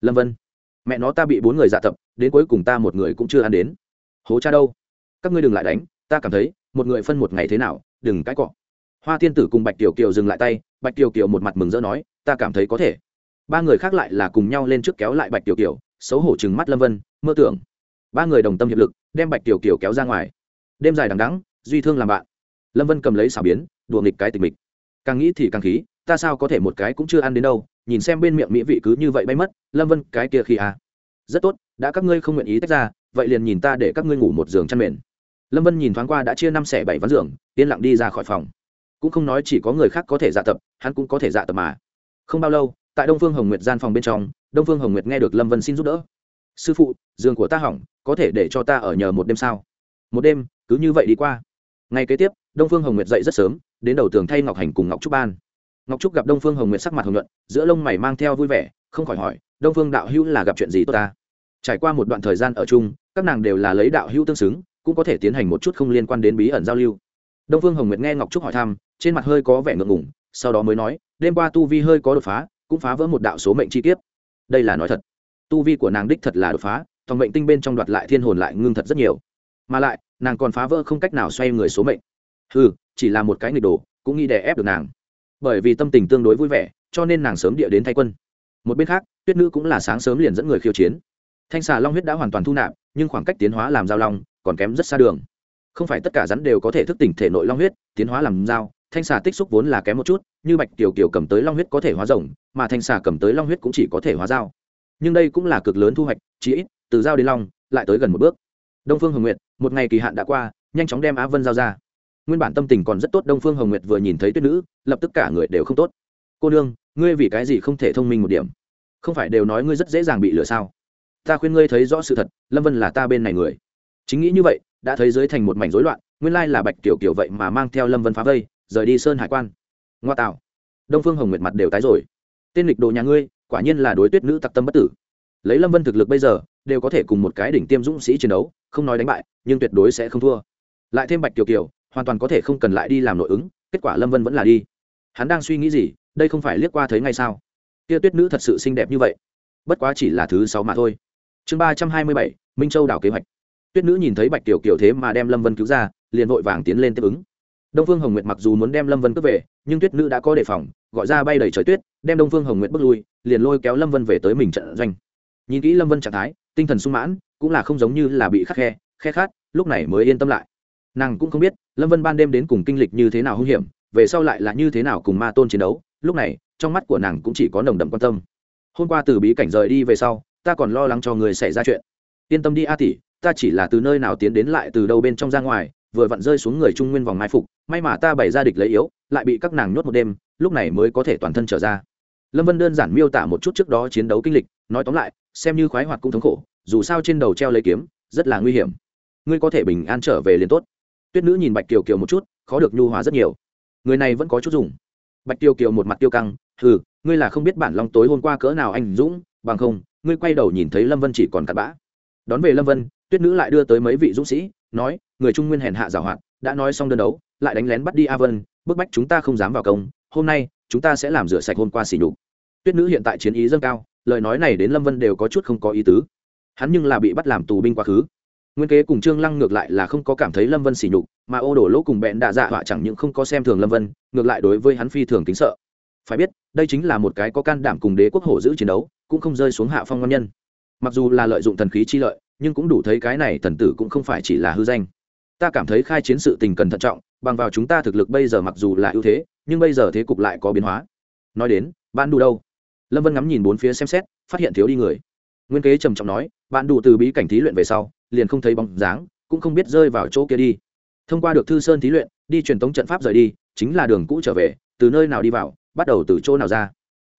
Lâm vân mẹ nó ta bị bốn người dạ tập, đến cuối cùng ta một người cũng chưa ăn đến. Hố cha đâu? Các ngươi đừng lại đánh, ta cảm thấy, một người phân một ngày thế nào, đừng cãi cọ. Hoa tiên tử cùng bạch kiều kiều dừng lại tay, bạch kiều kiều một mặt mừng rỡ nói, ta cảm thấy có thể. Ba người khác lại là cùng nhau lên trước kéo lại bạch kiều kiều, xấu hổ chừng mắt lâm vân, mơ tưởng. Ba người đồng tâm hiệp lực, đem bạch kiều kiều kéo ra ngoài. Đêm dài đằng đắng duy thương làm bạn. Lâm vân cầm lấy xảo biến, đùa nghịch cái tình mịch. Càng nghĩ thì càng khí ta sao có thể một cái cũng chưa ăn đến đâu, nhìn xem bên miệng mỹ vị cứ như vậy bay mất, lâm vân, cái kia khi à. rất tốt, đã các ngươi không nguyện ý tách ra, vậy liền nhìn ta để các ngươi ngủ một giường chăn mền. Lâm vân nhìn thoáng qua đã chia năm xẻ bảy ván giường, yên lặng đi ra khỏi phòng. Cũng không nói chỉ có người khác có thể dạ tập, hắn cũng có thể dạ tập mà. Không bao lâu, tại đông phương hồng nguyệt gian phòng bên trong, đông phương hồng nguyệt nghe được lâm vân xin giúp đỡ. Sư phụ, giường của ta hỏng, có thể để cho ta ở nhờ một đêm sao? Một đêm, cứ như vậy đi qua. Ngày kế tiếp, đông phương hồng nguyệt dậy rất sớm, đến đầu tường thay ngọc hành cùng ngọc trúc ban ngọc trúc gặp đông phương hồng nguyệt sắc mặt hồng nhuận, giữa lông mày mang theo vui vẻ, không khỏi hỏi, đông phương đạo hữu là gặp chuyện gì tốt ta? Trải qua một đoạn thời gian ở chung, các nàng đều là lấy đạo hữu tương xứng, cũng có thể tiến hành một chút không liên quan đến bí ẩn giao lưu. Đông phương hồng nguyệt nghe ngọc trúc hỏi thăm, trên mặt hơi có vẻ ngượng ngủng sau đó mới nói, đêm qua tu vi hơi có đột phá, cũng phá vỡ một đạo số mệnh chi tiết đây là nói thật. Tu vi của nàng đích thật là đột phá, thòng mệnh tinh bên trong đoạt lại thiên hồn lại ngưng thật rất nhiều. Mà lại, nàng còn phá vỡ không cách nào xoay người số mệnh. Ừ chỉ là một cái nghịch đồ, cũng nghĩ đè ép được nàng bởi vì tâm tình tương đối vui vẻ, cho nên nàng sớm địa đến thay quân. Một bên khác, tuyết nữ cũng là sáng sớm liền dẫn người khiêu chiến. Thanh xà long huyết đã hoàn toàn thu nạp, nhưng khoảng cách tiến hóa làm giao long còn kém rất xa đường. Không phải tất cả rắn đều có thể thức tỉnh thể nội long huyết, tiến hóa làm dao thanh xà tích xúc vốn là kém một chút, như bạch tiểu kiều cầm tới long huyết có thể hóa rồng, mà thanh xà cầm tới long huyết cũng chỉ có thể hóa dao nhưng đây cũng là cực lớn thu hoạch chỉ ít, từ dao đến long, lại tới gần một bước. Đông phương hồng nguyệt, một ngày kỳ hạn đã qua, nhanh chóng đem á vân giao ra nguyên bản tâm tình còn rất tốt, đông phương hồng nguyệt vừa nhìn thấy tuyết nữ, lập tức cả người đều không tốt. Cô nương, ngươi vì cái gì không thể thông minh một điểm? Không phải đều nói ngươi rất dễ dàng bị lừa sao? Ta khuyên ngươi thấy rõ sự thật, lâm vân là ta bên này người. Chính nghĩ như vậy, đã thấy dưới thành một mảnh rối loạn, nguyên lai là bạch tiểu kiểu vậy mà mang theo lâm vân phá vây, rời đi sơn hải quan. Ngoa tạo. Đông phương hồng nguyệt mặt đều tái rồi. Tên lịch đồ nhà ngươi, quả nhiên là đối tuyết nữ tặc tâm bất tử. Lấy lâm vân thực lực bây giờ, đều có thể cùng một cái đỉnh tiêm dũng sĩ chiến đấu, không nói đánh bại, nhưng tuyệt đối sẽ không thua. Lại thêm bạch tiểu kiều hoàn toàn có thể không cần lại đi làm nội ứng, kết quả lâm vân vẫn là đi. Hắn đang suy nghĩ gì, đây không phải liếc qua thấy ngay sao? Kia tuyết nữ thật sự xinh đẹp như vậy. Bất quá chỉ là thứ sáu mà thôi. Chương ba trăm hai mươi bảy, minh châu đảo kế hoạch. Tuyết nữ nhìn thấy bạch tiểu kiểu thế mà đem lâm vân cứu ra, liền vội vàng tiến lên tiếp ứng. Đông phương hồng nguyệt mặc dù muốn đem lâm vân cướp về, nhưng tuyết nữ đã có đề phòng, gọi ra bay đầy trời tuyết, đem đông phương hồng nguyệt bước lui, liền lôi kéo lâm vân về tới mình trận doanh. Nhìn kỹ lâm vân trạng thái, tinh thần sung mãn, cũng là không giống như là bị khắc khe khe khát, lúc này mới yên tâm lại nàng cũng không biết lâm vân ban đêm đến cùng kinh lịch như thế nào hung hiểm về sau lại là như thế nào cùng ma tôn chiến đấu lúc này trong mắt của nàng cũng chỉ có nồng đậm quan tâm hôm qua từ bí cảnh rời đi về sau ta còn lo lắng cho người xảy ra chuyện yên tâm đi a tỷ, ta chỉ là từ nơi nào tiến đến lại từ đâu bên trong ra ngoài vừa vặn rơi xuống người trung nguyên vòng mai phục may mà ta bày ra địch lấy yếu lại bị các nàng nhốt một đêm lúc này mới có thể toàn thân trở ra lâm vân đơn giản miêu tả một chút trước đó chiến đấu kinh lịch nói tóm lại xem như khoái hoạt cũng thống khổ dù sao trên đầu treo lấy kiếm rất là nguy hiểm ngươi có thể bình an trở về liền tốt tuyết nữ nhìn bạch kiều kiều một chút, khó được nhu hóa rất nhiều. Người này vẫn có chút dùng. Bạch kiều kiều một mặt tiêu căng, hừ, ngươi là không biết bản long tối hôm qua cỡ nào anh dũng, bằng không, ngươi quay đầu nhìn thấy lâm vân chỉ còn cặn bã. Đón về lâm vân, tuyết nữ lại đưa tới mấy vị dũng sĩ, nói, người trung nguyên hèn hạ giảo hoạt, đã nói xong đơn đấu, lại đánh lén bắt đi a vân, bức bách chúng ta không dám vào công, hôm nay, chúng ta sẽ làm rửa sạch hôm qua xỉ nhục. Tuyết nữ hiện tại chiến ý dâng cao, lời nói này đến lâm vân đều có chút không có ý tứ. Hắn nhưng là bị bắt làm tù binh quá khứ nguyên kế cùng trương lăng ngược lại là không có cảm thấy lâm vân xỉ nhục, mà ô đổ lỗ cùng bẹn đạ dạ họa chẳng những không có xem thường lâm vân, ngược lại đối với hắn phi thường kính sợ. Phải biết, đây chính là một cái có can đảm cùng đế quốc hổ giữ chiến đấu, cũng không rơi xuống hạ phong ngon nhân. Mặc dù là lợi dụng thần khí chi lợi, nhưng cũng đủ thấy cái này thần tử cũng không phải chỉ là hư danh. Ta cảm thấy khai chiến sự tình cần thận trọng, bằng vào chúng ta thực lực bây giờ mặc dù là ưu thế, nhưng bây giờ thế cục lại có biến hóa. Nói đến, ban đủ đâu? Lâm vân ngắm nhìn bốn phía xem xét, phát hiện thiếu đi người nguyên kế trầm trọng nói, bạn đủ từ bí cảnh thí luyện về sau, liền không thấy bóng dáng, cũng không biết rơi vào chỗ kia đi. Thông qua được thư sơn thí luyện, đi truyền tống trận pháp rời đi, chính là đường cũ trở về, từ nơi nào đi vào, bắt đầu từ chỗ nào ra.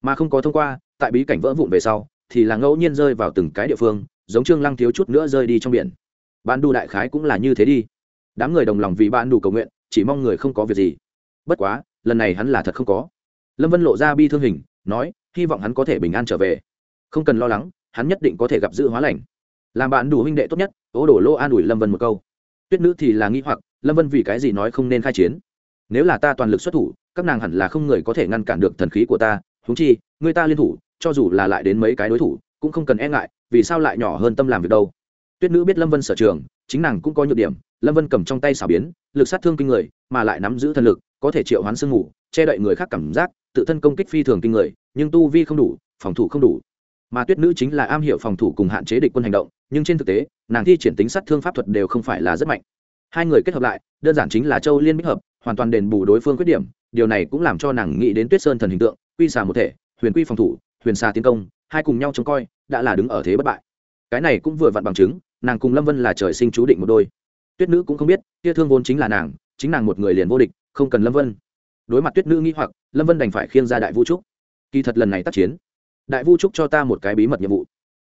Mà không có thông qua, tại bí cảnh vỡ vụn về sau, thì là ngẫu nhiên rơi vào từng cái địa phương, giống trương lăng thiếu chút nữa rơi đi trong biển. Bạn đủ đại khái cũng là như thế đi. Đám người đồng lòng vì bạn đủ cầu nguyện, chỉ mong người không có việc gì. Bất quá, lần này hắn là thật không có. Lâm vân lộ ra bi thương hình, nói, hy vọng hắn có thể bình an trở về. Không cần lo lắng hắn nhất định có thể gặp dự hóa lành. Làm bạn đủ huynh đệ tốt nhất ố đổ lô an ủi lâm vân một câu. Tuyết nữ thì là nghi hoặc, lâm vân vì cái gì nói không nên khai chiến? Nếu là ta toàn lực xuất thủ, các nàng hẳn là không người có thể ngăn cản được thần khí của ta. Húng chi, người ta liên thủ, cho dù là lại đến mấy cái đối thủ, cũng không cần e ngại, vì sao lại nhỏ hơn tâm làm việc đâu? Tuyết nữ biết lâm vân sở trường, chính nàng cũng có nhược điểm. Lâm vân cầm trong tay xảo biến, lực sát thương kinh người, mà lại nắm giữ thần lực, có thể triệu hoán sương ngủ che đậy người khác cảm giác, tự thân công kích phi thường kinh người, nhưng tu vi không đủ, phòng thủ không đủ mà tuyết nữ chính là am hiểu phòng thủ cùng hạn chế địch quân hành động, nhưng trên thực tế, nàng thi triển tính sát thương pháp thuật đều không phải là rất mạnh. Hai người kết hợp lại, đơn giản chính là châu liên bích hợp, hoàn toàn đền bù đối phương khuyết điểm, điều này cũng làm cho nàng nghĩ đến tuyết sơn thần hình tượng, quy xà một thể, huyền quy phòng thủ, huyền xà tiến công, hai cùng nhau trông coi, đã là đứng ở thế bất bại. Cái này cũng vừa vặn bằng chứng, nàng cùng lâm vân là trời sinh chú định một đôi. Tuyết nữ cũng không biết tia thương vốn chính là nàng, chính nàng một người liền vô địch, không cần lâm vân. Đối mặt tuyết nữ nghĩ hoặc, lâm vân đành phải khiêng ra đại vũ trúc kỳ thật lần này tác chiến đại Vu trúc cho ta một cái bí mật nhiệm vụ.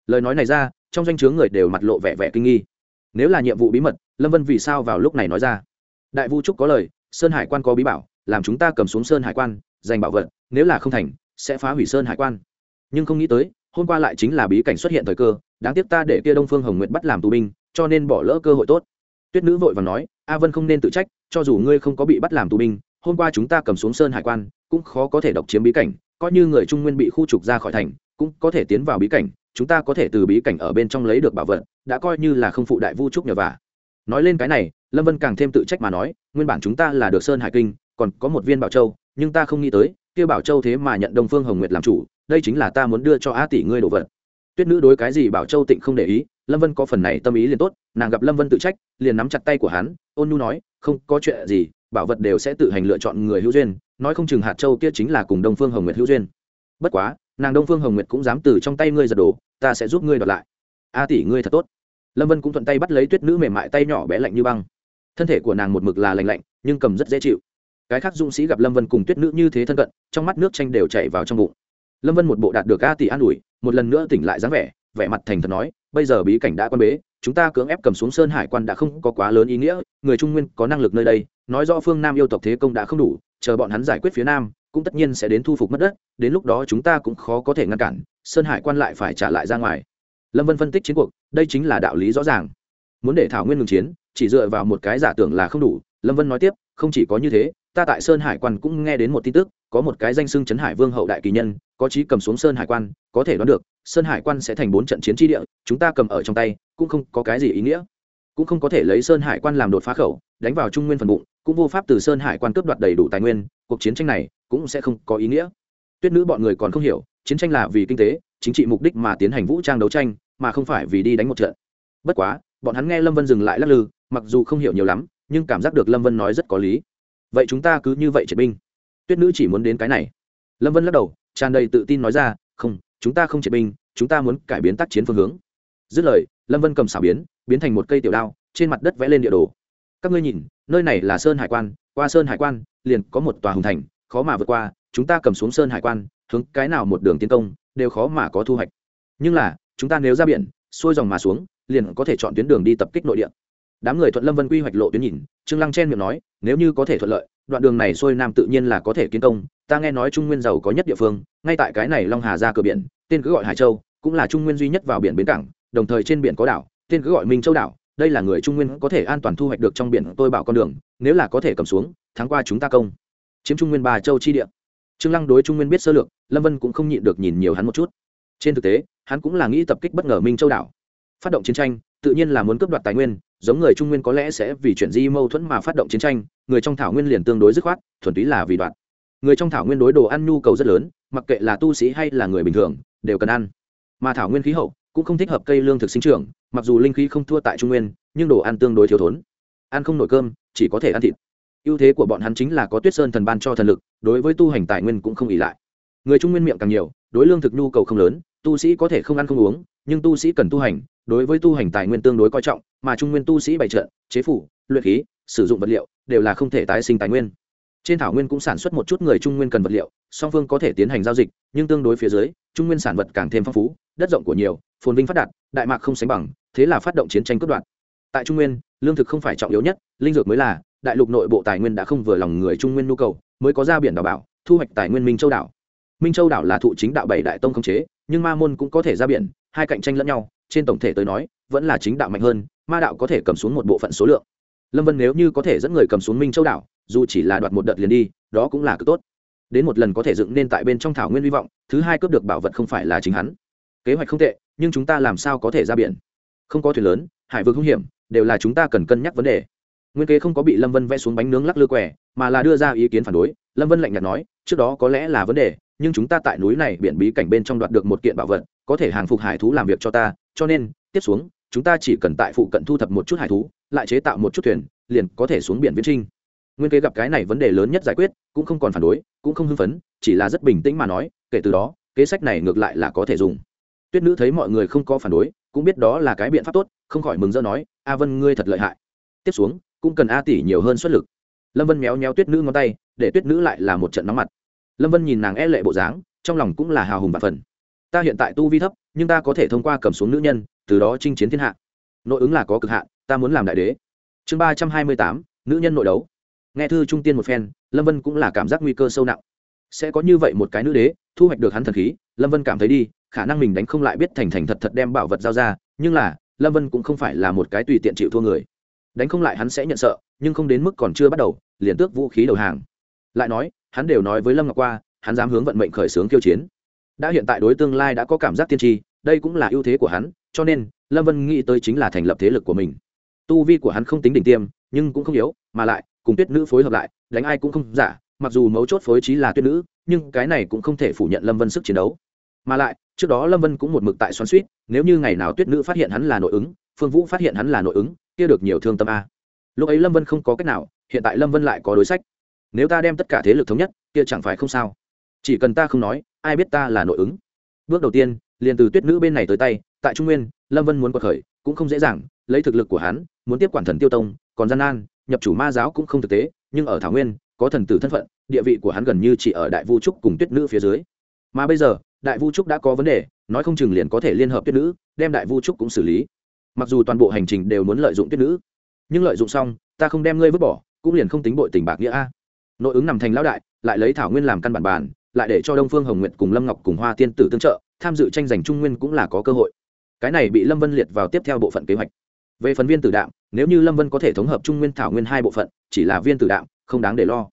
Lời nói này ra, trong danh o chướng người đều mặt lộ vẻ vẻ kinh nghi. Nếu là nhiệm vụ bí mật, lâm vân vì sao vào lúc này nói ra? Đại Vu trúc có lời, sơn hải quan có bí bảo, làm chúng ta cầm xuống sơn hải quan, giành bảo vật, nếu là không thành, sẽ phá hủy sơn hải quan. Nhưng không nghĩ tới, hôm qua lại chính là bí cảnh xuất hiện thời cơ, đáng tiếc ta để kia đông phương hồng nguyện bắt làm tù binh, cho nên bỏ lỡ cơ hội tốt. Tuyết nữ vội và nói, a vân không nên tự trách, cho dù ngươi không có bị bắt làm tù binh, hôm qua chúng ta cầm xuống sơn hải quan, cũng khó có thể độc chiếm bí cảnh coi như người trung nguyên bị khu trục ra khỏi thành, cũng có thể tiến vào bí cảnh, chúng ta có thể từ bí cảnh ở bên trong lấy được bảo vật, đã coi như là không phụ đại vu trúc nhờ vả. Nói lên cái này, lâm vân càng thêm tự trách mà nói, nguyên bản chúng ta là được sơn hải kinh, còn có một viên bảo châu, nhưng ta không nghĩ tới, kia bảo châu thế mà nhận đông phương hồng nguyệt làm chủ, đây chính là ta muốn đưa cho a tỷ ngươi đồ vật. Tuyết nữ đối cái gì bảo châu tịnh không để ý, lâm vân có phần này tâm ý liền tốt, nàng gặp lâm vân tự trách, liền nắm chặt tay của hắn, ôn nhu nói, không có chuyện gì bảo vật đều sẽ tự hành lựa chọn người hữu duyên, nói không chừng hạt châu kia chính là cùng đông phương hồng nguyệt hữu duyên. Bất quá, nàng đông phương hồng nguyệt cũng dám từ trong tay ngươi giật đồ, ta sẽ giúp ngươi đoạt lại. A tỷ ngươi thật tốt. Lâm vân cũng thuận tay bắt lấy tuyết nữ mềm mại tay nhỏ bé lạnh như băng. Thân thể của nàng một mực là lạnh lạnh, nhưng cầm rất dễ chịu. Cái khác dũng sĩ gặp lâm vân cùng tuyết nữ như thế thân cận, trong mắt nước tranh đều chảy vào trong bụng. Lâm vân một bộ đạt được a tỷ an ủi, một lần nữa tỉnh lại dáng vẻ vẻ mặt thành thật nói bây giờ bí cảnh đã quan bế, chúng ta cưỡng ép cầm xuống sơn hải quan đã không có quá lớn ý nghĩa, người trung nguyên có năng lực nơi đây, nói rõ phương nam yêu tộc thế công đã không đủ, chờ bọn hắn giải quyết phía nam, cũng tất nhiên sẽ đến thu phục mất đất, đến lúc đó chúng ta cũng khó có thể ngăn cản, sơn hải quan lại phải trả lại ra ngoài. Lâm vân phân tích chiến cuộc, đây chính là đạo lý rõ ràng. Muốn để thảo nguyên ngừng chiến, chỉ dựa vào một cái giả tưởng là không đủ, lâm vân nói tiếp, không chỉ có như thế, ta tại sơn hải quan cũng nghe đến một tin tức, có một cái danh xưng Trấn hải vương hậu đại kỳ nhân, có chí cầm xuống sơn hải quan, có thể đoán được sơn hải quan sẽ thành bốn trận chiến tri địa, chúng ta cầm ở trong tay, cũng không có cái gì ý nghĩa. Cũng không có thể lấy sơn hải quan làm đột phá khẩu, đánh vào trung nguyên phần bụng, cũng vô pháp từ sơn hải quan cướp đoạt đầy đủ tài nguyên, cuộc chiến tranh này cũng sẽ không có ý nghĩa. Tuyết nữ bọn người còn không hiểu, chiến tranh là vì kinh tế, chính trị mục đích mà tiến hành vũ trang đấu tranh, mà không phải vì đi đánh một trận. Bất quá, bọn hắn nghe lâm vân dừng lại lắc lư, mặc dù không hiểu nhiều lắm, nhưng cảm giác được lâm vân nói rất có lý. Vậy chúng ta cứ như vậy triệt binh. Tuyết nữ chỉ muốn đến cái này. Lâm vân lắc đầu, tràn đầy tự tin nói ra, không chúng ta không triệt binh, chúng ta muốn cải biến tác chiến phương hướng. Dứt lời, lâm vân cầm xảo biến biến thành một cây tiểu đao, trên mặt đất vẽ lên địa đồ. Các ngươi nhìn, nơi này là sơn hải quan, qua sơn hải quan, liền có một tòa hùng thành, khó mà vượt qua, chúng ta cầm xuống sơn hải quan, hướng cái nào một đường tiến công, đều khó mà có thu hoạch. Nhưng là, chúng ta nếu ra biển, xuôi dòng mà xuống, liền có thể chọn tuyến đường đi tập kích nội địa. Đám người thuận lâm vân quy hoạch lộ tuyến nhìn, trương lăng chen miệng nói, nếu như có thể thuận lợi đoạn đường này xuôi nam tự nhiên là có thể kiến công, ta nghe nói trung nguyên giàu có nhất địa phương, ngay tại cái này long hà ra cửa biển, tên cứ gọi hải châu, cũng là trung nguyên duy nhất vào biển bến cảng, đồng thời trên biển có đảo, tên cứ gọi minh châu đảo, đây là người trung nguyên có thể an toàn thu hoạch được trong biển tôi bảo con đường, nếu là có thể cầm xuống tháng qua chúng ta công. Chiếm trung nguyên ba châu chi địa. Trương lăng đối trung nguyên biết sơ lược, lâm vân cũng không nhịn được nhìn nhiều hắn một chút. Trên thực tế, hắn cũng là nghĩ tập kích bất ngờ minh châu đảo. Phát động chiến tranh, tự nhiên là muốn cướp đoạt tài nguyên, giống người trung nguyên có lẽ sẽ vì chuyện di mâu thuẫn mà phát động chiến tranh người trong thảo nguyên liền tương đối dứt khoát, thuần túy là vì đoạn. Người trong thảo nguyên đối đồ ăn nhu cầu rất lớn, mặc kệ là tu sĩ hay là người bình thường, đều cần ăn. Mà thảo nguyên khí hậu cũng không thích hợp cây lương thực sinh trưởng, mặc dù linh khí không thua tại trung nguyên, nhưng đồ ăn tương đối thiếu thốn. Ăn không nổi cơm, chỉ có thể ăn thịt. Ưu thế của bọn hắn chính là có tuyết sơn thần ban cho thần lực, đối với tu hành tài nguyên cũng không ỉ lại. Người trung nguyên miệng càng nhiều, đối lương thực nhu cầu không lớn, tu sĩ có thể không ăn không uống, nhưng tu sĩ cần tu hành, đối với tu hành tài nguyên tương đối coi trọng, mà trung nguyên tu sĩ bày trợ chế phủ, luyện khí sử dụng vật liệu, đều là không thể tái sinh tài nguyên. Trên thảo nguyên cũng sản xuất một chút người trung nguyên cần vật liệu, song phương có thể tiến hành giao dịch, nhưng tương đối phía dưới, trung nguyên sản vật càng thêm phong phú, đất rộng của nhiều, phồn vinh phát đạt, đại mạc không sánh bằng, thế là phát động chiến tranh cướp đoạt. Tại trung nguyên, lương thực không phải trọng yếu nhất, linh dược mới là, đại lục nội bộ tài nguyên đã không vừa lòng người trung nguyên nhu cầu, mới có ra biển đảo bảo, thu hoạch tài nguyên minh châu đảo. Minh châu đảo là thụ chính đạo bảy đại tông khống chế, nhưng ma môn cũng có thể ra biển, hai cạnh tranh lẫn nhau, trên tổng thể tới nói, vẫn là chính đạo mạnh hơn, ma đạo có thể cầm xuống một bộ phận số lượng lâm vân nếu như có thể dẫn người cầm xuống minh châu đảo, dù chỉ là đoạt một đợt liền đi, đó cũng là cực tốt. Đến một lần có thể dựng nên tại bên trong thảo nguyên hy vọng, thứ hai cướp được bảo vật không phải là chính hắn. Kế hoạch không tệ, nhưng chúng ta làm sao có thể ra biển? Không có thuyền lớn, hải vực hung hiểm, đều là chúng ta cần cân nhắc vấn đề. Nguyên kế không có bị lâm vân vẽ xuống bánh nướng lắc lư quẻ mà là đưa ra ý kiến phản đối. Lâm vân lạnh nhạt nói, trước đó có lẽ là vấn đề, nhưng chúng ta tại núi này biển bí cảnh bên trong đoạt được một kiện bảo vật, có thể hàng phục hải thú làm việc cho ta, cho nên, tiếp xuống chúng ta chỉ cần tại phụ cận thu thập một chút hải thú, lại chế tạo một chút thuyền, liền có thể xuống biển viễn trinh. Nguyên kế gặp cái này vấn đề lớn nhất giải quyết, cũng không còn phản đối, cũng không hưng phấn, chỉ là rất bình tĩnh mà nói, kể từ đó, kế sách này ngược lại là có thể dùng. Tuyết nữ thấy mọi người không có phản đối, cũng biết đó là cái biện pháp tốt, không khỏi mừng rỡ nói, a vân, ngươi thật lợi hại. Tiếp xuống, cũng cần a tỷ nhiều hơn xuất lực. Lâm vân méo méo tuyết nữ ngón tay, để tuyết nữ lại là một trận nóng mặt. Lâm vân nhìn nàng e lệ bộ dáng, trong lòng cũng là hào hùng và phần ta hiện tại tu vi thấp, nhưng ta có thể thông qua cầm xuống nữ nhân từ đó chinh chiến thiên hạ. Nội ứng là có cực hạn, ta muốn làm đại đế. Chương ba trăm hai mươi tám, nữ nhân nội đấu. Nghe thư trung tiên một phen, lâm vân cũng là cảm giác nguy cơ sâu nặng. Sẽ có như vậy một cái nữ đế, thu hoạch được hắn thần khí, lâm vân cảm thấy đi, khả năng mình đánh không lại biết thành thành thật thật đem bảo vật giao ra, nhưng là, lâm vân cũng không phải là một cái tùy tiện chịu thua người. Đánh không lại hắn sẽ nhận sợ, nhưng không đến mức còn chưa bắt đầu, liền tước vũ khí đầu hàng. Lại nói, hắn đều nói với lâm ngọc qua, hắn dám hướng vận mệnh khởi xướng kiêu chiến. Đã hiện tại đối tương lai đã có cảm giác tiên tri đây cũng là ưu thế của hắn, cho nên, lâm vân nghĩ tới chính là thành lập thế lực của mình. Tu vi của hắn không tính đỉnh tiêm, nhưng cũng không yếu, mà lại, cùng tuyết nữ phối hợp lại, đánh ai cũng không giả, mặc dù mấu chốt phối trí là tuyết nữ, nhưng cái này cũng không thể phủ nhận lâm vân sức chiến đấu. Mà lại, trước đó lâm vân cũng một mực tại xoắn suýt nếu như ngày nào tuyết nữ phát hiện hắn là nội ứng, phương vũ phát hiện hắn là nội ứng, kia được nhiều thương tâm a. Lúc ấy lâm vân không có cách nào, hiện tại lâm vân lại có đối sách. Nếu ta đem tất cả thế lực thống nhất, kia chẳng phải không sao. Chỉ cần ta không nói, ai biết ta là nội ứng. Bước đầu tiên liền từ tuyết nữ bên này tới tay, tại trung nguyên, lâm vân muốn quật khởi, cũng không dễ dàng, lấy thực lực của hắn, muốn tiếp quản thần tiêu tông, còn gian nan, nhập chủ ma giáo cũng không thực tế, nhưng ở thảo nguyên, có thần tử thân phận, địa vị của hắn gần như chỉ ở đại vu trúc cùng tuyết nữ phía dưới. Mà bây giờ, đại vu trúc đã có vấn đề, nói không chừng liền có thể liên hợp tuyết nữ, đem đại vu trúc cũng xử lý. Mặc dù toàn bộ hành trình đều muốn lợi dụng tuyết nữ, nhưng lợi dụng xong, ta không đem ngươi vứt bỏ, cũng liền không tính bội tình bạc nghĩa a. Nội ứng nằm thành lão đại, lại lấy thảo nguyên làm căn bản bàn, lại để cho đông phương hồng nguyện cùng lâm ngọc cùng hoa tiên tử tương trợ tham dự tranh giành trung nguyên cũng là có cơ hội. Cái này bị lâm vân liệt vào tiếp theo bộ phận kế hoạch. Về phần viên tử đạm, nếu như lâm vân có thể thống hợp trung nguyên thảo nguyên hai bộ phận, chỉ là viên tử đạm, không đáng để lo.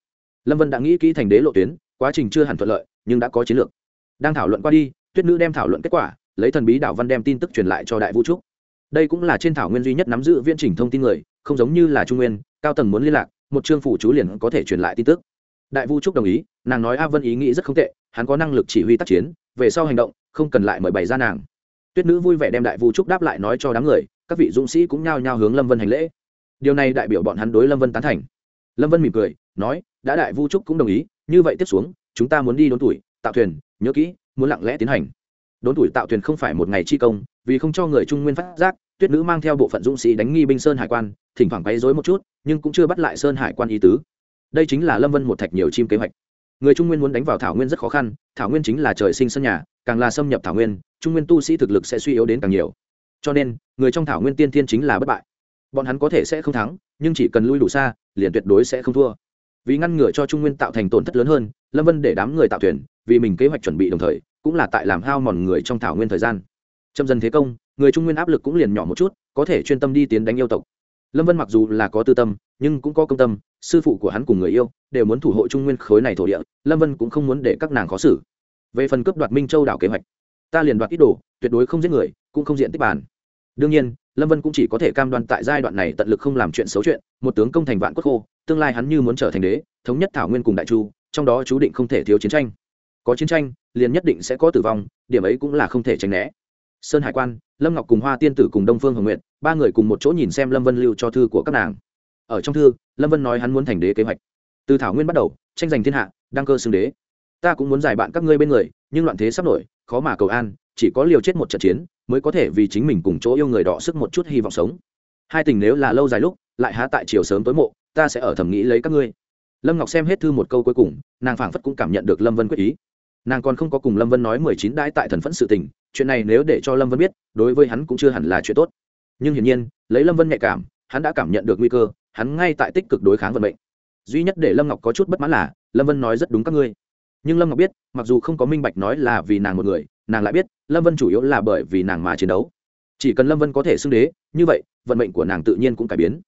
Lâm vân đã nghĩ kỹ thành đế lộ tuyến, quá trình chưa hẳn thuận lợi, nhưng đã có chiến lược. Đang thảo luận qua đi, tuyết nữ đem thảo luận kết quả, lấy thần bí đạo văn đem tin tức truyền lại cho đại vũ trúc. Đây cũng là trên thảo nguyên duy nhất nắm giữ viên trình thông tin người, không giống như là trung nguyên, cao tầng muốn liên lạc, một chương phủ chú liền có thể truyền lại tin tức. Đại vũ trúc đồng ý, nàng nói a vân ý nghĩ rất không tệ, hắn có năng lực chỉ huy tác chiến về sau hành động, không cần lại mời bày ra nàng. Tuyết nữ vui vẻ đem đại vũ trúc đáp lại nói cho đám người, các vị dũng sĩ cũng nhao nhao hướng lâm vân hành lễ. Điều này đại biểu bọn hắn đối lâm vân tán thành. Lâm vân mỉm cười, nói, đã đại vũ trúc cũng đồng ý, như vậy tiếp xuống, chúng ta muốn đi đốn tuổi, tạo thuyền, nhớ kỹ, muốn lặng lẽ tiến hành. Đốn tuổi tạo thuyền không phải một ngày chi công, vì không cho người trung nguyên phát giác, tuyết nữ mang theo bộ phận dũng sĩ đánh nghi binh sơn hải quan, thỉnh thoảng quấy dối một chút, nhưng cũng chưa bắt lại sơn hải quan ý tứ. Đây chính là lâm vân một thạch nhiều chim kế hoạch người trung nguyên muốn đánh vào thảo nguyên rất khó khăn, thảo nguyên chính là trời sinh sân nhà, càng là xâm nhập thảo nguyên, trung nguyên tu sĩ thực lực sẽ suy yếu đến càng nhiều. Cho nên, người trong thảo nguyên tiên thiên chính là bất bại. Bọn hắn có thể sẽ không thắng, nhưng chỉ cần lui đủ xa, liền tuyệt đối sẽ không thua. Vì ngăn ngừa cho trung nguyên tạo thành tổn thất lớn hơn, lâm vân để đám người tạo thuyền, vì mình kế hoạch chuẩn bị đồng thời, cũng là tại làm hao mòn người trong thảo nguyên thời gian. Chậm dần thế công, người trung nguyên áp lực cũng liền nhỏ một chút, có thể chuyên tâm đi tiến đánh yêu tộc lâm vân mặc dù là có tư tâm, nhưng cũng có công tâm, sư phụ của hắn cùng người yêu đều muốn thủ hộ trung nguyên khối này thổ địa, lâm vân cũng không muốn để các nàng khó xử. Về phần cướp đoạt minh châu đảo kế hoạch, ta liền đoạt ít đồ, tuyệt đối không giết người, cũng không diện tích bàn. Đương nhiên, lâm vân cũng chỉ có thể cam đoan tại giai đoạn này tận lực không làm chuyện xấu chuyện, một tướng công thành vạn quốc khô, tương lai hắn như muốn trở thành đế, thống nhất thảo nguyên cùng đại chu, trong đó chú định không thể thiếu chiến tranh. Có chiến tranh, liền nhất định sẽ có tử vong, điểm ấy cũng là không thể tránh né sơn hải quan, lâm ngọc cùng hoa tiên tử cùng đông phương hồng nguyện ba người cùng một chỗ nhìn xem lâm vân lưu cho thư của các nàng. Ở trong thư, lâm vân nói hắn muốn thành đế kế hoạch. Từ thảo nguyên bắt đầu, tranh giành thiên hạ, đăng cơ xưng đế. Ta cũng muốn giải bạn các ngươi bên người, nhưng loạn thế sắp nổi, khó mà cầu an, chỉ có liều chết một trận chiến, mới có thể vì chính mình cùng chỗ yêu người đọ sức một chút hy vọng sống. Hai tình nếu là lâu dài lúc, lại há tại chiều sớm tối mộ, ta sẽ ở thầm nghĩ lấy các ngươi. Lâm ngọc xem hết thư một câu cuối cùng, nàng phảng phất cũng cảm nhận được lâm vân quyết ý. Nàng còn không có cùng lâm vân nói mười chín đãi tại thần phẫn sự tình chuyện này nếu để cho lâm vân biết, đối với hắn cũng chưa hẳn là chuyện tốt. Nhưng hiển nhiên, lấy lâm vân nhạy cảm, hắn đã cảm nhận được nguy cơ, hắn ngay tại tích cực đối kháng vận mệnh. Duy nhất để lâm ngọc có chút bất mãn là, lâm vân nói rất đúng các ngươi. Nhưng lâm ngọc biết, mặc dù không có minh bạch nói là vì nàng một người, nàng lại biết, lâm vân chủ yếu là bởi vì nàng mà chiến đấu. Chỉ cần lâm vân có thể xưng đế, như vậy, vận mệnh của nàng tự nhiên cũng cải biến.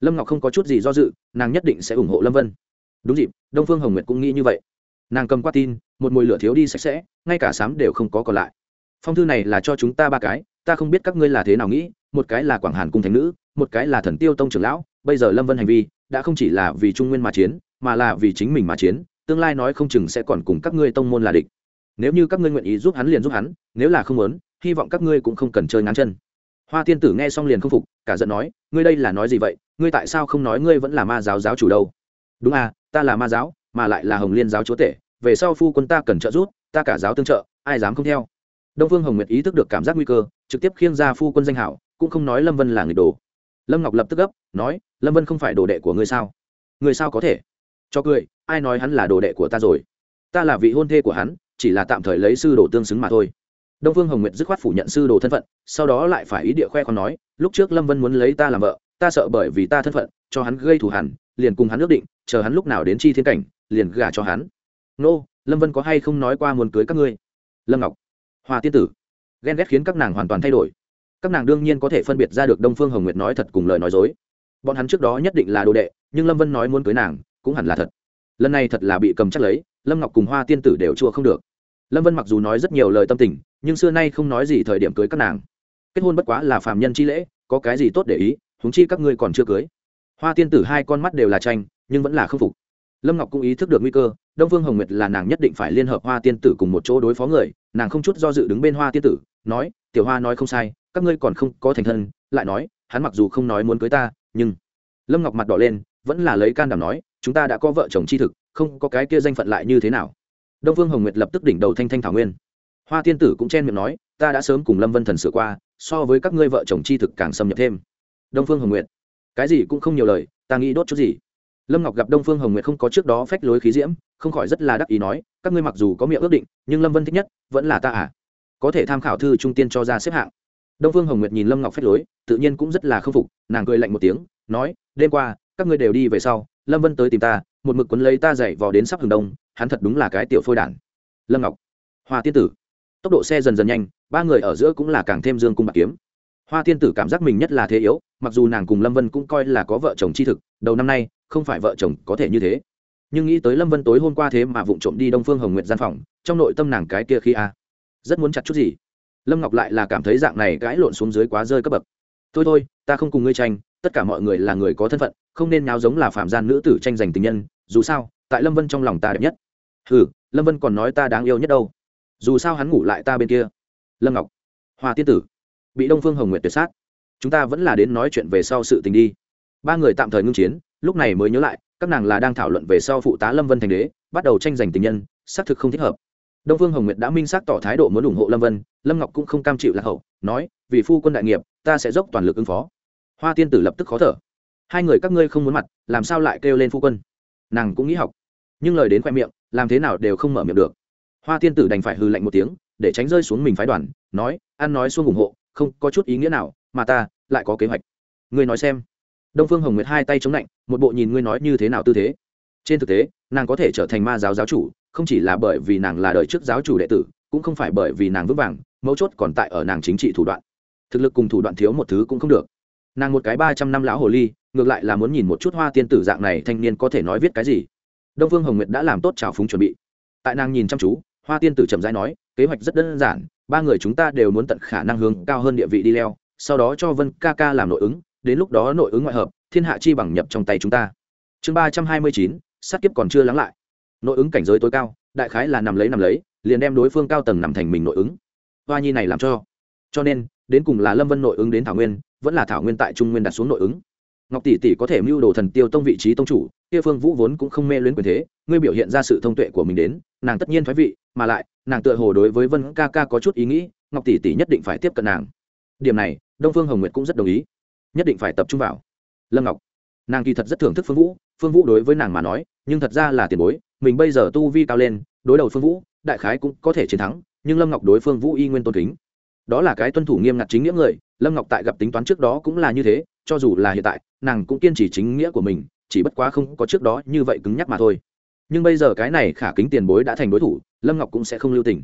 Lâm ngọc không có chút gì do dự, nàng nhất định sẽ ủng hộ lâm vân. Đúng dịp, đông phương hồng nguyệt cũng nghĩ như vậy. Nàng cầm qua tin, một mùi lửa thiếu đi sạch sẽ, ngay cả sám đều không có còn lại phong thư này là cho chúng ta ba cái, ta không biết các ngươi là thế nào nghĩ, một cái là quảng hàn cung thánh nữ, một cái là thần tiêu tông trưởng lão, bây giờ lâm vân hành vi đã không chỉ là vì trung nguyên mà chiến, mà là vì chính mình mà chiến, tương lai nói không chừng sẽ còn cùng các ngươi tông môn là địch. Nếu như các ngươi nguyện ý giúp hắn liền giúp hắn, nếu là không muốn, hy vọng các ngươi cũng không cần chơi ngắn chân. Hoa tiên tử nghe xong liền không phục, cả giận nói, ngươi đây là nói gì vậy, ngươi tại sao không nói ngươi vẫn là ma giáo giáo chủ đâu? Đúng à ta là ma giáo, mà lại là hồng liên giáo chúa tể, về sau phu quân ta cần trợ giúp, ta cả giáo tương trợ, ai dám không theo? Đông phương hồng nguyệt ý thức được cảm giác nguy cơ, trực tiếp khiêng ra phu quân danh hảo, cũng không nói lâm vân là người đồ. Lâm ngọc lập tức gấp, nói, lâm vân không phải đồ đệ của ngươi sao? Người sao có thể? Cho cười, ai nói hắn là đồ đệ của ta rồi? Ta là vị hôn thê của hắn, chỉ là tạm thời lấy sư đồ tương xứng mà thôi. Đông phương hồng nguyệt dứt khoát phủ nhận sư đồ thân phận, sau đó lại phải ý địa khoe con nói, lúc trước lâm vân muốn lấy ta làm vợ, ta sợ bởi vì ta thân phận, cho hắn gây thù hẳn liền cùng hắn ước định, chờ hắn lúc nào đến chi thiên cảnh, liền gả cho hắn. Nô, lâm vân có hay không nói qua muốn cưới các ngươi? Lâm ngọc hoa tiên tử. Ghen ghét khiến các nàng hoàn toàn thay đổi. Các nàng đương nhiên có thể phân biệt ra được đông phương hồng nguyệt nói thật cùng lời nói dối. Bọn hắn trước đó nhất định là đồ đệ, nhưng lâm vân nói muốn cưới nàng, cũng hẳn là thật. Lần này thật là bị cầm chắc lấy, lâm ngọc cùng hoa tiên tử đều chua không được. Lâm vân mặc dù nói rất nhiều lời tâm tình, nhưng xưa nay không nói gì thời điểm cưới các nàng. Kết hôn bất quá là phàm nhân chi lễ, có cái gì tốt để ý, huống chi các ngươi còn chưa cưới. Hoa tiên tử hai con mắt đều là tranh, nhưng vẫn là khâm phục. Lâm ngọc cũng ý thức được nguy cơ đông phương hồng nguyệt là nàng nhất định phải liên hợp hoa tiên tử cùng một chỗ đối phó người, nàng không chút do dự đứng bên hoa tiên tử, nói, tiểu hoa nói không sai, các ngươi còn không có thành thân. Lại nói, hắn mặc dù không nói muốn cưới ta, nhưng lâm ngọc mặt đỏ lên, vẫn là lấy can đảm nói, chúng ta đã có vợ chồng chi thực, không có cái kia danh phận lại như thế nào. Đông phương hồng nguyệt lập tức đỉnh đầu thanh thanh thảo nguyên. Hoa tiên tử cũng chen miệng nói, ta đã sớm cùng lâm vân thần sửa qua, so với các ngươi vợ chồng chi thực càng xâm nhập thêm. Đông phương hồng nguyệt, cái gì cũng không nhiều lời, ta nghĩ đốt chút gì lâm ngọc gặp đông phương hồng nguyệt không có trước đó phách lối khí diễm, không khỏi rất là đắc ý nói, các ngươi mặc dù có miệng ước định, nhưng lâm vân thích nhất, vẫn là ta à? Có thể tham khảo thư trung tiên cho ra xếp hạng. Đông phương hồng nguyệt nhìn lâm ngọc phách lối, tự nhiên cũng rất là k phục, nàng cười lạnh một tiếng, nói, đêm qua, các ngươi đều đi về sau, lâm vân tới tìm ta, một mực quấn lấy ta dậy vò đến sắp hừng đông, hắn thật đúng là cái tiểu phôi đản. Lâm ngọc, hoa tiên tử. Tốc độ xe dần dần nhanh, ba người ở giữa cũng là càng thêm dương cung bạc kiếm. Hoa tiên tử cảm giác mình nhất là thế yếu, mặc dù nàng cùng lâm vân cũng coi là có vợ chồng chi thực đầu năm nay, không phải vợ chồng có thể như thế. Nhưng nghĩ tới lâm vân tối hôm qua thế mà vụng trộm đi đông phương hồng nguyện gian phòng, trong nội tâm nàng cái kia khi a, rất muốn chặt chút gì. Lâm ngọc lại là cảm thấy dạng này cãi lộn xuống dưới quá rơi cấp bậc. Thôi thôi, ta không cùng ngươi tranh, tất cả mọi người là người có thân phận, không nên nháo giống là phạm gian nữ tử tranh giành tình nhân, dù sao, tại lâm vân trong lòng ta đẹp nhất. Ừ lâm vân còn nói ta đáng yêu nhất đâu. Dù sao hắn ngủ lại ta bên kia. Lâm ngọc, hoa tiên tử, bị đông phương hồng nguyệt tuyệt sát. Chúng ta vẫn là đến nói chuyện về sau sự tình đi ba người tạm thời ngưng chiến, lúc này mới nhớ lại, các nàng là đang thảo luận về sau phụ tá lâm vân thành đế, bắt đầu tranh giành tình nhân, xác thực không thích hợp. Đông phương hồng nguyệt đã minh xác tỏ thái độ muốn ủng hộ lâm vân, lâm ngọc cũng không cam chịu lạc hậu, nói, vì phu quân đại nghiệp, ta sẽ dốc toàn lực ứng phó. Hoa tiên tử lập tức khó thở. Hai người các ngươi không muốn mặt, làm sao lại kêu lên phu quân? Nàng cũng nghĩ học, nhưng lời đến khoe miệng, làm thế nào đều không mở miệng được. Hoa tiên tử đành phải hư lạnh một tiếng, để tránh rơi xuống mình phái đoàn, nói, ăn nói xuống ủng hộ, không có chút ý nghĩa nào, mà ta lại có kế hoạch. Ngươi nói xem đông phương hồng nguyệt hai tay chống lạnh một bộ nhìn ngươi nói như thế nào tư thế. Trên thực tế, nàng có thể trở thành ma giáo giáo chủ, không chỉ là bởi vì nàng là đời trước giáo chủ đệ tử, cũng không phải bởi vì nàng vững vàng, mấu chốt còn tại ở nàng chính trị thủ đoạn. Thực lực cùng thủ đoạn thiếu một thứ cũng không được. Nàng một cái ba trăm năm lão hồ ly, ngược lại là muốn nhìn một chút hoa tiên tử dạng này thanh niên có thể nói viết cái gì. Đông phương hồng nguyệt đã làm tốt trào phúng chuẩn bị. Tại nàng nhìn chăm chú, hoa tiên tử trầm rãi nói, kế hoạch rất đơn giản, ba người chúng ta đều muốn tận khả năng hướng cao hơn địa vị đi leo, sau đó cho vân ca ca làm nội ứng đến lúc đó nội ứng ngoại hợp, thiên hạ chi bằng nhập trong tay chúng ta. Chương ba trăm hai mươi chín, sát kiếp còn chưa lắng lại. Nội ứng cảnh giới tối cao, đại khái là nằm lấy nằm lấy, liền đem đối phương cao tầng nằm thành mình nội ứng. Hoa nhi này làm cho. Cho nên, đến cùng là lâm vân nội ứng đến thảo nguyên, vẫn là thảo nguyên tại trung nguyên đặt xuống nội ứng. Ngọc tỷ tỷ có thể mưu đồ thần tiêu tông vị trí tông chủ, kia phương vũ vốn cũng không mê luyến quyền thế, ngươi biểu hiện ra sự thông tuệ của mình đến, nàng tất nhiên thoái vị, mà lại, nàng tựa hồ đối với vân ca ca có chút ý nghĩ, ngọc tỷ tỷ nhất định phải tiếp cận nàng. Điểm này, đông phương hồng nguyệt cũng rất đồng ý nhất định phải tập trung vào. Lâm ngọc, nàng kỳ thật rất thưởng thức phương vũ. Phương vũ đối với nàng mà nói, nhưng thật ra là tiền bối, mình bây giờ tu vi cao lên, đối đầu phương vũ, đại khái cũng có thể chiến thắng, nhưng lâm ngọc đối phương vũ y nguyên tôn kính. Đó là cái tuân thủ nghiêm ngặt chính nghĩa người, lâm ngọc tại gặp tính toán trước đó cũng là như thế, cho dù là hiện tại, nàng cũng kiên trì chính nghĩa của mình, chỉ bất quá không có trước đó như vậy cứng nhắc mà thôi. Nhưng bây giờ cái này khả kính tiền bối đã thành đối thủ, lâm ngọc cũng sẽ không lưu tình.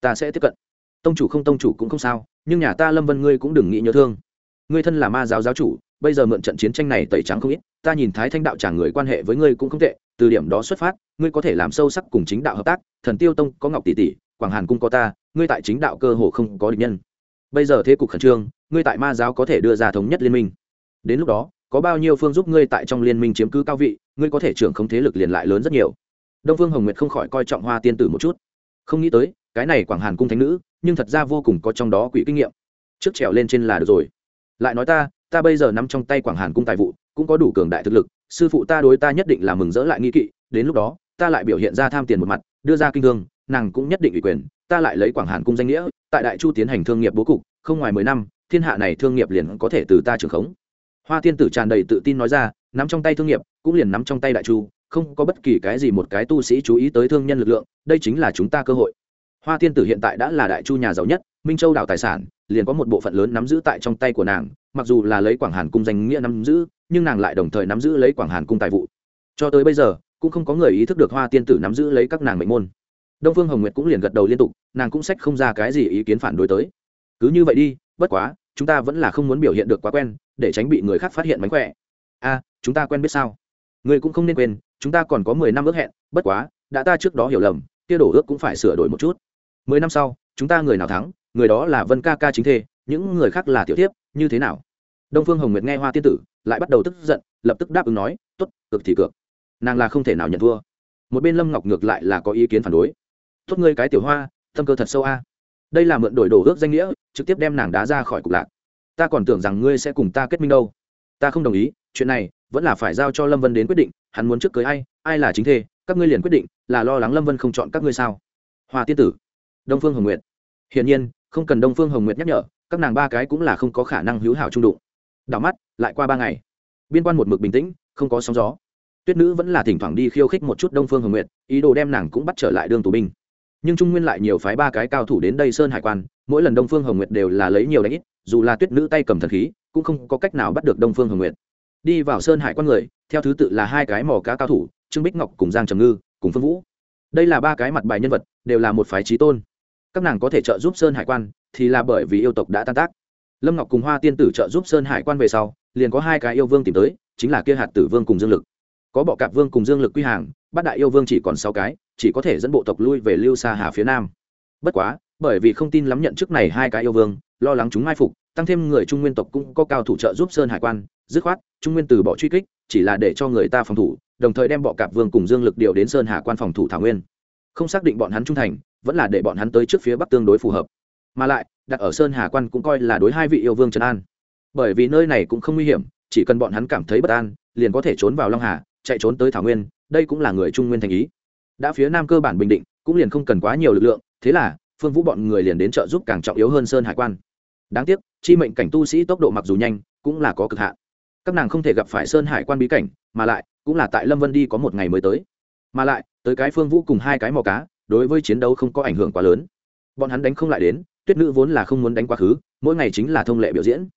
Ta sẽ tiếp cận. Tông chủ không tông chủ cũng không sao, nhưng nhà ta lâm vân ngươi cũng đừng nghĩ nhớ thương ngươi thân là ma giáo giáo chủ, bây giờ mượn trận chiến tranh này tẩy trắng không ít, ta nhìn thái thanh đạo trả người quan hệ với ngươi cũng không tệ, từ điểm đó xuất phát, ngươi có thể làm sâu sắc cùng chính đạo hợp tác, thần tiêu tông có ngọc tỷ tỷ, quảng hàn cung có ta, ngươi tại chính đạo cơ hồ không có địch nhân. Bây giờ thế cục khẩn trương, ngươi tại ma giáo có thể đưa ra thống nhất liên minh. Đến lúc đó, có bao nhiêu phương giúp ngươi tại trong liên minh chiếm cứ cao vị, ngươi có thể trưởng không thế lực liền lại lớn rất nhiều. Đông phương hồng nguyệt không khỏi coi trọng hoa tiên tử một chút. Không nghĩ tới, cái này quảng hàn cung thánh nữ, nhưng thật ra vô cùng có trong đó quỹ kinh nghiệm. Trước trèo lên trên là được rồi lại nói ta ta bây giờ nắm trong tay quảng hàn cung tài vụ, cũng có đủ cường đại thực lực, sư phụ ta đối ta nhất định là mừng rỡ lại nghi kỵ, đến lúc đó, ta lại biểu hiện ra tham tiền một mặt, đưa ra kinh thương, nàng cũng nhất định ủy quyền, ta lại lấy quảng hàn cung danh nghĩa, tại đại chu tiến hành thương nghiệp bố cục, không ngoài mười năm, thiên hạ này thương nghiệp liền có thể từ ta trưởng khống. Hoa tiên tử tràn đầy tự tin nói ra, nắm trong tay thương nghiệp, cũng liền nắm trong tay đại chu, không có bất kỳ cái gì một cái tu sĩ chú ý tới thương nhân lực lượng, đây chính là chúng ta cơ hội. Hoa tiên tử hiện tại đã là đại chu nhà giàu nhất, minh châu đảo tài sản liền có một bộ phận lớn nắm giữ tại trong tay của nàng, mặc dù là lấy quảng hàn cung danh nghĩa nắm giữ, nhưng nàng lại đồng thời nắm giữ lấy quảng hàn cung tài vụ. Cho tới bây giờ, cũng không có người ý thức được hoa tiên tử nắm giữ lấy các nàng mệnh môn. Đông phương hồng nguyệt cũng liền gật đầu liên tục, nàng cũng sách không ra cái gì ý kiến phản đối tới. Cứ như vậy đi, bất quá, chúng ta vẫn là không muốn biểu hiện được quá quen, để tránh bị người khác phát hiện mánh khỏe. A, chúng ta quen biết sao? Người cũng không nên quên, chúng ta còn có mười năm ước hẹn, bất quá, đã ta trước đó hiểu lầm, kia đổ ước cũng phải sửa đổi một chút. Mười năm sau, chúng ta người nào thắng? Người đó là vân ca ca chính thê, những người khác là tiểu tiếp như thế nào? Đông phương hồng nguyệt nghe hoa tiên tử, lại bắt đầu tức giận, lập tức đáp ứng nói t ố t cực thì cược. Nàng là không thể nào nhận thua. Một bên lâm ngọc ngược lại là có ý kiến phản đối. Tốt ngươi cái tiểu hoa, tâm cơ thật sâu a. Đây là mượn đổi đổ ước danh nghĩa, trực tiếp đem nàng đá ra khỏi cục lạc. Ta còn tưởng rằng ngươi sẽ cùng ta kết minh đâu. Ta không đồng ý, chuyện này vẫn là phải giao cho lâm vân đến quyết định, hắn muốn trước cưới ai ai là chính thê, các ngươi liền quyết định, là lo lắng lâm vân không chọn các ngươi sao? Hoa tiên tử, đông phương hồng nguyệt. Hiển nhiên không cần đông phương hồng nguyệt nhắc nhở, các nàng ba cái cũng là không có khả năng hữu hảo trung đụng. Đảo mắt, lại qua ba ngày. Biên quan một mực bình tĩnh, không có sóng gió. Tuyết nữ vẫn là thỉnh thoảng đi khiêu khích một chút đông phương hồng nguyệt, ý đồ đem nàng cũng bắt trở lại đương tù binh. Nhưng trung nguyên lại nhiều phái ba cái cao thủ đến đây sơn hải quan, mỗi lần đông phương hồng nguyệt đều là lấy nhiều đánh ít, dù là tuyết nữ tay cầm thần khí, cũng không có cách nào bắt được đông phương hồng nguyệt. Đi vào sơn hải quan người, theo thứ tự là hai cái mò cá cao thủ, trương bích ngọc cùng giang trầm ngư, cùng phương vũ. Đây là ba cái mặt bài nhân vật, đều là một phái trí tôn các nàng có thể trợ giúp sơn hải quan thì là bởi vì yêu tộc đã tan tác. Lâm ngọc cùng hoa tiên tử trợ giúp sơn hải quan về sau, liền có hai cái yêu vương tìm tới, chính là kia hạt tử vương cùng dương lực. Có bọ cạp vương cùng dương lực quy hàng, bát đại yêu vương chỉ còn sáu cái, chỉ có thể dẫn bộ tộc lui về lưu xa hà phía nam. Bất quá, bởi vì không tin lắm nhận chức này hai cái yêu vương, lo lắng chúng mai phục, tăng thêm người trung nguyên tộc cũng có cao thủ trợ giúp sơn hải quan, dứt khoát, trung nguyên từ bỏ truy kích, chỉ là để cho người ta phòng thủ, đồng thời đem bọ cạp vương cùng dương lực điều đến sơn hà quan phòng thủ thảo nguyên. Không xác định bọn hắn trung thành vẫn là để bọn hắn tới trước phía bắc tương đối phù hợp. Mà lại, đặt ở sơn hà quan cũng coi là đối hai vị yêu vương trấn an. Bởi vì nơi này cũng không nguy hiểm, chỉ cần bọn hắn cảm thấy bất an, liền có thể trốn vào long hà, chạy trốn tới thảo nguyên, đây cũng là người trung nguyên thành ý. Đã phía nam cơ bản bình định, cũng liền không cần quá nhiều lực lượng, thế là, phương vũ bọn người liền đến trợ giúp càng trọng yếu hơn sơn hải quan. Đáng tiếc, chi mệnh cảnh tu sĩ tốc độ mặc dù nhanh, cũng là có cực hạn. Các nàng không thể gặp phải sơn hải quan bí cảnh, mà lại, cũng là tại lâm vân đi có một ngày mới tới. Mà lại, tới cái phương vũ cùng hai cái mò cá đối với chiến đấu không có ảnh hưởng quá lớn. Bọn hắn đánh không lại đến, tuyết nữ vốn là không muốn đánh quá khứ, mỗi ngày chính là thông lệ biểu diễn.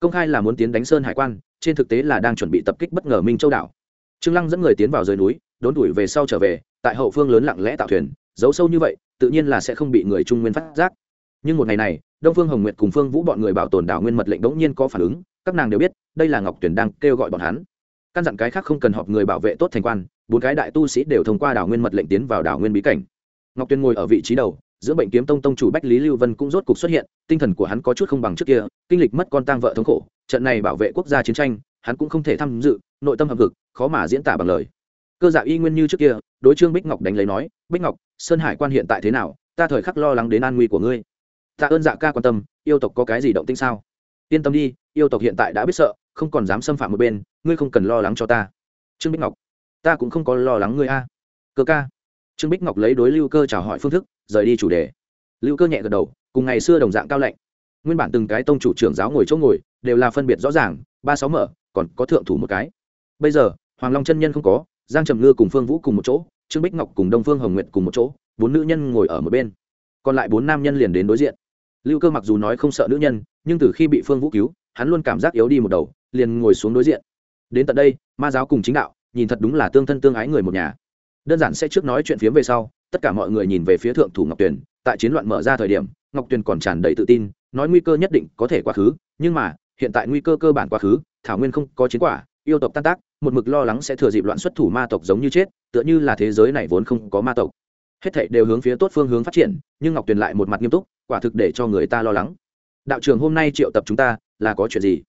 Công khai là muốn tiến đánh sơn hải quan, trên thực tế là đang chuẩn bị tập kích bất ngờ minh châu đảo. Trương lăng dẫn người tiến vào dưới núi, đốn đuổi về sau trở về, tại hậu phương lớn lặng lẽ tạo thuyền, giấu sâu như vậy, tự nhiên là sẽ không bị người trung nguyên phát giác. Nhưng một ngày này, đông phương hồng nguyệt cùng phương vũ bọn người bảo tồn đảo nguyên mật lệnh đống nhiên có phản ứng, các nàng đều biết, đây là ngọc tuyển đang kêu gọi bọn hắn. Căn dặn cái khác không cần họp người bảo vệ tốt thành quan, bốn cái đại tu sĩ đều thông qua đảo nguyên mật lệnh tiến vào đảo nguyên bí cảnh ngọc tuyên ngồi ở vị trí đầu, giữa bệnh kiếm tông tông chủ bách lý lưu vân cũng rốt cục xuất hiện, tinh thần của hắn có chút không bằng trước kia, kinh lịch mất con tang vợ thống khổ, trận này bảo vệ quốc gia chiến tranh, hắn cũng không thể tham dự, nội tâm hầm cực khó mà diễn tả bằng lời. Cơ dạ y nguyên như trước kia, đối trương bích ngọc đánh lấy nói, bích ngọc, sơn hải quan hiện tại thế nào? Ta thời khắc lo lắng đến an nguy của ngươi. Tạ ơn dạ ca quan tâm, yêu tộc có cái gì động tinh sao? Yên tâm đi, yêu tộc hiện tại đã biết sợ, không còn dám xâm phạm một bên, ngươi không cần lo lắng cho ta. Trương bích ngọc, ta cũng không có lo lắng ngươi a. Cơ ca trương bích ngọc lấy đối lưu cơ chào hỏi phương thức, rời đi chủ đề. Lưu cơ nhẹ gật đầu, cùng ngày xưa đồng dạng cao lạnh. Nguyên bản từng cái tông chủ trưởng giáo ngồi chỗ ngồi, đều là phân biệt rõ ràng, ba sáu mở, còn có thượng thủ một cái. Bây giờ, hoàng long chân nhân không có, giang trầm ngư cùng phương vũ cùng một chỗ, trương bích ngọc cùng đông phương hồng nguyệt cùng một chỗ, bốn nữ nhân ngồi ở một bên. Còn lại bốn nam nhân liền đến đối diện. Lưu cơ mặc dù nói không sợ nữ nhân, nhưng từ khi bị phương vũ cứu, hắn luôn cảm giác yếu đi một đầu, liền ngồi xuống đối diện. Đến tận đây, ma giáo cùng chính đạo, nhìn thật đúng là tương thân tương ái người một nhà đơn giản sẽ trước nói chuyện phiếm về sau, tất cả mọi người nhìn về phía thượng thủ ngọc tuyền, tại chiến loạn mở ra thời điểm, ngọc tuyền còn tràn đầy tự tin, nói nguy cơ nhất định có thể quá khứ, nhưng mà, hiện tại nguy cơ cơ bản quá khứ, thảo nguyên không có chiến quả, yêu tộc tan tác, một mực lo lắng sẽ thừa dịp loạn xuất thủ ma tộc giống như chết, tựa như là thế giới này vốn không có ma tộc. Hết thảy đều hướng phía tốt phương hướng phát triển, nhưng ngọc tuyền lại một mặt nghiêm túc, quả thực để cho người ta lo lắng. Đạo trưởng, hôm nay triệu tập chúng ta, là có chuyện gì?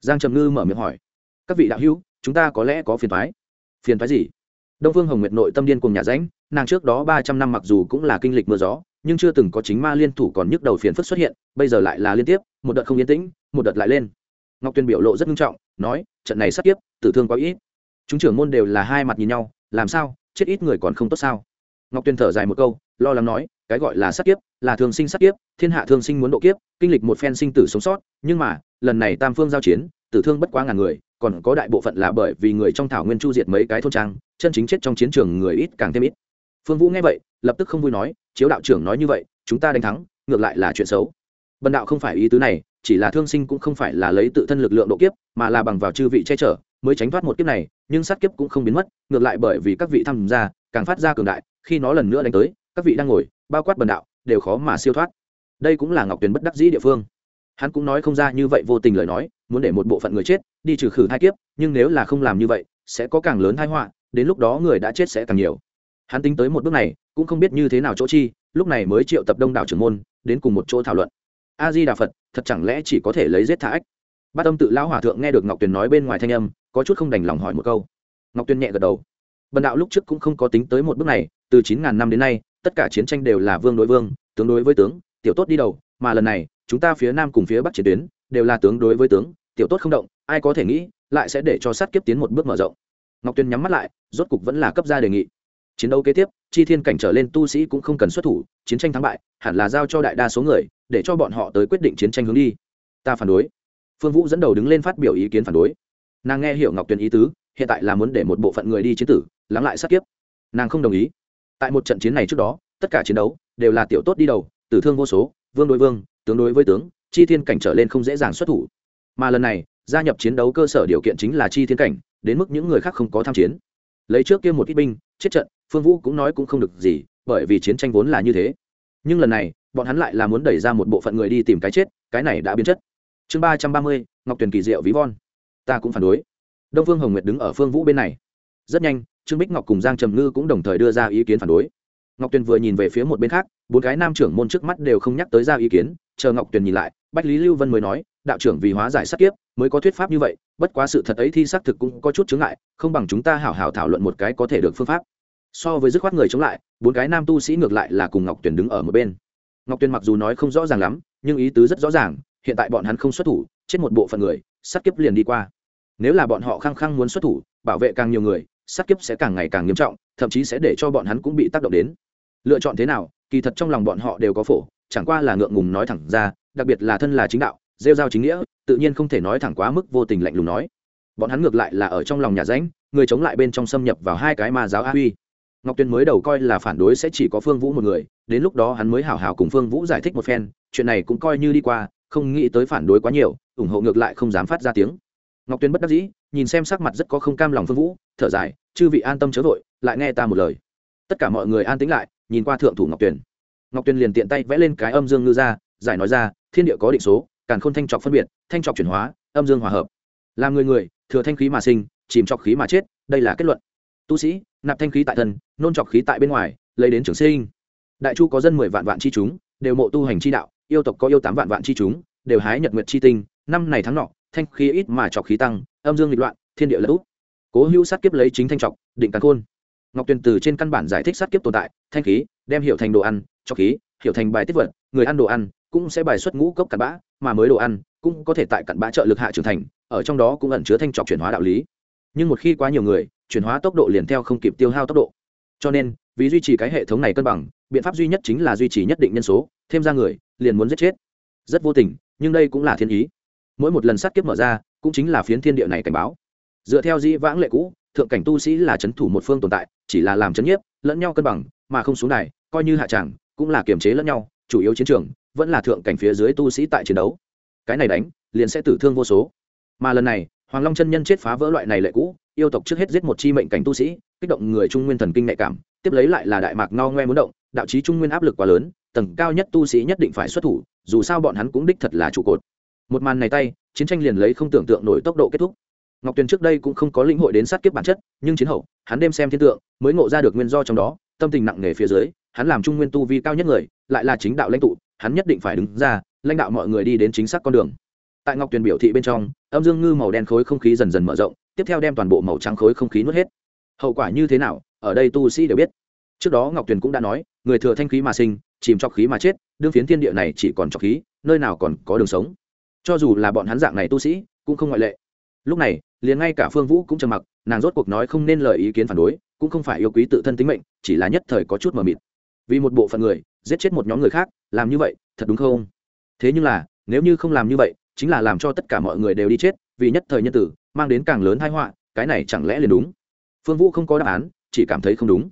Giang trầm ngư mở miệng hỏi. Các vị đạo hữu, chúng ta có lẽ có phiền thoái phiền thoái gì? Đông phương hồng nguyệt nội tâm điên cùng nhà ránh nàng trước đó ba trăm năm mặc dù cũng là kinh lịch mưa gió, nhưng chưa từng có chính ma liên thủ còn nhức đầu phiền phức xuất hiện, bây giờ lại là liên tiếp, một đợt không yên tĩnh, một đợt lại lên. Ngọc tuyên biểu lộ rất nghiêm trọng, nói, trận này sát kiếp tử thương quá ít. Chúng trưởng môn đều là hai mặt nhìn nhau, làm sao, chết ít người còn không tốt sao? Ngọc tuyên thở dài một câu, lo lắng nói, cái gọi là sát kiếp là thường sinh sát kiếp thiên hạ thường sinh muốn độ kiếp, kinh lịch một phen sinh tử sống sót, nhưng mà, lần này tam phương giao chiến, tử thương bất quá ngàn người còn có đại bộ phận là bởi vì người trong thảo nguyên chu diệt mấy cái thôn trang, chân chính chết trong chiến trường người ít càng thêm ít. Phương vũ nghe vậy, lập tức không vui nói, chiếu đạo trưởng nói như vậy, chúng ta đánh thắng, ngược lại là chuyện xấu. Bần đạo không phải ý tứ này, chỉ là thương sinh cũng không phải là lấy tự thân lực lượng độ kiếp, mà là bằng vào chư vị che chở, mới tránh thoát một kiếp này, nhưng sát kiếp cũng không biến mất, ngược lại bởi vì các vị tham gia, càng phát ra cường đại, khi nó lần nữa đánh tới, các vị đang ngồi, bao quát bần đạo, đều khó mà siêu thoát. Đây cũng là ngọc tuyền bất đắc dĩ địa phương. Hắn cũng nói không ra như vậy vô tình lời nói muốn để một bộ phận người chết đi trừ khử thai kiếp, nhưng nếu là không làm như vậy, sẽ có càng lớn thai họa, đến lúc đó người đã chết sẽ càng nhiều. Hắn tính tới một bước này, cũng không biết như thế nào chỗ chi, lúc này mới triệu tập đông đảo trưởng môn, đến cùng một chỗ thảo luận. A di đà phật thật chẳng lẽ chỉ có thể lấy giết thả ách? Bát âm tự lão hòa thượng nghe được ngọc tuyền nói bên ngoài thanh âm, có chút không đành lòng hỏi một câu. Ngọc tuyền nhẹ gật đầu. Bần đạo lúc trước cũng không có tính tới một bước này, từ chín ngàn năm đến nay, tất cả chiến tranh đều là vương đối vương, tướng đối với tướng, tiểu tốt đi đầu, mà lần này, chúng ta phía nam cùng phía bắc chiến tuyến, đều là tướng đối với tướng tiểu tốt không động, ai có thể nghĩ, lại sẽ để cho sát kiếp tiến một bước mở rộng. Ngọc Tuyên nhắm mắt lại, rốt cục vẫn là cấp ra đề nghị. Chiến đấu kế tiếp, chi thiên cảnh trở lên tu sĩ cũng không cần xuất thủ, chiến tranh thắng bại, hẳn là giao cho đại đa số người, để cho bọn họ tới quyết định chiến tranh hướng đi. Ta phản đối. Phương vũ dẫn đầu đứng lên phát biểu ý kiến phản đối. Nàng nghe hiểu ngọc tuyền ý tứ, hiện tại là muốn để một bộ phận người đi chiến tử, lắng lại sát kiếp. Nàng không đồng ý. Tại một trận chiến này trước đó, tất cả chiến đấu đều là tiểu tốt đi đầu, tử thương vô số, vương đối vương, tướng đối với tướng, chi thiên cảnh trở lên không dễ dàng xuất thủ mà lần này, gia nhập chiến đấu cơ sở điều kiện chính là chi thiên cảnh, đến mức những người khác không có tham chiến. Lấy trước kia một ít binh, chết trận, phương vũ cũng nói cũng không được gì, bởi vì chiến tranh vốn là như thế. Nhưng lần này, bọn hắn lại là muốn đẩy ra một bộ phận người đi tìm cái chết, cái này đã biến chất. Chương ba trăm ba mươi, ngọc tuyền kỳ diệu ví von. Ta cũng phản đối. Đông phương hồng nguyệt đứng ở phương vũ bên này. Rất nhanh, trương bích ngọc cùng giang trầm ngư cũng đồng thời đưa ra ý kiến phản đối. Ngọc tuyền vừa nhìn về phía một bên khác, bốn cái nam trưởng môn trước mắt đều không nhắc tới ra ý kiến, chờ ngọc tuyền nhìn lại, bách lý lưu vân mới nói đạo trưởng vì hóa giải sát kiếp mới có thuyết pháp như vậy, bất quá sự thật ấy thi xác thực cũng có chút chướng ngại, không bằng chúng ta hảo hảo thảo luận một cái có thể được phương pháp. So với dứt khoát người chống lại, bốn cái nam tu sĩ ngược lại là cùng ngọc tuyền đứng ở một bên. Ngọc tuyền mặc dù nói không rõ ràng lắm, nhưng ý tứ rất rõ ràng, hiện tại bọn hắn không xuất thủ, chết một bộ phận người, sát kiếp liền đi qua. Nếu là bọn họ khăng khăng muốn xuất thủ, bảo vệ càng nhiều người, sát kiếp sẽ càng ngày càng nghiêm trọng, thậm chí sẽ để cho bọn hắn cũng bị tác động đến. Lựa chọn thế nào, kỳ thật trong lòng bọn họ đều có phổ, chẳng qua là ngượng ngùng nói thẳng ra, đặc biệt là thân là chính đạo rêu giao chính nghĩa, tự nhiên không thể nói thẳng quá mức vô tình lạnh lùng nói. Bọn hắn ngược lại là ở trong lòng nhà ránh người chống lại bên trong xâm nhập vào hai cái mà giáo a huy. Ngọc tuyên mới đầu coi là phản đối sẽ chỉ có phương vũ một người, đến lúc đó hắn mới hảo hảo cùng phương vũ giải thích một phen, chuyện này cũng coi như đi qua, không nghĩ tới phản đối quá nhiều, ủng hộ ngược lại không dám phát ra tiếng. Ngọc tuyên bất đắc dĩ, nhìn xem sắc mặt rất có không cam lòng phương vũ, thở dài, chư vị an tâm chớ vội, lại nghe ta một lời. Tất cả mọi người an tĩnh lại, nhìn qua thượng thủ ngọc tuyền. Ngọc tuyền liền tiện tay vẽ lên cái âm dương ngư ra, giải nói ra, thiên địa có định số càn khôn thanh trọc phân biệt, thanh trọc chuyển hóa, âm dương hòa hợp. Làm người người, thừa thanh khí mà sinh, chìm trọc khí mà chết, đây là kết luận. Tu sĩ, nạp thanh khí tại thân, nôn trọc khí tại bên ngoài, lấy đến trường sinh. Đại chu có dân mười vạn vạn chi chúng, đều mộ tu hành chi đạo, yêu tộc có yêu tám vạn vạn chi chúng, đều hái nhật nguyệt chi tinh, năm này tháng nọ, thanh khí ít mà trọc khí tăng, âm dương nghịch loạn, thiên địa lật úp cố hữu sát kiếp lấy chính thanh trọc, định càn khôn. Ngọc tuyền từ trên căn bản giải thích sát kiếp tồn tại, thanh khí, đem hiệu thành đồ ăn, trọc khí hiệu thành bài tiết vật, người ăn đồ ăn cũng sẽ bài xuất ngũ cốc cặn bã, mà mới đồ ăn cũng có thể tại cặn bã trợ lực hạ trưởng thành, ở trong đó cũng ẩn chứa thanh trọc chuyển hóa đạo lý. Nhưng một khi quá nhiều người, chuyển hóa tốc độ liền theo không kịp tiêu hao tốc độ. Cho nên, vì duy trì cái hệ thống này cân bằng, biện pháp duy nhất chính là duy trì nhất định nhân số, thêm ra người, liền muốn giết chết. Rất vô tình, nhưng đây cũng là thiên ý. Mỗi một lần sát kiếp mở ra, cũng chính là phiến thiên địa này cảnh báo. Dựa theo dĩ vãng lệ cũ, thượng cảnh tu sĩ là c h ấ n thủ một phương tồn tại, chỉ là làm c h ấ n nhiếp, lẫn nhau cân bằng, mà không xuống này coi như hạ tràng, cũng là kiềm chế lẫn nhau, chủ yếu chiến trường vẫn là thượng cảnh phía dưới tu sĩ tại chiến đấu. Cái này đánh, liền sẽ tử thương vô số. Mà lần này, hoàng long chân nhân chết phá vỡ loại này lệ cũ, yêu tộc trước hết giết một chi mệnh cảnh tu sĩ, kích động người trung nguyên thần kinh nhạy cảm, tiếp lấy lại là đại mạc no ngoe muốn động, đạo chí trung nguyên áp lực quá lớn, tầng cao nhất tu sĩ nhất định phải xuất thủ, dù sao bọn hắn cũng đích thật là trụ cột. Một màn này tay, chiến tranh liền lấy không tưởng tượng nổi tốc độ kết thúc. Ngọc tuyền trước đây cũng không có lĩnh hội đến sát kiếp bản chất, nhưng chiến hậu, hắn đêm xem thiên tượng, mới ngộ ra được nguyên do trong đó tâm tình nặng nề phía dưới, hắn làm trung nguyên tu vi cao nhất người, lại là chính đạo lãnh tụ, hắn nhất định phải đứng ra, lãnh đạo mọi người đi đến chính xác con đường. Tại ngọc tuyền biểu thị bên trong, âm dương ngư màu đen khối không khí dần dần mở rộng, tiếp theo đem toàn bộ màu trắng khối không khí nuốt hết. Hậu quả như thế nào, ở đây tu sĩ đều biết. Trước đó ngọc tuyền cũng đã nói, người thừa thanh khí mà sinh, chìm trọc khí mà chết, đương phiến thiên địa này chỉ còn trọc khí, nơi nào còn có đường sống. Cho dù là bọn hắn dạng này tu sĩ, cũng không ngoại lệ. Lúc này, liền ngay cả phương vũ cũng trầm mặc, nàng rốt cuộc nói không nên lời ý kiến phản đối cũng không phải yêu quý tự thân tính mệnh, chỉ là nhất thời có chút mờ mịt. Vì một bộ phận người, giết chết một nhóm người khác, làm như vậy, thật đúng không? Thế nhưng là, nếu như không làm như vậy, chính là làm cho tất cả mọi người đều đi chết, vì nhất thời nhân tử, mang đến càng lớn tai họa, cái này chẳng lẽ liền đúng? Phương vũ không có đáp án, chỉ cảm thấy không đúng.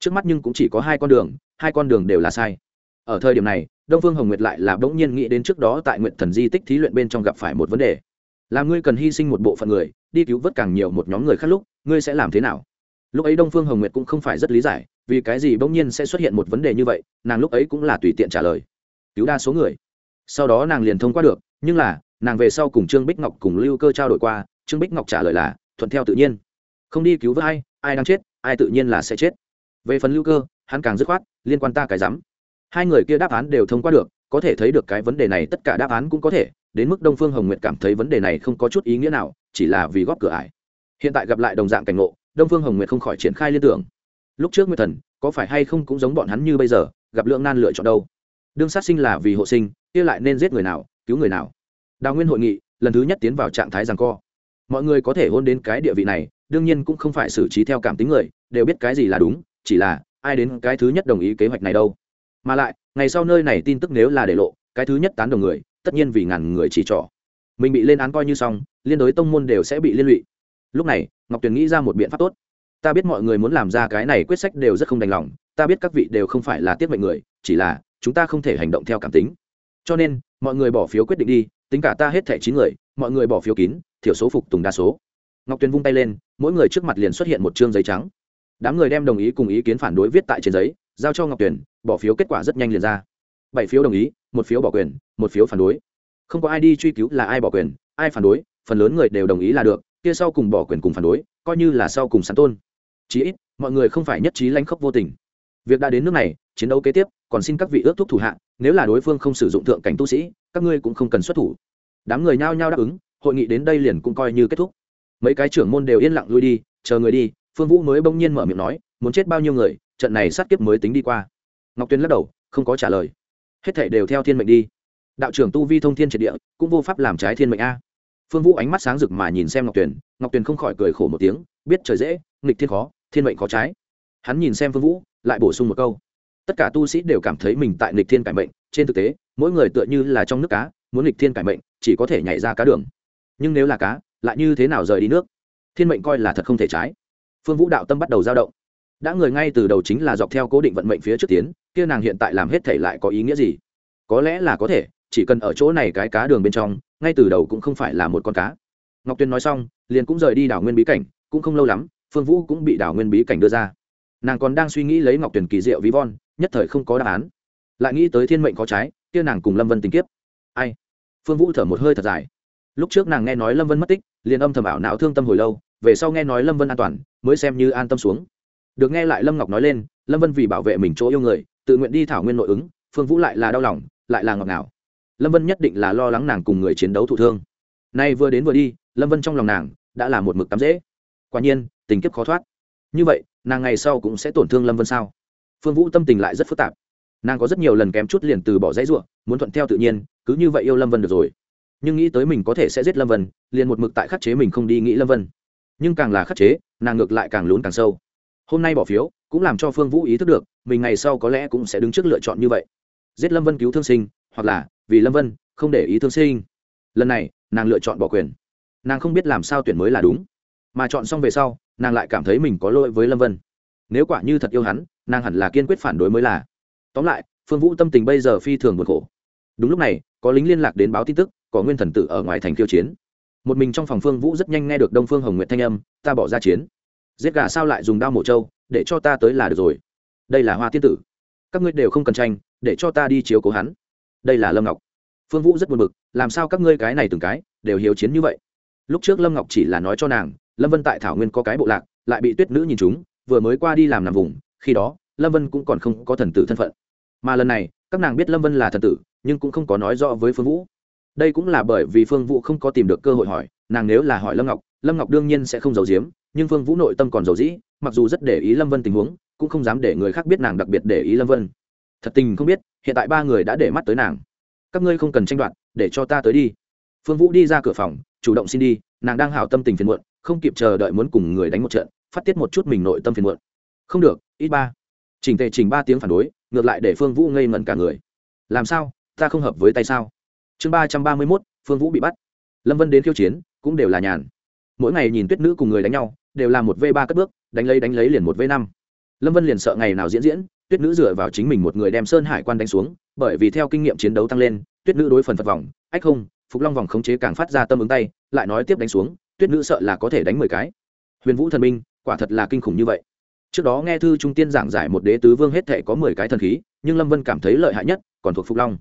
Trước mắt nhưng cũng chỉ có hai con đường, hai con đường đều là sai. Ở thời điểm này, đông phương hồng nguyệt lại là bỗng nhiên nghĩ đến trước đó tại nguyện thần di tích thí luyện bên trong gặp phải một vấn đề. Là ngươi cần hy sinh một bộ phận người, đi cứu vớt càng nhiều một nhóm người khác lúc, ngươi sẽ làm thế nào? Lúc ấy đông phương hồng nguyệt cũng không phải rất lý giải, vì cái gì bỗng nhiên sẽ xuất hiện một vấn đề như vậy, nàng lúc ấy cũng là tùy tiện trả lời. Cứu đa số người. Sau đó nàng liền thông qua được, nhưng là, nàng về sau cùng trương bích ngọc cùng lưu cơ trao đổi qua, trương bích ngọc trả lời là, thuận theo tự nhiên. Không đi cứu với ai ai đang chết, ai tự nhiên là sẽ chết. Về phần lưu cơ, hắn càng dứt khoát, liên quan ta cái rắm. Hai người kia đáp án đều thông qua được, có thể thấy được cái vấn đề này, tất cả đáp án cũng có thể, đến mức đông phương hồng nguyệt cảm thấy vấn đề này không có chút ý nghĩa nào, chỉ là vì góp cửa ải. Hiện tại gặp lại đồng dạng cảnh ngộ đông phương hồng nguyệt không khỏi triển khai liên tưởng. Lúc trước nguyệt thần, có phải hay không cũng giống bọn hắn như bây giờ, gặp lượng nan lựa chọn đâu? Đương sát sinh là vì hộ sinh, kia lại nên giết người nào, cứu người nào? Đào nguyên hội nghị, lần thứ nhất tiến vào trạng thái rằng co. Mọi người có thể hôn đến cái địa vị này, đương nhiên cũng không phải xử trí theo cảm tính người, đều biết cái gì là đúng, chỉ là ai đến cái thứ nhất đồng ý kế hoạch này đâu. Mà lại, ngày sau nơi này tin tức nếu là để lộ, cái thứ nhất tán đồng người, tất nhiên vì ngàn người chỉ trỏ. Mình bị lên án coi như xong, liên đối tông môn đều sẽ bị liên lụy lúc này, ngọc tuyền nghĩ ra một biện pháp tốt. Ta biết mọi người muốn làm ra cái này quyết sách đều rất không đành lòng, ta biết các vị đều không phải là tiết mệnh người, chỉ là chúng ta không thể hành động theo cảm tính. Cho nên, mọi người bỏ phiếu quyết định đi, tính cả ta hết thẻ chín người, mọi người bỏ phiếu kín, thiểu số phục tùng đa số. Ngọc tuyền vung tay lên, mỗi người trước mặt liền xuất hiện một chương giấy trắng. Đám người đem đồng ý cùng ý kiến phản đối viết tại trên giấy, giao cho ngọc tuyền, bỏ phiếu kết quả rất nhanh liền ra. Bảy phiếu đồng ý, một phiếu bỏ quyền, một phiếu phản đối. Không có ai đi truy cứu là ai bỏ quyền, ai phản đối, phần lớn người đều đồng ý là được kia sau cùng bỏ quyền cùng phản đối, coi như là sau cùng sắn tôn. Chí ít, mọi người không phải nhất trí lanh khốc vô tình. Việc đã đến nước này, chiến đấu kế tiếp, còn xin các vị ước thúc thủ hạ, nếu là đối phương không sử dụng thượng cảnh tu sĩ, các ngươi cũng không cần xuất thủ. Đám người nhao nhao đáp ứng, hội nghị đến đây liền cũng coi như kết thúc. Mấy cái trưởng môn đều yên lặng lui đi, chờ người đi, phương vũ mới bỗng nhiên mở miệng nói, muốn chết bao nhiêu người, trận này sát kiếp mới tính đi qua. Ngọc Tuyên lắc đầu, không có trả lời. Hết thảy đều theo thiên mệnh đi. Đạo trưởng tu vi thông thiên triệt địa, cũng vô pháp làm trái thiên mệnh a phương vũ ánh mắt sáng rực mà nhìn xem ngọc tuyền ngọc tuyền không khỏi cười khổ một tiếng, biết trời dễ, nghịch thiên khó, thiên mệnh khó trái. Hắn nhìn xem phương vũ, lại bổ sung một câu. Tất cả tu sĩ đều cảm thấy mình tại nghịch thiên cải mệnh, trên thực tế, mỗi người tựa như là trong nước cá, muốn nghịch thiên cải mệnh, chỉ có thể nhảy ra cá đường. Nhưng nếu là cá, lại như thế nào rời đi nước? Thiên mệnh coi là thật không thể trái. Phương vũ đạo tâm bắt đầu dao động. Đã người ngay từ đầu chính là dọc theo cố định vận mệnh phía trước tiến, kia nàng hiện tại làm hết thể lại có ý nghĩa gì? Có lẽ là có thể, chỉ cần ở chỗ này cái cá đường bên trong ngay từ đầu cũng không phải là một con cá. Ngọc tuyên nói xong, liền cũng rời đi đảo nguyên bí cảnh, cũng không lâu lắm, phương vũ cũng bị đảo nguyên bí cảnh đưa ra. Nàng còn đang suy nghĩ lấy ngọc tuyển kỳ diệu ví von, nhất thời không có đáp án. Lại nghĩ tới thiên mệnh có trái, kia nàng cùng lâm vân tình kiếp. Ai? Phương vũ thở một hơi thật dài. Lúc trước nàng nghe nói lâm vân mất tích, liền âm thầm ảo não thương tâm hồi lâu, về sau nghe nói lâm vân an toàn, mới xem như an tâm xuống. Được nghe lại lâm ngọc nói lên, lâm vân vì bảo vệ mình chỗ yêu người, tự nguyện đi thảo nguyên nội ứng, phương vũ lại là đau lòng, lại là ngọc nào lâm vân nhất định là lo lắng nàng cùng người chiến đấu thụ thương. Nay vừa đến vừa đi, lâm vân trong lòng nàng đã là một mực tắm dễ. Quả nhiên, tình kiếp khó thoát. Như vậy, nàng ngày sau cũng sẽ tổn thương lâm vân sao? Phương vũ tâm tình lại rất phức tạp. Nàng có rất nhiều lần kém chút liền từ bỏ dãy ruộng, muốn thuận theo tự nhiên, cứ như vậy yêu lâm vân được rồi. Nhưng nghĩ tới mình có thể sẽ giết lâm vân, liền một mực tại khắc chế mình không đi nghĩ lâm vân. Nhưng càng là khắc chế, nàng ngược lại càng lún càng sâu. Hôm nay bỏ phiếu, cũng làm cho phương vũ ý thức được, mình ngày sau có lẽ cũng sẽ đứng trước lựa chọn như vậy. Giết lâm vân cứu thương sinh hoặc là vì lâm vân, không để ý thương sinh. Lần này, nàng lựa chọn bỏ quyền. Nàng không biết làm sao tuyển mới là đúng. Mà chọn xong về sau, nàng lại cảm thấy mình có lỗi với lâm vân. Nếu quả như thật yêu hắn, nàng hẳn là kiên quyết phản đối mới là. Tóm lại, phương vũ tâm tình bây giờ phi thường buồn khổ. Đúng lúc này, có lính liên lạc đến báo tin tức, có nguyên thần tử ở ngoài thành khiêu chiến. Một mình trong phòng phương vũ rất nhanh nghe được đông phương hồng nguyệt thanh âm, ta bỏ ra chiến. Giết gà sao lại dùng đao mổ trâu, để cho ta tới là được rồi. Đây là hoa tiên tử. Các ngươi đều không cần tranh, để cho ta đi chiếu cố hắn đây là lâm ngọc phương vũ rất buồn bực, làm sao các ngươi cái này từng cái đều hiếu chiến như vậy? lúc trước lâm ngọc chỉ là nói cho nàng, lâm vân tại thảo nguyên có cái bộ lạc, lại bị tuyết nữ nhìn chúng, vừa mới qua đi làm nằm vùng, khi đó, lâm vân cũng còn không có thần tử thân phận. mà lần này, các nàng biết lâm vân là thần tử, nhưng cũng không có nói rõ với phương vũ. đây cũng là bởi vì phương vũ không có tìm được cơ hội hỏi, nàng nếu là hỏi lâm ngọc lâm ngọc đương nhiên sẽ không giấu giếm, nhưng phương vũ nội tâm còn giàu dĩ, mặc dù rất để ý lâm vân tình huống, cũng không dám để người khác biết nàng đặc biệt để ý lâm vân thật tình không biết, hiện tại ba người đã để mắt tới nàng. Các ngươi không cần tranh đoạt, để cho ta tới đi. Phương vũ đi ra cửa phòng, chủ động xin đi, nàng đang hào tâm tình phiền muộn, không kịp chờ đợi muốn cùng người đánh một trận, phát tiết một chút mình nội tâm phiền muộn. Không được, ít ba. Chỉnh tề chỉnh ba tiếng phản đối, ngược lại để phương vũ ngây ngẩn cả người. Làm sao, ta không hợp với tay sao? Chương ba trăm ba mươi mốt, phương vũ bị bắt. Lâm vân đến khiêu chiến, cũng đều là nhàn. Mỗi ngày nhìn tuyết nữ cùng người đánh nhau, đều là một v ba cất bước, đánh lấy đánh lấy liền một v năm. Lâm vân liền sợ ngày nào diễn diễn tuyết nữ dựa vào chính mình một người đem sơn hải quan đánh xuống, bởi vì theo kinh nghiệm chiến đấu tăng lên, tuyết nữ đối phần phật vòng, ách không, phục long vòng khống chế càng phát ra tâm ứng tay, lại nói tiếp đánh xuống, tuyết nữ sợ là có thể đánh mười cái. Huyền vũ thần minh, quả thật là kinh khủng như vậy. Trước đó nghe thư trung tiên giảng giải một đế tứ vương hết thể có mười cái thần khí, nhưng lâm vân cảm thấy lợi hại nhất còn thuộc phục long.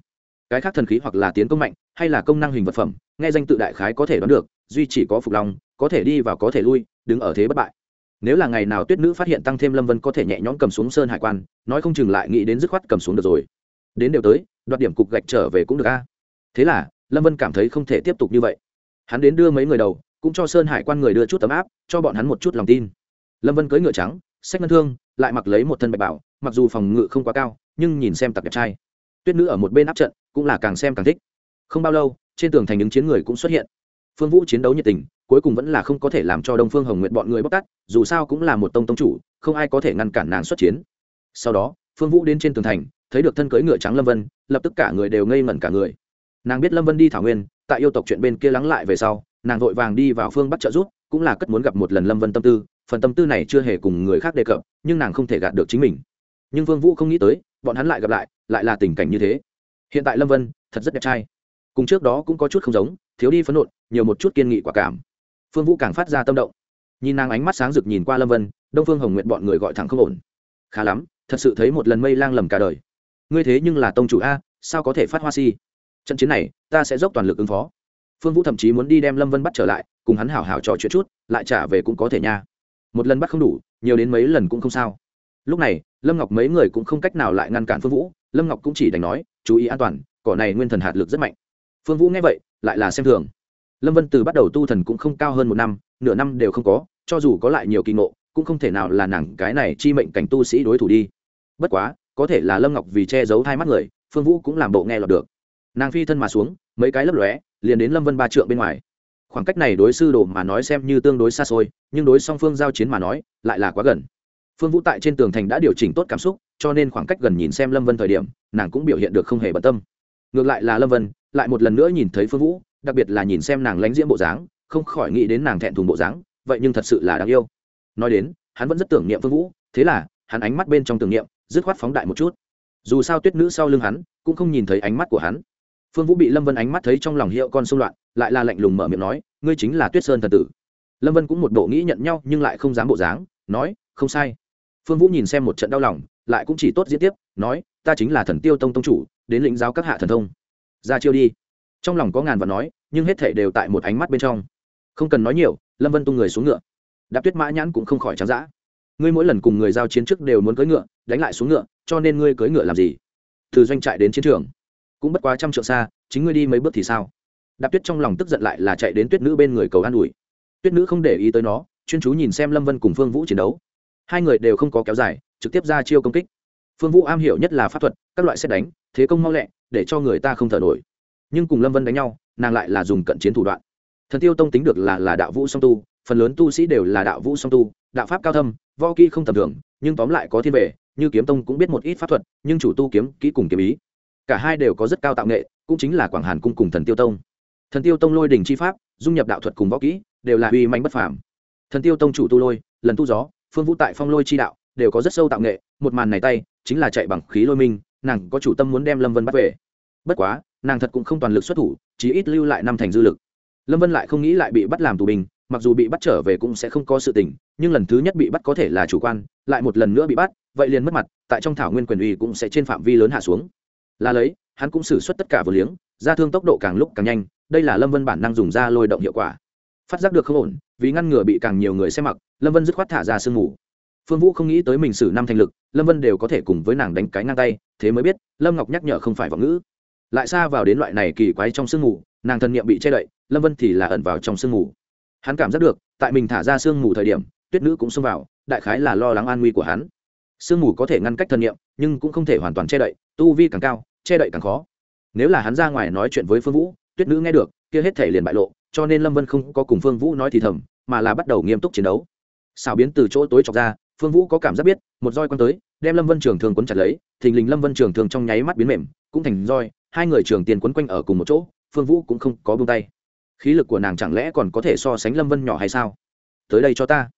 Cái khác thần khí hoặc là tiến công mạnh, hay là công năng hình vật phẩm, nghe danh tự đại khái có thể đoán được, duy chỉ có phục long, có thể đi và có thể lui, đứng ở thế bất bại nếu là ngày nào tuyết nữ phát hiện tăng thêm lâm vân có thể nhẹ nhõm cầm xuống sơn hải quan, nói không chừng lại nghĩ đến dứt khoát cầm xuống được rồi. Đến đều tới, đoạt điểm cục gạch trở về cũng được a. Thế là, lâm vân cảm thấy không thể tiếp tục như vậy. Hắn đến đưa mấy người đầu, cũng cho sơn hải quan người đưa chút tấm áp, cho bọn hắn một chút lòng tin. Lâm vân cưỡi ngựa trắng sách ngân thương, lại mặc lấy một thân bạch bảo, mặc dù phòng ngự không quá cao, nhưng nhìn xem tặc đẹp trai. Tuyết nữ ở một bên áp trận, cũng là càng xem càng thích. Không bao lâu, trên tường thành những chiến người cũng xuất hiện. Phương vũ chiến đấu nhiệt tình cuối cùng vẫn là không có thể làm cho đông phương hồng nguyện bọn người bóc tát dù sao cũng là một tông tông chủ không ai có thể ngăn cản nàng xuất chiến. Sau đó phương vũ đến trên tường thành thấy được thân cưỡi ngựa trắng lâm vân lập tức cả người đều ngây ngẩn cả người. Nàng biết lâm vân đi thảo nguyên tại yêu tộc chuyện bên kia lắng lại về sau nàng vội vàng đi vào phương bắc trợ giúp, cũng là cất muốn gặp một lần lâm vân tâm tư phần tâm tư này chưa hề cùng người khác đề cập nhưng nàng không thể gạt được chính mình. Nhưng Phương vũ không nghĩ tới bọn hắn lại gặp lại lại là tình cảnh như thế. Hiện tại lâm vân thật rất đẹp trai. Cùng trước đó cũng có chút không giống thiếu đi phấn nộn nhiều một chút kiên nghị quả cảm phương vũ càng phát ra tâm động. Nhìn nàng ánh mắt sáng rực nhìn qua lâm vân, đông phương hồng nguyện bọn người gọi thẳng không ổn. Khá lắm, thật sự thấy một lần mây lang lầm cả đời. Ngươi thế nhưng là tông chủ a, sao có thể phát hoa si? Trận chiến này, ta sẽ dốc toàn lực ứng phó. Phương vũ thậm chí muốn đi đem lâm vân bắt trở lại, cùng hắn hảo hảo trò chuyện chút, lại trả về cũng có thể nha. Một lần bắt không đủ, nhiều đến mấy lần cũng không sao. Lúc này, lâm ngọc mấy người cũng không cách nào lại ngăn cản phương vũ, lâm ngọc cũng chỉ đành nói, chú ý an toàn, cỏ này nguyên thần hạt lực rất mạnh. Phương vũ nghe vậy, lại là xem thường lâm vân từ bắt đầu tu thần cũng không cao hơn một năm, nửa năm đều không có, cho dù có lại nhiều kỳ ngộ, cũng không thể nào là nàng cái này chi mệnh cảnh tu sĩ đối thủ đi. Bất quá, có thể là lâm ngọc vì che giấu hai mắt người, phương vũ cũng làm bộ nghe lọt được. Nàng phi thân mà xuống, mấy cái lấp lóe, liền đến lâm vân ba trượng bên ngoài. Khoảng cách này đối sư đồ mà nói xem như tương đối xa xôi, nhưng đối song phương giao chiến mà nói, lại là quá gần. Phương vũ tại trên tường thành đã điều chỉnh tốt cảm xúc, cho nên khoảng cách gần nhìn xem lâm vân thời điểm, nàng cũng biểu hiện được không hề bận tâm. Ngược lại là lâm vân, lại một lần nữa nhìn thấy phương vũ đặc biệt là nhìn xem nàng lánh diễm bộ dáng, không khỏi nghĩ đến nàng thẹn thùng bộ dáng, vậy nhưng thật sự là đáng yêu. Nói đến, hắn vẫn rất tưởng niệm phương vũ, thế là, hắn ánh mắt bên trong tưởng niệm, dứt khoát phóng đại một chút. Dù sao tuyết nữ sau lưng hắn, cũng không nhìn thấy ánh mắt của hắn. Phương vũ bị lâm vân ánh mắt thấy trong lòng hiệu con xung loạn, lại là lạnh lùng mở miệng nói, ngươi chính là tuyết sơn thần tử. Lâm vân cũng một bộ nghĩ nhận nhau, nhưng lại không dám bộ dáng, nói, không sai. Phương vũ nhìn xem một trận đau lòng, lại cũng chỉ tốt diễn tiếp, nói, ta chính là thần tiêu tông tông chủ, đến lĩnh giáo các hạ thần thông. Ra chiêu đi trong lòng có ngàn và nói, nhưng hết thể đều tại một ánh mắt bên trong. Không cần nói nhiều, lâm vân tung người xuống ngựa. Đạp tuyết mã nhãn cũng không khỏi trắng dã. Ngươi mỗi lần cùng người giao chiến trước đều muốn cưỡi ngựa, đánh lại xuống ngựa, cho nên ngươi cưỡi ngựa làm gì? Từ doanh trại đến chiến trường. Cũng bất quá trăm trượng xa, chính ngươi đi mấy bước thì sao? Đạp tuyết trong lòng tức giận lại là chạy đến tuyết nữ bên người cầu an ủi. Tuyết nữ không để ý tới nó, chuyên chú nhìn xem lâm vân cùng phương vũ chiến đấu. Hai người đều không có kéo dài, trực tiếp ra chiêu công kích. Phương vũ am hiểu nhất là pháp thuật, các loại xét đánh, thế công mau lẹ, để cho người ta không thở nổi nhưng cùng lâm vân đánh nhau, nàng lại là dùng cận chiến thủ đoạn. Thần tiêu tông tính được là là đạo vũ song tu, phần lớn tu sĩ đều là đạo vũ song tu, đạo pháp cao thâm vo kỹ không tầm thường, nhưng tóm lại có thiên vệ như kiếm tông cũng biết một ít pháp thuật, nhưng chủ tu kiếm, kỹ cùng kiếm ý. Cả hai đều có rất cao tạo nghệ, cũng chính là quảng hàn cung cùng thần tiêu tông. Thần tiêu tông lôi đình chi pháp, dung nhập đạo thuật cùng võ kỹ, đều là uy manh bất phàm. Thần tiêu tông chủ tu lôi, lần tu gió, phương vũ tại phong lôi chi đạo, đều có rất sâu tạo nghệ, một màn này tay, chính là chạy bằng khí lôi minh, nàng có chủ tâm muốn đem lâm vân bắt về. Bất quá nàng thật cũng không toàn lực xuất thủ chỉ ít lưu lại năm thành dư lực. Lâm vân lại không nghĩ lại bị bắt làm tù binh, mặc dù bị bắt trở về cũng sẽ không có sự tình, nhưng lần thứ nhất bị bắt có thể là chủ quan, lại một lần nữa bị bắt, vậy liền mất mặt, tại trong thảo nguyên quyền uy cũng sẽ trên phạm vi lớn hạ xuống. Là lấy, hắn cũng xử suất tất cả vừa liếng, ra thương tốc độ càng lúc càng nhanh, đây là lâm vân bản năng dùng ra lôi động hiệu quả. Phát giác được không ổn, vì ngăn ngừa bị càng nhiều người xem mặc, lâm vân dứt khoát thả ra sương mù. Phương vũ không nghĩ tới mình xử năm thành lực, lâm vân đều có thể cùng với nàng đánh cái ngang tay, thế mới biết, lâm ngọc nhắc nhở không phải vọng ngữ lại xa vào đến loại này kỳ quái trong sương mù, nàng thần niệm bị che đậy, lâm vân thì là ẩn vào trong sương mù. Hắn cảm giác được, tại mình thả ra sương mù thời điểm, tuyết nữ cũng xông vào, đại khái là lo lắng an nguy của hắn. Sương mù có thể ngăn cách thần niệm, nhưng cũng không thể hoàn toàn che đậy, tu vi càng cao, che đậy càng khó. Nếu là hắn ra ngoài nói chuyện với phương vũ, tuyết nữ nghe được, kia hết thể liền bại lộ, cho nên lâm vân không có cùng phương vũ nói thì thầm, mà là bắt đầu nghiêm túc chiến đấu. Xào biến từ chỗ tối chọc ra, phương vũ có cảm giác biết, một roi quăng tới, đem lâm vân trường thường quấn chặt lấy, thình lình lâm vân trường thường trong nháy mắt biến mềm, cũng thành roi hai người trường tiền quấn quanh ở cùng một chỗ, phương vũ cũng không có buông tay. Khí lực của nàng chẳng lẽ còn có thể so sánh lâm vân nhỏ hay sao? Tới đây cho ta.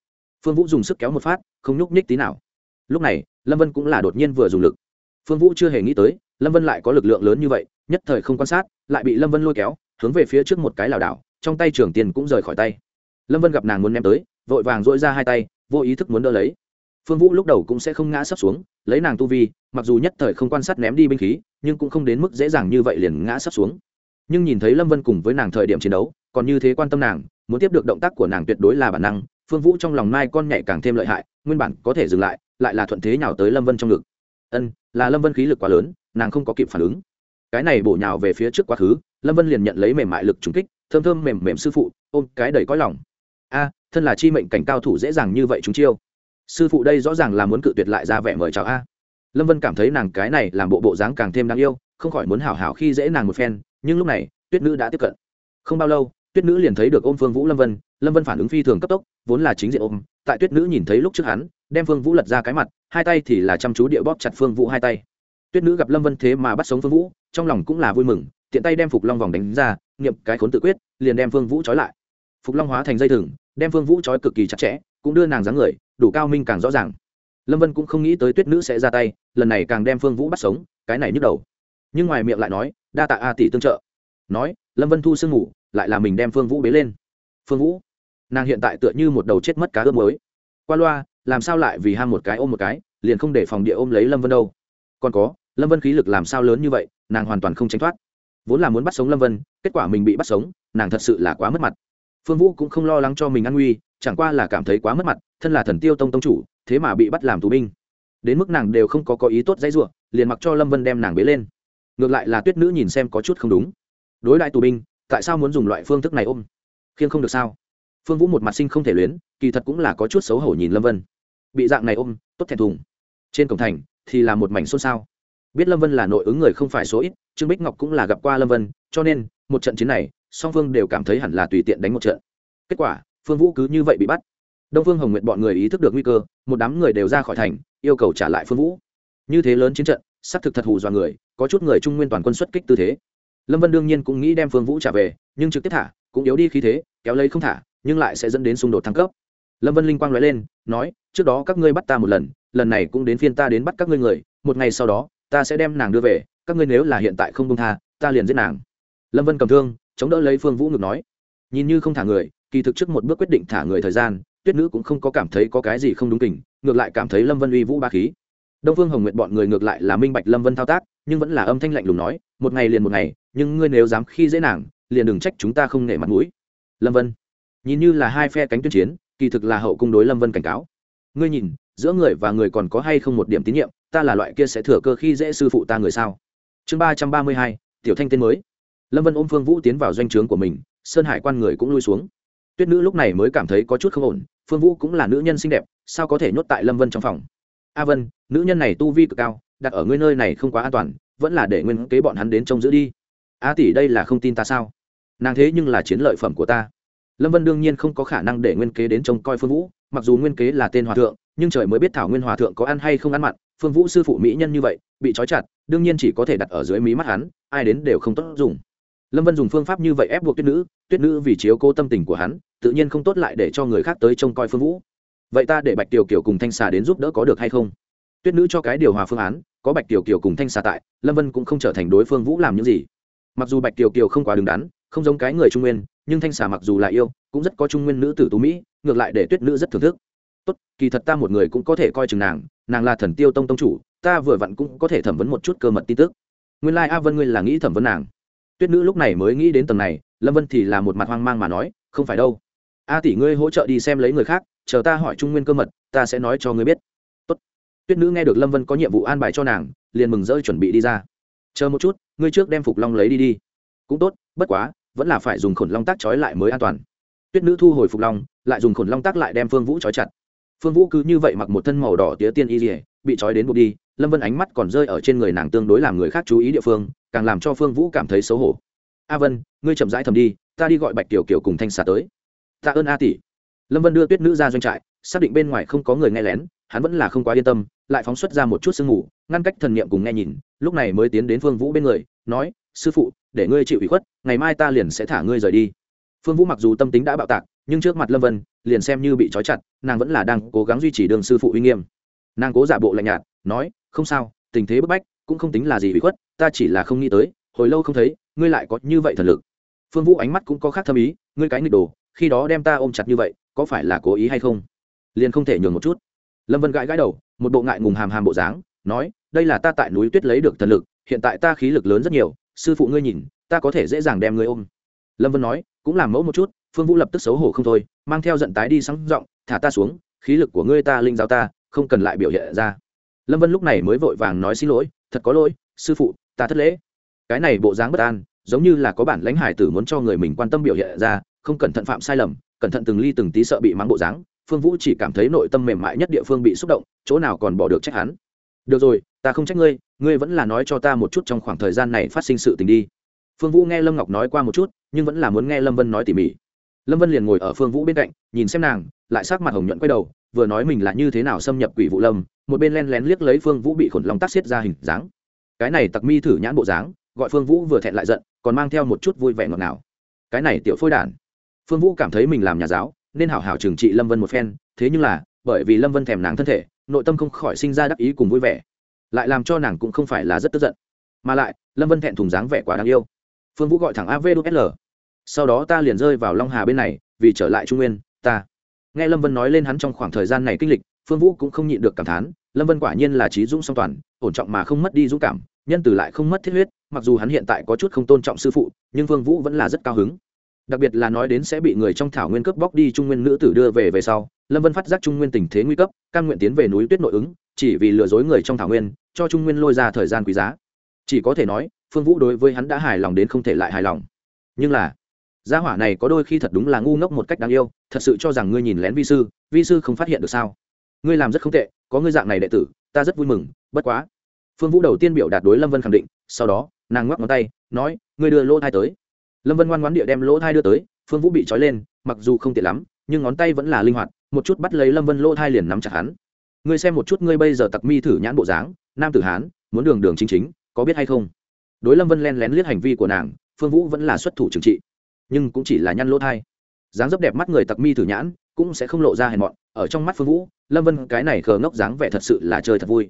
Phương vũ dùng sức kéo một phát, không nhúc nhích tí nào. Lúc này, lâm vân cũng là đột nhiên vừa dùng lực. Phương vũ chưa hề nghĩ tới, lâm vân lại có lực lượng lớn như vậy, nhất thời không quan sát, lại bị lâm vân lôi kéo, hướng về phía trước một cái lảo đảo, trong tay trường tiền cũng rời khỏi tay. Lâm vân gặp nàng muốn ném tới, vội vàng dỗi ra hai tay, vô ý thức muốn đỡ lấy phương vũ lúc đầu cũng sẽ không ngã sấp xuống, lấy nàng tu vi, mặc dù nhất thời không quan sát ném đi binh khí, nhưng cũng không đến mức dễ dàng như vậy liền ngã sấp xuống. Nhưng nhìn thấy lâm vân cùng với nàng thời điểm chiến đấu, còn như thế quan tâm nàng, muốn tiếp được động tác của nàng tuyệt đối là bản năng, phương vũ trong lòng mai con nhảy càng thêm lợi hại, nguyên bản có thể dừng lại lại là thuận thế nhào tới lâm vân trong ngực. Ân, là lâm vân khí lực quá lớn, nàng không có kịp phản ứng. Cái này bổ nhào về phía trước quá khứ, lâm vân liền nhận lấy mềm mại lực trúng kích, thơm thơm mềm mềm sư phụ, ôm cái đầy có lòng. A, thân là chi mệnh cảnh cao thủ dễ dàng như vậy chúng chiêu sư phụ đây rõ ràng là muốn cự tuyệt lại ra vẻ mời chào a. Lâm vân cảm thấy nàng cái này làm bộ bộ dáng càng thêm đáng yêu, không khỏi muốn hảo hảo khi dễ nàng một phen, nhưng lúc này, tuyết nữ đã tiếp cận. Không bao lâu, tuyết nữ liền thấy được ôm phương vũ lâm vân lâm vân phản ứng phi thường cấp tốc, vốn là chính diện ôm, tại tuyết nữ nhìn thấy lúc trước hắn, đem phương vũ lật ra cái mặt, hai tay thì là chăm chú địa bóp chặt phương vũ hai tay. Tuyết nữ gặp lâm vân thế mà bắt sống phương vũ, trong lòng cũng là vui mừng, tiện tay đem phục long vòng đánh ra, nghiệm cái khốn tự quyết, liền đem phương vũ trói lại. Phục long hóa thành dây thừng, đem phương vũ trói cực kỳ chặt chẽ, cũng đưa nàng dáng người đủ cao minh càng rõ ràng. Lâm vân cũng không nghĩ tới tuyết nữ sẽ ra tay, lần này càng đem phương vũ bắt sống, cái này nhức đầu. Nhưng ngoài miệng lại nói, đa tạ a tỷ tương trợ. Nói, lâm vân thu sương ngủ, lại là mình đem phương vũ bế lên. Phương vũ? Nàng hiện tại tựa như một đầu chết mất cá ướp mới qua loa, làm sao lại vì ham một cái ôm một cái, liền không để phòng địa ôm lấy lâm vân đâu? Còn có, lâm vân khí lực làm sao lớn như vậy, nàng hoàn toàn không tránh thoát. Vốn là muốn bắt sống lâm vân, kết quả mình bị bắt sống, nàng thật sự là quá mất mặt phương vũ cũng không lo lắng cho mình an nguy, chẳng qua là cảm thấy quá mất mặt, thân là thần tiêu tông tông chủ, thế mà bị bắt làm tù binh. Đến mức nàng đều không có có ý tốt dãy ruộng liền mặc cho lâm vân đem nàng bế lên. Ngược lại là tuyết nữ nhìn xem có chút không đúng. Đối đại tù binh, tại sao muốn dùng loại phương thức này ôm? Khiêng không được sao? Phương vũ một mặt sinh không thể luyến, kỳ thật cũng là có chút xấu hổ nhìn lâm vân. Bị dạng này ôm, tốt thẹn thùng. Trên cổng thành, thì là một mảnh xôn xao. Biết lâm vân là nội ứng người không phải số ít, trương bích ngọc cũng là gặp qua lâm vân, cho nên, một trận chiến này song phương đều cảm thấy hẳn là tùy tiện đánh một trận. Kết quả, phương vũ cứ như vậy bị bắt. Đông phương hồng nguyện bọn người ý thức được nguy cơ, một đám người đều ra khỏi thành, yêu cầu trả lại phương vũ. Như thế lớn chiến trận xác thực thật hù dọa người, có chút người trung nguyên toàn quân xuất kích tư thế. Lâm vân đương nhiên cũng nghĩ đem phương vũ trả về, nhưng trực tiếp thả, cũng yếu đi khí thế, kéo lấy không thả, nhưng lại sẽ dẫn đến xung đột thăng cấp. Lâm vân linh quang nói lên, nói, trước đó các ngươi bắt ta một lần lần này cũng đến phiên ta đến bắt các ngươi người, một ngày sau đó, ta sẽ đem nàng đưa về, các ngươi nếu là hiện tại không công tha, ta liền giết nàng. Lâm vân cầm thương chống đỡ lấy phương vũ ngược nói, nhìn như không thả người, kỳ thực trước một bước quyết định thả người thời gian, tuyết nữ cũng không có cảm thấy có cái gì không đúng tình ngược lại cảm thấy lâm vân uy vũ ba khí. Đông phương hồng nguyện bọn người ngược lại là minh bạch lâm vân thao tác, nhưng vẫn là âm thanh lạnh lùng nói, một ngày liền một ngày, nhưng ngươi nếu dám khi dễ nàng, liền đừng trách chúng ta không nể mặt mũi. Lâm vân, nhìn như là hai phe cánh tuyên chiến, kỳ thực là hậu cung đối lâm vân cảnh cáo. Ngươi nhìn, giữa người và người còn có hay không một điểm tín nhiệm, ta là loại kia sẽ thừa cơ khi dễ sư phụ ta người sao? Chương ba trăm ba mươi hai, tiểu thanh tên mới lâm vân ôm phương vũ tiến vào doanh trướng của mình sơn hải quan người cũng lui xuống tuyết nữ lúc này mới cảm thấy có chút không ổn phương vũ cũng là nữ nhân xinh đẹp sao có thể nhốt tại lâm vân trong phòng a vân nữ nhân này tu vi cực cao đặt ở ngươi nơi này không quá an toàn vẫn là để nguyên kế bọn hắn đến trông giữ đi a tỷ đây là không tin ta sao nàng thế nhưng là chiến lợi phẩm của ta lâm vân đương nhiên không có khả năng để nguyên kế đến trông coi phương vũ mặc dù nguyên kế là tên hòa thượng nhưng trời mới biết thảo nguyên hòa thượng có ăn hay không ăn mặn phương vũ sư phụ mỹ nhân như vậy bị trói chặt đương nhiên chỉ có thể đặt ở dưới mí mắt hắn ai đến đều không tốt dùng lâm vân dùng phương pháp như vậy ép buộc tuyết nữ tuyết nữ vì chiếu cố tâm tình của hắn, tự nhiên không tốt lại để cho người khác tới trông coi phương vũ. Vậy ta để bạch tiểu kiều cùng thanh xà đến giúp đỡ có được hay không? Tuyết nữ cho cái điều hòa phương án, có bạch tiểu kiều cùng thanh xà tại, lâm vân cũng không trở thành đối phương vũ làm những gì. Mặc dù bạch tiểu kiều không quá đứng đắn, không giống cái người trung nguyên, nhưng thanh xà mặc dù là yêu, cũng rất có trung nguyên nữ tử tú mỹ, ngược lại để tuyết nữ rất thưởng thức. Tốt, kỳ thật ta một người cũng có thể coi chừng nàng nàng là thần tiêu tông tông chủ, ta vừa vặn cũng có thể thẩm vấn một chút cơ mật tin tức. Nguyên lai、like、a a vân ngươi là nghĩ thẩm vấn nàng tuyết nữ lúc này mới nghĩ đến tầng này, lâm vân thì là một mặt hoang mang mà nói, không phải đâu. A tỷ ngươi hỗ trợ đi xem lấy người khác, chờ ta hỏi trung nguyên cơ mật, ta sẽ nói cho ngươi biết. Tốt. tuyết nữ nghe được lâm vân có nhiệm vụ an bài cho nàng, liền mừng rỡ chuẩn bị đi ra. Chờ một chút, ngươi trước đem phục long lấy đi đi. Cũng tốt, bất quá, vẫn là phải dùng khổn long tác trói lại mới an toàn. Tuyết nữ thu hồi phục long, lại dùng khổn long tác lại đem phương vũ trói chặt. Phương vũ cứ như vậy mặc một thân màu đỏ tía tiên y dỉa bị trói đến buộc đi lâm vân ánh mắt còn rơi ở trên người nàng tương đối làm người khác chú ý địa phương, càng làm cho phương vũ cảm thấy xấu hổ. A vân, ngươi chậm rãi thầm đi, ta đi gọi bạch tiểu kiều cùng thanh xà tới. Tạ ơn a tỷ. Lâm vân đưa tuyết nữ ra doanh trại, xác định bên ngoài không có người nghe lén, hắn vẫn là không quá yên tâm, lại phóng xuất ra một chút sương mù, ngăn cách thần niệm cùng nghe nhìn, lúc này mới tiến đến phương vũ bên người, nói, sư phụ, để ngươi chịu ủy khuất, ngày mai ta liền sẽ thả ngươi rời đi. Phương vũ mặc dù tâm tính đã bạo tạc, nhưng trước mặt lâm vân, liền xem như bị trói chặt, nàng vẫn là đang cố gắng duy trì đường sư phụ uy nghiêm. Nàng cố giả bộ lạnh nhạt, nói không sao, tình thế bức bách, cũng không tính là gì bị khuất, ta chỉ là không nghĩ tới, hồi lâu không thấy, ngươi lại có như vậy thần lực. Phương vũ ánh mắt cũng có khác thâm ý, ngươi cái nghịch đồ, khi đó đem ta ôm chặt như vậy, có phải là cố ý hay không? Liền không thể nhường một chút. Lâm vân gãi gãi đầu, một bộ ngại ngùng hàm hàm bộ dáng, nói, đây là ta tại núi tuyết lấy được thần lực, hiện tại ta khí lực lớn rất nhiều, sư phụ ngươi nhìn, ta có thể dễ dàng đem ngươi ôm. Lâm vân nói, cũng làm mẫu một chút, phương vũ lập tức xấu hổ không thôi, mang theo giận tái đi sáng giọng, thả ta xuống, khí lực của ngươi ta linh giáo ta, không cần lại biểu hiện ra lâm vân lúc này mới vội vàng nói xin lỗi, thật có lỗi, sư phụ, ta thất lễ. Cái này bộ dáng bất an, giống như là có bản lãnh hải tử muốn cho người mình quan tâm biểu hiện ra, không cẩn thận phạm sai lầm, cẩn thận từng ly từng tí sợ bị mắng bộ dáng, phương vũ chỉ cảm thấy nội tâm mềm mại nhất địa phương bị xúc động, chỗ nào còn bỏ được trách hắn. Được rồi, ta không trách ngươi ngươi vẫn là nói cho ta một chút trong khoảng thời gian này phát sinh sự tình đi. Phương vũ nghe lâm ngọc nói qua một chút, nhưng vẫn là muốn nghe lâm vân nói tỉ mỉ. Lâm vân liền ngồi ở phương vũ bên cạnh, nhìn xem nàng lại sắc mặt hồng nhuận quay đầu, vừa nói mình là như thế nào xâm nhập quỷ vụ lâm, một bên len lén liếc lấy phương vũ bị khổn lòng tắc xiết ra hình dáng. Cái này tặc mi thử nhãn bộ dáng, gọi phương vũ vừa thẹn lại giận, còn mang theo một chút vui vẻ ngọt ngào. Cái này tiểu phôi đản. Phương vũ cảm thấy mình làm nhà giáo, nên hảo hảo trừng trị lâm vân một phen, thế nhưng là, bởi vì lâm vân thèm nàng thân thể, nội tâm không khỏi sinh ra đắc ý cùng vui vẻ. Lại làm cho nàng cũng không phải là rất tức giận. Mà lại, lâm vân thẹn thùng dáng vẻ quá đáng yêu. Phương vũ gọi thẳng avdl sau đó ta liền rơi vào long hà bên này, vì trở lại trung nguyên nghe lâm vân nói lên hắn trong khoảng thời gian này kinh lịch, phương vũ cũng không nhịn được cảm thán, lâm vân quả nhiên là trí dũng song toàn, ổn trọng mà không mất đi dũng cảm, nhân từ lại không mất thiết huyết, mặc dù hắn hiện tại có chút không tôn trọng sư phụ, nhưng phương vũ vẫn là rất cao hứng. Đặc biệt là nói đến sẽ bị người trong thảo nguyên cướp bóc đi trung nguyên nữ tử đưa về về sau, lâm vân phát giác trung nguyên tình thế nguy cấp căn nguyện tiến về núi tuyết nội ứng, chỉ vì lừa dối người trong thảo nguyên, cho trung nguyên lôi ra thời gian quý giá. Chỉ có thể nói, phương vũ đối với hắn đã hài lòng đến không thể lại hài lòng. Nhưng là gia hỏa này có đôi khi thật đúng là ngu ngốc một cách đáng yêu, thật sự cho rằng ngươi nhìn lén vi sư vi sư không phát hiện được sao? Ngươi làm rất không tệ, có ngươi dạng này đệ tử, ta rất vui mừng, bất quá. Phương vũ đầu tiên biểu đạt đối lâm vân khẳng định, sau đó, nàng ngoắc ngón tay, nói, ngươi đưa lỗ thai tới. Lâm vân ngoan ngoãn địa đem lỗ thai đưa tới, phương vũ bị trói lên, mặc dù không tiện lắm, nhưng ngón tay vẫn là linh hoạt, một chút bắt lấy lâm vân lỗ thai liền nắm chặt hắn. Ngươi xem một chút ngươi bây giờ tặc mi thử nhãn bộ dáng, nam tử hán, muốn đường đường chính chính, có biết hay không? Đối lâm vân len lén liếc hành vi của nàng, phương vũ vẫn là xuất thủ trừng trị nhưng cũng chỉ là nhăn lỗ thai. Dáng dấp đẹp mắt người tặc mi thử nhãn cũng sẽ không lộ ra hèn mọn, ở trong mắt phương vũ, lâm vân cái này khờ ngốc dáng vẻ thật sự là chơi thật vui.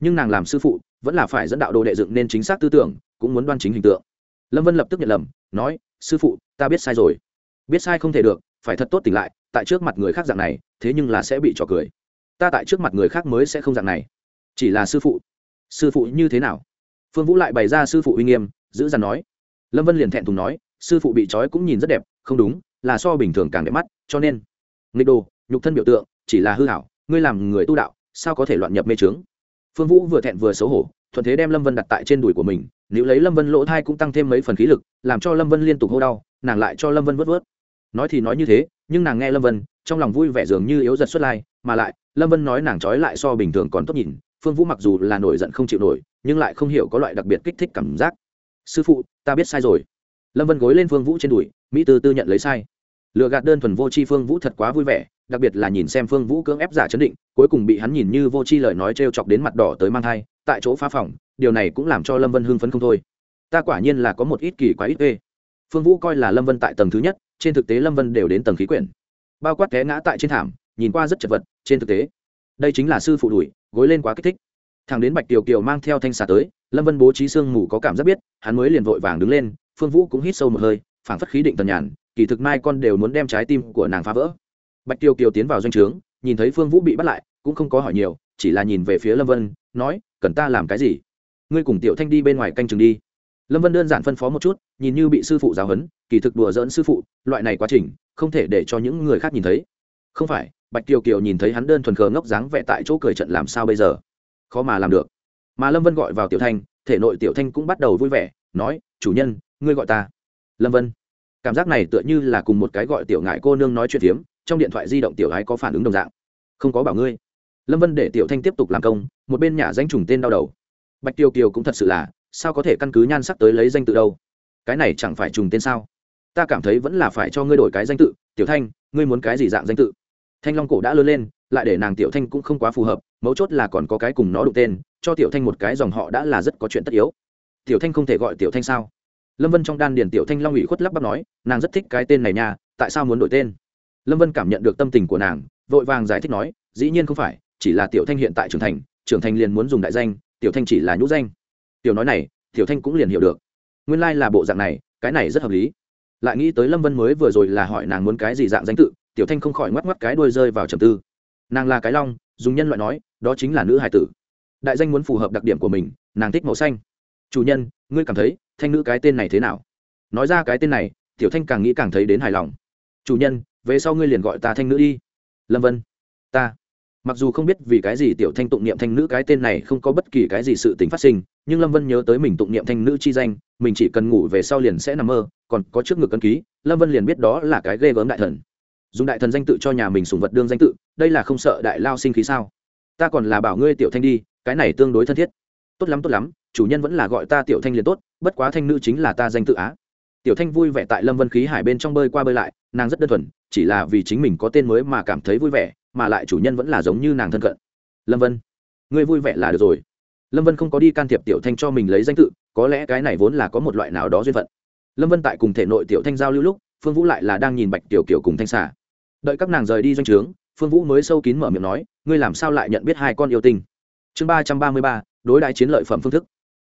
Nhưng nàng làm sư phụ, vẫn là phải dẫn đạo đồ đệ dựng nên chính xác tư tưởng, cũng muốn đoan chính hình tượng. Lâm vân lập tức nhận lầm, nói, sư phụ, ta biết sai rồi. Biết sai không thể được, phải thật tốt tỉnh lại, tại trước mặt người khác dạng này, thế nhưng là sẽ bị trò cười. Ta tại trước mặt người khác mới sẽ không dạng này. Chỉ là sư phụ. Sư phụ như thế nào? Phương vũ lại bày ra sư phụ uy nghiêm, giữ dằn nói. Lâm vân liền thẹn thùng nói sư phụ bị trói cũng nhìn rất đẹp, không đúng, là so bình thường càng đẹp mắt, cho nên, nghịch đồ, nhục thân biểu tượng, chỉ là hư hảo, ngươi làm người tu đạo, sao có thể loạn nhập mê trướng phương vũ vừa thẹn vừa xấu hổ, thuận thế đem lâm vân đặt tại trên đùi của mình, nếu lấy lâm vân lỗ thai cũng tăng thêm mấy phần khí lực, làm cho lâm vân liên tục hô đau, nàng lại cho lâm vân vớt vớt. Nói thì nói như thế, nhưng nàng nghe lâm vân, trong lòng vui vẻ dường như yếu giật xuất lai, mà lại, lâm vân nói nàng trói lại so bình thường còn tốt nhìn, phương vũ mặc dù là nổi giận không chịu nổi, nhưng lại không hiểu có loại đặc biệt kích thích cảm giác. Sư phụ, ta biết sai rồi lâm vân gối lên phương vũ trên đùi, mỹ tư tư nhận lấy sai. Lựa gạt đơn thuần vô c h i phương vũ thật quá vui vẻ, đặc biệt là nhìn xem phương vũ cưỡng ép giả chấn định, cuối cùng bị hắn nhìn như vô c h i lời nói t r e o chọc đến mặt đỏ tới mang thai, tại chỗ phá phòng, điều này cũng làm cho lâm vân hưng phấn không thôi. Ta quả nhiên là có một ít kỳ quá ít ê. Phương vũ coi là lâm vân tại tầng thứ nhất, trên thực tế lâm vân đều đến tầng khí quyển. Bao quát té ngã tại trên thảm, nhìn qua rất chật vật, trên thực tế, đây chính là sư phụ đùi gối lên quá kích thích. Thằng đến bạch tiều kiều mang theo thanh xà tới, lâm vân bố trí sương mù có cảm giác biết, hắn mới liền vội vàng đứng lên phương vũ cũng hít sâu một hơi, phảng phất khí định tần nhàn, kỳ thực mai con đều muốn đem trái tim của nàng phá vỡ. Bạch tiêu kiều tiến vào doanh trướng, nhìn thấy phương vũ bị bắt lại, cũng không có hỏi nhiều, chỉ là nhìn về phía lâm vân, nói, cần ta làm cái gì? Ngươi cùng tiểu thanh đi bên ngoài canh chừng đi. Lâm vân đơn giản phân phó một chút, nhìn như bị sư phụ giáo huấn, kỳ thực đùa dỡn sư phụ, loại này quá trình, không thể để cho những người khác nhìn thấy. Không phải, bạch kiều kiều nhìn thấy hắn đơn thuần khờ ngốc dáng vẽ tại chỗ cười trận làm sao bây giờ? Khó mà làm được. Mà lâm vân gọi vào tiểu thanh, thể nội tiểu thanh cũng bắt đầu vui vẻ, nói, chủ nhân ngươi gọi ta. Lâm vân. Cảm giác này tựa như là cùng một cái gọi tiểu ngại cô nương nói chuyện phiếm, trong điện thoại di động tiểu gái có phản ứng đồng dạng. Không có bảo ngươi. Lâm vân để tiểu thanh tiếp tục làm công, một bên nhà danh trùng tên đau đầu. Bạch tiêu kiều cũng thật sự là, sao có thể căn cứ nhan sắc tới lấy danh tự đâu? Cái này chẳng phải trùng tên sao? Ta cảm thấy vẫn là phải cho ngươi đổi cái danh tự, tiểu thanh, ngươi muốn cái gì dạng danh tự? Thanh long cổ đã lớn lên, lại để nàng tiểu thanh cũng không quá phù hợp, mấu chốt là còn có cái cùng nó đụng tên, cho tiểu thanh một cái dòng họ đã là rất có chuyện tất yếu. Tiểu thanh không thể gọi tiểu thanh sao? Lâm vân trong đan điền tiểu thanh long ủy khuất lắp bắp nói, nàng rất thích cái tên này nha, tại sao muốn đổi tên? Lâm vân cảm nhận được tâm tình của nàng, vội vàng giải thích nói, dĩ nhiên không phải, chỉ là tiểu thanh hiện tại trưởng thành trưởng thành liền muốn dùng đại danh, tiểu thanh chỉ là nhũ danh. Tiểu nói này, tiểu thanh cũng liền hiểu được. Nguyên lai、like、là bộ dạng này, cái này rất hợp lý. Lại nghĩ tới lâm vân mới vừa rồi là hỏi nàng muốn cái gì dạng danh tự, tiểu thanh không khỏi ngoắc ngoắc cái đuôi rơi vào trầm tư. Nàng là cái long, dùng nhân loại nói, đó chính là nữ hải tử. Đại danh muốn phù hợp đặc điểm của mình, nàng thích màu xanh. Chủ nhân, ngươi cảm thấy thanh nữ cái tên này thế nào? Nói ra cái tên này, tiểu thanh càng nghĩ càng thấy đến hài lòng. Chủ nhân, về sau ngươi liền gọi ta thanh nữ đi. Lâm vân, ta. Mặc dù không biết vì cái gì tiểu thanh tụng niệm thanh nữ cái tên này không có bất kỳ cái gì sự tính phát sinh, nhưng lâm vân nhớ tới mình tụng niệm thanh nữ chi danh, mình chỉ cần ngủ về sau liền sẽ nằm mơ, còn có trước ngực cân ký, lâm vân liền biết đó là cái ghê gớm đại thần. Dùng đại thần danh tự cho nhà mình sùng vật đương danh tự, đây là không sợ đại lao sinh khí sao? Ta còn là bảo ngươi tiểu thanh đi, cái này tương đối thân thiết. Tốt lắm tốt lắm, chủ nhân vẫn là gọi ta tiểu thanh liền tốt bất quá thanh nữ chính là ta danh tự á. Tiểu thanh vui vẻ tại lâm vân khí hải bên trong bơi qua bơi lại, nàng rất đơn thuần, chỉ là vì chính mình có tên mới mà cảm thấy vui vẻ, mà lại chủ nhân vẫn là giống như nàng thân cận. Lâm vân, ngươi vui vẻ là được rồi. Lâm vân không có đi can thiệp tiểu thanh cho mình lấy danh tự, có lẽ cái này vốn là có một loại nào đó duyên phận. Lâm vân tại cùng thể nội tiểu thanh giao lưu lúc, phương vũ lại là đang nhìn bạch tiểu kiểu cùng thanh xà. Đợi các nàng rời đi doanh trướng, phương vũ mới sâu kín mở miệng nói, ngươi làm sao lại nhận biết hai con yêu tinh? Chương ba trăm ba mươi ba, đối đại chiến lợi phẩm phương thức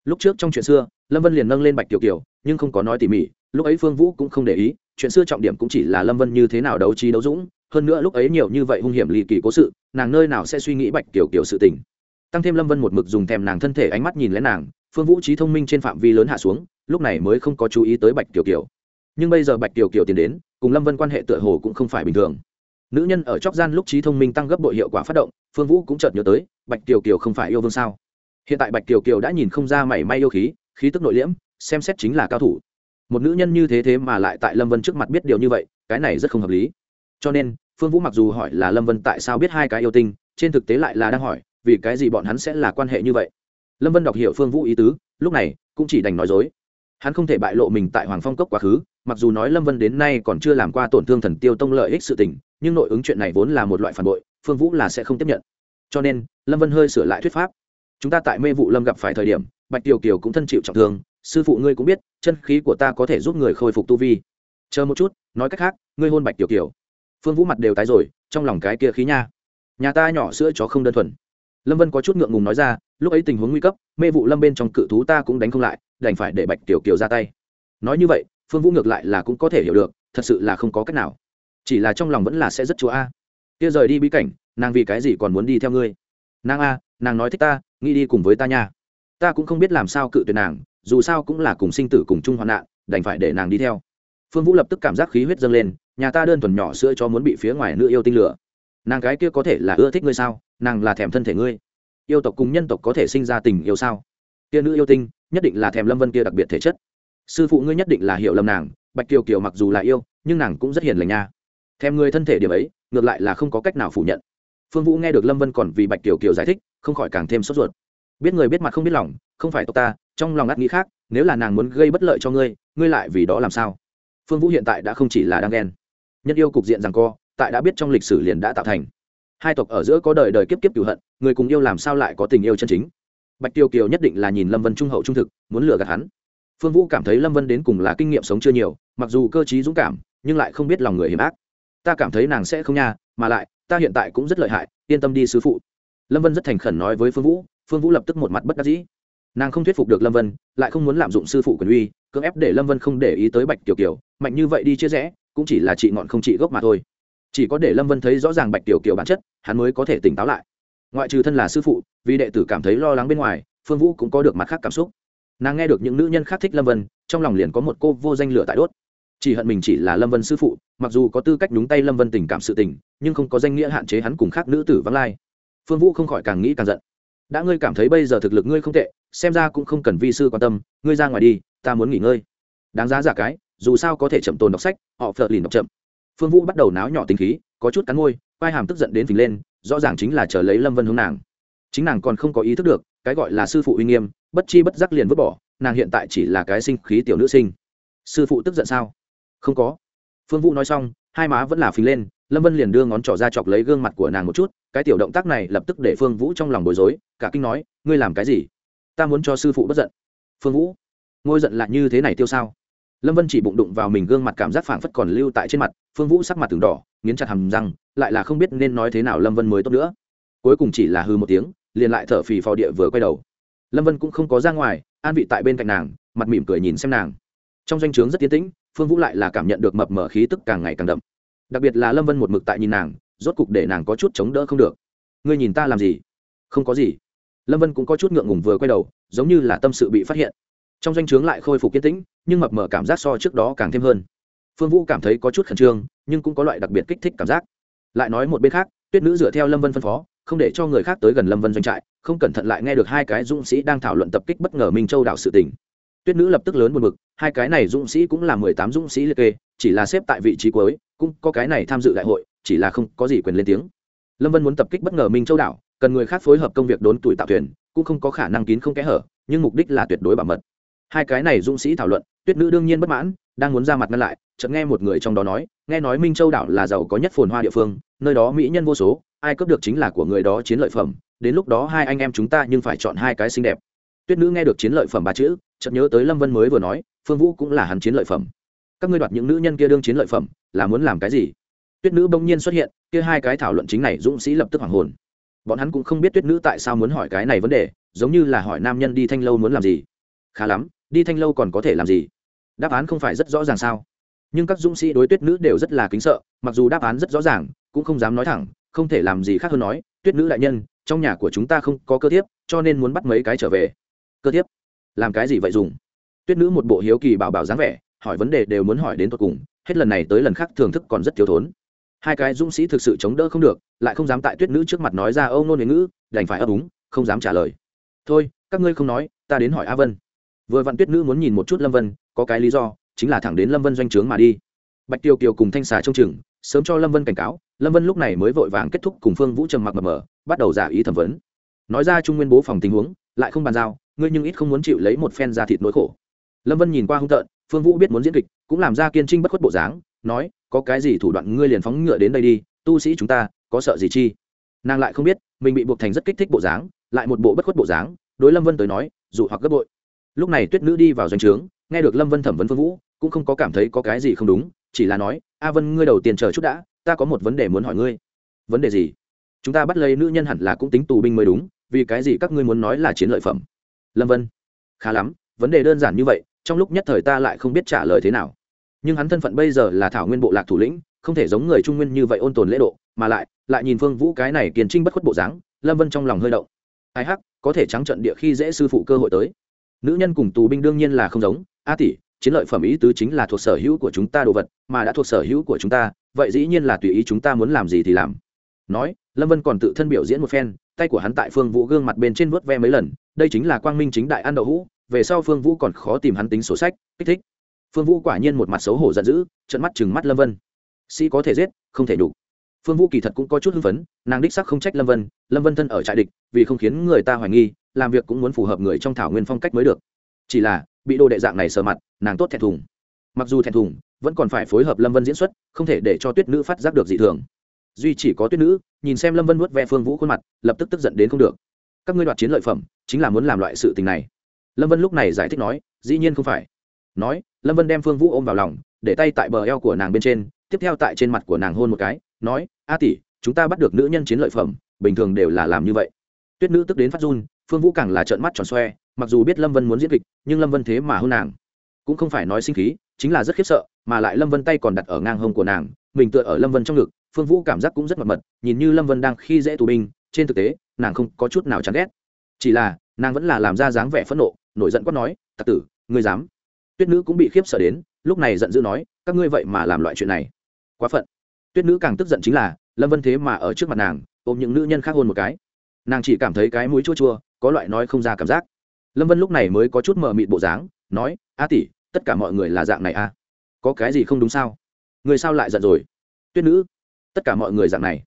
lúc trước trong chuyện xưa, lâm vân liền nâng lên bạch tiểu kiều, nhưng không có nói tỉ mỉ, lúc ấy phương vũ cũng không để ý, chuyện xưa trọng điểm cũng chỉ là lâm vân như thế nào đấu trí đấu dũng, hơn nữa lúc ấy nhiều như vậy hung hiểm lì kỳ cố sự, nàng nơi nào sẽ suy nghĩ bạch tiểu kiều sự tình. Tăng thêm lâm vân một mực dùng thèm nàng thân thể ánh mắt nhìn lén nàng, phương vũ trí thông minh trên phạm vi lớn hạ xuống, lúc này mới không có chú ý tới bạch tiểu kiều. Nhưng bây giờ bạch tiểu kiều tiến đến, cùng lâm vân quan hệ tựa hồ cũng không phải bình thường. Nữ nhân ở chóc gian lúc trí thông minh tăng gấp bội hiệu quả phát động, phương vũ cũng chợt nhớ tới, bạch tiểu kiều không phải yêu vương sao? Hiện tại bạch kiều kiều đã nhìn không ra mảy may yêu khí khí tức nội liễm, xem xét chính là cao thủ. Một nữ nhân như thế thế mà lại tại lâm vân trước mặt biết điều như vậy, cái này rất không hợp lý. Cho nên, phương vũ mặc dù hỏi là lâm vân tại sao biết hai cái yêu tinh, trên thực tế lại là đang hỏi, vì cái gì bọn hắn sẽ là quan hệ như vậy? Lâm vân đọc hiểu phương vũ ý tứ, lúc này, cũng chỉ đành nói dối. Hắn không thể bại lộ mình tại hoàng phong cốc quá khứ, mặc dù nói lâm vân đến nay còn chưa làm qua tổn thương thần tiêu tông lợi ích sự tình, nhưng nội ứng chuyện này vốn là một loại phản bội, phương vũ là sẽ không tiếp nhận. Cho nên, lâm vân hơi sửa lại thuyết pháp chúng ta tại mê vụ lâm gặp phải thời điểm, bạch tiểu kiều cũng thân chịu trọng thương, sư phụ ngươi cũng biết, chân khí của ta có thể giúp người khôi phục tu vi. Chờ một chút, nói cách khác, ngươi hôn bạch tiểu kiều. Phương vũ mặt đều tái rồi, trong lòng cái kia khí nha. Nhà ta nhỏ sữa chó không đơn thuần. Lâm vân có chút ngượng ngùng nói ra, lúc ấy tình huống nguy cấp, mê vụ lâm bên trong cự thú ta cũng đánh không lại, đành phải để bạch tiểu kiều ra tay. Nói như vậy, phương vũ ngược lại là cũng có thể hiểu được, thật sự là không có cách nào. Chỉ là trong lòng vẫn là sẽ rất chúa a. Kia rời đi bí cảnh, nàng vì cái gì còn muốn đi theo ngươi? Nàng a nàng nói thích ta, nghĩ đi cùng với ta nha. Ta cũng không biết làm sao cự tuyệt nàng, dù sao cũng là cùng sinh tử cùng chung hoạn nạn, đành phải để nàng đi theo. Phương vũ lập tức cảm giác khí huyết dâng lên, nhà ta đơn thuần nhỏ sữa cho muốn bị phía ngoài nữ yêu tinh lửa. Nàng cái kia có thể là ưa thích ngươi sao? Nàng là thèm thân thể ngươi. Yêu tộc cùng nhân tộc có thể sinh ra tình yêu sao? Kia nữ yêu tinh, nhất định là thèm lâm vân kia đặc biệt thể chất. Sư phụ ngươi nhất định là hiểu lầm nàng, bạch kiều kiều mặc dù là yêu, nhưng nàng cũng rất hiền lành nha. Thèm người thân thể điểm ấy, ngược lại là không có cách nào phủ nhận phương vũ nghe được lâm vân còn vì bạch kiều kiều giải thích, không khỏi càng thêm sốt ruột. Biết người biết mặt không biết lòng, không phải tộc ta, trong lòng ngắt nghĩ khác, nếu là nàng muốn gây bất lợi cho ngươi ngươi lại vì đó làm sao? Phương vũ hiện tại đã không chỉ là đang ghen. Nhân yêu cục diện rằng co, tại đã biết trong lịch sử liền đã tạo thành. Hai tộc ở giữa có đời đời kiếp kiếp cửu hận, người cùng yêu làm sao lại có tình yêu chân chính? Bạch tiêu kiều nhất định là nhìn lâm vân trung hậu trung thực, muốn lừa gạt hắn. Phương vũ cảm thấy lâm vân đến cùng là kinh nghiệm sống chưa nhiều, mặc dù cơ t dũng cảm, nhưng lại không biết lòng người hiểm ác ta cảm thấy nàng sẽ không nha, mà lại, ta hiện tại cũng rất lợi hại, yên tâm đi sứ phụ. Lâm vân rất thành khẩn nói với phương vũ phương vũ lập tức một mặt bất đắc dĩ. Nàng không thuyết phục được lâm vân, lại không muốn lạm dụng sư phụ quyền uy, cưỡng ép để lâm vân không để ý tới bạch tiểu kiều, mạnh như vậy đi chia rẽ, cũng chỉ là chị ngọn không chị gốc mà thôi. Chỉ có để lâm vân thấy rõ ràng bạch tiểu kiều bản chất, hắn mới có thể tỉnh táo lại. Ngoại trừ thân là sư phụ, vì đệ tử cảm thấy lo lắng bên ngoài, phương vũ cũng có được mặt khác cảm xúc. Nàng nghe được những nữ nhân khác thích lâm vân, trong lòng liền có một cô vô danh lửa tại đốt chỉ hận mình chỉ là lâm vân sư phụ, mặc dù có tư cách đúng tay lâm vân tình cảm sự tình, nhưng không có danh nghĩa hạn chế hắn cùng khác nữ tử vắng lai. Phương vũ không khỏi càng nghĩ càng giận. Đã ngươi cảm thấy bây giờ thực lực ngươi không tệ, xem ra cũng không cần vi sư quan tâm, ngươi ra ngoài đi, ta muốn nghỉ ngơi. Đáng giá giả cái, dù sao có thể chậm tồn đọc sách, họ phợt lìn đọc chậm. Phương vũ bắt đầu náo nhỏ tính khí, có chút cắn môi vai hàm tức giận đến phình lên, rõ ràng chính là chờ lấy lâm vân hướng nàng. Chính nàng còn không có ý thức được, cái gọi là sư phụ uy nghiêm, bất chi bất giác liền vứt bỏ, nàng hiện tại chỉ là cái sinh khí tiểu nữ sinh. Sư phụ tức giận sao? Không có. Phương vũ nói xong, hai má vẫn là phình lên, lâm vân liền đưa ngón trỏ ra chọc lấy gương mặt của nàng một chút, cái tiểu động tác này lập tức để phương vũ trong lòng bối rối, cả kinh nói, ngươi làm cái gì? Ta muốn cho sư phụ bất giận. Phương vũ, ngôi giận lại như thế này tiêu sao? Lâm vân chỉ bụng đụng vào mình gương mặt cảm giác phảng phất còn lưu tại trên mặt, phương vũ sắc mặt từng đỏ, nghiến chặt hầm răng, lại là không biết nên nói thế nào lâm vân mới tốt nữa. Cuối cùng chỉ là hư một tiếng, liền lại thở phì phò địa vừa quay đầu. Lâm vân cũng không có ra ngoài, an vị tại bên cạnh nàng, mặt mỉm cười nhìn xem nàng trong danh o rất tiến tĩnh, phương vũ lại là cảm nhận được mập mở khí tức càng ngày càng đậm. Đặc biệt là lâm vân một mực tại nhìn nàng, rốt cục để nàng có chút chống đỡ không được. Ngươi nhìn ta làm gì? Không có gì. Lâm vân cũng có chút ngượng ngùng vừa quay đầu, giống như là tâm sự bị phát hiện. Trong danh o chướng lại khôi phục kiên tĩnh, nhưng mập mở cảm giác so trước đó càng thêm hơn. Phương vũ cảm thấy có chút khẩn trương, nhưng cũng có loại đặc biệt kích thích cảm giác. Lại nói một bên khác, tuyết nữ dựa theo lâm vân phân phó, không để cho người khác tới gần lâm vân doanh trại, không cẩn thận lại nghe được hai cái dũng sĩ đang thảo luận tập kích bất ngờ minh châu đảo sự tỉnh tuyết nữ lập tức lớn buồn bực, hai cái này dũng sĩ cũng là mười tám dũng sĩ liệt kê chỉ là xếp tại vị trí cuối cũng có cái này tham dự đại hội chỉ là không có gì quyền lên tiếng. Lâm vân muốn tập kích bất ngờ minh châu đảo cần người khác phối hợp công việc đốn tuổi tạo thuyền cũng không có khả năng kín không kẽ hở nhưng mục đích là tuyệt đối bảo mật. Hai cái này dũng sĩ thảo luận tuyết nữ đương nhiên bất mãn đang muốn ra mặt ngăn lại chợt nghe một người trong đó nói nghe nói minh châu đảo là giàu có nhất phồn hoa địa phương nơi đó mỹ nhân vô số ai cướp được chính là của người đó chiến lợi phẩm đến lúc đó hai anh em chúng ta nhưng phải chọn hai cái xinh đẹp tuyết nữ nghe được chiến lợi phẩm ba chữ, chợt nhớ tới lâm vân mới vừa nói, phương vũ cũng là hắn chiến lợi phẩm. Các ngươi đoạt những nữ nhân kia đương chiến lợi phẩm, là muốn làm cái gì? Tuyết nữ bỗng nhiên xuất hiện, kia hai cái thảo luận chính này dũng sĩ lập tức hoảng hồn. Bọn hắn cũng không biết tuyết nữ tại sao muốn hỏi cái này vấn đề, giống như là hỏi nam nhân đi thanh lâu muốn làm gì. Khá lắm, đi thanh lâu còn có thể làm gì? Đáp án không phải rất rõ ràng sao? Nhưng các dũng sĩ đối tuyết nữ đều rất là kính sợ, mặc dù đáp án rất rõ ràng, cũng không dám nói thẳng, không thể làm gì khác hơn nói, tuyết nữ đại nhân, trong nhà của chúng ta không có cơ thiếp, cho nên muốn bắt mấy cái trở về cơ tiếp làm cái gì vậy dùng? Tuyết nữ một bộ hiếu kỳ bảo bảo dáng vẻ, hỏi vấn đề đều muốn hỏi đến tột cùng, hết lần này tới lần khác thưởng thức còn rất thiếu thốn. Hai cái dũng sĩ thực sự chống đỡ không được, lại không dám tại tuyết nữ trước mặt nói ra âu nôn huế ngữ, đành phải ấp úng, không dám trả lời. Thôi, các ngươi không nói, ta đến hỏi a vân. Vừa vặn tuyết nữ muốn nhìn một chút lâm vân, có cái lý do, chính là thẳng đến lâm vân doanh trướng mà đi. Bạch tiêu kiều cùng thanh xà trông chừng, sớm cho lâm vân cảnh cáo, lâm vân lúc này mới vội vàng kết thúc cùng phương vũ trầm mặc mờ mờ, bắt đầu giả ý thẩm vấn. Nói ra trung nguyên bố phòng tình huống, lại không bàn giao ngươi nhưng ít không muốn chịu lấy một phen da thịt nỗi khổ. Lâm vân nhìn qua hung tợn, phương vũ biết muốn diễn kịch, cũng làm ra kiên trinh bất khuất bộ dáng, nói, có cái gì thủ đoạn ngươi liền phóng ngựa đến đây đi, tu sĩ chúng ta, có sợ gì chi? Nàng lại không biết, mình bị buộc thành rất kích thích bộ dáng, lại một bộ bất khuất bộ dáng, đối lâm vân tới nói dụ hoặc gấp bội. Lúc này tuyết nữ đi vào doanh trướng, nghe được lâm vân thẩm vấn phương vũ, cũng không có cảm thấy có cái gì không đúng, chỉ là nói, a vân, ngươi đầu tiên chờ chút đã, ta có một vấn đề muốn hỏi ngươi. Vấn đề gì? Chúng ta bắt lấy nữ nhân hẳn là cũng tính tù binh mới đúng, vì cái gì các ngươi muốn nói là chiến lợi phẩm? Lâm vân. Khá lắm, vấn đề đơn giản như vậy, trong lúc nhất thời ta lại không biết trả lời thế nào. Nhưng hắn thân phận bây giờ là thảo nguyên bộ lạc thủ lĩnh, không thể giống người trung nguyên như vậy ôn tồn lễ độ, mà lại lại nhìn phương vũ cái này kiền trinh bất khuất bộ dáng, lâm vân trong lòng hơi động. Ai hắc, có thể trắng trận địa khi dễ sư phụ cơ hội tới. Nữ nhân cùng tù binh đương nhiên là không giống, a tỷ, chiến lợi phẩm ý tứ chính là thuộc sở hữu của chúng ta đồ vật, mà đã thuộc sở hữu của chúng ta, vậy dĩ nhiên là tùy ý chúng ta muốn làm gì thì làm. Nói lâm vân còn tự thân biểu diễn một phen, tay của hắn tại phương vũ gương mặt bên trên vớt ve mấy lần, đây chính là quang minh chính đại ăn đậu hũ, về sau phương vũ còn khó tìm hắn tính sổ sách, kích thích. Phương vũ quả nhiên một mặt xấu hổ giận dữ trận mắt chừng mắt lâm vân. Sĩ có thể giết, không thể đủ. Phương vũ kỳ thật cũng có chút hưng phấn, nàng đích sắc không trách lâm vân lâm vân thân ở trại địch, vì không khiến người ta hoài nghi, làm việc cũng muốn phù hợp người trong thảo nguyên phong cách mới được. Chỉ là, bị đồ đệ dạng này sờ mặt, nàng tốt thẹn thùng. Mặc dù thẹn thùng, vẫn còn phải phối hợp lâm vân diễn xuất, không thể để cho tuyết nữ phát giác được dị thường duy chỉ có tuyết nữ, nhìn xem lâm vân vuốt ve phương vũ khuôn mặt, lập tức tức giận đến không được. Các ngươi đoạt chiến lợi phẩm, chính là muốn làm loại sự tình này. Lâm vân lúc này giải thích nói, dĩ nhiên không phải. Nói, lâm vân đem phương vũ ôm vào lòng, để tay tại bờ eo của nàng bên trên, tiếp theo tại trên mặt của nàng hôn một cái, nói, a tỷ, chúng ta bắt được nữ nhân chiến lợi phẩm, bình thường đều là làm như vậy. Tuyết nữ tức đến phát run, phương vũ càng là trợn mắt tròn xoe, mặc dù biết lâm vân muốn diễn kịch, nhưng lâm vân thế mà hôn nàng. Cũng không phải nói sinh khí, chính là rất khiếp sợ, mà lại lâm vân tay còn đặt ở ngang hông của nàng mình tựa ở lâm vân trong ngực, phương vũ cảm giác cũng rất mật mật, nhìn như lâm vân đang khi dễ tù binh, trên thực tế, nàng không có chút nào chán ghét. Chỉ là, nàng vẫn là làm ra dáng vẻ phẫn nộ, nổi giận quát nói, tặc tử, ngươi dám? Tuyết nữ cũng bị khiếp sợ đến, lúc này giận dữ nói, các ngươi vậy mà làm loại chuyện này. Quá phận. Tuyết nữ càng tức giận chính là, lâm vân thế mà ở trước mặt nàng, ôm những nữ nhân khác hôn một cái. Nàng chỉ cảm thấy cái mũi chua chua, có loại nói không ra cảm giác. Lâm vân lúc này mới có chút mờ mịt bộ dáng, nói, a tỷ, tất cả mọi người là dạng này a à? có cái gì không đúng sao? Người sao lại giận rồi? Tuyết nữ, tất cả mọi người dạng này,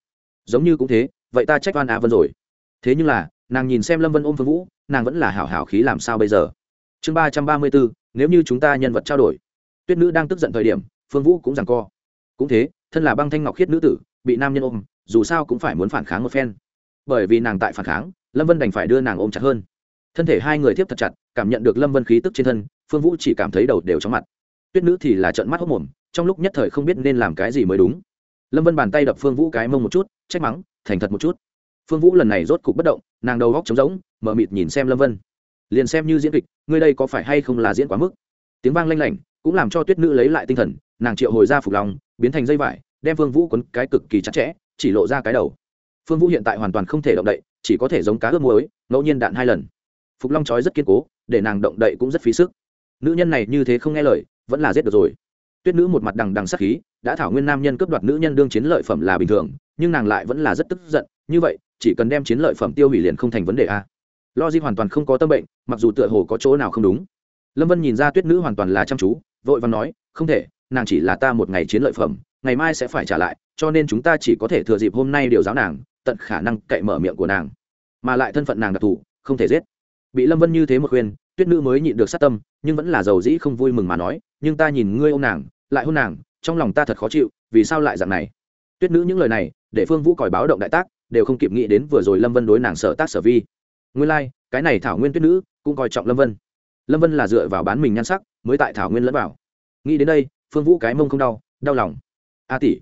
giống như cũng thế, vậy ta trách oan a vân rồi. Thế nhưng là, nàng nhìn xem lâm vân ôm phương vũ, nàng vẫn là hảo hảo khí làm sao bây giờ? Chương ba trăm ba mươi bốn, nếu như chúng ta nhân vật trao đổi. Tuyết nữ đang tức giận thời điểm, phương vũ cũng rằng co. Cũng thế, thân là băng thanh ngọc khiết nữ tử, bị nam nhân ôm, dù sao cũng phải muốn phản kháng một phen. Bởi vì nàng tại phản kháng, lâm vân đành phải đưa nàng ôm chặt hơn. Thân thể hai người tiếp thật chặt, cảm nhận được lâm vân khí tức trên thân, phương vũ chỉ cảm thấy đầu đều chóng mặt. Tuyết nữ thì là trận mắt hốc mồm trong lúc nhất thời không biết nên làm cái gì mới đúng. Lâm vân bàn tay đập phương vũ cái mông một chút, trách mắng, thành thật một chút. Phương vũ lần này rốt cục bất động, nàng đầu góc trống rỗng mờ mịt nhìn xem lâm vân. Liền xem như diễn kịch, ngươi đây có phải hay không là diễn quá mức? Tiếng vang lanh lảnh, cũng làm cho tuyết nữ lấy lại tinh thần, nàng triệu hồi ra phục lòng, biến thành dây vải, đem phương vũ quấn cái cực kỳ chặt chẽ, chỉ lộ ra cái đầu. Phương vũ hiện tại hoàn toàn không thể động đậy, chỉ có thể giống cá ướp muối, ngẫu nhiên đạn hai lần. Phục long trói rất kiên cố, để nàng động đậy cũng rất phí sức. Nữ nhân này như thế không nghe lời, vẫn là giết được rồi tuyết nữ một mặt đằng đằng sắc khí, đã thảo nguyên nam nhân cướp đoạt nữ nhân đương chiến lợi phẩm là bình thường, nhưng nàng lại vẫn là rất tức giận, như vậy, chỉ cần đem chiến lợi phẩm tiêu hủy liền không thành vấn đề a. Logic hoàn toàn không có tâm bệnh, mặc dù tựa hồ có chỗ nào không đúng. Lâm vân nhìn ra tuyết nữ hoàn toàn là chăm chú, vội vàng nói, không thể, nàng chỉ là ta một ngày chiến lợi phẩm, ngày mai sẽ phải trả lại, cho nên chúng ta chỉ có thể thừa dịp hôm nay điều giáo nàng, tận khả năng cậy mở miệng của nàng. Mà lại thân phận nàng đặc thù, không thể giết. Bị lâm vân như thế một khuyên tuyết nữ mới nhịn được sát tâm nhưng vẫn là giàu dĩ không vui mừng mà nói nhưng ta nhìn ngươi ô m nàng lại hôn nàng trong lòng ta thật khó chịu vì sao lại dạng này? Tuyết nữ những lời này để phương vũ còi báo động đại tác đều không kịp nghĩ đến vừa rồi lâm vân đối nàng sở tác sở vi. Nguyên lai、like, cái này thảo nguyên tuyết nữ cũng coi trọng lâm vân. Lâm vân là dựa vào bán mình nhan sắc mới tại thảo nguyên lẫn vào. Nghĩ đến đây phương vũ cái mông không đau đau lòng. A tỷ.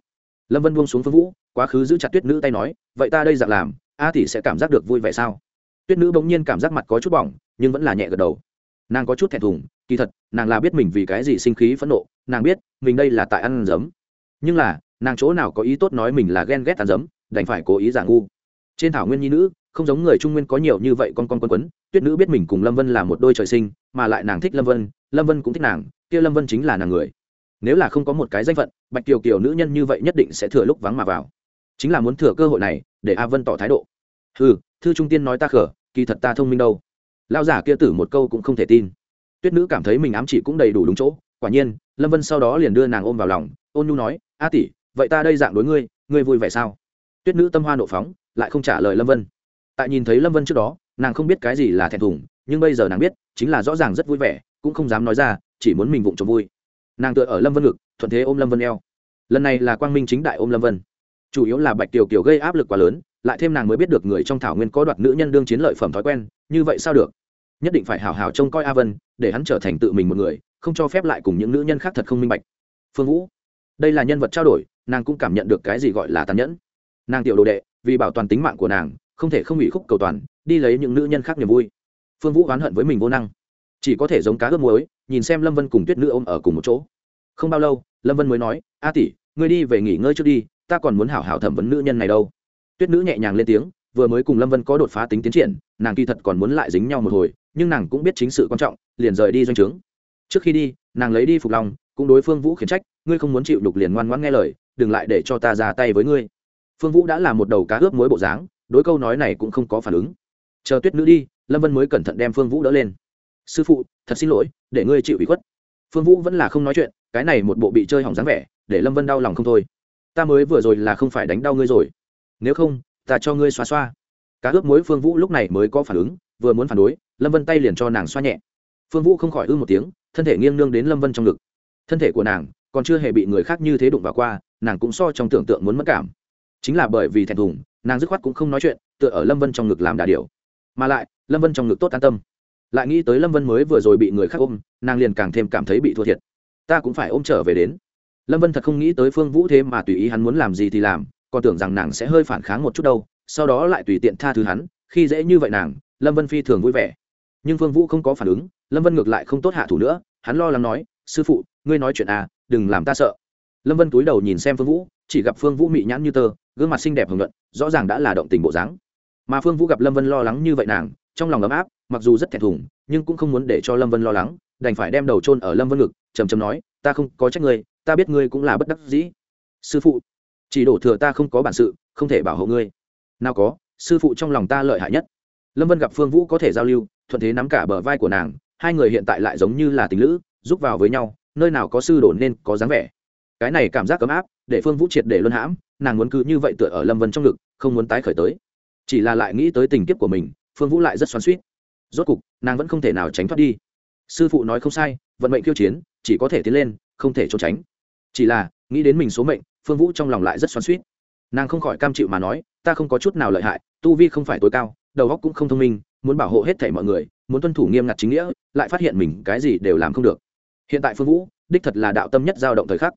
Lâm vân buông xuống phương vũ quá khứ giữ chặt tuyết nữ tay nói vậy ta đây dạng làm a tỷ sẽ cảm giác được vui vẻ sao? Tuyết nữ bỗng nhiên cảm giác mặt có chút bỏng, nhưng vẫn là nhẹ gật đầu. Nàng có chút thẹn thùng, kỳ thật, nàng là biết mình vì cái gì sinh khí phẫn nộ, nàng biết mình đây là tại ăn giấm. Nhưng là, nàng chỗ nào có ý tốt nói mình là ghen ghét ăn giấm, đành phải cố ý giả ngu. Trên thảo nguyên nhi nữ, không giống người trung nguyên có nhiều như vậy con con quân quấn, tuyết nữ biết mình cùng lâm vân là một đôi trời sinh, mà lại nàng thích lâm vân lâm vân cũng thích nàng, kia lâm vân chính là nàng người. Nếu là không có một cái danh phận, bạch kiều kiều nữ nhân như vậy nhất định sẽ thừa lúc vắng mà vào. Chính là muốn thừa cơ hội này, để a vân tỏ thái độ ừ thư trung tiên nói ta khở, kỳ thật ta thông minh đâu. Lao giả kia tử một câu cũng không thể tin. Tuyết nữ cảm thấy mình ám chỉ cũng đầy đủ đúng chỗ, quả nhiên, lâm vân sau đó liền đưa nàng ôm vào lòng, ôn nhu nói, a tỷ, vậy ta đây dạng đối ngươi ngươi vui vẻ sao? Tuyết nữ tâm hoa nộ phóng, lại không trả lời lâm vân. Tại nhìn thấy lâm vân trước đó, nàng không biết cái gì là thẹn thùng, nhưng bây giờ nàng biết, chính là rõ ràng rất vui vẻ, cũng không dám nói ra, chỉ muốn mình vụng trộm vui. Nàng tựa ở lâm vân ngực, thuận thế ôm lâm vân eo. Lần này là quang minh chính đại ôm lâm vân chủ yếu là bạch tiểu kiều gây áp lực quá lớn, lại thêm nàng mới biết được người trong thảo nguyên có đoạt nữ nhân đương chiến lợi phẩm thói quen, như vậy sao được? Nhất định phải hào hào trông coi a vân, để hắn trở thành tự mình một người, không cho phép lại cùng những nữ nhân khác thật không minh bạch. Phương vũ, đây là nhân vật trao đổi, nàng cũng cảm nhận được cái gì gọi là tàn nhẫn. Nàng tiểu đồ đệ, vì bảo toàn tính mạng của nàng, không thể không ủy khúc cầu toàn, đi lấy những nữ nhân khác niềm vui. Phương vũ oán hận với mình vô năng. Chỉ có thể giống cá ướp muối, nhìn xem lâm vân cùng tuyết nữ ôm ở cùng một chỗ. Không bao lâu, lâm vân mới nói, a tỷ, ngươi đi về nghỉ ngơi trước đi ta còn muốn hảo hảo thẩm vấn nữ nhân này đâu. Tuyết nữ nhẹ nhàng lên tiếng, vừa mới cùng lâm vân có đột phá tính tiến triển, nàng kỳ thật còn muốn lại dính nhau một hồi, nhưng nàng cũng biết chính sự quan trọng, liền rời đi doanh trướng. Trước khi đi, nàng lấy đi phục lòng, cũng đối phương vũ khiển trách, ngươi không muốn chịu đục liền ngoan ngoãn nghe lời, đừng lại để cho ta ra tay với ngươi. Phương vũ đã là một đầu cá ướp mối bộ dáng, đối câu nói này cũng không có phản ứng. Chờ tuyết nữ đi, lâm vân mới cẩn thận đem phương vũ đỡ lên. Sư phụ, thật xin lỗi, để ngươi chịu ủy khuất. Phương vũ vẫn là không nói chuyện, cái này một bộ bị chơi hỏng dáng vẻ, để lâm vân đau lòng không thôi ta mới vừa rồi là không phải đánh đau ngươi rồi. Nếu không, ta cho ngươi xoa xoa. Cá ướp mối phương vũ lúc này mới có phản ứng, vừa muốn phản đối, lâm vân tay liền cho nàng xoa nhẹ. Phương vũ không khỏi ư một tiếng, thân thể nghiêng nương đến lâm vân trong ngực. Thân thể của nàng còn chưa hề bị người khác như thế đụng vào qua, nàng cũng so trong tưởng tượng muốn mất cảm. Chính là bởi vì thẹn thùng, nàng dứt khoát cũng không nói chuyện, tựa ở lâm vân trong ngực làm đà điều mà lại, lâm vân trong ngực tốt an tâm. Lại nghĩ tới lâm vân mới vừa rồi bị người khác ôm, nàng liền càng thêm cảm thấy bị thua thiệt. Ta cũng phải ôm trở về đến lâm vân thật không nghĩ tới phương vũ thế mà tùy ý hắn muốn làm gì thì làm, còn tưởng rằng nàng sẽ hơi phản kháng một chút đâu, sau đó lại tùy tiện tha thứ hắn, khi dễ như vậy nàng, lâm vân phi thường vui vẻ. Nhưng phương vũ không có phản ứng, lâm vân ngược lại không tốt hạ thủ nữa, hắn lo lắng nói, sư phụ, ngươi nói chuyện à đừng làm ta sợ. Lâm vân túi đầu nhìn xem phương vũ, chỉ gặp phương vũ mị nhãn như tơ, gương mặt xinh đẹp hưởng luận rõ ràng đã là động tình bộ dáng. Mà phương vũ gặp lâm vân lo lắng như vậy nàng, trong lòng ấm áp, mặc dù rất thẹn thùng, nhưng cũng không muốn để cho lâm vân lo lắng, đành phải đem đầu trôn ở lâm vân ngực trầm trầm nói ta không có trách ngươi, ta biết ngươi cũng là bất đắc dĩ. Sư phụ, chỉ đổ thừa ta không có bản sự, không thể bảo hộ ngươi. Nào có, sư phụ trong lòng ta lợi hại nhất. Lâm vân gặp phương vũ có thể giao lưu, thuận thế nắm cả bờ vai của nàng, hai người hiện tại lại giống như là tình lữ, giúp vào với nhau, nơi nào có sư đổ nên có dáng vẻ. Cái này cảm giác ấm áp, để phương vũ triệt để luân hãm, nàng muốn cứ như vậy tựa ở lâm vân trong ngực, không muốn tái khởi tới. Chỉ là lại nghĩ tới tình kiếp của mình, phương vũ lại rất xoắn suýt rốt cục, nàng vẫn không thể nào tránh thoát đi. Sư phụ nói không sai, vận mệnh khiêu chiến chỉ có thể tiến lên, không thể trốn tránh. Chỉ là, nghĩ đến mình số mệnh, phương vũ trong lòng lại rất xoắn suýt nàng không khỏi cam chịu mà nói, ta không có chút nào lợi hại, tu vi không phải tối cao, đầu óc cũng không thông minh, muốn bảo hộ hết thảy mọi người, muốn tuân thủ nghiêm ngặt chính nghĩa, lại phát hiện mình cái gì đều làm không được. Hiện tại phương vũ, đích thật là đạo tâm nhất giao động thời khắc.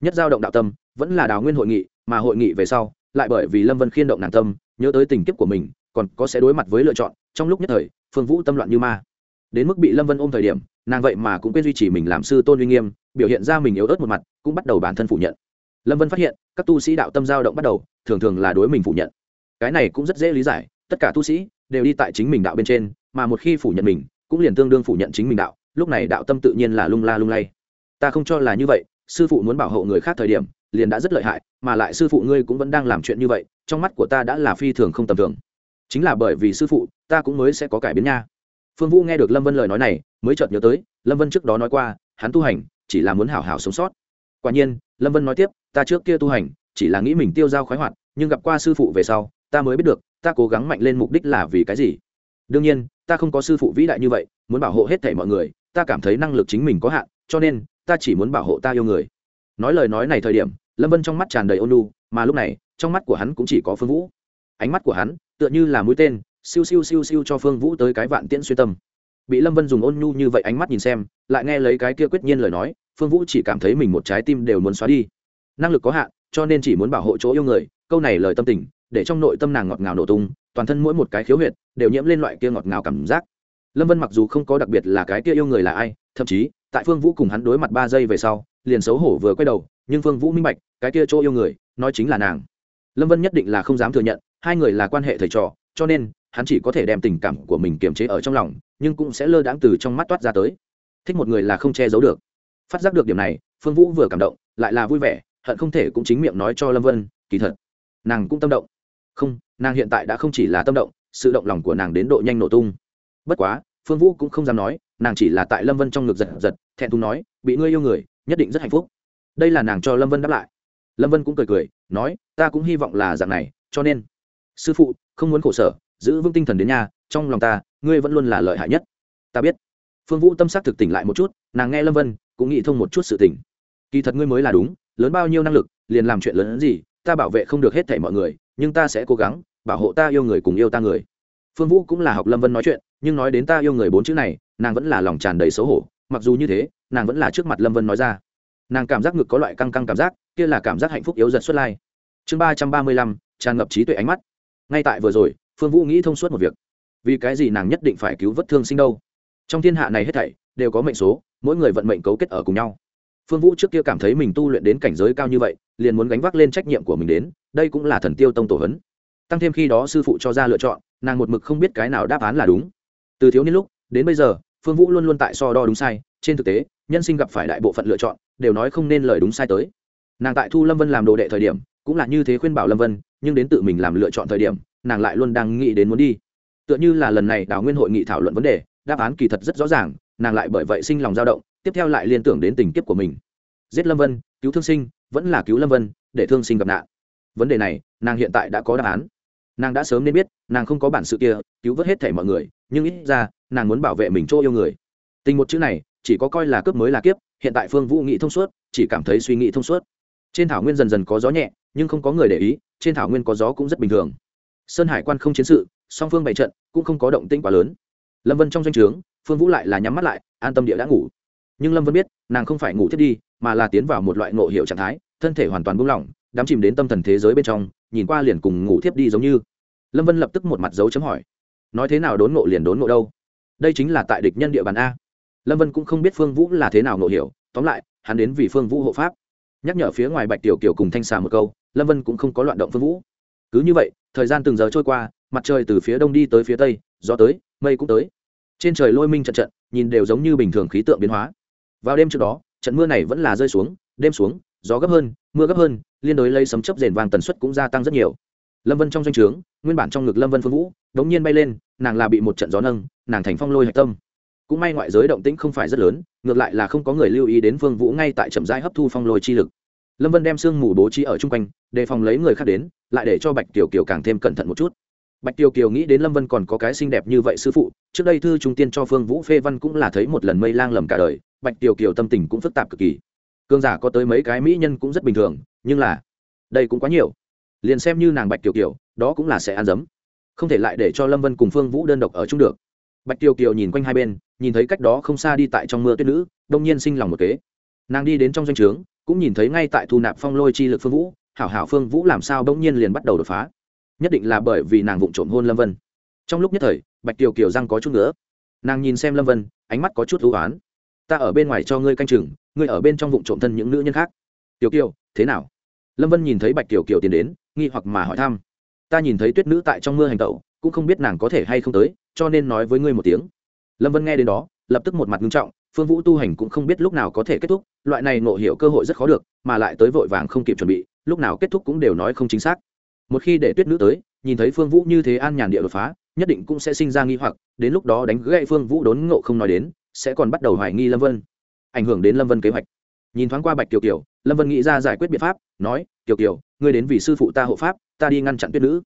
Nhất giao động đạo tâm, vẫn là đào nguyên hội nghị, mà hội nghị về sau, lại bởi vì lâm vân khiên động nàng tâm, nhớ tới tình kiếp của mình, còn có sẽ đối mặt với lựa chọn, trong lúc nhất thời, phương vũ tâm loạn như ma. Đến mức bị lâm vân ôm thời điểm nàng vậy mà cũng quên duy trì mình làm sư tôn uy nghiêm, biểu hiện ra mình yếu ớt một mặt, cũng bắt đầu bản thân phủ nhận. Lâm vân phát hiện, các tu sĩ đạo tâm giao động bắt đầu, thường thường là đối mình phủ nhận. Cái này cũng rất dễ lý giải, tất cả tu sĩ đều đi tại chính mình đạo bên trên, mà một khi phủ nhận mình, cũng liền tương đương phủ nhận chính mình đạo, lúc này đạo tâm tự nhiên là lung la lung lay. Ta không cho là như vậy, sư phụ muốn bảo hộ người khác thời điểm, liền đã rất lợi hại, mà lại sư phụ ngươi cũng vẫn đang làm chuyện như vậy, trong mắt của ta đã là phi thường không tầm thường. Chính là bởi vì sư phụ, ta cũng mới sẽ có cải biến nha phương vũ nghe được lâm vân lời nói này, mới chợt nhớ tới, lâm vân trước đó nói qua, hắn tu hành, chỉ là muốn hảo hảo sống sót. Quả nhiên, lâm vân nói tiếp, ta trước kia tu hành, chỉ là nghĩ mình tiêu dao khoái hoạt, nhưng gặp qua sư phụ về sau, ta mới biết được, ta cố gắng mạnh lên mục đích là vì cái gì. Đương nhiên, ta không có sư phụ vĩ đại như vậy, muốn bảo hộ hết thảy mọi người, ta cảm thấy năng lực chính mình có hạn, cho nên, ta chỉ muốn bảo hộ ta yêu người. Nói lời nói này thời điểm, lâm vân trong mắt tràn đầy ôn lu mà lúc này, trong mắt của hắn cũng chỉ có phương vũ. Ánh mắt của hắn, tựa như là mũi tên siêu siêu siêu siêu cho phương vũ tới cái vạn tiễn xuyên tâm. Bị lâm vân dùng ôn nhu như vậy ánh mắt nhìn xem, lại nghe lấy cái kia quyết nhiên lời nói, phương vũ chỉ cảm thấy mình một trái tim đều muốn xóa đi. Năng lực có hạn, cho nên chỉ muốn bảo hộ chỗ yêu người, câu này lời tâm tình, để trong nội tâm nàng ngọt ngào nổ tung, toàn thân mỗi một cái khiếu huyệt đều nhiễm lên loại kia ngọt ngào cảm giác. Lâm vân mặc dù không có đặc biệt là cái kia yêu người là ai, thậm chí, tại phương vũ cùng hắn đối mặt ba giây về sau, liền xấu hổ vừa quay đầu, nhưng phương vũ minh bạch, cái kia chỗ yêu người, nói chính là nàng. Lâm vân nhất định là không dám thừa nhận, hai người là quan hệ thầy trò, cho nên hắn chỉ có thể đem tình cảm của mình kiềm chế ở trong lòng, nhưng cũng sẽ lơ đãng từ trong mắt toát ra tới. Thích một người là không che giấu được. Phát giác được điểm này, phương vũ vừa cảm động, lại là vui vẻ, hận không thể cũng chính miệng nói cho lâm vân, kỳ thật, nàng cũng tâm động. Không, nàng hiện tại đã không chỉ là tâm động, sự động lòng của nàng đến độ nhanh nổ tung. Bất quá, phương vũ cũng không dám nói, nàng chỉ là tại lâm vân trong ngực giật giật, thẹn thùng nói, bị ngươi yêu người, nhất định rất hạnh phúc. Đây là nàng cho lâm vân đáp lại. Lâm vân cũng cười cười, nói, ta cũng hy vọng là dạng này, cho nên, sư phụ, không muốn khổ sở giữ vững tinh thần đến nhà trong lòng ta, ngươi vẫn luôn là lợi hại nhất. Ta biết. Phương vũ tâm sắc thực tỉnh lại một chút, nàng nghe lâm vân, cũng nghĩ thông một chút sự tỉnh kỳ thật ngươi mới là đúng, lớn bao nhiêu năng lực, liền làm chuyện lớn hơn gì, ta bảo vệ không được hết thảy mọi người, nhưng ta sẽ cố gắng, bảo hộ ta yêu người cùng yêu ta người. Phương vũ cũng là học lâm vân nói chuyện, nhưng nói đến ta yêu người bốn chữ này, nàng vẫn là lòng tràn đầy xấu hổ, mặc dù như thế, nàng vẫn là trước mặt lâm vân nói ra. Nàng cảm giác ngực có loại căng căng cảm giác, kia là cảm giác hạnh phúc yếu dần xuất lai. Chương ba trăm ba mươi lăm, tràn ngập trí tuệ ánh mắt. Ngay tại vừa rồi phương vũ nghĩ thông suốt một việc. Vì cái gì nàng nhất định phải cứu vớt thương sinh đâu? Trong thiên hạ này hết thảy đều có mệnh số, mỗi người vận mệnh cấu kết ở cùng nhau. Phương vũ trước kia cảm thấy mình tu luyện đến cảnh giới cao như vậy, liền muốn gánh vác lên trách nhiệm của mình đến, đây cũng là thần tiêu tông tổ hấn tăng thêm khi đó sư phụ cho ra lựa chọn, nàng một mực không biết cái nào đáp án là đúng. Từ thiếu niên lúc, đến bây giờ, phương vũ luôn luôn tại so đo đúng sai, trên thực tế, nhân sinh gặp phải đại bộ phận lựa chọn, đều nói không nên lời đúng sai tới. Nàng tại thu lâm vân làm đồ đệ thời điểm, cũng là như thế khuyên bảo lâm vân, nhưng đến tự mình làm lựa chọn thời điểm nàng lại luôn đang nghĩ đến muốn đi. Tựa như là lần này đào nguyên hội nghị thảo luận vấn đề, đáp án kỳ thật rất rõ ràng, nàng lại bởi vậy sinh lòng dao động, tiếp theo lại liên tưởng đến tình kiếp của mình. Giết lâm vân, cứu thương sinh, vẫn là cứu lâm vân, để thương sinh gặp nạn. Vấn đề này, nàng hiện tại đã có đáp án. Nàng đã sớm nên biết, nàng không có bản sự kia, cứu vớt hết thể mọi người, nhưng ít ra, nàng muốn bảo vệ mình chỗ yêu người. Tình một chữ này, chỉ có coi là cướp mới là kiếp, hiện tại phương vũ nghĩ thông suốt, chỉ cảm thấy suy nghĩ thông suốt. Trên thảo nguyên dần dần có gió nhẹ, nhưng không có người để ý, trên thảo nguyên có gió cũng rất bình thường sơn hải quan không chiến sự, song phương bày trận, cũng không có động tĩnh quá lớn. Lâm vân trong danh o trướng, phương vũ lại là nhắm mắt lại, an tâm địa đã ngủ. Nhưng lâm vân biết, nàng không phải ngủ thiết đi, mà là tiến vào một loại ngộ hiệu trạng thái, thân thể hoàn toàn buông lỏng, đắm chìm đến tâm thần thế giới bên trong, nhìn qua liền cùng ngủ thiếp đi giống như. Lâm vân lập tức một mặt dấu chấm hỏi, nói thế nào đốn ngộ liền đốn ngộ đâu? Đây chính là tại địch nhân địa bàn a. Lâm vân cũng không biết phương vũ là thế nào ngộ hiểu, tóm lại, hắn đến vì phương vũ hộ pháp. Nhắc nhở phía ngoài bạch tiểu kiều cùng thanh xà một câu, lâm vân cũng không có loạn động phương vũ. Cứ như vậy thời gian từng giờ trôi qua, mặt trời từ phía đông đi tới phía tây, gió tới, mây cũng tới. Trên trời lôi minh trận trận, nhìn đều giống như bình thường khí tượng biến hóa. Vào đêm trước đó, trận mưa này vẫn là rơi xuống, đêm xuống, gió gấp hơn, mưa gấp hơn, liên đối lấy sấm chấp rền vàng tần suất cũng gia tăng rất nhiều. Lâm vân trong doanh trướng, nguyên bản trong ngực lâm vân phương vũ, đống nhiên bay lên, nàng là bị một trận gió nâng, nàng thành phong lôi hạch tâm. Cũng may ngoại giới động tĩnh không phải rất lớn, ngược lại là không có người lưu ý đến phương vũ ngay tại trầm giai hấp thu phong lôi chi lực lâm vân đem sương mù bố trí ở chung quanh, đề phòng lấy người khác đến, lại để cho bạch tiểu kiều càng thêm cẩn thận một chút. Bạch tiểu kiều nghĩ đến lâm vân còn có cái xinh đẹp như vậy sư phụ, trước đây thư trung tiên cho phương vũ phê văn cũng là thấy một lần mây lang lầm cả đời, bạch tiểu kiều tâm tình cũng phức tạp cực kỳ. Cương giả có tới mấy cái mỹ nhân cũng rất bình thường, nhưng là đây cũng quá nhiều. Liền xem như nàng bạch tiểu kiều, đó cũng là sẽ ăn dấm. Không thể lại để cho lâm vân cùng phương vũ đơn độc ở chung được. Bạch tiểu kiều nhìn quanh hai bên, nhìn thấy cách đó không xa đi tại trong mưa tuyết nữ, đông nhiên sinh lòng một kế. Nàng đi đến trong doanh trướng cũng nhìn thấy ngay tại thu nạp phong lôi chi lực phương vũ, hảo hảo phương vũ làm sao bỗng nhiên liền bắt đầu đột phá. Nhất định là bởi vì nàng vụng trộm hôn lâm vân. Trong lúc nhất thời, bạch tiểu kiều răng có chút nữa nàng nhìn xem lâm vân, ánh mắt có chút hữu oán. Ta ở bên ngoài cho ngươi canh chừng, ngươi ở bên trong vụng trộm thân những nữ nhân khác. Tiểu kiều, thế nào? Lâm vân nhìn thấy bạch tiểu kiều tiến đến, nghi hoặc mà hỏi thăm. Ta nhìn thấy tuyết nữ tại trong mưa hành tẩu, cũng không biết nàng có thể hay không tới, cho nên nói với ngươi một tiếng. Lâm vân nghe đến đó, lập tức một mặt nghiêm trọng phương vũ tu hành cũng không biết lúc nào có thể kết thúc, loại này ngộ hiểu cơ hội rất khó được, mà lại tới vội vàng không kịp chuẩn bị, lúc nào kết thúc cũng đều nói không chính xác. Một khi để tuyết nữ tới, nhìn thấy phương vũ như thế an nhàn địa đột phá, nhất định cũng sẽ sinh ra nghi hoặc, đến lúc đó đánh gãy phương vũ đốn ngộ không nói đến, sẽ còn bắt đầu hoài nghi lâm vân. Ảnh hưởng đến lâm vân kế hoạch. Nhìn thoáng qua bạch kiều kiều, lâm vân nghĩ ra giải quyết biện pháp, nói, kiều kiều, ngươi đến vì sư phụ ta hộ pháp, ta đi ngăn chặn tuyết nữ.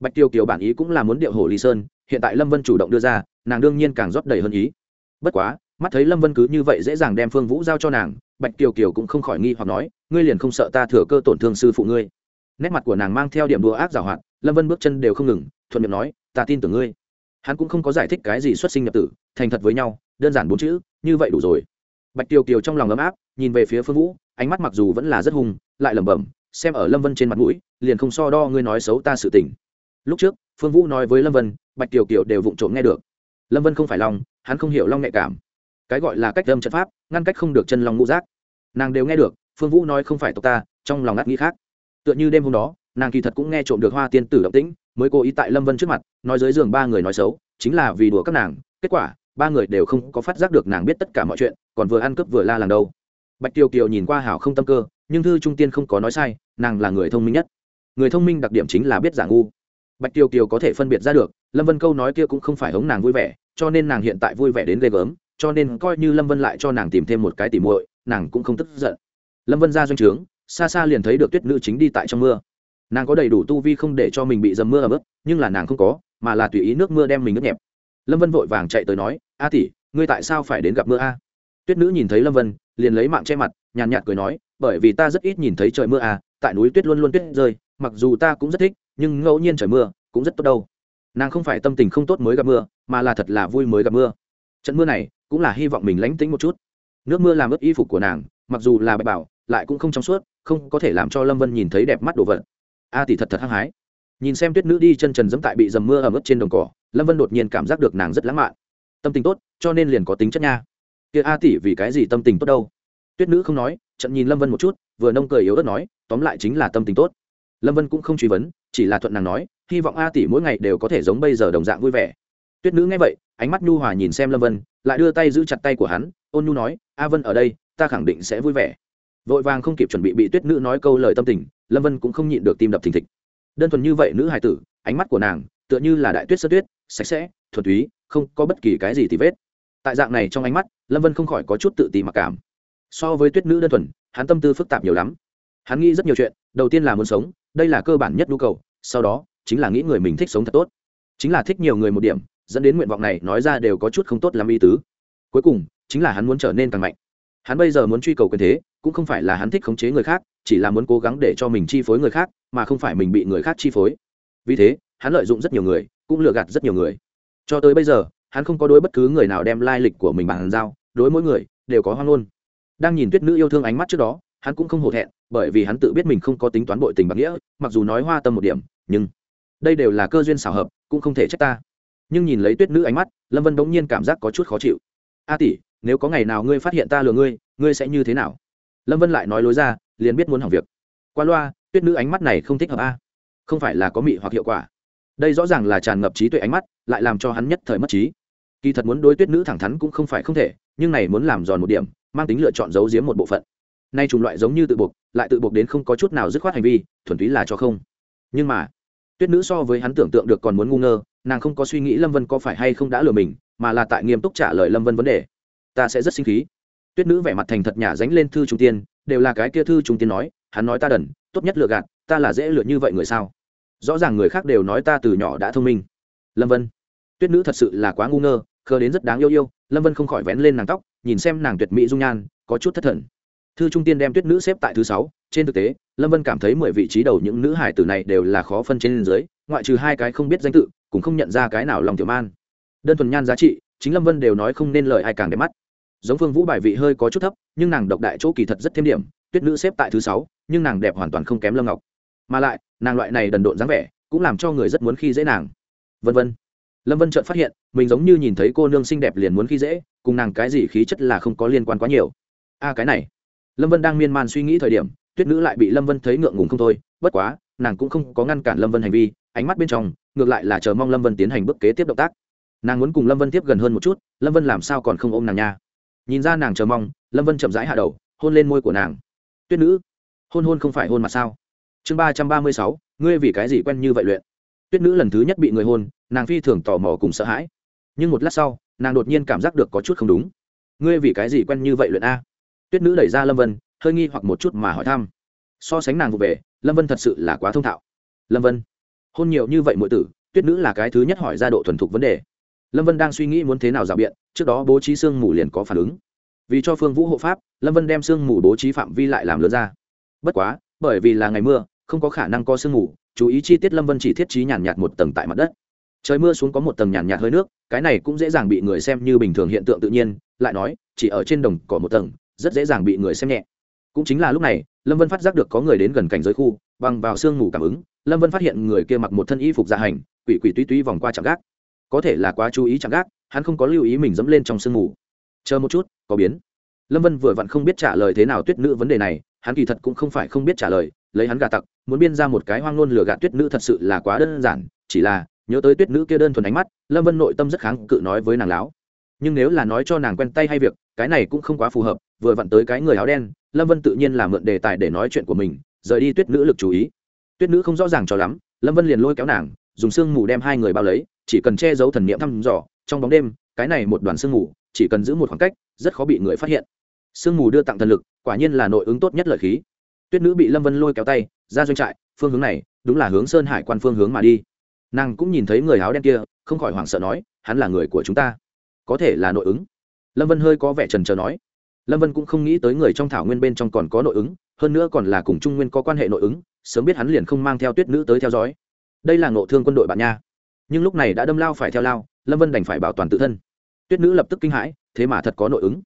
Bạch kiều kiều bản ý cũng là muốn điệu hồ lý sơn, hiện tại lâm vân chủ động đưa ra, nàng đương nhiên càng rót đầy hơn ý. Bất quá mắt thấy lâm vân cứ như vậy dễ dàng đem phương vũ giao cho nàng bạch kiều kiều cũng không khỏi nghi hoặc nói ngươi liền không sợ ta thừa cơ tổn thương sư phụ ngươi nét mặt của nàng mang theo điểm đùa ác giảo hoạt lâm vân bước chân đều không ngừng thuận miệng nói ta tin tưởng ngươi hắn cũng không có giải thích cái gì xuất sinh nhập tử thành thật với nhau đơn giản bốn chữ như vậy đủ rồi bạch kiều kiều trong lòng ấm áp nhìn về phía phương vũ ánh mắt mặc dù vẫn là rất hung lại lẩm bẩm xem ở lâm vân trên mặt mũi liền không so đo ngươi nói xấu ta sự tình lúc trước phương vũ nói với lâm vân bạch kiều kiều đều vụng trộm nghe được lâm vân không phải lòng hắn không hiểu long nhạy cảm cái gọi là cách âm trận pháp, ngăn cách không được chân lòng ngũ giác. Nàng đều nghe được, phương vũ nói không phải tộc ta, trong lòng ngắt nghĩ khác. Tựa như đêm hôm đó, nàng kỳ thật cũng nghe trộm được hoa tiên tử động tĩnh, mới cố ý tại lâm vân trước mặt, nói dưới giường ba người nói xấu, chính là vì đùa các nàng, kết quả, ba người đều không có phát giác được nàng biết tất cả mọi chuyện, còn vừa ăn cướp vừa la làng đâu. Bạch tiêu kiều nhìn qua hảo không tâm cơ, nhưng thư trung tiên không có nói sai, nàng là người thông minh nhất. Người thông minh đặc điểm chính là biết giả ngu. Bạch tiêu kiều có thể phân biệt ra được, lâm vân câu nói kia cũng không phải hống nàng vui vẻ, cho nên nàng hiện tại vui vẻ đến ghê gớm cho nên coi như lâm vân lại cho nàng tìm thêm một cái tỉ muội, nàng cũng không tức giận. Lâm vân ra doanh trướng, xa xa liền thấy được tuyết nữ chính đi tại trong mưa. Nàng có đầy đủ tu vi không để cho mình bị dầm mưa ấm ức nhưng là nàng không có, mà là tùy ý nước mưa đem mình ướt nhẹp. Lâm vân vội vàng chạy tới nói, a tỷ, ngươi tại sao phải đến gặp mưa a? Tuyết nữ nhìn thấy lâm vân, liền lấy mạng che mặt, nhàn nhạt cười nói, bởi vì ta rất ít nhìn thấy trời mưa à tại núi tuyết luôn luôn tuyết rơi, mặc dù ta cũng rất thích, nhưng ngẫu nhiên trời mưa cũng rất tốt đâu. Nàng không phải tâm tình không tốt mới gặp mưa, mà là thật là vui mới gặp mưa. Trận mưa này cũng là hy vọng mình lánh tính một chút. Nước mưa làm ướt y phục của nàng, mặc dù là bạch bảo, lại cũng không trong suốt, không có thể làm cho lâm vân nhìn thấy đẹp mắt đồ vật. A à, tỷ thật thật hăng hái. Nhìn xem tuyết nữ đi chân trần dẫm tại bị dầm mưa ẩm ướt trên đồng cỏ, lâm vân đột nhiên cảm giác được nàng rất lãng mạn. Tâm tình tốt, cho nên liền có tính chất nha. Kia a à, tỷ vì cái gì tâm tình tốt đâu? Tuyết nữ không nói trận nhìn lâm vân một chút, vừa nông cười yếu ớt nói, tóm lại chính là tâm tình tốt. Lâm vân cũng không truy vấn, chỉ là thuận nàng nói, hy vọng a tỷ mỗi ngày đều có thể giống bây giờ đồng dạng vui vẻ. Tuyết nữ nghe vậy ánh mắt nhu hòa nhìn xem lâm vân, lại đưa tay giữ chặt tay của hắn, ôn nhu nói, a vân ở đây, ta khẳng định sẽ vui vẻ. Vội vàng không kịp chuẩn bị bị tuyết nữ nói câu lời tâm tình, lâm vân cũng không nhịn được tim đập thình thịch. Đơn thuần như vậy nữ hài tử, ánh mắt của nàng tựa như là đại tuyết sơ tuyết, sạch sẽ, thuần túy, không có bất kỳ cái gì thì vết. Tại dạng này trong ánh mắt, lâm vân không khỏi có chút tự ti mặc cảm. So với tuyết nữ đơn thuần, hắn tâm tư phức tạp nhiều lắm. Hắn nghĩ rất nhiều chuyện, đầu tiên là muốn sống, đây là cơ bản nhất nhu cầu, sau đó, chính là nghĩ người mình thích sống thật tốt. Chính là thích nhiều người một điểm dẫn đến nguyện vọng này nói ra đều có chút không tốt làm y tứ. Cuối cùng, chính là hắn muốn trở nên càng mạnh. Hắn bây giờ muốn truy cầu quyền thế, cũng không phải là hắn thích khống chế người khác, chỉ là muốn cố gắng để cho mình chi phối người khác, mà không phải mình bị người khác chi phối. Vì thế, hắn lợi dụng rất nhiều người, cũng lừa gạt rất nhiều người. Cho tới bây giờ, hắn không có đối bất cứ người nào đem lai lịch của mình bàn giao, đối mỗi người đều có hoang ngôn. Đang nhìn tuyết nữ yêu thương ánh mắt trước đó, hắn cũng không hổ thẹn, bởi vì hắn tự biết mình không có tính toán bội tình bạc nghĩa, mặc dù nói hoa tâm một điểm, nhưng đây đều là cơ duyên xảo hợp, cũng không thể trách ta nhưng nhìn lấy tuyết nữ ánh mắt, lâm vân bỗng nhiên cảm giác có chút khó chịu. A tỷ, nếu có ngày nào ngươi phát hiện ta lừa ngươi ngươi sẽ như thế nào? Lâm vân lại nói lối ra, liền biết muốn hỏng việc. Qua loa, tuyết nữ ánh mắt này không thích hợp a. Không phải là có mị hoặc hiệu quả. Đây rõ ràng là tràn ngập trí tuệ ánh mắt, lại làm cho hắn nhất thời mất trí. Kỳ thật muốn đối tuyết nữ thẳng thắn cũng không phải không thể, nhưng này muốn làm giòn một điểm, mang tính lựa chọn giấu giếm một bộ phận. Nay chủng loại giống như tự buộc, lại tự buộc đến không có chút nào dứt khoát hành vi, thuần túy là cho không. Nhưng mà, tuyết nữ so với hắn tưởng tượng được còn muốn ngu ngơ nàng không có suy nghĩ lâm vân có phải hay không đã lừa mình mà là tại nghiêm túc trả lời lâm vân vấn đề ta sẽ rất sinh khí tuyết nữ vẻ mặt thành thật nhả dánh lên thư trung tiên đều là cái kia thư trung tiên nói hắn nói ta đần tốt nhất lựa gạt ta là dễ lựa như vậy người sao rõ ràng người khác đều nói ta từ nhỏ đã thông minh lâm vân tuyết nữ thật sự là quá ngu ngơ khờ đến rất đáng yêu yêu lâm vân không khỏi vén lên nàng tóc nhìn xem nàng tuyệt mỹ dung nhan có chút thất thần thư trung tiên đem tuyết nữ xếp tại thứ sáu trên thực tế lâm vân cảm thấy mười vị trí đầu những nữ hải tử này đều là khó phân trên dưới ngoại trừ hai cái không biết danh tự cũng không nhận ra cái nào lòng tiểu man. Đơn thuần nhan giá trị, chính lâm vân đều nói không nên lời ai càng đẹp mắt. Giống phương vũ bài vị hơi có chút thấp, nhưng nàng độc đại chỗ kỳ thật rất thêm điểm, tuyết nữ xếp tại thứ sáu, nhưng nàng đẹp hoàn toàn không kém lâm ngọc. Mà lại, nàng loại này đần độn dáng vẻ, cũng làm cho người rất muốn khi dễ nàng. Vân vân. Lâm vân chợt phát hiện, mình giống như nhìn thấy cô nương xinh đẹp liền muốn khi dễ, cùng nàng cái gì khí chất là không có liên quan quá nhiều. A, cái này. Lâm vân đang miên man suy nghĩ thời điểm, tuyết nữ lại bị lâm vân thấy ngượng ngùng không thôi, bất quá, nàng cũng không có ngăn cản lâm vân hành vi, ánh mắt bên trong ngược lại là chờ mong lâm vân tiến hành bước kế tiếp động tác. Nàng muốn cùng lâm vân tiếp gần hơn một chút, lâm vân làm sao còn không ôm nàng nha? Nhìn ra nàng chờ mong, lâm vân chậm rãi hạ đầu, hôn lên môi của nàng. Tuyết nữ, hôn hôn không phải hôn mà sao? Chương ba trăm ba mươi sáu, ngươi vì cái gì quen như vậy luyện? Tuyết nữ lần thứ nhất bị người hôn, nàng phi thường tò mò cùng sợ hãi. Nhưng một lát sau, nàng đột nhiên cảm giác được có chút không đúng. Ngươi vì cái gì quen như vậy luyện a? Tuyết nữ đẩy ra lâm vân, hơi nghi hoặc một chút mà hỏi thăm. So sánh nàng vụ về, lâm vân thật sự là quá thông thạo. Lâm vân hôn nhiều như vậy mọi tử, tuyết nữ là cái thứ nhất hỏi ra độ thuần thục vấn đề. Lâm vân đang suy nghĩ muốn thế nào rào biện, trước đó bố trí sương mù liền có phản ứng. Vì cho phương vũ hộ pháp, lâm vân đem sương mù bố trí phạm vi lại làm lớn ra. Bất quá, bởi vì là ngày mưa, không có khả năng có sương mù, chú ý chi tiết lâm vân chỉ thiết trí nhàn nhạt một tầng tại mặt đất. Trời mưa xuống có một tầng nhàn nhạt hơi nước, cái này cũng dễ dàng bị người xem như bình thường hiện tượng tự nhiên, lại nói, chỉ ở trên đồng cỏ một tầng, rất dễ dàng bị người xem nhẹ cũng chính là lúc này, lâm vân phát giác được có người đến gần cảnh giới khu bằng vào sương mù cảm ứng, lâm vân phát hiện người kia mặc một thân y phục dạ hành, quỷ quỷ tuy tuy vòng qua chạm gác. Có thể là quá chú ý chạm gác, hắn không có lưu ý mình dẫm lên trong sương mù. Chờ một chút, có biến. Lâm vân vừa vặn không biết trả lời thế nào tuyết nữ vấn đề này, hắn kỳ thật cũng không phải không biết trả lời, lấy hắn gà tặc, muốn biên ra một cái hoang ngôn lừa gạt tuyết nữ thật sự là quá đơn giản, chỉ là, nhớ tới tuyết nữ kia đơn thuần ánh mắt, lâm vân nội tâm rất kháng cự nói với nàng láo. Nhưng nếu là nói cho nàng quen tay hay việc, cái này cũng không quá phù hợp, vừa vặn tới cái người áo đen lâm vân tự nhiên là mượn đề tài để nói chuyện của mình, rời đi tuyết nữ lực chú ý. Tuyết nữ không rõ ràng cho lắm, lâm vân liền lôi kéo nàng, dùng sương mù đem hai người bao lấy, chỉ cần che giấu thần niệm thăm dò, trong bóng đêm, cái này một đoàn sương mù, chỉ cần giữ một khoảng cách, rất khó bị người phát hiện. Sương mù đưa tặng thần lực, quả nhiên là nội ứng tốt nhất lợi khí. Tuyết nữ bị lâm vân lôi kéo tay, ra doanh trại, phương hướng này, đúng là hướng sơn hải quan phương hướng mà đi. Nàng cũng nhìn thấy người áo đen kia, không khỏi hoảng sợ nói, hắn là người của chúng ta. Có thể là nội ứng. Lâm vân hơi có vẻ trần trờ nói lâm vân cũng không nghĩ tới người trong thảo nguyên bên trong còn có nội ứng, hơn nữa còn là cùng trung nguyên có quan hệ nội ứng, sớm biết hắn liền không mang theo tuyết nữ tới theo dõi. Đây là ngộ thương quân đội bạn nha. Nhưng lúc này đã đâm lao phải theo lao, lâm vân đành phải bảo toàn tự thân. Tuyết nữ lập tức kinh hãi, thế mà thật có nội ứng.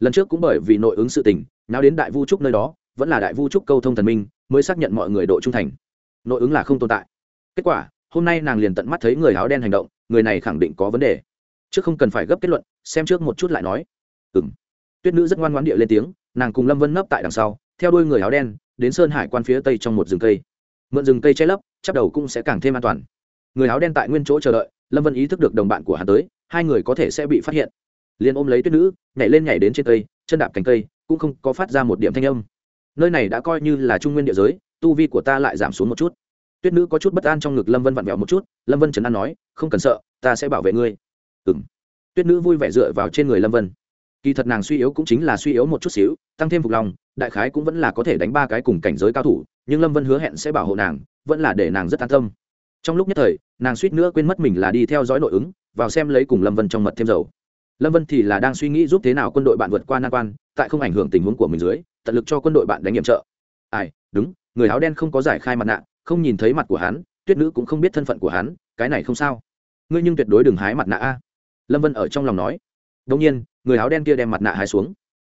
Lần trước cũng bởi vì nội ứng sự tình nào đến đại vu trúc nơi đó, vẫn là đại vu trúc câu thông thần minh, mới xác nhận mọi người độ trung thành. Nội ứng là không tồn tại. Kết quả, hôm nay nàng liền tận mắt thấy người áo đen hành động, người này khẳng định có vấn đề. Trước không cần phải gấp kết luận, xem trước một chút lại nói. Ừ m tuyết nữ rất ngoan ngoãn địa lên tiếng, nàng cùng lâm vân nấp tại đằng sau, theo đuôi người áo đen, đến sơn hải quan phía tây trong một rừng cây. Mượn rừng cây che lấp chắc đầu cũng sẽ càng thêm an toàn. Người áo đen tại nguyên chỗ chờ đợi, lâm vân ý thức được đồng bạn của hắn tới, hai người có thể sẽ bị phát hiện. Liền ôm lấy tuyết nữ, nhảy lên nhảy đến trên cây, chân đạp cành cây, cũng không có phát ra một điểm thanh âm. Nơi này đã coi như là trung nguyên địa giới, tu vi của ta lại giảm xuống một chút. Tuyết nữ có chút bất an trong ngực lâm vân vặn vẹo một chút, lâm vân trấn an nói, không cần sợ, ta sẽ bảo vệ ngươi. Ừ m tuyết nữ vui vẻ dựa vào trên người lâm vân kỳ thật nàng suy yếu cũng chính là suy yếu một chút xíu, tăng thêm phục lòng, đại khái cũng vẫn là có thể đánh ba cái cùng cảnh giới cao thủ, nhưng lâm vân hứa hẹn sẽ bảo hộ nàng, vẫn là để nàng rất an tâm. Trong lúc nhất thời, nàng suýt nữa quên mất mình là đi theo dõi nội ứng, vào xem lấy cùng lâm vân trong mật thêm dầu. Lâm vân thì là đang suy nghĩ giúp thế nào quân đội bạn vượt qua nan quan, tại không ảnh hưởng tình huống của mình dưới, tận lực cho quân đội bạn đánh nhiệm trợ. Ai, đúng, người áo đen không có giải khai mặt nạ, không nhìn thấy mặt của hắn, tuyết nữ cũng không biết thân phận của hắn, cái này không sao. Ngươi nhưng tuyệt đối đừng hái mặt nạ a. Lâm vân ở trong lòng nói đông nhiên, người áo đen kia đem mặt nạ hai xuống.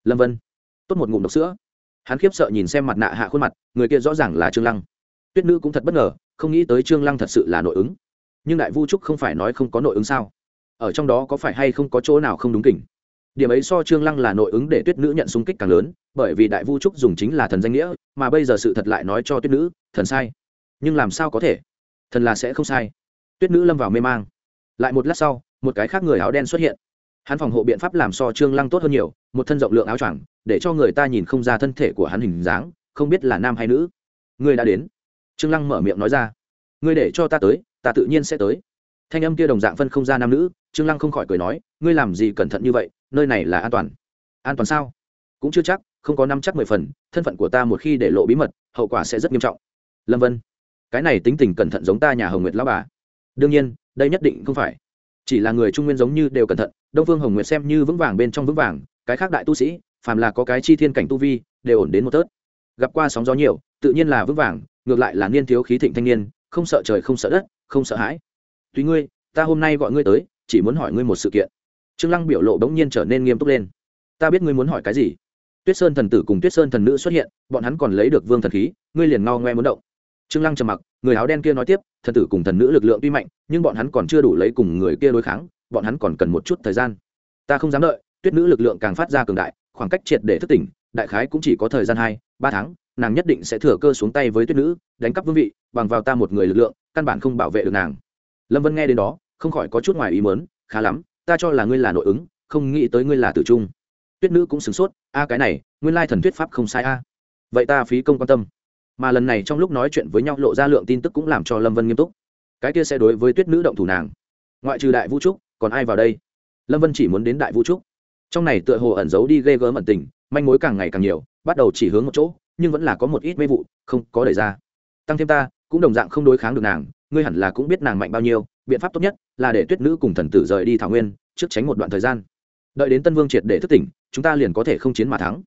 Lâm vân, tốt một ngụm độc sữa. Hắn khiếp sợ nhìn xem mặt nạ hạ khuôn mặt, người kia rõ ràng là trương lăng. Tuyết nữ cũng thật bất ngờ, không nghĩ tới trương lăng thật sự là nội ứng. Nhưng đại vu trúc không phải nói không có nội ứng sao? Ở trong đó có phải hay không có chỗ nào không đúng kỉnh? Điểm ấy so trương lăng là nội ứng để tuyết nữ nhận xung kích càng lớn, bởi vì đại vu trúc dùng chính là thần danh nghĩa, mà bây giờ sự thật lại nói cho tuyết nữ, thần sai. Nhưng làm sao có thể? Thần là sẽ không sai. Tuyết nữ lâm vào mê mang. Lại một lát sau, một cái khác người áo đen xuất hiện hắn phòng hộ biện pháp làm so trương lăng tốt hơn nhiều, một thân rộng lượng áo choàng, để cho người ta nhìn không ra thân thể của hắn hình dáng, không biết là nam hay nữ. Người đã đến. Trương lăng mở miệng nói ra. Ngươi để cho ta tới, ta tự nhiên sẽ tới. Thanh âm kia đồng dạng phân không ra nam nữ, trương lăng không khỏi cười nói, ngươi làm gì cẩn thận như vậy, nơi này là an toàn. An toàn sao? Cũng chưa chắc, không có năm chắc mười phần, thân phận của ta một khi để lộ bí mật, hậu quả sẽ rất nghiêm trọng. Lâm vân, cái này tính tình cẩn thận giống ta nhà hồng nguyệt lão bà. Đương nhiên, đây nhất định không phải. Chỉ là người trung nguyên giống như đều cẩn thận đông phương hồng nguyệt xem như vững vàng bên trong vững vàng, cái khác đại tu sĩ, phàm là có cái chi thiên cảnh tu vi, đều ổn đến một tớt. Gặp qua sóng gió nhiều, tự nhiên là vững vàng, ngược lại là niên thiếu khí thịnh thanh niên, không sợ trời không sợ đất, không sợ hãi. Tùy ngươi, ta hôm nay gọi ngươi tới, chỉ muốn hỏi ngươi một sự kiện. Trương lăng biểu lộ bỗng nhiên trở nên nghiêm túc lên. Ta biết ngươi muốn hỏi cái gì. Tuyết sơn thần tử cùng tuyết sơn thần nữ xuất hiện, bọn hắn còn lấy được vương thần khí, ngươi liền ngao ngoe muốn động. Trương lăng trầm mặc, người áo đen kia nói tiếp, thần tử cùng thần nữ lực lượng tuy mạnh, nhưng bọn hắn còn chưa đủ lấy cùng người kia đối kháng bọn hắn còn cần một chút thời gian. Ta không dám đợi, tuyết nữ lực lượng càng phát ra cường đại, khoảng cách triệt để thức tỉnh, đại khái cũng chỉ có thời gian hai, ba tháng, nàng nhất định sẽ thừa cơ xuống tay với tuyết nữ, đánh cắp vương vị, bằng vào ta một người lực lượng, căn bản không bảo vệ được nàng. Lâm vân nghe đến đó, không khỏi có chút ngoài ý mớn khá lắm, ta cho là ngươi là nội ứng, không nghĩ tới ngươi là tử trung. Tuyết nữ cũng sửng sốt, a, cái này, nguyên lai thần thuyết pháp không sai a. Vậy ta phí công quan tâm. Mà lần này trong lúc nói chuyện với nhau lộ ra lượng tin tức cũng làm cho lâm vân nghiêm túc. Cái kia sẽ đối với tuyết nữ động thủ nàng. Ngoại trừ đại vũ trúc còn ai vào đây? Lâm vân chỉ muốn đến đại vũ trúc. Trong này tựa hồ ẩn giấu đi ghê gớm ẩn tình, manh mối càng ngày càng nhiều, bắt đầu chỉ hướng một chỗ, nhưng vẫn là có một ít mê vụ, không có đẩy ra. Tăng thêm ta, cũng đồng dạng không đối kháng được nàng, ngươi hẳn là cũng biết nàng mạnh bao nhiêu, biện pháp tốt nhất là để tuyết nữ cùng thần tử rời đi thảo nguyên, trước tránh một đoạn thời gian. Đợi đến tân vương triệt để thức tỉnh, chúng ta liền có thể không chiến mà thắng.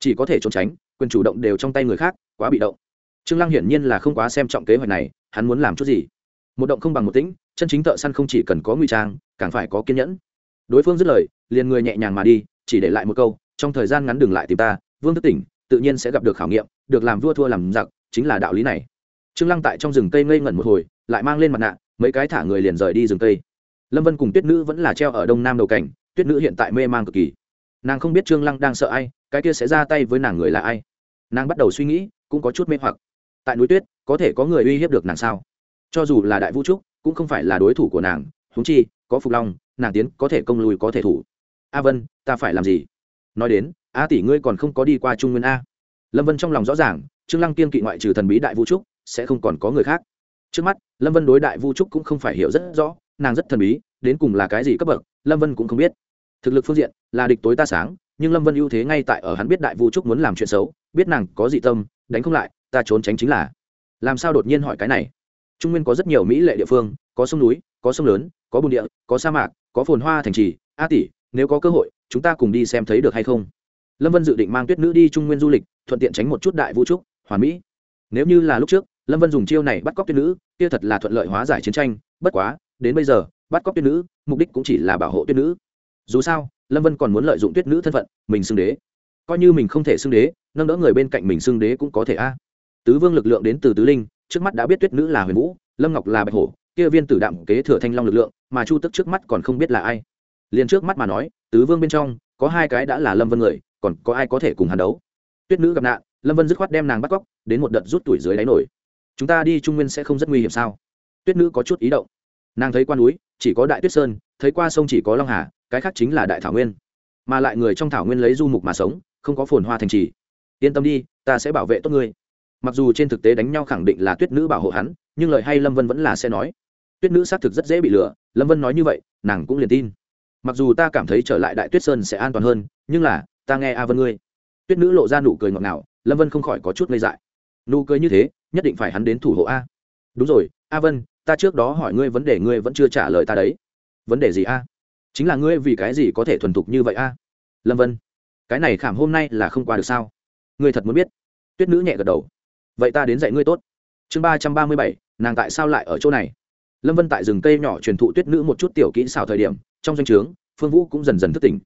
Chỉ có thể trốn tránh, quyền chủ động đều trong tay người khác, quá bị động. Trương lăng hiển nhiên là không quá xem trọng kế hoạch này, hắn muốn làm chút gì? Một động không bằng một tĩnh, chân chính thợ săn không chỉ cần có nguy trang, càng phải có kiên nhẫn. Đối phương dứt lời, liền người nhẹ nhàng mà đi, chỉ để lại một câu, trong thời gian ngắn đừng lại tìm ta, vương thức tỉnh, tự nhiên sẽ gặp được khảo nghiệm, được làm vua thua làm giặc, chính là đạo lý này. Trương lăng tại trong rừng cây ngây ngẩn một hồi, lại mang lên mặt nạ, mấy cái thả người liền rời đi rừng cây. Lâm vân cùng tuyết nữ vẫn là treo ở đông nam đầu cảnh, tuyết nữ hiện tại mê man cực kỳ. Nàng không biết trương lăng đang sợ ai, cái kia sẽ ra tay với nàng người là ai. Nàng bắt đầu suy nghĩ, cũng có chút mê hoặc. Tại núi tuyết, có thể có người uy hiếp được nàng sao? Cho dù là đại vũ trúc, cũng không phải là đối thủ của nàng húng chi, có phục long, nàng tiến có thể công lùi có thể thủ. A vân, ta phải làm gì? Nói đến, a tỷ ngươi còn không có đi qua trung nguyên a. Lâm vân trong lòng rõ ràng, trương lăng kiên kỵ ngoại trừ thần bí đại vũ trúc, sẽ không còn có người khác. Trước mắt, lâm vân đối đại vũ trúc cũng không phải hiểu rất rõ, nàng rất thần bí, đến cùng là cái gì cấp bậc, lâm vân cũng không biết. Thực lực phương diện, là địch tối ta sáng, nhưng lâm vân ưu thế ngay tại ở hắn biết đại vũ trúc muốn làm chuyện xấu, biết nàng có dị tâm, đánh không lại, ta trốn tránh chính là. Làm sao đột nhiên hỏi cái này? Trung nguyên có rất nhiều mỹ lệ địa phương, có sông núi, có sông lớn, có bùn địa, có sa mạc, có phồn hoa thành trì. A tỷ, nếu có cơ hội, chúng ta cùng đi xem thấy được hay không? Lâm vân dự định mang tuyết nữ đi trung nguyên du lịch, thuận tiện tránh một chút đại vũ trúc hoàn mỹ. Nếu như là lúc trước, lâm vân dùng chiêu này bắt cóc tuyết nữ, kia thật là thuận lợi hóa giải chiến tranh. Bất quá, đến bây giờ, bắt cóc tuyết nữ, mục đích cũng chỉ là bảo hộ tuyết nữ. Dù sao, lâm vân còn muốn lợi dụng tuyết nữ thân phận, mình xưng đế. Coi như mình không thể xưng đế, nâng đỡ người bên cạnh mình xưng đế cũng có thể a. Tứ vương lực lượng đến từ tứ linh trước mắt đã biết tuyết nữ là huyền vũ, lâm ngọc là bạch hổ, kia viên tử đạm kế thừa thanh long lực lượng, mà chu tức trước mắt còn không biết là ai. Liền trước mắt mà nói, tứ vương bên trong, có hai cái đã là lâm vân người, còn có ai có thể cùng hắn đấu? Tuyết nữ gặp nạn, lâm vân dứt khoát đem nàng bắt cóc, đến một đợt rút tuổi dưới đáy nổi. Chúng ta đi trung nguyên sẽ không rất nguy hiểm sao? Tuyết nữ có chút ý động. Nàng thấy qua núi, chỉ có đại tuyết sơn, thấy qua sông chỉ có long hà, cái khác chính là đại thảo nguyên. Mà lại người trong thảo nguyên lấy du mục mà sống, không có phồn hoa thành trì. Yên tâm đi, ta sẽ bảo vệ tốt ngươi mặc dù trên thực tế đánh nhau khẳng định là tuyết nữ bảo hộ hắn, nhưng lời hay lâm vân vẫn là sẽ nói. Tuyết nữ xác thực rất dễ bị lừa, lâm vân nói như vậy, nàng cũng liền tin. Mặc dù ta cảm thấy trở lại đại tuyết sơn sẽ an toàn hơn, nhưng là, ta nghe a vân ngươi. Tuyết nữ lộ ra nụ cười ngọt ngào, lâm vân không khỏi có chút ngây dại. Nụ cười như thế, nhất định phải hắn đến thủ hộ a. Đúng rồi, a vân, ta trước đó hỏi ngươi vấn đề ngươi vẫn chưa trả lời ta đấy. Vấn đề gì a? Chính là ngươi vì cái gì có thể thuần thục như vậy a? Lâm vân, cái này khảm hôm nay là không qua được sao? Ngươi thật muốn biết. Tuyết nữ nhẹ gật đầu vậy ta đến dạy ngươi tốt. Chương ba trăm ba mươi bảy, nàng tại sao lại ở chỗ này? Lâm vân tại rừng cây nhỏ truyền thụ tuyết nữ một chút tiểu kỹ xảo thời điểm, trong danh o trướng, phương vũ cũng dần dần thức tỉnh.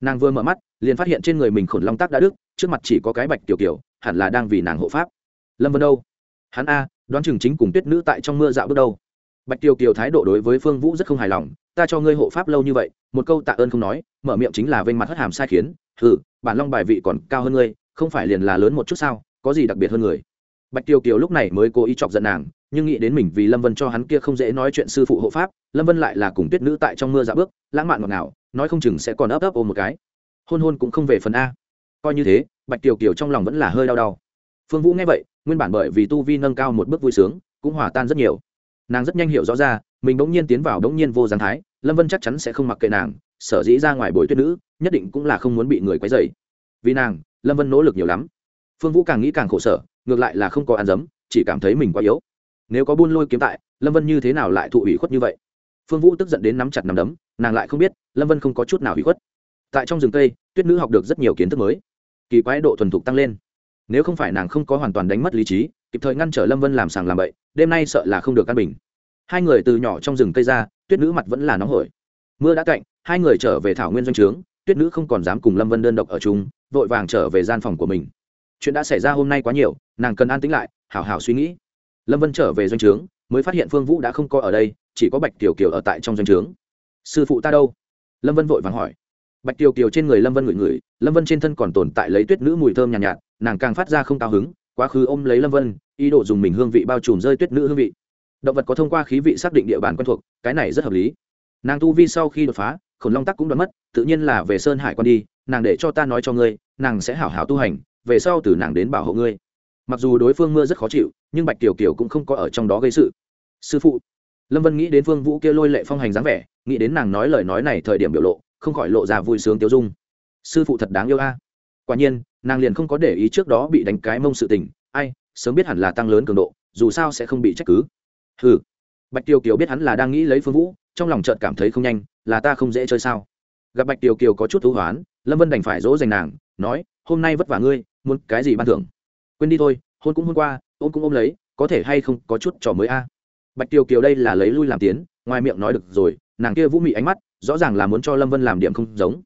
Nàng vừa mở mắt, liền phát hiện trên người mình khổn long tác đã đức trước mặt chỉ có cái bạch tiểu kiểu, hẳn là đang vì nàng hộ pháp. Lâm vân đâu? Hắn a, đoán chừng chính cùng tuyết nữ tại trong mưa dạo bước đâu. Bạch tiểu kiều thái độ đối với phương vũ rất không hài lòng, ta cho ngươi hộ pháp lâu như vậy, một câu tạ ơn không nói, mở miệng chính là vênh mặt hất hàm sai khiến ừ bản long bài vị còn cao hơn ngươi, không phải liền là lớn một chút sao, có gì đặc biệt hơn người? Bạch tiêu kiều lúc này mới cố ý chọc giận nàng, nhưng nghĩ đến mình vì lâm vân cho hắn kia không dễ nói chuyện sư phụ hộ pháp, lâm vân lại là cùng tuyết nữ tại trong mưa dạ bước, lãng mạn ngọt ngào, nói không chừng sẽ còn ấp ấp ôm một cái. Hôn hôn cũng không về phần a. Coi như thế, bạch tiêu kiều trong lòng vẫn là hơi đau đau. Phương vũ nghe vậy, nguyên bản bởi vì tu vi nâng cao một bước vui sướng, cũng hòa tan rất nhiều. Nàng rất nhanh hiểu rõ ra, mình bỗng nhiên tiến vào bỗng nhiên vô gián thái, lâm vân chắc chắn sẽ không mặc kệ nàng, sở dĩ ra ngoài bồi tuyết nữ, nhất định cũng là không muốn bị người quấy dày vì nàng, lâm vân nỗ lực nhiều lắm. Phương vũ càng nghĩ càng khổ sở ngược lại là không có ăn dấm, chỉ cảm thấy mình quá yếu. Nếu có buôn lôi kiếm tại, lâm vân như thế nào lại thụ ủy khuất như vậy? Phương vũ tức giận đến nắm chặt nắm đấm, nàng lại không biết, lâm vân không có chút nào ủy khuất. Tại trong rừng cây, tuyết nữ học được rất nhiều kiến thức mới. Kỳ quái độ thuần thục tăng lên. Nếu không phải nàng không có hoàn toàn đánh mất lý trí, kịp thời ngăn trở lâm vân làm sàng làm bậy, đêm nay sợ là không được căn bình. Hai người từ nhỏ trong rừng cây ra, tuyết nữ mặt vẫn là nóng hổi. Mưa đã cạnh, hai người trở về thảo nguyên doanh trướng, tuyết nữ không còn dám cùng lâm vân đơn độc ở chung, vội vàng trở về gian phòng của mình chuyện đã xảy ra hôm nay quá nhiều nàng cần an tĩnh lại hảo hảo suy nghĩ. Lâm vân trở về doanh trướng mới phát hiện phương vũ đã không có ở đây chỉ có bạch tiểu kiều ở tại trong doanh trướng. Sư phụ ta đâu? Lâm vân vội vàng hỏi. Bạch tiểu kiều trên người lâm vân ngửi ngửi lâm vân trên thân còn tồn tại lấy tuyết nữ mùi thơm nhàn nhạt, nhạt nàng càng phát ra không cao hứng quá khứ ôm lấy lâm vân ý đồ dùng mình hương vị bao trùm rơi tuyết nữ hương vị. Động vật có thông qua khí vị xác định địa bàn quen thuộc cái này rất hợp lý. Nàng tu vi sau khi đột phá khổng long tắc cũng đoán mất tự nhiên là về sơn hải quan đi nàng để cho ta nói cho ngươi nàng sẽ hảo hảo tu hành về sau từ nàng đến bảo hộ ngươi. Mặc dù đối phương mưa rất khó chịu, nhưng bạch tiểu kiều cũng không có ở trong đó gây sự. Sư phụ, lâm vân nghĩ đến phương vũ kia lôi lệ phong hành dáng vẻ, nghĩ đến nàng nói lời nói này thời điểm biểu lộ, không khỏi lộ ra vui sướng tiêu dung. Sư phụ thật đáng yêu a. Quả nhiên, nàng liền không có để ý trước đó bị đánh cái mông sự tình. Ai, sớm biết hẳn là tăng lớn cường độ, dù sao sẽ không bị trách cứ. Ừ bạch tiêu kiều biết hắn là đang nghĩ lấy phương vũ, trong lòng trợt cảm thấy không nhanh, là ta không dễ chơi sao? Gặp bạch tiêu kiều có chút thú hoán, lâm vân đành phải dỗ dành nàng, nói, hôm nay vất vả ngươi muốn cái gì ban thưởng? Quên đi thôi, hôn cũng hôn qua, ôm cũng ôm lấy, có thể hay không có chút trò mới a? Bạch tiêu kiều đây là lấy lui làm tiến, ngoài miệng nói được rồi, nàng kia vũ mị ánh mắt, rõ ràng là muốn cho lâm vân làm điểm không giống.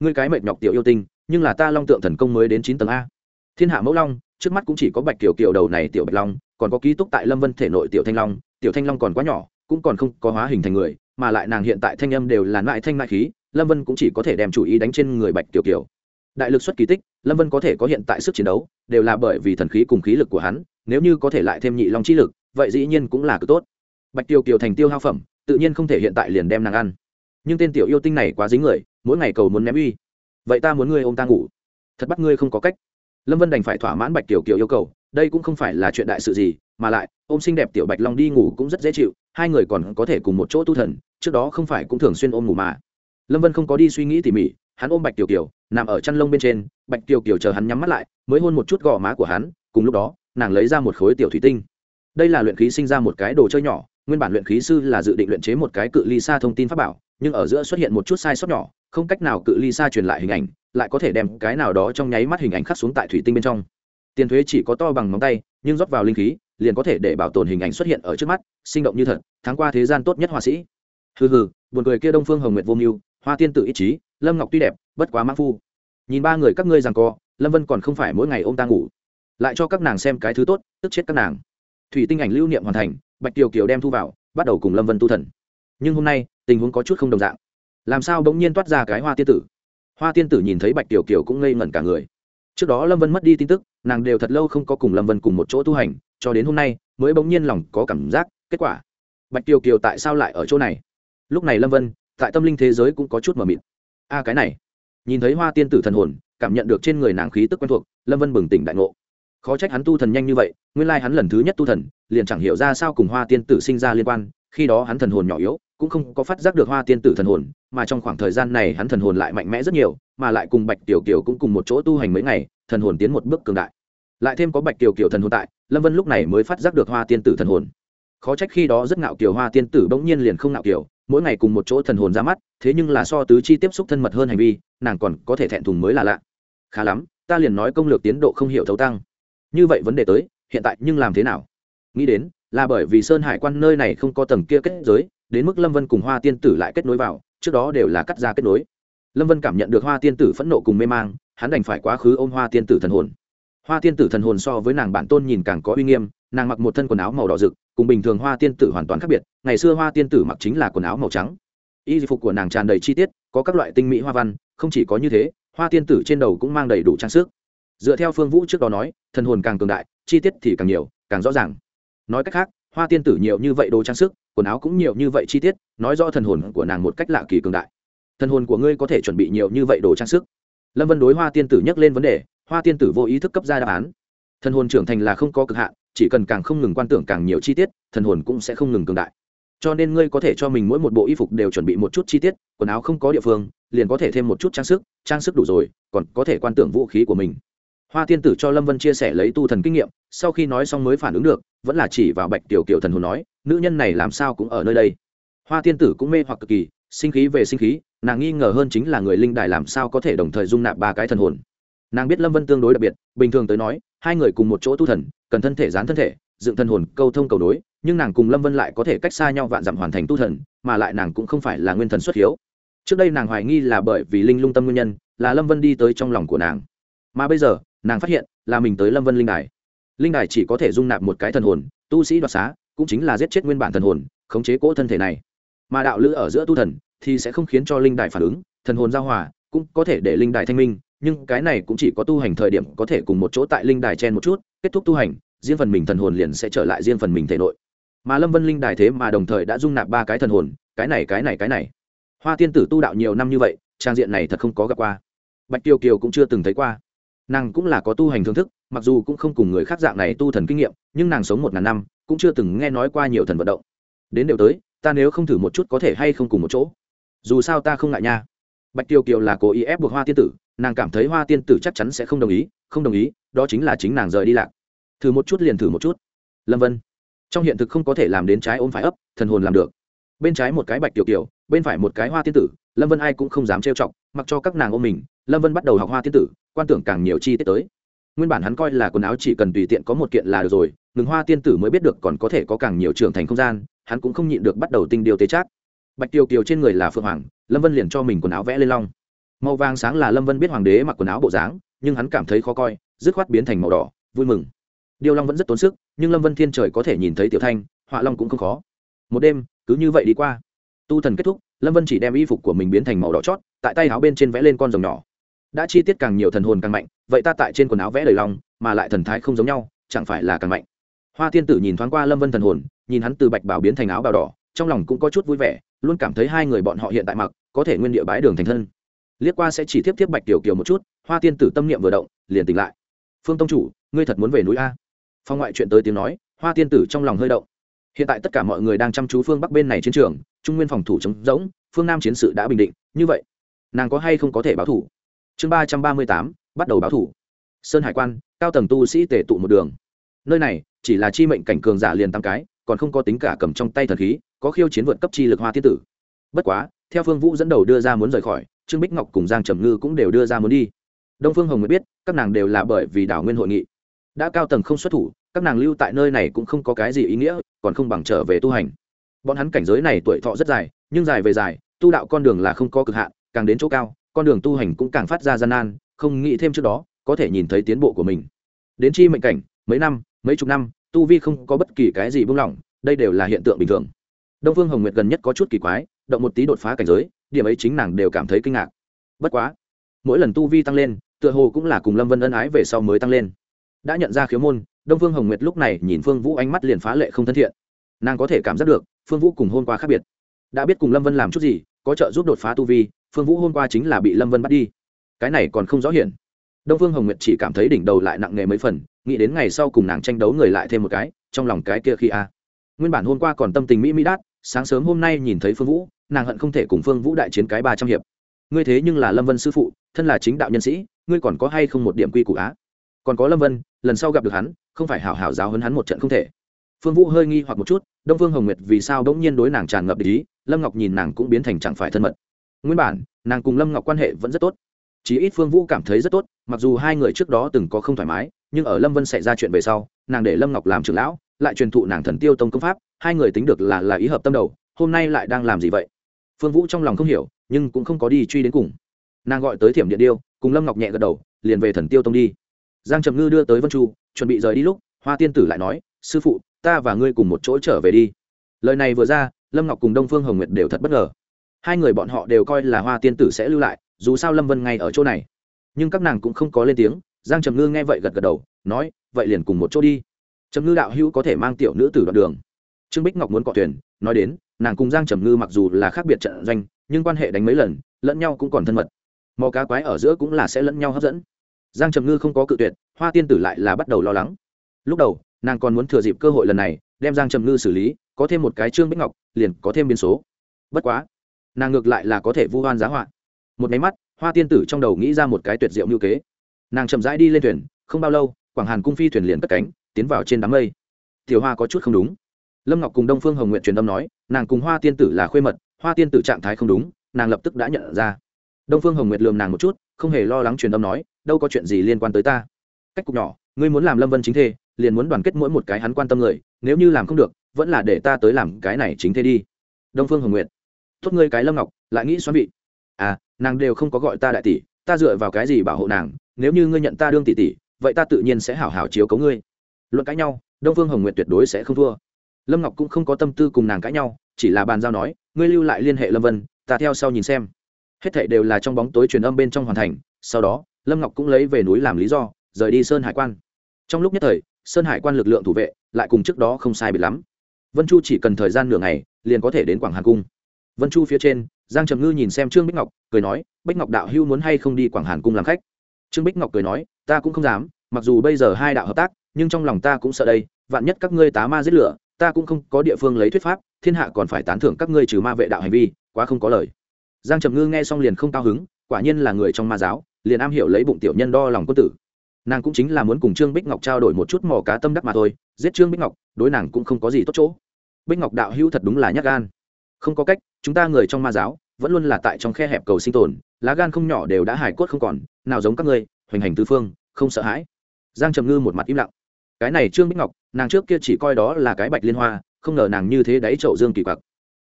Ngươi cái mệt nhọc tiểu yêu tinh, nhưng là ta long tượng thần công mới đến chín tầng a. Thiên hạ mẫu long, trước mắt cũng chỉ có bạch kiều kiều đầu này tiểu bạch long, còn có ký túc tại lâm vân thể nội tiểu thanh long, tiểu thanh long còn quá nhỏ, cũng còn không có hóa hình thành người, mà lại nàng hiện tại thanh âm đều là mại thanh mại khí, lâm vân cũng chỉ có thể đem chủ ý đánh trên người bạch kiều kiều đại lực xuất kỳ tích, lâm vân có thể có hiện tại sức chiến đấu, đều là bởi vì thần khí cùng khí lực của hắn, nếu như có thể lại thêm nhị long chi lực, vậy dĩ nhiên cũng là cực tốt. Bạch tiêu kiều thành tiêu hao phẩm, tự nhiên không thể hiện tại liền đem nàng ăn. Nhưng tên tiểu yêu tinh này quá dính người, mỗi ngày cầu muốn ném uy. Vậy ta muốn ngươi ô m ta ngủ. Thật bắt ngươi không có cách. Lâm vân đành phải thỏa mãn bạch tiểu kiều yêu cầu, đây cũng không phải là chuyện đại sự gì, mà lại, ôm xinh đẹp tiểu bạch long đi ngủ cũng rất dễ chịu, hai người còn có thể cùng một chỗ tu thần, trước đó không phải cũng thường xuyên ôm ngủ mà. Lâm vân không có đi suy nghĩ tỉ mỉ, hắn ôm bạch tiểu kiều nằm ở chăn lông bên trên, bạch tiểu kiều chờ hắn nhắm mắt lại, mới hôn một chút gò má của hắn, cùng lúc đó, nàng lấy ra một khối tiểu thủy tinh. Đây là luyện khí sinh ra một cái đồ chơi nhỏ, nguyên bản luyện khí sư là dự định luyện chế một cái cự ly xa thông tin pháp bảo, nhưng ở giữa xuất hiện một chút sai sót nhỏ, không cách nào cự ly xa truyền lại hình ảnh, lại có thể đem cái nào đó trong nháy mắt hình ảnh khắc xuống tại thủy tinh bên trong. Tiền thuế chỉ có to bằng móng tay, nhưng rót vào linh khí, liền có thể để bảo tồn hình ảnh xuất hiện ở trước mắt, sinh động như thật tháng qua thế gian tốt nhất họa sĩ. Hừ hừ, buồn cười kia đông phương hồng nguyệt vô mưu hoa tiên tự ý chí, lâm ngọc tuy đẹp, bất quá mãn phu. Nhìn ba người các ngươi rằng co, lâm vân còn không phải mỗi ngày ô m ta ngủ. Lại cho các nàng xem cái thứ tốt, tức chết các nàng. Thủy tinh ảnh lưu niệm hoàn thành, bạch Tiều kiều đem thu vào, bắt đầu cùng lâm vân tu thần. Nhưng hôm nay, tình huống có chút không đồng dạng. Làm sao bỗng nhiên toát ra cái hoa tiên tử? Hoa tiên tử nhìn thấy bạch tiểu kiều cũng ngây ngẩn cả người. Trước đó lâm vân mất đi tin tức, nàng đều thật lâu không có cùng lâm vân cùng một chỗ tu hành, cho đến hôm nay, mới bỗng nhiên lòng có cảm giác, kết quả. Bạch tiểu kiều tại sao lại ở chỗ này? Lúc này lâm vân tại tâm linh thế giới cũng có chút mờ mịt. A, cái này. Nhìn thấy hoa tiên tử thần hồn, cảm nhận được trên người nàng khí tức quen thuộc, lâm vân bừng tỉnh đại ngộ. Khó trách hắn tu thần nhanh như vậy, nguyên lai hắn lần thứ nhất tu thần, liền chẳng hiểu ra sao cùng hoa tiên tử sinh ra liên quan, khi đó hắn thần hồn nhỏ yếu, cũng không có phát giác được hoa tiên tử thần hồn, mà trong khoảng thời gian này hắn thần hồn lại mạnh mẽ rất nhiều, mà lại cùng bạch tiểu kiều cũng cùng một chỗ tu hành mấy ngày, thần hồn tiến một bước cường đại. Lại thêm có bạch tiểu kiều thần hồn tại, lâm vân lúc này mới phát giác được hoa tiên tử thần hồn. Khó trách khi đó rất ngạo kiều hoa tiên tử bỗng nhiên liền không ngạo kiều mỗi ngày cùng một chỗ thần hồn ra mắt, thế nhưng là so tứ chi tiếp xúc thân mật hơn hành vi, nàng còn có thể thẹn thùng mới là lạ. Khá lắm, ta liền nói công lược tiến độ không hiểu thấu tăng. Như vậy vấn đề tới, hiện tại nhưng làm thế nào? Nghĩ đến, là bởi vì sơn hải quan nơi này không có tầng kia kết giới, đến mức lâm vân cùng hoa tiên tử lại kết nối vào, trước đó đều là cắt ra kết nối. Lâm vân cảm nhận được hoa tiên tử phẫn nộ cùng mê mang, hắn đành phải quá khứ ôm hoa tiên tử thần hồn hoa tiên tử thần hồn so với nàng bản tôn nhìn càng có uy nghiêm, nàng mặc một thân quần áo màu đỏ rực, cùng bình thường hoa tiên tử hoàn toàn khác biệt, ngày xưa hoa tiên tử mặc chính là quần áo màu trắng. Y phục của nàng tràn đầy chi tiết, có các loại tinh mỹ hoa văn, không chỉ có như thế, hoa tiên tử trên đầu cũng mang đầy đủ trang sức. Dựa theo phương vũ trước đó nói, thần hồn càng cường đại, chi tiết thì càng nhiều, càng rõ ràng. Nói cách khác, hoa tiên tử nhiều như vậy đồ trang sức, quần áo cũng nhiều như vậy chi tiết, nói rõ thần hồn của nàng một cách lạ kỳ cường đại. Thần hồn của ngươi có thể chuẩn bị nhiều như vậy đồ trang sức. Lâm vân đối hoa tiên tử nhắc lên vấn đề hoa tiên tử vô ý thức cấp ra đáp án. Thần hồn trưởng thành là không có cực hạn, chỉ cần càng không ngừng quan tưởng càng nhiều chi tiết, thần hồn cũng sẽ không ngừng cường đại. Cho nên ngươi có thể cho mình mỗi một bộ y phục đều chuẩn bị một chút chi tiết, quần áo không có địa phương, liền có thể thêm một chút trang sức trang sức đủ rồi, còn có thể quan tưởng vũ khí của mình. Hoa tiên tử cho lâm vân chia sẻ lấy tu thần kinh nghiệm, sau khi nói xong mới phản ứng được, vẫn là chỉ vào bạch tiểu kiểu thần hồn nói, nữ nhân này làm sao cũng ở nơi đây? Hoa tiên tử cũng mê hoặc cực kỳ, sinh khí về sinh khí, nàng nghi ngờ hơn chính là người linh đài làm sao có thể đồng thời dung nạp ba cái thần hồn nàng biết lâm vân tương đối đặc biệt, bình thường tới nói, hai người cùng một chỗ tu thần, cần thân thể dán thân thể, dựng thân hồn, câu thông cầu đối, nhưng nàng cùng lâm vân lại có thể cách xa nhau vạn dặm hoàn thành tu thần, mà lại nàng cũng không phải là nguyên thần xuất hiếu. Trước đây nàng hoài nghi là bởi vì linh lung tâm nguyên nhân, là lâm vân đi tới trong lòng của nàng. Mà bây giờ, nàng phát hiện là mình tới lâm vân linh đài. Linh đài chỉ có thể dung nạp một cái thần hồn, tu sĩ đoạt xá, cũng chính là giết chết nguyên bản thần hồn, khống chế cỗ thân thể này. Mà đạo lữ ở giữa tu thần, thì sẽ không khiến cho linh đài phản ứng, thần hồn giao hòa, cũng có thể để linh đài thanh minh nhưng cái này cũng chỉ có tu hành thời điểm có thể cùng một chỗ tại linh đài chen một chút, kết thúc tu hành, riêng phần mình thần hồn liền sẽ trở lại riêng phần mình thể nội. Mà lâm vân linh đài thế mà đồng thời đã dung nạp ba cái thần hồn, cái này cái này cái này. Hoa tiên tử tu đạo nhiều năm như vậy, trang diện này thật không có gặp qua. Bạch tiêu kiều cũng chưa từng thấy qua. Nàng cũng là có tu hành thưởng thức, mặc dù cũng không cùng người khác dạng này tu thần kinh nghiệm, nhưng nàng sống một ngàn năm, cũng chưa từng nghe nói qua nhiều thần vận động. Đến đều tới, ta nếu không thử một chút có thể hay không cùng một chỗ. Dù sao ta không ngại nha. Bạch tiêu kiều là cố ý ép buộc hoa tiên tử nàng cảm thấy hoa tiên tử chắc chắn sẽ không đồng ý, không đồng ý, đó chính là chính nàng rời đi lạc. Thử một chút liền thử một chút. Lâm vân. Trong hiện thực không có thể làm đến trái ôm phải ấp, thần hồn làm được. Bên trái một cái bạch tiểu kiểu bên phải một cái hoa tiên tử, lâm vân ai cũng không dám trêu chọc, mặc cho các nàng ôm mình, lâm vân bắt đầu học hoa tiên tử, quan tưởng càng nhiều chi tiết tới. Nguyên bản hắn coi là quần áo chỉ cần tùy tiện có một kiện là được rồi, ngừng hoa tiên tử mới biết được còn có thể có càng nhiều trưởng thành không gian, hắn cũng không nhịn được bắt đầu tinh điều tế trác. Bạch tiêu kiều trên người là phượng hoàng, lâm vân liền cho mình quần áo vẽ lên long màu vàng sáng là lâm vân biết hoàng đế mặc quần áo bộ dáng, nhưng hắn cảm thấy khó coi, dứt khoát biến thành màu đỏ, vui mừng. Điêu long vẫn rất tốn sức, nhưng lâm vân thiên trời có thể nhìn thấy tiểu thanh, họa long cũng không khó. Một đêm, cứ như vậy đi qua. Tu thần kết thúc, lâm vân chỉ đem y phục của mình biến thành màu đỏ chót, tại tay áo bên trên vẽ lên con rồng nhỏ. Đã chi tiết càng nhiều thần hồn càng mạnh, vậy ta tại trên quần áo vẽ đầy lòng, mà lại thần thái không giống nhau, chẳng phải là càng mạnh. Hoa tiên tử nhìn thoáng qua lâm vân thần hồn, nhìn hắn từ bạch bảo biến thành áo bào đỏ, trong lòng cũng có chút vui vẻ, luôn cảm thấy hai người bọn họ hiện tại mặc, có thể nguyên địa bái đường thành thân liếc qua sẽ chỉ tiếp tiếp bạch tiểu kiều một chút, hoa tiên tử tâm niệm vừa động, liền tỉnh lại. Phương tông chủ, ngươi thật muốn về núi a? Phong ngoại chuyện tới tiếng nói, hoa tiên tử trong lòng hơi động. Hiện tại tất cả mọi người đang chăm chú phương bắc bên này chiến trường, trung nguyên phòng thủ chống rỗng, phương nam chiến sự đã bình định, như vậy, nàng có hay không có thể báo thủ? Chương ba trăm ba mươi tám, bắt đầu báo thủ. Sơn hải quan, cao tầng tu sĩ tề tụ một đường. Nơi này, chỉ là chi mệnh cảnh cường giả liền tăng cái, còn không có tính cả cầm trong tay thần khí, có khiêu chiến vượt cấp chi lực hoa tiên tử. Bất quá, theo phương vũ dẫn đầu đưa ra muốn rời khỏi trương bích ngọc cùng giang trầm ngư cũng đều đưa ra muốn đi. Đông phương hồng mới biết, các nàng đều là bởi vì đảo nguyên hội nghị. Đã cao tầng không xuất thủ, các nàng lưu tại nơi này cũng không có cái gì ý nghĩa, còn không bằng trở về tu hành. Bọn hắn cảnh giới này tuổi thọ rất dài, nhưng dài về dài, tu đạo con đường là không có cực hạn, càng đến chỗ cao, con đường tu hành cũng càng phát ra gian nan, không nghĩ thêm trước đó, có thể nhìn thấy tiến bộ của mình. Đến chi mệnh cảnh, mấy năm, mấy chục năm, tu vi không có bất kỳ cái gì buông lỏng, đây đều là hiện tượng bình thường. Đông phương hồng nguyệt gần nhất có chút kỳ quái, động một tí đột phá cảnh giới điểm ấy chính nàng đều cảm thấy kinh ngạc. Bất quá, mỗi lần tu vi tăng lên, tựa hồ cũng là cùng lâm vân ân ái về sau mới tăng lên. Đã nhận ra khiếu môn, đông phương hồng nguyệt lúc này nhìn phương vũ ánh mắt liền phá lệ không thân thiện. Nàng có thể cảm giác được, phương vũ cùng hôn qua khác biệt. Đã biết cùng lâm vân làm chút gì, có trợ giúp đột phá tu vi, phương vũ hôn qua chính là bị lâm vân bắt đi. Cái này còn không rõ hiển. Đông phương hồng nguyệt chỉ cảm thấy đỉnh đầu lại nặng nề mấy phần, nghĩ đến ngày sau cùng nàng tranh đấu người lại thêm một cái, trong lòng cái kia khi a. Nguyên bản hôm qua còn tâm tình mỹ mỹ đát, sáng sớm hôm nay nhìn thấy phương vũ nàng hận không thể cùng phương vũ đại chiến cái ba trăm hiệp. Ngươi thế nhưng là lâm vân sư phụ, thân là chính đạo nhân sĩ, ngươi còn có hay không một điểm quy củ á? Còn có lâm vân, lần sau gặp được hắn, không phải hảo hảo giáo hấn hắn một trận không thể. Phương vũ hơi nghi hoặc một chút, đông phương hồng nguyệt vì sao đống nhiên đối nàng tràn ngập ý, lâm ngọc nhìn nàng cũng biến thành chẳng phải thân mật. Nguyên bản, nàng cùng lâm ngọc quan hệ vẫn rất tốt. Chí ít phương vũ cảm thấy rất tốt, mặc dù hai người trước đó từng có không thoải mái, nhưng ở lâm vân xảy ra chuyện về sau, nàng để lâm ngọc làm trưởng lão, lại truyền thụ nàng thần tiêu tông công pháp, hai người tính được là là ý hợp tâm đầu, hôm nay lại đang làm gì vậy? Phương vũ trong lòng không hiểu, nhưng cũng không có đi truy đến cùng. Nàng gọi tới thiểm điện điêu, cùng lâm ngọc nhẹ gật đầu, liền về thần tiêu tông đi. Giang trầm ngư đưa tới vân chu, chuẩn bị rời đi lúc, hoa tiên tử lại nói, sư phụ, ta và ngươi cùng một chỗ trở về đi. Lời này vừa ra, lâm ngọc cùng đông phương hồng nguyệt đều thật bất ngờ. Hai người bọn họ đều coi là hoa tiên tử sẽ lưu lại, dù sao lâm vân ngay ở chỗ này. Nhưng các nàng cũng không có lên tiếng, giang trầm ngư nghe vậy gật gật đầu, nói, vậy liền cùng một chỗ đi. Trầm ngư đạo hữu có thể mang tiểu nữ tử đoạn đường. Trương bích ngọc muốn cọ thuyền, nói đến nàng cùng giang trầm ngư mặc dù là khác biệt trận doanh, nhưng quan hệ đánh mấy lần, lẫn nhau cũng còn thân mật. Mò cá quái ở giữa cũng là sẽ lẫn nhau hấp dẫn. Giang trầm ngư không có cự tuyệt, hoa tiên tử lại là bắt đầu lo lắng. Lúc đầu, nàng còn muốn thừa dịp cơ hội lần này, đem giang trầm ngư xử lý, có thêm một cái trương bích ngọc, liền có thêm biến số. Bất quá, nàng ngược lại là có thể vu hoan giá họa. Một máy mắt, hoa tiên tử trong đầu nghĩ ra một cái tuyệt diệu ngữ kế. Nàng chậm rãi đi lên thuyền, không bao lâu, quảng hàn cung phi thuyền liền cất cánh, tiến vào trên đám mây. Tiểu hoa có chút không đúng. Lâm ngọc cùng đông phương hồng nguyện truyền âm nói nàng cùng hoa tiên tử là khuê mật, hoa tiên tử trạng thái không đúng, nàng lập tức đã nhận ra. Đông phương hồng nguyệt lườm nàng một chút, không hề lo lắng truyền âm nói, đâu có chuyện gì liên quan tới ta. Cách cục nhỏ, ngươi muốn làm lâm vân chính thê, liền muốn đoàn kết mỗi một cái hắn quan tâm người, nếu như làm không được, vẫn là để ta tới làm cái này chính thê đi. Đông phương hồng nguyệt, tốt ngươi cái lâm ngọc, lại nghĩ xoắn vị. À nàng đều không có gọi ta đại tỷ, ta dựa vào cái gì bảo hộ nàng, nếu như ngươi nhận ta đương tỷ tỷ, vậy ta tự nhiên sẽ hảo hảo chiếu cấu ngươi. Luận cãi nhau, đông phương hồng nguyệt tuyệt đối sẽ không thua. Lâm ngọc cũng không có tâm tư cùng nàng cãi nhau chỉ là bàn giao nói, ngươi lưu lại liên hệ lâm vân, ta theo sau nhìn xem. Hết thảy đều là trong bóng tối truyền âm bên trong hoàn thành, sau đó, lâm ngọc cũng lấy về núi làm lý do, rời đi sơn hải quan. Trong lúc nhất thời, sơn hải quan lực lượng thủ vệ lại cùng trước đó không sai biệt lắm. Vân chu chỉ cần thời gian nửa ngày, liền có thể đến quảng hàn cung. Vân chu phía trên, giang trầm ngư nhìn xem trương bích ngọc, cười nói, bích ngọc đạo hưu muốn hay không đi quảng hàn cung làm khách? Trương bích ngọc cười nói, ta cũng không dám, mặc dù bây giờ hai đạo hợp tác, nhưng trong lòng ta cũng sợ đây, vạn nhất các ngươi tá ma giết lửa, ta cũng không có địa phương lấy thuyết pháp thiên hạ còn phải tán thưởng các ngươi trừ ma vệ đạo hành vi, quá không có lời. Giang trầm ngư nghe xong liền không cao hứng, quả nhiên là người trong ma giáo, liền am hiểu lấy bụng tiểu nhân đo lòng quân tử. Nàng cũng chính là muốn cùng trương bích ngọc trao đổi một chút mò cá tâm đắc mà thôi, giết trương bích ngọc, đối nàng cũng không có gì tốt chỗ. Bích ngọc đạo hữu thật đúng là nhắc gan. Không có cách, chúng ta người trong ma giáo, vẫn luôn là tại trong khe hẹp cầu sinh tồn, lá gan không nhỏ đều đã hài cốt không còn, nào giống các ngươi, hoành hành tứ phương, không sợ hãi. Giang trầm ngư một mặt im lặng. Cái này trương bích ngọc, nàng trước kia chỉ coi đó là cái bạch liên hoa không ngờ nàng như thế đáy chậu dương kỳ quặc.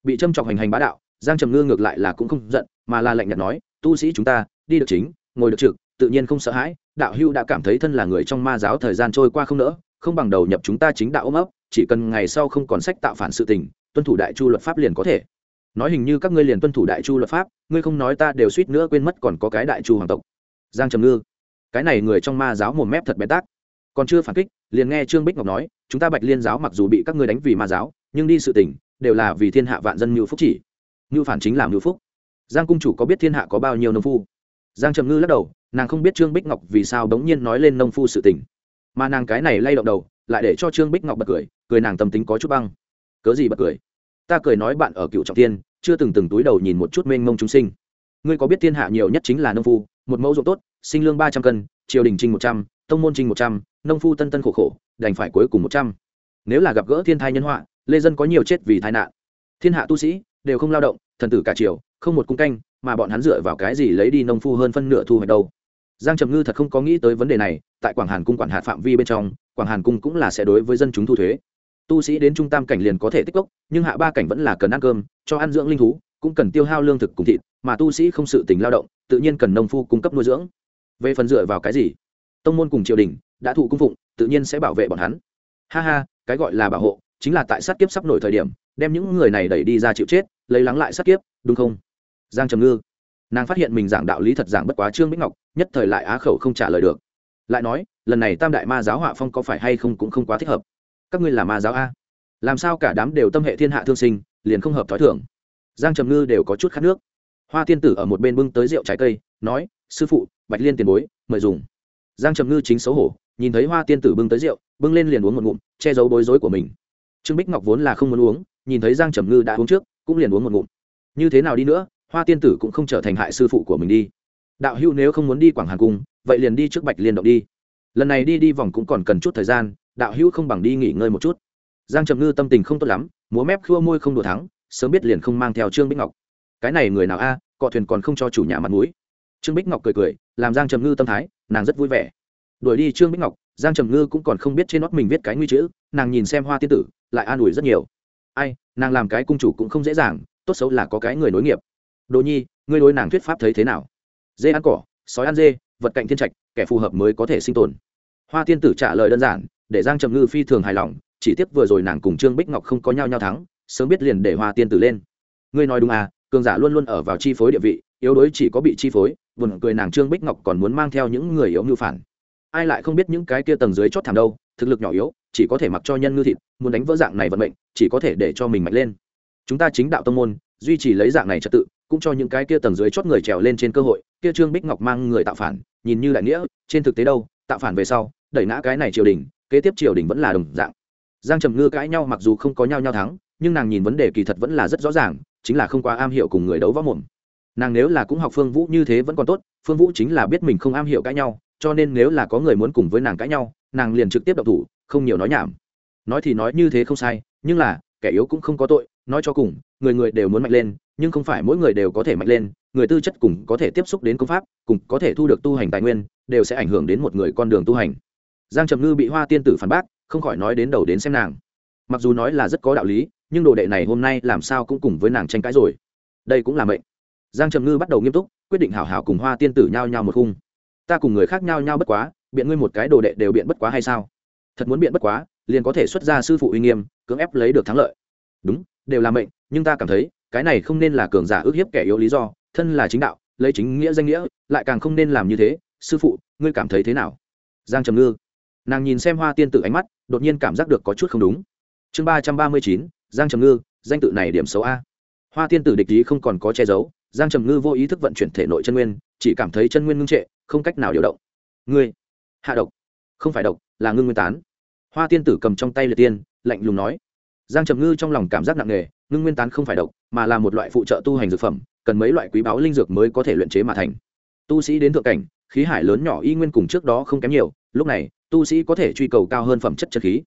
Bị châm trọc hành hành bá đạo, giang trầm ngư ngược lại là cũng không giận, mà là lạnh nhạt nói, tu sĩ chúng ta, đi được chính, ngồi được trực, tự nhiên không sợ hãi, đạo hưu đã cảm thấy thân là người trong ma giáo thời gian trôi qua không nỡ, không bằng đầu nhập chúng ta chính đạo ôm ấp, chỉ cần ngày sau không còn sách tạo phản sự tình, tuân thủ đại chu luật pháp liền có thể. Nói hình như các ngươi liền tuân thủ đại chu luật pháp, ngươi không nói ta đều suýt nữa quên mất còn có cái đại chu hoàng tộc. Giang trầm ngư, cái này người trong ma giáo mồm mép thật bén tác. Còn chưa phản kích, liền nghe trương bích ngọc nói chúng ta bạch liên giáo mặc dù bị các ngươi đánh vì ma giáo, nhưng đi sự tình đều là vì thiên hạ vạn dân ngưu phúc chỉ. Ngưu phản chính là ngưu phúc. Giang cung chủ có biết thiên hạ có bao nhiêu nông phu? Giang trầm ngư lắc đầu, nàng không biết trương bích ngọc vì sao bỗng nhiên nói lên nông phu sự tình. Mà nàng cái này lay động đầu, lại để cho trương bích ngọc bật cười cười nàng tâm tính có chút băng. Cớ gì bật cười? Ta cười nói bạn ở cựu trọng tiên, chưa từng từng túi đầu nhìn một chút mênh mông chúng sinh. Ngươi có biết thiên hạ nhiều nhất chính là nông phu, một mẫu ruộng tốt, sinh lương ba trăm cân, triều đình trinh một trăm tông môn trinh một trăm, nông phu tân tân khổ khổ, đành phải cuối cùng một trăm. Nếu là gặp gỡ thiên thai nhân họa, lê dân có nhiều chết vì tai nạn. Thiên hạ tu sĩ đều không lao động, thần tử cả triều, không một cung canh, mà bọn hắn dựa vào cái gì lấy đi nông phu hơn phân nửa thu hoạch đâu? Giang trầm ngư thật không có nghĩ tới vấn đề này, tại quảng hàn cung quản hạt phạm vi bên trong, quảng hàn cung cũng là sẽ đối với dân chúng thu thuế. Tu sĩ đến trung tam cảnh liền có thể tích cốc, nhưng hạ ba cảnh vẫn là cần ăn cơm, cho ăn dưỡng linh thú, cũng cần tiêu hao lương thực cùng thịt, mà tu sĩ không sự tình lao động, tự nhiên cần nông phu cung cấp nuôi dưỡng. Về phần dựa vào cái gì? Tông môn cùng triều đình đã thụ cung phụng, tự nhiên sẽ bảo vệ bọn hắn. Ha ha, cái gọi là bảo hộ chính là tại sát kiếp sắp nổi thời điểm, đem những người này đẩy đi ra chịu chết, lấy lắng lại sát kiếp, đúng không? Giang trầm ngư, nàng phát hiện mình giảng đạo lý thật giảng bất quá trương bích ngọc, nhất thời lại á khẩu không trả lời được. Lại nói, lần này tam đại ma giáo họa phong có phải hay không cũng không quá thích hợp. Các ngươi là ma giáo a. Làm sao cả đám đều tâm hệ thiên hạ thương sinh, liền không hợp thói thưởng giang trầm ngư đều có chút khát nước. Hoa tiên tử ở một bên bưng tới rượu trái cây, nói, sư phụ, bạch liên tiền bối, mời dùng giang trầm ngư chính xấu hổ nhìn thấy hoa tiên tử bưng tới rượu bưng lên liền uống một ngụm che giấu bối rối của mình. Trương bích ngọc vốn là không muốn uống nhìn thấy giang trầm ngư đã uống trước cũng liền uống một ngụm. Như thế nào đi nữa hoa tiên tử cũng không trở thành hại sư phụ của mình đi. Đạo hữu nếu không muốn đi quảng hàn cung vậy liền đi trước bạch liên động đi. Lần này đi đi vòng cũng còn cần chút thời gian đạo hữu không bằng đi nghỉ ngơi một chút. Giang trầm ngư tâm tình không tốt lắm múa mép khua môi không đùa thắng sớm biết liền không mang theo trương bích ngọc. Cái này người nào a à, cọ thuyền còn không cho chủ nhà mặt mũi trương bích ngọc cười cười, làm giang trầm ngư tâm thái, nàng rất vui vẻ. Đuổi đi trương bích ngọc, giang trầm ngư cũng còn không biết trên nót mình viết cái nguy chữ, nàng nhìn xem hoa tiên tử, lại an ủi rất nhiều. Ai, nàng làm cái cung chủ cũng không dễ dàng, tốt xấu là có cái người nối nghiệp. Đồ nhi, ngươi đối nàng thuyết pháp thấy thế nào? Dê ăn cỏ, sói ăn dê, vật cạnh thiên trạch, kẻ phù hợp mới có thể sinh tồn. Hoa tiên tử trả lời đơn giản, để giang trầm ngư phi thường hài lòng, chỉ tiếp vừa rồi nàng cùng trương bích ngọc không có nhau nhau thắng, sớm biết liền để hoa tiên tử lên. Ngươi nói đúng à cường giả luôn luôn ở vào chi phối địa vị, yếu đuối chỉ có bị chi phối buồn cười nàng trương bích ngọc còn muốn mang theo những người yếu ngư phản. Ai lại không biết những cái kia tầng dưới chót thảm đâu, thực lực nhỏ yếu, chỉ có thể mặc cho nhân ngư thịt, muốn đánh vỡ dạng này vận mệnh, chỉ có thể để cho mình mạnh lên. Chúng ta chính đạo tông môn, duy trì lấy dạng này trật tự, cũng cho những cái kia tầng dưới chót người trèo lên trên cơ hội, kia trương bích ngọc mang người tạo phản, nhìn như đại nghĩa, trên thực tế đâu, tạo phản về sau, đẩy ngã cái này triều đình, kế tiếp triều đình vẫn là đồng dạng. Giang trầm ngư cãi nhau mặc dù không có nhau nhau thắng, nhưng nàng nhìn vấn đề kỳ thật vẫn là rất rõ ràng, chính là không quá am hiểu cùng người đấu võ mồm nàng nếu là cũng học phương vũ như thế vẫn còn tốt, phương vũ chính là biết mình không am hiểu cãi nhau, cho nên nếu là có người muốn cùng với nàng cãi nhau, nàng liền trực tiếp đậu thủ, không nhiều nói nhảm. Nói thì nói như thế không sai, nhưng là, kẻ yếu cũng không có tội, nói cho cùng, người người đều muốn mạnh lên, nhưng không phải mỗi người đều có thể mạnh lên, người tư chất cùng có thể tiếp xúc đến công pháp, cùng có thể thu được tu hành tài nguyên, đều sẽ ảnh hưởng đến một người con đường tu hành. Giang trầm ngư bị hoa tiên tử phản bác, không khỏi nói đến đầu đến xem nàng. Mặc dù nói là rất có đạo lý, nhưng đồ đệ này hôm nay làm sao cũng cùng với nàng tranh cãi rồi. Đây cũng là mệnh giang trầm ngư bắt đầu nghiêm túc, quyết định hảo hảo cùng hoa tiên tử nhao nhao một khung. Ta cùng người khác nhao nhao bất quá, biện ngươi một cái đồ đệ đều biện bất quá hay sao? Thật muốn biện bất quá, liền có thể xuất ra sư phụ uy nghiêm, cưỡng ép lấy được thắng lợi. Đúng, đều là mệnh, nhưng ta cảm thấy, cái này không nên là cường giả ước hiếp kẻ yếu lý do, thân là chính đạo, lấy chính nghĩa danh nghĩa, lại càng không nên làm như thế, sư phụ, ngươi cảm thấy thế nào? Giang trầm ngư. Nàng nhìn xem hoa tiên tử ánh mắt, đột nhiên cảm giác được có chút không đúng. Chương ba trăm ba mươi chín, giang trầm ngư, danh tự này điểm xấu a. Hoa tiên tử địch ý không còn có che giấu giang trầm ngư vô ý thức vận chuyển thể nội chân nguyên, chỉ cảm thấy chân nguyên ngưng trệ, không cách nào điều động. Ngươi, hạ độc. Không phải độc, là ngưng nguyên tán. Hoa tiên tử cầm trong tay liệt tiên, lạnh lùng nói. Giang trầm ngư trong lòng cảm giác nặng nề, ngưng nguyên tán không phải độc, mà là một loại phụ trợ tu hành dược phẩm, cần mấy loại quý báu linh dược mới có thể luyện chế mà thành. Tu sĩ đến thượng cảnh, khí hải lớn nhỏ y nguyên cùng trước đó không kém nhiều, lúc này, tu sĩ có thể truy cầu cao hơn phẩm chất chân khí.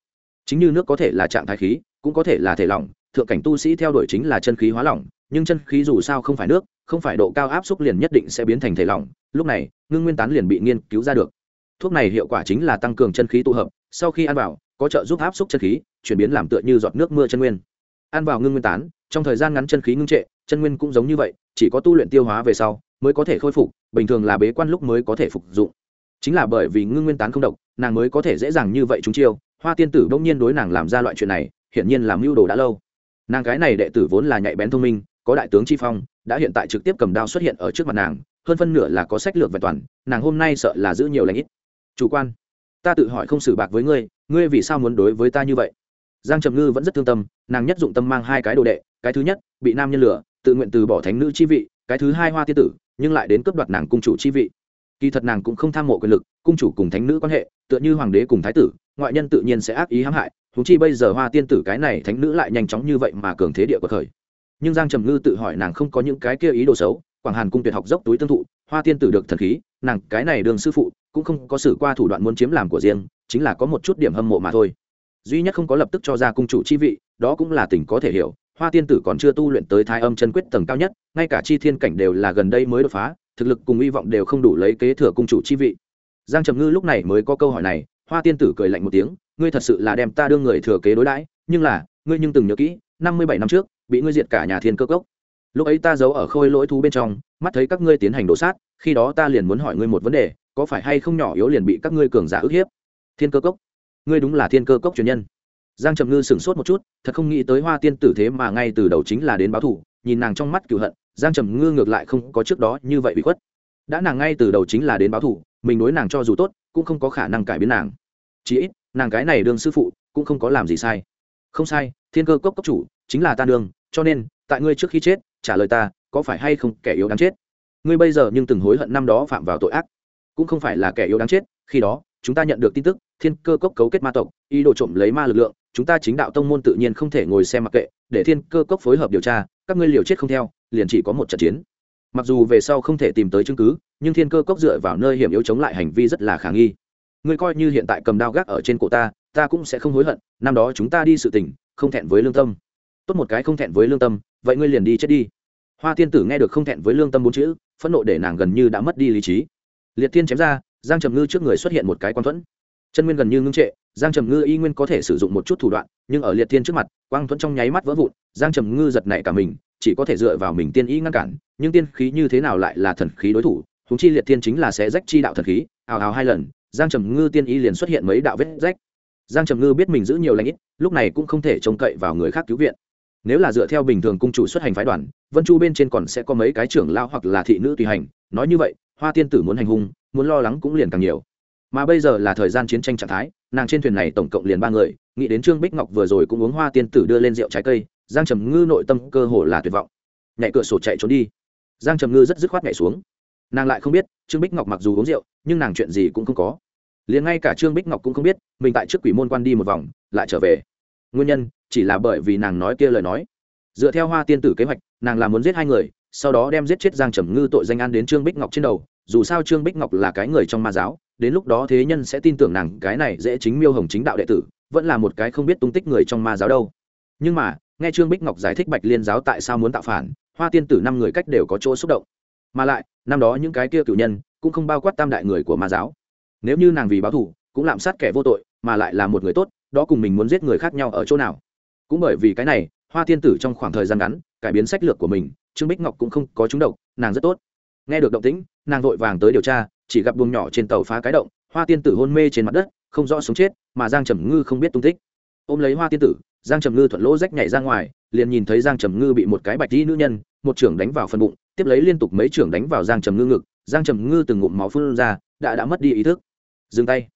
Chính như nước có thể là trạng thái khí, cũng có thể là thể lỏng, thượng cảnh tu sĩ theo đuổi chính là chân khí hóa lỏng nhưng chân khí dù sao không phải nước, không phải độ cao áp xúc liền nhất định sẽ biến thành thể lỏng, lúc này, ngưng nguyên tán liền bị nghiên cứu ra được. Thuốc này hiệu quả chính là tăng cường chân khí tụ hợp, sau khi ăn vào, có trợ giúp áp xúc chân khí, chuyển biến làm tựa như giọt nước mưa chân nguyên. Ăn vào ngưng nguyên tán, trong thời gian ngắn chân khí ngưng trệ, chân nguyên cũng giống như vậy, chỉ có tu luyện tiêu hóa về sau, mới có thể khôi phục, bình thường là bế quan lúc mới có thể phục dụng. Chính là bởi vì ngưng nguyên tán không độc, nàng mới có thể dễ dàng như vậy chúng chiêu, hoa tiên tử bỗng nhiên đối nàng làm ra loại chuyện này, hiển nhiên làm mưu đồ đã lâu. Nàng cái này đệ tử vốn là nhạy bén thông minh có đại tướng chi phong, đã hiện tại trực tiếp cầm đao xuất hiện ở trước mặt nàng, hơn phân nửa là có sách lược vẹn toàn, nàng hôm nay sợ là giữ nhiều lãnh ít. Chủ quan, ta tự hỏi không xử bạc với ngươi ngươi vì sao muốn đối với ta như vậy? Giang trầm ngư vẫn rất thương tâm, nàng nhất dụng tâm mang hai cái đồ đệ, cái thứ nhất, bị nam nhân lửa tự nguyện từ bỏ thánh nữ chi vị, cái thứ hai hoa tiên tử, nhưng lại đến cướp đoạt nàng cung chủ chi vị. Kỳ thật nàng cũng không tham mộ quyền lực, cung chủ cùng thánh nữ quan hệ, tựa như hoàng đế cùng thái tử, ngoại nhân tự nhiên sẽ ác ý hãm hại thú chi bây giờ hoa tiên tử cái này thánh nữ lại nhanh chóng như vậy mà cường thế địa của khởi nhưng giang trầm ngư tự hỏi nàng không có những cái kia ý đồ xấu, quảng hàn cung tuyệt học dốc túi tương thụ, hoa tiên tử được thần khí, nàng cái này đường sư phụ, cũng không có xử qua thủ đoạn muốn chiếm làm của riêng, chính là có một chút điểm hâm mộ mà thôi. Duy nhất không có lập tức cho ra cung chủ chi vị, đó cũng là tình có thể hiểu, hoa tiên tử còn chưa tu luyện tới thái âm chân quyết tầng cao nhất, ngay cả chi thiên cảnh đều là gần đây mới đột phá, thực lực cùng hy vọng đều không đủ lấy kế thừa cung chủ chi vị. Giang trầm ngư lúc này mới có câu hỏi này, hoa tiên tử cười lạnh một tiếng, ngươi thật sự là đem ta đưa người thừa kế đối đãi, nhưng là, ngươi nhưng từng nhớ kỹ, năm mươi bảy năm trước bị ngươi diệt cả nhà thiên cơ cốc. Lúc ấy ta giấu ở khôi lỗi thú bên trong, mắt thấy các ngươi tiến hành đổ sát, khi đó ta liền muốn hỏi ngươi một vấn đề, có phải hay không nhỏ yếu liền bị các ngươi cường giả ức hiếp? Thiên cơ cốc? Ngươi đúng là thiên cơ cốc truyền nhân. Giang trầm ngư sửng sốt một chút, thật không nghĩ tới hoa tiên tử thế mà ngay từ đầu chính là đến báo thủ, nhìn nàng trong mắt cựu hận, giang trầm ngư ngược lại không có trước đó như vậy bị khuất. Đã nàng ngay từ đầu chính là đến báo thủ, mình đối nàng cho dù tốt, cũng không có khả năng cải biến nàng. Chỉ ít, nàng cái này đương sư phụ, cũng không có làm gì sai. Không sai, thiên cơ cốc cốc chủ, chính là ta đương cho nên, tại ngươi trước khi chết, trả lời ta, có phải hay không kẻ yếu đáng chết? Ngươi bây giờ nhưng từng hối hận năm đó phạm vào tội ác. Cũng không phải là kẻ yếu đáng chết, khi đó, chúng ta nhận được tin tức, thiên cơ cốc cấu kết ma tộc, ý đồ trộm lấy ma lực lượng, chúng ta chính đạo tông môn tự nhiên không thể ngồi xem mặc kệ, để thiên cơ cốc phối hợp điều tra, các ngươi liều chết không theo, liền chỉ có một trận chiến. Mặc dù về sau không thể tìm tới chứng cứ, nhưng thiên cơ cốc dựa vào nơi hiểm yếu chống lại hành vi rất là khả nghi. Ngươi coi như hiện tại cầm đao gác ở trên cổ ta ta cũng sẽ không hối hận, năm đó chúng ta đi sự tình, không thẹn với lương tâm tốt một cái không thẹn với lương tâm, vậy ngươi liền đi chết đi. Hoa tiên tử nghe được không thẹn với lương tâm bốn chữ, phẫn nộ để nàng gần như đã mất đi lý trí. Liệt tiên chém ra, giang trầm ngư trước người xuất hiện một cái quan thuẫn. Chân nguyên gần như ngưng trệ, giang trầm ngư y nguyên có thể sử dụng một chút thủ đoạn, nhưng ở liệt tiên trước mặt, quang thuẫn trong nháy mắt vỡ vụn, giang trầm ngư giật nảy cả mình, chỉ có thể dựa vào mình tiên ý ngăn cản, nhưng tiên khí như thế nào lại là thần khí đối thủ húng chi liệt tiên chính là sẽ rách chi đạo thần khí, ào ào hai lần, giang trầm ngư tiên y liền xuất hiện mấy đạo vết rách. Giang trầm ngư biết mình giữ nhiều lãnh ít, lúc này cũng không thể trông cậy vào người khác cứu viện nếu là dựa theo bình thường cung chủ xuất hành phái đoàn, vân chu bên trên còn sẽ có mấy cái trưởng lao hoặc là thị nữ tùy hành. Nói như vậy, hoa tiên tử muốn hành hung, muốn lo lắng cũng liền càng nhiều. Mà bây giờ là thời gian chiến tranh trạng thái, nàng trên thuyền này tổng cộng liền ba người, nghĩ đến trương bích ngọc vừa rồi cũng uống hoa tiên tử đưa lên rượu trái cây, giang trầm ngư nội tâm cơ hồ là tuyệt vọng. Nhảy cửa sổ chạy trốn đi. Giang trầm ngư rất dứt khoát nhảy xuống. Nàng lại không biết, trương bích ngọc mặc dù uống rượu, nhưng nàng chuyện gì cũng không có. Liền ngay cả trương bích ngọc cũng không biết, mình tại trước quỷ môn quan đi một vòng, lại trở về nguyên nhân chỉ là bởi vì nàng nói kia lời nói. Dựa theo hoa tiên tử kế hoạch, nàng là muốn giết hai người, sau đó đem giết chết giang trầm ngư tội danh an đến trương bích ngọc trên đầu. Dù sao trương bích ngọc là cái người trong ma giáo, đến lúc đó thế nhân sẽ tin tưởng nàng cái này dễ chính miêu hồng chính đạo đệ tử, vẫn là một cái không biết tung tích người trong ma giáo đâu. Nhưng mà, nghe trương bích ngọc giải thích bạch liên giáo tại sao muốn tạo phản, hoa tiên tử năm người cách đều có chỗ xúc động. Mà lại, năm đó những cái kia cử nhân cũng không bao quát tam đại người của ma giáo. Nếu như nàng vì báo thù, cũng lạm sát kẻ vô tội, mà lại là một người tốt đó cùng mình muốn giết người khác nhau ở chỗ nào. Cũng bởi vì cái này, hoa tiên tử trong khoảng thời gian ngắn, cải biến sách lược của mình, trương bích ngọc cũng không có trúng độc, nàng rất tốt. Nghe được động tĩnh, nàng vội vàng tới điều tra, chỉ gặp buồng nhỏ trên tàu phá cái động, hoa tiên tử hôn mê trên mặt đất, không rõ sống chết, mà giang trầm ngư không biết tung tích. Ôm lấy hoa tiên tử, giang trầm ngư thuận lỗ rách nhảy ra ngoài, liền nhìn thấy giang trầm ngư bị một cái bạch đi nữ nhân, một trưởng đánh vào phần bụng, tiếp lấy liên tục mấy trưởng đánh vào giang trầm ngư ngực, giang trầm ngư từng ngụm máu phun ra, đã đã mất đi ý thức. Dừng tay.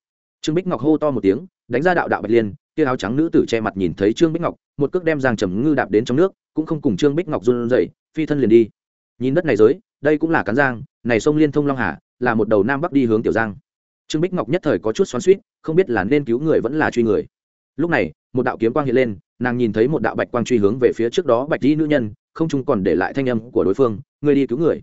Trương bích ngọc hô to một tiếng đánh ra đạo đạo bạch liên, kia áo trắng nữ tử che mặt nhìn thấy trương bích ngọc, một cước đem giang trầm ngư đạp đến trong nước, cũng không cùng trương bích ngọc run dậy phi thân liền đi. Nhìn đất này giới, đây cũng là cán giang, này sông liên thông long hà, là một đầu nam bắc đi hướng tiểu giang. Trương bích ngọc nhất thời có chút xoắn suýt không biết là nên cứu người vẫn là truy người. Lúc này, một đạo kiếm quang hiện lên, nàng nhìn thấy một đạo bạch quang truy hướng về phía trước đó bạch đi nữ nhân, không chung còn để lại thanh âm của đối phương người đi cứu người.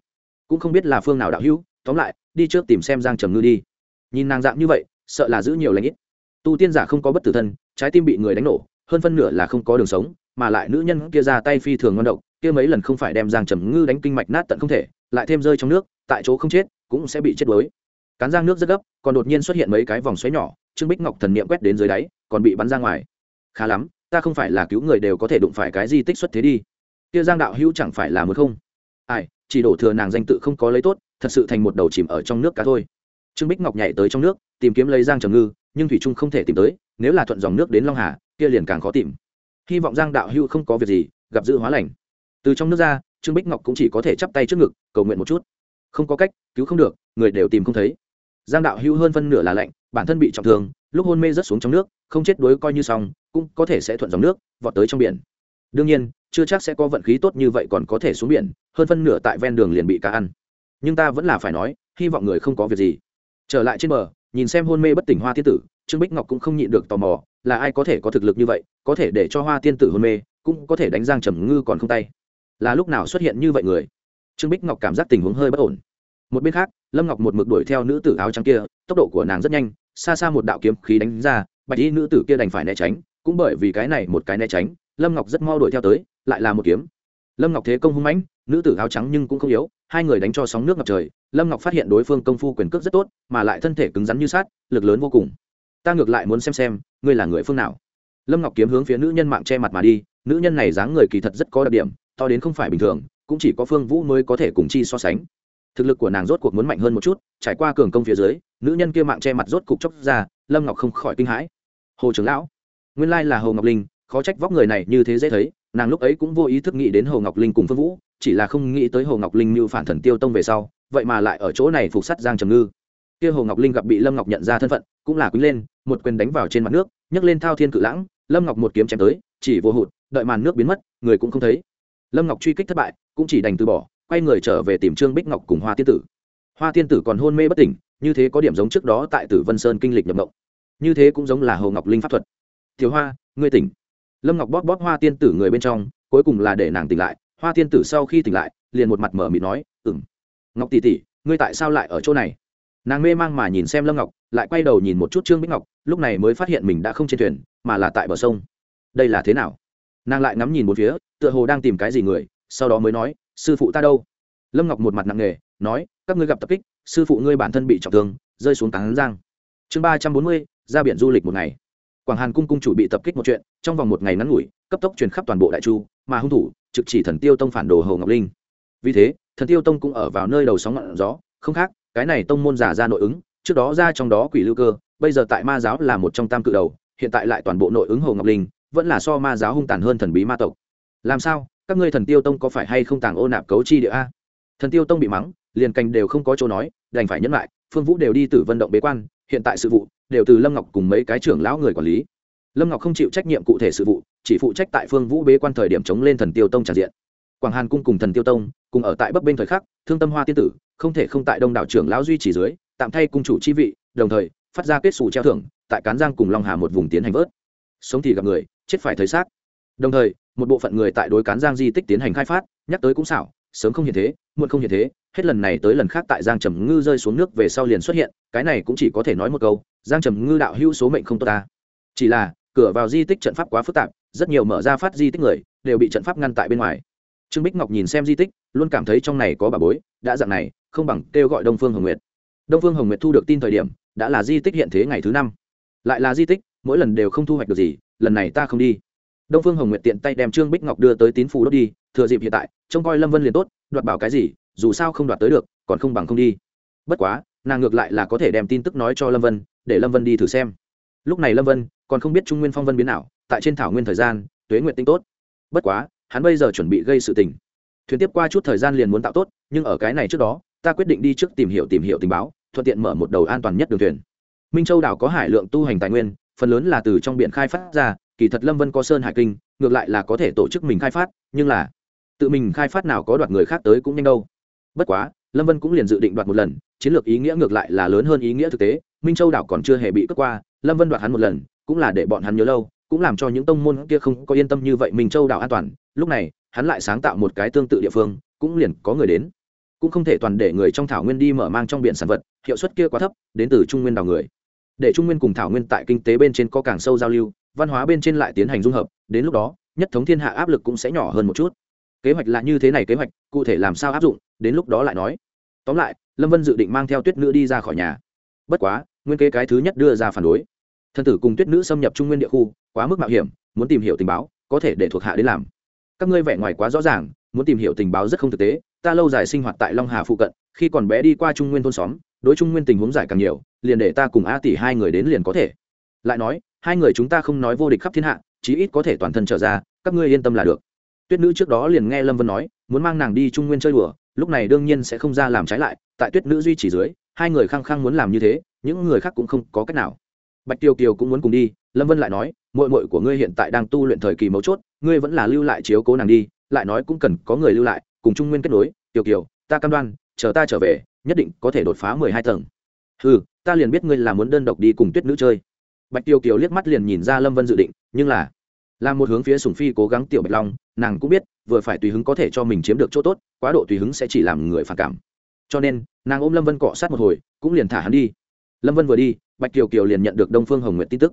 Cũng không biết là phương nào đạo hữu, tóm lại, đi trước tìm xem giang trầm ngư đi. Nhìn nàng dạng như vậy, sợ là giữ nhiều lãnh ít tu tiên giả không có bất tử thân, trái tim bị người đánh nổ, hơn phân nửa là không có đường sống, mà lại nữ nhân kia ra tay phi thường ngon độc, kia mấy lần không phải đem giang trầm ngư đánh kinh mạch nát tận không thể, lại thêm rơi trong nước, tại chỗ không chết, cũng sẽ bị chết đuối. Cán giang nước rất gấp, còn đột nhiên xuất hiện mấy cái vòng xoáy nhỏ, trương bích ngọc thần niệm quét đến dưới đáy, còn bị bắn ra ngoài. Khá lắm, ta không phải là cứu người đều có thể đụng phải cái di tích xuất thế đi. Kia giang đạo hữu chẳng phải là một không? Ai, chỉ đổ thừa nàng danh tự không có lấy tốt, thật sự thành một đầu chìm ở trong nước cá thôi. Trương bích ngọc nhảy tới trong nước, tìm kiếm lấy giang trầm ngư nhưng thủy trung không thể tìm tới, nếu là thuận dòng nước đến long hà, kia liền càng khó tìm. Hy vọng giang đạo hữu không có việc gì, gặp dự hóa lành. Từ trong nước ra, trương bích ngọc cũng chỉ có thể chắp tay trước ngực, cầu nguyện một chút. Không có cách, cứu không được, người đều tìm không thấy. Giang đạo hữu hơn phân nửa là lạnh, bản thân bị trọng thương, lúc hôn mê rớt xuống trong nước, không chết đuối coi như xong, cũng có thể sẽ thuận dòng nước, vọt tới trong biển. Đương nhiên, chưa chắc sẽ có vận khí tốt như vậy còn có thể xuống biển, hơn phân nửa tại ven đường liền bị cá ăn. Nhưng ta vẫn là phải nói, hy vọng người không có việc gì. Trở lại trên bờ nhìn xem hôn mê bất tỉnh hoa tiên tử, trương bích ngọc cũng không nhịn được tò mò, là ai có thể có thực lực như vậy, có thể để cho hoa tiên tử hôn mê, cũng có thể đánh giang trầm ngư còn không tay. Là lúc nào xuất hiện như vậy người? Trương bích ngọc cảm giác tình huống hơi bất ổn. Một bên khác, lâm ngọc một mực đuổi theo nữ tử áo trắng kia, tốc độ của nàng rất nhanh, xa xa một đạo kiếm khí đánh ra, bạch y nữ tử kia đành phải né tránh, cũng bởi vì cái này một cái né tránh, lâm ngọc rất mau đuổi theo tới, lại là một kiếm. Lâm ngọc thế công hung mãnh, nữ tử áo trắng nhưng cũng không yếu hai người đánh cho sóng nước ngập trời, lâm ngọc phát hiện đối phương công phu quyền cước rất tốt, mà lại thân thể cứng rắn như sát lực lớn vô cùng. Ta ngược lại muốn xem xem, ngươi là người phương nào. Lâm ngọc kiếm hướng phía nữ nhân mạng che mặt mà đi, nữ nhân này dáng người kỳ thật rất có đặc điểm, to đến không phải bình thường, cũng chỉ có phương vũ mới có thể cùng chi so sánh. Thực lực của nàng rốt cuộc muốn mạnh hơn một chút, trải qua cường công phía dưới, nữ nhân kia mạng che mặt rốt cục chốc ra, lâm ngọc không khỏi kinh hãi. Hồ trưởng lão, nguyên lai là hồ ngọc linh, khó trách vóc người này như thế dễ thấy, nàng lúc ấy cũng vô ý thức nghĩ đến hồ ngọc linh cùng phương vũ chỉ là không nghĩ tới hồ ngọc linh như phản thần tiêu tông về sau, vậy mà lại ở chỗ này phục sát giang trầm ngư. Kia hồ ngọc linh gặp bị lâm ngọc nhận ra thân phận, cũng là quý lên, một quyền đánh vào trên mặt nước, nhấc lên thao thiên cự lãng, lâm ngọc một kiếm chém tới, chỉ vô hụt, đợi màn nước biến mất, người cũng không thấy. Lâm ngọc truy kích thất bại, cũng chỉ đành từ bỏ, quay người trở về tìm trương bích ngọc cùng hoa tiên tử. Hoa tiên tử còn hôn mê bất tỉnh, như thế có điểm giống trước đó tại tử vân sơn kinh lịch nhập động như thế cũng giống là hồ ngọc linh pháp thuật. Thiếu hoa, ngươi tỉnh. Lâm ngọc bóp bóp hoa tiên tử người bên trong, cuối cùng là để nàng tỉnh lại hoa tiên tử sau khi tỉnh lại, liền một mặt mở mịt nói ừng ngọc tỷ tỷ, ngươi tại sao lại ở chỗ này? Nàng mê mang mà nhìn xem lâm ngọc, lại quay đầu nhìn một chút trương bích ngọc, lúc này mới phát hiện mình đã không trên thuyền, mà là tại bờ sông. Đây là thế nào? Nàng lại ngắm nhìn một phía, tựa hồ đang tìm cái gì người, sau đó mới nói, sư phụ ta đâu? Lâm ngọc một mặt nặng nề, nói, các ngươi gặp tập kích, sư phụ ngươi bản thân bị trọng thương, rơi xuống tán giang. Chương ba trăm bốn mươi, ra biển du lịch một ngày. Quảng hàn cung cung chủ bị tập kích một chuyện, trong vòng một ngày ngắn ngủi, cấp tốc truyền khắp toàn bộ đại chu, mà hung thủ trực chỉ thần tiêu tông phản đồ hồ ngọc linh. Vì thế, thần tiêu tông cũng ở vào nơi đầu sóng ngọn gió, không khác, cái này tông môn giả ra nội ứng, trước đó ra trong đó quỷ lưu cơ, bây giờ tại ma giáo là một trong tam cự đầu, hiện tại lại toàn bộ nội ứng hồ ngọc linh, vẫn là so ma giáo hung tàn hơn thần bí ma tộc. Làm sao, các ngươi thần tiêu tông có phải hay không tàng ô nạp cấu chi địa a? Thần tiêu tông bị mắng, liền cành đều không có chỗ nói, đành phải nhẫn lại, phương vũ đều đi từ vận động bế quan, hiện tại sự vụ, đều từ lâm ngọc cùng mấy cái trưởng lão người quản lý lâm ngọc không chịu trách nhiệm cụ thể sự vụ, chỉ phụ trách tại phương vũ bế quan thời điểm chống lên thần tiêu tông tràn diện. Quảng hàn cung cùng thần tiêu tông cùng ở tại bấp bên thời khắc, thương tâm hoa tiên tử, không thể không tại đông đảo trưởng lão duy trì dưới, tạm thay cung chủ chi vị, đồng thời, phát ra kết xù treo thưởng, tại cán giang cùng long hà một vùng tiến hành vớt. Sống thì gặp người, chết phải thấy xác. Đồng thời, một bộ phận người tại đối cán giang di tích tiến hành khai phát, nhắc tới cũng xảo, sớm không hiện thế, muộn không hiện thế, hết lần này tới lần khác tại giang trầm ngư rơi xuống nước về sau liền xuất hiện, cái này cũng chỉ có thể nói một câu, giang trầm ngư đạo hữu số mệnh không tốt ta. Chỉ là cửa vào di tích trận pháp quá phức tạp, rất nhiều mở ra phát di tích người đều bị trận pháp ngăn tại bên ngoài. Trương bích ngọc nhìn xem di tích, luôn cảm thấy trong này có bà bối, đã dạng này, không bằng kêu gọi đông phương hồng nguyệt. Đông phương hồng nguyệt thu được tin thời điểm, đã là di tích hiện thế ngày thứ năm. Lại là di tích, mỗi lần đều không thu hoạch được gì, lần này ta không đi. Đông phương hồng nguyệt tiện tay đem trương bích ngọc đưa tới tín phù đốt đi, thừa dịp hiện tại, trông coi lâm vân liền tốt, đoạt bảo cái gì, dù sao không đoạt tới được, còn không bằng không đi. Bất quá, nàng ngược lại là có thể đem tin tức nói cho lâm vân, để lâm vân đi thử xem. Lúc này lâm vân còn không biết trung nguyên phong vân biến nào, tại trên thảo nguyên thời gian, tuế nguyện tinh tốt. Bất quá, hắn bây giờ chuẩn bị gây sự tình. Thuyền tiếp qua chút thời gian liền muốn tạo tốt, nhưng ở cái này trước đó, ta quyết định đi trước tìm hiểu tìm hiểu tình báo, thuận tiện mở một đầu an toàn nhất đường thuyền. Minh châu đảo có hải lượng tu hành tài nguyên, phần lớn là từ trong biển khai phát ra, kỳ thật lâm vân có sơn hải kinh, ngược lại là có thể tổ chức mình khai phát, nhưng là, tự mình khai phát nào có đoạt người khác tới cũng nhanh đâu. Bất quá, lâm vân cũng liền dự định đoạt một lần, chiến lược ý nghĩa ngược lại là lớn hơn ý nghĩa thực tế, minh châu đảo còn chưa hề bị cướp qua, lâm vân đoạt hắn một lần cũng là để bọn hắn nhớ lâu, cũng làm cho những tông môn kia không có yên tâm như vậy mình châu đảo an toàn. Lúc này, hắn lại sáng tạo một cái tương tự địa phương, cũng liền có người đến. Cũng không thể toàn để người trong thảo nguyên đi mở mang trong biển sản vật, hiệu suất kia quá thấp, đến từ trung nguyên đảo người. Để trung nguyên cùng thảo nguyên tại kinh tế bên trên có càng sâu giao lưu, văn hóa bên trên lại tiến hành dung hợp, đến lúc đó, nhất thống thiên hạ áp lực cũng sẽ nhỏ hơn một chút. Kế hoạch là như thế này kế hoạch, cụ thể làm sao áp dụng, đến lúc đó lại nói. Tóm lại, lâm vân dự định mang theo tuyết nữ đi ra khỏi nhà. Bất quá, nguyên kế cái thứ nhất đưa ra phản đối thân tử cùng tuyết nữ xâm nhập trung nguyên địa khu, quá mức mạo hiểm, muốn tìm hiểu tình báo, có thể để thuộc hạ đến làm. Các ngươi vẻ ngoài quá rõ ràng, muốn tìm hiểu tình báo rất không thực tế, ta lâu dài sinh hoạt tại long hà phụ cận, khi còn bé đi qua trung nguyên thôn xóm, đối trung nguyên tình huống giải càng nhiều, liền để ta cùng a tỷ hai người đến liền có thể. Lại nói, hai người chúng ta không nói vô địch khắp thiên hạ, chí ít có thể toàn thân trở ra, các ngươi yên tâm là được. Tuyết nữ trước đó liền nghe lâm vân nói, muốn mang nàng đi trung nguyên chơi đùa, lúc này đương nhiên sẽ không ra làm trái lại, tại tuyết nữ duy trì dưới, hai người khăng khăng muốn làm như thế, những người khác cũng không có cách nào bạch tiêu kiều cũng muốn cùng đi, lâm vân lại nói mội mội của ngươi hiện tại đang tu luyện thời kỳ mấu chốt, ngươi vẫn là lưu lại chiếu cố nàng đi, lại nói cũng cần có người lưu lại, cùng trung nguyên kết nối, tiêu kiều, ta cam đoan, chờ ta trở về, nhất định có thể đột phá mười hai tầng. Ừ ta liền biết ngươi là muốn đơn độc đi cùng tuyết nữ chơi. Bạch tiêu kiều liếc mắt liền nhìn ra lâm vân dự định, nhưng là là một hướng phía sùng phi cố gắng tiểu bạch long, nàng cũng biết, vừa phải tùy hứng có thể cho mình chiếm được chỗ tốt, quá độ tùy hứng sẽ chỉ làm người phản cảm. Cho nên, nàng ôm lâm vân cọ sát một hồi, cũng liền thả hắn đi. Lâm vân vừa đi bạch kiều kiều liền nhận được đông phương hồng nguyện tin tức.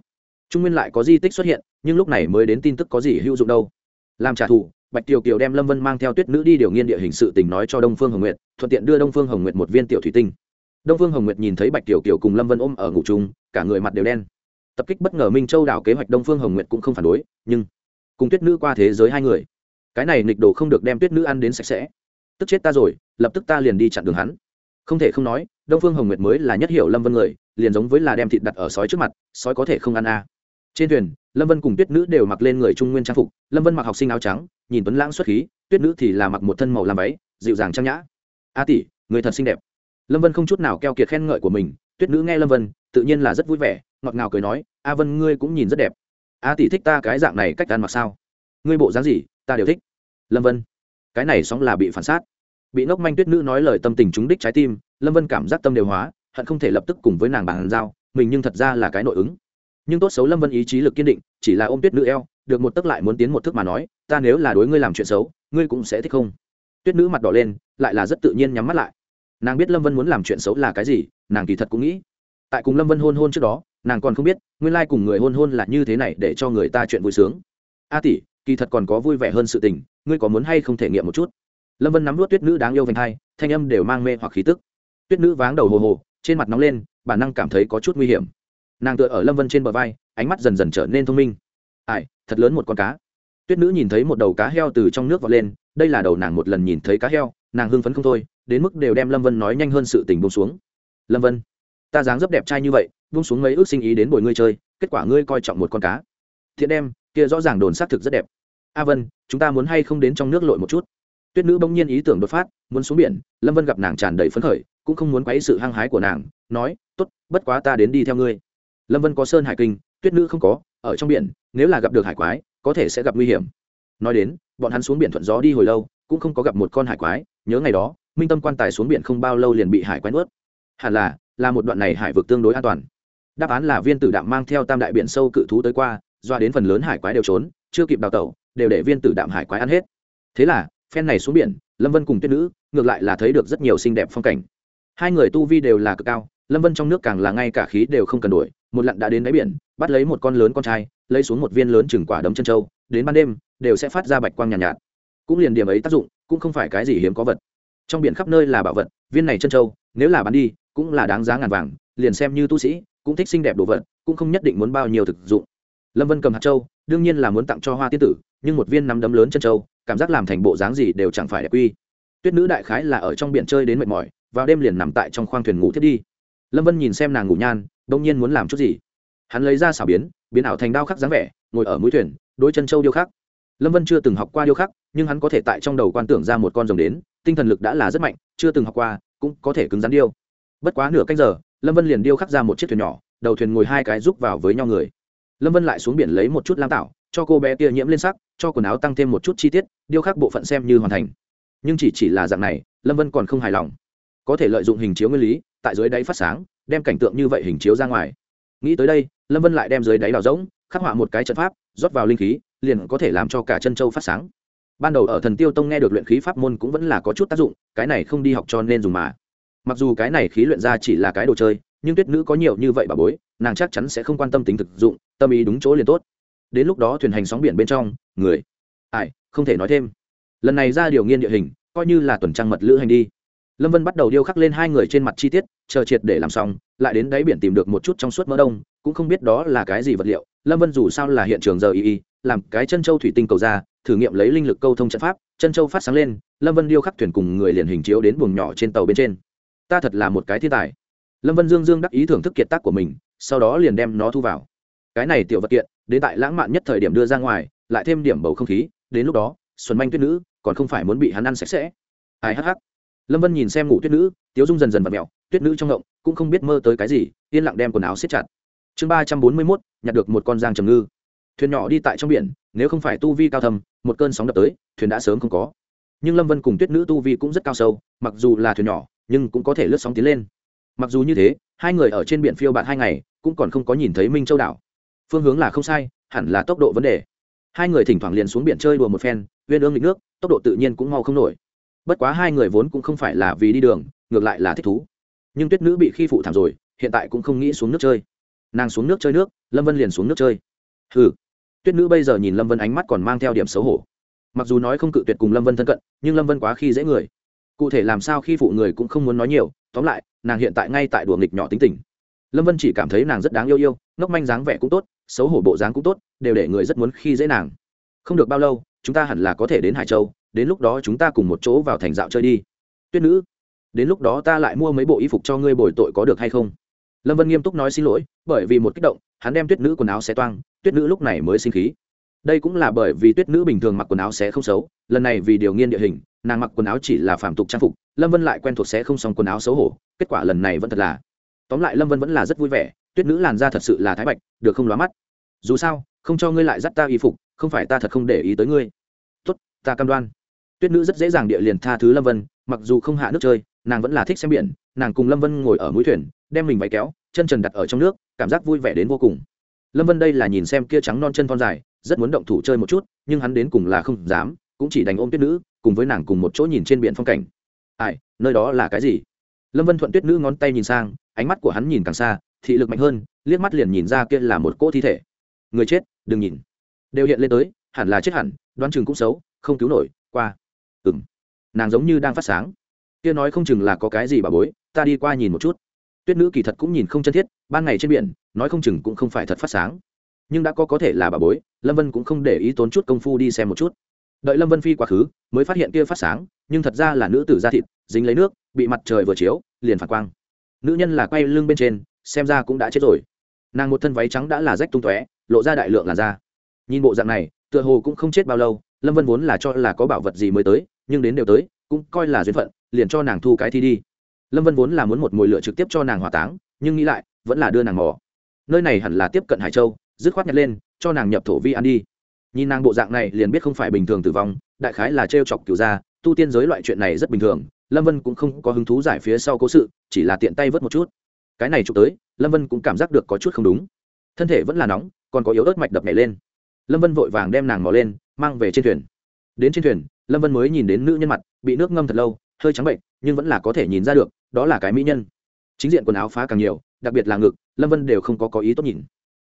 Trung nguyên lại có di tích xuất hiện nhưng lúc này mới đến tin tức có gì hữu dụng đâu. Làm trả thù bạch kiều kiều đem lâm vân mang theo tuyết nữ đi điều nghiên địa hình sự tình nói cho đông phương hồng Nguyệt, thuận tiện đưa đông phương hồng Nguyệt một viên tiểu thủy tinh. Đông phương hồng nguyệt nhìn thấy bạch kiều kiều cùng lâm vân ôm ở ngủ chung cả người mặt đều đen. Tập kích bất ngờ minh châu đảo kế hoạch đông phương hồng nguyệt cũng không phản đối nhưng cùng tuyết nữ qua thế giới hai người cái này nịch đồ không được đem tuyết nữ ăn đến sạch sẽ. Tức chết ta rồi lập tức ta liền đi chặn đường hắn. Không thể không nói đông phương hồng nguyệt mới là nhất hiểu lâm vân người liền giống với là đem thịt đặt ở sói trước mặt, sói có thể không ăn a. À. trên thuyền, lâm vân cùng tuyết nữ đều mặc lên người trung nguyên trang phục, lâm vân mặc học sinh áo trắng, nhìn tuấn lãng xuất khí, tuyết nữ thì là mặc một thân màu làm váy, dịu dàng trang nhã. A tỷ, người thật xinh đẹp. Lâm vân không chút nào keo kiệt khen ngợi của mình, tuyết nữ nghe lâm vân, tự nhiên là rất vui vẻ, ngọt ngào cười nói, a vân ngươi cũng nhìn rất đẹp. A tỷ thích ta cái dạng này cách ăn mặc sao? Ngươi bộ dáng gì, ta đều thích. Lâm vân, cái này sóng là bị phản sát bị ngốc manh tuyết nữ nói lời tâm tình trúng đích trái tim, lâm vân cảm giác tâm đều hóa hận không thể lập tức cùng với nàng bàn giao, mình nhưng thật ra là cái nội ứng. Nhưng tốt xấu lâm vân ý chí lực kiên định, chỉ là ôm tuyết nữ eo, được một tức lại muốn tiến một thức mà nói, ta nếu là đối ngươi làm chuyện xấu, ngươi cũng sẽ thích không? Tuyết nữ mặt đỏ lên, lại là rất tự nhiên nhắm mắt lại. Nàng biết lâm vân muốn làm chuyện xấu là cái gì, nàng kỳ thật cũng nghĩ. Tại cùng lâm vân hôn hôn trước đó, nàng còn không biết, nguyên lai cùng người hôn hôn là như thế này để cho người ta chuyện vui sướng. A tỷ, kỳ thật còn có vui vẻ hơn sự tình, ngươi có muốn hay không thể nghiệm một chút? Lâm vân nắm vút tuyết nữ đáng yêu vành hai, thanh âm đều mang mê hoặc khí tức. Tuyết nữ váng đầu hồ hồ trên mặt nóng lên bản năng cảm thấy có chút nguy hiểm. Nàng tựa ở lâm vân trên bờ vai, ánh mắt dần dần trở nên thông minh. Ai, thật lớn một con cá. Tuyết nữ nhìn thấy một đầu cá heo từ trong nước vọt lên, đây là đầu nàng một lần nhìn thấy cá heo, nàng hưng phấn không thôi, đến mức đều đem lâm vân nói nhanh hơn sự tình bông xuống. Lâm vân, ta dáng dấp đẹp trai như vậy bông xuống mấy ước sinh ý đến bồi ngươi chơi, kết quả ngươi coi trọng một con cá. Thiện đem, kia rõ ràng đồn xác thực rất đẹp. A vân, chúng ta muốn hay không đến trong nước lội một chút? Tuyết nữ bỗng nhiên ý tưởng đột phát, muốn xuống biển, lâm vân gặp nàng tràn đầy phấn khởi cũng không muốn quấy sự hăng hái của nàng, nói t ố t bất quá ta đến đi theo ngươi. Lâm vân có sơn hải kinh, tuyết nữ không có, ở trong biển, nếu là gặp được hải quái, có thể sẽ gặp nguy hiểm. Nói đến, bọn hắn xuống biển thuận gió đi hồi lâu, cũng không có gặp một con hải quái, nhớ ngày đó, minh tâm quan tài xuống biển không bao lâu liền bị hải quái nuốt. Hẳn là là một đoạn này hải vực tương đối an toàn. Đáp án là viên tử đạm mang theo tam đại biển sâu cự thú tới qua doa đến phần lớn hải quái đều trốn, chưa kịp đào tẩu, đều để viên tử đạm hải quái ăn hết. Thế là, phen này xuống biển, lâm vân cùng tuyết nữ, ngược lại là thấy được rất nhiều xinh đẹp phong cảnh hai người tu vi đều là cực cao lâm vân trong nước càng là ngay cả khí đều không cần đổi một lặn đã đến đáy biển bắt lấy một con lớn con trai lấy xuống một viên lớn chừng quả đấm chân trâu đến ban đêm đều sẽ phát ra bạch quang nhàn nhạt, nhạt. Cũng liền điểm ấy tác dụng cũng không phải cái gì hiếm có vật. Trong biển khắp nơi là bảo vật viên này chân trâu nếu là bán đi cũng là đáng giá ngàn vàng liền xem như tu sĩ cũng thích xinh đẹp đồ vật cũng không nhất định muốn bao nhiêu thực dụng. Lâm vân cầm hạt châu đương nhiên là muốn tặng cho hoa tiên tử nhưng một viên nắm đấm lớn chân châu cảm giác làm thành bộ dáng gì đều chẳng phải đẹp quy tuyết nữ đại khái là ở trong biển chơi đến mệt mỏi vào đêm liền nằm tại trong khoang thuyền ngủ thiết đi. Lâm vân nhìn xem nàng ngủ nhan đông nhiên muốn làm chút gì? Hắn lấy ra xảo biến biến ảo thành đao khắc dáng vẻ, ngồi ở mũi thuyền, đôi chân châu điêu khắc. Lâm vân chưa từng học qua điêu khắc, nhưng hắn có thể tại trong đầu quan tưởng ra một con rồng đến, tinh thần lực đã là rất mạnh, chưa từng học qua, cũng có thể cứng rắn điêu. Bất quá nửa canh giờ, lâm vân liền điêu khắc ra một chiếc thuyền nhỏ, đầu thuyền ngồi hai cái rúc vào với nhau người. Lâm vân lại xuống biển lấy một chút lam tạo cho cô bé kia nhiễm lên sắc, cho quần áo tăng thêm một chút chi tiết, điêu khắc bộ phận xem như hoàn thành. Nhưng chỉ chỉ là dạng này, lâm vân còn không hài lòng có thể lợi dụng hình chiếu nguyên lý, tại dưới đáy phát sáng, đem cảnh tượng như vậy hình chiếu ra ngoài. Nghĩ tới đây, lâm vân lại đem dưới đáy đào rỗng, khắc họa một cái trận pháp, rót vào linh khí, liền có thể làm cho cả chân châu phát sáng. Ban đầu ở thần tiêu tông nghe được luyện khí pháp môn cũng vẫn là có chút tác dụng, cái này không đi học cho nên dùng mà. Mặc dù cái này khí luyện ra chỉ là cái đồ chơi, nhưng tuyết nữ có nhiều như vậy bà bối, nàng chắc chắn sẽ không quan tâm tính thực dụng, tâm ý đúng chỗ liền tốt. Đến lúc đó thuyền hành sóng biển bên trong, người. Ai, không thể nói thêm. Lần này ra điều nghiên địa hình, coi như là tuần trăng mật lữ hành đi lâm vân bắt đầu điêu khắc lên hai người trên mặt chi tiết, chờ triệt để làm xong, lại đến đáy biển tìm được một chút trong suốt mỡ đông, cũng không biết đó là cái gì vật liệu. Lâm vân dù sao là hiện trường giờ y y, làm cái chân châu thủy tinh cầu ra, thử nghiệm lấy linh lực câu thông trận pháp, chân châu phát sáng lên, lâm vân điêu khắc thuyền cùng người liền hình chiếu đến buồng nhỏ trên tàu bên trên. Ta thật là một cái thiên tài. Lâm vân dương dương đắc ý thưởng thức kiệt tác của mình, sau đó liền đem nó thu vào. Cái này tiểu vật kiện, đến tại lãng mạn nhất thời điểm đưa ra ngoài, lại thêm điểm bầu không khí, đến lúc đó, xuân manh tuyết nữ còn không phải muốn bị hắn ăn sạch sẽ. Ai hắc hắc lâm vân nhìn xem ngủ tuyết nữ, tiếu dung dần dần vật mẹo tuyết nữ trong ngộng, cũng không biết mơ tới cái gì, yên lặng đem quần áo siết chặt. Chương ba trăm bốn mươi mốt, nhặt được một con giang trầm ngư. Thuyền nhỏ đi tại trong biển, nếu không phải tu vi cao thầm một cơn sóng đập tới, thuyền đã sớm không có. Nhưng lâm vân cùng tuyết nữ tu vi cũng rất cao sâu, mặc dù là thuyền nhỏ, nhưng cũng có thể lướt sóng tiến lên. Mặc dù như thế, hai người ở trên biển phiêu bạn hai ngày, cũng còn không có nhìn thấy minh châu đảo. Phương hướng là không sai, hẳn là tốc độ vấn đề. Hai người thỉnh thoảng liền xuống biển chơi đùa một phen, uyên ương lịch nước, tốc độ tự nhiên cũng mau không nổi bất quá hai người vốn cũng không phải là vì đi đường, ngược lại là thích thú. Nhưng tuyết nữ bị khi phụ thảm rồi, hiện tại cũng không nghĩ xuống nước chơi. Nàng xuống nước chơi nước, lâm vân liền xuống nước chơi. Ừ tuyết nữ bây giờ nhìn lâm vân ánh mắt còn mang theo điểm xấu hổ. Mặc dù nói không cự tuyệt cùng lâm vân thân cận, nhưng lâm vân quá khi dễ người. Cụ thể làm sao khi phụ người cũng không muốn nói nhiều, tóm lại, nàng hiện tại ngay tại đùa nghịch nhỏ tính tình. Lâm vân chỉ cảm thấy nàng rất đáng yêu yêu, ngốc manh dáng vẻ cũng tốt, xấu hổ bộ dáng cũng tốt, đều để người rất muốn khi dễ nàng. Không được bao lâu, chúng ta hẳn là có thể đến hải châu đến lúc đó chúng ta cùng một chỗ vào thành dạo chơi đi. Tuyết nữ, đến lúc đó ta lại mua mấy bộ y phục cho ngươi bồi tội có được hay không? Lâm vân nghiêm túc nói xin lỗi, bởi vì một kích động, hắn đem tuyết nữ quần áo xé toang, tuyết nữ lúc này mới sinh khí. Đây cũng là bởi vì tuyết nữ bình thường mặc quần áo sẽ không xấu, lần này vì điều nghiên địa hình, nàng mặc quần áo chỉ là phạm tục trang phục, lâm vân lại quen thuộc sẽ không xong quần áo xấu hổ, kết quả lần này vẫn thật là. Tóm lại lâm vân vẫn là rất vui vẻ, tuyết nữ làn da thật sự là thái bạch, được không lóa mắt? Dù sao, không cho ngươi lại dắt ta y phục, không phải ta thật không để ý tới ngươi. Tốt, ta cam đoan tuyết nữ rất dễ dàng địa liền tha thứ lâm vân, mặc dù không hạ nước chơi, nàng vẫn là thích xem biển, nàng cùng lâm vân ngồi ở mũi thuyền, đem mình váy kéo, chân trần đặt ở trong nước, cảm giác vui vẻ đến vô cùng. Lâm vân đây là nhìn xem kia trắng non chân thon dài, rất muốn động thủ chơi một chút, nhưng hắn đến cùng là không dám, cũng chỉ đành ôm tuyết nữ, cùng với nàng cùng một chỗ nhìn trên biển phong cảnh. Ai, nơi đó là cái gì? Lâm vân thuận tuyết nữ ngón tay nhìn sang, ánh mắt của hắn nhìn càng xa, thị lực mạnh hơn, liếc mắt liền nhìn ra kia là một cỗ thi thể. Người chết, đừng nhìn. Đều hiện lên tới, hẳn là chết hẳn, đoán chừng cũng xấu, không cứu nổi, qua ừng nàng giống như đang phát sáng. Kia nói không chừng là có cái gì bà bối, ta đi qua nhìn một chút. Tuyết nữ kỳ thật cũng nhìn không chân thiết, ban ngày trên biển, nói không chừng cũng không phải thật phát sáng. Nhưng đã có có thể là bà bối, lâm vân cũng không để ý tốn chút công phu đi xem một chút. Đợi lâm vân phi quá khứ, mới phát hiện kia phát sáng, nhưng thật ra là nữ tử da thịt, dính lấy nước, bị mặt trời vừa chiếu, liền phản quang. Nữ nhân là quay lưng bên trên, xem ra cũng đã chết rồi. Nàng một thân váy trắng đã là rách tung tóe, lộ ra đại lượng làn da. Nhìn bộ dạng này, tựa hồ cũng không chết bao lâu, lâm vân vốn là cho là có bảo vật gì mới tới nhưng đến đều tới, cũng coi là duyên phận, liền cho nàng thu cái thi đi. Lâm vân vốn là muốn một mồi lửa trực tiếp cho nàng hỏa táng, nhưng nghĩ lại, vẫn là đưa nàng mỏ nơi này hẳn là tiếp cận hải châu, dứt khoát nhặt lên, cho nàng nhập thổ vi ăn đi. Nhìn nàng bộ dạng này liền biết không phải bình thường tử vong, đại khái là t chọc cửu gia, tu tiên giới loại chuyện này rất bình thường, lâm vân cũng không có hứng thú giải phía sau cố sự, chỉ là tiện tay vớt một chút. Cái này chụp tới, lâm vân cũng cảm giác được có chút không đúng. Thân thể vẫn là nóng, còn có yếu ớt mạch đập nhảy lên. Lâm vân vội vàng đem nàng mò lên, mang về trên thuyền. Đến trên thuyền lâm vân mới nhìn đến nữ nhân mặt, bị nước ngâm thật lâu, hơi trắng bệnh, nhưng vẫn là có thể nhìn ra được, đó là cái mỹ nhân. Chính diện quần áo phá càng nhiều, đặc biệt là ngực, lâm vân đều không có có ý tốt nhìn.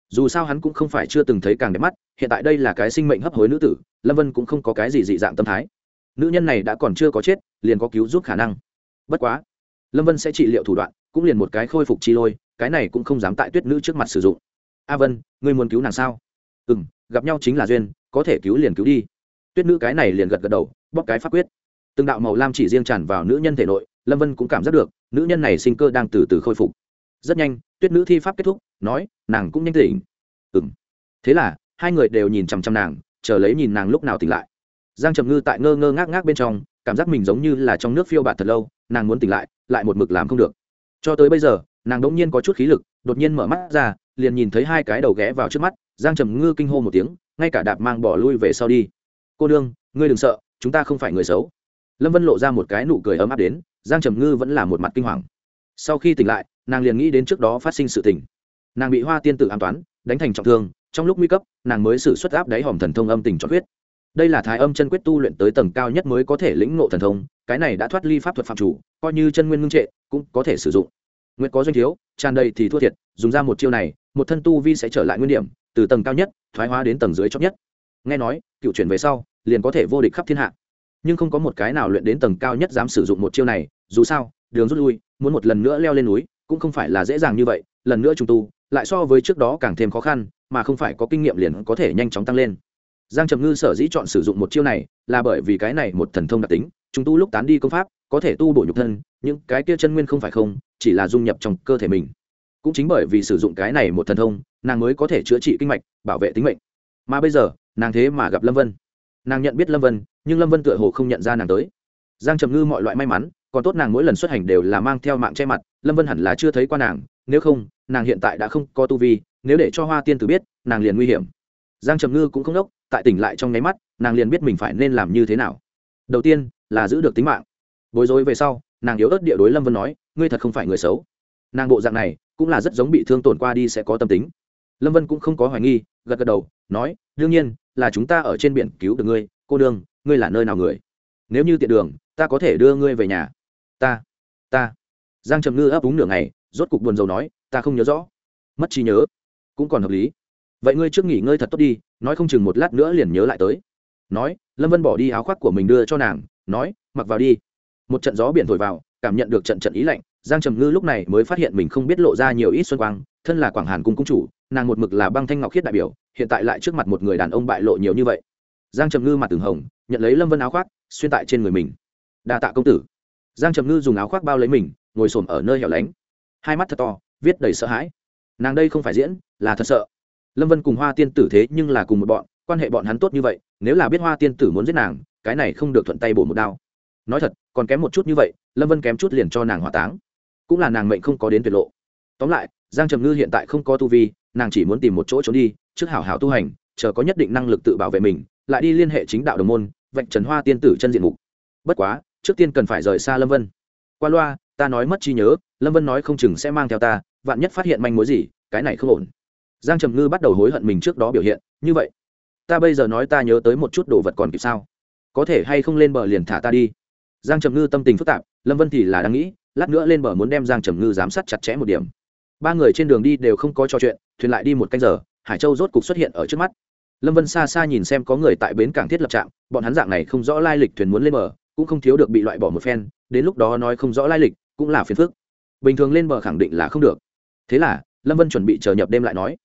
Dù sao hắn cũng không phải chưa từng thấy càng đẹp mắt, hiện tại đây là cái sinh mệnh hấp hối nữ tử, lâm vân cũng không có cái gì dị dạng tâm thái. Nữ nhân này đã còn chưa có chết, liền có cứu giúp khả năng. Bất quá, lâm vân sẽ trị liệu thủ đoạn, cũng liền một cái khôi phục chi lôi, cái này cũng không dám tại tuyết nữ trước mặt sử dụng. A vân, ngươi muốn cứu nàng sao? Ừ m gặp nhau chính là duyên, có thể cứu liền cứu đi tuyết nữ cái này liền gật gật đầu, bóp cái pháp quyết. Từng đạo màu lam chỉ riêng tràn vào nữ nhân thể nội, lâm vân cũng cảm giác được, nữ nhân này sinh cơ đang từ từ khôi phục. Rất nhanh, tuyết nữ thi pháp kết thúc, nói, nàng cũng nhanh tỉnh. Ừ m thế là, hai người đều nhìn chằm chằm nàng, chờ lấy nhìn nàng lúc nào tỉnh lại. Giang trầm ngư tại ngơ ngơ ngác ngác bên trong, cảm giác mình giống như là trong nước phiêu bạt thật lâu, nàng muốn tỉnh lại lại một mực làm không được. Cho tới bây giờ, nàng đ ỗ n g nhiên có chút khí lực, đột nhiên mở mắt ra, liền nhìn thấy hai cái đầu ghé vào trước mắt, giang trầm ngư kinh hô một tiếng, ngay cả đạp mang bỏ lui về sau đi cô đương ngươi đừng sợ, chúng ta không phải người xấu. Lâm vân lộ ra một cái nụ cười ấm áp đến, giang trầm ngư vẫn là một mặt kinh hoàng. Sau khi tỉnh lại, nàng liền nghĩ đến trước đó phát sinh sự tỉnh nàng bị hoa tiên tử an toán, đánh thành trọng thương, trong lúc nguy cấp, nàng mới xử xuất áp đáy hòm thần thông âm tình cho huyết. Đây là thái âm chân quyết tu luyện tới tầng cao nhất mới có thể lĩnh ngộ thần thông, cái này đã thoát ly pháp thuật phạm chủ, coi như chân nguyên ngưng trệ, cũng có thể sử dụng. Nguyện có doanh thiếu, tràn đầy thì thua thiệt, dùng ra một chiêu này, một thân tu vi sẽ trở lại nguyên điểm, từ tầng cao nhất, thoái hóa đến tầng dưới chót nhất. Nghe nói, cựu chuyển về sau liền có thể vô địch khắp thiên hạ. Nhưng không có một cái nào luyện đến tầng cao nhất dám sử dụng một chiêu này, dù sao, đường rút lui, muốn một lần nữa leo lên núi, cũng không phải là dễ dàng như vậy, lần nữa trùng tu, lại so với trước đó càng thêm khó khăn, mà không phải có kinh nghiệm liền có thể nhanh chóng tăng lên. Giang trầm ngư sở dĩ chọn sử dụng một chiêu này, là bởi vì cái này một thần thông đặc tính chúng tu lúc tán đi công pháp, có thể tu bổ nhục thân, những cái kia chân nguyên không phải không, chỉ là dung nhập trong cơ thể mình. Cũng chính bởi vì sử dụng cái này một thần thông, nàng mới có thể chữa trị kinh mạch, bảo vệ tính mệnh. Mà bây giờ, nàng thế mà gặp lâm vân nàng nhận biết lâm vân, nhưng lâm vân tựa hồ không nhận ra nàng tới. Giang trầm ngư mọi loại may mắn, còn tốt nàng mỗi lần xuất hành đều là mang theo mạng che mặt, lâm vân hẳn là chưa thấy qua nàng, nếu không, nàng hiện tại đã không có tu vi, nếu để cho hoa tiên tử biết, nàng liền nguy hiểm. Giang trầm ngư cũng không đốc, tại tỉnh lại trong nháy mắt, nàng liền biết mình phải nên làm như thế nào. Đầu tiên, là giữ được tính mạng. Bối rối về sau, nàng yếu ớt địa đối lâm vân nói, ngươi thật không phải người xấu. Nàng bộ dạng này, cũng là rất giống bị thương tổn qua đi sẽ có tâm tính. Lâm vân cũng không có hoài nghi, gật gật đầu, nói, đương nhiên là chúng ta ở trên biển cứu được ngươi, cô đương, ngươi là nơi nào người? Nếu như tiện đường, ta có thể đưa ngươi về nhà. Ta ta. Giang trầm ngư ấp úng nửa ngày, rốt cục buồn rầu nói, ta không nhớ rõ. Mất trí nhớ. Cũng còn hợp lý. Vậy ngươi trước nghỉ ngơi thật tốt đi, nói không chừng một lát nữa liền nhớ lại tới. Nói, lâm vân bỏ đi áo khoác của mình đưa cho nàng, nói, mặc vào đi. Một trận gió biển thổi vào, cảm nhận được trận trận ý lạnh, giang trầm ngư lúc này mới phát hiện mình không biết lộ ra nhiều ít xuân quang, thân là quảng hàn cung cung chủ nàng một mực là băng thanh ngọc khiết đại biểu, hiện tại lại trước mặt một người đàn ông bại lộ nhiều như vậy. Giang trầm ngư mặt từng hồng, nhận lấy lâm vân áo khoác, xuyên tại trên người mình. Đa tạ công tử. Giang trầm ngư dùng áo khoác bao lấy mình, ngồi s ở nơi hẻo lánh. Hai mắt thật to, viết đầy sợ hãi. Nàng đây không phải diễn, là thật sợ. Lâm vân cùng hoa tiên tử thế nhưng là cùng một bọn, quan hệ bọn hắn tốt như vậy, nếu là biết hoa tiên tử muốn giết nàng, cái này không được thuận tay bổ một đao. Nói thật, còn kém một chút như vậy, lâm vân kém chút liền cho nàng hỏa táng. Cũng là nàng mệnh không có đến tuyệt lộ. Tóm lại, giang trầm ngư hiện tại không có tu vi nàng chỉ muốn tìm một chỗ trốn đi, trước hảo hảo tu hành, chờ có nhất định năng lực tự bảo vệ mình, lại đi liên hệ chính đạo đồng môn, vạch trần hoa tiên tử chân diện mục. Bất quá, trước tiên cần phải rời xa lâm vân. Qua loa, ta nói mất trí nhớ, lâm vân nói không chừng sẽ mang theo ta, vạn nhất phát hiện manh mối gì, cái này không ổn. Giang trầm ngư bắt đầu hối hận mình trước đó biểu hiện, như vậy, ta bây giờ nói ta nhớ tới một chút đồ vật còn kịp sao? Có thể hay không lên bờ liền thả ta đi? Giang trầm ngư tâm tình phức tạp, lâm vân thì là đang nghĩ, lát nữa lên bờ muốn đem giang trầm ngư giám sát chặt chẽ một điểm ba người trên đường đi đều không có trò chuyện, thuyền lại đi một canh giờ, hải châu rốt cục xuất hiện ở trước mắt. Lâm vân xa xa nhìn xem có người tại bến cảng thiết lập trạm, bọn hắn dạng này không rõ lai lịch thuyền muốn lên bờ, cũng không thiếu được bị loại bỏ một phen, đến lúc đó nói không rõ lai lịch, cũng là phiền phức. Bình thường lên bờ khẳng định là không được. Thế là, lâm vân chuẩn bị chờ nhập đêm lại nói.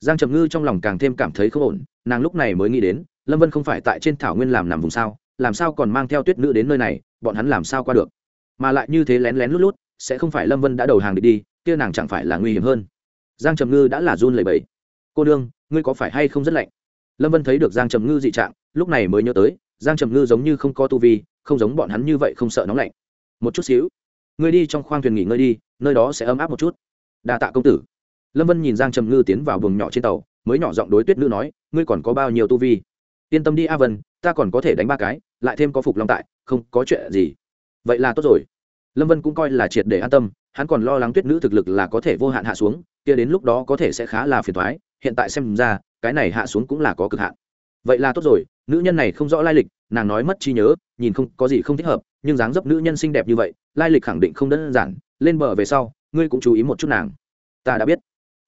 Giang trầm ngư trong lòng càng thêm cảm thấy không ổn, nàng lúc này mới nghĩ đến, lâm vân không phải tại trên thảo nguyên làm nằm vùng sao, làm sao còn mang theo tuyết nữ đến nơi này, bọn hắn làm sao qua được? Mà lại như thế lén lén lút lút, sẽ không phải lâm vân đã đầu hàng đi đi kia nàng chẳng phải là nguy hiểm hơn. Giang trầm ngư đã là run lầy bẫy cô đương ngươi có phải hay không rất lạnh? Lâm vân thấy được giang trầm ngư dị trạng, lúc này mới nhớ tới, giang trầm ngư giống như không có tu vi, không giống bọn hắn như vậy không sợ nóng lạnh. Một chút xíu, ngươi đi trong khoang thuyền nghỉ ngơi đi, nơi đó sẽ ấm áp một chút. Đa tạ công tử. Lâm vân nhìn giang trầm ngư tiến vào buồng nhỏ trên tàu, mới nhỏ giọng đối tuyết nữ nói, ngươi còn có bao nhiêu tu vi? Yên tâm đi a vân, ta còn có thể đánh ba cái, lại thêm có phục long tại, không có chuyện gì. Vậy là tốt rồi lâm vân cũng coi là triệt để an tâm, hắn còn lo lắng tuyết nữ thực lực là có thể vô hạn hạ xuống, kia đến lúc đó có thể sẽ khá là phiền thoái hiện tại xem ra, cái này hạ xuống cũng là có cực hạn. Vậy là tốt rồi, nữ nhân này không rõ lai lịch, nàng nói mất trí nhớ, nhìn không, có gì không thích hợp, nhưng dáng dấp nữ nhân xinh đẹp như vậy, lai lịch khẳng định không đơn giản, lên bờ về sau, ngươi cũng chú ý một chút nàng. Ta đã biết.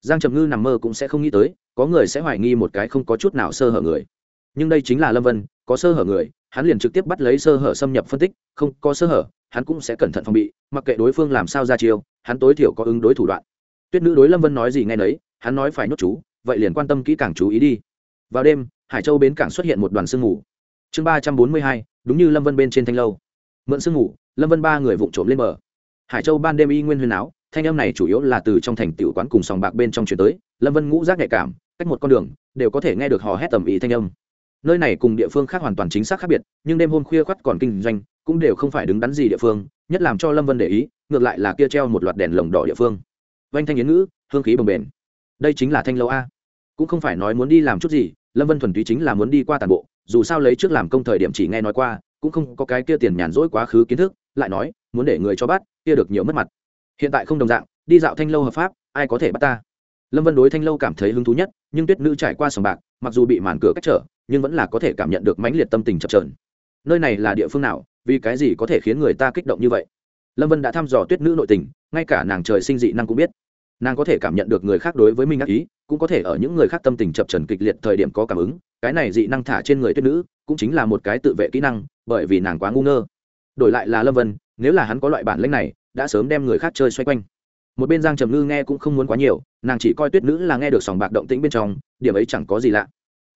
Giang trầm ngư nằm mơ cũng sẽ không nghĩ tới, có người sẽ hoài nghi một cái không có chút nào sơ hở người. Nhưng đây chính là lâm vân, có sơ hở người hắn liền trực tiếp bắt lấy sơ hở xâm nhập phân tích, không có sơ hở, hắn cũng sẽ cẩn thận phòng bị, mặc kệ đối phương làm sao ra chiêu, hắn tối thiểu có ứng đối thủ đoạn. Tuyết nữ đối lâm vân nói gì nghe nấy, hắn nói phải nhốt chú, vậy liền quan tâm kỹ càng chú ý đi. Vào đêm, hải châu bến cảng xuất hiện một đoàn sương ngủ chương ba trăm bốn mươi hai, đúng như lâm vân bên trên thanh lâu. Mượn sương ngủ lâm vân ba người vụng trộm lên bờ. Hải châu ban đêm y nguyên huyền áo, thanh âm này chủ yếu là từ trong thành tiểu quán cùng sòng bạc bên trong chuyển tới, lâm vân ngũ giác nhạy cảm, cách một con đường, đều có thể nghe được hò hét tầm ý thanh âm nơi này cùng địa phương khác hoàn toàn chính xác khác biệt, nhưng đêm hôm khuya khoắt còn kinh doanh, cũng đều không phải đứng đắn gì địa phương, nhất làm cho lâm vân để ý, ngược lại là kia treo một loạt đèn lồng đỏ địa phương. Vanh thanh yến ngữ, hương khí bồng bềnh. Đây chính là thanh lâu a. Cũng không phải nói muốn đi làm chút gì, lâm vân thuần túy chính là muốn đi qua toàn bộ, dù sao lấy trước làm công thời điểm chỉ nghe nói qua, cũng không có cái kia tiền nhàn rỗi quá khứ kiến thức, lại nói, muốn để người cho bắt, kia được nhiều mất mặt. Hiện tại không đồng dạng, đi dạo thanh lâu hợp pháp, ai có thể bắt ta? Lâm vân đối thanh lâu cảm thấy hứng thú nhất, nhưng tuyết nữ trải qua sòng bạc, mặc dù bị màn cửa cách trở nhưng vẫn là có thể cảm nhận được mãnh liệt tâm tình chập trờn nơi này là địa phương nào, vì cái gì có thể khiến người ta kích động như vậy? Lâm vân đã thăm dò tuyết nữ nội tình, ngay cả nàng trời sinh dị năng cũng biết. Nàng có thể cảm nhận được người khác đối với mình ác ý, cũng có thể ở những người khác tâm tình chập trần kịch liệt thời điểm có cảm ứng. Cái này dị năng thả trên người tuyết nữ, cũng chính là một cái tự vệ kỹ năng, bởi vì nàng quá ngu ngơ. Đổi lại là lâm vân, nếu là hắn có loại bản lĩnh này, đã sớm đem người khác chơi xoay quanh. Một bên giang trầm ngư nghe cũng không muốn quá nhiều, nàng chỉ coi tuyết nữ là nghe được sòng bạc động tĩnh bên trong, điểm ấy chẳng có gì lạ.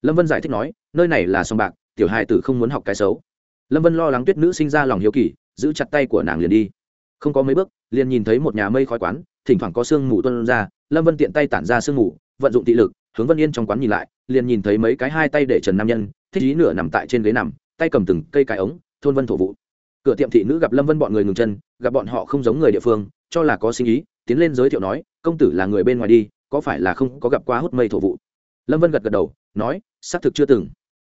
Lâm vân giải thích nói nơi này là sòng bạc, tiểu hai tử không muốn học cái xấu. Lâm vân lo lắng tuyết nữ sinh ra lòng hiếu kỳ, giữ chặt tay của nàng liền đi. Không có mấy bước, liền nhìn thấy một nhà mây khói quán, thỉnh thoảng có sương mù tuân ra, lâm vân tiện tay tản ra sương mù, vận dụng thị lực, hướng vân yên trong quán nhìn lại, liền nhìn thấy mấy cái hai tay để trần nam nhân, thích ý nửa nằm tại trên ghế nằm, tay cầm từng cây cái ống, thôn vân thổ vụ. Cửa tiệm thị nữ gặp lâm vân bọn người ngừng chân, gặp bọn họ không giống người địa phương, cho là có sinh ý, tiến lên giới thiệu nói, công tử là người bên ngoài đi, có phải là không có gặp quá hút mây thổ vụ? Lâm vân gật gật đầu, nói, xác thực chưa từng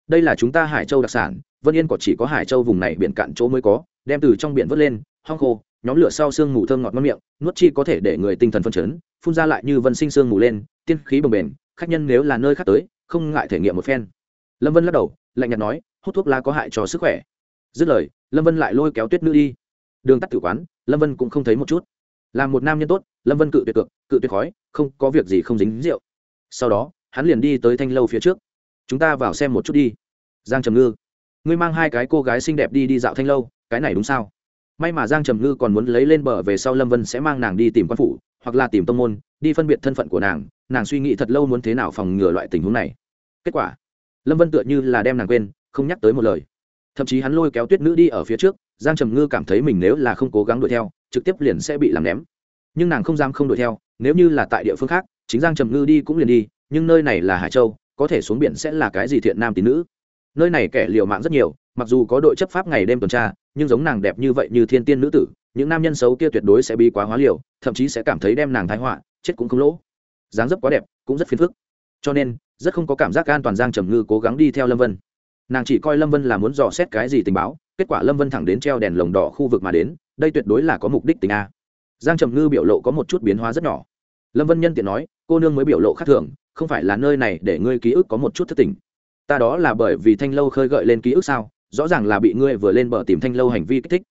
đây là chúng ta hải châu đặc sản, vân yên có chỉ có hải châu vùng này biển cạn chỗ mới có, đem từ trong biển vớt lên, hong khô, nhóm lửa sau sương mù thơm ngọt ngon miệng, nuốt chi có thể để người tinh thần phân chấn, phun ra lại như vân sinh sương mù lên, tiên khí bồng bềnh, khách nhân nếu là nơi khác tới, không ngại thể nghiệm một phen. Lâm vân lắc đầu, lạnh nhạt nói, hút thuốc lá có hại cho sức khỏe. Dứt lời, lâm vân lại lôi kéo tuyết nữ đi. Đường tắt tử quán, lâm vân cũng không thấy một chút. Là một nam nhân tốt, lâm vân cự tuyệt cực cự tuyệt khói, không có việc gì không dính rượu. Sau đó, hắn liền đi tới thanh lâu phía trước chúng ta vào xem một chút đi. Giang trầm ngư, ngươi mang hai cái cô gái xinh đẹp đi đi dạo thanh lâu, cái này đúng sao? May mà giang trầm ngư còn muốn lấy lên bờ về sau lâm vân sẽ mang nàng đi tìm quan phủ, hoặc là tìm tông môn, đi phân biệt thân phận của nàng nàng suy nghĩ thật lâu muốn thế nào phòng ngừa loại tình huống này. Kết quả, lâm vân tựa như là đem nàng quên, không nhắc tới một lời. Thậm chí hắn lôi kéo tuyết nữ đi ở phía trước, giang trầm ngư cảm thấy mình nếu là không cố gắng đuổi theo, trực tiếp liền sẽ bị làm ném. Nhưng nàng không dám không đuổi theo, nếu như là tại địa phương khác, chính giang trầm ngư đi cũng liền đi, nhưng nơi này là hải châu có thể xuống biển sẽ là cái gì thiện nam tín nữ? Nơi này kẻ liều mạng rất nhiều, mặc dù có đội chấp pháp ngày đêm tuần tra, nhưng giống nàng đẹp như vậy như thiên tiên nữ tử, những nam nhân xấu kia tuyệt đối sẽ bị quá hóa liều, thậm chí sẽ cảm thấy đem nàng thái họa, chết cũng không lỗ. Dáng dấp quá đẹp, cũng rất phiền phức. Cho nên, rất không có cảm giác an toàn giang trầm ngư cố gắng đi theo lâm vân. Nàng chỉ coi lâm vân là muốn dò xét cái gì tình báo, kết quả lâm vân thẳng đến treo đèn lồng đỏ khu vực mà đến, đây tuyệt đối là có mục đích tình a. Giang trầm ngư biểu lộ có một chút biến hóa rất nhỏ. Lâm vân nhân tiện nói, cô nương mới biểu lộ khác thường không phải là nơi này để ngươi ký ức có một chút thất tình. Ta đó là bởi vì thanh lâu khơi gợi lên ký ức sao? Rõ ràng là bị ngươi vừa lên bờ tìm thanh lâu hành vi kích thích.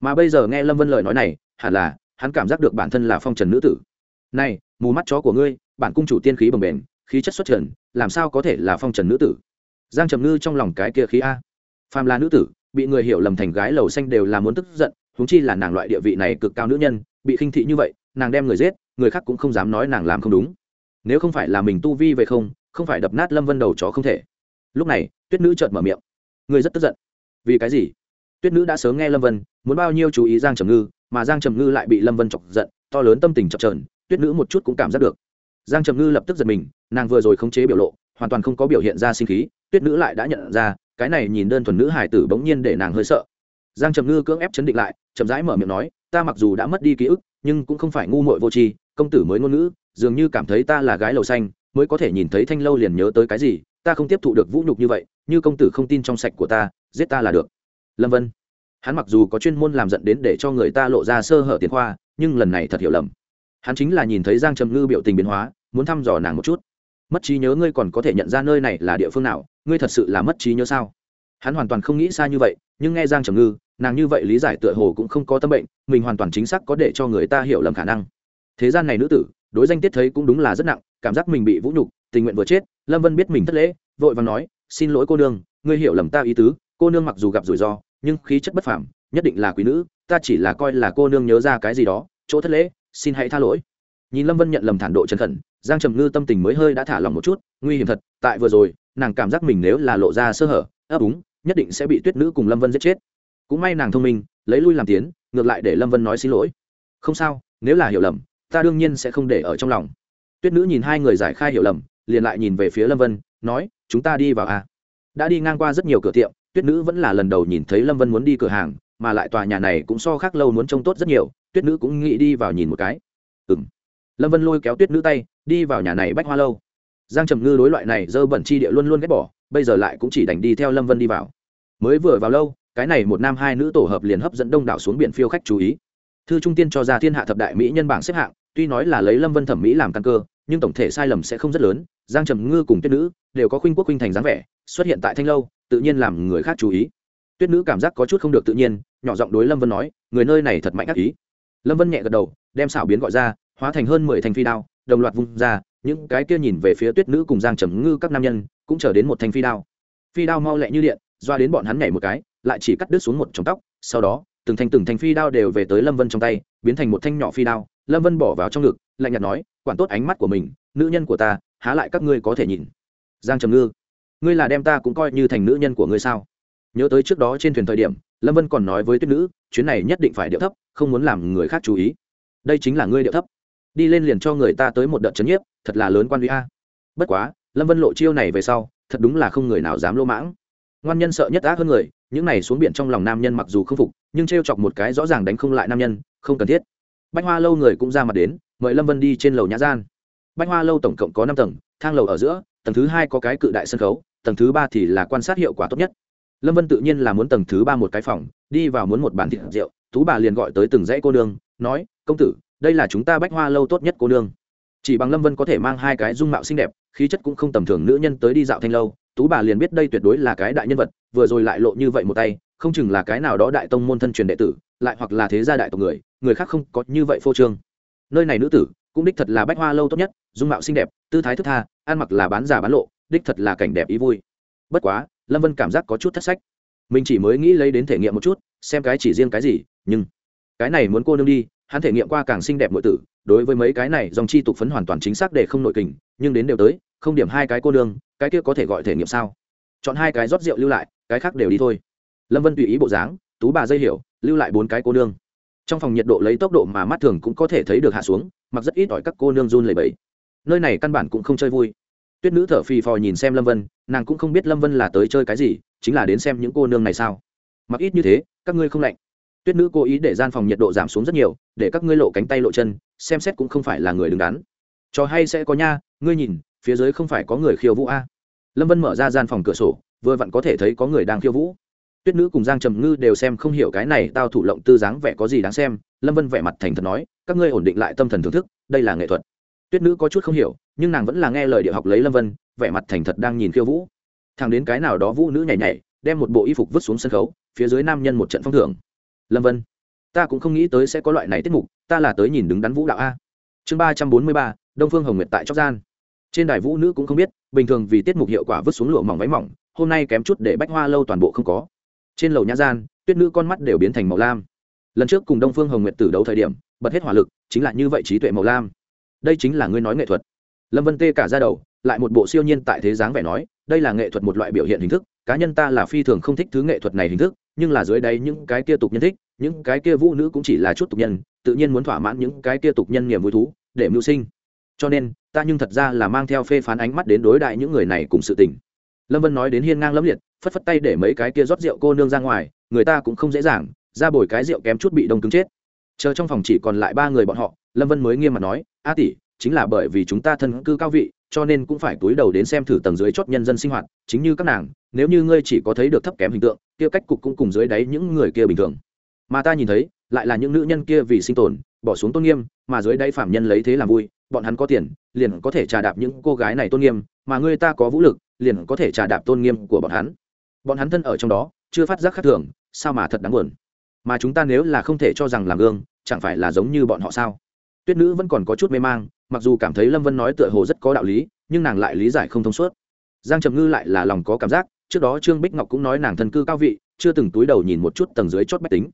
Mà bây giờ nghe lâm vân lời nói này, hẳn là hắn cảm giác được bản thân là phong trần nữ tử. Này, mù mắt chó của ngươi, bản cung chủ tiên khí bồng bềnh, khí chất xuất trần, làm sao có thể là phong trần nữ tử? Giang trầm ngư trong lòng cái kia khí a. Phàm là nữ tử, bị người hiểu lầm thành gái lầu xanh đều là muốn tức giận húng chi là nàng loại địa vị này cực cao nữ nhân, bị khinh thị như vậy, nàng đem người giết, người khác cũng không dám nói nàng làm không đúng nếu không phải là mình tu vi về không không phải đập nát lâm vân đầu chó không thể. Lúc này, tuyết nữ chợt mở miệng. Người rất tức giận. Vì cái gì? Tuyết nữ đã sớm nghe lâm vân, muốn bao nhiêu chú ý giang trầm ngư, mà giang trầm ngư lại bị lâm vân chọc giận, to lớn tâm tình chập trờn tuyết nữ một chút cũng cảm giác được. Giang trầm ngư lập tức giật mình, nàng vừa rồi khống chế biểu lộ, hoàn toàn không có biểu hiện ra sinh khí, tuyết nữ lại đã nhận ra, cái này nhìn đơn thuần nữ hải tử bỗng nhiên để nàng hơi sợ. Giang trầm ngư cưỡng ép chấn định lại, chậm rãi mở miệng nói, ta mặc dù đã mất đi ký ức, nhưng cũng không phải ngu muội vô tri, công tử mới ngôn ngữ dường như cảm thấy ta là gái lầu xanh, mới có thể nhìn thấy thanh lâu liền nhớ tới cái gì, ta không tiếp thụ được vũ nhục như vậy, như công tử không tin trong sạch của ta, giết ta là được. Lâm vân. Hắn mặc dù có chuyên môn làm dẫn đến để cho người ta lộ ra sơ hở tiền khoa, nhưng lần này thật hiểu lầm. Hắn chính là nhìn thấy giang trầm ngư biểu tình biến hóa, muốn thăm dò nàng một chút. Mất trí nhớ ngươi còn có thể nhận ra nơi này là địa phương nào, ngươi thật sự là mất trí nhớ sao? Hắn hoàn toàn không nghĩ xa như vậy, nhưng nghe giang trầm ngư, nàng như vậy lý giải tựa hồ cũng không có tâm bệnh, mình hoàn toàn chính xác có để cho người ta hiểu lầm khả năng. Thế gian này nữ tử đối danh tiết thấy cũng đúng là rất nặng, cảm giác mình bị vũ nhục, tình nguyện vừa chết, lâm vân biết mình thất lễ, vội và nói, xin lỗi cô nương, ngươi hiểu lầm ta ý tứ, cô nương mặc dù gặp rủi ro, nhưng khí chất bất phảm nhất định là quý nữ, ta chỉ là coi là cô nương nhớ ra cái gì đó, chỗ thất lễ, xin hãy tha lỗi. Nhìn lâm vân nhận lầm thản độ chân khẩn, giang trầm ngư tâm tình mới hơi đã thả lòng một chút, nguy hiểm thật, tại vừa rồi, nàng cảm giác mình nếu là lộ ra sơ hở, ấp úng, nhất định sẽ bị tuyết nữ cùng lâm vân giết chết. Cũng may nàng thông minh, lấy lui làm tiến, ngược lại để lâm vân nói xin lỗi. Không sao, nếu là hiểu lầm ta đương nhiên sẽ không để ở trong lòng. Tuyết nữ nhìn hai người giải khai hiểu lầm, liền lại nhìn về phía lâm vân, nói, chúng ta đi vào à. đã đi ngang qua rất nhiều cửa tiệm, tuyết nữ vẫn là lần đầu nhìn thấy lâm vân muốn đi cửa hàng, mà lại tòa nhà này cũng so khác lâu muốn trông tốt rất nhiều, tuyết nữ cũng nghĩ đi vào nhìn một cái. Ừ m lâm vân lôi kéo tuyết nữ tay, đi vào nhà này bách hoa lâu. Giang trầm ngư đối loại này dơ bẩn chi địa luôn luôn ghét bỏ, bây giờ lại cũng chỉ đành đi theo lâm vân đi vào. Mới vừa vào lâu, cái này một nam hai nữ tổ hợp liền hấp dẫn đông đảo xuống biển phiêu khách chú ý. Thư trung tiên cho ra thiên hạ thập đại mỹ nhân bảng xếp hạng tuy nói là lấy lâm vân thẩm mỹ làm căn cơ, nhưng tổng thể sai lầm sẽ không rất lớn. Giang trầm ngư cùng tuyết nữ đều có khuynh quốc khuynh thành dáng vẻ, xuất hiện tại thanh lâu, tự nhiên làm người khác chú ý. Tuyết nữ cảm giác có chút không được tự nhiên, nhỏ giọng đối lâm vân nói, người nơi này thật mạnh ác ý. Lâm vân nhẹ gật đầu, đem xảo biến gọi ra, hóa thành hơn mười thanh phi đao, đồng loạt vung ra, những cái kia nhìn về phía tuyết nữ cùng giang trầm ngư các nam nhân cũng trở đến một thanh phi đao. Phi đao mau lẹ như điện, doa đến bọn hắn nhảy một cái, lại chỉ cắt đứt xuống một trong tóc, sau đó, từng thanh từng thanh phi đao đều về tới lâm vân trong tay, biến thành một thanh nhỏ phi đao lâm vân bỏ vào trong ngực, lạnh nhạt nói, quản tốt ánh mắt của mình, nữ nhân của ta, há lại các ngươi có thể nhìn. Giang trầm ngư, ngươi là đem ta cũng coi như thành nữ nhân của ngươi sao? Nhớ tới trước đó trên thuyền thời điểm, lâm vân còn nói với tuyết nữ, chuyến này nhất định phải điệu thấp, không muốn làm người khác chú ý. Đây chính là ngươi điệu thấp. Đi lên liền cho người ta tới một đợt c nhiếp, thật là lớn quan uy a. Bất quá, lâm vân lộ chiêu này về sau, thật đúng là không người nào dám lỗ mãng. Ngoan nhân sợ nhất ác hơn người, những này xuống biển trong lòng nam nhân mặc dù không phục, nhưng t r e o chọc một cái rõ ràng đánh không lại nam nhân, không cần thiết bách hoa lâu người cũng ra mặt đến, mời lâm vân đi trên lầu nhã gian. Bách hoa lâu tổng cộng có năm tầng, thang lầu ở giữa, tầng thứ hai có cái cự đại sân khấu, tầng thứ ba thì là quan sát hiệu quả tốt nhất. Lâm vân tự nhiên là muốn tầng thứ ba một cái phòng, đi vào muốn một bàn thịt rượu, tú bà liền gọi tới từng dãy cô nương, nói, công tử, đây là chúng ta bách hoa lâu tốt nhất cô nương. Chỉ bằng lâm vân có thể mang hai cái dung mạo xinh đẹp, khí chất cũng không tầm thường nữ nhân tới đi dạo thanh lâu, tú bà liền biết đây tuyệt đối là cái đại nhân vật, vừa rồi lại lộ như vậy một tay, không chừng là cái nào đó đại tông môn thân truyền đệ tử lại hoặc là thế gia đại tộc người người khác không có như vậy phô trương. Nơi này nữ tử, cũng đích thật là bách hoa lâu tốt nhất, dung mạo xinh đẹp, tư thái thức tha, ăn mặc là bán giả bán lộ, đích thật là cảnh đẹp ý vui. Bất quá, lâm vân cảm giác có chút thất sách. Mình chỉ mới nghĩ lấy đến thể nghiệm một chút, xem cái chỉ riêng cái gì, nhưng cái này muốn cô nương đi, hắn thể nghiệm qua càng xinh đẹp nội tử, đối với mấy cái này dòng chi tục phấn hoàn toàn chính xác để không nội kình, nhưng đến đều tới, không điểm hai cái cô nương, cái kia có thể gọi thể nghiệm sao? Chọn hai cái rót rượu lưu lại, cái khác đều đi thôi. Lâm vân tùy ý bộ dáng, tú bà dây hiểu lưu lại bốn cái cô nương. Trong phòng nhiệt độ lấy tốc độ mà mắt thường cũng có thể thấy được hạ xuống, mặc rất ít ỏi các cô nương run lầy bẫy nơi này căn bản cũng không chơi vui. Tuyết nữ thở phì phò nhìn xem lâm vân, nàng cũng không biết lâm vân là tới chơi cái gì, chính là đến xem những cô nương này sao. Mặc ít như thế, các ngươi không lạnh. Tuyết nữ cố ý để gian phòng nhiệt độ giảm xuống rất nhiều, để các ngươi lộ cánh tay lộ chân, xem xét cũng không phải là người đứng đắn. Trò hay sẽ có nha, ngươi nhìn, phía dưới không phải có người khiêu vũ a? Lâm vân mở ra gian phòng cửa sổ, vừa vặn có thể thấy có người đang khiêu vũ tuyết nữ cùng giang trầm ngư đều xem không hiểu cái này tao thủ lộng tư dáng vẻ có gì đáng xem, lâm vân vẻ mặt thành thật nói, các ngươi ổn định lại tâm thần thưởng thức, đây là nghệ thuật. Tuyết nữ có chút không hiểu, nhưng nàng vẫn là nghe lời địa học lấy lâm vân, vẻ mặt thành thật đang nhìn khiêu vũ. Thằng đến cái nào đó vũ nữ nhảy nhảy, đem một bộ y phục vứt xuống sân khấu, phía dưới nam nhân một trận phong thưởng. Lâm vân, ta cũng không nghĩ tới sẽ có loại này tiết mục, ta là tới nhìn đứng đắn vũ đạo a. Chương ba trăm bốn mươi ba, đông phương hồng nguyệt tại chóc gian. Trên đài vũ nữ cũng không biết, bình thường vì tiết mục hiệu quả vứt xuống lụa mỏng váy mỏng, hôm nay kém chút để bách hoa lâu toàn bộ không có trên lầu nhã gian, tuyết nữ con mắt đều biến thành màu lam. Lần trước cùng đông phương hồng nguyệt tử đấu thời điểm, bật hết hỏa lực, chính là như vậy trí tuệ màu lam. Đây chính là ngươi nói nghệ thuật. Lâm vân tê cả ra đầu, lại một bộ siêu nhiên tại thế dáng vẻ nói, đây là nghệ thuật một loại biểu hiện hình thức, cá nhân ta là phi thường không thích thứ nghệ thuật này hình thức, nhưng là dưới đây những cái kia tục nhân thích, những cái kia vũ nữ cũng chỉ là chút tục nhân, tự nhiên muốn thỏa mãn những cái kia tục nhân niềm vui thú, để mưu sinh. Cho nên, ta nhưng thật ra là mang theo phê phán ánh mắt đến đối đại những người này cùng sự tình. Lâm vân nói đến hiên ngang lẫm liệt phất phất tay để mấy cái kia rót rượu cô nương ra ngoài, người ta cũng không dễ dàng, ra bồi cái rượu kém chút bị đông cứng chết. Chờ trong phòng chỉ còn lại ba người bọn họ, lâm vân mới nghiêm mặt nói, a tỷ, chính là bởi vì chúng ta thân cư cao vị, cho nên cũng phải túi đầu đến xem thử tầng dưới chót nhân dân sinh hoạt, chính như các nàng, nếu như ngươi chỉ có thấy được thấp kém hình tượng, kia cách cục cũng cùng dưới đáy những người kia bình thường. Mà ta nhìn thấy, lại là những nữ nhân kia vì sinh tồn, bỏ xuống tôn nghiêm, mà dưới đáy phạm nhân lấy thế làm vui, bọn hắn có tiền, liền có thể trà đạp những cô gái này tôn nghiêm, mà ngươi ta có vũ lực, liền có thể trà đạp tôn nghiêm của bọn hắn bọn hắn thân ở trong đó, chưa phát giác khác thường, sao mà thật đáng buồn? Mà chúng ta nếu là không thể cho rằng làm gương, chẳng phải là giống như bọn họ sao? Tuyết nữ vẫn còn có chút mê mang, mặc dù cảm thấy lâm vân nói tựa hồ rất có đạo lý, nhưng nàng lại lý giải không thông suốt. Giang trầm ngư lại là lòng có cảm giác, trước đó trương bích ngọc cũng nói nàng thân cư cao vị, chưa từng túi đầu nhìn một chút tầng dưới chót bách tính.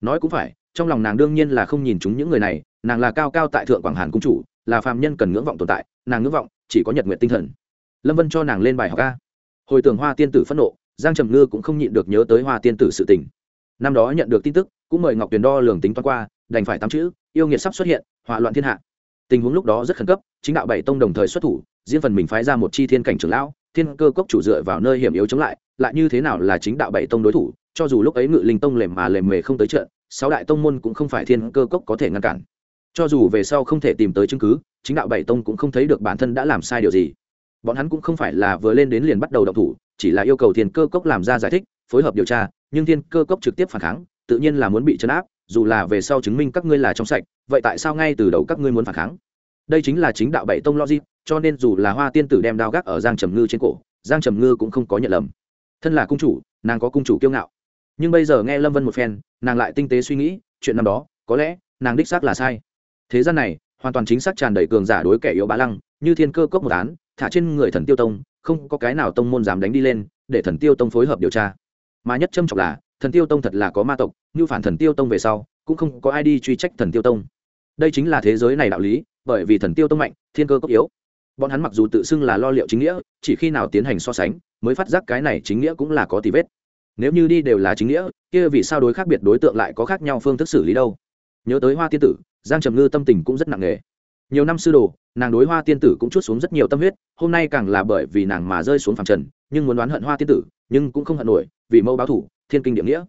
Nói cũng phải, trong lòng nàng đương nhiên là không nhìn chúng những người này, nàng là cao cao tại thượng quảng hàn cung chủ, là phàm nhân cần ngưỡng vọng tồn tại, nàng ngưỡng vọng, chỉ có nhật nguyện tinh thần. Lâm vân cho nàng lên bài học ca hồi tưởng hoa tiên tử phẫn nộ giang trầm ngư cũng không nhịn được nhớ tới hoa tiên tử sự tình. Năm đó nhận được tin tức, cũng mời ngọc tuyền đo lường tính toán qua, đành phải tám chữ, yêu nghiệt sắp xuất hiện, hỏa loạn thiên hạ. Tình huống lúc đó rất khẩn cấp, chính đạo bảy tông đồng thời xuất thủ, riêng phần mình phái ra một chi thiên cảnh trưởng lão, thiên cơ cốc chủ dựa vào nơi hiểm yếu chống lại lại như thế nào là chính đạo bảy tông đối thủ, cho dù lúc ấy ngự linh tông lềm mà lềm mề không tới trận, sáu đại tông môn cũng không phải thiên cơ cốc có thể ngăn cản. Cho dù về sau không thể tìm tới chứng cứ, chính đạo bảy tông cũng không thấy được bản thân đã làm sai điều gì bọn hắn cũng không phải là vừa lên đến liền bắt đầu động thủ, chỉ là yêu cầu thiên cơ cốc làm ra giải thích, phối hợp điều tra, nhưng thiên cơ cốc trực tiếp phản kháng, tự nhiên là muốn bị chấn áp, dù là về sau chứng minh các ngươi là trong sạch, vậy tại sao ngay từ đầu các ngươi muốn phản kháng? Đây chính là chính đạo bảy tông logic, cho nên dù là hoa tiên tử đem đao gác ở giang trầm ngư trên cổ, giang trầm ngư cũng không có nhận lầm. Thân là cung chủ, nàng có cung chủ kiêu ngạo. Nhưng bây giờ nghe lâm vân một phen, nàng lại tinh tế suy nghĩ, chuyện năm đó, có lẽ, nàng đích xác là sai. Thế gian này, hoàn toàn chính xác tràn đầy cường giả đối kẻ yếu bá lăng, như thiên cơ cốc một án thả trên người thần tiêu tông, không có cái nào tông môn dám đánh đi lên, để thần tiêu tông phối hợp điều tra. Mà nhất trâm trọng là, thần tiêu tông thật là có ma tộc, như phản thần tiêu tông về sau, cũng không có ai đi truy trách thần tiêu tông. Đây chính là thế giới này đạo lý, bởi vì thần tiêu tông mạnh, thiên cơ cốc yếu. Bọn hắn mặc dù tự xưng là lo liệu chính nghĩa, chỉ khi nào tiến hành so sánh, mới phát giác cái này chính nghĩa cũng là có tì vết. Nếu như đi đều là chính nghĩa, kia vì sao đối khác biệt đối tượng lại có khác nhau phương thức xử lý đâu? Nhớ tới hoa tiên tử, giang trầm ngư tâm tình cũng rất nặng nề nhiều năm sư đồ, nàng đối hoa tiên tử cũng chút xuống rất nhiều tâm huyết, hôm nay càng là bởi vì nàng mà rơi xuống phàm trần, nhưng muốn đoán hận hoa tiên tử, nhưng cũng không hận nổi, vì mẫu báo thủ, thiên kinh địa nghĩa.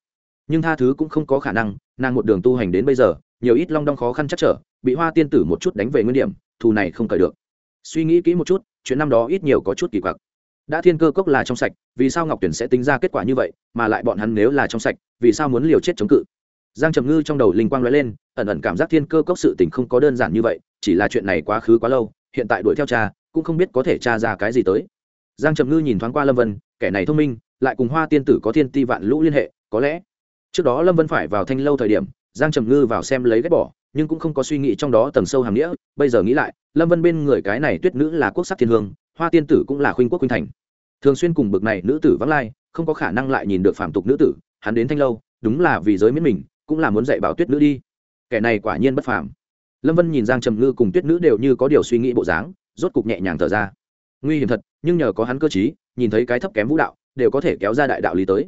Nhưng tha thứ cũng không có khả năng, nàng một đường tu hành đến bây giờ, nhiều ít long đong khó khăn chắc trở, bị hoa tiên tử một chút đánh về nguyên điểm, thù này không cởi được. Suy nghĩ kỹ một chút, chuyện năm đó ít nhiều có chút kỳ quặc. Đã thiên cơ cốc là trong sạch, vì sao ngọc tuyển sẽ tính ra kết quả như vậy, mà lại bọn hắn nếu là trong sạch, vì sao muốn liều chết chống cự? Giang trầm ngư trong đầu linh quang l ó e lên, ẩn ẩn cảm giác thiên cơ cốc sự tình không có đơn giản như vậy chỉ là chuyện này quá khứ quá lâu, hiện tại đuổi theo cha, cũng không biết có thể cha ra cái gì tới. Giang trầm ngư nhìn thoáng qua lâm vân, kẻ này thông minh, lại cùng hoa tiên tử có thiên ti vạn lũ liên hệ, có lẽ trước đó lâm vân phải vào thanh lâu thời điểm, giang trầm ngư vào xem lấy ghép bỏ, nhưng cũng không có suy nghĩ trong đó tầng sâu hàm nghĩa, bây giờ nghĩ lại, lâm vân bên người cái này tuyết nữ là quốc sắc thiên hương, hoa tiên tử cũng là khuynh quốc khuynh thành. Thường xuyên cùng bực này nữ tử vắng lai, không có khả năng lại nhìn được phạm tục nữ tử, hắn đến thanh lâu, đúng là vì giới miễn mình, cũng là muốn dạy bảo tuyết nữ đi. Kẻ này quả nhiên bất phàm lâm vân nhìn giang trầm ngư cùng tuyết nữ đều như có điều suy nghĩ bộ dáng, rốt cục nhẹ nhàng thở ra. Nguy hiểm thật, nhưng nhờ có hắn cơ t nhìn thấy cái thấp kém vũ đạo, đều có thể kéo ra đại đạo lý tới.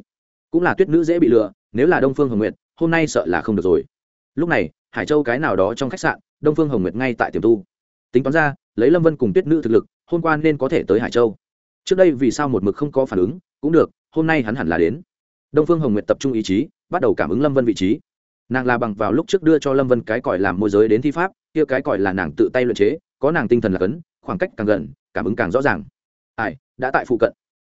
Cũng là tuyết nữ dễ bị lừa, nếu là đông phương hồng nguyệt, hôm nay sợ là không được rồi. Lúc này, hải châu cái nào đó trong khách sạn, đông phương hồng nguyệt ngay tại tiềm tu. Tính toán ra, lấy lâm vân cùng tuyết nữ thực lực, hôm qua nên có thể tới hải châu. Trước đây vì sao một mực không có phản ứng, cũng được, hôm nay hắn hẳn là đến. Đông phương hồng nguyệt tập trung ý chí, bắt đầu cảm ứng lâm vân vị trí nàng là bằng vào lúc trước đưa cho lâm vân cái còi làm môi giới đến thi pháp, kia cái còi là nàng tự tay luyện chế, có nàng tinh thần là cấn, khoảng cách càng gần, cảm ứng càng rõ ràng. Ai, đã tại phụ cận.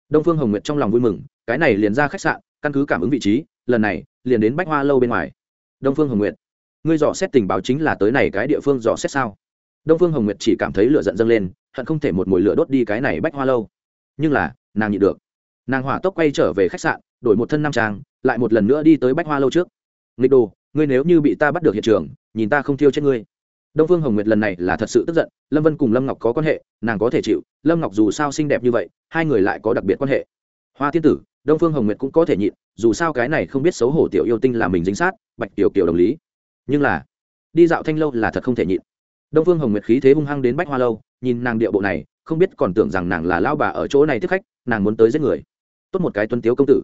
Đông phương hồng nguyệt trong lòng vui mừng, cái này liền ra khách sạn, căn cứ cảm ứng vị trí, lần này, liền đến bách hoa lâu bên ngoài. Đông phương hồng nguyệt, ngươi dò xét tình báo chính là tới này cái địa phương dò xét sao? Đông phương hồng nguyệt chỉ cảm thấy lửa giận dâng lên, hận không thể một mồi lửa đốt đi cái này bách hoa lâu. Nhưng là, nàng nhịn được. Nàng hỏa tốc quay trở về khách sạn, đổi một thân nam trang, lại một lần nữa đi tới bách hoa lâu trước. Nghịch đồ ngươi nếu như bị ta bắt được hiện trường, nhìn ta không thiêu chết ngươi. Đông phương hồng nguyệt lần này là thật sự tức giận, lâm vân cùng lâm ngọc có quan hệ, nàng có thể chịu, lâm ngọc dù sao xinh đẹp như vậy, hai người lại có đặc biệt quan hệ. Hoa tiên tử, đông phương hồng nguyệt cũng có thể nhịn, dù sao cái này không biết xấu hổ tiểu yêu tinh là mình dính sát, bạch tiểu kiểu đồng lý. Nhưng là, đi dạo thanh lâu là thật không thể nhịn. Đông phương hồng nguyệt khí thế hung hăng đến bách hoa lâu, nhìn nàng điệu bộ này, không biết còn tưởng rằng nàng là lao bà ở chỗ này tiếp khách, nàng muốn tới giết người. Tốt một cái tuân tiếu công tử.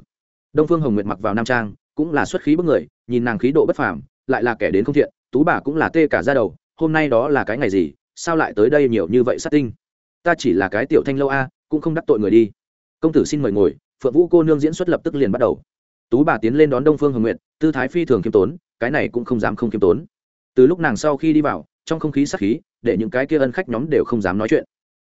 Đông phương hồng nguyệt mặc vào nam trang cũng là xuất khí bức người, nhìn nàng khí độ bất phàm, lại là kẻ đến không thiện, tú bà cũng là tê cả ra đầu, hôm nay đó là cái ngày gì, sao lại tới đây nhiều như vậy sát tinh? Ta chỉ là cái tiểu thanh lâu a, cũng không đắc tội người đi. Công tử xin mời ngồi, phượng vũ cô nương diễn xuất lập tức liền bắt đầu. Tú bà tiến lên đón đông phương hồng nguyện tư thái phi thường khiêm tốn, cái này cũng không dám không khiêm tốn. Từ lúc nàng sau khi đi vào, trong không khí sắc khí, để những cái kia ân khách nhóm đều không dám nói chuyện.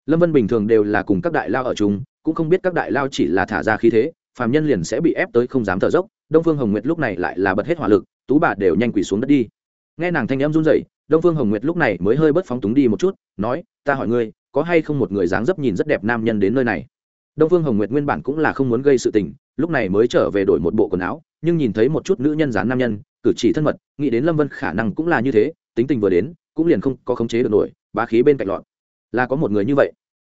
Lâm vân bình thường đều là cùng các đại lao ở chung, cũng không biết các đại lao chỉ là thả ra khí thế, phàm nhân liền sẽ bị ép tới không dám thở dốc đông phương hồng nguyệt lúc này lại là bật hết hỏa lực, tú bà đều nhanh quỳ xuống đất đi. Nghe nàng thanh em run rẩy, đông phương hồng nguyệt lúc này mới hơi bớt phóng túng đi một chút, nói, ta hỏi ngươi, có hay không một người dáng dấp nhìn rất đẹp nam nhân đến nơi này? Đông phương hồng nguyệt nguyên bản cũng là không muốn gây sự tình, lúc này mới trở về đổi một bộ quần áo, nhưng nhìn thấy một chút nữ nhân dáng nam nhân, cử chỉ thân mật, nghĩ đến lâm vân khả năng cũng là như thế, tính tình vừa đến, cũng liền không có khống chế được nổi, bá khí bên cạnh lọt. Là có một người như vậy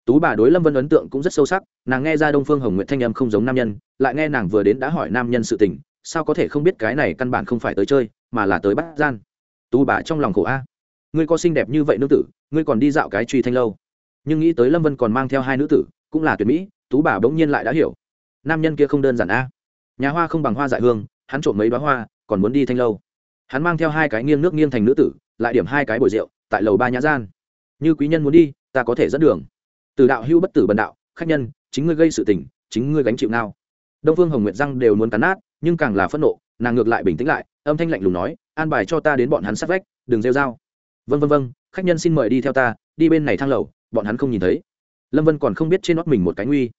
tú bà đối lâm vân ấn tượng cũng rất sâu sắc, nàng nghe ra đông phương hồng nguyệt thanh âm không giống nam nhân, lại nghe nàng vừa đến đã hỏi nam nhân sự tình, sao có thể không biết cái này căn bản không phải tới chơi, mà là tới bắt gian. Tú bà trong lòng khổ a. Ngươi có xinh đẹp như vậy nữ tử, ngươi còn đi dạo cái truy thanh lâu. Nhưng nghĩ tới lâm vân còn mang theo hai nữ tử, cũng là tuyệt mỹ, tú bà bỗng nhiên lại đã hiểu. Nam nhân kia không đơn giản a. Nhà hoa không bằng hoa dại hương, hắn trộm mấy bá hoa, còn muốn đi thanh lâu. Hắn mang theo hai cái nghiêng nước nghiêng thành nữ tử, lại điểm hai cái bồi rượu, tại lầu ba nhã gian. Như quý nhân muốn đi, ta có thể dẫn đường từ đạo hưu bất tử bần đạo, khách nhân, chính ngươi gây sự tình, chính ngươi gánh chịu nào đông phương hồng nguyệt răng đều muốn cắn nát, nhưng càng là phẫn nộ, nàng ngược lại bình tĩnh lại, âm thanh lạnh lùng nói, an bài cho ta đến bọn hắn sát vách, đừng rêu dao vân vân vân khách nhân xin mời đi theo ta, đi bên này thang lầu, bọn hắn không nhìn thấy. Lâm vân còn không biết trên nót mình một cái nguy.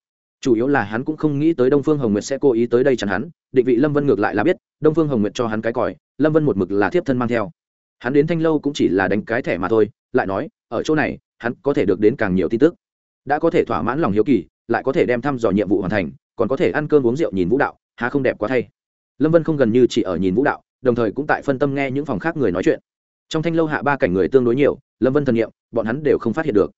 Chủ yếu là hắn cũng không nghĩ tới đông phương hồng nguyệt sẽ cố ý tới đây chặn hắn, định vị lâm vân ngược lại là biết, đông phương hồng nguyệt cho hắn cái còi, lâm vân một mực là thiếp thân mang theo. Hắn đến thanh lâu cũng chỉ là đánh cái thẻ mà thôi, lại nói, ở chỗ này, hắn có thể được đến càng nhiều tin tức đã có thể thỏa mãn lòng hiếu kỳ, lại có thể đem thăm dò nhiệm vụ hoàn thành, còn có thể ăn cơm uống rượu nhìn vũ đạo, há không đẹp quá thay. Lâm vân không gần như chỉ ở nhìn vũ đạo, đồng thời cũng tại phân tâm nghe những phòng khác người nói chuyện. Trong thanh lâu hạ ba cảnh người tương đối nhiều, lâm vân thần nghiệm bọn hắn đều không phát hiện được.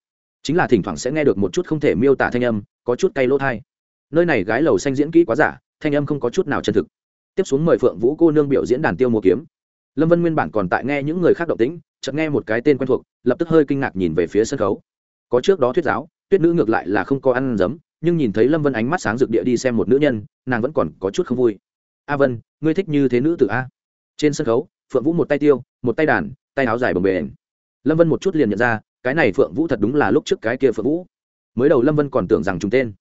Chính là thỉnh thoảng sẽ nghe được một chút không thể miêu tả thanh âm, có chút cay lỗ thai nơi này gái lầu xanh diễn kỹ quá giả, thanh âm không có chút nào chân thực. Tiếp xuống mời phượng vũ cô nương biểu diễn đàn tiêu mùa kiếm. Lâm vân nguyên bản còn tại nghe những người khác động tĩnh, chợt nghe một cái tên quen thuộc, lập tức hơi kinh ngạc nhìn về phía sân khấu. Có trước đó thuyết giáo tuyết nữ ngược lại là không có ăn giấm, nhưng nhìn thấy lâm vân ánh mắt sáng rực địa đi xem một nữ nhân, nàng vẫn còn có chút không vui. A vân, ngươi thích như thế nữ tử a? Trên sân khấu, phượng vũ một tay tiêu, một tay đàn, tay áo dài bồng bềnh. Lâm vân một chút liền nhận ra, cái này phượng vũ thật đúng là lúc trước cái kia phượng vũ. Mới đầu lâm vân còn tưởng rằng chúng tên.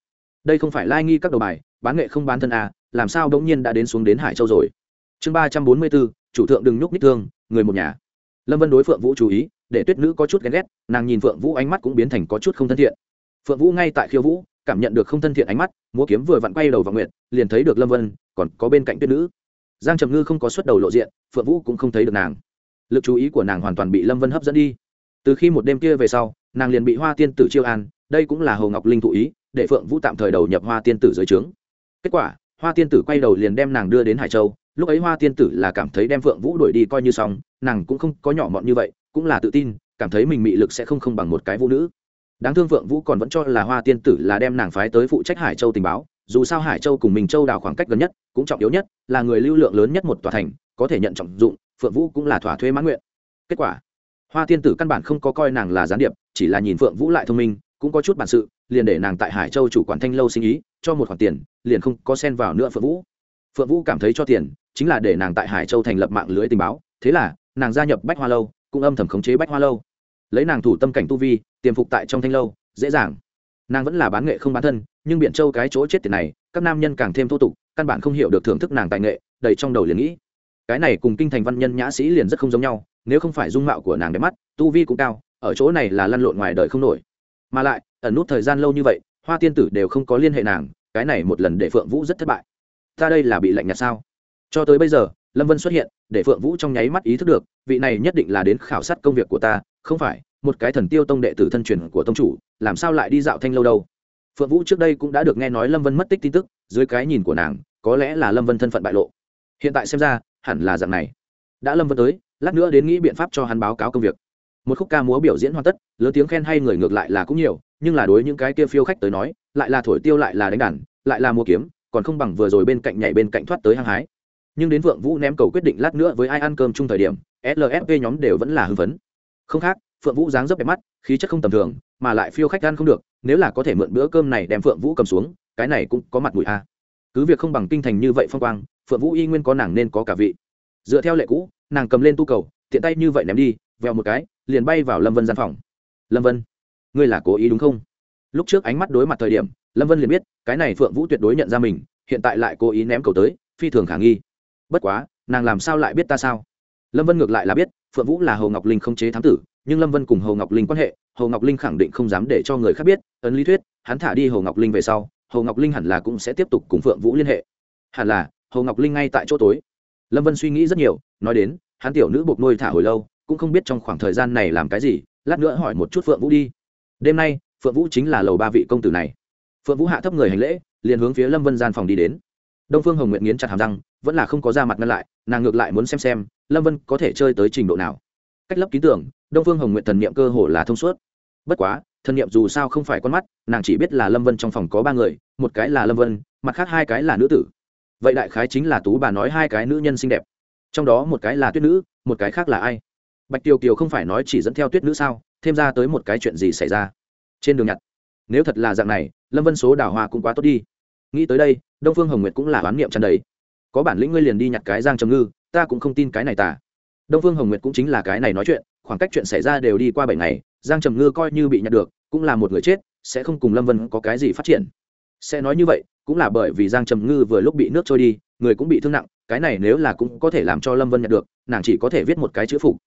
Đây không phải lai nghi các đầu bài, bán nghệ không bán thân a làm sao đống nhiên đã đến xuống đến hải châu rồi? Chương ba trăm bốn mươi bốn, chủ thượng đừng nhúc nít thương, người một nhà. Lâm vân đối phượng vũ chú ý, để tuyết nữ có chút ghen ghét, nàng nhìn phượng vũ ánh mắt cũng biến thành có chút không thân thiện phượng vũ ngay tại khiêu vũ, cảm nhận được không thân thiện ánh mắt, múa kiếm vừa vặn quay đầu vào nguyện liền thấy được lâm vân, còn có bên cạnh tuyết nữ. Giang trầm ngư không có xuất đầu lộ diện, phượng vũ cũng không thấy được nàng. Lực chú ý của nàng hoàn toàn bị lâm vân hấp dẫn đi. Từ khi một đêm kia về sau, nàng liền bị hoa tiên tử chiêu an, đây cũng là hồ ngọc linh thụ ý, để phượng vũ tạm thời đầu nhập hoa tiên tử dưới trướng. Kết quả, hoa tiên tử quay đầu liền đem nàng đưa đến hải châu, lúc ấy hoa tiên tử là cảm thấy đem phượng vũ đuổi đi coi như xong, nàng cũng không có nhỏ mọn như vậy, cũng là tự tin, cảm thấy mình mị lực sẽ không không bằng một cái vũ nữ đáng thương phượng vũ còn vẫn cho là hoa tiên tử là đem nàng phái tới phụ trách hải châu tình báo, dù sao hải châu cùng mình châu đào khoảng cách gần nhất, cũng trọng yếu nhất là người lưu lượng lớn nhất một tòa thành, có thể nhận trọng dụng, phượng vũ cũng là thỏa thuê mãn nguyện. Kết quả, hoa tiên tử căn bản không có coi nàng là gián điệp, chỉ là nhìn phượng vũ lại thông minh, cũng có chút bản sự, liền để nàng tại hải châu chủ quản thanh lâu sinh ý, cho một khoản tiền, liền không có xen vào nữa phượng vũ. Phượng vũ cảm thấy cho tiền, chính là để nàng tại hải châu thành lập mạng lưới tình báo, thế là nàng gia nhập bách hoa lâu, cũng âm thầm khống chế bách hoa lâu lấy nàng thủ tâm cảnh tu vi, tiềm phục tại trong thanh lâu, dễ dàng. Nàng vẫn là bán nghệ không bán thân, nhưng biện châu cái chỗ chết tiền này, các nam nhân càng thêm thô tục, căn bản không hiểu được thưởng thức nàng tài nghệ, đầy trong đầu liền nghĩ. Cái này cùng kinh thành văn nhân nhã sĩ liền rất không giống nhau, nếu không phải dung mạo của nàng đẹp mắt, tu vi cũng cao, ở chỗ này là lăn lộn ngoài đời không nổi. Mà lại, ẩn nút thời gian lâu như vậy, hoa tiên tử đều không có liên hệ nàng, cái này một lần để phượng vũ rất thất bại. Ta đây là bị lạnh nhạt sao? Cho tới bây giờ, lâm vân xuất hiện, để phượng vũ trong nháy mắt ý thức được, vị này nhất định là đến khảo sát công việc của ta không phải, một cái thần tiêu tông đệ tử thân truyền của tông chủ, làm sao lại đi dạo thanh lâu đâu? Phượng vũ trước đây cũng đã được nghe nói lâm vân mất tích tin tức, dưới cái nhìn của nàng, có lẽ là lâm vân thân phận bại lộ. Hiện tại xem ra, hẳn là dạng này. Đã lâm vân tới, lát nữa đến nghĩ biện pháp cho hắn báo cáo công việc. Một khúc ca múa biểu diễn hoàn tất, lớn tiếng khen hay người ngược lại là cũng nhiều, nhưng là đối những cái kia phiêu khách tới nói, lại là thổi tiêu lại là đánh đàn, lại là mua kiếm, còn không bằng vừa rồi bên cạnh nhảy bên cạnh thoát tới hăng hái. Nhưng đến vượng vũ ném cầu quyết định lát nữa với ai ăn cơm chung thời điểm lsp nhóm đều vẫn là hưng phấn không khác, phượng vũ dáng dấp đẹp mắt, khí chất không tầm thường, mà lại phiêu khách ăn không được, nếu là có thể mượn bữa cơm này đem phượng vũ cầm xuống, cái này cũng có mặt mũi a. Cứ việc không bằng kinh thành như vậy phong quang, phượng vũ y nguyên có nàng nên có cả vị. Dựa theo lệ cũ, nàng cầm lên tu cầu, tiện tay như vậy ném đi, vèo một cái, liền bay vào lâm vân gian phòng. Lâm vân, ngươi là cố ý đúng không? Lúc trước ánh mắt đối mặt thời điểm, lâm vân liền biết, cái này phượng vũ tuyệt đối nhận ra mình, hiện tại lại cố ý ném cầu tới, phi thường khả nghi. Bất quá, nàng làm sao lại biết ta sao? Lâm vân ngược lại là biết phượng vũ là hồ ngọc linh không chế thám tử, nhưng lâm vân cùng hồ ngọc linh quan hệ, hồ ngọc linh khẳng định không dám để cho người khác biết, ấn lý thuyết, hắn thả đi hồ ngọc linh về sau, hồ ngọc linh hẳn là cũng sẽ tiếp tục cùng phượng vũ liên hệ. Hẳn là, hồ ngọc linh ngay tại chỗ tối. Lâm vân suy nghĩ rất nhiều, nói đến, hắn tiểu nữ buộc nuôi thả hồi lâu, cũng không biết trong khoảng thời gian này làm cái gì, lát nữa hỏi một chút phượng vũ đi. Đêm nay, phượng vũ chính là lầu ba vị công tử này. Phượng vũ hạ thấp người hành lễ, liền hướng phía lâm vân gian phòng đi đến. Đông phương hồng nguyện nghiến chặt hàm răng, vẫn là không có ra mặt ngăn lại, nàng ngược lại muốn xem xem lâm vân có thể chơi tới trình độ nào? Cách lấp ký tưởng đông phương hồng nguyện thần niệm cơ hồ là thông suốt. Bất quá, thần niệm dù sao không phải con mắt, nàng chỉ biết là lâm vân trong phòng có ba người, một cái là lâm vân, mặt khác hai cái là nữ tử. Vậy đại khái chính là tú bà nói hai cái nữ nhân xinh đẹp. Trong đó một cái là tuyết nữ, một cái khác là ai? Bạch tiêu kiều không phải nói chỉ dẫn theo tuyết nữ sao? Thêm ra tới một cái chuyện gì xảy ra? Trên đường nhặt. Nếu thật là dạng này, lâm vân số đào hoa cũng quá tốt đi. Nghĩ tới đây, đông phương hồng nguyệt cũng là oán niệm tràn đầy. Có bản lĩnh ngươi liền đi nhặt cái giang trầm ngư ta cũng không tin cái này tả đông phương hồng nguyệt cũng chính là cái này nói chuyện, khoảng cách chuyện xảy ra đều đi qua bảy ngày, giang trầm ngư coi như bị nhặt được, cũng là một người chết, sẽ không cùng lâm vân có cái gì phát triển. Sẽ nói như vậy, cũng là bởi vì giang trầm ngư vừa lúc bị nước trôi đi, người cũng bị thương nặng, cái này nếu là cũng có thể làm cho lâm vân nhận được, nàng chỉ có thể viết một cái chữ phục.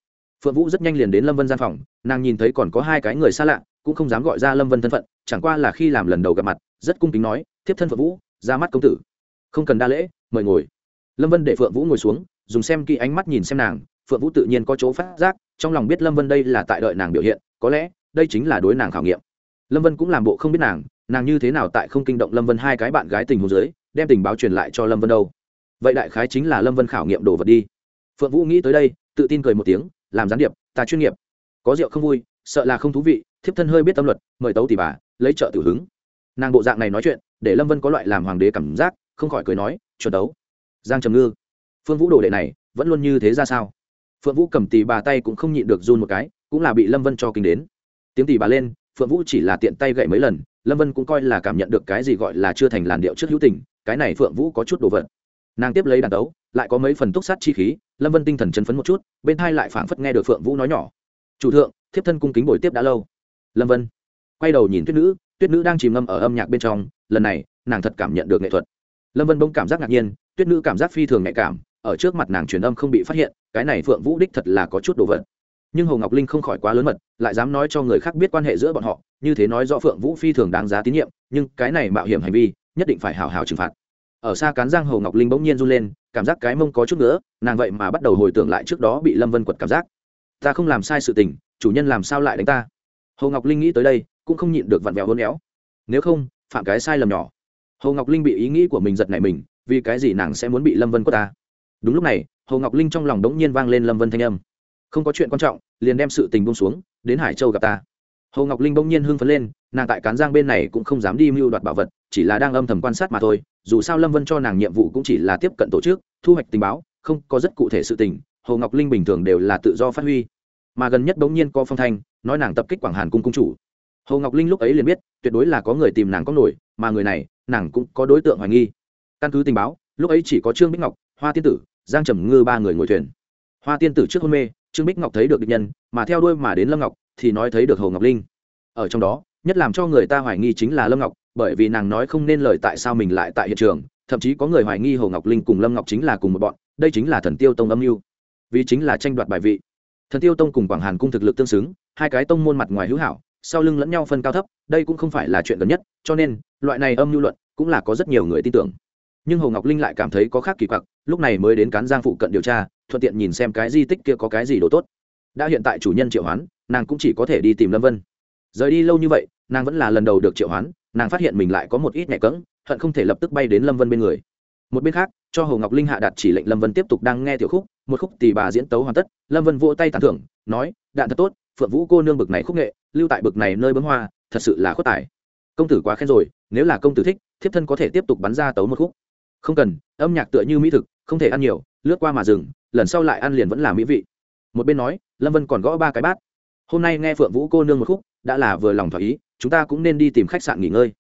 Phượng vũ rất nhanh liền đến lâm vân gian phòng, nàng nhìn thấy còn có hai cái người xa lạ, cũng không dám gọi ra lâm vân thân phận, chẳng qua là khi làm lần đầu gặp mặt, rất cung kính nói, thiếp thân phượng vũ, ra mắt công tử. Không cần đa lễ, mời ngồi. Lâm vân để phượng vũ ngồi xuống dùng xem kỹ ánh mắt nhìn xem nàng, phượng vũ tự nhiên có chỗ phát giác, trong lòng biết lâm vân đây là tại đợi nàng biểu hiện, có lẽ, đây chính là đối nàng khảo nghiệm. Lâm vân cũng làm bộ không biết nàng nàng như thế nào tại không kinh động lâm vân hai cái bạn gái tình hồ dưới, đem tình báo truyền lại cho lâm vân đâu. Vậy đại khái chính là lâm vân khảo nghiệm đồ vật đi. Phượng vũ nghĩ tới đây, tự tin cười một tiếng, làm gián điệp, ta chuyên nghiệp. Có rượu không vui, sợ là không thú vị, thiếp thân hơi biết tâm luật, mời tấu tỷ bà, lấy trợ tử hứng. Nàng bộ dạng này nói chuyện, để lâm vân có loại làm hoàng đế cảm giác, không khỏi cười nói, chuẩn đấu giang trầm ngư phương vũ đồ đệ này vẫn luôn như thế ra sao? Phượng vũ cầm tì bà tay cũng không nhịn được run một cái, cũng là bị lâm vân cho kinh đến. Tiếng tì bà lên, phượng vũ chỉ là tiện tay gậy mấy lần, lâm vân cũng coi là cảm nhận được cái gì gọi là chưa thành làn điệu trước hữu tình, cái này phượng vũ có chút đồ vật. Nàng tiếp lấy đàn đấu, lại có mấy phần túc sát chi khí, lâm vân tinh thần chân phấn một chút, bên hai lại phảng phất nghe được phượng vũ nói nhỏ. Chủ thượng, thiếp thân cung kính bồi tiếp đã lâu. Lâm vân quay đầu nhìn tuyết nữ tuyết nữ đang chìm ngâm ở âm nhạc bên trong, lần này nàng thật cảm nhận được nghệ thuật. Lâm vân bỗng cảm giác ngạc nhiên, tuyết nữ cảm giác phi thường nhạy cảm ở trước mặt nàng truyền âm không bị phát hiện, cái này phượng vũ đích thật là có chút đồ vật. Nhưng hồ ngọc linh không khỏi quá lớn mật, lại dám nói cho người khác biết quan hệ giữa bọn họ, như thế nói rõ phượng vũ phi thường đáng giá tín nhiệm, nhưng cái này mạo hiểm hành vi, nhất định phải hào hào trừng phạt. Ở xa cán giang hồ ngọc linh bỗng nhiên run lên, cảm giác cái mông có chút nữa nàng vậy mà bắt đầu hồi tưởng lại trước đó bị lâm vân quật cảm giác. Ta không làm sai sự tình, chủ nhân làm sao lại đánh ta? Hồ ngọc linh nghĩ tới đây, cũng không nhịn được vặn vẹo hôn éo. Nếu không, phạm cái sai lầm nhỏ. Hồ ngọc linh bị ý nghĩ của mình giật nảy mình, vì cái gì nàng sẽ muốn bị lâm vân quất ta? Đúng lúc này, hồ ngọc linh trong lòng đống nhiên vang lên lâm vân thanh âm. Không có chuyện quan trọng, liền đem sự tình bông xuống, đến hải châu gặp ta. Hồ ngọc linh bỗng nhiên hưng phấn lên, nàng tại cán giang bên này cũng không dám đi mưu đoạt bảo vật, chỉ là đang âm thầm quan sát mà thôi, dù sao lâm vân cho nàng nhiệm vụ cũng chỉ là tiếp cận tổ chức, thu hoạch tình báo, không có rất cụ thể sự tình, hồ ngọc linh bình thường đều là tự do phát huy. Mà gần nhất bỗng nhiên có phong thanh, nói nàng tập kích quảng hàn cung cung chủ. Hồ ngọc linh lúc ấy liền biết, tuyệt đối là có người tìm nàng có nổi, mà người này, nàng cũng có đối tượng hoài nghi. Căn cứ tình báo, lúc ấy chỉ có trương bích ngọc, hoa tiên tử giang trầm ngư ba người ngồi thuyền. Hoa tiên tử trước hôn mê, trương bích ngọc thấy được địch nhân, mà theo đuôi mà đến lâm ngọc, thì nói thấy được hồ ngọc linh. Ở trong đó, nhất làm cho người ta hoài nghi chính là lâm ngọc, bởi vì nàng nói không nên lời tại sao mình lại tại hiện trường, thậm chí có người hoài nghi hồ ngọc linh cùng lâm ngọc chính là cùng một bọn, đây chính là thần tiêu tông âm mưu. Vì chính là tranh đoạt bài vị. Thần tiêu tông cùng quảng hàn cung thực lực tương xứng, hai cái tông môn mặt ngoài hữu hảo, sau lưng lẫn nhau phân cao thấp, đây cũng không phải là chuyện gần nhất, cho nên, loại này âm mưu luận cũng là có rất nhiều người tin tưởng nhưng hồ ngọc linh lại cảm thấy có khác kỳ quặc, lúc này mới đến cán giang phụ cận điều tra, thuận tiện nhìn xem cái di tích kia có cái gì đồ tốt. Đã hiện tại chủ nhân triệu hoán, nàng cũng chỉ có thể đi tìm lâm vân. Rời đi lâu như vậy, nàng vẫn là lần đầu được triệu hoán, nàng phát hiện mình lại có một ít nhẹ cỡng hận không thể lập tức bay đến lâm vân bên người. Một bên khác, cho hồ ngọc linh hạ đạt chỉ lệnh lâm vân tiếp tục đang nghe tiểu khúc, một khúc tì bà diễn tấu hoàn tất, lâm vân vỗ tay tàn thưởng, nói, đạn thật tốt, phượng vũ cô nương bực này khúc nghệ, lưu tại bực này nơi bấm hoa, thật sự là khuất tài. Công tử quá khen rồi, nếu là công tử thích, thiếp thân có thể tiếp tục bắn ra tấu một khúc không cần, âm nhạc tựa như mỹ thực, không thể ăn nhiều, lướt qua mà dừng, lần sau lại ăn liền vẫn là mỹ vị. Một bên nói, lâm vân còn gõ ba cái bát. Hôm nay nghe phượng vũ cô nương một khúc, đã là vừa lòng thỏa ý, chúng ta cũng nên đi tìm khách sạn nghỉ ngơi.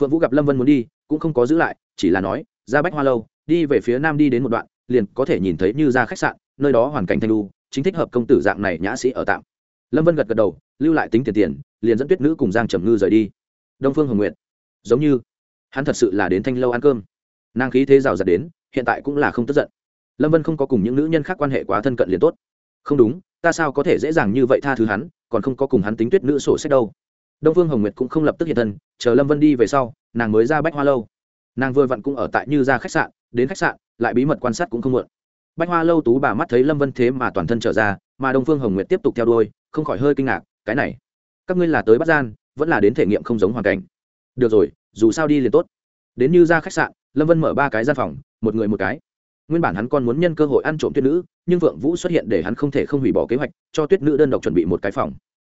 Phượng vũ gặp lâm vân muốn đi, cũng không có giữ lại, chỉ là nói, ra bách hoa lâu, đi về phía nam đi đến một đoạn, liền có thể nhìn thấy như ra khách sạn, nơi đó hoàn cảnh thanh lu chính thích hợp công tử dạng này nhã sĩ ở tạm. Lâm vân gật gật đầu, lưu lại tính tiền tiền, liền dẫn tuyết nữ cùng giang trầm ngư rời đi. Đông phương hồng nguyện giống như, hắn thật sự là đến thanh lâu ăn cơm nàng khí thế rào rạt đến, hiện tại cũng là không tức giận. Lâm vân không có cùng những nữ nhân khác quan hệ quá thân cận liền tốt. Không đúng, ta sao có thể dễ dàng như vậy tha thứ hắn, còn không có cùng hắn tính tuyết nữ sổ sách đâu. Đông phương hồng nguyệt cũng không lập tức hiện thân, chờ lâm vân đi về sau, nàng mới ra bách hoa lâu. Nàng vừa vặn cũng ở tại như ra khách sạn, đến khách sạn, lại bí mật quan sát cũng không muộn. Bách hoa lâu tú bà mắt thấy lâm vân thế mà toàn thân trở ra, mà đông phương hồng nguyệt tiếp tục theo đuôi, không khỏi hơi kinh ngạc, cái này, các ngươi là tới bắt gian, vẫn là đến thể nghiệm không giống hoàn cảnh. Được rồi, dù sao đi liền tốt đến như ra khách sạn, lâm vân mở ba cái gian phòng, một người một cái. Nguyên bản hắn còn muốn nhân cơ hội ăn trộm tuyết nữ, nhưng vượng vũ xuất hiện để hắn không thể không hủy bỏ kế hoạch, cho tuyết nữ đơn độc chuẩn bị một cái phòng.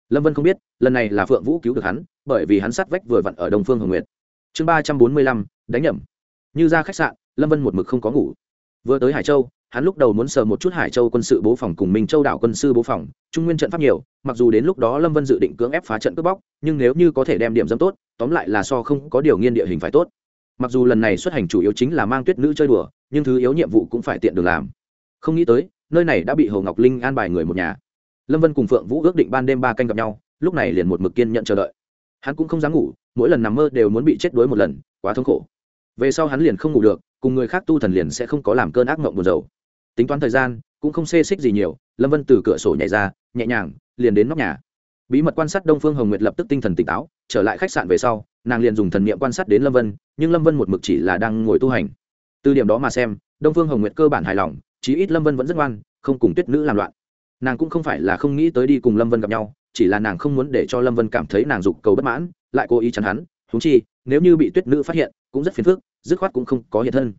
Lâm vân không biết, lần này là phượng vũ cứu được hắn, bởi vì hắn sát vách vừa vặn ở đông phương hồng nguyệt. Chương ba trăm bốn mươi lăm, đánh nhầm. Như ra khách sạn, lâm vân một mực không có ngủ. Vừa tới hải châu, hắn lúc đầu muốn sờ một chút hải châu quân sự bố phòng cùng minh châu đảo quân sư bố phòng, trung nguyên trận pháp nhiều, mặc dù đến lúc đó lâm vân dự định cưỡng ép phá trận cướp bóc, nhưng nếu như có thể đem điểm dâm tốt, tóm lại là so không có điều nghiên địa hình phải tốt mặc dù lần này xuất hành chủ yếu chính là mang tuyết nữ chơi đùa, nhưng thứ yếu nhiệm vụ cũng phải tiện được làm. Không nghĩ tới, nơi này đã bị hồ ngọc linh an bài người một nhà. Lâm vân cùng phượng vũ ước định ban đêm ba canh gặp nhau, lúc này liền một mực kiên nhận chờ đợi. Hắn cũng không dám ngủ, mỗi lần nằm mơ đều muốn bị chết đuối một lần, quá thống khổ. Về sau hắn liền không ngủ được, cùng người khác tu thần liền sẽ không có làm cơn ác mộng buồn rầu. Tính toán thời gian, cũng không xê xích gì nhiều, lâm vân từ cửa sổ nhảy ra, nhẹ nhàng, liền đến nóc nhà. Bí mật quan sát đông phương hồng nguyệt lập tức tinh thần tỉnh táo trở lại khách sạn về sau, nàng liền dùng thần niệm quan sát đến lâm vân, nhưng lâm vân một mực chỉ là đang ngồi tu hành. Từ điểm đó mà xem, đông phương hồng nguyệt cơ bản hài lòng, chí ít lâm vân vẫn rất ngoan, không cùng tuyết nữ làm loạn. Nàng cũng không phải là không nghĩ tới đi cùng lâm vân gặp nhau, chỉ là nàng không muốn để cho lâm vân cảm thấy nàng dục cầu bất mãn, lại cố ý chắn hắn húng chi, nếu như bị tuyết nữ phát hiện, cũng rất phiền phức, dứt khoát cũng không có hiện thân.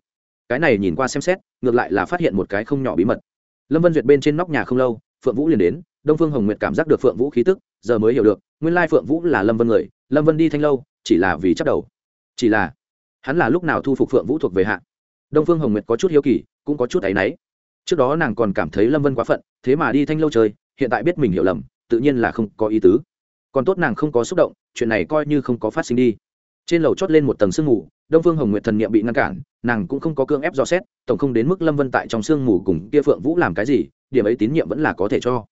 Cái này nhìn qua xem xét, ngược lại là phát hiện một cái không nhỏ bí mật. Lâm vân duyệt bên trên nóc nhà không lâu phượng vũ liền đến, đông phương hồng nguyệt cảm giác được phượng vũ khí tức, giờ mới hiểu được, nguyên lai phượng vũ là lâm vân người, lâm vân đi thanh lâu, chỉ là vì chắc đầu. Chỉ là, hắn là lúc nào thu phục phượng vũ thuộc về hạ? Đông phương hồng nguyệt có chút hiếu kỳ, cũng có chút áy náy. Trước đó nàng còn cảm thấy lâm vân quá phận, thế mà đi thanh lâu chơi, hiện tại biết mình hiểu lầm, tự nhiên là không có ý tứ. Còn tốt nàng không có xúc động, chuyện này coi như không có phát sinh đi trên lầu chót lên một tầng sương mù, đông phương hồng nguyệt thần niệm bị ngăn cản, nàng cũng không có cương ép dò xét, tổng không đến mức lâm vân tại trong sương mù cùng kia phượng vũ làm cái gì, điểm ấy tín nhiệm vẫn là có thể cho.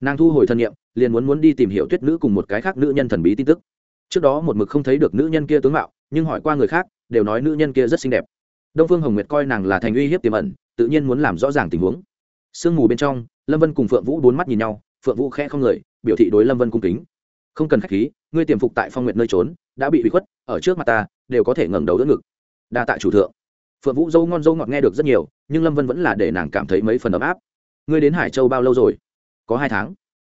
Nàng thu hồi thần niệm, liền muốn muốn đi tìm hiểu tuyết nữ cùng một cái khác nữ nhân thần bí tin tức. Trước đó một mực không thấy được nữ nhân kia tướng mạo, nhưng hỏi qua người khác, đều nói nữ nhân kia rất xinh đẹp. Đông phương hồng nguyệt coi nàng là thành uy hiếp tiềm ẩn, tự nhiên muốn làm rõ ràng tình huống. Sương mù bên trong, lâm vân cùng phượng vũ bốn mắt nhìn nhau, phượng vũ khẽ không người, biểu thị đối lâm vân cung kính không cần k h á c h khí, ngươi tiềm phục tại phong nguyện nơi trốn, đã bị bị khuất, ở trước mặt ta, đều có thể ngẩng đầu đỡ ngực. Đa tạ chủ thượng. Phượng vũ dâu ngon dâu ngọt nghe được rất nhiều, nhưng lâm vân vẫn là để nàng cảm thấy mấy phần ấm áp. Ngươi đến hải châu bao lâu rồi? Có hai tháng.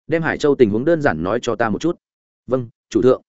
Đem hải châu tình huống đơn giản nói cho ta một chút. Vâng chủ thượng.